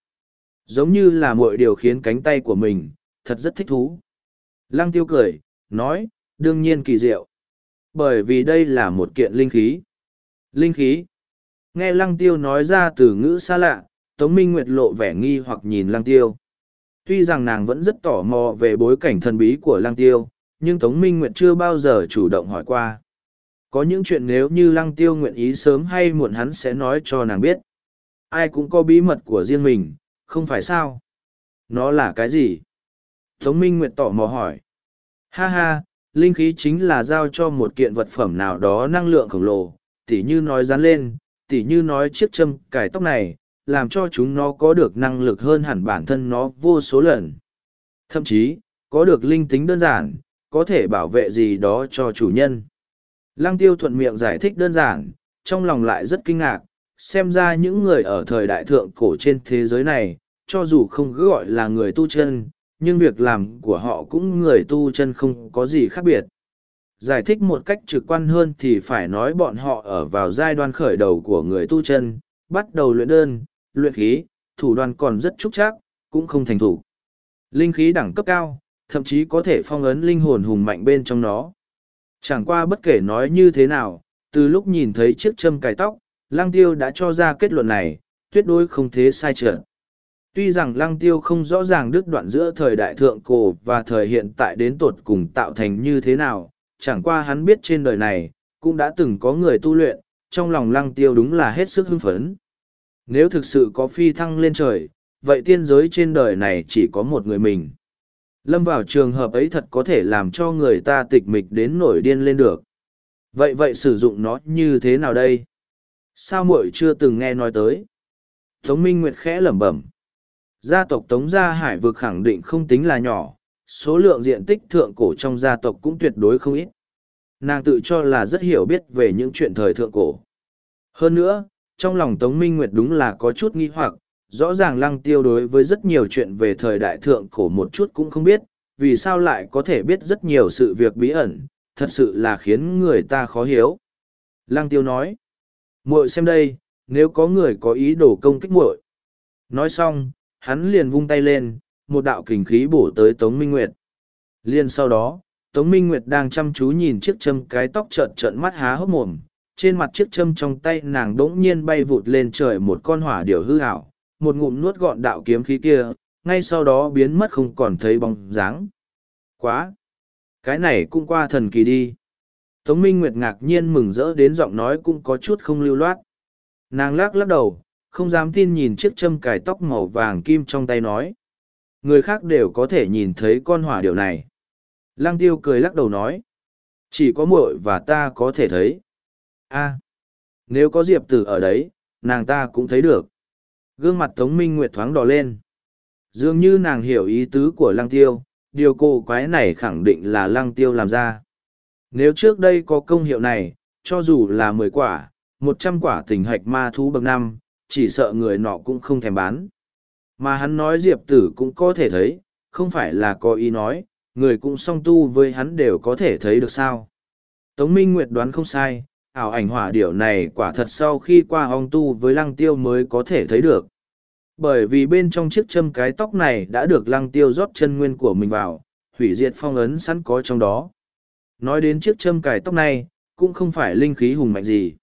Giống như là mọi điều khiến cánh tay của mình, thật rất thích thú. Lăng tiêu cười, nói, đương nhiên kỳ diệu. Bởi vì đây là một kiện linh khí. Linh khí. Nghe lăng tiêu nói ra từ ngữ xa lạ, Tống Minh Nguyệt lộ vẻ nghi hoặc nhìn lăng tiêu. Tuy rằng nàng vẫn rất tò mò về bối cảnh thần bí của lăng tiêu, nhưng Tống Minh Nguyệt chưa bao giờ chủ động hỏi qua. Có những chuyện nếu như lăng tiêu nguyện ý sớm hay muộn hắn sẽ nói cho nàng biết. Ai cũng có bí mật của riêng mình, không phải sao? Nó là cái gì? Tống Minh Nguyệt tỏ mò hỏi. Ha ha, linh khí chính là giao cho một kiện vật phẩm nào đó năng lượng khổng lồ, tỉ như nói dán lên, tỉ như nói chiếc châm cải tóc này, làm cho chúng nó có được năng lực hơn hẳn bản thân nó vô số lần. Thậm chí, có được linh tính đơn giản, có thể bảo vệ gì đó cho chủ nhân. Lăng tiêu thuận miệng giải thích đơn giản, trong lòng lại rất kinh ngạc, xem ra những người ở thời đại thượng cổ trên thế giới này, cho dù không cứ gọi là người tu chân, nhưng việc làm của họ cũng người tu chân không có gì khác biệt. Giải thích một cách trực quan hơn thì phải nói bọn họ ở vào giai đoạn khởi đầu của người tu chân, bắt đầu luyện đơn, luyện khí, thủ đoàn còn rất trúc chắc, cũng không thành thủ. Linh khí đẳng cấp cao, thậm chí có thể phong ấn linh hồn hùng mạnh bên trong nó. Chẳng qua bất kể nói như thế nào, từ lúc nhìn thấy chiếc châm cài tóc, Lăng Tiêu đã cho ra kết luận này, tuyệt đối không thế sai trợn. Tuy rằng Lăng Tiêu không rõ ràng đứt đoạn giữa thời đại thượng cổ và thời hiện tại đến tột cùng tạo thành như thế nào, chẳng qua hắn biết trên đời này, cũng đã từng có người tu luyện, trong lòng Lăng Tiêu đúng là hết sức hưng phấn. Nếu thực sự có phi thăng lên trời, vậy tiên giới trên đời này chỉ có một người mình. Lâm vào trường hợp ấy thật có thể làm cho người ta tịch mịch đến nổi điên lên được. Vậy vậy sử dụng nó như thế nào đây? Sao muội chưa từng nghe nói tới? Tống Minh Nguyệt khẽ lẩm bẩm. Gia tộc Tống Gia Hải vực khẳng định không tính là nhỏ, số lượng diện tích thượng cổ trong gia tộc cũng tuyệt đối không ít. Nàng tự cho là rất hiểu biết về những chuyện thời thượng cổ. Hơn nữa, trong lòng Tống Minh Nguyệt đúng là có chút nghi hoặc, rõ ràng lăng tiêu đối với rất nhiều chuyện về thời đại thượng cổ một chút cũng không biết, vì sao lại có thể biết rất nhiều sự việc bí ẩn, thật sự là khiến người ta khó hiểu. Lăng tiêu nói, muội xem đây, nếu có người có ý đồ công kích muội. Nói xong, hắn liền vung tay lên, một đạo kình khí bổ tới Tống Minh Nguyệt. Liên sau đó, Tống Minh Nguyệt đang chăm chú nhìn chiếc châm cái tóc trợn trợn mắt há hốc mồm, trên mặt chiếc châm trong tay nàng đ ỗ n g nhiên bay vụt lên trời một con hỏa điểu hư hảo một ngụm nuốt gọn đạo kiếm khí kia, ngay sau đó biến mất không còn thấy bóng dáng. Quá! Cái này cũng qua thần kỳ đi. Tống minh nguyệt ngạc nhiên mừng rỡ đến giọng nói cũng có chút không lưu loát. Nàng lắc lắc đầu, không dám tin nhìn chiếc châm cài tóc màu vàng kim trong tay nói. Người khác đều có thể nhìn thấy con hỏa điệu này. Lăng tiêu cười lắc đầu nói. Chỉ có muội và ta có thể thấy a. Nếu có diệp tử ở đấy, nàng ta cũng thấy được. Gương mặt tống minh nguyệt thoáng đỏ lên. Dường như nàng hiểu ý tứ của lăng tiêu, điều cô quái này khẳng định là lăng tiêu làm ra. Nếu trước đây có công hiệu này, cho dù là mười quả, một trăm quả tình hạch ma thú bậc năm, chỉ sợ người nọ cũng không thèm bán. Mà hắn nói diệp tử cũng có thể thấy, không phải là có ý nói, người cũng song tu với hắn đều có thể thấy được sao. Tống minh nguyệt đoán không sai ảo ảnh hỏa điểu này quả thật sau khi qua hong tu với lăng tiêu mới có thể thấy được. Bởi vì bên trong chiếc châm cái tóc này đã được lăng tiêu rót chân nguyên của mình vào, hủy diệt phong ấn sẵn có trong đó. Nói đến chiếc châm cài tóc này, cũng không phải linh khí hùng mạnh gì.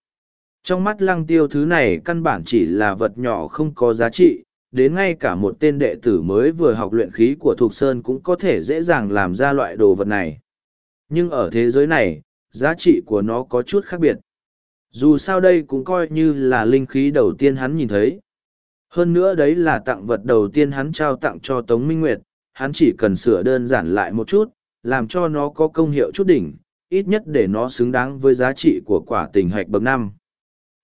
Trong mắt lăng tiêu thứ này căn bản chỉ là vật nhỏ không có giá trị, đến ngay cả một tên đệ tử mới vừa học luyện khí của Thục Sơn cũng có thể dễ dàng làm ra loại đồ vật này. Nhưng ở thế giới này, giá trị của nó có chút khác biệt. Dù sao đây cũng coi như là linh khí đầu tiên hắn nhìn thấy. Hơn nữa đấy là tặng vật đầu tiên hắn trao tặng cho Tống Minh Nguyệt, hắn chỉ cần sửa đơn giản lại một chút, làm cho nó có công hiệu chút đỉnh, ít nhất để nó xứng đáng với giá trị của quả tình hạch bậc năm.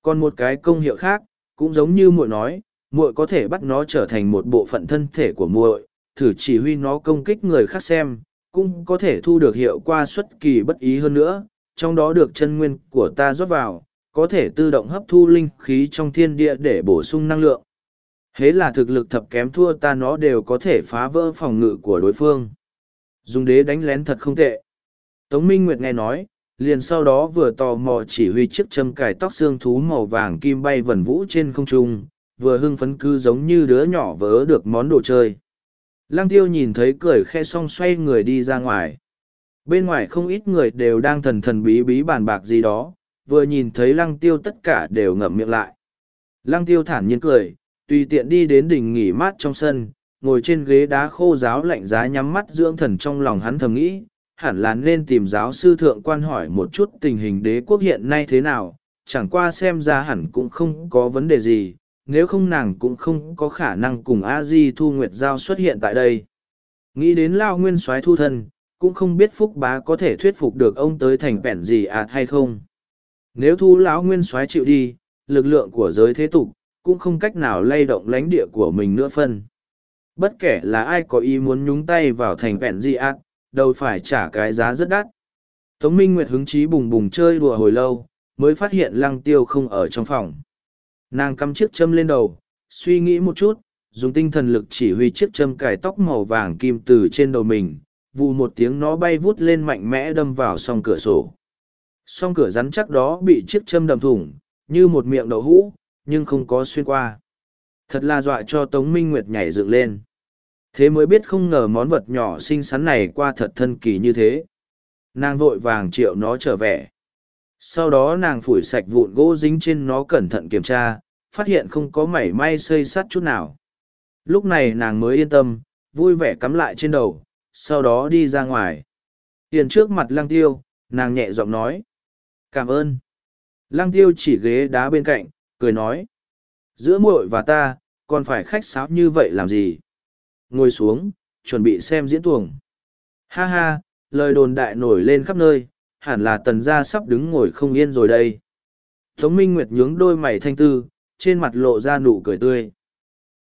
Còn một cái công hiệu khác, cũng giống như muội nói, muội có thể bắt nó trở thành một bộ phận thân thể của muội, thử chỉ huy nó công kích người khác xem, cũng có thể thu được hiệu quả xuất kỳ bất ý hơn nữa, trong đó được chân nguyên của ta rót vào, có thể tự động hấp thu linh khí trong thiên địa để bổ sung năng lượng. Hế là thực lực thập kém thua ta nó đều có thể phá vỡ phòng ngự của đối phương. Dùng đế đánh lén thật không tệ. Tống Minh Nguyệt nghe nói, liền sau đó vừa tò mò chỉ huy chiếc châm cài tóc xương thú màu vàng kim bay vần vũ trên không trung, vừa hưng phấn cư giống như đứa nhỏ vớ được món đồ chơi. Lăng tiêu nhìn thấy cười khe xong xoay người đi ra ngoài. Bên ngoài không ít người đều đang thần thần bí bí bàn bạc gì đó, vừa nhìn thấy lăng tiêu tất cả đều ngậm miệng lại. Lăng tiêu thản nhiên cười, tùy tiện đi đến đỉnh nghỉ mát trong sân, ngồi trên ghế đá khô giáo lạnh giá nhắm mắt dưỡng thần trong lòng hắn thầm nghĩ, hẳn là nên tìm giáo sư thượng quan hỏi một chút tình hình đế quốc hiện nay thế nào, chẳng qua xem ra hẳn cũng không có vấn đề gì, nếu không nàng cũng không có khả năng cùng a di thu nguyệt giao xuất hiện tại đây nghĩ đến lao nguyên soái thu thân cũng không biết phúc bá có thể thuyết phục được ông tới thành vẹn gì ạt hay không. Nếu thu lão nguyên soái chịu đi, lực lượng của giới thế tục cũng không cách nào lay động lãnh địa của mình nữa phân. Bất kể là ai có ý muốn nhúng tay vào thành vẹn gì ạt đâu phải trả cái giá rất đắt. Tống minh nguyệt hứng chí bùng bùng chơi đùa hồi lâu, mới phát hiện lăng tiêu không ở trong phòng. Nàng cắm chiếc châm lên đầu, suy nghĩ một chút, dùng tinh thần lực chỉ huy chiếc châm cài tóc màu vàng kim từ trên đầu mình vù một tiếng nó bay vút lên mạnh mẽ đâm vào s o n g cửa sổ. S o n g cửa rắn chắc đó bị chiếc châm đầm thủng, như một miệng đậu hũ, nhưng không có xuyên qua. Thật là dọa cho tống minh nguyệt nhảy dựng lên. Thế mới biết không ngờ món vật nhỏ xinh xắn này qua thật thân kỳ như thế. Nàng vội vàng triệu nó trở về. Sau đó nàng phủi sạch vụn gỗ dính trên nó cẩn thận kiểm tra, phát hiện không có mảy may xây sắt chút nào. Lúc này nàng mới yên tâm, vui vẻ cắm lại trên đầu sau đó đi ra ngoài tiền trước mặt lăng tiêu nàng nhẹ giọng nói cảm ơn lăng tiêu chỉ ghế đá bên cạnh cười nói giữa muội và ta còn phải khách sáo như vậy làm gì ngồi xuống chuẩn bị xem diễn tuồng ha ha lời đồn đại nổi lên khắp nơi hẳn là tần gia sắp đứng ngồi không yên rồi đây. Tống Minh Nguyệt nhướng đôi mày thanh tư, trên mặt lộ ra nụ cười tươi.